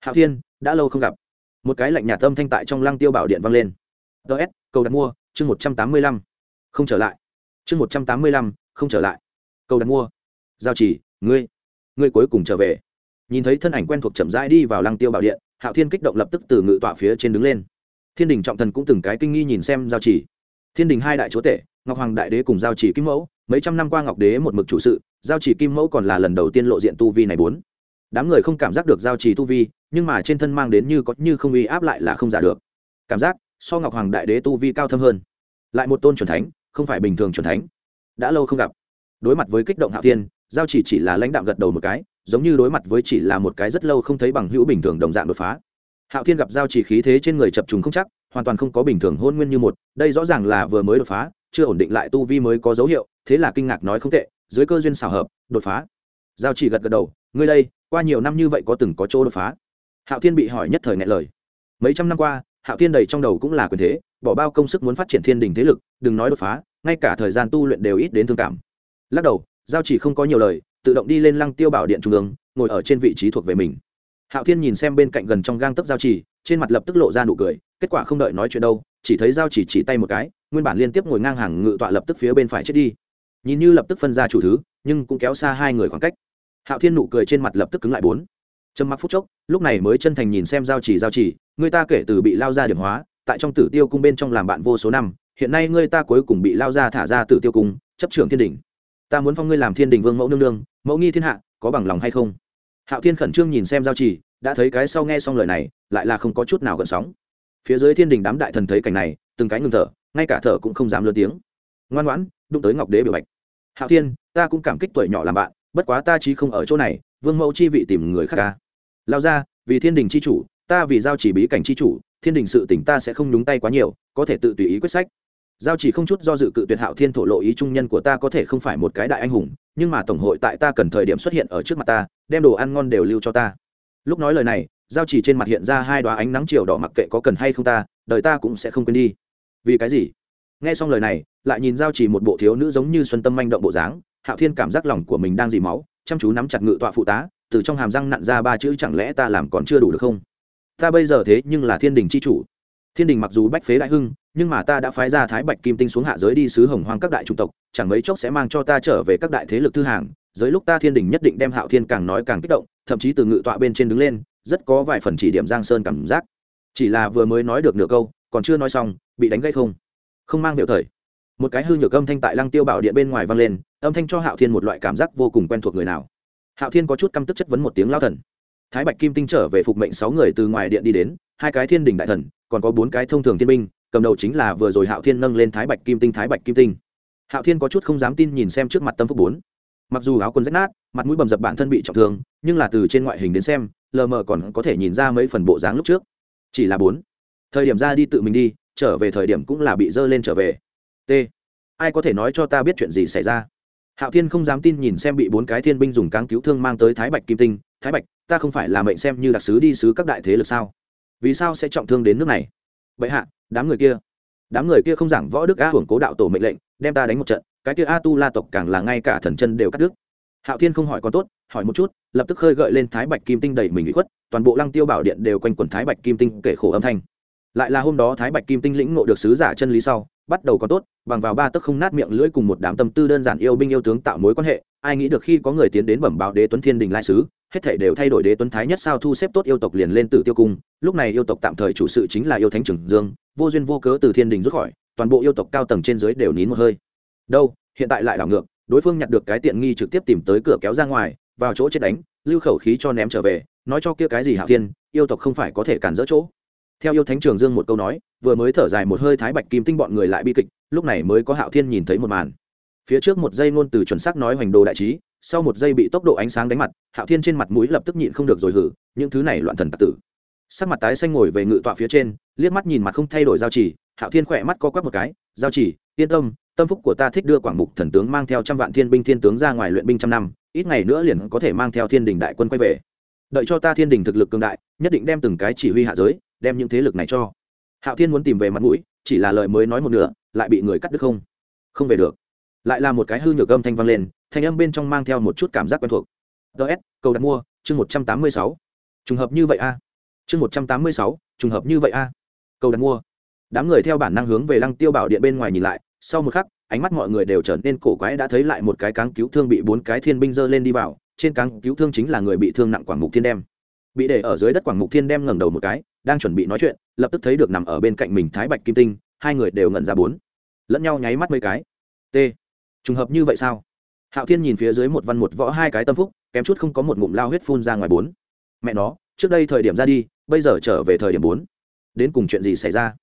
Hạo thiên, đã lâu không gặp. Một cái lạnh nhà tâm thanh tại trong lăng tiêu bảo điện vang lên. Ts cầu đặt mua, chương một trăm tám mươi lăm. Không trở lại. Chương một trăm tám mươi lăm, không trở lại. Cầu đặt mua. Giao chỉ, ngươi. Ngươi cuối cùng trở về. Nhìn thấy thân ảnh quen thuộc chậm rãi đi vào lăng tiêu bảo điện, hạo thiên kích động lập tức từ ngự tọa phía trên đứng lên. Thiên đình trọng thần cũng từng cái kinh nghi nhìn xem giao chỉ. Thiên đình hai đại chúa tể, ngọc hoàng đại đế cùng giao chỉ kim mẫu, mấy trăm năm qua ngọc đế một mực chủ sự giao chỉ kim mẫu còn là lần đầu tiên lộ diện tu vi này bốn. Đám người không cảm giác được giao chỉ tu vi, nhưng mà trên thân mang đến như có như không uy áp lại là không giả được. Cảm giác, so ngọc hoàng đại đế tu vi cao thâm hơn. Lại một tôn c thánh, không phải bình thường c thánh. Đã lâu không gặp. Đối mặt với kích động hạ thiên, giao chỉ chỉ là lãnh đạo gật đầu một cái, giống như đối mặt với chỉ là một cái rất lâu không thấy bằng hữu bình thường đồng dạng đột phá. Hạo thiên gặp giao chỉ khí thế trên người chập trùng không chắc, hoàn toàn không có bình thường hôn nguyên như một, đây rõ ràng là vừa mới đột phá, chưa ổn định lại tu vi mới có dấu hiệu, thế là kinh ngạc nói không tệ dưới cơ duyên xảo hợp, đột phá. Giao chỉ gật gật đầu, ngươi đây, qua nhiều năm như vậy có từng có chỗ đột phá? Hạo thiên bị hỏi nhất thời ngại lời. Mấy trăm năm qua, hạo thiên đầy trong đầu cũng là quyền thế, bỏ bao công sức muốn phát triển thiên đình thế lực, đừng nói đột phá, ngay cả thời gian tu luyện đều ít đến thương cảm. Lắc đầu, giao chỉ không có nhiều lời, tự động đi lên lăng tiêu bảo điện trung ương, ngồi ở trên vị trí thuộc về mình. Hạo thiên nhìn xem bên cạnh gần trong gang tấc giao chỉ, trên mặt lập tức lộ ra nụ cười, kết quả không đợi nói chuyện đâu, chỉ thấy giao chỉ chỉ tay một cái, nguyên bản liên tiếp ngồi ngang hàng ngự tọa lập tức phía bên phải chết đi nhìn như lập tức phân ra chủ thứ, nhưng cũng kéo xa hai người khoảng cách. Hạo thiên nụ cười trên mặt lập tức cứng lại bốn. Trầm mặc phút chốc, lúc này mới chân thành nhìn xem giao chỉ giao chỉ, người ta kể từ bị lao ra điểm hóa, tại trong tử tiêu cung bên trong làm bạn vô số năm, hiện nay ngươi ta cuối cùng bị lao ra thả ra tử tiêu cung, chấp trưởng thiên đình. Ta muốn phong ngươi làm thiên đình vương mẫu nương nương, mẫu nghi thiên hạ, có bằng lòng hay không? Hạo thiên khẩn trương nhìn xem giao chỉ, đã thấy cái sau nghe xong lời này, lại là không có chút nào gợn sóng. Phía dưới thiên đình đám đại thần thấy cảnh này, từng cái ngừng thở, ngay cả thở cũng không dám lớn tiếng. Ngoan ngoãn đụng tới ngọc đế biểu bạch hạo thiên, ta cũng cảm kích tuổi nhỏ làm bạn, bất quá ta chí không ở chỗ này, vương mẫu chi vị tìm người khác ca lao ra vì thiên đình chi chủ, ta vì giao chỉ bí cảnh chi chủ, thiên đình sự tỉnh ta sẽ không nhúng tay quá nhiều, có thể tự tùy ý quyết sách. Giao chỉ không chút do dự cự tuyệt hạo thiên thổ lộ ý trung nhân của ta có thể không phải một cái đại anh hùng, nhưng mà tổng hội tại ta cần thời điểm xuất hiện ở trước mặt ta, đem đồ ăn ngon đều lưu cho ta. Lúc nói lời này, giao chỉ trên mặt hiện ra hai đoá ánh nắng chiều đỏ mặc kệ có cần hay không ta, đời ta cũng sẽ không quên đi. Vì cái gì? Nghe xong lời này, lại nhìn giao chỉ một bộ thiếu nữ giống như xuân tâm manh động bộ dáng, hạo thiên cảm giác lòng của mình đang dì máu, chăm chú nắm chặt ngự tọa phụ tá, từ trong hàm răng nặn ra ba chữ chẳng lẽ ta làm còn chưa đủ được không? Ta bây giờ thế nhưng là thiên đình c h i chủ. Thiên đình mặc dù bách phế đại hưng, nhưng mà ta đã phái ra thái bạch kim tinh xuống hạ giới đi sứ hồng hoang các đại chủng tộc, chẳng mấy chốc sẽ mang cho ta trở về các đại thế lực thư hàng. Giới lúc ta thiên đình nhất định đem hạo thiên càng nói càng kích động, thậm chí từ ngự tọa bên trên đứng lên, rất có vài phần chỉ điểm giang sơn cảm giác. Chỉ là vừa mới nói được nửa câu, còn chưa nói xong, bị đánh gây không? Không mang biểu thời. Một cái hư nhược âm thanh tại lăng tiêu bảo điện bên ngoài vang lên, âm thanh cho hạo thiên một loại cảm giác vô cùng quen thuộc người nào. Hạo thiên có chút căm tức chất vấn một tiếng lao thần. Thái bạch kim tinh trở về phục mệnh sáu người từ ngoài điện đi đến, hai cái thiên đình đại thần, còn có bốn cái thông thường thiên binh, cầm đầu chính là vừa rồi hạo thiên nâng lên thái bạch kim tinh, thái bạch kim tinh. Hạo thiên có chút không dám tin nhìn xem trước mặt tâm phúc bốn. Mặc dù áo quần rách nát, mặt mũi bầm dập bản thân bị trọng thương, nhưng là từ trên ngoại hình đến xem, lờ mờ còn có thể nhìn ra mấy phần bộ dáng lúc trước. Chỉ là bốn. Thời điểm ra đi tự mình đi trở về thời điểm cũng là bị dơ lên trở về. T. Ai có thể nói cho ta biết chuyện gì xảy ra? Hạo thiên không dám tin nhìn xem bị bốn cái thiên binh dùng cáng cứu thương mang tới thái bạch kim tinh. Thái bạch, ta không phải là mệnh xem như đặc sứ đi sứ các đại thế lực sao? Vì sao sẽ trọng thương đến nước này? Bệ hạ, đám người kia. Đám người kia không giảng võ đức a hưởng cố đạo tổ mệnh lệnh, đem ta đánh một trận, cái kia a tu la tộc càng là ngay cả thần chân đều cắt đứt. Hạo thiên không hỏi còn tốt, hỏi một chút, lập tức khơi gợi lên thái bạch kim tinh đẩy mình bị khuất, toàn bộ lăng tiêu bảo điện đều quanh quần thái bạch kim tinh kể khổ âm thanh lại là hôm đó thái bạch kim tinh lĩnh ngộ được sứ giả chân lý sau, bắt đầu có tốt, bằng vào ba tấc không nát miệng lưỡi cùng một đám tâm tư đơn giản yêu binh yêu tướng tạo mối quan hệ, ai nghĩ được khi có người tiến đến bẩm báo đế tuấn thiên đình lai sứ, hết thể đều thay đổi đế tuấn thái nhất sao thu xếp tốt yêu tộc liền lên tử tiêu cung. Lúc này yêu tộc tạm thời chủ sự chính là yêu thánh trưởng dương, vô duyên vô cớ từ thiên đình rút khỏi, toàn bộ yêu tộc cao tầng trên dưới đều nín một hơi. Đâu, hiện tại lại đảo ngược, đối phương nhặt được cái tiện nghi trực tiếp tìm tới cửa kéo ra ngoài, vào chỗ chết đánh, lưu khẩu khí cho ném trở về, nói cho kia cái gì hạ thiên, yêu tộc không phải có thể cản dỡ chỗ theo yêu thánh trường dương một câu nói, vừa mới thở dài một hơi thái bạch kim tinh bọn người lại bi kịch, lúc này mới có hạo thiên nhìn thấy một màn. Phía trước một giây ngôn từ chuẩn xác nói hoành đồ đại trí, sau một giây bị tốc độ ánh sáng đánh mặt, hạo thiên trên mặt mũi lập tức nhịn không được rồi hử, những thứ này loạn thần tặc tử. Sắc mặt tái xanh ngồi về ngự tọa phía trên, liếc mắt nhìn mặt không thay đổi giao chỉ, hạo thiên khỏe mắt co quắp một cái, giao chỉ, yên tâm tâm phúc của ta thích đưa quảng mục thần tướng mang theo trăm vạn thiên binh thiên tướng ra ngoài luyện binh trăm năm, ít ngày nữa liền có thể mang theo thiên đình đại quân quay về. Đợi cho ta thiên đình thực lực cường đại, nhất định đem từng cái chỉ huy hạ giới đem những thế lực này cho. Hạo thiên muốn tìm về mặt mũi, chỉ là lời mới nói một nửa, lại bị người cắt đứt không. Không về được. Lại là một cái hư nhược âm thanh vang lên, thanh âm bên trong mang theo một chút cảm giác quen thuộc. Ts cầu đặt mua, chương một trăm tám mươi sáu. Trùng hợp như vậy a. Chương một trăm tám mươi sáu, trùng hợp như vậy a. Cầu đặt mua. Đám người theo bản năng hướng về lăng tiêu bảo điện bên ngoài nhìn lại, sau một khắc, ánh mắt mọi người đều trở nên cổ quái đã thấy lại một cái cáng cứu thương bị bốn cái thiên binh dơ lên đi vào, trên cáng cứu thương chính là người bị thương nặng quảng mục thiên đem bị để ở dưới đất quảng mục thiên đem ngẩng đầu một cái, đang chuẩn bị nói chuyện, lập tức thấy được nằm ở bên cạnh mình thái bạch kim tinh, hai người đều ngẩn ra bốn. Lẫn nhau nháy mắt mấy cái. T. Trùng hợp như vậy sao? Hạo thiên nhìn phía dưới một văn một võ hai cái tâm phúc, kém chút không có một ngụm lao huyết phun ra ngoài bốn. Mẹ nó, trước đây thời điểm ra đi, bây giờ trở về thời điểm bốn. Đến cùng chuyện gì xảy ra?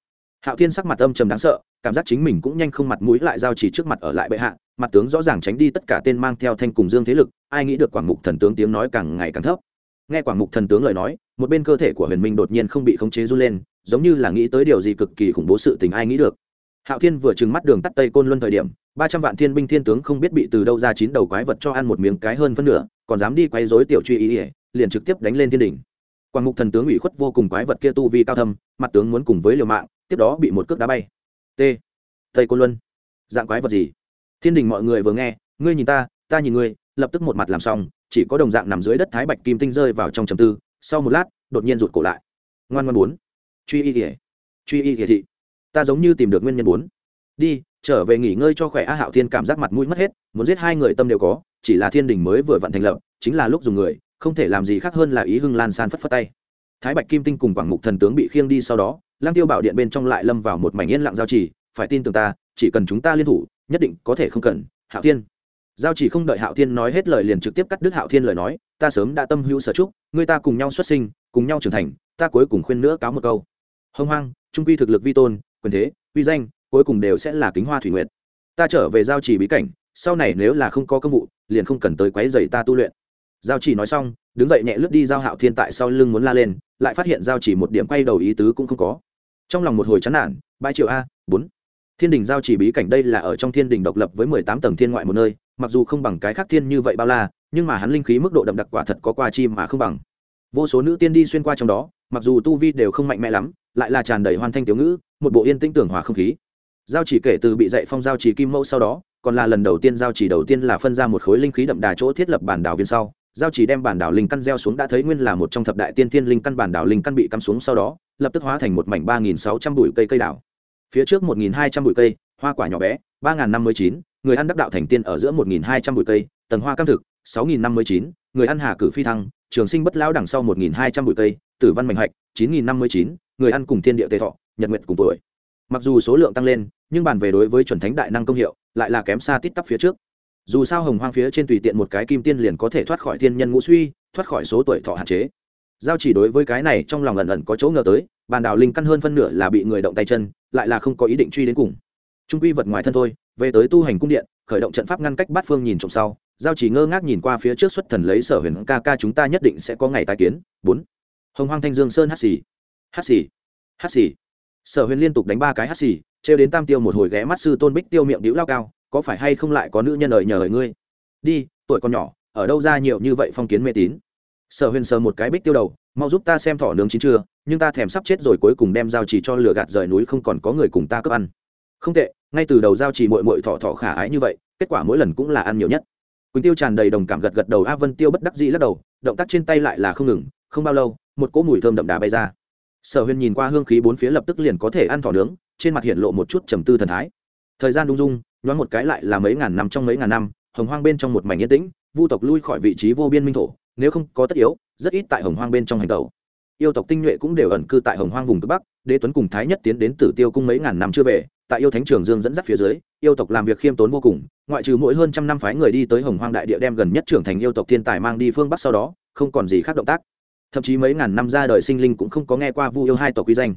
Hạo thiên sắc mặt âm trầm đáng sợ, cảm giác chính mình cũng nhanh không mặt mũi lại giao chỉ trước mặt ở lại bệ hạ, mặt tướng rõ ràng tránh đi tất cả tên mang theo thanh cùng dương thế lực, ai nghĩ được quảng mục thần tướng tiếng nói càng ngày càng thấp nghe quảng mục thần tướng lời nói, một bên cơ thể của huyền minh đột nhiên không bị khống chế run lên, giống như là nghĩ tới điều gì cực kỳ khủng bố sự tình ai nghĩ được. Hạo thiên vừa trừng mắt đường tắt tây côn luân thời điểm, ba trăm vạn thiên binh thiên tướng không biết bị từ đâu ra chín đầu quái vật cho ăn một miếng cái hơn phân nửa, còn dám đi quay dối tiểu truy ý ỉa liền trực tiếp đánh lên thiên đình quảng mục thần tướng ủy khuất vô cùng quái vật kia tu vi cao thâm, mặt tướng muốn cùng với liều mạng, tiếp đó bị một cước đá bay. T. Tây côn luân. Dạng quái vật gì? Thiên đình mọi người vừa nghe, ngươi nhìn ta ta nhìn ngươi lập tức một mặt làm xong, chỉ có đồng dạng nằm dưới đất thái bạch kim tinh rơi vào trong trầm tư, sau một lát, đột nhiên rụt cổ lại. Ngoan ngoan bốn. Truy y kỉa truy y kỉa thị. Ta giống như tìm được nguyên nhân bốn. Đi, trở về nghỉ ngơi cho khỏe a hạo thiên cảm giác mặt mũi mất hết, muốn giết hai người tâm đều có, chỉ là thiên đình mới vừa vặn thành lập, chính là lúc dùng người, không thể làm gì khác hơn là ý hưng lan san phất phất tay. Thái bạch kim tinh cùng quảng mục thần tướng bị khiêng đi sau đó lang tiêu bảo điện bên trong lại lâm vào một mảnh yên lặng giao chỉ phải tin tưởng ta, chỉ cần chúng ta liên thủ, nhất định có thể không cần, hạo thiên giao chỉ không đợi hạo thiên nói hết lời liền trực tiếp cắt đứt hạo thiên lời nói, ta sớm đã tâm hữu sở trúc người ta cùng nhau xuất sinh, cùng nhau trưởng thành, ta cuối cùng khuyên nữa cáo một câu. Hông hoang, trung quy thực lực vi tôn, quyền thế, uy danh, cuối cùng đều sẽ là kính hoa thủy nguyện ta trở về giao chỉ bí cảnh, sau này nếu là không có công vụ, liền không cần tới quấy dày ta tu luyện. Giao chỉ nói xong, đứng dậy nhẹ lướt đi giao hạo thiên tại sau lưng muốn la lên, lại phát hiện giao chỉ một điểm quay đầu ý tứ cũng không có. Trong lòng một hồi chán nản, bãi triệu a, bốn thiên đình giao chỉ bí cảnh đây là ở trong thiên đình độc lập với mười tám tầng thiên ngoại một nơi, mặc dù không bằng cái khác thiên như vậy bao la, nhưng mà hắn linh khí mức độ đậm đặc quả thật có qua chi mà không bằng. Vô số nữ tiên đi xuyên qua trong đó, mặc dù tu vi đều không mạnh mẽ lắm, lại là tràn đầy hoàn thanh tiểu ngữ, một bộ yên tĩnh tưởng hòa không khí. Giao chỉ kể từ bị dạy phong giao chỉ kim mẫu sau đó, còn là lần đầu tiên giao chỉ đầu tiên là phân ra một khối linh khí đậm đà chỗ thiết lập bản đảo viên sau. Giao chỉ đem bản đảo linh căn gieo xuống đã thấy nguyên là một trong thập đại tiên thiên linh căn bản đảo linh căn bị cắm xuống sau đó, lập tức hóa thành một mảnh ba nghìn sáu trăm bụi cây cây đảo phía trước một nghìn hai trăm bụi cây, hoa quả nhỏ bé, ba nghìn năm mươi chín, người ăn đắc đạo thành tiên ở giữa một nghìn hai trăm bụi cây, tầng hoa cam thực, sáu nghìn năm mươi chín, người ăn hà cử phi thăng, trường sinh bất lão đằng sau một nghìn hai trăm bụi cây, tử văn mạnh hạch, chín nghìn năm mươi chín, người ăn cùng thiên địa tề thọ, nhật nguyệt cùng tuổi. Mặc dù số lượng tăng lên, nhưng bàn về đối với chuẩn thánh đại năng công hiệu, lại là kém xa tít tắp phía trước. Dù sao hồng hoang phía trên tùy tiện một cái kim tiên liền có thể thoát khỏi thiên nhân ngũ suy, thoát khỏi số tuổi thọ hạn chế giao chỉ đối với cái này trong lòng ẩn ẩn có chỗ ngờ tới, bàn đào linh căn hơn phân nửa là bị người động tay chân, lại là không có ý định truy đến cùng. Trung quy vật ngoài thân thôi, về tới tu hành cung điện, khởi động trận pháp ngăn cách bát phương nhìn trộm sau, giao chỉ ngơ ngác nhìn qua phía trước xuất thần lấy sở huyền ca ca chúng ta nhất định sẽ có ngày tai kiến. Bốn. Hồng hoang thanh dương sơn hát xì. Hát xì. Hát xì. Sở huyền liên tục đánh ba cái hát xì, trêu đến tam tiêu một hồi ghé mắt sư tôn bích tiêu miệng đĩu lao cao, có phải hay không lại có nữ nhân lợi nhờ hời ngươi? Đi, tuổi còn nhỏ, ở đâu ra nhiều như vậy phong kiến mê tín? Sở huyền sờ một cái bích tiêu đầu, mau giúp ta xem thỏ nướng chín chưa, nhưng ta thèm sắp chết rồi cuối cùng đem giao chỉ cho lửa gạt rời núi không còn có người cùng ta cướp ăn. Không tệ, ngay từ đầu giao chỉ mội mội thỏ thỏ khả ái như vậy, kết quả mỗi lần cũng là ăn nhiều nhất. Quỳnh tiêu tràn đầy đồng cảm gật gật đầu, a vân tiêu bất đắc dĩ lắc đầu, động tác trên tay lại là không ngừng, không bao lâu, một cỗ mùi thơm đậm đà bay ra. Sở huyền nhìn qua hương khí bốn phía lập tức liền có thể ăn thỏ nướng, trên mặt hiện lộ một chút trầm tư thần thái. Thời gian đung dung, nhoáng một cái lại là mấy ngàn năm trong mấy ngàn năm, hồng hoang bên trong một mảnh yên tĩnh, vu tộc lui khỏi vị trí vô biên minh thổ nếu không có tất yếu, rất ít tại hồng hoang bên trong hành tẩu. Yêu tộc tinh nhuệ cũng đều ẩn cư tại hồng hoang vùng cực bắc, đế tuấn cùng thái nhất tiến đến tử tiêu cung mấy ngàn năm chưa về, tại yêu thánh trường dương dẫn dắt phía dưới, yêu tộc làm việc khiêm tốn vô cùng, ngoại trừ mỗi hơn trăm năm phái người đi tới hồng hoang đại địa đem gần nhất trưởng thành yêu tộc thiên tài mang đi phương bắc sau đó, không còn gì khác động tác. Thậm chí mấy ngàn năm ra đời sinh linh cũng không có nghe qua vu yêu hai tộc quy danh.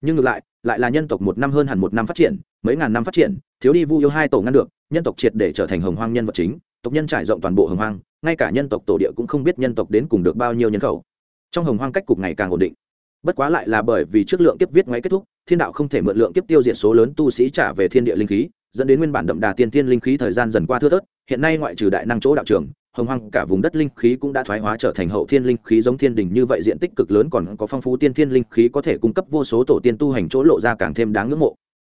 Nhưng ngược lại lại là nhân tộc một năm hơn hẳn một năm phát triển, mấy ngàn năm phát triển, thiếu đi vu yêu hai tổ ngăn được, nhân tộc triệt để trở thành hồng hoang nhân vật chính, tộc nhân trải rộng toàn bộ hồng hoang ngay cả nhân tộc tổ địa cũng không biết nhân tộc đến cùng được bao nhiêu nhân khẩu. Trong hồng hoang cách cục ngày càng ổn định. Bất quá lại là bởi vì trước lượng kiếp viết ngoáy kết thúc, thiên đạo không thể mượn lượng kiếp tiêu diệt số lớn tu sĩ trả về thiên địa linh khí, dẫn đến nguyên bản đậm đà tiên tiên linh khí thời gian dần qua thưa thớt, hiện nay ngoại trừ đại năng chỗ đạo trường, hồng hoang cả vùng đất linh khí cũng đã thoái hóa trở thành hậu thiên linh khí giống thiên đình như vậy diện tích cực lớn còn có phong phú tiên thiên linh khí có thể cung cấp vô số tổ tiên tu hành chỗ lộ ra càng thêm đáng ngưỡng mộ.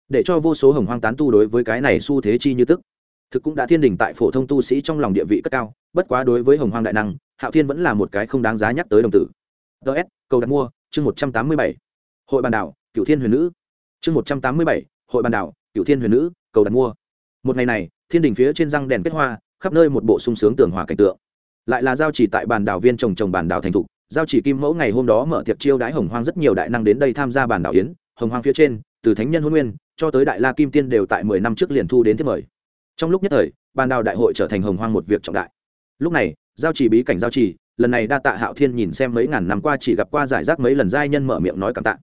Để cho vô số hồng hoang tán tu đối với cái này xu thế chi như tức thực cũng đã thiên đình tại phổ thông tu sĩ trong lòng địa vị cất cao, bất quá đối với hồng hoang đại năng, hạo thiên vẫn là một cái không đáng giá nhắc tới đồng tử. Ts cầu đặt mua, chương một trăm tám mươi bảy. Hội bàn đảo cựu thiên huyền nữ. Chương một trăm tám mươi bảy, hội bàn đảo cựu thiên huyền nữ, cầu đặt mua. Một ngày này, thiên đình phía trên răng đèn kết hoa, khắp nơi một bộ sung sướng tường hòa cảnh tượng. Lại là giao chỉ tại bàn đảo viên trồng trồng bàn đảo thành thục. Giao chỉ kim mẫu ngày hôm đó mở tiệc chiêu đãi hồng hoang rất nhiều đại năng đến đây tham gia bàn đảo yến. Hồng hoang phía trên, từ thánh nhân huân nguyên cho tới đại la kim tiên đều tại mười năm trước liền thu đến thiết mời trong lúc nhất thời bàn đào đại hội trở thành hồng hoang một việc trọng đại. Lúc này, giao chỉ bí cảnh giao chỉ, lần này đa tạ hạo thiên nhìn xem mấy ngàn năm qua chỉ gặp qua giải rác mấy lần giai nhân mở miệng nói cảm tạ.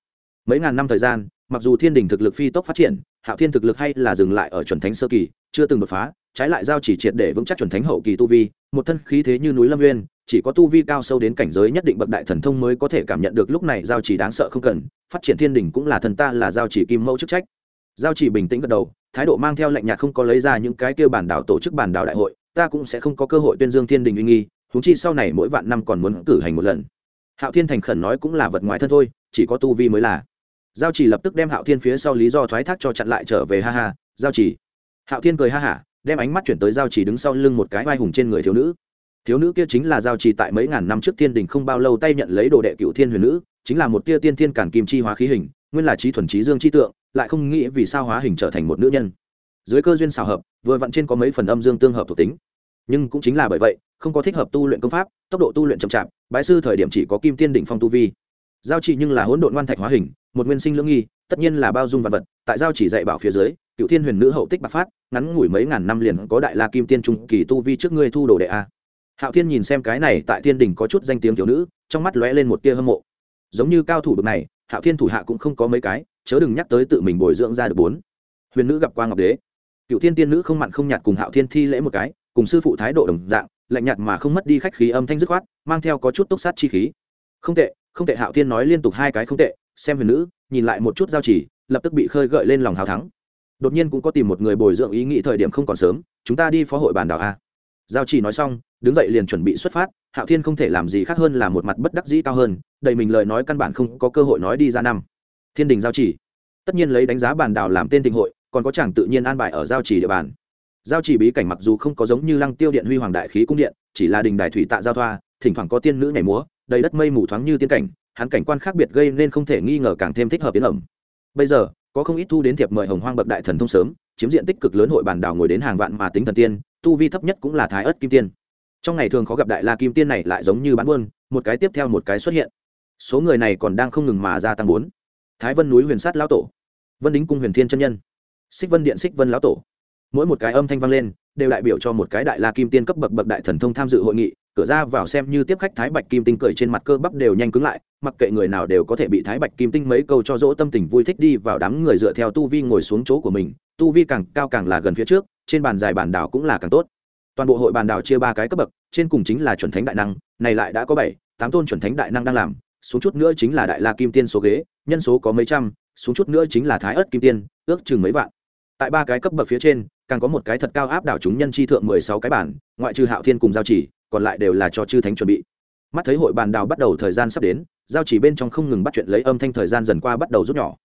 Mấy ngàn năm thời gian, mặc dù thiên đình thực lực phi tốc phát triển, hạo thiên thực lực hay là dừng lại ở chuẩn thánh sơ kỳ, chưa từng đột phá, trái lại giao chỉ triệt để vững chắc chuẩn thánh hậu kỳ tu vi, một thân khí thế như núi lâm nguyên chỉ có tu vi cao sâu đến cảnh giới nhất định bậc đại thần thông mới có thể cảm nhận được lúc này giao chỉ đáng sợ không cần, phát triển thiên đình cũng là thần ta là giao chỉ kim mẫu chức trách. Giao chỉ bình tĩnh gật đầu thái độ mang theo lệnh nhạt không có lấy ra những cái kêu bản đảo tổ chức bản đảo đại hội, ta cũng sẽ không có cơ hội tuyên dương thiên đình uy nghi húng chi sau này mỗi vạn năm còn muốn cử hành một lần. Hạo thiên thành khẩn nói cũng là vật ngoài thân thôi, chỉ có tu vi mới là. Giao chỉ lập tức đem hạo thiên phía sau lý do thoái thác cho chặn lại trở về, ha ha, giao chỉ. Hạo thiên cười ha hả, đem ánh mắt chuyển tới giao chỉ đứng sau lưng một cái vai hùng trên người thiếu nữ. Thiếu nữ kia chính là giao chỉ tại mấy ngàn năm trước thiên đình không bao lâu tay nhận lấy đồ đệ cựu thiên huyền nữ, chính là một tia tiên thiên cản kim chi hóa khí hình, nguyên là trí thuần trí dương chi tượng lại không nghĩ vì sao hóa hình trở thành một nữ nhân. Dưới cơ duyên xào hợp, vừa vặn trên có mấy phần âm dương tương hợp thuộc tính. Nhưng cũng chính là bởi vậy, không có thích hợp tu luyện công pháp, tốc độ tu luyện chậm chạp bãi sư thời điểm chỉ có kim tiên đỉnh phong tu vi. Giao chỉ nhưng là hỗn độn ngoan thạch hóa hình, một nguyên sinh lưỡng nghi, tất nhiên là bao dung vật vật, tại giao chỉ dạy bảo phía dưới, cựu thiên huyền nữ hậu tích bạc phát, ngắn ngủi mấy ngàn năm liền có đại la kim tiên trung kỳ tu vi trước ngươi thu đồ đệ a. Hạo thiên nhìn xem cái này tại thiên đình có chút danh tiếng thiếu nữ, trong mắt lóe lên một tia hâm mộ. Giống như cao thủ bậc này, hạo thiên thủ hạ cũng không có mấy cái chớ đừng nhắc tới tự mình bồi dưỡng ra được bốn. Huyền nữ gặp qua ngọc đế. Cựu thiên tiên nữ không mặn không nhạt cùng hạo thiên thi lễ một cái, cùng sư phụ thái độ đồng dạng, lạnh nhạt mà không mất đi khách khí âm thanh dứt khoát, mang theo có chút túc sát chi khí. Không tệ không tệ, hạo thiên nói liên tục hai cái không tệ, xem huyền nữ, nhìn lại một chút giao chỉ, lập tức bị khơi gợi lên lòng hào thắng. Đột nhiên cũng có tìm một người bồi dưỡng ý nghĩ thời điểm không còn sớm, chúng ta đi phó hội bàn đảo a. Giao chỉ nói xong, đứng dậy liền chuẩn bị xuất phát, hạo thiên không thể làm gì khác hơn là một mặt bất đắc dĩ cao hơn, đầy mình lời nói căn bản không có cơ hội nói đi ra năm thiên đình giao chỉ. Tất nhiên lấy đánh giá bàn đảo làm tên thịnh hội, còn có chẳng tự nhiên an bài ở giao chỉ địa bàn. Giao chỉ bí cảnh mặc dù không có giống như lăng tiêu điện huy hoàng đại khí cung điện, chỉ là đình đài thủy tạ giao thoa, thỉnh thoảng có tiên nữ nhảy múa, đầy đất mây mù thoáng như tiên cảnh, hắn cảnh quan khác biệt gây nên không thể nghi ngờ càng thêm thích hợp tiến ẩm. Bây giờ, có không ít thu đến thiệp mời hồng hoang bậc đại thần thông sớm, chiếm diện tích cực lớn hội bản đảo ngồi đến hàng vạn mà tính thần tiên, tu vi thấp nhất cũng là thái ớt kim tiên. Trong ngày thường khó gặp đại la kim tiên này lại giống như bán buôn, một cái tiếp theo một cái xuất hiện. Số người này còn đang không ngừng mà gia tăng bốn thái vân núi huyền sát lão tổ. Vân đính cung huyền thiên chân nhân. Xích vân điện xích vân lão tổ. Mỗi một cái âm thanh vang lên, đều đại biểu cho một cái đại la kim tiên cấp bậc bậc đại thần thông tham dự hội nghị, cửa ra vào xem như tiếp khách thái bạch kim tinh cười trên mặt cơ bắp đều nhanh cứng lại, mặc kệ người nào đều có thể bị thái bạch kim tinh mấy câu cho dỗ tâm tình vui thích đi vào đám người dựa theo tu vi ngồi xuống chỗ của mình, tu vi càng cao càng là gần phía trước, trên bàn dài bàn đảo cũng là càng tốt. Toàn bộ hội bàn đảo chia ba cái cấp bậc, trên cùng chính là chuẩn thánh đại năng, này lại đã có bảy, tám tôn chuẩn thánh đại năng đang làm, xuống chút nữa chính là đại la kim tiên số ghế nhân số có mấy trăm, xuống chút nữa chính là thái ớt kim tiên, ước chừng mấy vạn. Tại ba cái cấp bậc phía trên, càng có một cái thật cao áp đảo chúng nhân chi thượng mười sáu cái bản, ngoại trừ hạo thiên cùng giao chỉ, còn lại đều là cho chư thánh chuẩn bị. Mắt thấy hội bàn đào bắt đầu thời gian sắp đến, giao chỉ bên trong không ngừng bắt chuyện lấy âm thanh thời gian dần qua bắt đầu rút nhỏ.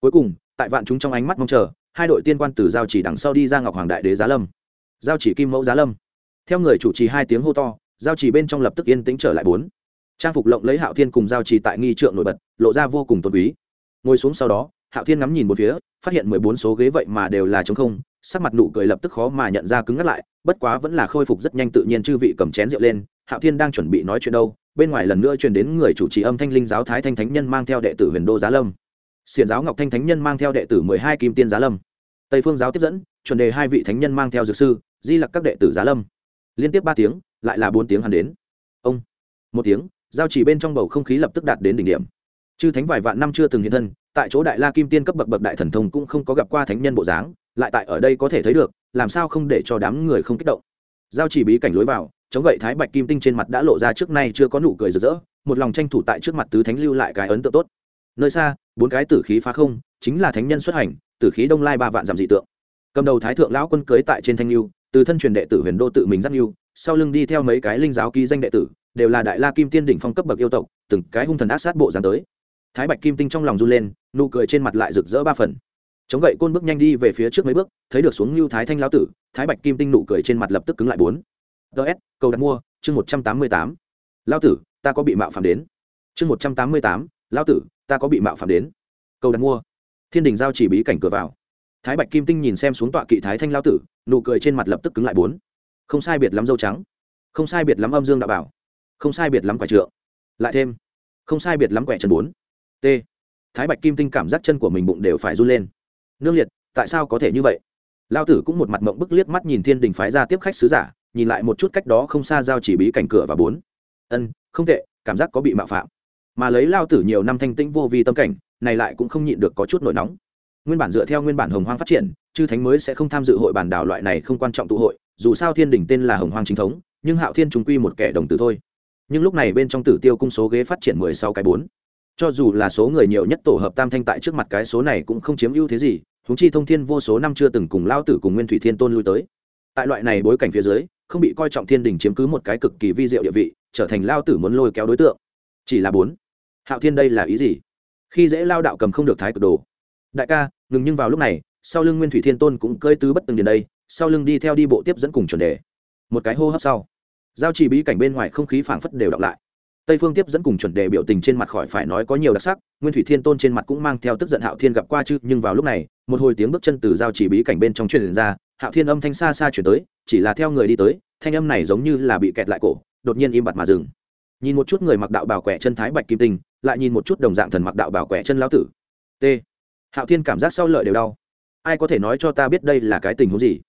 Cuối cùng, tại vạn chúng trong ánh mắt mong chờ, hai đội tiên quan từ giao chỉ đằng sau đi ra ngọc hoàng đại đế giá lâm. Giao chỉ kim mẫu giá lâm. Theo người chủ trì hai tiếng hô to, giao chỉ bên trong lập tức yên tĩnh trở lại bốn trang phục lộng lấy hạo thiên cùng giao trì tại nghi trượng nổi bật, lộ ra vô cùng tôn quý. Ngồi xuống sau đó, hạo thiên ngắm nhìn một phía, phát hiện mười bốn số ghế vậy mà đều là trống không, sắc mặt nụ cười lập tức khó mà nhận ra cứng ngắt lại, bất quá vẫn là khôi phục rất nhanh tự nhiên chư vị cầm chén rượu lên, hạo thiên đang chuẩn bị nói chuyện đâu, bên ngoài lần nữa truyền đến người chủ trì âm thanh linh giáo thái thanh thánh nhân mang theo đệ tử huyền đô giá lâm. Xiển giáo ngọc thanh thánh nhân mang theo đệ tử mười hai kim tiên giá lâm. Tây phương giáo tiếp dẫn, chuẩn đề hai vị thánh nhân mang theo dược sư, di lặc các đệ tử giá lâm. Liên tiếp ba tiếng, lại là bốn tiếng hắn đến. Ông. Một tiếng giao chỉ bên trong bầu không khí lập tức đạt đến đỉnh điểm. Chư thánh vài vạn năm chưa từng hiện thân, tại chỗ đại la kim tiên cấp bậc bậc đại thần thông cũng không có gặp qua thánh nhân bộ dáng, lại tại ở đây có thể thấy được, làm sao không để cho đám người không kích động. Giao chỉ bí cảnh lối vào, chống gậy thái bạch kim tinh trên mặt đã lộ ra trước nay chưa có nụ cười rực rỡ, một lòng tranh thủ tại trước mặt tứ thánh lưu lại cái ấn tượng tốt. Nơi xa, bốn cái tử khí phá không, chính là thánh nhân xuất hành, tử khí đông lai ba vạn giảm dị tượng. Cầm đầu thái thượng lão quân cưới tại trên thanh lưu, từ thân truyền đệ tử huyền đô tự mình dắt lưu, sau lưng đi theo mấy cái linh giáo ký danh đệ tử đều là đại la kim tiên đỉnh phong cấp bậc yêu tộc, từng cái hung thần ác sát bộ dáng tới. Thái bạch kim tinh trong lòng run lên, nụ cười trên mặt lại rực rỡ ba phần. Chống gậy côn bước nhanh đi về phía trước mấy bước, thấy được xuống lưu thái thanh lão tử, thái bạch kim tinh nụ cười trên mặt lập tức cứng lại bốn. Ts cầu đặt mua, chương một trăm tám mươi tám. Lão tử, ta có bị mạo phạm đến. Chương một trăm tám mươi tám, lão tử, ta có bị mạo phạm đến. Cầu đặt mua. Thiên đình giao chỉ bí cảnh cửa vào. Thái bạch kim tinh nhìn xem xuống tọa kỵ thái thanh lão tử, nụ cười trên mặt lập tức cứng lại bốn. Không sai biệt lắm dâu trắng. Không sai biệt lắm âm dương đạo bảo không sai biệt lắm quả trượng. Lại thêm, không sai biệt lắm quẻ chân bốn. T. Thái bạch kim tinh cảm giác chân của mình bụng đều phải run lên. Nương liệt, tại sao có thể như vậy? Lao tử cũng một mặt mộng bức liếc mắt nhìn thiên đình phái ra tiếp khách sứ giả, nhìn lại một chút cách đó không xa giao chỉ bí cảnh cửa và bốn. Ân, không tệ, cảm giác có bị mạo phạm. Mà lấy lao tử nhiều năm thanh tĩnh vô vi tâm cảnh, này lại cũng không nhịn được có chút nổi nóng. Nguyên bản dựa theo nguyên bản hồng hoang phát triển, chư thánh mới sẽ không tham dự hội bản đảo loại này không quan trọng tụ hội, dù sao thiên đình tên là hồng hoang chính thống, nhưng hạo thiên chúng quy một kẻ đồng tử thôi nhưng lúc này bên trong tử tiêu cung số ghế phát triển mười sáu cái bốn. Cho dù là số người nhiều nhất tổ hợp tam thanh tại trước mặt cái số này cũng không chiếm ưu thế gì húng chi thông thiên vô số năm chưa từng cùng lao tử cùng nguyên thủy thiên tôn lui tới. Tại loại này bối cảnh phía dưới, không bị coi trọng thiên đình chiếm cứ một cái cực kỳ vi diệu địa vị, trở thành lao tử muốn lôi kéo đối tượng. Chỉ là bốn. Hạo thiên đây là ý gì? Khi dễ lao đạo cầm không được thái cực đồ. Đại ca, ngừng nhưng vào lúc này, sau lưng nguyên thủy thiên tôn cũng cơi tứ bất từng đến đây, sau lưng đi theo đi bộ tiếp dẫn cùng chuẩn đề. Một cái hô hấp sau giao chỉ bí cảnh bên ngoài không khí phảng phất đều đọc lại. Tây phương tiếp dẫn cùng chuẩn đề biểu tình trên mặt khỏi phải nói có nhiều đặc sắc, nguyên thủy thiên tôn trên mặt cũng mang theo tức giận hạo thiên gặp qua chứ, nhưng vào lúc này, một hồi tiếng bước chân từ giao chỉ bí cảnh bên trong truyền ra, hạo thiên âm thanh xa xa chuyển tới, chỉ là theo người đi tới, thanh âm này giống như là bị kẹt lại cổ, đột nhiên im bặt mà dừng. Nhìn một chút người mặc đạo bảo quẻ chân thái bạch kim tinh, lại nhìn một chút đồng dạng thần mặc đạo bảo quẻ chân lão tử. T. Hạo thiên cảm giác sau lợi đều đau. Ai có thể nói cho ta biết đây là cái tình huống gì?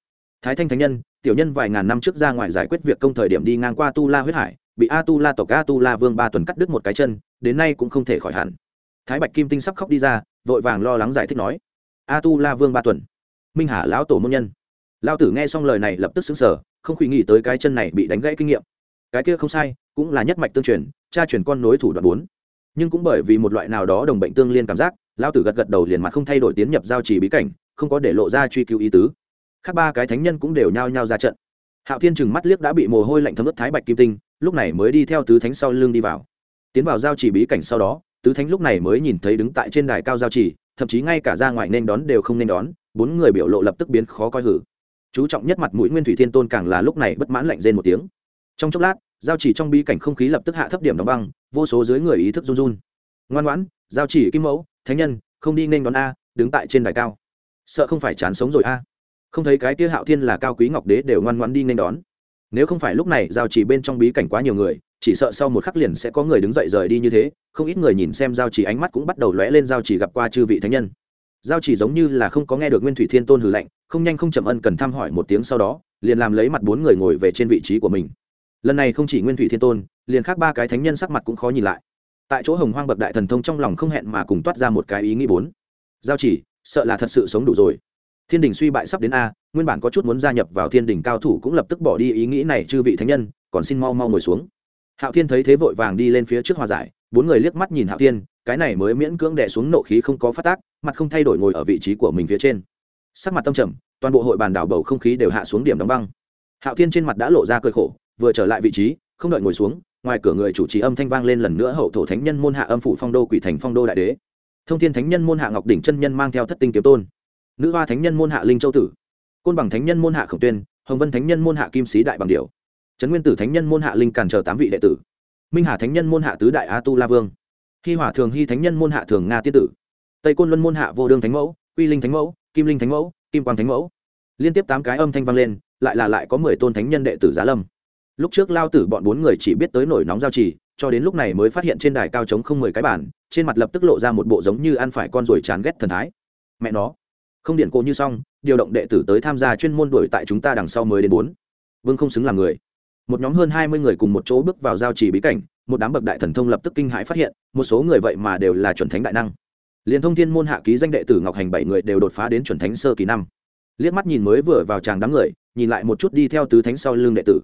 Thái thanh thánh nhân tiểu nhân vài ngàn năm trước ra ngoài giải quyết việc công thời điểm đi ngang qua tu la huyết hải, bị a tu la tộc a tu la vương ba tuần cắt đứt một cái chân, đến nay cũng không thể khỏi hẳn. Thái bạch kim tinh sắp khóc đi ra, vội vàng lo lắng giải thích nói, a tu la vương ba tuần, minh hà lão tổ môn nhân. Lao tử nghe xong lời này lập tức xứng sở không khuyên nghĩ tới cái chân này bị đánh gãy kinh nghiệm. Cái kia không sai, cũng là nhất mạch tương truyền, cha truyền con nối thủ đoạn bốn. Nhưng cũng bởi vì một loại nào đó đồng bệnh tương liên cảm giác lao tử gật gật đầu liền mặt không thay đổi tiến nhập giao trì bí cảnh, không có để lộ ra truy cứu ý tứ khác ba cái thánh nhân cũng đều nhao nhao ra trận. Hạo thiên chừng mắt liếc đã bị mồ hôi lạnh thấm ướt thái bạch kim tinh, lúc này mới đi theo tứ thánh sau lưng đi vào. Tiến vào giao chỉ bí cảnh sau đó, tứ thánh lúc này mới nhìn thấy đứng tại trên đài cao giao chỉ, thậm chí ngay cả ra ngoài nên đón đều không nên đón, bốn người biểu lộ lập tức biến khó coi hử. Chú trọng nhất mặt mũi nguyên thủy thiên tôn càng là lúc này bất mãn lạnh rên một tiếng. Trong chốc lát, giao chỉ trong bí cảnh không khí lập tức hạ thấp điểm đóng băng, vô số dưới người ý thức run run. Ngoan ngoãn, giao chỉ kim mẫu, thánh nhân, không đi nên đón a, đứng tại trên đài cao. Sợ không phải chán sống rồi a không thấy cái tia hạo thiên là cao quý ngọc đế đều ngoan ngoãn đi nên đón. Nếu không phải lúc này giao chỉ bên trong bí cảnh quá nhiều người, chỉ sợ sau một khắc liền sẽ có người đứng dậy rời đi như thế, không ít người nhìn xem giao chỉ ánh mắt cũng bắt đầu lóe lên giao chỉ gặp qua chư vị thánh nhân. Giao chỉ giống như là không có nghe được nguyên thủy thiên tôn hử lạnh, không nhanh không chậm ân cần thăm hỏi một tiếng sau đó, liền làm lấy mặt bốn người ngồi về trên vị trí của mình. Lần này không chỉ nguyên thủy thiên tôn, liền khác ba cái thánh nhân sắc mặt cũng khó nhìn lại. Tại chỗ hồng hoang bậc đại thần thông trong lòng không hẹn mà cùng toát ra một cái ý nghĩ bốn. Giao chỉ, sợ là thật sự sống đủ rồi thiên đình suy bại sắp đến a, nguyên bản có chút muốn gia nhập vào thiên đình cao thủ cũng lập tức bỏ đi ý nghĩ này, chư vị thánh nhân, còn xin mau mau ngồi xuống. Hạo thiên thấy thế vội vàng đi lên phía trước hòa giải, bốn người liếc mắt nhìn hạo thiên, cái này mới miễn cưỡng đẻ xuống nộ khí không có phát tác, mặt không thay đổi ngồi ở vị trí của mình phía trên. Sắc mặt tâm trầm, toàn bộ hội bàn đảo bầu không khí đều hạ xuống điểm đóng băng. Hạo thiên trên mặt đã lộ ra cơi khổ, vừa trở lại vị trí, không đợi ngồi xuống, ngoài cửa người chủ trì âm thanh vang lên lần nữa, hậu thổ thánh nhân môn hạ âm phủ phong đô quỷ thành phong đô đại đế. Thông thiên thánh nhân môn hạ ngọc đỉnh chân nhân mang theo thất tinh kiếm tôn nữ hoa thánh nhân môn hạ linh châu tử, côn bằng thánh nhân môn hạ khổng tuyên, hồng vân thánh nhân môn hạ kim sĩ đại bằng điều trấn nguyên tử thánh nhân môn hạ linh càn chờ tám vị đệ tử, minh hà thánh nhân môn hạ tứ đại a tu la vương, hi hỏa thường hy thánh nhân môn hạ thường nga tiên tử, tây côn luân môn hạ vô đương thánh mẫu, quy linh thánh mẫu, kim linh thánh mẫu, kim quang thánh mẫu. liên tiếp tám cái âm thanh vang lên, lại là lại có mười tôn thánh nhân đệ tử giá lâm. lúc trước lao tử bọn bốn người chỉ biết tới nổi nóng giao trì, cho đến lúc này mới phát hiện trên đài cao trống không mười cái bản trên mặt lập tức lộ ra một bộ giống như ăn phải con ruồi chán ghét thần thái. mẹ nó không điện cô như xong, điều động đệ tử tới tham gia chuyên môn đuổi tại chúng ta đằng sau mới đến bốn. Vương không xứng làm người. Một nhóm hơn hai mươi người cùng một chỗ bước vào giao trì bí cảnh, một đám bậc đại thần thông lập tức kinh hãi phát hiện, một số người vậy mà đều là chuẩn thánh đại năng. Liên thông thiên môn hạ ký danh đệ tử ngọc hành bảy người đều đột phá đến chuẩn thánh sơ kỳ năm. Liếc mắt nhìn mới vừa vào tràng đám người, nhìn lại một chút đi theo tứ thánh sau lưng đệ tử.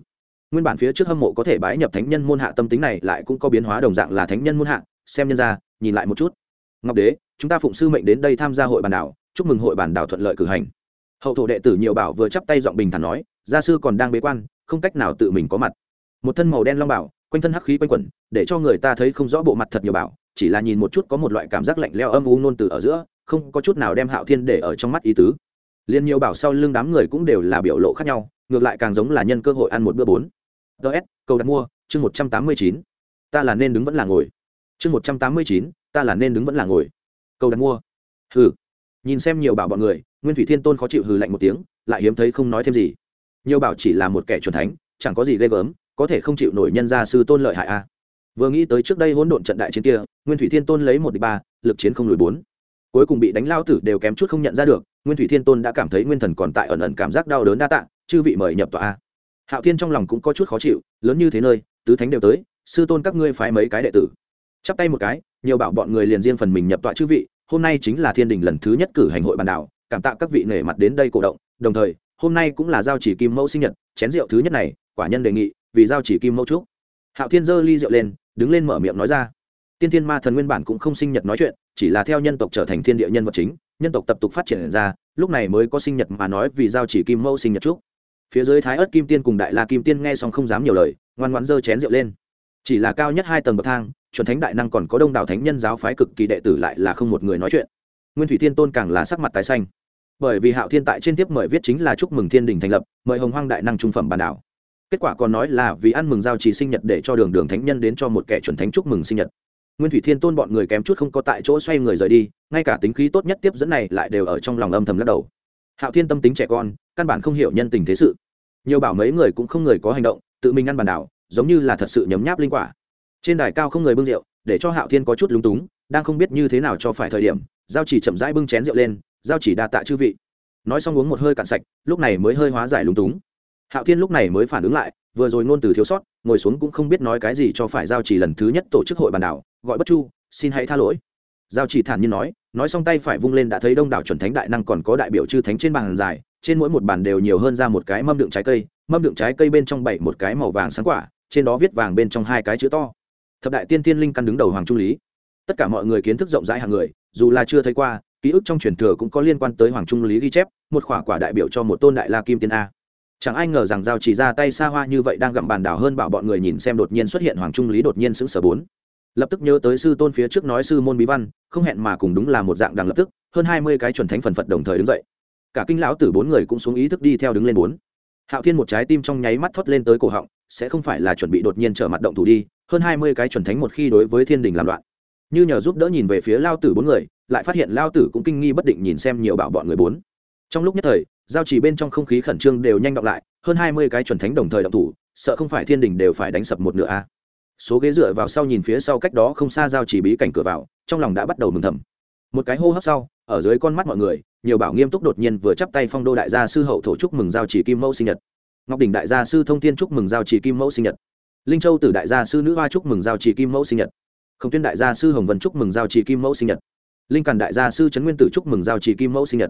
Nguyên bản phía trước hâm mộ có thể bái nhập thánh nhân môn hạ tâm tính này lại cũng có biến hóa đồng dạng là thánh nhân môn hạ, xem nhân ra, nhìn lại một chút. Ngọc đế, chúng ta phụng sư mệnh đến đây tham gia hội bàn đảo chúc mừng hội bàn đảo thuận lợi cử hành. Hậu thổ đệ tử nhiều bảo vừa chắp tay giọng bình thản nói, gia sư còn đang bế quan, không cách nào tự mình có mặt. Một thân màu đen long bảo, quanh thân hắc khí quanh quẩn, để cho người ta thấy không rõ bộ mặt thật nhiều bảo, chỉ là nhìn một chút có một loại cảm giác lạnh leo âm u nôn từ ở giữa, không có chút nào đem hạo thiên để ở trong mắt ý tứ. Liền nhiều bảo sau lưng đám người cũng đều là biểu lộ khác nhau, ngược lại càng giống là nhân cơ hội ăn một bữa bốn ts cầu đặt mua, chương một trăm tám mươi chín. Ta là nên đứng vẫn là ngồi. Chương một trăm tám mươi chín, ta là nên đứng vẫn là ngồi. Cầu đặt mua. Hừ nhìn xem nhiều bảo bọn người, nguyên thủy thiên tôn khó chịu hừ lạnh một tiếng, lại hiếm thấy không nói thêm gì. Nhiều bảo chỉ là một kẻ c thánh, chẳng có gì ghê gớm, có thể không chịu nổi nhân gia sư tôn lợi hại a. Vừa nghĩ tới trước đây hỗn độn trận đại chiến kia, nguyên thủy thiên tôn lấy một đ ba, lực chiến không lùi bốn. Cuối cùng bị đánh lao tử đều kém chút không nhận ra được, nguyên thủy thiên tôn đã cảm thấy nguyên thần còn tại ẩn ẩn cảm giác đau đớn đa tạ chư vị mời nhập tọa a. Hạo thiên trong lòng cũng có chút khó chịu, lớn như thế nơi, tứ thánh đều tới, sư tôn các ngươi phái mấy cái đệ tử. Chắp tay một cái, nhiều bảo bọn người liền riêng phần mình nhập tọa chư vị hôm nay chính là thiên đình lần thứ nhất cử hành hội bàn đảo cảm tạ các vị nể mặt đến đây cổ động, đồng thời, hôm nay cũng là giao chỉ kim mẫu sinh nhật, chén rượu thứ nhất này, quả nhân đề nghị, vì giao chỉ kim mẫu trúc hạo thiên giơ ly rượu lên, đứng lên mở miệng nói ra. Tiên thiên ma thần nguyên bản cũng không sinh nhật nói chuyện, chỉ là theo nhân tộc trở thành thiên địa nhân vật chính, nhân tộc tập tục phát triển ra, lúc này mới có sinh nhật mà nói vì giao chỉ kim mẫu sinh nhật trúc phía dưới thái ớt kim tiên cùng đại la kim tiên nghe xong không dám nhiều lời, ngoan ngoãn giơ chén rượu lên chỉ là cao nhất hai tầng bậc thang, chuẩn thánh đại năng còn có đông đảo thánh nhân giáo phái cực kỳ đệ tử lại là không một người nói chuyện. Nguyên thủy thiên tôn càng là sắc mặt tái xanh. Bởi vì hạo thiên tại trên tiếp mời viết chính là chúc mừng thiên đình thành lập, mời hồng hoang đại năng trung phẩm bản đảo kết quả còn nói là vì ăn mừng giao trì sinh nhật để cho đường đường thánh nhân đến cho một kẻ chuẩn thánh chúc mừng sinh nhật. Nguyên thủy thiên tôn bọn người kém chút không có tại chỗ xoay người rời đi, ngay cả tính khí tốt nhất tiếp dẫn này lại đều ở trong lòng âm thầm lắc đầu. Hạo thiên tâm tính trẻ con, căn bản không hiểu nhân tình thế sự. Nhiều bảo mấy người cũng không người có hành động, tự mình ăn bàn đảo giống như là thật sự nhấm nháp linh quả. Trên đài cao không người bưng rượu, để cho hạo thiên có chút lúng túng, đang không biết như thế nào cho phải thời điểm, giao chỉ chậm rãi bưng chén rượu lên, giao chỉ đa tạ chư vị. Nói xong uống một hơi cạn sạch, lúc này mới hơi hóa giải lúng túng. Hạo thiên lúc này mới phản ứng lại, vừa rồi ngôn từ thiếu sót, ngồi xuống cũng không biết nói cái gì cho phải giao chỉ lần thứ nhất tổ chức hội bàn đảo, gọi bất chu, xin hãy tha lỗi. Giao chỉ thản nhiên nói nói xong tay phải vung lên đã thấy đông đảo chuẩn thánh đại năng còn có đại biểu chư thánh trên bàn dài, trên mỗi một bàn đều nhiều hơn ra một cái mâm đựng trái cây, mâm đựng trái cây bên trong bảy một cái màu vàng sáng quả trên đó viết vàng bên trong hai cái chữ to. Thập đại tiên tiên linh căn đứng đầu hoàng trung lý. Tất cả mọi người kiến thức rộng rãi hàng người, dù là chưa thấy qua, ký ức trong truyền thừa cũng có liên quan tới hoàng trung lý ghi chép, một khỏa quả đại biểu cho một tôn đại la kim tiên a. Chẳng ai ngờ rằng giao chỉ ra tay xa hoa như vậy đang gặm bàn đảo hơn bảo bọn người nhìn xem đột nhiên xuất hiện hoàng trung lý đột nhiên sững sờ bốn. Lập tức nhớ tới sư tôn phía trước nói sư môn bí văn, không hẹn mà cùng đúng là một dạng đằng lập tức, hơn hai mươi cái chuẩn thánh phần phật đồng thời đứng dậy. Cả kinh lão tử bốn người cũng xuống ý thức đi theo đứng lên bốn hạo thiên một trái tim trong nháy mắt thoát lên tới cổ họng, sẽ không phải là chuẩn bị đột nhiên trở mặt động thủ đi, hơn hai mươi cái chuẩn thánh một khi đối với thiên đình làm loạn. Như nhờ giúp đỡ nhìn về phía lao tử bốn người, lại phát hiện lao tử cũng kinh nghi bất định nhìn xem nhiều bảo bọn người bốn. Trong lúc nhất thời, giao chỉ bên trong không khí khẩn trương đều nhanh động lại, hơn hai mươi cái chuẩn thánh đồng thời động thủ, sợ không phải thiên đình đều phải đánh sập một nửa a. Số ghế dựa vào sau nhìn phía sau cách đó không xa giao chỉ bí cảnh cửa vào, trong lòng đã bắt đầu mừng thầm một cái hô hấp sau, ở dưới con mắt mọi người, nhiều bảo nghiêm túc đột nhiên vừa chắp tay phong đô đại gia sư hậu thổ chúc mừng giao chỉ kim mẫu sinh nhật. Ngọc đỉnh đại gia sư thông thiên chúc mừng giao chỉ kim mẫu sinh nhật. Linh châu tử đại gia sư nữ hoa chúc mừng giao chỉ kim mẫu sinh nhật. Không tuyên đại gia sư hồng vân chúc mừng giao chỉ kim mẫu sinh nhật. Linh càn đại gia sư trấn nguyên tử chúc mừng giao chỉ kim mẫu sinh nhật.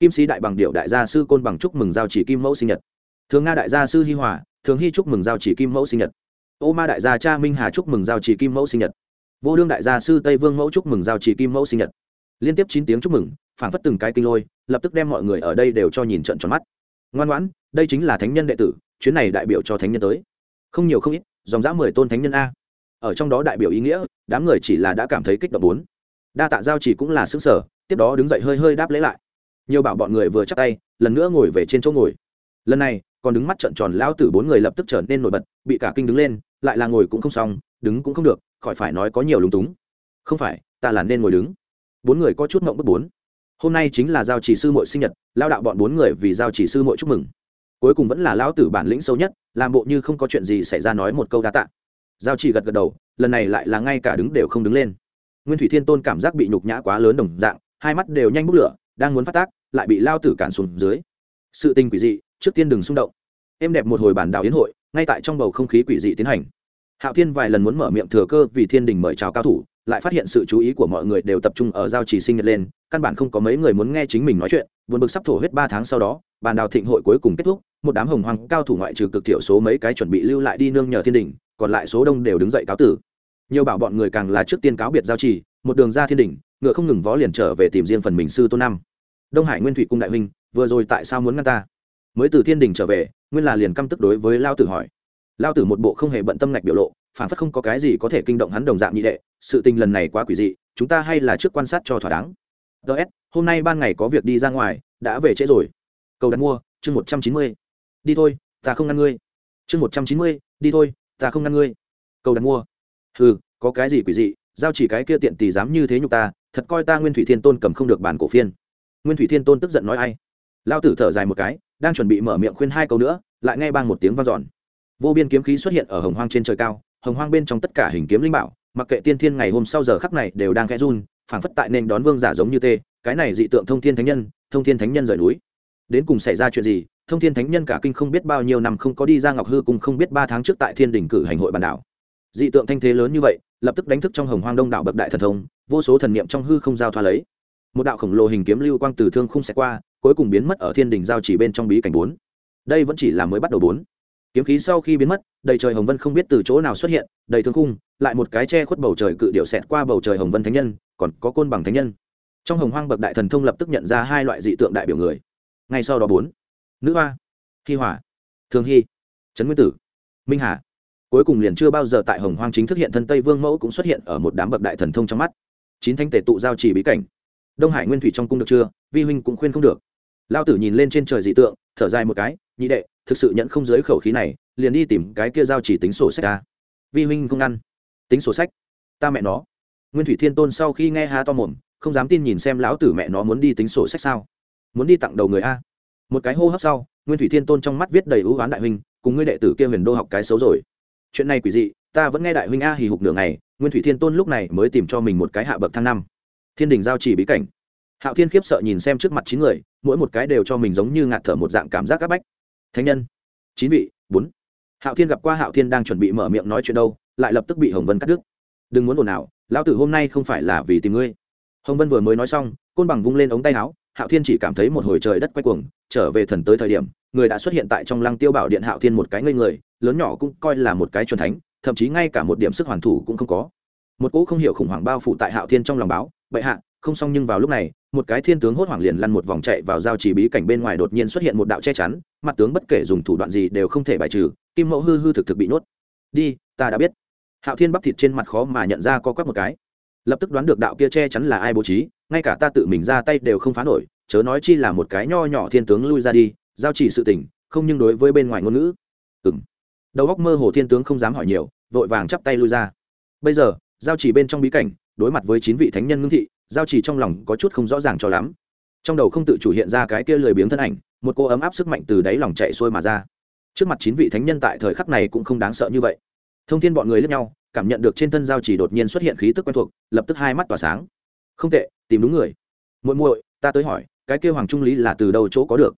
Kim sĩ đại bằng điệu đại gia sư côn bằng chúc mừng giao chỉ kim mẫu sinh nhật. Thường nga đại gia sư hi hòa, thường hy chúc mừng giao chỉ kim mẫu sinh nhật. Ô ma đại gia cha minh hà chúc mừng giao chỉ kim mẫu sinh nhật. Vô đương đại gia sư tây vương mẫu chúc mừng giao chỉ kim mẫu sinh nhật liên tiếp chín tiếng chúc mừng, phảng phất từng cái kinh lôi, lập tức đem mọi người ở đây đều cho nhìn trận tròn mắt. Ngoan ngoãn, đây chính là thánh nhân đệ tử, chuyến này đại biểu cho thánh nhân tới. Không nhiều không ít, dòng dã mười tôn thánh nhân a. Ở trong đó đại biểu ý nghĩa, đám người chỉ là đã cảm thấy kích động bốn. Đa tạ giao chỉ cũng là xứng sở, tiếp đó đứng dậy hơi hơi đáp lễ lại. Nhiều bảo bọn người vừa chắc tay, lần nữa ngồi về trên chỗ ngồi. Lần này, còn đứng mắt trận tròn lao tử bốn người lập tức trở nên nổi bật, bị cả kinh đứng lên, lại là ngồi cũng không xong, đứng cũng không được, khỏi phải nói có nhiều lúng túng. Không phải, ta là nên ngồi đứng bốn người có chút mộng bức bốn. Hôm nay chính là giao chỉ sư mội sinh nhật, lao đạo bọn bốn người vì giao chỉ sư mội chúc mừng. Cuối cùng vẫn là lão tử bản lĩnh sâu nhất, làm bộ như không có chuyện gì xảy ra nói một câu đa tạ. Giao chỉ gật gật đầu, lần này lại là ngay cả đứng đều không đứng lên. Nguyên thủy thiên tôn cảm giác bị nhục nhã quá lớn đồng dạng, hai mắt đều nhanh bốc lửa, đang muốn phát tác, lại bị lao tử cản xuống dưới. Sự tình quỷ dị, trước tiên đừng xung động. Em đẹp một hồi bản đảo yến hội, ngay tại trong bầu không khí quỷ dị tiến hành. Hạo thiên vài lần muốn mở miệng thừa cơ vì thiên đình mời chào cao thủ lại phát hiện sự chú ý của mọi người đều tập trung ở giao trì sinh nhật lên, căn bản không có mấy người muốn nghe chính mình nói chuyện, buồn bực sắp thổ huyết ba tháng sau đó, bàn đào thịnh hội cuối cùng kết thúc, một đám hồng hoàng cao thủ ngoại trừ cực thiểu số mấy cái chuẩn bị lưu lại đi nương nhờ thiên đình, còn lại số đông đều đứng dậy cáo tử. Nhiều bảo bọn người càng là trước tiên cáo biệt giao trì, một đường ra thiên đình, ngựa không ngừng vó liền trở về tìm riêng phần mình sư tôn năm. Đông hải nguyên thủy cung đại huynh, vừa rồi tại sao muốn ngăn ta? Mới từ thiên đình trở về, nguyên là liền căm tức đối với lao tử hỏi. Lao tử một bộ không hề bận tâm ngạch biểu lộ phản phất không có cái gì có thể kinh động hắn đồng dạng nhị đệ sự tình lần này quá quỷ dị, chúng ta hay là trước quan sát cho thỏa đáng. Ts hôm nay ban ngày có việc đi ra ngoài, đã về trễ rồi. Cầu đặt mua, chương một trăm chín mươi. Đi thôi, ta không ngăn ngươi. Chương một trăm chín mươi, đi thôi, ta không ngăn ngươi. Cầu đặt mua. Ừ có cái gì quỷ dị, giao chỉ cái kia tiện tỷ dám như thế nhục ta, thật coi ta nguyên thủy thiên tôn cầm không được bản cổ phiên. Nguyên thủy thiên tôn tức giận nói ai? Lao tử thở dài một cái, đang chuẩn bị mở miệng khuyên hai câu nữa, lại nghe bang một tiếng vang dọn. Vô biên kiếm khí xuất hiện ở hồng hoang trên trời cao, hồng hoang bên trong tất cả hình kiếm linh bảo mặc kệ tiên thiên ngày hôm sau giờ khắc này đều đang khẽ run, phảng phất tại nên đón vương giả giống như tê, cái này dị tượng thông thiên thánh nhân, thông thiên thánh nhân rời núi. Đến cùng xảy ra chuyện gì, thông thiên thánh nhân cả kinh không biết bao nhiêu năm không có đi ra ngọc hư cùng không biết ba tháng trước tại thiên đình cử hành hội bàn đảo. Dị tượng thanh thế lớn như vậy, lập tức đánh thức trong hồng hoang đông đảo bậc đại thần thông, vô số thần niệm trong hư không giao thoa lấy. Một đạo khổng lồ hình kiếm lưu quang từ thương không xẹt qua, cuối cùng biến mất ở thiên đình giao chỉ bên trong bí cảnh bốn. Đây vẫn chỉ là mới bắt đầu bốn kiếm khí sau khi biến mất, đầy trời hồng vân không biết từ chỗ nào xuất hiện, đầy thương khung, lại một cái che khuất bầu trời cự điệu xẹt qua bầu trời hồng vân thánh nhân, còn có côn bằng thánh nhân. Trong hồng hoang bậc đại thần thông lập tức nhận ra hai loại dị tượng đại biểu người. Ngay sau đó bốn, nữ hoa, hi hỏa, thường hy trấn nguyên tử, minh hà. Cuối cùng liền chưa bao giờ tại hồng hoang chính thức hiện thân tây vương mẫu cũng xuất hiện ở một đám bậc đại thần thông trong mắt. Chín thanh tể tụ giao chỉ bí cảnh. Đông hải nguyên thủy trong cung được chưa? Vi huynh cũng khuyên không được. Lao tử nhìn lên trên trời dị tượng, thở dài một cái, nhị đệ thực sự nhận không dưới khẩu khí này, liền đi tìm cái kia giao chỉ tính sổ sách ta. Vi huynh không ăn. Tính sổ sách? Ta mẹ nó. Nguyên thủy thiên tôn sau khi nghe ha to mồm, không dám tin nhìn xem lão tử mẹ nó muốn đi tính sổ sách sao. Muốn đi tặng đầu người a. Một cái hô hấp sau, nguyên thủy thiên tôn trong mắt viết đầy ưu oán đại huynh, cùng ngươi đệ tử kia huyền đô học cái xấu rồi. Chuyện này quỷ dị, ta vẫn nghe đại huynh a hì hục nửa ngày, nguyên thủy thiên tôn lúc này mới tìm cho mình một cái hạ bậc thang năm. Thiên đình giao chỉ bí cảnh. Hạo thiên khiếp sợ nhìn xem trước mặt chín người, mỗi một cái đều cho mình giống như ngạt thở một dạng cảm giác áp bách thánh nhân. Chín vị, bốn. Hạo thiên gặp qua hạo thiên đang chuẩn bị mở miệng nói chuyện đâu, lại lập tức bị hồng vân cắt đứt. Đừng muốn ồn ào, lão tử hôm nay không phải là vì tìm ngươi. Hồng vân vừa mới nói xong, côn bằng vung lên ống tay áo, hạo thiên chỉ cảm thấy một hồi trời đất quay cuồng, trở về thần tới thời điểm, người đã xuất hiện tại trong lăng tiêu bảo điện hạo thiên một cái ngây người, lớn nhỏ cũng coi là một cái c thánh, thậm chí ngay cả một điểm sức hoàn thủ cũng không có. Một cỗ không hiểu khủng hoảng bao phủ tại hạo thiên trong lòng báo, bệ hạ không xong nhưng vào lúc này, một cái thiên tướng hốt hoảng liền lăn một vòng chạy vào giao chỉ bí cảnh bên ngoài đột nhiên xuất hiện một đạo che chắn, mặt tướng bất kể dùng thủ đoạn gì đều không thể bài trừ, kim mẫu hư hư thực thực bị nuốt. Đi, ta đã biết. Hạo thiên bắp thịt trên mặt khó mà nhận ra có quắc một cái. Lập tức đoán được đạo kia che chắn là ai bố trí, ngay cả ta tự mình ra tay đều không phá nổi, chớ nói chi là một cái nho nhỏ thiên tướng lui ra đi, giao chỉ sự tình, không nhưng đối với bên ngoài ngôn ngữ. Ừ m đầu góc mơ hồ thiên tướng không dám hỏi nhiều, vội vàng chắp tay lui ra. Bây giờ, giao chỉ bên trong bí cảnh, đối mặt với chín vị thánh nhân ngưng thị giao chỉ trong lòng có chút không rõ ràng cho lắm. Trong đầu không tự chủ hiện ra cái kia lười biếng thân ảnh, một cô ấm áp sức mạnh từ đáy lòng chạy xuôi mà ra. Trước mặt chín vị thánh nhân tại thời khắc này cũng không đáng sợ như vậy. Thông tin bọn người lướt nhau, cảm nhận được trên thân giao chỉ đột nhiên xuất hiện khí tức quen thuộc, lập tức hai mắt tỏa sáng. Không tệ, tìm đúng người. Muội muội, ta tới hỏi, cái kêu hoàng trung lý là từ đâu chỗ có được?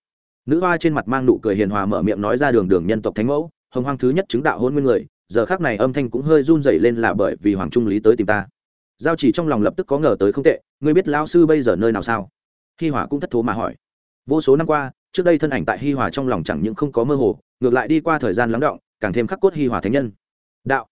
Nữ hoa trên mặt mang nụ cười hiền hòa mở miệng nói ra đường đường nhân tộc thánh mẫu, hồng hoang thứ nhất chứng đạo hôn nguyên người, giờ khác này âm thanh cũng hơi run dày lên là bởi vì hoàng trung lý tới tìm ta giao chỉ trong lòng lập tức có ngờ tới không tệ, ngươi biết lao sư bây giờ nơi nào sao? Hi hòa cũng thất thố mà hỏi. Vô số năm qua, trước đây thân ảnh tại hi hòa trong lòng chẳng những không có mơ hồ, ngược lại đi qua thời gian lắng động, càng thêm khắc cốt hi hòa thánh nhân. Đạo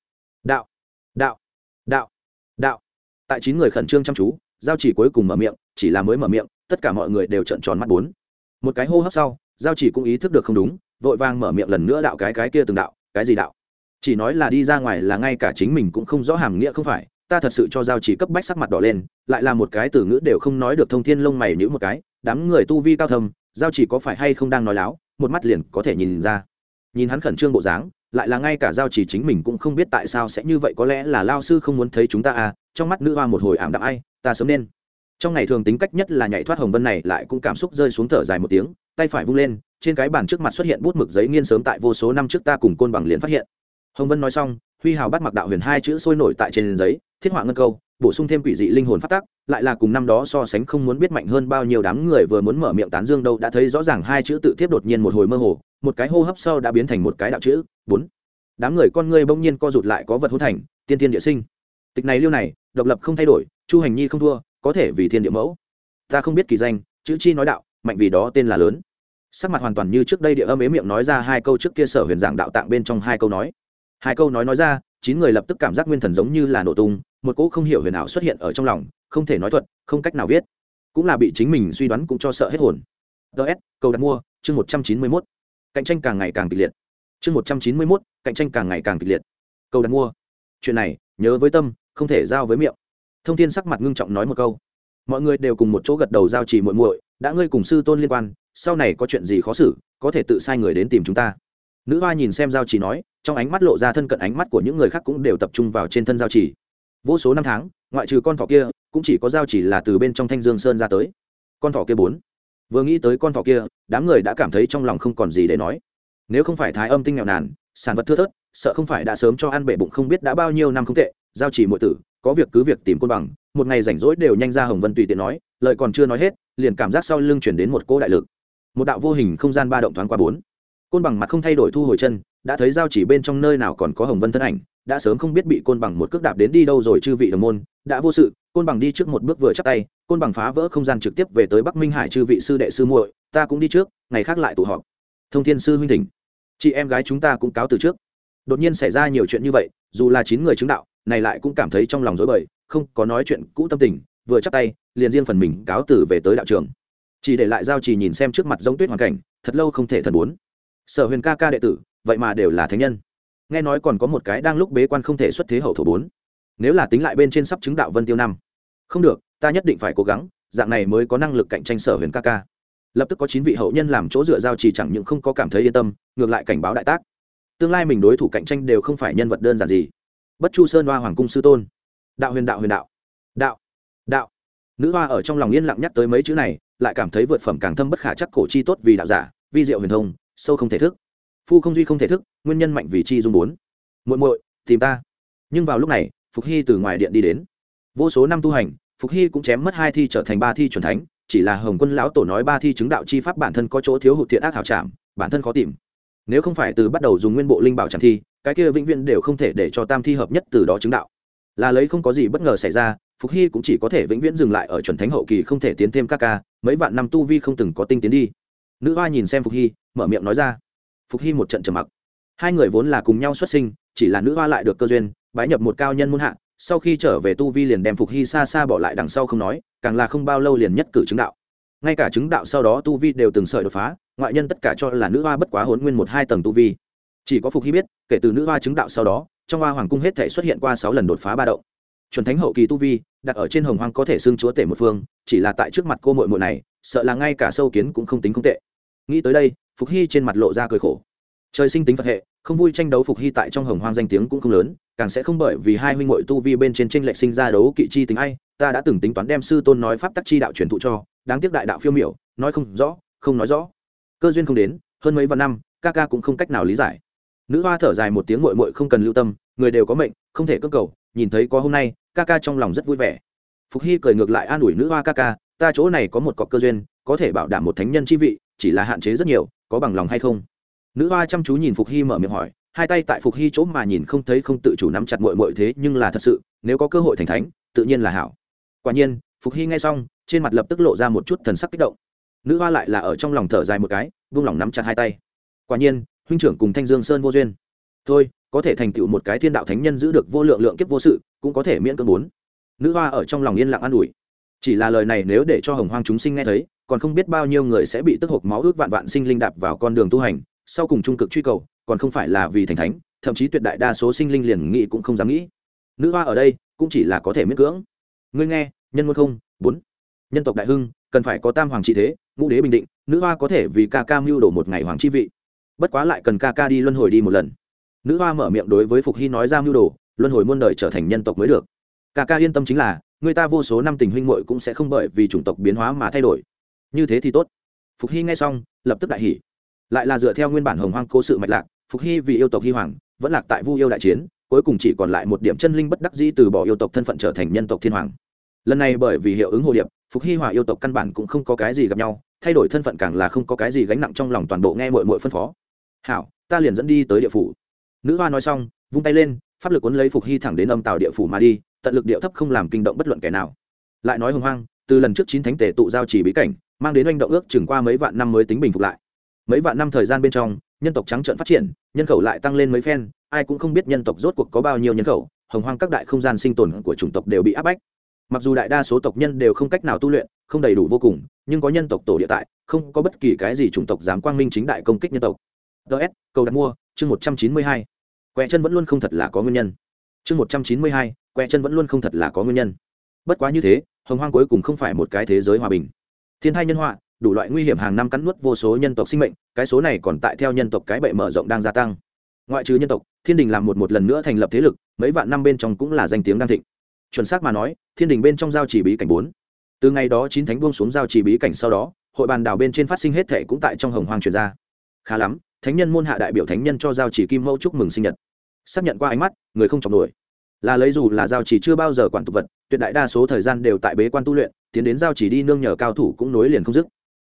đạo đạo đạo đạo. Tại chín người khẩn trương chăm chú, giao chỉ cuối cùng mở miệng, chỉ là mới mở miệng, tất cả mọi người đều trợn tròn mắt bốn. Một cái hô hấp sau, giao chỉ cũng ý thức được không đúng, vội vàng mở miệng lần nữa đạo cái cái kia từng đạo, cái gì đạo? Chỉ nói là đi ra ngoài là ngay cả chính mình cũng không rõ hàm nghĩa không phải ta thật sự cho giao chỉ cấp bách sắc mặt đỏ lên lại là một cái từ ngữ đều không nói được thông thiên lông mày nhữ một cái đám người tu vi cao thầm, giao chỉ có phải hay không đang nói láo một mắt liền có thể nhìn ra. Nhìn hắn khẩn trương bộ dáng lại là ngay cả giao chỉ chính mình cũng không biết tại sao sẽ như vậy có lẽ là lao sư không muốn thấy chúng ta à trong mắt nữ hoa một hồi ảm đạm ai ta sớm nên. Trong ngày thường tính cách nhất là nhảy thoát hồng vân này lại cũng cảm xúc rơi xuống thở dài một tiếng tay phải vung lên trên cái bàn trước mặt xuất hiện bút mực giấy nghiên sớm tại vô số năm trước ta cùng côn bằng liền phát hiện. Hồng vân nói xong huy hào bắt mặc đạo huyền hai chữ sôi nổi tại trên giấy thiết họa ngân câu, bổ sung thêm quỷ dị linh hồn phát tác lại là cùng năm đó so sánh không muốn biết mạnh hơn bao nhiêu đám người vừa muốn mở miệng tán dương đâu đã thấy rõ ràng hai chữ tự tiếp đột nhiên một hồi mơ hồ, một cái hô hấp sau đã biến thành một cái đạo chữ, bốn. Đám người con ngươi bỗng nhiên co rụt lại có vật hôn thành, tiên tiên địa sinh. Tịch này liêu này, độc lập không thay đổi, chu hành nhi không thua, có thể vì thiên địa mẫu. Ta không biết kỳ danh, chữ chi nói đạo, mạnh vì đó tên là lớn. Sắc mặt hoàn toàn như trước đây địa âm ế miệng nói ra hai câu trước kia sở huyền giảng đạo tạng bên trong hai câu nói. Hai câu nói nói ra, chín người lập tức cảm giác nguyên thần giống như là nổ tung một cỗ không hiểu huyền ảo xuất hiện ở trong lòng, không thể nói thuật, không cách nào viết. Cũng là bị chính mình suy đoán cũng cho sợ hết hồn. Ts câu đặt mua, chương một trăm chín mươi mốt. Cạnh tranh càng ngày càng kịch liệt. Chương một trăm chín mươi mốt, cạnh tranh càng ngày càng kịch liệt. Câu đặt mua. Chuyện này, nhớ với tâm, không thể giao với miệng. Thông tin sắc mặt ngưng trọng nói một câu. Mọi người đều cùng một chỗ gật đầu giao trì muội muội, đã ngươi cùng sư tôn liên quan, sau này có chuyện gì khó xử, có thể tự sai người đến tìm chúng ta. Nữ hoa nhìn xem giao trì nói, trong ánh mắt lộ ra thân cận ánh mắt của những người khác cũng đều tập trung vào trên thân giao trì vô số năm tháng, ngoại trừ con thỏ kia, cũng chỉ có giao chỉ là từ bên trong thanh dương sơn ra tới. Con thỏ kia bốn. Vừa nghĩ tới con thỏ kia, đám người đã cảm thấy trong lòng không còn gì để nói. Nếu không phải thái âm tinh nghèo nàn, sản vật thưa thớt, sợ không phải đã sớm cho ăn bể bụng không biết đã bao nhiêu năm không tệ, giao chỉ muội tử, có việc cứ việc tìm côn bằng, một ngày rảnh rỗi đều nhanh ra hồng vân tùy tiện nói, lời còn chưa nói hết, liền cảm giác sau lưng chuyển đến một cỗ đại lực. Một đạo vô hình không gian ba động thoáng qua bốn. Côn bằng mặt không thay đổi thu hồi chân, đã thấy giao chỉ bên trong nơi nào còn có hồng vân thân ảnh đã sớm không biết bị côn bằng một cước đạp đến đi đâu rồi chư vị đồng môn, đã vô sự, côn bằng đi trước một bước vừa chắc tay, côn bằng phá vỡ không gian trực tiếp về tới bắc minh hải chư vị sư đệ sư muội, ta cũng đi trước, ngày khác lại tụ họp. Thông thiên sư huynh thỉnh, chị em gái chúng ta cũng cáo từ trước. Đột nhiên xảy ra nhiều chuyện như vậy, dù là chín người chứng đạo, này lại cũng cảm thấy trong lòng rối bời, không có nói chuyện cũ tâm tình, vừa chắc tay, liền riêng phần mình cáo từ về tới đạo trường. Chỉ để lại giao chỉ nhìn xem trước mặt giống tuyết hoàn cảnh, thật lâu không thể thần bốn sở huyền ca ca đệ tử, vậy mà đều là thánh nhân nghe nói còn có một cái đang lúc bế quan không thể xuất thế hậu thổ bốn. Nếu là tính lại bên trên sắp chứng đạo vân tiêu năm. Không được, ta nhất định phải cố gắng, dạng này mới có năng lực cạnh tranh sở huyền ca ca. Lập tức có chín vị hậu nhân làm chỗ dựa giao chỉ chẳng những không có cảm thấy yên tâm, ngược lại cảnh báo đại tác. Tương lai mình đối thủ cạnh tranh đều không phải nhân vật đơn giản gì. Bất chu sơn hoa hoàng cung sư tôn. Đạo huyền đạo huyền đạo. Đạo. Đạo. Nữ hoa ở trong lòng yên lặng nhắc tới mấy chữ này, lại cảm thấy vượt phẩm càng thâm bất khả chắc cổ chi tốt vì đạo giả, vi diệu huyền thông, sâu không thể thức phu không duy không thể thức, nguyên nhân mạnh vì chi dung bốn. Muội muội, tìm ta. Nhưng vào lúc này, phục hy từ ngoài điện đi đến. Vô số năm tu hành, phục hy cũng chém mất hai thi trở thành ba thi chuẩn thánh, chỉ là hồng quân lão tổ nói ba thi chứng đạo chi pháp bản thân có chỗ thiếu hụt thiện ác hảo trảm, bản thân khó tìm. Nếu không phải từ bắt đầu dùng nguyên bộ linh bảo tràng thi, cái kia vĩnh viễn đều không thể để cho tam thi hợp nhất từ đó chứng đạo. Là lấy không có gì bất ngờ xảy ra, phục hy cũng chỉ có thể vĩnh viễn dừng lại ở chuẩn thánh hậu kỳ không thể tiến thêm các ca, mấy vạn năm tu vi không từng có tinh tiến đi. Nữ hoa nhìn xem phục hy, mở miệng nói ra phục hy một trận trầm mặc. Hai người vốn là cùng nhau xuất sinh, chỉ là nữ hoa lại được cơ duyên, bái nhập một cao nhân muôn hạ, sau khi trở về tu vi liền đem phục hy xa xa bỏ lại đằng sau không nói, càng là không bao lâu liền nhất cử chứng đạo. Ngay cả chứng đạo sau đó tu vi đều từng sợi đột phá, ngoại nhân tất cả cho là nữ hoa bất quá hốn nguyên một hai tầng tu vi. Chỉ có phục hy biết, kể từ nữ hoa chứng đạo sau đó, trong hoa hoàng cung hết thể xuất hiện qua sáu lần đột phá ba động. Chuẩn thánh hậu kỳ tu vi, đặt ở trên hồng hoang có thể xưng chúa tể một phương, chỉ là tại trước mặt cô mội mội này, sợ là ngay cả sâu kiến cũng không tính không tệ. Nghĩ tới đây phục hy trên mặt lộ ra cười khổ. Trời sinh tính phật hệ, không vui tranh đấu phục hy tại trong hồng hoang danh tiếng cũng không lớn, càng sẽ không bởi vì hai huynh ngội tu vi bên trên tranh lệch sinh ra đấu kỵ chi tính ai, ta đã từng tính toán đem sư tôn nói pháp tắc chi đạo truyền thụ cho, đáng tiếc đại đạo phiêu miểu, nói không rõ, không nói rõ. Cơ duyên không đến, hơn mấy vạn năm, ca ca cũng không cách nào lý giải. Nữ hoa thở dài một tiếng mội mội không cần lưu tâm, người đều có mệnh, không thể cơ cầu, nhìn thấy có hôm nay, ca ca trong lòng rất vui vẻ. Phục hy cười ngược lại an ủi nữ hoa ca ca, ta chỗ này có một cọc cơ duyên, có thể bảo đảm một thánh nhân chi vị, chỉ là hạn chế rất nhiều có bằng lòng hay không? Nữ hoa chăm chú nhìn phục hy mở miệng hỏi, hai tay tại phục hy chỗ mà nhìn không thấy không tự chủ nắm chặt mội mội thế nhưng là thật sự, nếu có cơ hội thành thánh, tự nhiên là hảo. Quả nhiên, phục hy nghe xong, trên mặt lập tức lộ ra một chút thần sắc kích động. Nữ hoa lại là ở trong lòng thở dài một cái, vung lòng nắm chặt hai tay. Quả nhiên, huynh trưởng cùng thanh dương sơn vô duyên. Thôi, có thể thành tựu một cái thiên đạo thánh nhân giữ được vô lượng lượng kiếp vô sự, cũng có thể miễn cưỡng bốn. Nữ hoa ở trong lòng yên lặng an ủi. Chỉ là lời này nếu để cho hồng hoang chúng sinh nghe thấy còn không biết bao nhiêu người sẽ bị tức hộp máu ước vạn vạn sinh linh đạp vào con đường tu hành, sau cùng trung cực truy cầu, còn không phải là vì thành thánh, thậm chí tuyệt đại đa số sinh linh liền nghĩ cũng không dám nghĩ. Nữ hoa ở đây, cũng chỉ là có thể miễn cưỡng. Ngươi nghe, nhân môn không? Bốn. Nhân tộc đại hưng, cần phải có tam hoàng trị thế, ngũ đế bình định, nữ hoa có thể vì ca ca mưu đổ một ngày hoàng chi vị. Bất quá lại cần ca ca đi luân hồi đi một lần. Nữ hoa mở miệng đối với phục hy nói ra mưu đồ, luân hồi muôn đời trở thành nhân tộc mới được. Ca ca yên tâm chính là, người ta vô số năm tình huynh muội cũng sẽ không bởi vì chủng tộc biến hóa mà thay đổi như thế thì tốt. Phục hy nghe xong, lập tức đại hỉ. Lại là dựa theo nguyên bản hồng hoang cố sự mạch lạc, phục hy vì yêu tộc hy hoàng, vẫn lạc tại vu yêu đại chiến, cuối cùng chỉ còn lại một điểm chân linh bất đắc dĩ từ bỏ yêu tộc thân phận trở thành nhân tộc thiên hoàng. Lần này bởi vì hiệu ứng hồ điệp, phục hy hòa yêu tộc căn bản cũng không có cái gì gặp nhau, thay đổi thân phận càng là không có cái gì gánh nặng trong lòng toàn bộ nghe mội mội phân phó. Hảo, ta liền dẫn đi tới địa phủ. Nữ hoa nói xong, vung tay lên, pháp lực cuốn lấy phục hy thẳng đến âm tàu địa phủ mà đi, tận lực điệu thấp không làm kinh động bất luận kẻ nào. Lại nói hồng hoang, từ lần trước chín thánh tể tụ giao chỉ bí cảnh mang đến oanh động ước chừng qua mấy vạn năm mới tính bình phục lại. Mấy vạn năm thời gian bên trong, nhân tộc trắng trợn phát triển, nhân khẩu lại tăng lên mấy phen, ai cũng không biết nhân tộc rốt cuộc có bao nhiêu nhân khẩu, hồng hoang các đại không gian sinh tồn của chủng tộc đều bị áp bách. Mặc dù đại đa số tộc nhân đều không cách nào tu luyện, không đầy đủ vô cùng, nhưng có nhân tộc tổ địa tại, không có bất kỳ cái gì chủng tộc dám quang minh chính đại công kích nhân tộc. Ts cầu đặt mua, chương một trăm chín mươi hai. Quẹ chân vẫn luôn không thật là có nguyên nhân. Chương một trăm chín mươi hai quẹ chân vẫn luôn không thật là có nguyên nhân. Bất quá như thế, hồng hoang cuối cùng không phải một cái thế giới hòa bình thiên thai nhân họa, đủ loại nguy hiểm hàng năm cắn nuốt vô số nhân tộc sinh mệnh, cái số này còn tại theo nhân tộc cái bệ mở rộng đang gia tăng. Ngoại trừ nhân tộc, thiên đình làm một một lần nữa thành lập thế lực, mấy vạn năm bên trong cũng là danh tiếng đang thịnh. Chuẩn xác mà nói, thiên đình bên trong giao chỉ bí cảnh bốn. Từ ngày đó chín thánh buông xuống giao chỉ bí cảnh sau đó, hội bàn đảo bên trên phát sinh hết thệ cũng tại trong hồng hoang truyền ra. Khá lắm, thánh nhân môn hạ đại biểu thánh nhân cho giao chỉ kim mẫu chúc mừng sinh nhật. Xác nhận qua ánh mắt, người không chọc nổi. Là lấy dù là giao chỉ chưa bao giờ quản tục vật, tuyệt đại đa số thời gian đều tại bế quan tu luyện tiến đến giao chỉ đi nương nhờ cao thủ cũng nối liền không dứt.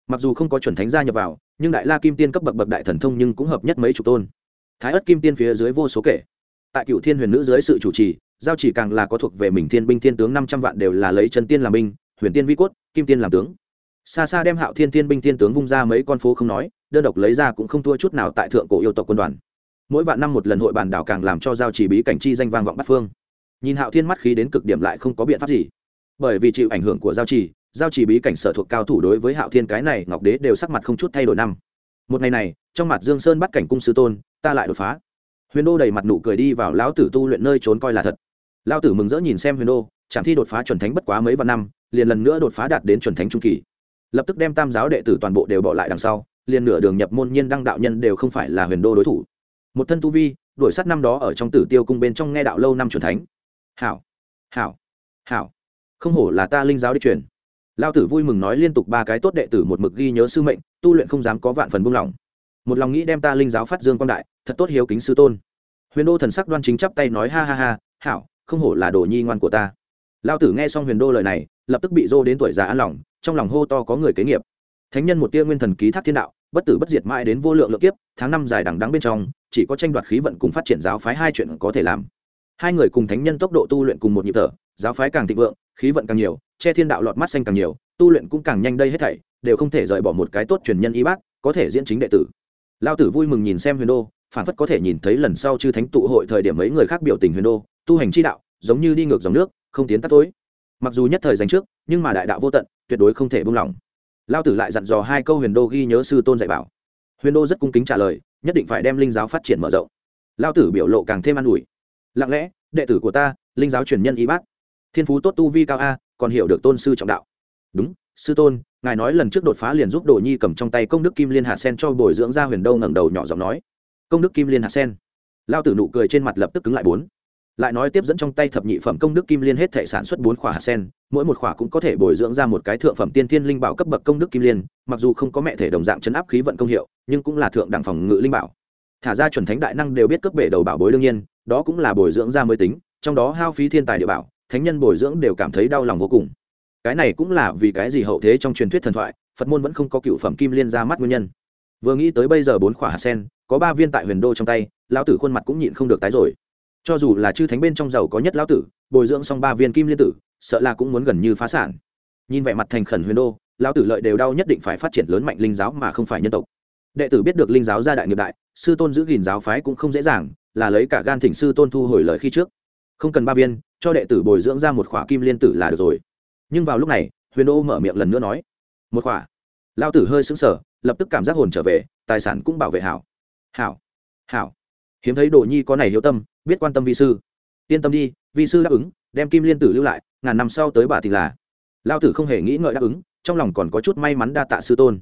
Mặc dù không có chuẩn thánh gia nhập vào, nhưng đại la kim tiên cấp bậc bậc đại thần thông nhưng cũng hợp nhất mấy chục tôn. Thái ất kim tiên phía dưới vô số kể. Tại cựu thiên huyền nữ dưới sự chủ trì, giao chỉ càng là có thuộc về mình thiên binh thiên tướng năm trăm vạn đều là lấy chân tiên làm binh, huyền tiên vi cốt, kim tiên làm tướng. Xa xa đem hạo thiên thiên binh thiên tướng vung ra mấy con phố không nói, đơn độc lấy ra cũng không thua chút nào tại thượng cổ yêu tộc quân đoàn. Mỗi vạn năm một lần hội bàn đảo càng làm cho giao chỉ bí cảnh chi danh vang vọng bắt phương. Nhìn hạo thiên mắt khí đến cực điểm lại không có biện pháp gì bởi vì chịu ảnh hưởng của giao trì, giao trì bí cảnh sở thuộc cao thủ đối với hạo thiên cái này ngọc đế đều sắc mặt không chút thay đổi năm. Một ngày này trong mặt dương sơn bắt cảnh cung sư tôn ta lại đột phá. Huyền đô đầy mặt nụ cười đi vào lão tử tu luyện nơi trốn coi là thật. Lão tử mừng rỡ nhìn xem huyền đô chẳng thi đột phá chuẩn thánh bất quá mấy vạn năm liền lần nữa đột phá đạt đến chuẩn thánh trung kỳ. Lập tức đem tam giáo đệ tử toàn bộ đều bỏ lại đằng sau liền nửa đường nhập môn nhiên đăng đạo nhân đều không phải là huyền đô đối thủ. Một thân tu vi đuổi sát năm đó ở trong tử tiêu cung bên trong nghe đạo lâu năm chuẩn thánh. Hảo hảo hảo không hổ là ta linh giáo đi truyền. Lao tử vui mừng nói liên tục ba cái tốt đệ tử một mực ghi nhớ sư mệnh, tu luyện không dám có vạn phần buông lỏng. Một lòng nghĩ đem ta linh giáo phát dương quang đại, thật tốt hiếu kính sư tôn. Huyền đô thần sắc đoan chính chắp tay nói ha ha ha, hảo, không hổ là đồ nhi ngoan của ta. Lao tử nghe xong huyền đô lời này, lập tức bị dô đến tuổi già an lòng, trong lòng hô to có người kế nghiệp. Thánh nhân một tia nguyên thần ký thác thiên đạo, bất tử bất diệt mãi đến vô lượng lượng kiếp, tháng năm dài đằng đắng bên trong, chỉ có tranh đoạt khí vận cùng phát triển giáo phái hai chuyện có thể làm. Hai người cùng thánh nhân tốc độ tu luyện cùng một nhịp thở giáo phái càng thịnh vượng, khí vận càng nhiều, che thiên đạo lọt mắt xanh càng nhiều, tu luyện cũng càng nhanh đây hết thảy, đều không thể rời bỏ một cái tốt truyền nhân y bác, có thể diễn chính đệ tử. Lao tử vui mừng nhìn xem huyền đô, phản phất có thể nhìn thấy lần sau chư thánh tụ hội thời điểm mấy người khác biểu tình huyền đô, tu hành chi đạo, giống như đi ngược dòng nước, không tiến tắt tối. Mặc dù nhất thời dành trước, nhưng mà đại đạo vô tận, tuyệt đối không thể buông lỏng. Lao tử lại dặn dò hai câu huyền đô ghi nhớ sư tôn dạy bảo. Huyền đô rất cung kính trả lời, nhất định phải đem linh giáo phát triển mở rộng. Lao tử biểu lộ càng thêm an ủi. Lặng lẽ, đệ tử của ta, linh giáo truyền nhân y bác thiên phú tốt tu vi cao a, còn hiểu được tôn sư trọng đạo. Đúng, sư tôn, ngài nói lần trước đột phá liền giúp đồ nhi cầm trong tay công đức kim liên hạt sen cho bồi dưỡng ra huyền đâu ngẩng đầu nhỏ giọng nói. Công đức kim liên hạt sen. Lao tử nụ cười trên mặt lập tức cứng lại bốn. Lại nói tiếp dẫn trong tay thập nhị phẩm công đức kim liên hết thể sản xuất bốn khỏa hạt sen, mỗi một khỏa cũng có thể bồi dưỡng ra một cái thượng phẩm tiên thiên linh bảo cấp bậc công đức kim liên, mặc dù không có mẹ thể đồng dạng chấn áp khí vận công hiệu, nhưng cũng là thượng đẳng phòng ngự linh bảo. Thả ra chuẩn thánh đại năng đều biết cấp bể đầu bảo bối đương nhiên, đó cũng là bồi dưỡng ra mới tính, trong đó hao phí thiên tài địa bảo thánh nhân bồi dưỡng đều cảm thấy đau lòng vô cùng. Cái này cũng là vì cái gì hậu thế trong truyền thuyết thần thoại, phật môn vẫn không có cựu phẩm kim liên ra mắt nguyên nhân. Vừa nghĩ tới bây giờ bốn khỏa hạt sen, có ba viên tại huyền đô trong tay, lão tử khuôn mặt cũng nhịn không được tái rồi. Cho dù là chư thánh bên trong giàu có nhất lão tử, bồi dưỡng xong ba viên kim liên tử, sợ là cũng muốn gần như phá sản. Nhìn vẻ mặt thành khẩn huyền đô, lão tử lợi đều đau nhất định phải phát triển lớn mạnh linh giáo mà không phải nhân tộc. Đệ tử biết được linh giáo gia đại nghiệp đại, sư tôn giữ gìn giáo phái cũng không dễ dàng, là lấy cả gan thỉnh sư tôn thu hồi lời khi trước không cần ba viên, cho đệ tử bồi dưỡng ra một khỏa kim liên tử là được rồi. Nhưng vào lúc này, huyền đô mở miệng lần nữa nói, một khỏa. Lao tử hơi sững sờ, lập tức cảm giác hồn trở về, tài sản cũng bảo vệ hảo. Hảo hảo. Hiếm thấy đồ nhi có này hiếu tâm, biết quan tâm vi sư. Yên tâm đi, vi sư đáp ứng, đem kim liên tử lưu lại, ngàn năm sau tới bà thì là. Lao tử không hề nghĩ ngợi đáp ứng, trong lòng còn có chút may mắn đa tạ sư tôn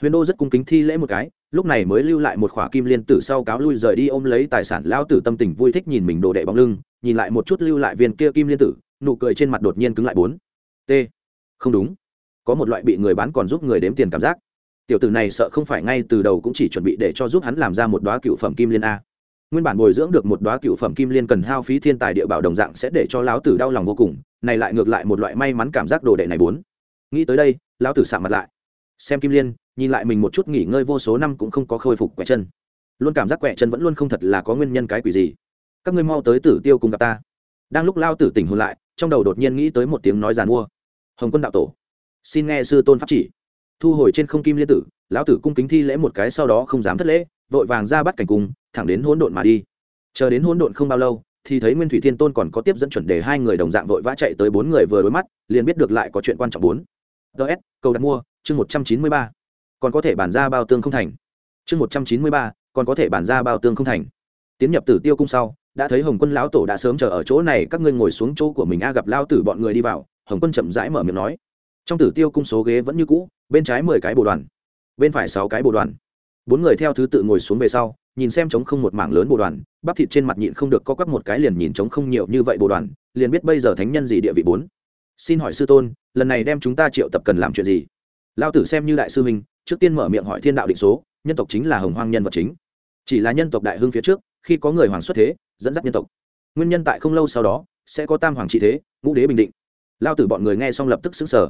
huyền đô rất cung kính thi lễ một cái, lúc này mới lưu lại một khỏa kim liên tử sau cáo lui rời đi ôm lấy tài sản lao tử tâm tình vui thích nhìn mình đồ đệ bóng lưng, nhìn lại một chút lưu lại viên kia kim liên tử, nụ cười trên mặt đột nhiên cứng lại bốn. T. Không đúng. Có một loại bị người bán còn giúp người đếm tiền cảm giác. Tiểu tử này sợ không phải ngay từ đầu cũng chỉ chuẩn bị để cho giúp hắn làm ra một đoá cựu phẩm kim liên a. Nguyên bản bồi dưỡng được một đoá cựu phẩm kim liên cần hao phí thiên tài địa bảo đồng dạng sẽ để cho lão tử đau lòng vô cùng, này lại ngược lại một loại may mắn cảm giác đồ đệ này bốn. Nghĩ tới đây, lão tử sạm mặt lại. Xem kim liên nhìn lại mình một chút nghỉ ngơi vô số năm cũng không có khôi phục quẹ chân. Luôn cảm giác quẹ chân vẫn luôn không thật là có nguyên nhân cái quỷ gì. Các ngươi mau tới tử tiêu cùng gặp ta. Đang lúc lao tử tỉnh hôn lại, trong đầu đột nhiên nghĩ tới một tiếng nói giàn mua. Hồng quân đạo tổ, xin nghe sư tôn pháp chỉ. Thu hồi trên không kim liên tử, lão tử cung kính thi lễ một cái sau đó không dám thất lễ, vội vàng ra bắt cảnh cung, thẳng đến hỗn độn mà đi. Chờ đến hỗn độn không bao lâu, thì thấy nguyên thủy thiên tôn còn có tiếp dẫn chuẩn đề hai người đồng dạng vội vã chạy tới bốn người vừa đối mắt, liền biết được lại có chuyện quan trọng bốn. Ts cầu đặt mua, chương một trăm chín mươi ba còn có thể bản ra bao tương không thành. Chương một trăm chín mươi ba, còn có thể bản ra bao tương không thành. Tiến nhập tử tiêu cung sau, đã thấy hồng quân lão tổ đã sớm chờ ở chỗ này, các ngươi ngồi xuống chỗ của mình a, gặp lao tử bọn người đi vào, hồng quân chậm rãi mở miệng nói. Trong tử tiêu cung số ghế vẫn như cũ, bên trái mười cái bồ đoàn, bên phải sáu cái bồ đoàn. Bốn người theo thứ tự ngồi xuống về sau, nhìn xem trống không một mảng lớn bồ đoàn, bắp thịt trên mặt nhịn không được có quắp một cái liền nhìn trống không nhiều như vậy bồ đoàn, liền biết bây giờ thánh nhân gì địa vị bốn. Xin hỏi sư tôn, lần này đem chúng ta triệu tập cần làm chuyện gì? Lao tử xem như đại sư minh trước tiên mở miệng hỏi thiên đạo định số, nhân tộc chính là hồng hoang nhân vật chính. Chỉ là nhân tộc đại hưng phía trước, khi có người hoàng xuất thế, dẫn dắt nhân tộc. Nguyên nhân tại không lâu sau đó, sẽ có tam hoàng trị thế, ngũ đế bình định. Lao tử bọn người nghe xong lập tức xứng sở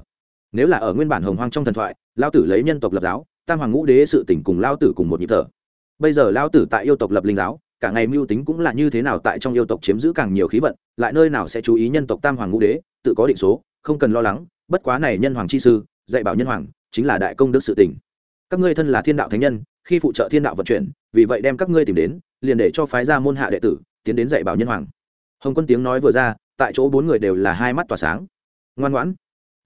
nếu là ở nguyên bản hồng hoang trong thần thoại, lao tử lấy nhân tộc lập giáo, tam hoàng ngũ đế sự tỉnh cùng lao tử cùng một nhịp thở. Bây giờ lao tử tại yêu tộc lập linh giáo, cả ngày mưu tính cũng là như thế nào tại trong yêu tộc chiếm giữ càng nhiều khí vận, lại nơi nào sẽ chú ý nhân tộc tam hoàng ngũ đế, tự có định số, không cần lo lắng, bất quá này nhân hoàng chi sư, dạy bảo nhân hoàng, chính là đại công đức sự tỉnh các ngươi thân là thiên đạo thánh nhân, khi phụ trợ thiên đạo vận chuyển, vì vậy đem các ngươi tìm đến, liền để cho phái ra môn hạ đệ tử, tiến đến dạy bảo nhân hoàng. Hồng quân tiếng nói vừa ra, tại chỗ bốn người đều là hai mắt tỏa sáng. Ngoan ngoãn,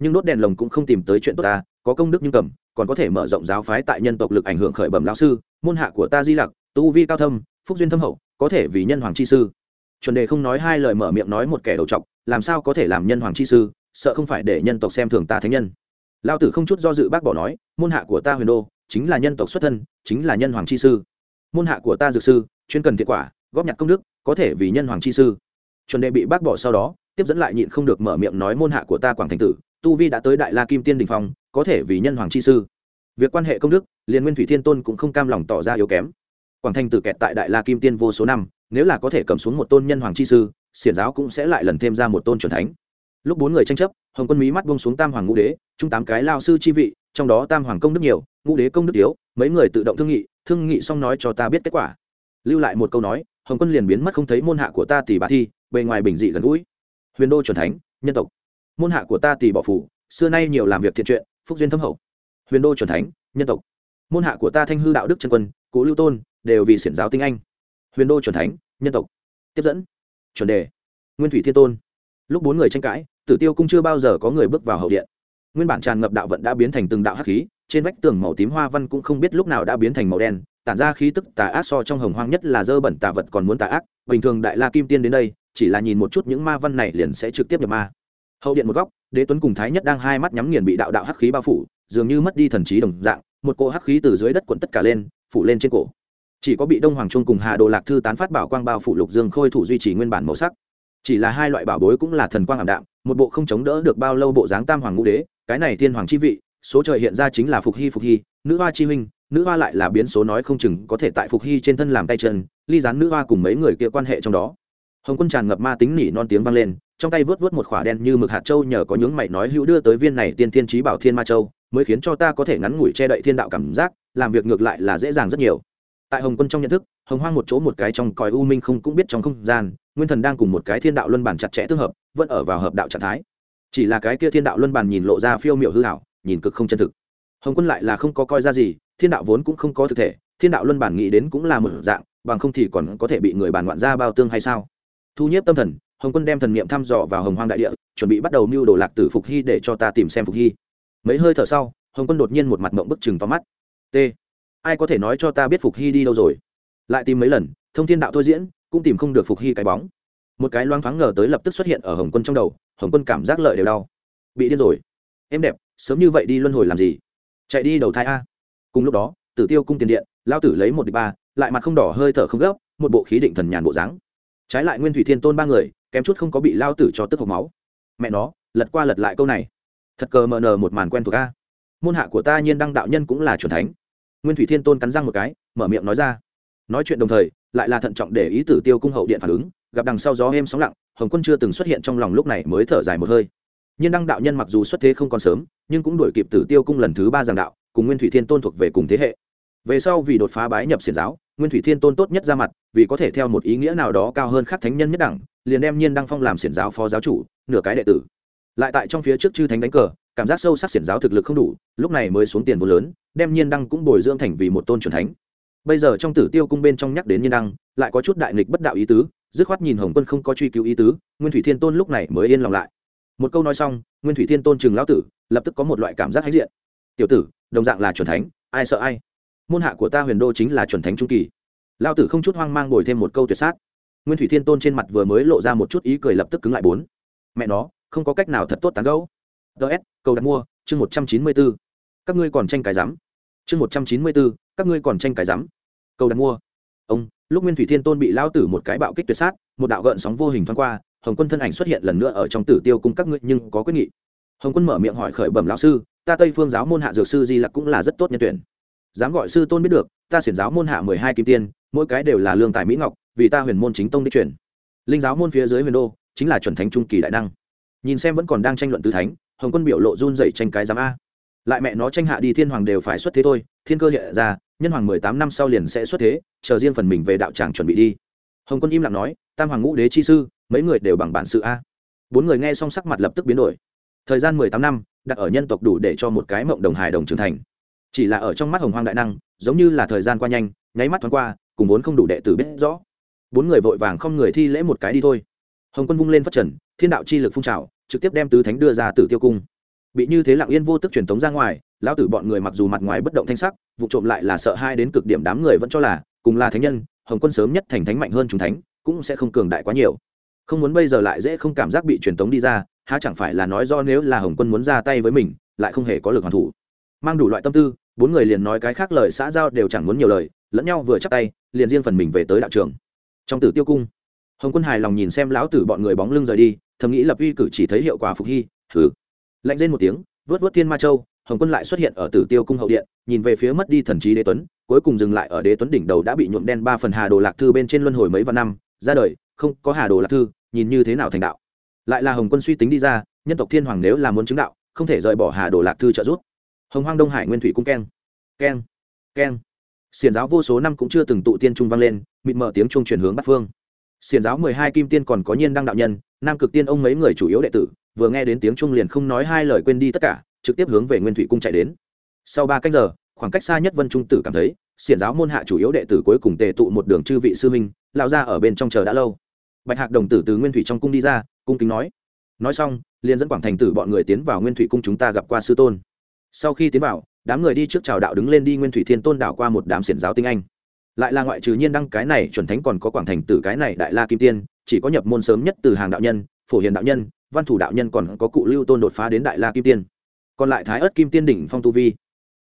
nhưng đốt đèn lồng cũng không tìm tới chuyện tốt ta, có công đức nhưng cầm, còn có thể mở rộng giáo phái tại nhân tộc lực ảnh hưởng khởi bẩm lão sư, môn hạ của ta di lặc, tu vi cao thâm, phúc duyên thâm hậu, có thể vì nhân hoàng chi sư. Chuẩn đề không nói hai lời mở miệng nói một kẻ đầu trọc, làm sao có thể làm nhân hoàng chi sư, sợ không phải để nhân tộc xem thường ta thánh nhân? Lao tử không chút do dự bác bỏ nói, môn hạ của ta huyền đô, chính là nhân tộc xuất thân, chính là nhân hoàng chi sư. Môn hạ của ta dược sư, chuyên cần thiệt quả, góp nhặt công đức, có thể vì nhân hoàng chi sư. Chuẩn đệ bị bác bỏ sau đó, tiếp dẫn lại nhịn không được mở miệng nói, môn hạ của ta quảng thành tử, tu vi đã tới đại la kim tiên đình phong, có thể vì nhân hoàng chi sư. Việc quan hệ công đức, liền nguyên thủy thiên tôn cũng không cam lòng tỏ ra yếu kém. Quảng thành tử kẹt tại đại la kim tiên vô số năm, nếu là có thể cầm xuống một tôn nhân hoàng chi sư, xiển giáo cũng sẽ lại lần thêm ra một tôn c thánh lúc bốn người tranh chấp, hồng quân mí mắt buông xuống tam hoàng ngũ đế, chung tám cái lao sư chi vị, trong đó tam hoàng công đức nhiều, ngũ đế công đức yếu mấy người tự động thương nghị thương nghị xong nói cho ta biết kết quả. Lưu lại một câu nói, hồng quân liền biến mất không thấy môn hạ của ta tỷ bà thi, bề ngoài bình dị gần gũi. Huyền đô c thánh, nhân tộc. Môn hạ của ta tỷ bỏ phủ, xưa nay nhiều làm việc thiện truyện phúc duyên thâm hậu. Huyền đô c thánh, nhân tộc. Môn hạ của ta thanh hư đạo đức chân quân, cố lưu tôn, đều vì xiển giáo tinh anh. Huyền đô c thánh, nhân tộc. Tiếp dẫn. Chuẩn đề. Nguyên thủy thiên tôn lúc bốn người tranh cãi, tử tiêu cung chưa bao giờ có người bước vào hậu điện. Nguyên bản tràn ngập đạo vận đã biến thành từng đạo hắc khí, trên vách tường màu tím hoa văn cũng không biết lúc nào đã biến thành màu đen, tản ra khí tức tà ác so trong hồng hoang nhất là dơ bẩn tà vật còn muốn tà ác. Bình thường đại la kim tiên đến đây, chỉ là nhìn một chút những ma văn này liền sẽ trực tiếp nhập ma. Hậu điện một góc, đế tuấn cùng thái nhất đang hai mắt nhắm nghiền bị đạo đạo hắc khí bao phủ, dường như mất đi thần trí đồng dạng, một cỗ hắc khí từ dưới đất quận tất cả lên, phủ lên trên cổ. Chỉ có bị đông hoàng trung cùng hà đồ lạc thư tán phát bảo quang bao phủ lục dương khôi thủ duy trì nguyên bản màu sắc chỉ là hai loại bảo bối cũng là thần quang ảm đạm, một bộ không chống đỡ được bao lâu bộ dáng tam hoàng ngũ đế, cái này thiên hoàng chi vị, số trời hiện ra chính là phục hy phục hy, nữ hoa chi huynh, nữ hoa lại là biến số nói không chừng có thể tại phục hy trên thân làm tay chân, ly gián nữ hoa cùng mấy người kia quan hệ trong đó. Hồng quân tràn ngập ma tính nỉ non tiếng vang lên, trong tay vớt vớt một khỏa đen như mực hạt châu nhờ có những mày nói hữu đưa tới viên này tiên thiên trí bảo thiên ma châu, mới khiến cho ta có thể ngắn ngủi che đậy thiên đạo cảm giác, làm việc ngược lại là dễ dàng rất nhiều. Tại hồng quân trong nhận thức, hồng hoang một chỗ một cái trong còi u minh không cũng biết trong không gian nguyên thần đang cùng một cái thiên đạo luân bản chặt chẽ tương hợp, vẫn ở vào hợp đạo trạng thái. Chỉ là cái kia thiên đạo luân bản nhìn lộ ra phiêu miệu hư hảo, nhìn cực không chân thực. Hồng quân lại là không có coi ra gì, thiên đạo vốn cũng không có thực thể, thiên đạo luân bản nghĩ đến cũng là một dạng, bằng không thì còn có thể bị người bàn ngoạn ra bao tương hay sao? Thu nhếp tâm thần, hồng quân đem thần niệm thăm dò vào hồng hoang đại địa, chuẩn bị bắt đầu mưu đồ lạc tử phục hy để cho ta tìm xem phục hy. Mấy hơi thở sau, hồng quân đột nhiên một mặt mộng bức chừng to mắt. T, ai có thể nói cho ta biết phục hy đi đâu rồi? Lại tìm mấy lần, thông thiên đạo thôi diễn cũng tìm không được phục hy cái bóng. Một cái loang thoáng ngờ tới lập tức xuất hiện ở hồng quân trong đầu, hồng quân cảm giác lợi đều đau. Bị điên rồi. Em đẹp, sớm như vậy đi luân hồi làm gì? Chạy đi đầu thai a. Cùng lúc đó, tử tiêu cung tiền điện lao tử lấy một đ ba, lại mặt không đỏ hơi thở không gấp, một bộ khí định thần nhàn bộ dáng. Trái lại nguyên thủy thiên tôn ba người, kém chút không có bị lao tử cho tức hộp máu. Mẹ nó, lật qua lật lại câu này. Thật cờ mờ nờ một màn quen thuộc a. Môn hạ của ta nhiên đăng đạo nhân cũng là c thánh. Nguyên thủy thiên tôn cắn răng một cái, mở miệng nói ra. Nói chuyện đồng thời lại là thận trọng để ý tử tiêu cung hậu điện phản ứng, gặp đằng sau gió êm sóng lặng, hồng quân chưa từng xuất hiện trong lòng lúc này mới thở dài một hơi. Nhiên đăng đạo nhân mặc dù xuất thế không còn sớm, nhưng cũng đuổi kịp tử tiêu cung lần thứ ba giảng đạo, cùng nguyên thủy thiên tôn thuộc về cùng thế hệ. Về sau vì đột phá bái nhập xiển giáo, nguyên thủy thiên tôn tốt nhất ra mặt, vì có thể theo một ý nghĩa nào đó cao hơn khác thánh nhân nhất đẳng, liền đem nhiên đăng phong làm xiển giáo phó giáo chủ, nửa cái đệ tử. Lại tại trong phía trước chư thánh đánh cờ, cảm giác sâu sắc xiển giáo thực lực không đủ, lúc này mới xuống tiền vô lớn, đem nhiên đăng cũng bồi dưỡng thành vì một tôn truyền thánh bây giờ trong tử tiêu cung bên trong nhắc đến nhiên đăng, lại có chút đại nghịch bất đạo ý tứ, dứt khoát nhìn hồng quân không có truy cứu ý tứ, nguyên thủy thiên tôn lúc này mới yên lòng lại. Một câu nói xong, nguyên thủy thiên tôn chừng lão tử, lập tức có một loại cảm giác hãnh diện. Tiểu tử, đồng dạng là chuẩn thánh, ai sợ ai? Môn hạ của ta huyền đô chính là chuẩn thánh trung kỳ. Lao tử không chút hoang mang ngồi thêm một câu tuyệt sát. Nguyên thủy thiên tôn trên mặt vừa mới lộ ra một chút ý cười lập tức cứng lại bốn. Mẹ nó, không có cách nào thật tốt tán gấu ts cầu đặt mua, chương một trăm chín mươi b ố các ngươi còn tranh cái rắm chương một trăm chín mươi b ố các ngươi còn tranh cái rắm cầu đặt mua. Ông, lúc nguyên thủy thiên tôn bị lao tử một cái bạo kích tuyệt sát, một đạo gợn sóng vô hình thoáng qua, hồng quân thân ảnh xuất hiện lần nữa ở trong tử tiêu cung các ngươi nhưng có quyết nghị. Hồng quân mở miệng hỏi khởi bẩm lão sư, ta tây phương giáo môn hạ dược sư di lặc cũng là rất tốt nhân tuyển. Dám gọi sư tôn biết được, ta xiển giáo môn hạ mười hai kim tiên, mỗi cái đều là lương tài mỹ ngọc, vì ta huyền môn chính tông đi chuyển linh giáo môn phía dưới huyền đô, chính là chuẩn thánh trung kỳ đại năng. Nhìn xem vẫn còn đang tranh luận tứ thánh, hồng quân biểu lộ run dậy tranh cái giám a. Lại mẹ nó tranh hạ đi thiên hoàng đều phải xuất thế thôi, thiên cơ hiện ra nhân hoàng mười tám năm sau liền sẽ xuất thế, chờ riêng phần mình về đạo tràng chuẩn bị đi. Hồng quân im lặng nói, tam hoàng ngũ đế chi sư, mấy người đều bằng bản sự a. Bốn người nghe xong sắc mặt lập tức biến đổi. Thời gian mười tám năm, đặt ở nhân tộc đủ để cho một cái mộng đồng hài đồng trưởng thành. Chỉ là ở trong mắt hồng hoang đại năng, giống như là thời gian qua nhanh, nháy mắt thoáng qua, cùng vốn không đủ đệ tử biết rõ. Bốn người vội vàng không người thi lễ một cái đi thôi. Hồng quân vung lên phát trần, thiên đạo chi lực phun trào, trực tiếp đem tứ thánh đưa ra từ tiêu cung. Bị như thế lặng yên vô tức truyền tống ra ngoài, lão tử bọn người mặc dù mặt ngoài bất động thanh sắc vụ trộm lại là sợ hai đến cực điểm đám người vẫn cho là, cùng là thánh nhân, hồng quân sớm nhất thành thánh mạnh hơn chúng thánh, cũng sẽ không cường đại quá nhiều. Không muốn bây giờ lại dễ không cảm giác bị truyền tống đi ra, há chẳng phải là nói do nếu là hồng quân muốn ra tay với mình, lại không hề có lực hoàn thủ. Mang đủ loại tâm tư, bốn người liền nói cái khác lời xã giao đều chẳng muốn nhiều lời, lẫn nhau vừa chắc tay, liền riêng phần mình về tới đạo trường. Trong tử tiêu cung, hồng quân hài lòng nhìn xem lão tử bọn người bóng lưng rời đi, thầm nghĩ lập uy cử chỉ thấy hiệu quả phục hy thử lạnh lên một tiếng, vớt vớt thiên ma châu hồng quân lại xuất hiện ở tử tiêu cung hậu điện, nhìn về phía mất đi thần trí đế tuấn, cuối cùng dừng lại ở đế tuấn đỉnh đầu đã bị nhuộm đen ba phần hà đồ lạc thư bên trên luân hồi mấy vạn năm, ra đời, không có hà đồ lạc thư, nhìn như thế nào thành đạo. Lại là hồng quân suy tính đi ra, nhân tộc thiên hoàng nếu là muốn chứng đạo, không thể rời bỏ hà đồ lạc thư trợ giúp. Hồng hoang đông hải nguyên thủy cung keng keng keng. Xiền giáo vô số năm cũng chưa từng tụ tiên trung vang lên, mịt mở tiếng trung truyền hướng bắc phương. Xiền giáo mười hai kim tiên còn có nhiên đăng đạo nhân, nam cực tiên ông mấy người chủ yếu đệ tử, vừa nghe đến tiếng trung liền không nói hai lời quên đi tất cả trực tiếp hướng về nguyên thủy cung chạy đến. Sau ba cách giờ, khoảng cách xa nhất vân trung tử cảm thấy, xiển giáo môn hạ chủ yếu đệ tử cuối cùng tề tụ một đường chư vị sư minh lao ra ở bên trong chờ đã lâu. Bạch hạc đồng tử từ nguyên thủy trong cung đi ra, cung kính nói. Nói xong, liền dẫn quảng thành tử bọn người tiến vào nguyên thủy cung chúng ta gặp qua sư tôn. Sau khi tiến vào, đám người đi trước chào đạo đứng lên đi nguyên thủy thiên tôn đảo qua một đám xiển giáo tinh anh. Lại là ngoại trừ nhiên đăng cái này chuẩn thánh còn có quảng thành tử cái này đại la kim tiên, chỉ có nhập môn sớm nhất từ hàng đạo nhân, phổ hiền đạo nhân, văn thủ đạo nhân còn có cụ lưu tôn đột phá đến đại la kim tiên còn lại thái ớt kim tiên đỉnh phong tu vi.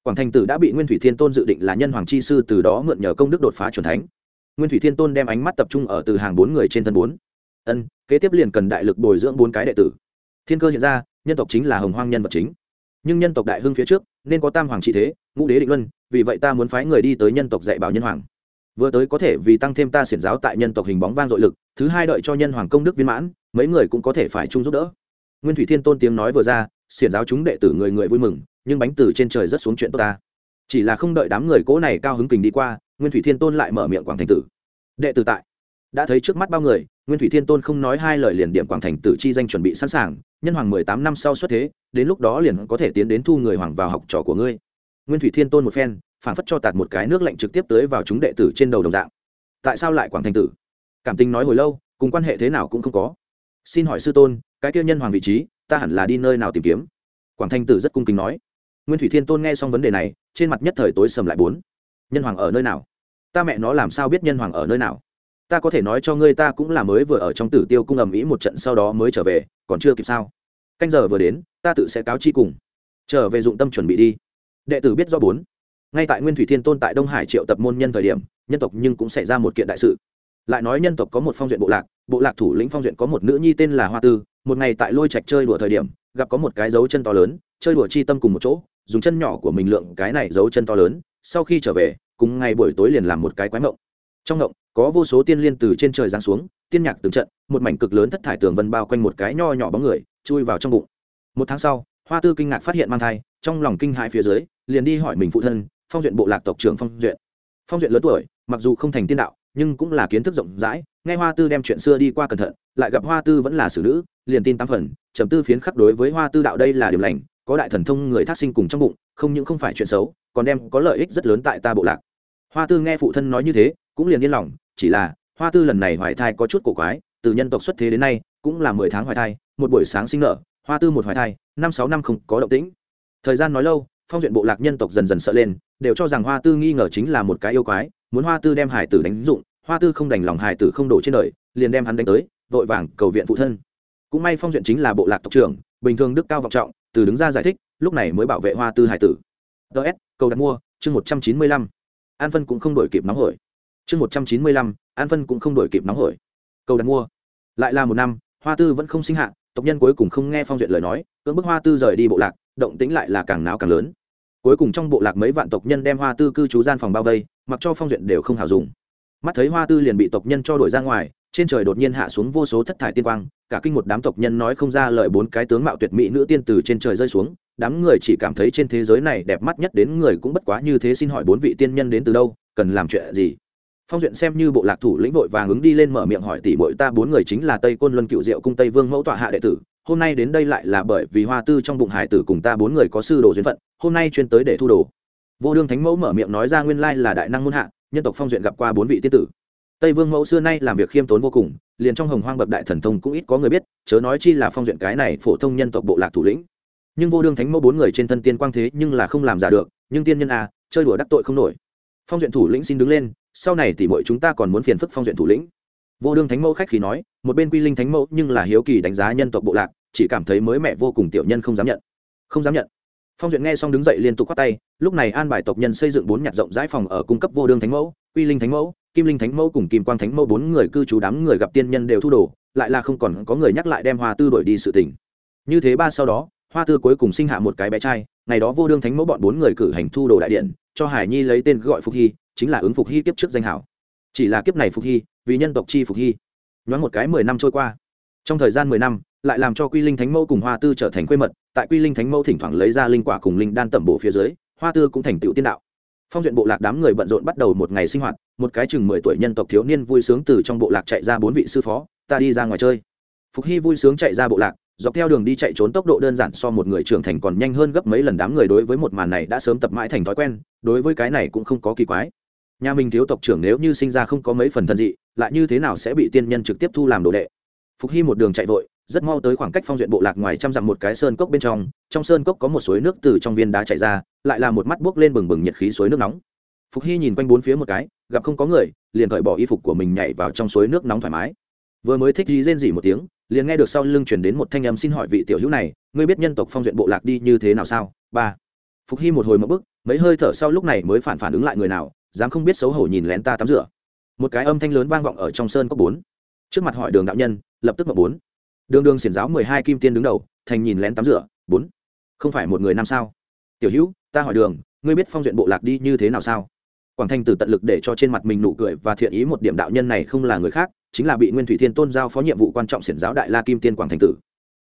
Quảng thành tử đã bị nguyên thủy thiên tôn dự định là nhân hoàng chi sư từ đó mượn nhờ công đức đột phá chuẩn thánh. Nguyên thủy thiên tôn đem ánh mắt tập trung ở từ hàng bốn người trên thân bốn. Ân, kế tiếp liền cần đại lực bồi dưỡng bốn cái đệ tử. Thiên cơ hiện ra, nhân tộc chính là hồng hoang nhân vật chính. Nhưng nhân tộc đại hưng phía trước, nên có tam hoàng trị thế, ngũ đế định luân, vì vậy ta muốn phái người đi tới nhân tộc dạy bảo nhân hoàng. Vừa tới có thể vì tăng thêm ta xiển giáo tại nhân tộc hình bóng vang dội lực, thứ hai đợi cho nhân hoàng công đức viên mãn, mấy người cũng có thể phải chung giúp đỡ. Nguyên thủy thiên tôn tiếng nói vừa ra xiển giáo chúng đệ tử người người vui mừng, nhưng bánh từ trên trời rất xuống chuyện tốt ta. Chỉ là không đợi đám người cố này cao hứng kình đi qua, nguyên thủy thiên tôn lại mở miệng quảng thành tử. Đệ tử tại. Đã thấy trước mắt bao người, nguyên thủy thiên tôn không nói hai lời liền điểm quảng thành tử chi danh chuẩn bị sẵn sàng, nhân hoàng mười tám năm sau xuất thế, đến lúc đó liền có thể tiến đến thu người hoàng vào học trò của ngươi. Nguyên thủy thiên tôn một phen phản phất cho tạt một cái nước lạnh trực tiếp tới vào chúng đệ tử trên đầu đồng dạng. Tại sao lại quảng thành tử? Cảm tình nói hồi lâu, cùng quan hệ thế nào cũng không có. Xin hỏi sư tôn, cái kia nhân hoàng vị trí ta hẳn là đi nơi nào tìm kiếm? Quảng thanh tử rất cung kính nói. Nguyên thủy thiên tôn nghe xong vấn đề này, trên mặt nhất thời tối sầm lại bốn. Nhân hoàng ở nơi nào? Ta mẹ nó làm sao biết nhân hoàng ở nơi nào? Ta có thể nói cho ngươi ta cũng là mới vừa ở trong tử tiêu cung ầm ĩ một trận sau đó mới trở về, còn chưa kịp sao? Canh giờ vừa đến, ta tự sẽ cáo chi cùng. Trở về dụng tâm chuẩn bị đi. Đệ tử biết do bốn. Ngay tại nguyên thủy thiên tôn tại đông hải triệu tập môn nhân thời điểm, nhân tộc nhưng cũng xảy ra một kiện đại sự. Lại nói nhân tộc có một phong duyện bộ lạc bộ lạc thủ lĩnh phong duyện có một nữ nhi tên là hoa tư một ngày tại lôi trạch chơi đùa thời điểm, gặp có một cái dấu chân to lớn, chơi đùa chi tâm cùng một chỗ, dùng chân nhỏ của mình lượng cái này dấu chân to lớn, sau khi trở về, cùng ngày buổi tối liền làm một cái quái mộng. Trong mộng, có vô số tiên liên từ trên trời giáng xuống, tiên nhạc từng trận, một mảnh cực lớn thất thải tường vân bao quanh một cái nho nhỏ bóng người, chui vào trong bụng. Một tháng sau, hoa tư kinh ngạc phát hiện mang thai, trong lòng kinh hãi phía dưới, liền đi hỏi mình phụ thân, phong duyện bộ lạc tộc trưởng phong duyện. Phong duyện lớn tuổi, mặc dù không thành tiên đạo, nhưng cũng là kiến thức rộng rãi nghe hoa tư đem chuyện xưa đi qua cẩn thận, lại gặp hoa tư vẫn là xử nữ, liền tin tám phần, trầm tư phiến khắc đối với hoa tư đạo đây là điểm lành, có đại thần thông người thác sinh cùng trong bụng, không những không phải chuyện xấu, còn đem có lợi ích rất lớn tại ta bộ lạc. Hoa tư nghe phụ thân nói như thế, cũng liền yên lòng, chỉ là, hoa tư lần này hoài thai có chút cổ quái, từ nhân tộc xuất thế đến nay, cũng là mười tháng hoài thai, một buổi sáng sinh nở, hoa tư một hoài thai, năm sáu năm không có động tĩnh. Thời gian nói lâu, phong duyện bộ lạc nhân tộc dần dần sợ lên, đều cho rằng hoa tư nghi ngờ chính là một cái yêu quái, muốn hoa tư đem hải tử đánh dụng hoa tư không đành lòng hải tử không đổ trên đời, liền đem hắn đánh tới, vội vàng cầu viện phụ thân. Cũng may phong duyện chính là bộ lạc tộc trưởng, bình thường đức cao vọng trọng, từ đứng ra giải thích, lúc này mới bảo vệ hoa tư hải tử. Ts cầu đặt mua, chương một trăm chín mươi lăm. An phân cũng không đổi kịp nóng hổi. Chương một trăm chín mươi lăm, an phân cũng không đổi kịp nóng hổi. Cầu đặt mua. Lại là một năm, hoa tư vẫn không sinh hạ, tộc nhân cuối cùng không nghe phong duyện lời nói, cưỡng bức hoa tư rời đi bộ lạc, động tĩnh lại là càng náo càng lớn. Cuối cùng trong bộ lạc mấy vạn tộc nhân đem hoa tư cư trú gian phòng bao vây, mặc cho phong duyện đều không hào dùng mắt thấy hoa tư liền bị tộc nhân cho đổi ra ngoài, trên trời đột nhiên hạ xuống vô số thất thải tiên quang, cả kinh một đám tộc nhân nói không ra lời bốn cái tướng mạo tuyệt mỹ nữ tiên từ trên trời rơi xuống, đám người chỉ cảm thấy trên thế giới này đẹp mắt nhất đến người cũng bất quá như thế xin hỏi bốn vị tiên nhân đến từ đâu, cần làm chuyện gì? Phong duyện xem như bộ lạc thủ lĩnh vội vàng ứng đi lên mở miệng hỏi tỷ bội ta bốn người chính là tây côn luân cựu diệu cung tây vương mẫu tọa hạ đệ tử, hôm nay đến đây lại là bởi vì hoa tư trong bụng hải tử cùng ta bốn người có sư đồ duyên phận, hôm nay chuyên tới để thu đồ. Vô đương thánh mẫu mở miệng nói ra nguyên lai là đại năng muôn hạ nhân tộc phong duyện gặp qua bốn vị tiên tử. Tây vương mẫu xưa nay làm việc khiêm tốn vô cùng, liền trong hồng hoang bậc đại thần thông cũng ít có người biết, chớ nói chi là phong duyện cái này phổ thông nhân tộc bộ lạc thủ lĩnh. Nhưng vô đương thánh mẫu bốn người trên thân tiên quang thế nhưng là không làm giả được, nhưng tiên nhân à chơi đùa đắc tội không nổi. Phong duyện thủ lĩnh xin đứng lên, sau này tỉ mọi chúng ta còn muốn phiền phức phong duyện thủ lĩnh. Vô đương thánh mẫu khách khí nói, một bên quy linh thánh mẫu nhưng là hiếu kỳ đánh giá nhân tộc bộ lạc, chỉ cảm thấy mới mẹ vô cùng tiểu nhân không dám nhận. Không dám nhận phong duyệt nghe xong đứng dậy liên tục khoát tay, lúc này an bài tộc nhân xây dựng bốn nhạc rộng rãi phòng ở cung cấp vô đương thánh mẫu, quy linh thánh mẫu, kim linh thánh mẫu cùng kim quang thánh mẫu, bốn người cư trú đám người gặp tiên nhân đều thu đồ, lại là không còn có người nhắc lại đem hoa tư đổi đi sự tỉnh. như thế ba sau đó, hoa tư cuối cùng sinh hạ một cái bé trai, ngày đó vô đương thánh mẫu bọn bốn người cử hành thu đồ đại điện, cho hải nhi lấy tên gọi phục hy, chính là ứng phục hy kiếp trước danh hảo. Chỉ là kiếp này phục hy, vì nhân tộc chi phục hy. Nhoáng một cái mười năm trôi qua. Trong thời gian mười năm, lại làm cho quy linh thánh mẫu cùng hoa tư trở thành quê mật tại quy linh thánh mẫu thỉnh thoảng lấy ra linh quả cùng linh đan tẩm bổ phía dưới, hoa tư cũng thành tựu tiên đạo. Phong duyện bộ lạc đám người bận rộn bắt đầu một ngày sinh hoạt, một cái chừng mười tuổi nhân tộc thiếu niên vui sướng từ trong bộ lạc chạy ra bốn vị sư phó, ta đi ra ngoài chơi. Phục hy vui sướng chạy ra bộ lạc, dọc theo đường đi chạy trốn tốc độ đơn giản so một người trưởng thành còn nhanh hơn gấp mấy lần đám người đối với một màn này đã sớm tập mãi thành thói quen, đối với cái này cũng không có kỳ quái. Nhà mình thiếu tộc trưởng nếu như sinh ra không có mấy phần thân dị, lại như thế nào sẽ bị tiên nhân trực tiếp thu làm đồ đệ? Phục hy một đường chạy vội rất mau tới khoảng cách phong duyện bộ lạc ngoài trăm dặm một cái sơn cốc bên trong trong sơn cốc có một suối nước từ trong viên đá chảy ra, lại là một mắt buốc lên bừng bừng nhiệt khí suối nước nóng. Phục hy nhìn quanh bốn phía một cái, gặp không có người, liền cởi bỏ y phục của mình nhảy vào trong suối nước nóng thoải mái. Vừa mới thích dí rên dỉ một tiếng, liền nghe được sau lưng chuyển đến một thanh âm xin hỏi vị tiểu hữu này, ngươi biết nhân tộc phong duyện bộ lạc đi như thế nào sao? Ba. Phục hy một hồi một bức mấy hơi thở sau lúc này mới phản phản ứng lại người nào, dám không biết xấu hổ nhìn lén ta tắm rửa. Một cái âm thanh lớn vang vọng ở trong sơn cốc bốn. Trước mặt hỏi đường đạo nhân, lập tức mở bốn đường đường xiển giáo mười hai kim tiên đứng đầu, thành nhìn lén tắm rửa, bốn. Không phải một người năm sao? Tiểu hữu, ta hỏi đường, ngươi biết phong duyện bộ lạc đi như thế nào sao? Quảng thanh Tử tận lực để cho trên mặt mình nụ cười và thiện ý một điểm đạo nhân này không là người khác, chính là bị nguyên thủy thiên tôn giao phó nhiệm vụ quan trọng xiển giáo đại la kim tiên quảng Thanh tử.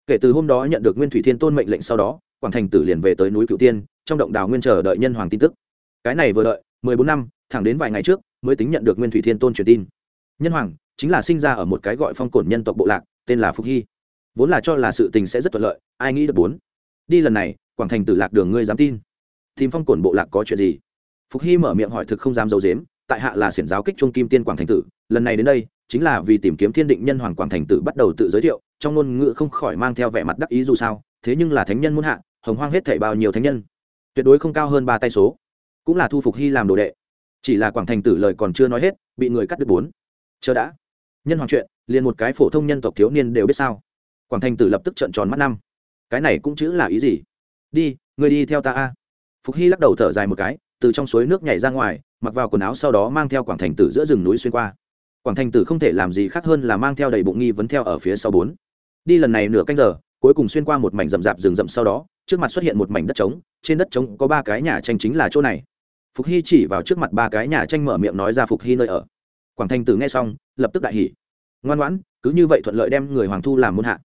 Kể từ hôm đó nhận được nguyên thủy thiên tôn mệnh lệnh sau đó, quảng Thanh tử liền về tới núi cựu tiên, trong động đào nguyên chờ đợi nhân hoàng tin tức. Cái này vừa đợi, mười bốn năm, thẳng đến vài ngày trước, mới tính nhận được nguyên thủy thiên tôn truyền tin. Nhân hoàng chính là sinh ra ở một cái gọi phong cổn nhân tộc bộ lạc, tên là phúc hy vốn là cho là sự tình sẽ rất thuận lợi, ai nghĩ được bốn. Đi lần này, quảng thành tử lạc đường ngươi dám tin? Tìm phong cổn bộ lạc có chuyện gì? Phục hy mở miệng hỏi thực không dám d i ấ u dếm tại hạ là xiển giáo kích trung kim tiên quảng thành tử, lần này đến đây, chính là vì tìm kiếm thiên định nhân hoàng quảng thành tử bắt đầu tự giới thiệu, trong ngôn ngữ không khỏi mang theo vẻ mặt đắc ý dù sao, thế nhưng là thánh nhân muốn hạ, hồng hoang hết thảy bao nhiêu thánh nhân? Tuyệt đối không cao hơn ba tay số. Cũng là thu phục hy làm đồ đệ. Chỉ là quảng thành tử lời còn chưa nói hết, bị người cắt đứt bốn. Chờ đã. Nhân hoàng chuyện, liền một cái phổ thông nhân tộc thiếu niên đều biết sao quảng thành tử lập tức trợn tròn mắt năm. Cái này cũng chữ là ý gì? Đi, người đi theo ta a. Phục hy lắc đầu thở dài một cái, từ trong suối nước nhảy ra ngoài, mặc vào quần áo sau đó mang theo quảng thành tử giữa rừng núi xuyên qua. Quảng thành tử không thể làm gì khác hơn là mang theo đầy bụng nghi vấn theo ở phía sau bốn. Đi lần này nửa canh giờ, cuối cùng xuyên qua một mảnh rậm rạp rừng rậm sau đó, trước mặt xuất hiện một mảnh đất trống, trên đất trống có ba cái nhà tranh chính là chỗ này. Phục hy chỉ vào trước mặt ba cái nhà tranh mở miệng nói ra phục hy nơi ở. Quảng thành tử nghe xong, lập tức đại hỉ. Ngoan ngoãn, cứ như vậy thuận lợi đem người hoàng thu làm môn hạ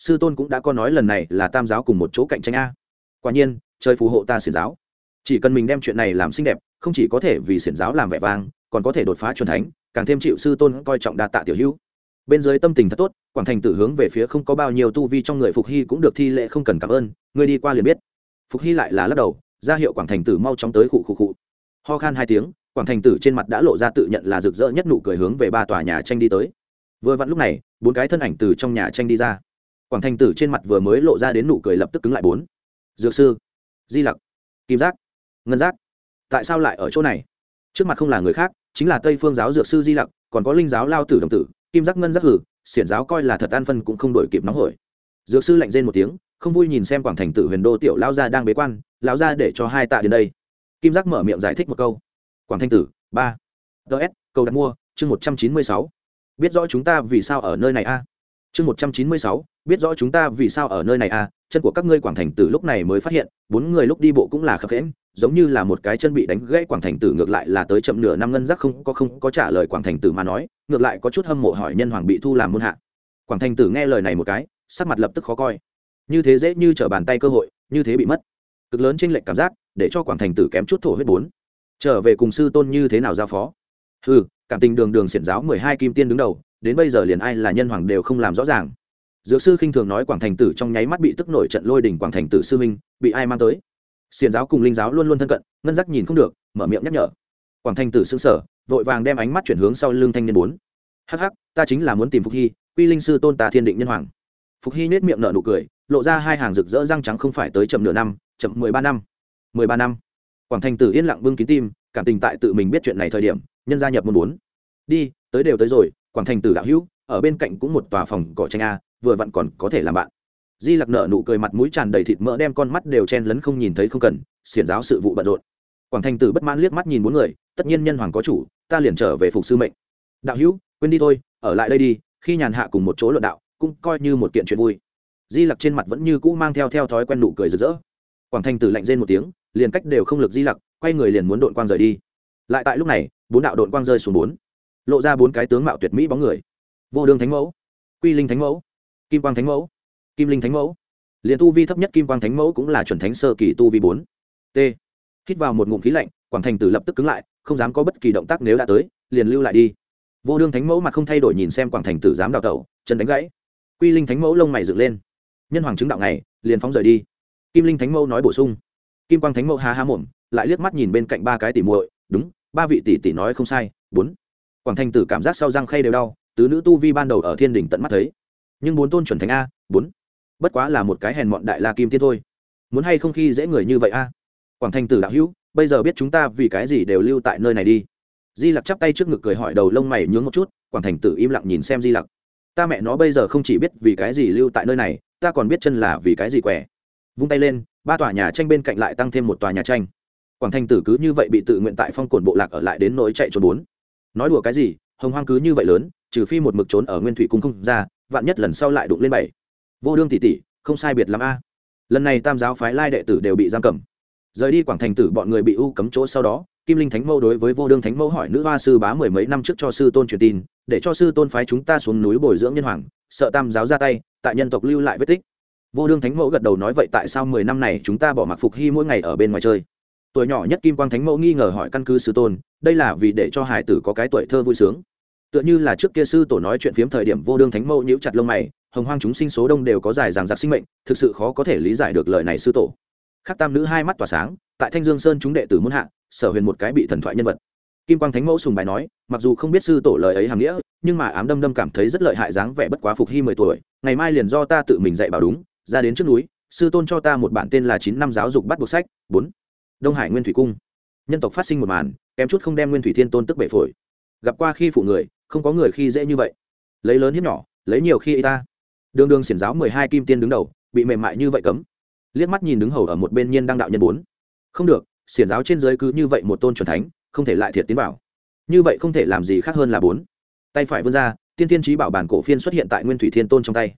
sư tôn cũng đã có nói lần này là tam giáo cùng một chỗ cạnh tranh a. Quả nhiên, trời phù hộ ta xiển giáo. Chỉ cần mình đem chuyện này làm xinh đẹp, không chỉ có thể vì xiển giáo làm vẻ vang, còn có thể đột phá c thánh, càng thêm chịu sư tôn coi trọng đa tạ tiểu hữu. Bên dưới tâm tình thật tốt, quảng thành tử hướng về phía không có bao nhiêu tu vi trong người phục hy cũng được thi lệ không cần cảm ơn người đi qua liền biết. Phục hy lại là lắc đầu, ra hiệu quảng thành tử mau chóng tới khụ khụ khụ. Ho khan hai tiếng, quảng thành tử trên mặt đã lộ ra tự nhận là rực rỡ nhất nụ cười hướng về ba tòa nhà tranh đi tới. Vừa vặn lúc này, bốn cái thân ảnh từ trong nhà tranh đi ra quảng thành tử trên mặt vừa mới lộ ra đến nụ cười lập tức cứng lại bốn. Dược sư, di lặc, kim giác, ngân giác, tại sao lại ở chỗ này? Trước mặt không là người khác, chính là tây phương giáo dược sư di lặc, còn có linh giáo lao tử đồng tử, kim giác ngân giác hử, xiển giáo coi là thật an phân cũng không đổi kịp nóng hổi. Dược sư lạnh rên một tiếng, không vui nhìn xem quảng thành tử huyền đô tiểu lao gia đang bế quan lao ra để cho hai tạ đến đây. Kim giác mở miệng giải thích một câu. Quảng thanh tử, ba. Ts câu đặt mua, chương một trăm chín mươi sáu. Biết rõ chúng ta vì sao ở nơi này a? Chương một trăm chín mươi sáu biết rõ chúng ta vì sao ở nơi này a chân của các ngươi quảng thành tử lúc này mới phát hiện, bốn người lúc đi bộ cũng là khập khẽm giống như là một cái chân bị đánh gãy quảng thành tử, ngược lại là tới chậm nửa năm ngân giác không có không có trả lời quảng thành tử mà nói, ngược lại có chút hâm mộ hỏi nhân hoàng bị thu làm môn hạ. Quảng thành tử nghe lời này một cái, sắc mặt lập tức khó coi. Như thế dễ như trở bàn tay cơ hội, như thế bị mất. Cực lớn trên lệnh cảm giác, để cho quảng thành tử kém chút thổ huyết bốn. Trở về cùng sư tôn như thế nào giao phó? Ừ cảm tình đường đường xiển giáo mười hai kim tiên đứng đầu, đến bây giờ liền ai là nhân hoàng đều không làm rõ ràng dược sư khinh thường nói quảng thành tử trong nháy mắt bị tức nổi trận lôi đỉnh quảng thành tử sư minh bị ai mang tới? Xiển giáo cùng linh giáo luôn luôn thân cận, ngân giác nhìn không được, mở miệng nhắc nhở. Quảng thành tử sững sở vội vàng đem ánh mắt chuyển hướng sau lưng thanh niên bốn. Hắc ta chính là muốn tìm phục hy, quy linh sư tôn tà thiên định nhân hoàng. Phục hy nết miệng nở nụ cười, lộ ra hai hàng rực rỡ răng trắng không phải tới chậm nửa năm, chậm mười ba năm. Mười ba năm. Quảng thành tử yên lặng bưng kín tim, cảm tình tại tự mình biết chuyện này thời điểm, nhân gia nhập môn bốn. Đi, tới đều tới rồi, quảng thành tử đạo hữu, ở bên cạnh cũng một tòa phòng cỏ tranh a vừa vặn còn có thể làm bạn. Di lặc nợ nụ cười mặt mũi tràn đầy thịt mỡ đem con mắt đều chen lấn không nhìn thấy không cần, xiển giáo sự vụ bận rộn. Quảng thành tử bất mãn liếc mắt nhìn bốn người, tất nhiên nhân hoàng có chủ, ta liền trở về phục sư mệnh. Đạo hữu, quên đi thôi, ở lại đây đi, khi nhàn hạ cùng một chỗ luận đạo, cũng coi như một kiện chuyện vui. Di lặc trên mặt vẫn như cũ mang theo theo thói quen nụ cười rực rỡ. Quảng thành tử lạnh rên một tiếng, liền cách đều không lực di lặc, quay người liền muốn đội quang rời đi. Lại tại lúc này, bốn đạo đội quang rơi xuống bốn, lộ ra bốn cái tướng mạo tuyệt mỹ bóng người. Vô đương thánh mẫu, quy linh thánh mẫu kim quang thánh mẫu, kim linh thánh mẫu. Liền tu vi thấp nhất kim quang thánh mẫu cũng là chuẩn thánh sơ kỳ tu vi bốn. T. Hít vào một ngụm khí lạnh, quảng thành tử lập tức cứng lại, không dám có bất kỳ động tác nếu đã tới, liền lưu lại đi. Vô đương thánh mẫu mặt không thay đổi nhìn xem quảng thành tử dám đào tẩu, chân đánh gãy. Quy linh thánh mẫu lông mày dựng lên. Nhân hoàng chứng đạo này liền phóng rời đi. Kim linh thánh mẫu nói bổ sung. Kim quang thánh mẫu há há mồm, lại liếc mắt nhìn bên cạnh ba cái tỉ muội, đúng, ba vị tỷ tỷ nói không sai, bốn. Quảng thành tử cảm giác sau răng khay đều đau, tứ nữ tu vi ban đầu ở thiên đình tận mắt thấy nhưng bốn tôn chuẩn thánh a, bốn. Bất quá là một cái hèn mọn đại la kim tiên thôi. Muốn hay không khi dễ người như vậy a? Quảng thành tử đạo hữu, bây giờ biết chúng ta vì cái gì đều lưu tại nơi này đi. Di lặc chắp tay trước ngực cười hỏi đầu lông mày nhướng một chút, quảng thành tử im lặng nhìn xem di lặc. Ta mẹ nó bây giờ không chỉ biết vì cái gì lưu tại nơi này, ta còn biết chân là vì cái gì quẻ. Vung tay lên, ba tòa nhà tranh bên cạnh lại tăng thêm một tòa nhà tranh. Quảng thành tử cứ như vậy bị tự nguyện tại phong cồn bộ lạc ở lại đến nỗi chạy trốn bốn. Nói đùa cái gì, hồng hoang cứ như vậy lớn, trừ phi một mực trốn ở nguyên thủy cung không ra vạn nhất lần sau lại đụng lên bảy. Vô đương tỷ tỷ, không sai biệt lắm a. Lần này tam giáo phái lai đệ tử đều bị giam cầm. Rời đi quảng thành tử bọn người bị u cấm chỗ sau đó, kim linh thánh mẫu đối với vô đương thánh mẫu hỏi nữ hoa sư bá mười mấy năm trước cho sư tôn truyền tin, để cho sư tôn phái chúng ta xuống núi bồi dưỡng nhân hoàng, sợ tam giáo ra tay, tại nhân tộc lưu lại vết tích. Vô đương thánh mẫu gật đầu nói vậy tại sao mười năm này chúng ta bỏ mặc phục hy mỗi ngày ở bên ngoài chơi? Tuổi nhỏ nhất kim quang thánh mẫu nghi ngờ hỏi căn cứ sư tôn, đây là vì để cho hải tử có cái tuổi thơ vui sướng tựa như là trước kia sư tổ nói chuyện phiếm thời điểm vô đương thánh mẫu nhíu chặt lông mày, hồng hoang chúng sinh số đông đều có dài ràng giặc sinh mệnh, thực sự khó có thể lý giải được lời này sư tổ. Khắc tam nữ hai mắt tỏa sáng, tại thanh dương sơn chúng đệ tử muốn hạ, sở huyền một cái bị thần thoại nhân vật. Kim quang thánh mẫu sùng bài nói, mặc dù không biết sư tổ lời ấy hàm nghĩa, nhưng mà ám đâm đâm cảm thấy rất lợi hại dáng vẻ bất quá phục hy mười tuổi, ngày mai liền do ta tự mình dạy bảo đúng, ra đến trước núi, sư tôn cho ta một bản tên là chín năm giáo dục bắt buộc sách, bốn. Đông hải nguyên thủy cung. Nhân tộc phát sinh một màn, kém chút không đem nguyên thủy thiên tôn tức bệ phổi. Gặp qua khi phụ người không có người khi dễ như vậy. Lấy lớn hiếp nhỏ, lấy nhiều khi y ta. Đường đường xiển giáo mười hai kim tiên đứng đầu, bị mềm mại như vậy cấm. Liếc mắt nhìn đứng hầu ở một bên nhiên đang đạo nhân bốn. Không được, xiển giáo trên giới cứ như vậy một tôn c thánh, không thể lại thiệt tiến bảo như vậy không thể làm gì khác hơn là bốn. Tay phải vươn ra, tiên tiên trí bảo bản cổ phiên xuất hiện tại nguyên thủy thiên tôn trong tay.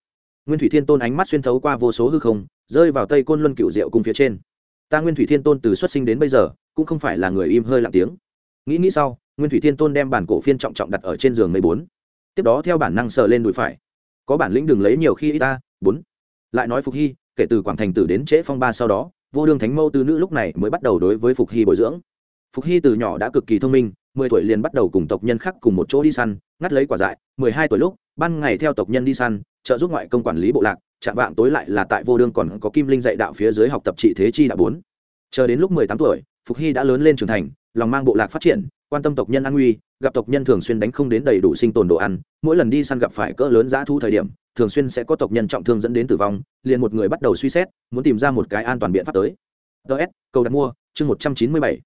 Nguyên thủy thiên tôn ánh mắt xuyên thấu qua vô số hư không, rơi vào tây côn luân cựu diệu cung phía trên. Ta nguyên thủy thiên tôn từ xuất sinh đến bây giờ, cũng không phải là người im hơi lặng tiếng. Nghĩ nghĩ sau nguyên thủy thiên tôn đem bản cổ phiên trọng trọng đặt ở trên giường mười bốn. Tiếp đó theo bản năng sờ lên đùi phải. Có bản lĩnh đừng lấy nhiều khi y ta, bốn. Lại nói phục hy, kể từ quảng thành tử đến trễ phong ba sau đó, vô đương thánh mâu tư nữ lúc này mới bắt đầu đối với phục hy bồi dưỡng. Phục hy từ nhỏ đã cực kỳ thông minh, mười tuổi liền bắt đầu cùng tộc nhân khác cùng một chỗ đi săn, ngắt lấy quả dại, mười hai tuổi lúc, ban ngày theo tộc nhân đi săn, trợ giúp ngoại công quản lý bộ lạc, chạm vạng tối lại là tại vô đương còn có kim linh dạy đạo phía dưới học tập trị thế chi đạo bốn. Chờ đến lúc mười tám tuổi, phục hy đã lớn lên trưởng thành, lòng mang bộ lạc phát triển quan tâm tộc nhân an nguy, gặp tộc nhân thường xuyên đánh không đến đầy đủ sinh tồn đồ ăn, mỗi lần đi săn gặp phải cỡ lớn giá thu thời điểm, thường xuyên sẽ có tộc nhân trọng thương dẫn đến tử vong, liền một người bắt đầu suy xét, muốn tìm ra một cái an toàn biện pháp tới. Ts cầu đặt mua, chương một trăm chín mươi bảy.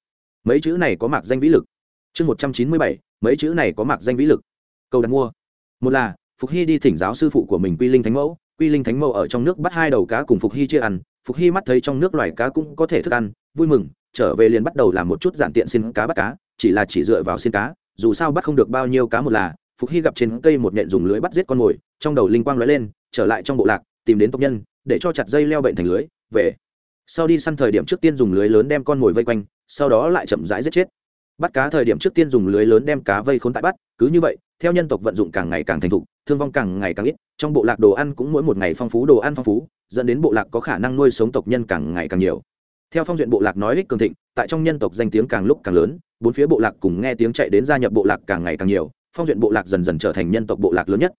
Mấy chữ này có mạc danh vĩ lực. Chương một trăm chín mươi bảy, mấy chữ này có mạc danh vĩ lực. Cầu đặt mua. Một là, phục hy đi thỉnh giáo sư phụ của mình quy linh thánh mẫu. Quy linh thánh mẫu ở trong nước bắt hai đầu cá cùng phục hy chia ăn. Phục hy mắt thấy trong nước loài cá cũng có thể thức ăn, vui mừng, trở về liền bắt đầu làm một chút giản tiện xin cá bắt cá chỉ là chỉ dựa vào xin cá, dù sao bắt không được bao nhiêu cá một là, phục hy gặp trên cây một nhện dùng lưới bắt giết con mồi, trong đầu linh quang lóe lên, trở lại trong bộ lạc, tìm đến tộc nhân, để cho chặt dây leo bệnh thành lưới, về. Sau đi săn thời điểm trước tiên dùng lưới lớn đem con mồi vây quanh, sau đó lại chậm rãi giết chết. Bắt cá thời điểm trước tiên dùng lưới lớn đem cá vây khốn tại bắt, cứ như vậy, theo nhân tộc vận dụng càng ngày càng thành thục, thương vong càng ngày càng ít, trong bộ lạc đồ ăn cũng mỗi một ngày phong phú, đồ ăn phong phú, dẫn đến bộ lạc có khả năng nuôi sống tộc nhân càng ngày càng nhiều theo phong duyện bộ lạc nói ích cường thịnh, tại trong nhân tộc danh tiếng càng lúc càng lớn, bốn phía bộ lạc cùng nghe tiếng chạy đến gia nhập bộ lạc càng ngày càng nhiều, phong duyện bộ lạc dần dần trở thành nhân tộc bộ lạc lớn nhất.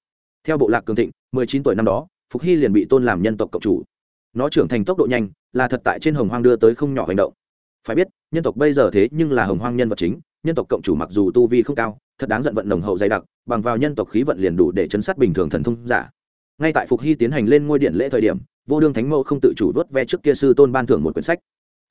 Theo bộ lạc cường thịnh, mười chín tuổi năm đó, phục hy liền bị tôn làm nhân tộc cộng chủ. Nó trưởng thành tốc độ nhanh, là thật tại trên hồng hoang đưa tới không nhỏ hành động. Phải biết, nhân tộc bây giờ thế nhưng là hồng hoang nhân vật chính, nhân tộc cộng chủ mặc dù tu vi không cao, thật đáng giận vận nồng hậu dày đặc, bằng vào nhân tộc khí vận liền đủ để chấn sát bình thường thần thông giả. Ngay tại phục hy tiến hành lên ngôi điện lễ thời điểm, vô đương thánh mẫu không tự chủ vớt ve trước kia sư tôn ban thưởng một quyển sách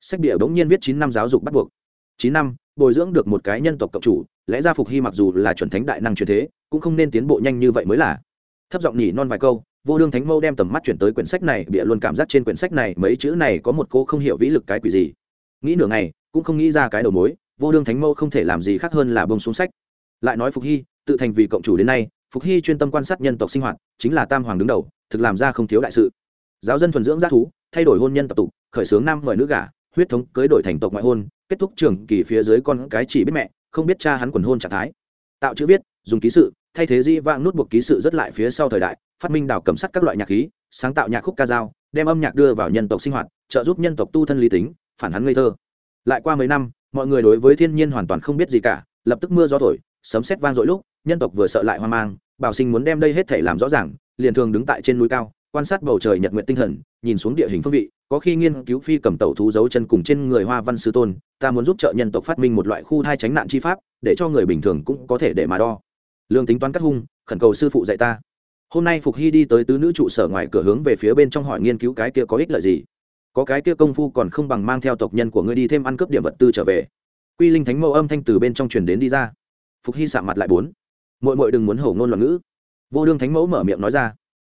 sách địa bỗng nhiên viết chín năm giáo dục bắt buộc. Chín năm, bồi dưỡng được một cái nhân tộc cộng chủ, lẽ ra phục hy mặc dù là chuẩn thánh đại năng truyền thế, cũng không nên tiến bộ nhanh như vậy mới là. Thấp giọng nhỉ non vài câu, vô đương thánh mâu đem tầm mắt chuyển tới quyển sách này, bịa luôn cảm giác trên quyển sách này mấy chữ này có một cô không hiểu vĩ lực cái quỷ gì. Nghĩ nửa ngày, cũng không nghĩ ra cái đầu mối, vô đương thánh mâu không thể làm gì khác hơn là bông xuống sách. Lại nói phục hy, tự thành vì cộng chủ đến nay, phục hy chuyên tâm quan sát nhân tộc sinh hoạt, chính là tam hoàng đứng đầu, thực làm ra không thiếu đại sự. Giáo dân thuần dưỡng giác thú, thay đổi hôn nhân tập tục, khởi xướng nam mời nữ gả huyết thống cưới đổi thành tộc ngoại hôn, kết thúc trường kỳ phía dưới con cái chỉ biết mẹ, không biết cha hắn quần hôn trạng thái. Tạo chữ viết, dùng ký sự, thay thế di vang nút buộc ký sự rất lại phía sau thời đại, phát minh đào cầm sắt các loại nhạc khí, sáng tạo nhạc khúc ca dao, đem âm nhạc đưa vào nhân tộc sinh hoạt, trợ giúp nhân tộc tu thân lý tính, phản hắn ngây thơ. Lại qua mấy năm, mọi người đối với thiên nhiên hoàn toàn không biết gì cả, lập tức mưa gió thổi, sấm sét vang dội lúc, nhân tộc vừa sợ lại hoang mang, bảo sinh muốn đem đây hết thể làm rõ ràng, liền thường đứng tại trên núi cao quan sát bầu trời nhật nguyện tinh thần, nhìn xuống địa hình phương vị, có khi nghiên cứu phi cầm tẩu thú dấu chân cùng trên người hoa văn sư tôn, ta muốn giúp trợ nhân tộc phát minh một loại khu thai tránh nạn chi pháp, để cho người bình thường cũng có thể để mà đo. Lương tính toán cắt hung, khẩn cầu sư phụ dạy ta. Hôm nay phục hy đi tới tứ nữ trụ sở ngoài cửa hướng về phía bên trong hỏi nghiên cứu cái kia có ích lợi gì. Có cái kia công phu còn không bằng mang theo tộc nhân của ngươi đi thêm ăn cướp điểm vật tư trở về. Quy linh thánh mẫu âm thanh từ bên trong truyền đến đi ra. Phục hy sạm mặt lại bốn. Mội mội đừng muốn hổ ngôn loạn ngữ. Vô đương thánh mẫu mở miệng nói ra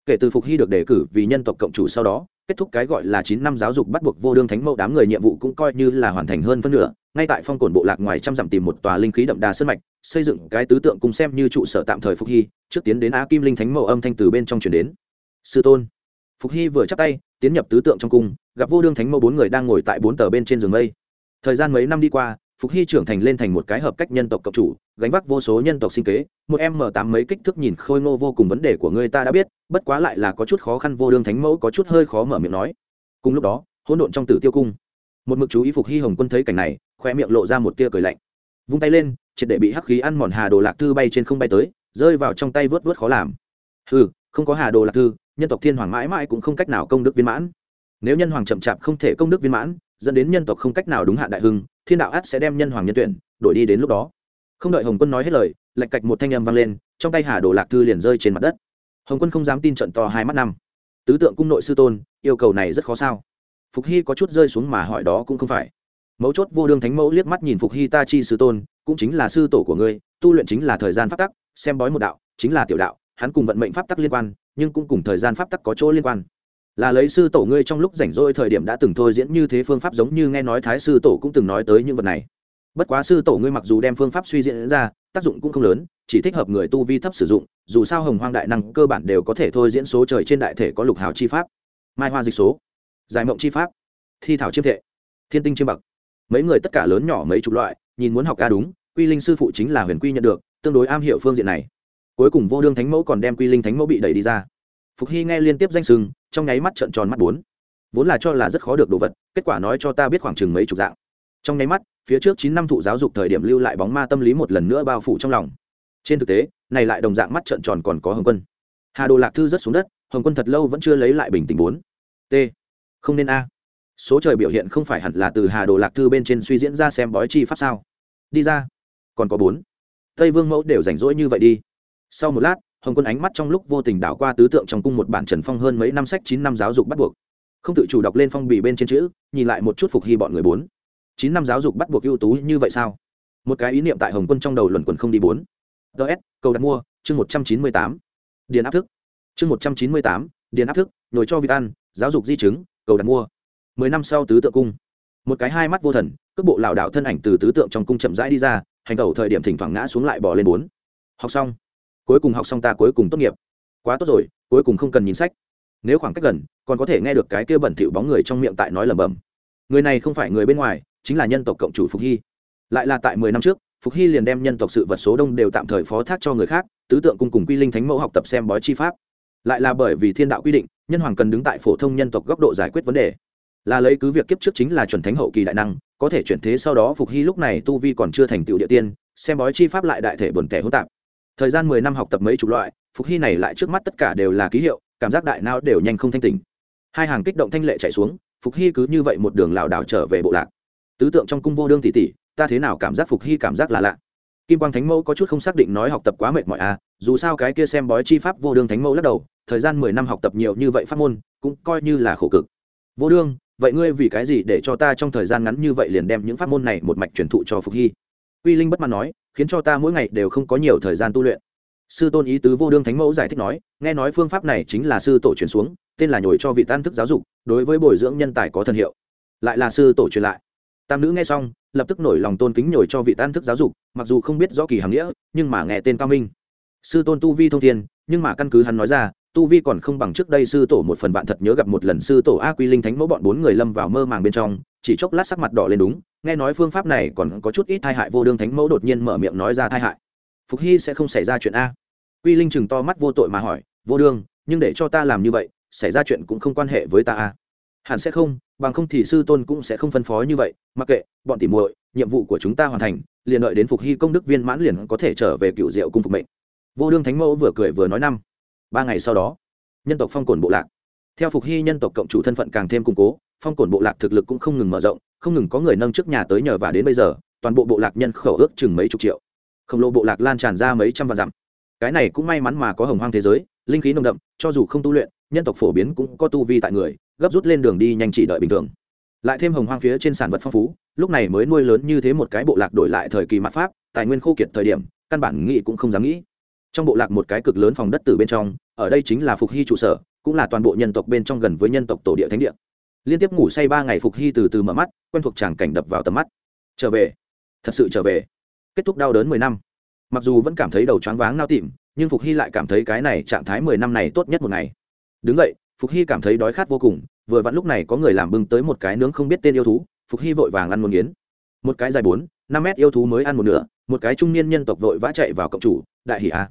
kể từ phục hy được đề cử vì nhân tộc cộng chủ sau đó, kết thúc cái gọi là chín năm giáo dục bắt buộc vô đương thánh mẫu đám người nhiệm vụ cũng coi như là hoàn thành hơn phân nửa. Ngay tại phong cồn bộ lạc ngoài trăm dặm tìm một tòa linh khí đậm đà sơn mạch, xây dựng cái tứ tượng cùng xem như trụ sở tạm thời phục hy, trước tiến đến á kim linh thánh mẫu âm thanh từ bên trong chuyển đến. Sư tôn. Phục hy vừa chắp tay, tiến nhập tứ tượng trong cung, gặp vô đương thánh mẫu bốn người đang ngồi tại bốn tờ bên trên giường mây. Thời gian mấy năm đi qua phục hy trưởng thành lên thành một cái hợp cách nhân tộc cộng chủ, gánh vác vô số nhân tộc sinh kế, một em m tám mấy kích thước nhìn khôi ngô vô cùng vấn đề của người ta đã biết, bất quá lại là có chút khó khăn vô đương thánh mẫu có chút hơi khó mở miệng nói. Cùng lúc đó, hỗn độn trong tử tiêu cung, một mực chú ý phục hy hồng quân thấy cảnh này khoe miệng lộ ra một tia cười lạnh. Vung tay lên, triệt để bị hắc khí ăn mòn hà đồ lạc thư bay trên không bay tới, rơi vào trong tay vớt vớt khó làm. Ừ không có hà đồ lạc thư, nhân tộc thiên hoàng mãi mãi cũng không cách nào công đức viên mãn. Nếu nhân hoàng chậm chạp không thể công đức viên mãn dẫn đến nhân tộc không cách nào đúng hạn đại hưng, thiên đạo ắt sẽ đem nhân hoàng nhân tuyển, đổi đi đến lúc đó. Không đợi hồng quân nói hết lời, lạch cạch một thanh âm vang lên, trong tay hà đồ lạc thư liền rơi trên mặt đất. Hồng quân không dám tin trận to hai mắt năm. Tứ tượng cung nội sư tôn, yêu cầu này rất khó sao? Phục hy có chút rơi xuống mà hỏi đó cũng không phải. Mấu chốt vô đương thánh mẫu liếc mắt nhìn phục hy ta chi sư tôn, cũng chính là sư tổ của ngươi, tu luyện chính là thời gian pháp tắc, xem bói một đạo, chính là tiểu đạo, hắn cùng vận mệnh pháp tắc liên quan, nhưng cũng cùng thời gian pháp tắc có chỗ liên quan là lấy sư tổ ngươi trong lúc rảnh rỗi thời điểm đã từng thôi diễn như thế phương pháp giống như nghe nói thái sư tổ cũng từng nói tới những vật này. Bất quá sư tổ ngươi mặc dù đem phương pháp suy diễn ra, tác dụng cũng không lớn, chỉ thích hợp người tu vi thấp sử dụng, dù sao hồng hoang đại năng cơ bản đều có thể thôi diễn số trời trên đại thể có lục hào chi pháp. Mai hoa dịch số, giải mộng chi pháp, thi thảo chiêm thệ, thiên tinh chiêm bậc mấy người tất cả lớn nhỏ mấy chục loại, nhìn muốn học ca đúng, quy linh sư phụ chính là huyền quy nhận được, tương đối am hiểu phương diện này. Cuối cùng vô đương thánh mẫu còn đem quy linh thánh mẫu bị đẩy đi ra phục hy nghe liên tiếp danh sưng, trong nháy mắt trợn tròn mắt bốn. Vốn là cho là rất khó được đồ vật kết quả nói cho ta biết khoảng chừng mấy chục dạng. Trong nháy mắt phía trước chín năm thụ giáo dục thời điểm lưu lại bóng ma tâm lý một lần nữa bao phủ trong lòng. Trên thực tế này lại đồng dạng mắt trợn tròn còn có hồng quân. Hà đồ lạc thư rất xuống đất hồng quân thật lâu vẫn chưa lấy lại bình tĩnh bốn. T. Không nên a. Số trời biểu hiện không phải hẳn là từ hà đồ lạc thư bên trên suy diễn ra xem bói chi pháp sao. Đi ra. Còn có bốn. Tây vương mẫu đều rảnh rỗi như vậy đi. Sau một lát hồng quân ánh mắt trong lúc vô tình đảo qua tứ tượng trong cung một bản trần phong hơn mấy năm sách chín năm giáo dục bắt buộc. Không tự chủ đọc lên phong bì bên trên chữ, nhìn lại một chút phục hy bọn người bốn. Chín năm giáo dục bắt buộc ưu tú như vậy sao? Một cái ý niệm tại hồng quân trong đầu luẩn quẩn không đi bốn. Ts cầu đặt mua, chương một trăm chín mươi tám. Điền áp thức. Chương một trăm chín mươi tám, điền áp thức nhồi cho vịt ăn, giáo dục di chứng, cầu đặt mua. Mười năm sau tứ tượng cung. Một cái hai mắt vô thần, cước bộ lảo đảo thân ảnh từ tứ tượng trong cung chậm rãi đi ra, hành tẩu thời điểm thỉnh thoảng ngã xuống lại bỏ lên bốn. Học xong cuối cùng học xong ta cuối cùng tốt nghiệp. Quá tốt rồi, cuối cùng không cần nhìn sách. Nếu khoảng cách gần, còn có thể nghe được cái kia bẩn thỉu bóng người trong miệng tại nói lẩm bẩm. Người này không phải người bên ngoài, chính là nhân tộc cộng chủ phục hy. Lại là tại mười năm trước, phục hy liền đem nhân tộc sự vật số đông đều tạm thời phó thác cho người khác, tứ tượng cung cùng quy linh thánh mẫu học tập xem bói chi pháp. Lại là bởi vì thiên đạo quy định, nhân hoàng cần đứng tại phổ thông nhân tộc góc độ giải quyết vấn đề. Là lấy cứ việc kiếp trước chính là chuẩn thánh hậu kỳ đại năng, có thể chuyển thế sau đó phục hy lúc này tu vi còn chưa thành tựu địa tiên, xem bói chi pháp lại đại thể buồn tẻ hỗn tạp thời gian mười năm học tập mấy chục loại, phục hy này lại trước mắt tất cả đều là ký hiệu, cảm giác đại não đều nhanh không thanh tỉnh. Hai hàng kích động thanh lệ chạy xuống, phục hy cứ như vậy một đường lảo đảo trở về bộ lạc. Tứ tượng trong cung vô đương tỷ tỷ, ta thế nào cảm giác phục hy cảm giác là lạ. Kim quang thánh mẫu có chút không xác định nói học tập quá mệt mỏi à dù sao cái kia xem bói chi pháp vô đương thánh mẫu lắc đầu, thời gian mười năm học tập nhiều như vậy pháp môn, cũng coi như là khổ cực. Vô đương, vậy ngươi vì cái gì để cho ta trong thời gian ngắn như vậy liền đem những pháp môn này một mạch truyền thụ cho phục hy? Quy linh bất mãn nói, khiến cho ta mỗi ngày đều không có nhiều thời gian tu luyện. Sư tôn ý tứ vô đương thánh mẫu giải thích nói, nghe nói phương pháp này chính là sư tổ truyền xuống, tên là nhồi cho vị tan thức giáo dục, đối với bồi dưỡng nhân tài có thần hiệu. Lại là sư tổ truyền lại. Tam nữ nghe xong, lập tức nổi lòng tôn kính nhồi cho vị tan thức giáo dục, mặc dù không biết rõ kỳ hàm nghĩa, nhưng mà nghe tên cao minh. Sư tôn tu vi thông thiên, nhưng mà căn cứ hắn nói ra tu vi còn không bằng trước đây sư tổ một phần bạn thật nhớ gặp một lần sư tổ a quy linh thánh mẫu bọn bốn người lâm vào mơ màng bên trong, chỉ chốc lát sắc mặt đỏ lên đúng, nghe nói phương pháp này còn có chút ít thai hại, vô đương thánh mẫu đột nhiên mở miệng nói ra thai hại. Phục hy sẽ không xảy ra chuyện a. Quy linh chừng to mắt vô tội mà hỏi, vô đương, nhưng để cho ta làm như vậy, xảy ra chuyện cũng không quan hệ với ta a. Hẳn sẽ không, bằng không thì sư tôn cũng sẽ không phân phó như vậy, mặc kệ, bọn tỉ muội, nhiệm vụ của chúng ta hoàn thành, liền đợi đến phục hy công đức viên mãn liền có thể trở về cựu diệu cung phục mệnh. Vô đương thánh mẫu vừa cười vừa nói năm ba ngày sau đó, nhân tộc phong cổn bộ lạc. Theo phục hy nhân tộc cộng chủ thân phận càng thêm củng cố, phong cổn bộ lạc thực lực cũng không ngừng mở rộng, không ngừng có người nâng trước nhà tới nhờ và đến bây giờ, toàn bộ bộ lạc nhân khẩu ước chừng mấy chục triệu. Khổng lồ bộ lạc lan tràn ra mấy trăm vạn dặm. Cái này cũng may mắn mà có hồng hoang thế giới, linh khí nồng đậm, cho dù không tu luyện, nhân tộc phổ biến cũng có tu vi tại người, gấp rút lên đường đi nhanh chỉ đợi bình thường. Lại thêm hồng hoang phía trên sản vật phong phú, lúc này mới nuôi lớn như thế một cái bộ lạc đổi lại thời kỳ mặt pháp, tài nguyên khô kiệt thời điểm, căn bản nghĩ cũng không dám nghĩ trong bộ lạc một cái cực lớn phòng đất từ bên trong, ở đây chính là phục hy trụ sở, cũng là toàn bộ nhân tộc bên trong gần với nhân tộc tổ địa thánh địa. Liên tiếp ngủ say ba ngày phục hy từ từ mở mắt, quen thuộc tràng cảnh đập vào tầm mắt. Trở về. Thật sự trở về. Kết thúc đau đớn mười năm. Mặc dù vẫn cảm thấy đầu choáng váng nao tịm nhưng phục hy lại cảm thấy cái này trạng thái mười năm này tốt nhất một ngày. Đứng vậy phục hy cảm thấy đói khát vô cùng, vừa vặn lúc này có người làm bưng tới một cái nướng không biết tên yêu thú, phục hy vội vàng ăn một nghiến một cái dài bốn, năm mét yêu thú mới ăn một nửa, một cái trung niên nhân tộc vội vã chạy vào cộng chủ, đại hỉ a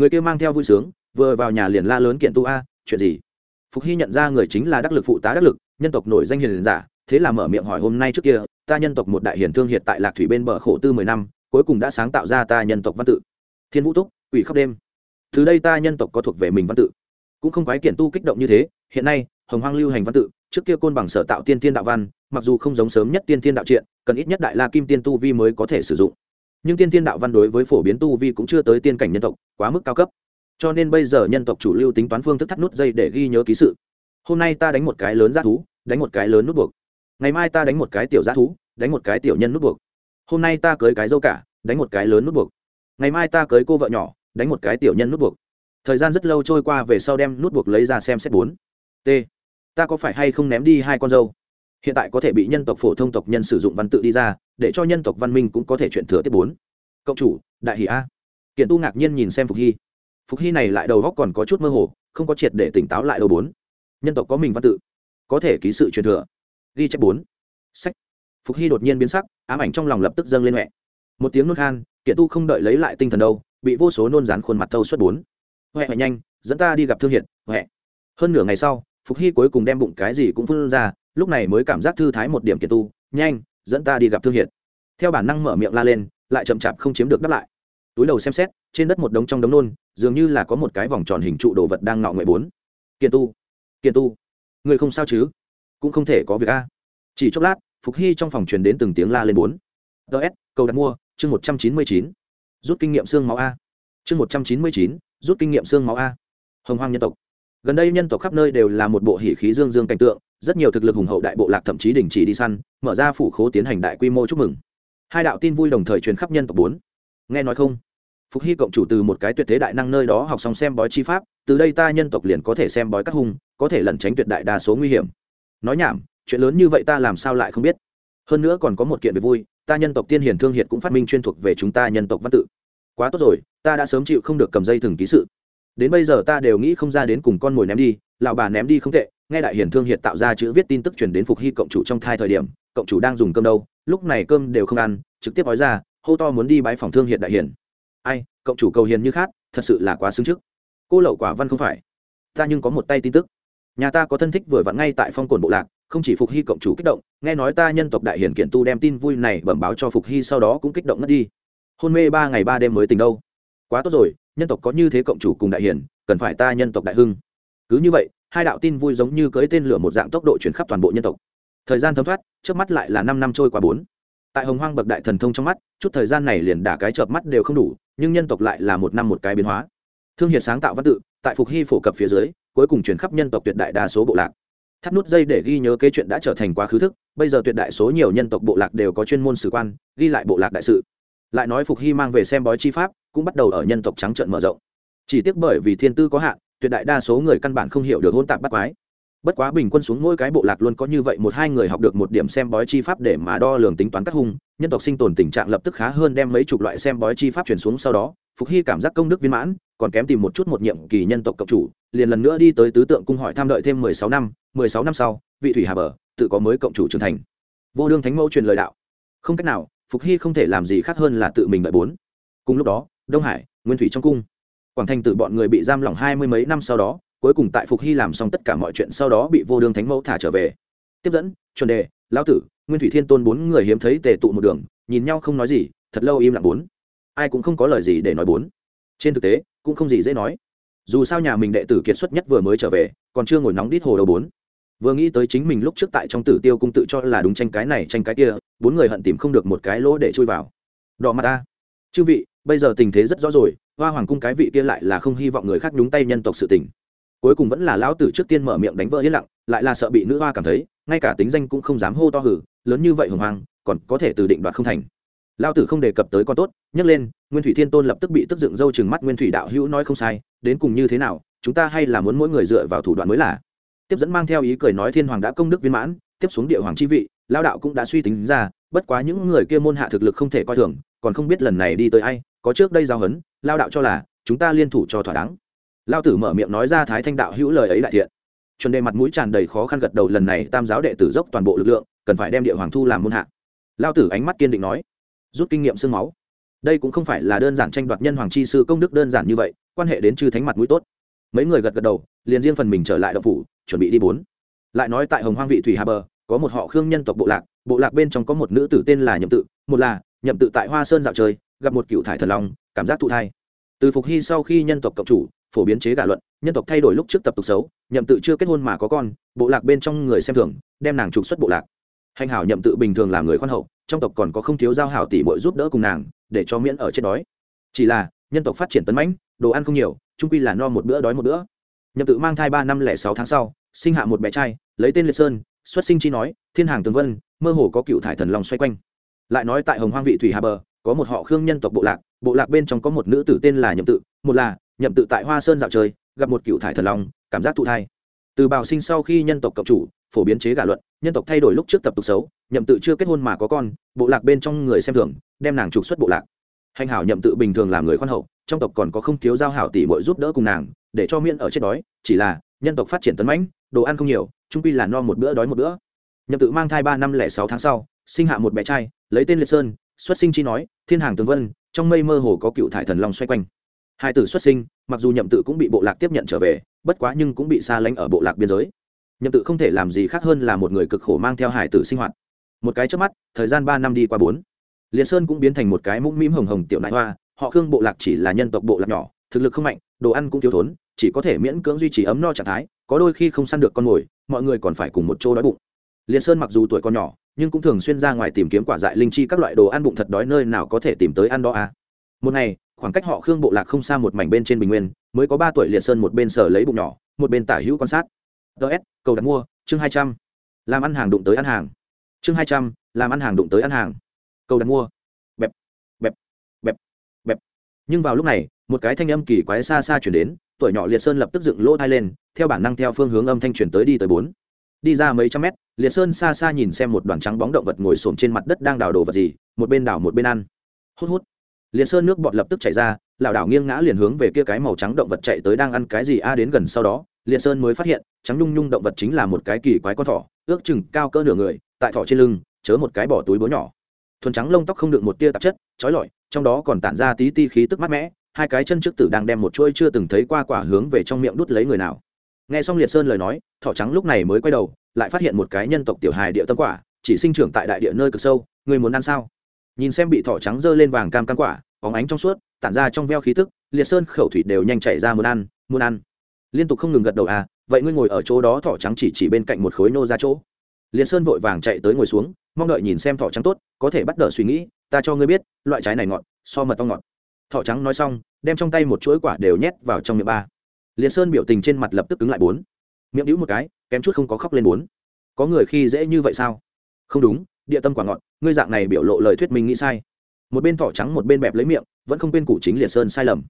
người kia mang theo vui sướng, vừa vào nhà liền la lớn kiện tu a, chuyện gì? Phục hy nhận ra người chính là đắc lực phụ tá đắc lực, nhân tộc nổi danh hiền giả, thế là mở miệng hỏi hôm nay trước kia, ta nhân tộc một đại hiền thương hiện tại lạc thủy bên bờ khổ tư mười năm, cuối cùng đã sáng tạo ra ta nhân tộc văn tự. Thiên vũ túc ủy khóc đêm. Từ đây ta nhân tộc có thuộc về mình văn tự. Cũng không quái kiện tu kích động như thế, hiện nay, hồng hoang lưu hành văn tự, trước kia côn bằng sở tạo tiên tiên đạo văn, mặc dù không giống sớm nhất tiên tiên đạo triện, cần ít nhất đại la kim tiên tu vi mới có thể sử dụng. Nhưng tiên tiên đạo văn đối với phổ biến tu vi cũng chưa tới tiên cảnh nhân tộc quá mức cao cấp. Cho nên bây giờ nhân tộc chủ lưu tính toán phương thức thắt nút dây để ghi nhớ ký sự. Hôm nay ta đánh một cái lớn g thú, đánh một cái lớn nút buộc. Ngày mai ta đánh một cái tiểu g thú, đánh một cái tiểu nhân nút buộc. Hôm nay ta cưới cái dâu cả, đánh một cái lớn nút buộc. Ngày mai ta cưới cô vợ nhỏ, đánh một cái tiểu nhân nút buộc. Thời gian rất lâu trôi qua về sau đem nút buộc lấy ra xem xét bốn. T. Ta có phải hay không ném đi hai con dâu? Hiện tại có thể bị nhân tộc phổ thông tộc nhân sử dụng văn tự đi ra, để cho nhân tộc văn minh cũng có thể chuyện thừa tiếp bốn. Cộng chủ, đại hỷ a kiện tu ngạc nhiên nhìn xem phục hy. Phục hy này lại đầu góc còn có chút mơ hồ, không có triệt để tỉnh táo lại đầu bốn. Nhân tộc có mình văn tự, có thể ký sự truyền thừa. Ghi chép bốn. Sách. Phục hy đột nhiên biến sắc, ám ảnh trong lòng lập tức dâng lên mẹ một tiếng nôn khan, kiện tu không đợi lấy lại tinh thần đâu, bị vô số nôn rán khuôn mặt thâu suốt bốn. Huệ huệ nhanh, dẫn ta đi gặp thương hiệt. huệ. Hơn nửa ngày sau, phục hy cuối cùng đem bụng cái gì cũng phun ra, lúc này mới cảm giác thư thái một điểm kiện tu, nhanh, dẫn ta đi gặp thương hiệt. theo bản năng mở miệng la lên, lại chậm chạp không chiếm được đáp lại túi đầu xem xét, trên đất một đống trong đống nôn, dường như là có một cái vòng tròn hình trụ đồ vật đang ngọ ngoại bốn. Kiện tu kiện tu. Người không sao chứ? Cũng không thể có việc a. Chỉ chốc lát, phục hy trong phòng truyền đến từng tiếng la lên bốn. Ts cầu đặt mua, chương một trăm chín mươi chín. Rút kinh nghiệm xương máu a. Chương một trăm chín mươi chín, rút kinh nghiệm xương máu a. Hồng hoang nhân tộc. Gần đây nhân tộc khắp nơi đều là một bộ hỉ khí dương dương cảnh tượng, rất nhiều thực lực hùng hậu đại bộ lạc thậm chí đình chỉ đi săn, mở ra phủ khố tiến hành đại quy mô chúc mừng. Hai đạo tin vui đồng thời truyền khắp nhân tộc bốn. Nghe nói không? Phục hy cộng chủ từ một cái tuyệt thế đại năng nơi đó học xong xem bói chi pháp, từ đây ta nhân tộc liền có thể xem bói các hung, có thể lẩn tránh tuyệt đại đa số nguy hiểm. Nói nhảm, chuyện lớn như vậy ta làm sao lại không biết? Hơn nữa còn có một kiện về vui, ta nhân tộc tiên hiển thương hiệt cũng phát minh chuyên thuộc về chúng ta nhân tộc văn tự. Quá tốt rồi, ta đã sớm chịu không được cầm dây thừng ký sự. Đến bây giờ ta đều nghĩ không ra đến cùng con mồi ném đi, lão bà ném đi không tệ, nghe đại hiền thương hiệt tạo ra chữ viết tin tức truyền đến phục hy cộng chủ trong thai thời điểm, cộng chủ đang dùng cơm đâu, lúc này cơm đều không ăn, trực tiếp nói ra, hô to muốn đi bái phòng thương hiệt đại hiền ai cộng chủ cầu hiền như khác, thật sự là quá xứng trước. Cô lậu quả văn không phải. Ta nhưng có một tay tin tức. Nhà ta có thân thích vừa vặn ngay tại phong cồn bộ lạc, không chỉ phục hy cộng chủ kích động, nghe nói ta nhân tộc đại hiển kiện tu đem tin vui này bẩm báo cho phục hy sau đó cũng kích động ngất đi. Hôn mê ba ngày ba đêm mới tình đâu. Quá tốt rồi, nhân tộc có như thế cộng chủ cùng đại hiển, cần phải ta nhân tộc đại hưng. Cứ như vậy, hai đạo tin vui giống như cưới tên lửa một dạng tốc độ chuyển khắp toàn bộ nhân tộc. Thời gian thấm thoát, trước mắt lại là năm năm trôi qua bốn. Tại hồng hoang bậc đại thần thông trong mắt, chút thời gian này liền đả cái chợp mắt đều không đủ nhưng nhân tộc lại là một năm một cái biến hóa. Thương hiệt sáng tạo văn tự, tại phục hy phổ cập phía dưới, cuối cùng chuyển khắp nhân tộc tuyệt đại đa số bộ lạc. Thắt nút dây để ghi nhớ kế chuyện đã trở thành quá khứ thức, bây giờ tuyệt đại số nhiều nhân tộc bộ lạc đều có chuyên môn sử quan, ghi lại bộ lạc đại sự. Lại nói phục hy mang về xem bói chi pháp, cũng bắt đầu ở nhân tộc trắng trợn mở rộng. Chỉ tiếc bởi vì thiên tư có hạn, tuyệt đại đa số người căn bản không hiểu được hôn tạp bắt quái bất quá bình quân xuống mỗi cái bộ lạc luôn có như vậy một hai người học được một điểm xem bói chi pháp để mà đo lường tính toán các hung, nhân tộc sinh tồn tình trạng lập tức khá hơn đem mấy chục loại xem bói chi pháp chuyển xuống sau đó, phục hy cảm giác công đức viên mãn, còn kém tìm một chút một nhiệm kỳ nhân tộc cộng chủ, liền lần nữa đi tới tứ tượng cung hỏi tham đợi thêm mười sáu năm, mười sáu năm sau, vị thủy hà bờ, tự có mới cộng chủ trưởng thành. Vô đương thánh mẫu truyền lời đạo. Không cách nào, phục hy không thể làm gì khác hơn là tự mình đợi bốn. Cùng lúc đó, đông hải, nguyên thủy trong cung. Quảng thành Tử bọn người bị giam lỏng hai mươi mấy năm sau đó cuối cùng tại phục hy làm xong tất cả mọi chuyện, sau đó bị vô đương thánh mẫu thả trở về. Tiếp dẫn, chuẩn đề, lão tử, nguyên thủy thiên tôn bốn người hiếm thấy tề tụ một đường, nhìn nhau không nói gì, thật lâu im lặng bốn. Ai cũng không có lời gì để nói bốn. Trên thực tế, cũng không gì dễ nói. Dù sao nhà mình đệ tử kiệt xuất nhất vừa mới trở về, còn chưa ngồi nóng đít hồ đầu bốn. Vừa nghĩ tới chính mình lúc trước tại trong tử tiêu cung tự cho là đúng tranh cái này, tranh cái kia, bốn người hận tìm không được một cái lỗ để chui vào. Đỏ mặt ta. Chư vị, bây giờ tình thế rất rõ rồi, hoa hoàng cung cái vị kia lại là không hy vọng người khác nhúng tay nhân tộc sự tình cuối cùng vẫn là lão tử trước tiên mở miệng đánh vỡ yên lặng, lại là sợ bị nữ hoa cảm thấy, ngay cả tính danh cũng không dám hô to hử, lớn như vậy hồng hoang còn có thể từ định đoạt không thành. Lao tử không đề cập tới con tốt nhấc lên, nguyên thủy thiên tôn lập tức bị tức dựng dâu chừng mắt nguyên thủy đạo hữu nói không sai, đến cùng như thế nào, chúng ta hay là muốn mỗi người dựa vào thủ đoạn mới là. Tiếp dẫn mang theo ý cười nói thiên hoàng đã công đức viên mãn, tiếp xuống địa hoàng chi vị lao đạo cũng đã suy tính ra, bất quá những người kia môn hạ thực lực không thể coi thường, còn không biết lần này đi tới ai, có trước đây giao hấn lao đạo cho là, chúng ta liên thủ cho thỏa đáng lao tử mở miệng nói ra thái thanh đạo hữu lời ấy đại thiện. Chuẩn đề mặt mũi tràn đầy khó khăn gật đầu, lần này tam giáo đệ tử dốc toàn bộ lực lượng, cần phải đem địa hoàng thu làm môn hạ. Lao tử ánh mắt kiên định nói, rút kinh nghiệm sương máu. Đây cũng không phải là đơn giản tranh đoạt nhân hoàng chi sư công đức đơn giản như vậy, quan hệ đến chư thánh mặt mũi tốt. Mấy người gật gật đầu, liền riêng phần mình trở lại đậu phủ, chuẩn bị đi bốn. Lại nói tại hồng hoang vị thủy hà bờ, có một họ khương nhân tộc bộ lạc bộ lạc bên trong có một nữ tử tên là nhậm tự, một là nhậm tự tại hoa sơn dạo chơi, gặp một cựu thải thần long, cảm giác thụ thai. Từ phục hy sau khi nhân tộc cộng chủ phổ biến chế gả luận, nhân tộc thay đổi lúc trước tập tục xấu, nhậm tự chưa kết hôn mà có con, bộ lạc bên trong người xem thường, đem nàng trục xuất bộ lạc. Hành hảo nhậm tự bình thường làm người khoan hậu, trong tộc còn có không thiếu giao hảo tỷ bội giúp đỡ cùng nàng, để cho miễn ở chết đói. Chỉ là, nhân tộc phát triển tấn mãnh, đồ ăn không nhiều trung quy là no một bữa đói một bữa. Nhậm tự mang thai ba năm lẻ sáu tháng sau, sinh hạ một bé trai, lấy tên liệt sơn, xuất sinh chi nói, thiên hàng tường vân, mơ hồ có cựu thải thần long xoay quanh. Lại nói tại hồng hoang vị thủy hà bờ, có một họ khương nhân tộc bộ lạc bộ lạc bên trong có một nữ tử tên là nhậm tự, một là nhậm tự tại hoa sơn dạo chơi, gặp một cựu thải thần long, cảm giác thụ thai. Từ bào sinh sau khi nhân tộc cộng chủ, phổ biến chế gả luận, nhân tộc thay đổi lúc trước tập tục xấu, nhậm tự chưa kết hôn mà có con, bộ lạc bên trong người xem thường, đem nàng trục xuất bộ lạc. Hành hảo nhậm tự bình thường làm người khoan hậu, trong tộc còn có không thiếu giao hảo tỷ muội giúp đỡ cùng nàng, để cho miễn ở chết đói, chỉ là, nhân tộc phát triển tấn mãnh, đồ ăn không nhiều trung pi là no một bữa đói một bữa. Nhậm tự mang thai ba năm lẻ sáu tháng sau, sinh hạ một bé trai, lấy tên liệt sơn, xuất sinh chi nói, thiên hàng tường vân, trong mây mơ hồ có cựu thải thần long xoay quanh hai tử xuất sinh, mặc dù nhậm tự cũng bị bộ lạc tiếp nhận trở về, bất quá nhưng cũng bị xa lánh ở bộ lạc biên giới. Nhậm tự không thể làm gì khác hơn là một người cực khổ mang theo hải tử sinh hoạt. Một cái trước mắt, thời gian ba năm đi qua bốn. Liền sơn cũng biến thành một cái mũm mĩm hồng hồng tiểu nại hoa, họ khương bộ lạc chỉ là nhân tộc bộ lạc nhỏ, thực lực không mạnh, đồ ăn cũng thiếu thốn, chỉ có thể miễn cưỡng duy trì ấm no trạng thái, có đôi khi không săn được con mồi, mọi người còn phải cùng một chỗ đói bụng. Liền sơn mặc dù tuổi còn nhỏ, nhưng cũng thường xuyên ra ngoài tìm kiếm quả dại linh chi các loại đồ ăn bụng thật đói nơi nào có thể tìm tới ăn đó à một ngày, khoảng cách họ khương bộ lạc không xa một mảnh bên trên bình nguyên, mới có ba tuổi liệt sơn một bên sở lấy bụng nhỏ, một bên tả hữu quan sát. Ts cầu đặt mua, chương hai trăm. Làm ăn hàng đụng tới ăn hàng. Chương hai trăm, làm ăn hàng đụng tới ăn hàng. Cầu đặt mua. Bẹp bẹp bẹp bẹp. Nhưng vào lúc này, một cái thanh âm kỳ quái xa xa chuyển đến, tuổi nhỏ liệt sơn lập tức dựng lỗ thai lên, theo bản năng theo phương hướng âm thanh chuyển tới đi tới bốn. Đi ra mấy trăm mét, liệt sơn xa xa nhìn xem một đoàn trắng bóng động vật ngồi xổm trên mặt đất đang đào đồ vật gì, một bên đào một bên ăn. Hút hút liệt sơn nước bọt lập tức chảy ra, lảo đảo nghiêng ngã liền hướng về kia cái màu trắng động vật chạy tới đang ăn cái gì a, đến gần sau đó liệt sơn mới phát hiện, trắng nhung nhung động vật chính là một cái kỳ quái con thỏ, ước chừng cao cỡ nửa người, tại thỏ trên lưng, chớ một cái bỏ túi búa nhỏ. Thuần trắng lông tóc không đựng một tia tạp chất trói lọi, trong đó còn tản ra tí ti khí tức mát mẽ hai cái chân trước tử đang đem một chuôi chưa từng thấy qua quả hướng về trong miệng đút lấy người nào. Nghe xong liệt sơn lời nói, thỏ trắng lúc này mới quay đầu, lại phát hiện một cái nhân tộc tiểu hài địa tâm quả, chỉ sinh trưởng tại đại địa nơi cực sâu, người muốn ăn sao? Nhìn xem bị thỏ trắng dơ lên vàng cam cam quả óng ánh trong suốt, tản ra trong veo khí tức, liệt sơn khẩu thủy đều nhanh chảy ra muốn ăn muốn ăn. Liên tục không ngừng gật đầu à vậy ngươi ngồi ở chỗ đó thỏ trắng chỉ chỉ bên cạnh một khối nô ra chỗ. Liệt sơn vội vàng chạy tới ngồi xuống, mong đợi nhìn xem thỏ trắng tốt, có thể bắt đầu suy nghĩ, ta cho ngươi biết, loại trái này ngọt, so mật ong ngọt. Thỏ trắng nói xong, đem trong tay một chuỗi quả đều nhét vào trong miệng ba. Liệt sơn biểu tình trên mặt lập tức cứng lại bốn. Miệng đĩu một cái, kém chút không có khóc lên bốn. Có người khi dễ như vậy sao? Không đúng, địa tâm quả ngọt, ngươi dạng này biểu lộ lời thuyết minh nghĩ sai một bên thỏ trắng một bên bẹp lấy miệng, vẫn không quên cụ chính liệt sơn sai lầm.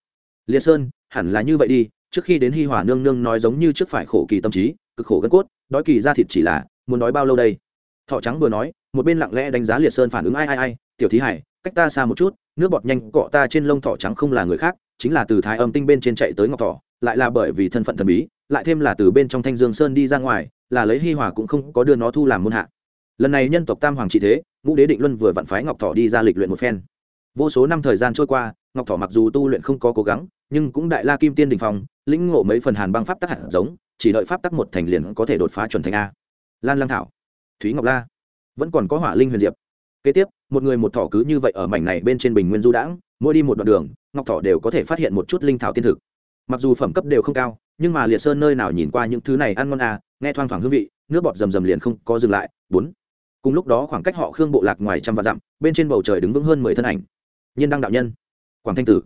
Liệt sơn, hẳn là như vậy đi, trước khi đến hi hòa nương nương nói giống như trước phải khổ kỳ tâm trí, cực khổ gân cốt, đói kỳ ra thịt chỉ là, muốn nói bao lâu đây? Thọ trắng vừa nói, một bên lặng lẽ đánh giá liệt sơn phản ứng ai ai ai, tiểu thí hải, cách ta xa một chút, nước bọt nhanh cọ ta trên lông thỏ trắng không là người khác, chính là từ thái âm tinh bên trên chạy tới ngọc thỏ, lại là bởi vì thân phận thần bí, lại thêm là từ bên trong thanh dương sơn đi ra ngoài, là lấy hi hòa cũng không có đưa nó thu làm môn hạ. Lần này nhân tộc tam hoàng trị thế ngũ đế định luân vừa vặn phái ngọc thọ đi ra lịch luyện một phen. Vô số năm thời gian trôi qua, ngọc thọ mặc dù tu luyện không có cố gắng, nhưng cũng đại la kim tiên đình phong, lĩnh ngộ mấy phần hàn băng pháp tắc hạt giống, chỉ đợi pháp tắc một thành liền có thể đột phá chuẩn thành a. Lan lăng thảo, thúy ngọc la, vẫn còn có hỏa linh huyền diệp. Kế tiếp, một người một thỏ cứ như vậy ở mảnh này bên trên bình nguyên du đãng, mỗi đi một đoạn đường, ngọc thỏ đều có thể phát hiện một chút linh thảo tiên thực. Mặc dù phẩm cấp đều không cao, nhưng mà liệt sơn nơi nào nhìn qua những thứ này ăn ngon à nghe thoang thoảng hương vị, nước bọt rầm rầm liền không có dừng lại. Bốn cùng lúc đó khoảng cách họ khương bộ lạc ngoài trăm vạn dặm, bên trên bầu trời đứng vững hơn mười thân ảnh. Nhân đăng đạo nhân, quảng thanh tử,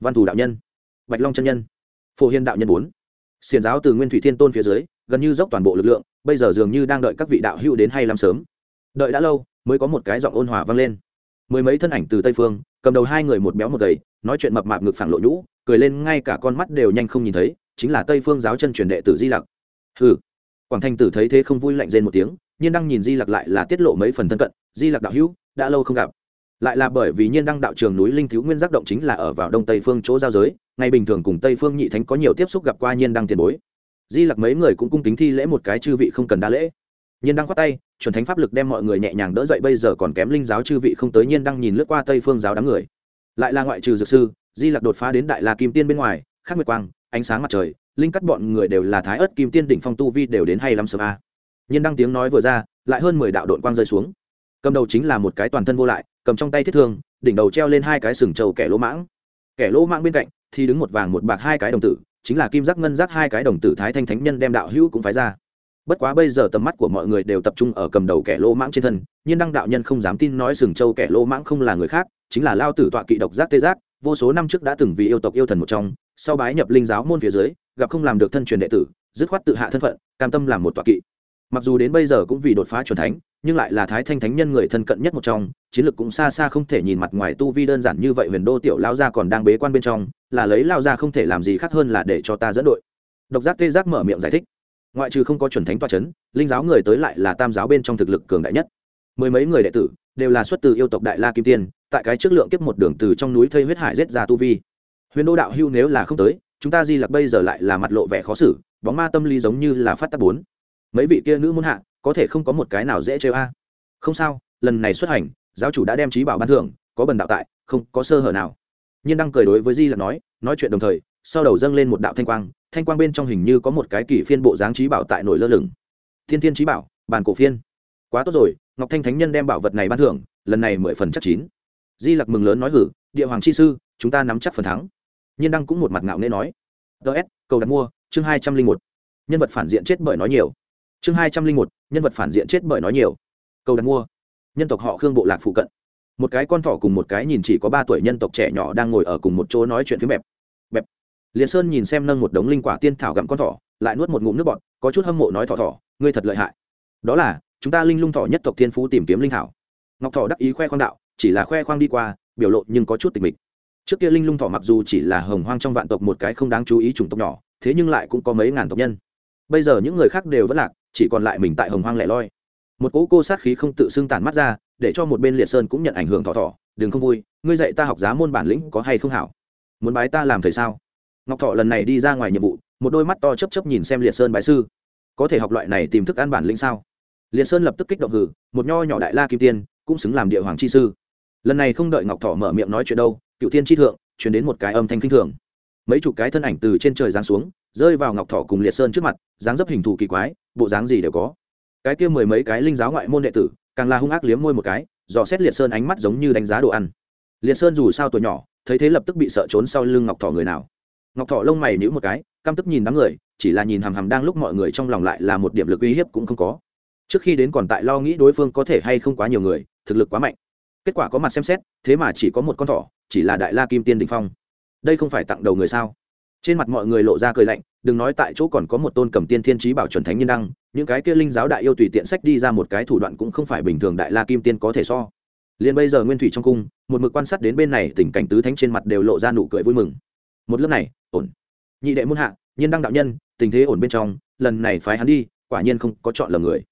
văn thủ đạo nhân, bạch long chân nhân, phổ hiên đạo nhân bốn. Xiền giáo từ nguyên thủy thiên tôn phía dưới, gần như dốc toàn bộ lực lượng, bây giờ dường như đang đợi các vị đạo hữu đến hay làm sớm. Đợi đã lâu, mới có một cái giọng ôn hòa vang lên. Mười mấy thân ảnh từ tây phương, cầm đầu hai người một béo một gầy, nói chuyện mập mạp ngực phẳng lộ nhũ, cười lên ngay cả con mắt đều nhanh không nhìn thấy, chính là tây phương giáo chân truyền đệ tử di lặc. Hừ. Quảng thanh tử thấy thế không vui lạnh rên một tiếng nhiên đăng nhìn di lặc lại là tiết lộ mấy phần thân cận, di lặc đạo hữu, đã lâu không gặp. Lại là bởi vì nhiên đăng đạo trường núi linh thiếu nguyên giác động chính là ở vào đông tây phương chỗ giao giới, ngày bình thường cùng tây phương nhị thánh có nhiều tiếp xúc gặp qua nhiên đăng tiền bối. Di lặc mấy người cũng cung kính thi lễ một cái chư vị không cần đa lễ. Nhiên đăng khoát tay, chuẩn thánh pháp lực đem mọi người nhẹ nhàng đỡ dậy bây giờ còn kém linh giáo chư vị không tới nhiên đăng nhìn lướt qua tây phương giáo đám người. Lại là ngoại trừ dược sư, di lặc đột phá đến đại la kim tiên bên ngoài, khắc nguyệt quang, ánh sáng mặt trời, linh cắt bọn người đều là thái ớt kim tiên đỉnh phong tu vi đều đến hay lắm sớm a nhiên đăng tiếng nói vừa ra, lại hơn mười đạo đội quang rơi xuống. Cầm đầu chính là một cái toàn thân vô lại, cầm trong tay thiết thương, đỉnh đầu treo lên hai cái sừng trầu kẻ lỗ mãng. Kẻ lỗ mãng bên cạnh thì đứng một vàng một bạc hai cái đồng tử, chính là kim giác ngân giác hai cái đồng tử thái thanh thánh nhân đem đạo hữu cũng phái ra. Bất quá bây giờ tầm mắt của mọi người đều tập trung ở cầm đầu kẻ lỗ mãng trên thân, nhiên đăng đạo nhân không dám tin nói sừng trâu kẻ lỗ mãng không là người khác, chính là lao tử tọa kỵ độc giác tê giác, vô số năm trước đã từng vì yêu tộc yêu thần một trong, sau bái nhập linh giáo môn phía dưới, gặp không làm được thân truyền đệ tử, dứt khoát tự hạ thân phận, cam tâm làm một tọa kỵ mặc dù đến bây giờ cũng vì đột phá chuẩn thánh, nhưng lại là thái thanh thánh nhân người thân cận nhất một trong, chiến lược cũng xa xa không thể nhìn mặt ngoài tu vi đơn giản như vậy huyền đô tiểu lao gia còn đang bế quan bên trong, là lấy lao gia không thể làm gì khác hơn là để cho ta dẫn đội. Độc giác tê giác mở miệng giải thích. Ngoại trừ không có chuẩn thánh toa c h ấ n linh giáo người tới lại là tam giáo bên trong thực lực cường đại nhất. Mười mấy người đệ tử đều là xuất từ yêu tộc đại la kim tiên, tại cái trước lượng kiếp một đường từ trong núi thây huyết hải rết ra tu vi. Huyền đô đạo hưu nếu là không tới, chúng ta di lặc bây giờ lại là mặt lộ vẻ khó xử, bóng ma tâm lý giống như là phát tác bốn mấy vị kia nữ muốn hạ, có thể không có một cái nào dễ chơi a. Không sao, lần này xuất hành, giáo chủ đã đem trí bảo ban thưởng, có bần đạo tại, không có sơ hở nào. Nhiên đang cười đối với di là nói nói chuyện đồng thời, sau đầu dâng lên một đạo thanh quang thanh quang bên trong hình như có một cái kỷ phiên bộ dáng trí bảo tại nổi lơ lửng. Thiên thiên trí bảo, bàn cổ phiên. Quá tốt rồi, ngọc thanh thánh nhân đem bảo vật này ban thưởng, lần này mười phần chắc chín. Di lặc mừng lớn nói hử, địa hoàng chi sư, chúng ta nắm chắc phần thắng. Nhiên đăng cũng một mặt ngạo nghễ nói ts cầu đặt mua, chương hai trăm linh một. Nhân vật phản diện chết bởi nói nhiều chương hai trăm linh một, nhân vật phản diện chết bởi nói nhiều. Câu đặt mua. Nhân tộc họ khương bộ lạc phụ cận. Một cái con thỏ cùng một cái nhìn chỉ có ba tuổi nhân tộc trẻ nhỏ đang ngồi ở cùng một chỗ nói chuyện phía bẹp. Bẹp. Liền sơn nhìn xem nâng một đống linh quả tiên thảo gặm con thỏ, lại nuốt một ngụm nước bọt, có chút hâm mộ nói thỏ thỏ, ngươi thật lợi hại. Đó là, chúng ta linh lung thỏ nhất tộc thiên phú tìm kiếm linh thảo. Ngọc thỏ đắc ý khoe khoang đạo, chỉ là khoe khoang đi qua, biểu lộ nhưng có chút tịch mịch. Trước kia linh lung thỏ mặc dù chỉ là hồng hoang trong vạn tộc một cái không đáng chú ý chủng tộc nhỏ, thế nhưng lại cũng có mấy ngàn tộc nhân. Bây giờ những người khác đều vẫn lạc chỉ còn lại mình tại hồng hoang lẻ loi. Một cỗ cô sát khí không tự xưng tản mắt ra, để cho một bên liệt sơn cũng nhận ảnh hưởng thỏ thỏ, đừng không vui, ngươi dạy ta học giá môn bản lĩnh có hay không hảo? Muốn bái ta làm thầy sao? Ngọc thọ lần này đi ra ngoài nhiệm vụ, một đôi mắt to chấp chấp nhìn xem liệt sơn bái sư. Có thể học loại này tìm thức ăn bản lĩnh sao? Liệt sơn lập tức kích động hử một nho nhỏ đại la kim tiên, cũng xứng làm địa hoàng chi sư. Lần này không đợi ngọc thọ mở miệng nói chuyện đâu, cựu tiên chi thượng chuyển đến một cái âm thanh kinh thường. Mấy chục cái thân ảnh từ trên trời giáng xuống, rơi vào ngọc thọ cùng liệt sơn trước mặt, dáng dấp hình thù kỳ quái bộ dáng gì đều có. Cái kia mười mấy cái linh giáo ngoại môn đệ tử, càng là hung ác liếm môi một cái, dò xét liệt sơn ánh mắt giống như đánh giá đồ ăn. Liệt sơn dù sao tuổi nhỏ, thấy thế lập tức bị sợ trốn sau lưng ngọc thỏ người nào. Ngọc thỏ lông mày nhữ một cái, căm tức nhìn đám người, chỉ là nhìn hằm hằm đang lúc mọi người trong lòng lại là một điểm lực uy hiếp cũng không có. Trước khi đến còn tại lo nghĩ đối phương có thể hay không quá nhiều người, thực lực quá mạnh. Kết quả có mặt xem xét, thế mà chỉ có một con thỏ, chỉ là đại la kim tiên đình phong. Đây không phải tặng đầu người sao? Trên mặt mọi người lộ ra cười lạnh, đừng nói tại chỗ còn có một tôn cầm tiên thiên trí bảo chuẩn thánh nhân đăng, những cái kia linh giáo đại yêu tùy tiện sách đi ra một cái thủ đoạn cũng không phải bình thường đại la kim tiên có thể so. Liền bây giờ nguyên thủy trong cung, một mực quan sát đến bên này tình cảnh tứ thánh trên mặt đều lộ ra nụ cười vui mừng. Một lớp này, ổn. Nhị đệ muôn hạ, nhiên đăng đạo nhân, tình thế ổn bên trong, lần này phái hắn đi, quả nhiên không có chọn lầm người.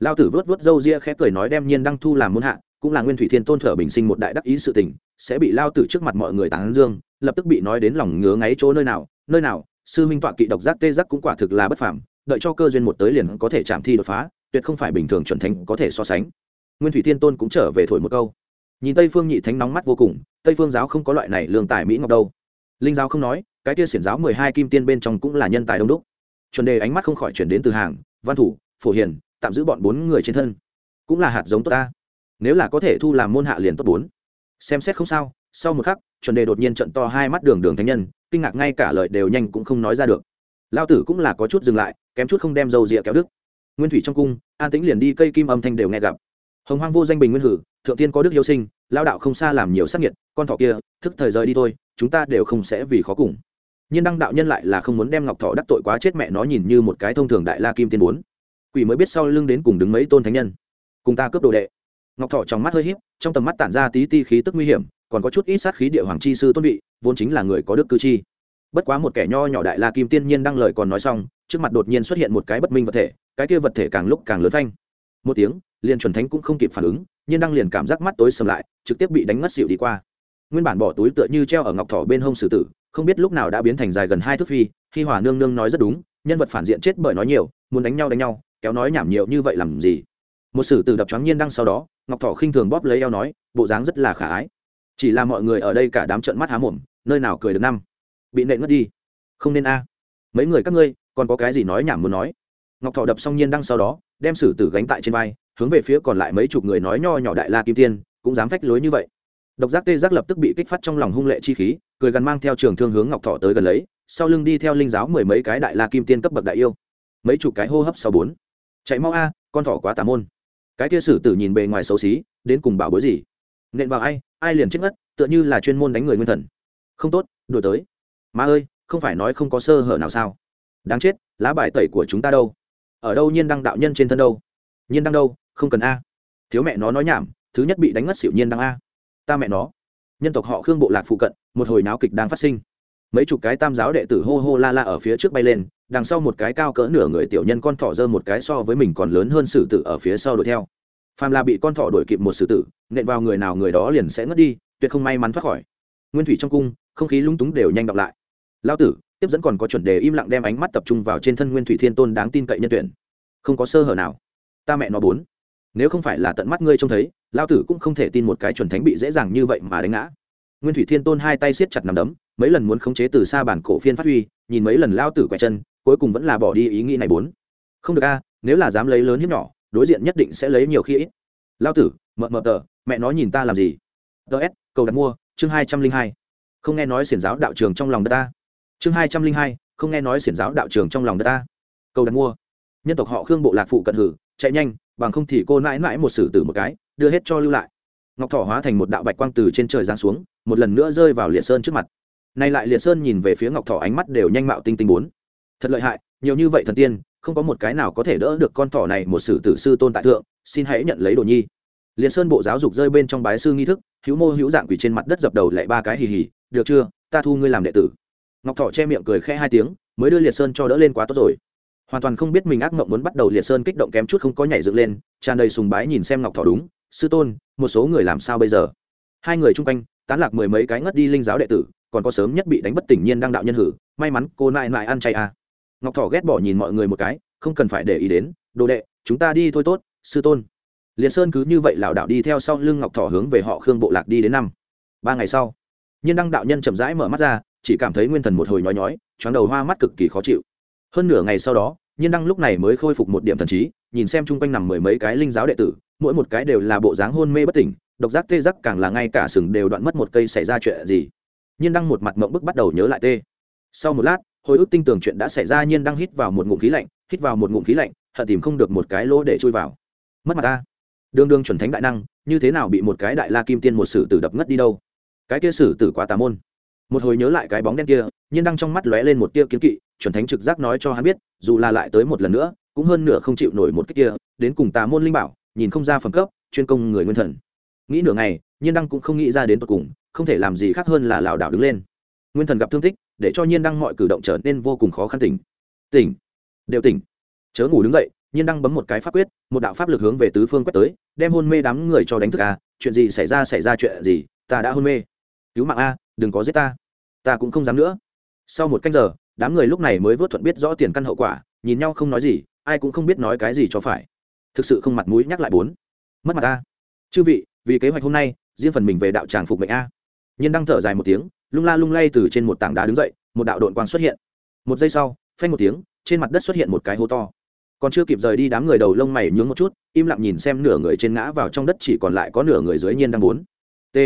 Lao tử vớt vớt râu ria khẽ cười nói đem nhiên đăng thu làm muôn hạ, cũng là nguyên thủy thiên tôn thở bình sinh một đại đắc ý sự tình, sẽ bị lao tử trước mặt mọi người tán dương, lập tức bị nói đến lòng ngứa ngáy chỗ nơi nào nơi nào, sư minh tọa kỵ độc giác tê giác cũng quả thực là bất phàm, đợi cho cơ duyên một tới liền có thể chạm thi đột phá, tuyệt không phải bình thường chuẩn thánh có thể so sánh. Nguyên thủy thiên tôn cũng trở về thổi một câu. Nhìn tây phương nhị thánh nóng mắt vô cùng, tây phương giáo không có loại này lương tài mỹ ngọc đâu. Linh giáo không nói, cái kia xiển giáo mười hai kim tiên bên trong cũng là nhân tài đông đúc. Chuẩn đề ánh mắt không khỏi chuyển đến từ hàng, văn thủ, phổ hiền, tạm giữ bọn bốn người trên thân. Cũng là hạt giống tốt ta. Nếu là có thể thu làm môn hạ liền tốt bốn. Xem xét không sao, sau một khắc, chuẩn đề đột nhiên trận to hai mắt đường đường thánh nhân kinh ngạc ngay cả lời đều nhanh cũng không nói ra được. Lao tử cũng là có chút dừng lại, kém chút không đem dầu rịa kéo đức nguyên thủy trong cung, an tĩnh liền đi cây kim âm thanh đều nghe gặp. Hồng hoang vô danh bình nguyên hử, thượng tiên có đức yêu sinh, lao đạo không xa làm nhiều sắc nhiệt con thỏ kia, thức thời rời đi thôi, chúng ta đều không sẽ vì khó cùng. Nhưng đăng đạo nhân lại là không muốn đem ngọc thọ đắc tội quá chết mẹ nó nhìn như một cái thông thường đại la kim tiên bốn. Quỷ mới biết sau lưng đến cùng đứng mấy tôn thánh nhân. Cùng ta cướp đồ đệ. Ngọc thọ trong mắt hơi híp, trong tầm mắt tản ra tí ti khí tức nguy hiểm còn có chút ít sát khí địa hoàng chi sư tôn vị, vốn chính là người có đức cư chi. Bất quá một kẻ nho nhỏ đại la kim tiên nhiên đăng lời còn nói xong, trước mặt đột nhiên xuất hiện một cái bất minh vật thể, cái kia vật thể càng lúc càng lớn phanh. Một tiếng, liền chuẩn thánh cũng không kịp phản ứng, nhiên đăng liền cảm giác mắt tối sầm lại, trực tiếp bị đánh ngất xỉu đi qua. Nguyên bản bỏ túi tựa như treo ở ngọc thỏ bên hông sử tử, không biết lúc nào đã biến thành dài gần hai thước phi, khi hòa nương nương nói rất đúng, nhân vật phản diện chết bởi nói nhiều, muốn đánh nhau đánh nhau, kéo nói nhảm nhiều như vậy làm gì? Một sử tử đập choáng nhiên đăng sau đó, ngọc thỏ khinh thường bóp lấy eo nói, bộ dáng rất là khả ái chỉ là mọi người ở đây cả đám trận mắt há mồm, nơi nào cười được năm? Bị nện ngất đi. Không nên a. Mấy người các ngươi, còn có cái gì nói nhảm muốn nói? Ngọc thọ đập xong nhiên đăng sau đó, đem sử tử gánh tại trên vai, hướng về phía còn lại mấy chục người nói nho nhỏ đại la kim tiên, cũng dám phách lối như vậy. Độc giác tê giác lập tức bị kích phát trong lòng hung lệ chi khí, cười gắn mang theo trường thương hướng ngọc thọ tới gần lấy, sau lưng đi theo linh giáo mười mấy cái đại la kim tiên cấp bậc đại yêu. Mấy chục cái hô hấp sau bốn. Chạy mau a, con thỏ quá tà môn. Cái kia sử tử nhìn bề ngoài xấu xí, đến cùng bảo bối gì? Nện vào ai ai liền chết ngất, tựa như là chuyên môn đánh người nguyên thần. Không tốt, đổi tới. Má ơi, không phải nói không có sơ hở nào sao? Đáng chết, lá bài tẩy của chúng ta đâu? Ở đâu nhiên đăng đạo nhân trên thân đâu? Nhiên đăng đâu, không cần a. Thiếu mẹ nó nói nhảm, thứ nhất bị đánh ngất xỉu nhiên đăng a. Ta mẹ nó. Nhân tộc họ khương bộ lạc phụ cận, một hồi náo kịch đang phát sinh. Mấy chục cái tam giáo đệ tử hô hô la la ở phía trước bay lên, đằng sau một cái cao cỡ nửa người tiểu nhân con thỏ dơ một cái so với mình còn lớn hơn sử tử ở phía sau đuổi theo phàm là bị con thỏ đuổi kịp một sự tử, nện vào người nào người đó liền sẽ ngất đi, tuyệt không may mắn thoát khỏi. Nguyên thủy trong cung, không khí lung túng đều nhanh đọc lại. Lao tử, tiếp dẫn còn có chuẩn đề im lặng đem ánh mắt tập trung vào trên thân nguyên thủy thiên tôn đáng tin cậy nhân tuyển. Không có sơ hở nào. Ta mẹ nó bốn. Nếu không phải là tận mắt ngươi trông thấy lao tử cũng không thể tin một cái chuẩn thánh bị dễ dàng như vậy mà đánh ngã. Nguyên thủy thiên tôn hai tay siết chặt nằm đấm, mấy lần muốn khống chế từ xa bản cổ phiên phát huy, nhìn mấy lần lao tử quẹt chân, cuối cùng vẫn là bỏ đi ý nghĩ này bốn. Không được a, nếu là dám lấy lớn hiếp nhỏ đối diện nhất định sẽ lấy nhiều khi ít. Lao tử, mợ mợ tờ, mẹ nó nhìn ta làm gì? Ts cầu đặt mua, chương hai trăm linh hai. Không nghe nói xiển giáo đạo trường trong lòng đất ta. Chương hai trăm linh hai, không nghe nói xiển giáo đạo trường trong lòng đất ta. Cầu đặt mua. Nhân tộc họ khương bộ lạc phụ cận hử, chạy nhanh, bằng không thì cô mãi mãi một xử tử một cái, đưa hết cho lưu lại. Ngọc thỏ hóa thành một đạo bạch quang từ trên trời giáng xuống, một lần nữa rơi vào liệt sơn trước mặt. Nay lại liệt sơn nhìn về phía ngọc thỏ ánh mắt đều nhanh mạo tinh tinh bốn. Thật lợi hại nhiều như vậy thần tiên, không có một cái nào có thể đỡ được con thỏ này một sử tử sư tôn tại thượng, xin hãy nhận lấy đồ nhi. Liệt sơn bộ giáo dục rơi bên trong bái sư nghi thức, hữu mô hữu dạng quỷ trên mặt đất dập đầu lại ba cái hì hì, được chưa, ta thu ngươi làm đệ tử. Ngọc thọ che miệng cười khẽ hai tiếng, mới đưa liệt sơn cho đỡ lên quá tốt rồi. Hoàn toàn không biết mình ác mộng muốn bắt đầu liệt sơn kích động kém chút không có nhảy dựng lên, tràn đầy sùng bái nhìn xem ngọc thọ đúng, sư tôn, một số người làm sao bây giờ? Hai người chung quanh, tán lạc mười mấy cái ngất đi linh giáo đệ tử, còn có sớm nhất bị đánh bất tỉnh nhiên đang đạo nhân hử, may mắn cô nại nại ăn chay à ngọc thỏ ghét bỏ nhìn mọi người một cái, không cần phải để ý đến, đồ đệ, chúng ta đi thôi tốt, sư tôn. Liệt sơn cứ như vậy lảo đảo đi theo sau lưng ngọc thỏ hướng về họ khương bộ lạc đi đến năm. Ba ngày sau, nhiên đăng đạo nhân chậm rãi mở mắt ra, chỉ cảm thấy nguyên thần một hồi nhói nhói, choáng đầu hoa mắt cực kỳ khó chịu. Hơn nửa ngày sau đó, nhiên đăng lúc này mới khôi phục một điểm thần trí, nhìn xem chung quanh nằm mười mấy cái linh giáo đệ tử, mỗi một cái đều là bộ dáng hôn mê bất tỉnh, độc giác tê giác càng là ngay cả sừng đều đoạn mất một cây xảy ra chuyện gì. Nhiên đăng một mặt mộng bức bắt đầu nhớ lại tê. Sau một lát hồi ức tinh tường chuyện đã xảy ra nhiên đang hít vào một ngụm khí lạnh, hít vào một ngụm khí lạnh, hận tìm không được một cái lỗ để chui vào. Mất mặt ta. Đương đương chuẩn thánh đại năng, như thế nào bị một cái đại la kim tiên một sử tử đập ngất đi đâu? Cái kia sử tử quá tà môn. Một hồi nhớ lại cái bóng đen kia, nhiên đang trong mắt lóe lên một tia kiến kỵ, chuẩn thánh trực giác nói cho hắn biết, dù là lại tới một lần nữa, cũng hơn nửa không chịu nổi một cái kia, đến cùng tà môn linh bảo, nhìn không ra phẩm cấp, chuyên công người nguyên thần. Nghĩ nửa ngày, nhiên đăng cũng không nghĩ ra đến tột cùng, không thể làm gì khác hơn là lảo đảo đứng lên. Nguyên thần gặp thương tích để cho nhiên đăng mọi cử động trở nên vô cùng khó khăn tỉnh. Tỉnh. Đều tỉnh. Chớ ngủ đứng dậy, nhiên đăng bấm một cái pháp quyết, một đạo pháp lực hướng về tứ phương quét tới, đem hôn mê đám người cho đánh thức a chuyện gì xảy ra xảy ra chuyện gì, ta đã hôn mê. Cứu mạng a, đừng có giết ta. Ta cũng không dám nữa. Sau một canh giờ, đám người lúc này mới vớt thuận biết rõ tiền căn hậu quả, nhìn nhau không nói gì, ai cũng không biết nói cái gì cho phải. Thực sự không mặt mũi nhắc lại bốn. Mất mặt ta chư vị, vì kế hoạch hôm nay, riêng phần mình về đạo tràng phục mệnh a. Nhiên đăng thở dài một tiếng lung la lung lay từ trên một tảng đá đứng dậy, một đạo đội quang xuất hiện. Một giây sau, phanh một tiếng, trên mặt đất xuất hiện một cái hố to. Còn chưa kịp rời đi đám người đầu lông mày nhướng một chút, im lặng nhìn xem nửa người trên ngã vào trong đất chỉ còn lại có nửa người dưới nhiên đang bốn t.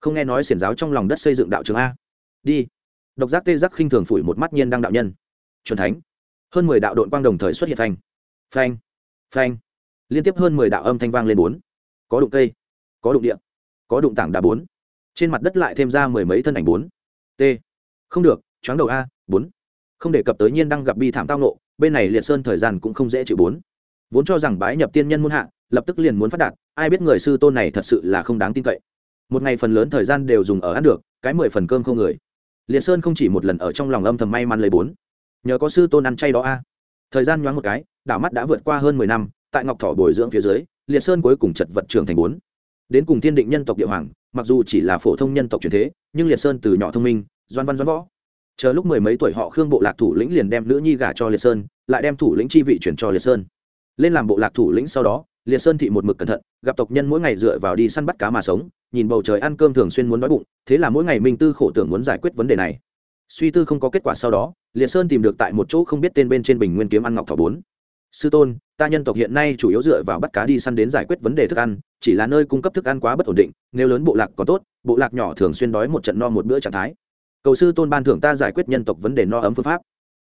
Không nghe nói xiển giáo trong lòng đất xây dựng đạo trường a. Đi độc giác tê giác khinh thường phủi một mắt nhiên đang đạo nhân. Truyền thánh. Hơn mười đạo đội quang đồng thời xuất hiện phanh. Phanh. Phanh. Liên tiếp hơn mười đạo âm thanh vang lên bốn. Có đụng cây. Có đụng địa. Có đụng tảng đá bốn trên mặt đất lại thêm ra mười mấy thân ảnh bốn. T. Không được, choáng đầu a, bốn. Không đề cập tới nhiên đang gặp bi thảm tao nộ bên này liệt sơn thời gian cũng không dễ chịu bốn. Vốn cho rằng bái nhập tiên nhân muôn hạ, lập tức liền muốn phát đạt, ai biết người sư tôn này thật sự là không đáng tin cậy. Một ngày phần lớn thời gian đều dùng ở ăn được, cái mười phần cơm không người. Liệt sơn không chỉ một lần ở trong lòng âm thầm may mắn lấy bốn. Nhờ có sư tôn ăn chay đó a. Thời gian nhoáng một cái, đảo mắt đã vượt qua hơn mười năm, tại ngọc thỏ bồi dưỡng phía dưới, liệt sơn cuối cùng chật vật trưởng thành bốn đến cùng thiên định nhân tộc địa hoàng, mặc dù chỉ là phổ thông nhân tộc truyền thế, nhưng liệt sơn từ nhỏ thông minh, doan văn doan võ. Chờ lúc mười mấy tuổi họ khương bộ lạc thủ lĩnh liền đem nữ nhi gả cho liệt sơn, lại đem thủ lĩnh chi vị chuyển cho liệt sơn. Lên làm bộ lạc thủ lĩnh sau đó, liệt sơn thị một mực cẩn thận, gặp tộc nhân mỗi ngày dựa vào đi săn bắt cá mà sống, nhìn bầu trời ăn cơm thường xuyên muốn đói bụng, thế là mỗi ngày minh tư khổ tưởng muốn giải quyết vấn đề này. Suy tư không có kết quả sau đó, liệt sơn tìm được tại một chỗ không biết tên bên trên bình nguyên kiếm ăn ngọc thỏ bốn sư tôn, ta nhân tộc hiện nay chủ yếu dựa vào bắt cá đi săn đến giải quyết vấn đề thức ăn, chỉ là nơi cung cấp thức ăn quá bất ổn định, nếu lớn bộ lạc có tốt, bộ lạc nhỏ thường xuyên đói một trận no một bữa trạng thái. Cầu sư tôn ban thưởng ta giải quyết nhân tộc vấn đề no ấm phương pháp.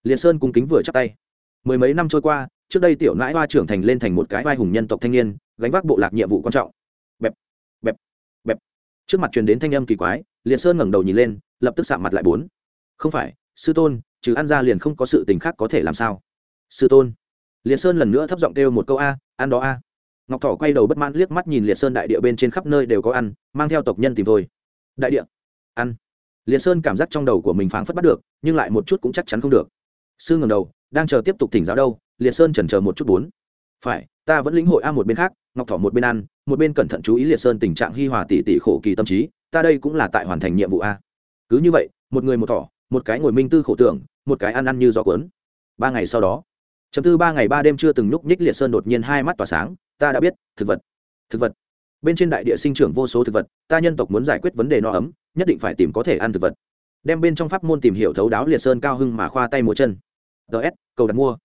Liền sơn cung kính vừa chắc tay. Mười mấy năm trôi qua, trước đây tiểu nãi hoa trưởng thành lên thành một cái vai hùng nhân tộc thanh niên, gánh vác bộ lạc nhiệm vụ quan trọng. Bẹp bẹp bẹp. Trước mặt truyền đến thanh âm kỳ quái liền sơn ngẩng đầu nhìn lên, lập tức sạm mặt lại bốn. Không phải, sư tôn, trừ ăn ra liền không có sự tình khác có thể làm sao? Sư tôn liệt sơn lần nữa thấp giọng kêu một câu, a, ăn đó a. Ngọc thỏ quay đầu bất mãn liếc mắt nhìn liệt sơn đại địa bên trên khắp nơi đều có ăn, mang theo tộc nhân tìm thôi. Đại địa. Ăn. Liệt sơn cảm giác trong đầu của mình phảng phất bắt được, nhưng lại một chút cũng chắc chắn không được. Sư ngầm đầu, đang chờ tiếp tục thỉnh giáo đâu, liệt sơn chần chờ một chút bốn. Phải, ta vẫn lĩnh hội a một bên khác, ngọc thỏ một bên ăn, một bên cẩn thận chú ý liệt sơn tình trạng hi hòa tỷ tỷ khổ kỳ tâm trí, ta đây cũng là tại hoàn thành nhiệm vụ a. Cứ như vậy, một người một thỏ, một cái ngồi minh tư khổ tưởng, một cái ăn ăn như gió cuốn. Ba ngày sau đó chấm tư ba ngày ba đêm chưa từng lúc nhích liệt sơn đột nhiên hai mắt tỏa sáng, ta đã biết, thực vật thực vật. Bên trên đại địa sinh trưởng vô số thực vật, ta nhân tộc muốn giải quyết vấn đề no ấm, nhất định phải tìm có thể ăn thực vật. Đem bên trong pháp môn tìm hiểu thấu đáo liệt sơn cao hưng mà khoa tay múa chân. Ts cầu đặt mua.